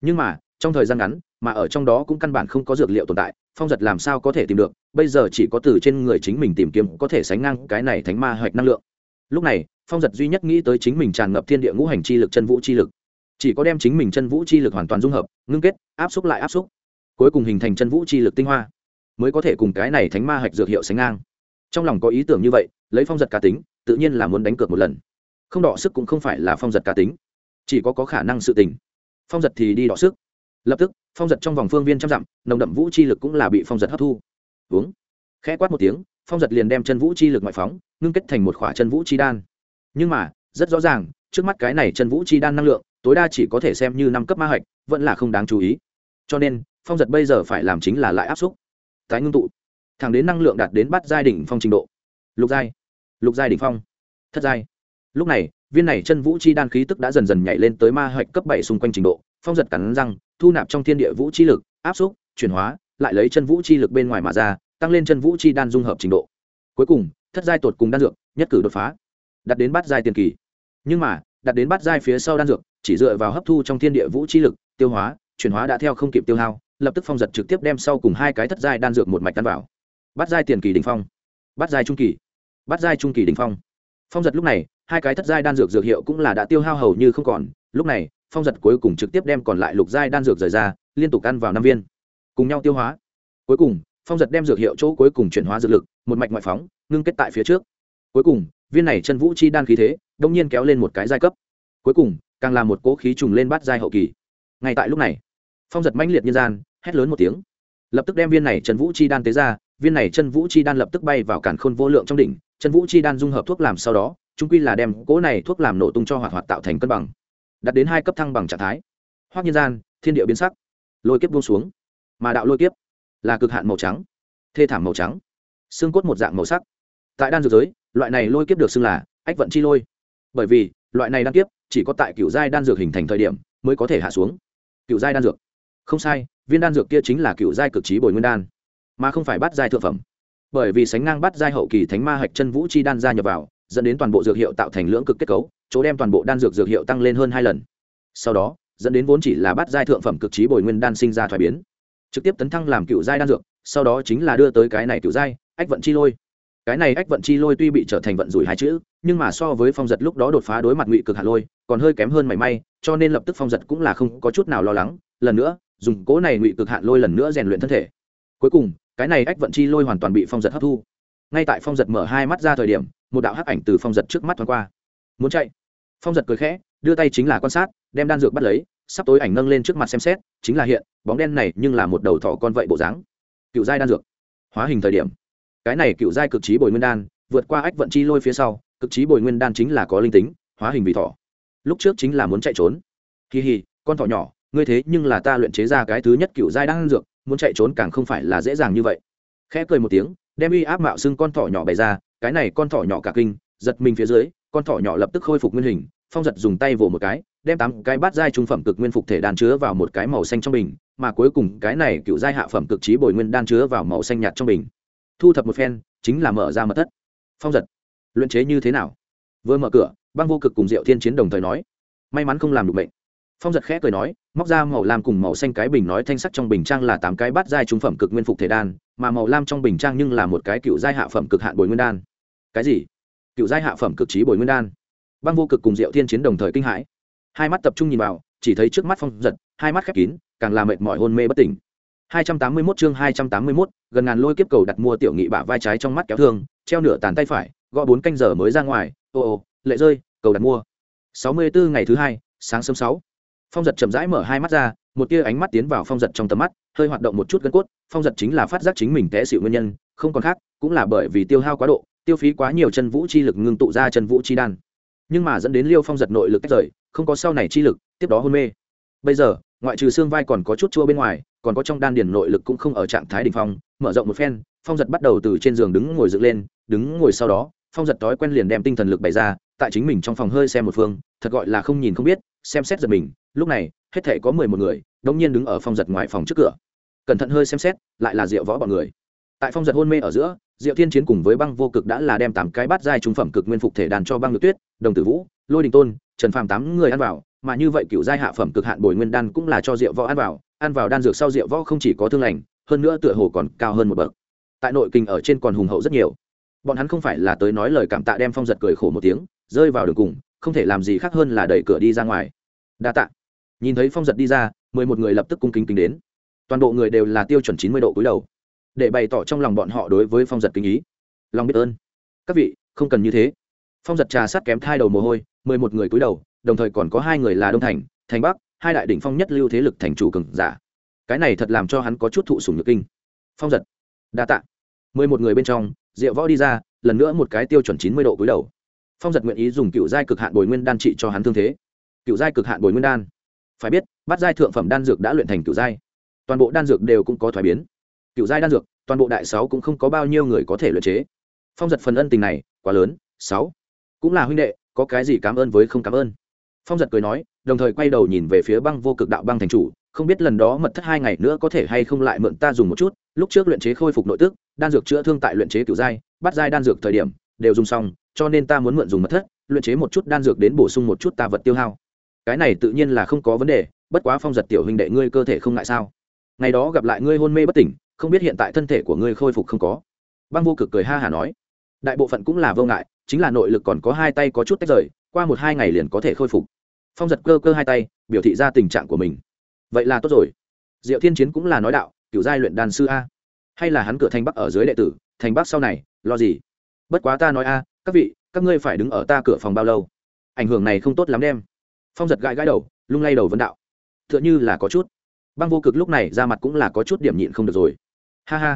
Nhưng mà, trong thời gian ngắn, mà ở trong đó cũng căn bản không có dược liệu tồn tại, phong giật làm sao có thể tìm được, bây giờ chỉ có từ trên người chính mình tìm kiếm có thể sánh ngang cái này thánh ma hoạch năng lượng. Lúc này, phong giật duy nhất nghĩ tới chính mình tràn ngập thiên địa ngũ hành chi lực chân vũ chi lực. Chỉ có đem chính mình chân vũ chi lực hoàn toàn dung hợp, ngưng kết, áp xúc lại áp xúc. Cuối cùng hình thành chân vũ chi lực tinh hoa, mới có thể cùng cái này thánh ma hạch dược hiệu sánh ngang. Trong lòng có ý tưởng như vậy, lấy phong giật cá tính, tự nhiên là muốn đánh cược một lần không đọ sức cũng không phải là phong giật cá tính, chỉ có có khả năng sự tình. Phong giật thì đi đọ sức. Lập tức, phong giật trong vòng phương viên trăm dặm, nồng đậm vũ chi lực cũng là bị phong giật hấp thu. Uống. Khẽ quát một tiếng, phong giật liền đem chân vũ chi lực ngoại phóng, ngưng kết thành một khỏa chân vũ chi đan. Nhưng mà, rất rõ ràng, trước mắt cái này chân vũ chi đan năng lượng, tối đa chỉ có thể xem như năm cấp ma hạch, vẫn là không đáng chú ý. Cho nên, phong giật bây giờ phải làm chính là lại áp xúc. Tái ngưng tụ. Thẳng đến năng lượng đạt đến bắt giai đỉnh phong trình độ. Lục giai. Lục giai đỉnh phong. Thất giai lúc này, viên này chân vũ chi đan khí tức đã dần dần nhảy lên tới ma hạch cấp bảy xung quanh trình độ, phong giật cắn răng, thu nạp trong thiên địa vũ chi lực, áp xúc, chuyển hóa, lại lấy chân vũ chi lực bên ngoài mà ra, tăng lên chân vũ chi đan dung hợp trình độ. Cuối cùng, thất giai tột cùng đan dược, nhất cử đột phá đặt đến bát giai tiền kỳ. Nhưng mà đặt đến bát giai phía sau đan dược, chỉ dựa vào hấp thu trong thiên địa vũ chi lực, tiêu hóa, chuyển hóa đã theo không kịp tiêu hao, lập tức phong giật trực tiếp đem sau cùng hai cái thất giai đan dược một mạch tan vào. Bát giai tiền kỳ đình phong, bát giai trung kỳ, bát giai trung kỳ đình phong. Phong giật lúc này hai cái thất giai đan dược dược hiệu cũng là đã tiêu hao hầu như không còn. Lúc này, phong giật cuối cùng trực tiếp đem còn lại lục giai đan dược rời ra, liên tục ăn vào năm viên. Cùng nhau tiêu hóa. Cuối cùng, phong giật đem dược hiệu chỗ cuối cùng chuyển hóa dược lực, một mạch ngoại phóng, ngưng kết tại phía trước. Cuối cùng, viên này chân vũ chi đan khí thế, đông nhiên kéo lên một cái giai cấp. Cuối cùng, càng là một cỗ khí trùng lên bát giai hậu kỳ. Ngay tại lúc này, phong giật mãnh liệt nhân gian, hét lớn một tiếng. Lập tức đem viên này chân vũ chi đan tế ra, viên này chân vũ chi đan lập tức bay vào cản khôn vô lượng trong đỉnh, chân vũ chi đan dung hợp thuốc làm sau đó trung quy là đem cỗ này thuốc làm nổ tung cho hoạt hoạt tạo thành cân bằng đặt đến hai cấp thăng bằng trạng thái. Hoác nhân gian, thiên địa biến sắc, lôi kiếp buông xuống, mà đạo lôi kiếp là cực hạn màu trắng, thê thảm màu trắng, xương cốt một dạng màu sắc. Tại đan dược giới, loại này lôi kiếp được xưng là ách vận chi lôi, bởi vì loại này đan kiếp chỉ có tại cựu giai đan dược hình thành thời điểm mới có thể hạ xuống. Cựu giai đan dược. Không sai, viên đan dược kia chính là cựu giai cực trí bồi nguyên đan, mà không phải bắt giai thượng phẩm. Bởi vì sánh ngang bắt giai hậu kỳ thánh ma hạch chân vũ chi đan gia nhập vào dẫn đến toàn bộ dược hiệu tạo thành lưỡng cực kết cấu, chỗ đem toàn bộ đan dược dược hiệu tăng lên hơn hai lần. Sau đó, dẫn đến vốn chỉ là bắt giai thượng phẩm cực trí bồi nguyên đan sinh ra thoái biến. Trực tiếp tấn thăng làm cựu giai đan dược, sau đó chính là đưa tới cái này cựu giai, ách vận chi lôi. Cái này ách vận chi lôi tuy bị trở thành vận rủi hai chữ, nhưng mà so với phong giật lúc đó đột phá đối mặt ngụy cực hạ lôi, còn hơi kém hơn mảy may, cho nên lập tức phong giật cũng là không có chút nào lo lắng. Lần nữa, dùng cố này ngụy cực hạn lôi lần nữa rèn luyện thân thể. Cuối cùng, cái này ách vận chi lôi hoàn toàn bị phong giật hấp thu ngay tại phong giật mở hai mắt ra thời điểm, một đạo hắc ảnh từ phong giật trước mắt thoáng qua. Muốn chạy? Phong giật cười khẽ, đưa tay chính là quan sát, đem đan dược bắt lấy, sắp tối ảnh nâng lên trước mặt xem xét, chính là hiện, bóng đen này nhưng là một đầu thỏ con vậy bộ dáng. Cựu giai đan dược. Hóa hình thời điểm. Cái này cựu giai cực trí bồi nguyên đan, vượt qua ách vận chi lôi phía sau, cực trí bồi nguyên đan chính là có linh tính, hóa hình vì thỏ. Lúc trước chính là muốn chạy trốn. Kỳ hì, con thỏ nhỏ, ngươi thế nhưng là ta luyện chế ra cái thứ nhất cựu giai đan dược, muốn chạy trốn càng không phải là dễ dàng như vậy. Khẽ cười một tiếng đem uy áp mạo xưng con thỏ nhỏ bày ra, cái này con thỏ nhỏ cả kinh, giật mình phía dưới, con thỏ nhỏ lập tức khôi phục nguyên hình, phong giật dùng tay vỗ một cái, đem tám cái bát giai trung phẩm cực nguyên phục thể đan chứa vào một cái màu xanh trong bình, mà cuối cùng cái này cựu giai hạ phẩm cực trí bồi nguyên đan chứa vào màu xanh nhạt trong bình. Thu thập một phen, chính là mở ra mật thất. Phong giật, luyện chế như thế nào? Vừa mở cửa, băng vô cực cùng diệu thiên chiến đồng thời nói, may mắn không làm được bệnh phong giật khẽ cười nói móc ra màu lam cùng màu xanh cái bình nói thanh sắc trong bình trang là tám cái bát giai trung phẩm cực nguyên phục thể đan mà màu lam trong bình trang nhưng là một cái cựu giai hạ phẩm cực hạn bồi nguyên đan. Cái gì? Cựu giai hạ phẩm cực trí bồi nguyên đan. Băng vô cực cùng diệu thiên chiến đồng thời kinh hãi. Hai mắt tập trung nhìn vào chỉ thấy trước mắt phong giật hai mắt khép kín càng làm mệt mỏi hôn mê bất tỉnh. 281 chương 281, gần ngàn lôi kiếp cầu đặt mua tiểu nghị bả vai trái trong mắt kéo thương treo nửa tàn tay phải gõ bốn canh giờ mới ra ngoài ô ô lệ rơi cầu đặt mua. 64 ngày thứ hai sáng sớm sáu phong giật chậm rãi mở hai mắt ra, một tia ánh mắt tiến vào phong giật trong tầm mắt, hơi hoạt động một chút gân cốt, phong giật chính là phát giác chính mình té xịu nguyên nhân, không còn khác, cũng là bởi vì tiêu hao quá độ, tiêu phí quá nhiều chân vũ chi lực ngưng tụ ra chân vũ chi đan. Nhưng mà dẫn đến liêu phong giật nội lực tách rời, không có sau này chi lực, tiếp đó hôn mê. Bây giờ, ngoại trừ xương vai còn có chút chua bên ngoài, còn có trong đan điền nội lực cũng không ở trạng thái đ ỉ n h phong, mở rộng một phen, phong giật bắt đầu từ trên giường đứng ngồi dựng lên, đứng ngồi sau đó, phong giật thói quen liền đem tinh thần lực bày ra, tại chính mình trong phòng hơi xem một phương, thật gọi là không nhìn không biết, xem xét giật mình lúc này, hết thể có mười một người đông nhiên đứng ở phong giật ngoài phòng trước cửa. Cẩn thận hơi xem xét, lại là diệu võ bọn người. Tại phong giật hôn mê ở giữa, diệu thiên chiến cùng với băng vô cực đã là đem tám cái bát giai trung phẩm cực nguyên phục thể đàn cho băng ngự tuyết, đồng tử vũ, lôi đình tôn, trần phàm tám người ăn vào, mà như vậy cựu giai hạ phẩm cực hạn bồi nguyên đan cũng là cho diệu võ ăn vào ăn vào đan dược sau diệu võ không chỉ có thương lành, hơn nữa tựa hồ còn cao hơn một bậc. Tại nội kinh ở trên còn hùng hậu rất nhiều. Bọn hắn không phải là tới nói lời cảm tạ đem phong giật cười khổ một tiếng, rơi vào đường cùng, không thể làm gì khác hơn là đẩy cửa đi ra ngoài. Đa tạ nhìn thấy phong giật đi ra, mười một người lập tức cung kính kính đến. Toàn bộ người đều là tiêu chuẩn chín mươi độ cúi đầu. Để bày tỏ trong lòng bọn họ đối với phong giật kinh ý. Lòng biết ơn. Các vị, không cần như thế. Phong giật trà sát kém thai đầu mồ hôi, mười một người cúi đầu, đồng thời còn có hai người là đông thành thành bắc, hai đại đỉnh phong nhất lưu thế lực thành chủ cường giả. Cái này thật làm cho hắn có chút thụ sùng nhược kinh. Phong giật, đa tạ. Mười một người bên trong, diệu võ đi ra, lần nữa một cái tiêu chuẩn chín mươi độ cúi đầu. Phong giật nguyện ý dùng cựu giai cực hạn bồi nguyên đan trị cho hắn thương thế. Cựu giai cực hạn bồi nguyên đan phải biết, Bát giai thượng phẩm đan dược đã luyện thành cựu giai. Toàn bộ đan dược đều cũng có thoái biến. Cựu giai đan dược, toàn bộ đại sáu cũng không có bao nhiêu người có thể luyện chế. Phong giật phần ân tình này, quá lớn, sáu. Cũng là huynh đệ, có cái gì cảm ơn với không cảm ơn? Phong giật cười nói, đồng thời quay đầu nhìn về phía băng vô cực đạo băng thành chủ, không biết lần đó mật thất hai ngày nữa có thể hay không lại mượn ta dùng một chút. Lúc trước luyện chế khôi phục nội tức, đan dược chữa thương tại luyện chế cựu giai bắt giai đan dược thời điểm, đều dùng xong, cho nên ta muốn mượn dùng mật thất, luyện chế một chút đan dược đến bổ sung một chút ta vật tiêu hao cái này tự nhiên là không có vấn đề, bất quá phong giật tiểu huynh đệ ngươi cơ thể không ngại sao? Ngày đó gặp lại ngươi hôn mê bất tỉnh, không biết hiện tại thân thể của ngươi khôi phục không có. Băng vô cực cười ha hả nói, đại bộ phận cũng là vô ngại, chính là nội lực còn có hai tay có chút tách rời, qua một hai ngày liền có thể khôi phục. Phong giật cơ cơ hai tay, biểu thị ra tình trạng của mình. Vậy là tốt rồi. Diệu thiên chiến cũng là nói đạo kiểu giai luyện đàn sư a, hay là hắn cửa thành bắc ở dưới đệ tử, thành bắc sau này, lo gì? Bất quá ta nói a, các vị, các ngươi phải đứng ở ta cửa phòng bao lâu? Ảnh hưởng này không tốt lắm đem phong giật gãi gãi đầu, lung lay đầu vấn đạo. T h ư ợ n h ư là có chút. Băng vô cực lúc này ra mặt cũng là có chút điểm nhịn không được rồi. Ha ha.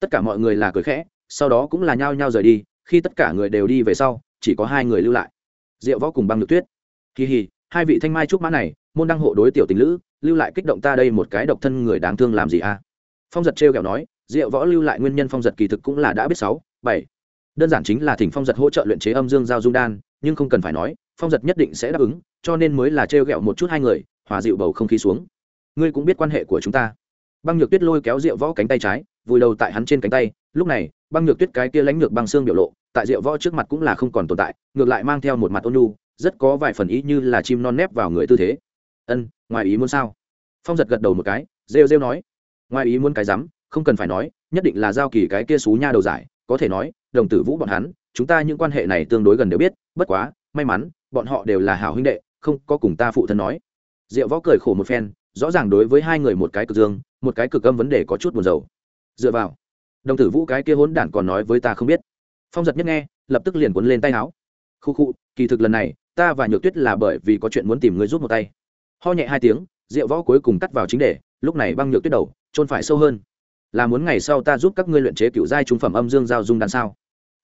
Tất cả mọi người là cười khẽ, sau đó cũng là nhao nhao rời đi, khi tất cả người đều đi về sau, chỉ có hai người lưu lại. Diệu võ cùng băng được tuyết. Kỳ hì, hai vị thanh mai trúc mã này, môn đăng hộ đối tiểu tình lữ, lưu lại kích động ta đây một cái độc thân người đáng thương làm gì a phong giật trêu kẹo nói, diệu võ lưu lại nguyên nhân phong giật kỳ thực cũng là đã biết sáu, bảy đơn giản chính là thỉnh phong giật hỗ trợ luyện chế âm dương giao dung đan, nhưng không cần phải nói, phong giật nhất định sẽ đáp ứng, cho nên mới là trêu ghẹo một chút hai người, hòa dịu bầu không khí xuống. Ngươi cũng biết quan hệ của chúng ta. Băng nhược tuyết lôi kéo rượu võ cánh tay trái, vùi đầu tại hắn trên cánh tay. Lúc này, băng nhược tuyết cái kia lánh nhược băng xương biểu lộ, tại rượu võ trước mặt cũng là không còn tồn tại, ngược lại mang theo một mặt ôn nhu, rất có vài phần ý như là chim non nép vào người tư thế. Ân, ngoài ý muốn sao? Phong giật gật đầu một cái, rêu rêu nói. Ngoài ý muốn cái rắm, không cần phải nói, nhất định là giao kỳ cái kia xú nha đầu giải có thể nói, đồng tử vũ bọn hắn, chúng ta những quan hệ này tương đối gần đều biết, bất quá, may mắn, bọn họ đều là hảo huynh đệ, không có cùng ta phụ thân nói. Diệu võ cười khổ một phen, rõ ràng đối với hai người một cái cực dương, một cái cực âm vấn đề có chút buồn rầu. Dựa vào, đồng tử vũ cái kia hỗn đản còn nói với ta không biết. Phong giật nhất nghe, lập tức liền cuốn lên tay áo. Khu khu, kỳ thực lần này, ta và nhược tuyết là bởi vì có chuyện muốn tìm người giúp một tay. Ho nhẹ hai tiếng, diệu võ cuối cùng cắt vào chính đề, lúc này băng nhược tuyết đầu trôn phải sâu hơn là muốn ngày sau ta giúp các ngươi luyện chế cựu giai trung phẩm âm dương giao dung đan sao?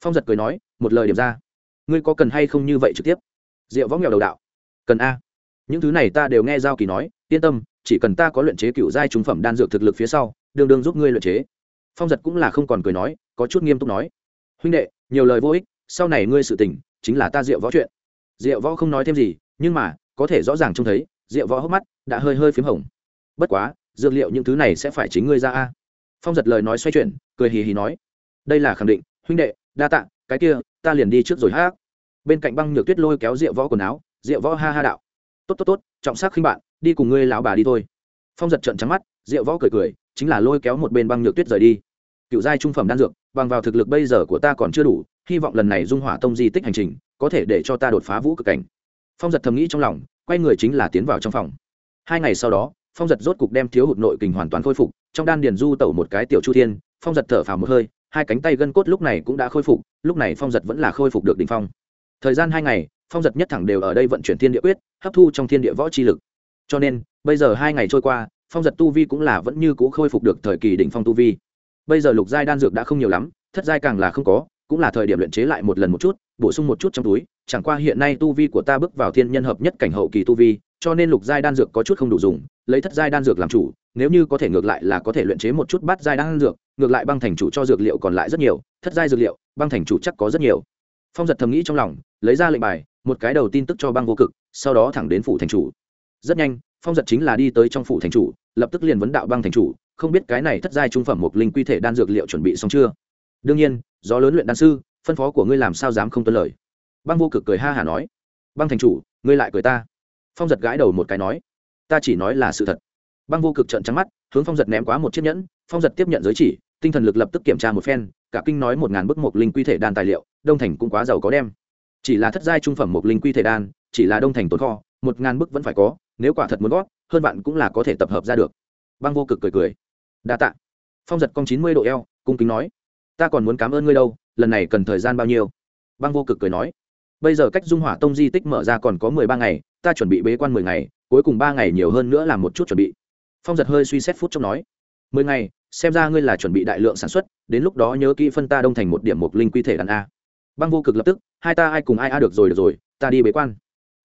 Phong giật cười nói, một lời điểm ra. Ngươi có cần hay không như vậy trực tiếp? Diệu võ nghèo đầu đạo. Cần a. Những thứ này ta đều nghe giao kỳ nói, yên tâm, chỉ cần ta có luyện chế cựu giai trung phẩm đan dược thực lực phía sau đương đương giúp ngươi luyện chế. Phong giật cũng là không còn cười nói, có chút nghiêm túc nói. Huynh đệ, nhiều lời vô ích, sau này ngươi sự tình, chính là ta diệu võ chuyện. Diệu võ không nói thêm gì, nhưng mà, có thể rõ ràng trông thấy, diệu võ hốc mắt đã hơi hơi p h í m hồng. Bất quá, dược liệu những thứ này sẽ phải chính ngươi ra a phong giật lời nói xoay chuyển, cười hì hì nói, đây là khẳng định, huynh đệ, đa tạ, cái kia, ta liền đi trước rồi hát bên cạnh băng nhược tuyết lôi kéo rượu võ quần áo rượu võ ha ha đạo. Tốt tốt tốt, trọng sắc khinh bạn, đi cùng ngươi lão bà đi thôi. Phong giật trận trắng mắt rượu võ cười cười, chính là lôi kéo một bên băng nhược tuyết rời đi. Cựu giai trung phẩm đan dược, bằng vào thực lực bây giờ của ta còn chưa đủ, hy vọng lần này dung hỏa tông di tích hành trình, có thể để cho ta đột phá vũ cực cảnh. Phong giật thầm nghĩ trong lòng, quay người chính là tiến vào trong phòng. Hai ngày sau đó phong giật rốt cục đem thiếu hụt nội kình hoàn toàn khôi phục, trong đan điền du tẩu một cái tiểu chu thiên, phong giật thở phào một hơi, hai cánh tay gân cốt lúc này cũng đã khôi phục, lúc này phong giật vẫn là khôi phục được đ ỉ n h phong. Thời gian hai ngày, phong giật nhất thẳng đều ở đây vận chuyển thiên địa quyết, hấp thu trong thiên địa võ chi lực. Cho nên, bây giờ hai ngày trôi qua, phong giật tu vi cũng là vẫn như c ũ khôi phục được thời kỳ đỉnh phong tu vi. Bây giờ lục giai đan dược đã không nhiều lắm, thất giai càng là không có, cũng là thời điểm luyện chế lại một lần một chút, bổ sung một chút trong túi, chẳng qua hiện nay tu vi của ta bước vào thiên nhân hợp nhất cảnh hậu kỳ tu vi, cho nên lục giai đan dược có chút không đủ dùng lấy thất giai đan dược làm chủ, nếu như có thể ngược lại là có thể luyện chế một chút bát giai đan dược, ngược lại băng thành chủ cho dược liệu còn lại rất nhiều, thất giai dược liệu, băng thành chủ chắc có rất nhiều. Phong giật thầm nghĩ trong lòng, lấy ra lệnh bài, một cái đầu tin tức cho băng vô cực, sau đó thẳng đến phủ thành chủ. Rất nhanh, phong giật chính là đi tới trong phủ thành chủ, lập tức liền vấn đạo băng thành chủ, không biết cái này thất giai trung phẩm một linh quy thể đan dược liệu chuẩn bị xong chưa? Đương nhiên, do lớn luyện đan sư, phân phó của ngươi làm sao dám không tuân lời. Băng vô cực cười ha hả nói. Băng thành chủ, ngươi lại cười ta. Phong giật gãi đầu một cái nói ta chỉ nói là sự thật. Băng vô cực trợn trắng mắt, hướng phong giật ném quá một chiếc nhẫn, phong giật tiếp nhận giới chỉ, tinh thần lực lập tức kiểm tra một phen, cả kinh nói một ngàn bức một linh quy thể đan tài liệu, đông thành cũng quá giàu có đem. Chỉ là thất giai trung phẩm một linh quy thể đan, chỉ là đông thành tồn kho, một ngàn bức vẫn phải có, nếu quả thật muốn gót hơn bạn cũng là có thể tập hợp ra được. Băng vô cực cười cười. Đa tạ. Phong giật cong chín mươi độ eo, cung kính nói. Ta còn muốn cảm ơn ngươi đâu, lần này cần thời gian bao nhiêu? Băng vô cực cười nói. Bây giờ cách dung hỏa tông di tích mở ra còn có mười ba ngày, ta chuẩn bị bế quan mười ngày cuối cùng ba ngày nhiều hơn nữa làm một chút chuẩn bị. Phong giật hơi suy xét phút trong nói, mười ngày, xem ra ngươi là chuẩn bị đại lượng sản xuất, đến lúc đó nhớ kỹ phân ta đông thành một điểm một linh quy thể đàn a. Băng vô cực lập tức, hai ta ai cùng ai a được rồi được rồi, ta đi bế quan.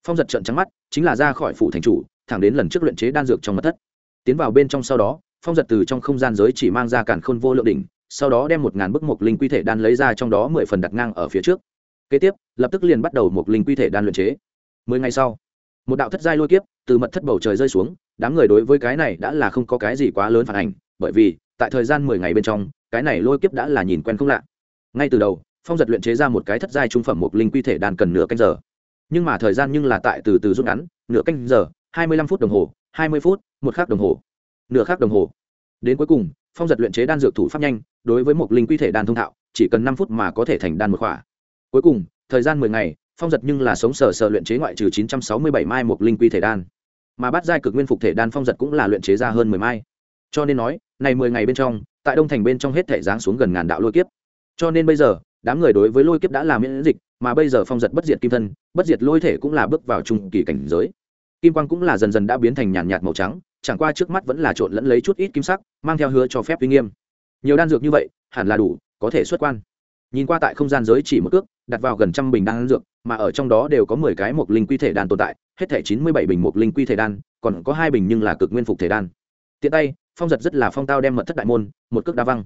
Phong giật trận trắng mắt, chính là ra khỏi phủ thành chủ, thẳng đến lần trước luyện chế đan dược trong mật thất. Tiến vào bên trong sau đó, phong giật từ trong không gian giới chỉ mang ra cản khôn vô lượng đỉnh, sau đó đem một ngàn bức một linh quy thể đan lấy ra trong đó mười phần đặt ngang ở phía trước. Kế tiếp, lập tức liền bắt đầu một linh quy thể đan luyện chế. Mười ngày sau một đạo thất giai lôi kiếp từ mật thất bầu trời rơi xuống, đám người đối với cái này đã là không có cái gì quá lớn phản ảnh, bởi vì, tại thời gian mười ngày bên trong, cái này lôi kiếp đã là nhìn quen không lạ. Ngay từ đầu, phong giật luyện chế ra một cái thất giai trung phẩm một linh quy thể đan cần nửa canh giờ. Nhưng mà thời gian nhưng là tại từ từ rút ngắn, nửa canh giờ, hai mươi lăm phút đồng hồ, hai mươi phút, một khắc đồng hồ. Nửa khắc đồng hồ. Đến cuối cùng, phong giật luyện chế đan dược thủ pháp nhanh, đối với một linh quy thể đan thông thạo, chỉ cần năm phút mà có thể thành đan một khỏa. Cuối cùng, thời gian mười ngày phong giật nhưng là sống sờ sờ luyện chế ngoại trừ chín trăm sáu mươi bảy mai một linh quy thể đan. Mà bắt giai cực nguyên phục thể đan phong giật cũng là luyện chế ra hơn mười mai. Cho nên nói, này mười ngày bên trong, tại đông thành bên trong hết thể giáng xuống gần ngàn đạo lôi kiếp. Cho nên bây giờ, đám người đối với lôi kiếp đã làm miễn dịch, mà bây giờ phong giật bất diệt kim thân, bất diệt lôi thể cũng là bước vào trung kỳ cảnh giới. Kim quang cũng là dần dần đã biến thành nhàn nhạt màu trắng, chẳng qua trước mắt vẫn là trộn lẫn lấy chút ít kim sắc, mang theo hứa cho phép uy nghiêm. Nhiều đan dược như vậy, hẳn là đủ, có thể xuất quan nhìn qua tại không gian giới chỉ một cước, đặt vào gần trăm bình đan dược, mà ở trong đó đều có mười cái một linh quy thể đan tồn tại, hết thể chín mươi bảy bình một linh quy thể đan, còn có hai bình nhưng là cực nguyên phục thể đan. Tiện tay, phong giật rất là phong tao đem mật thất đại môn, một cước đa văng.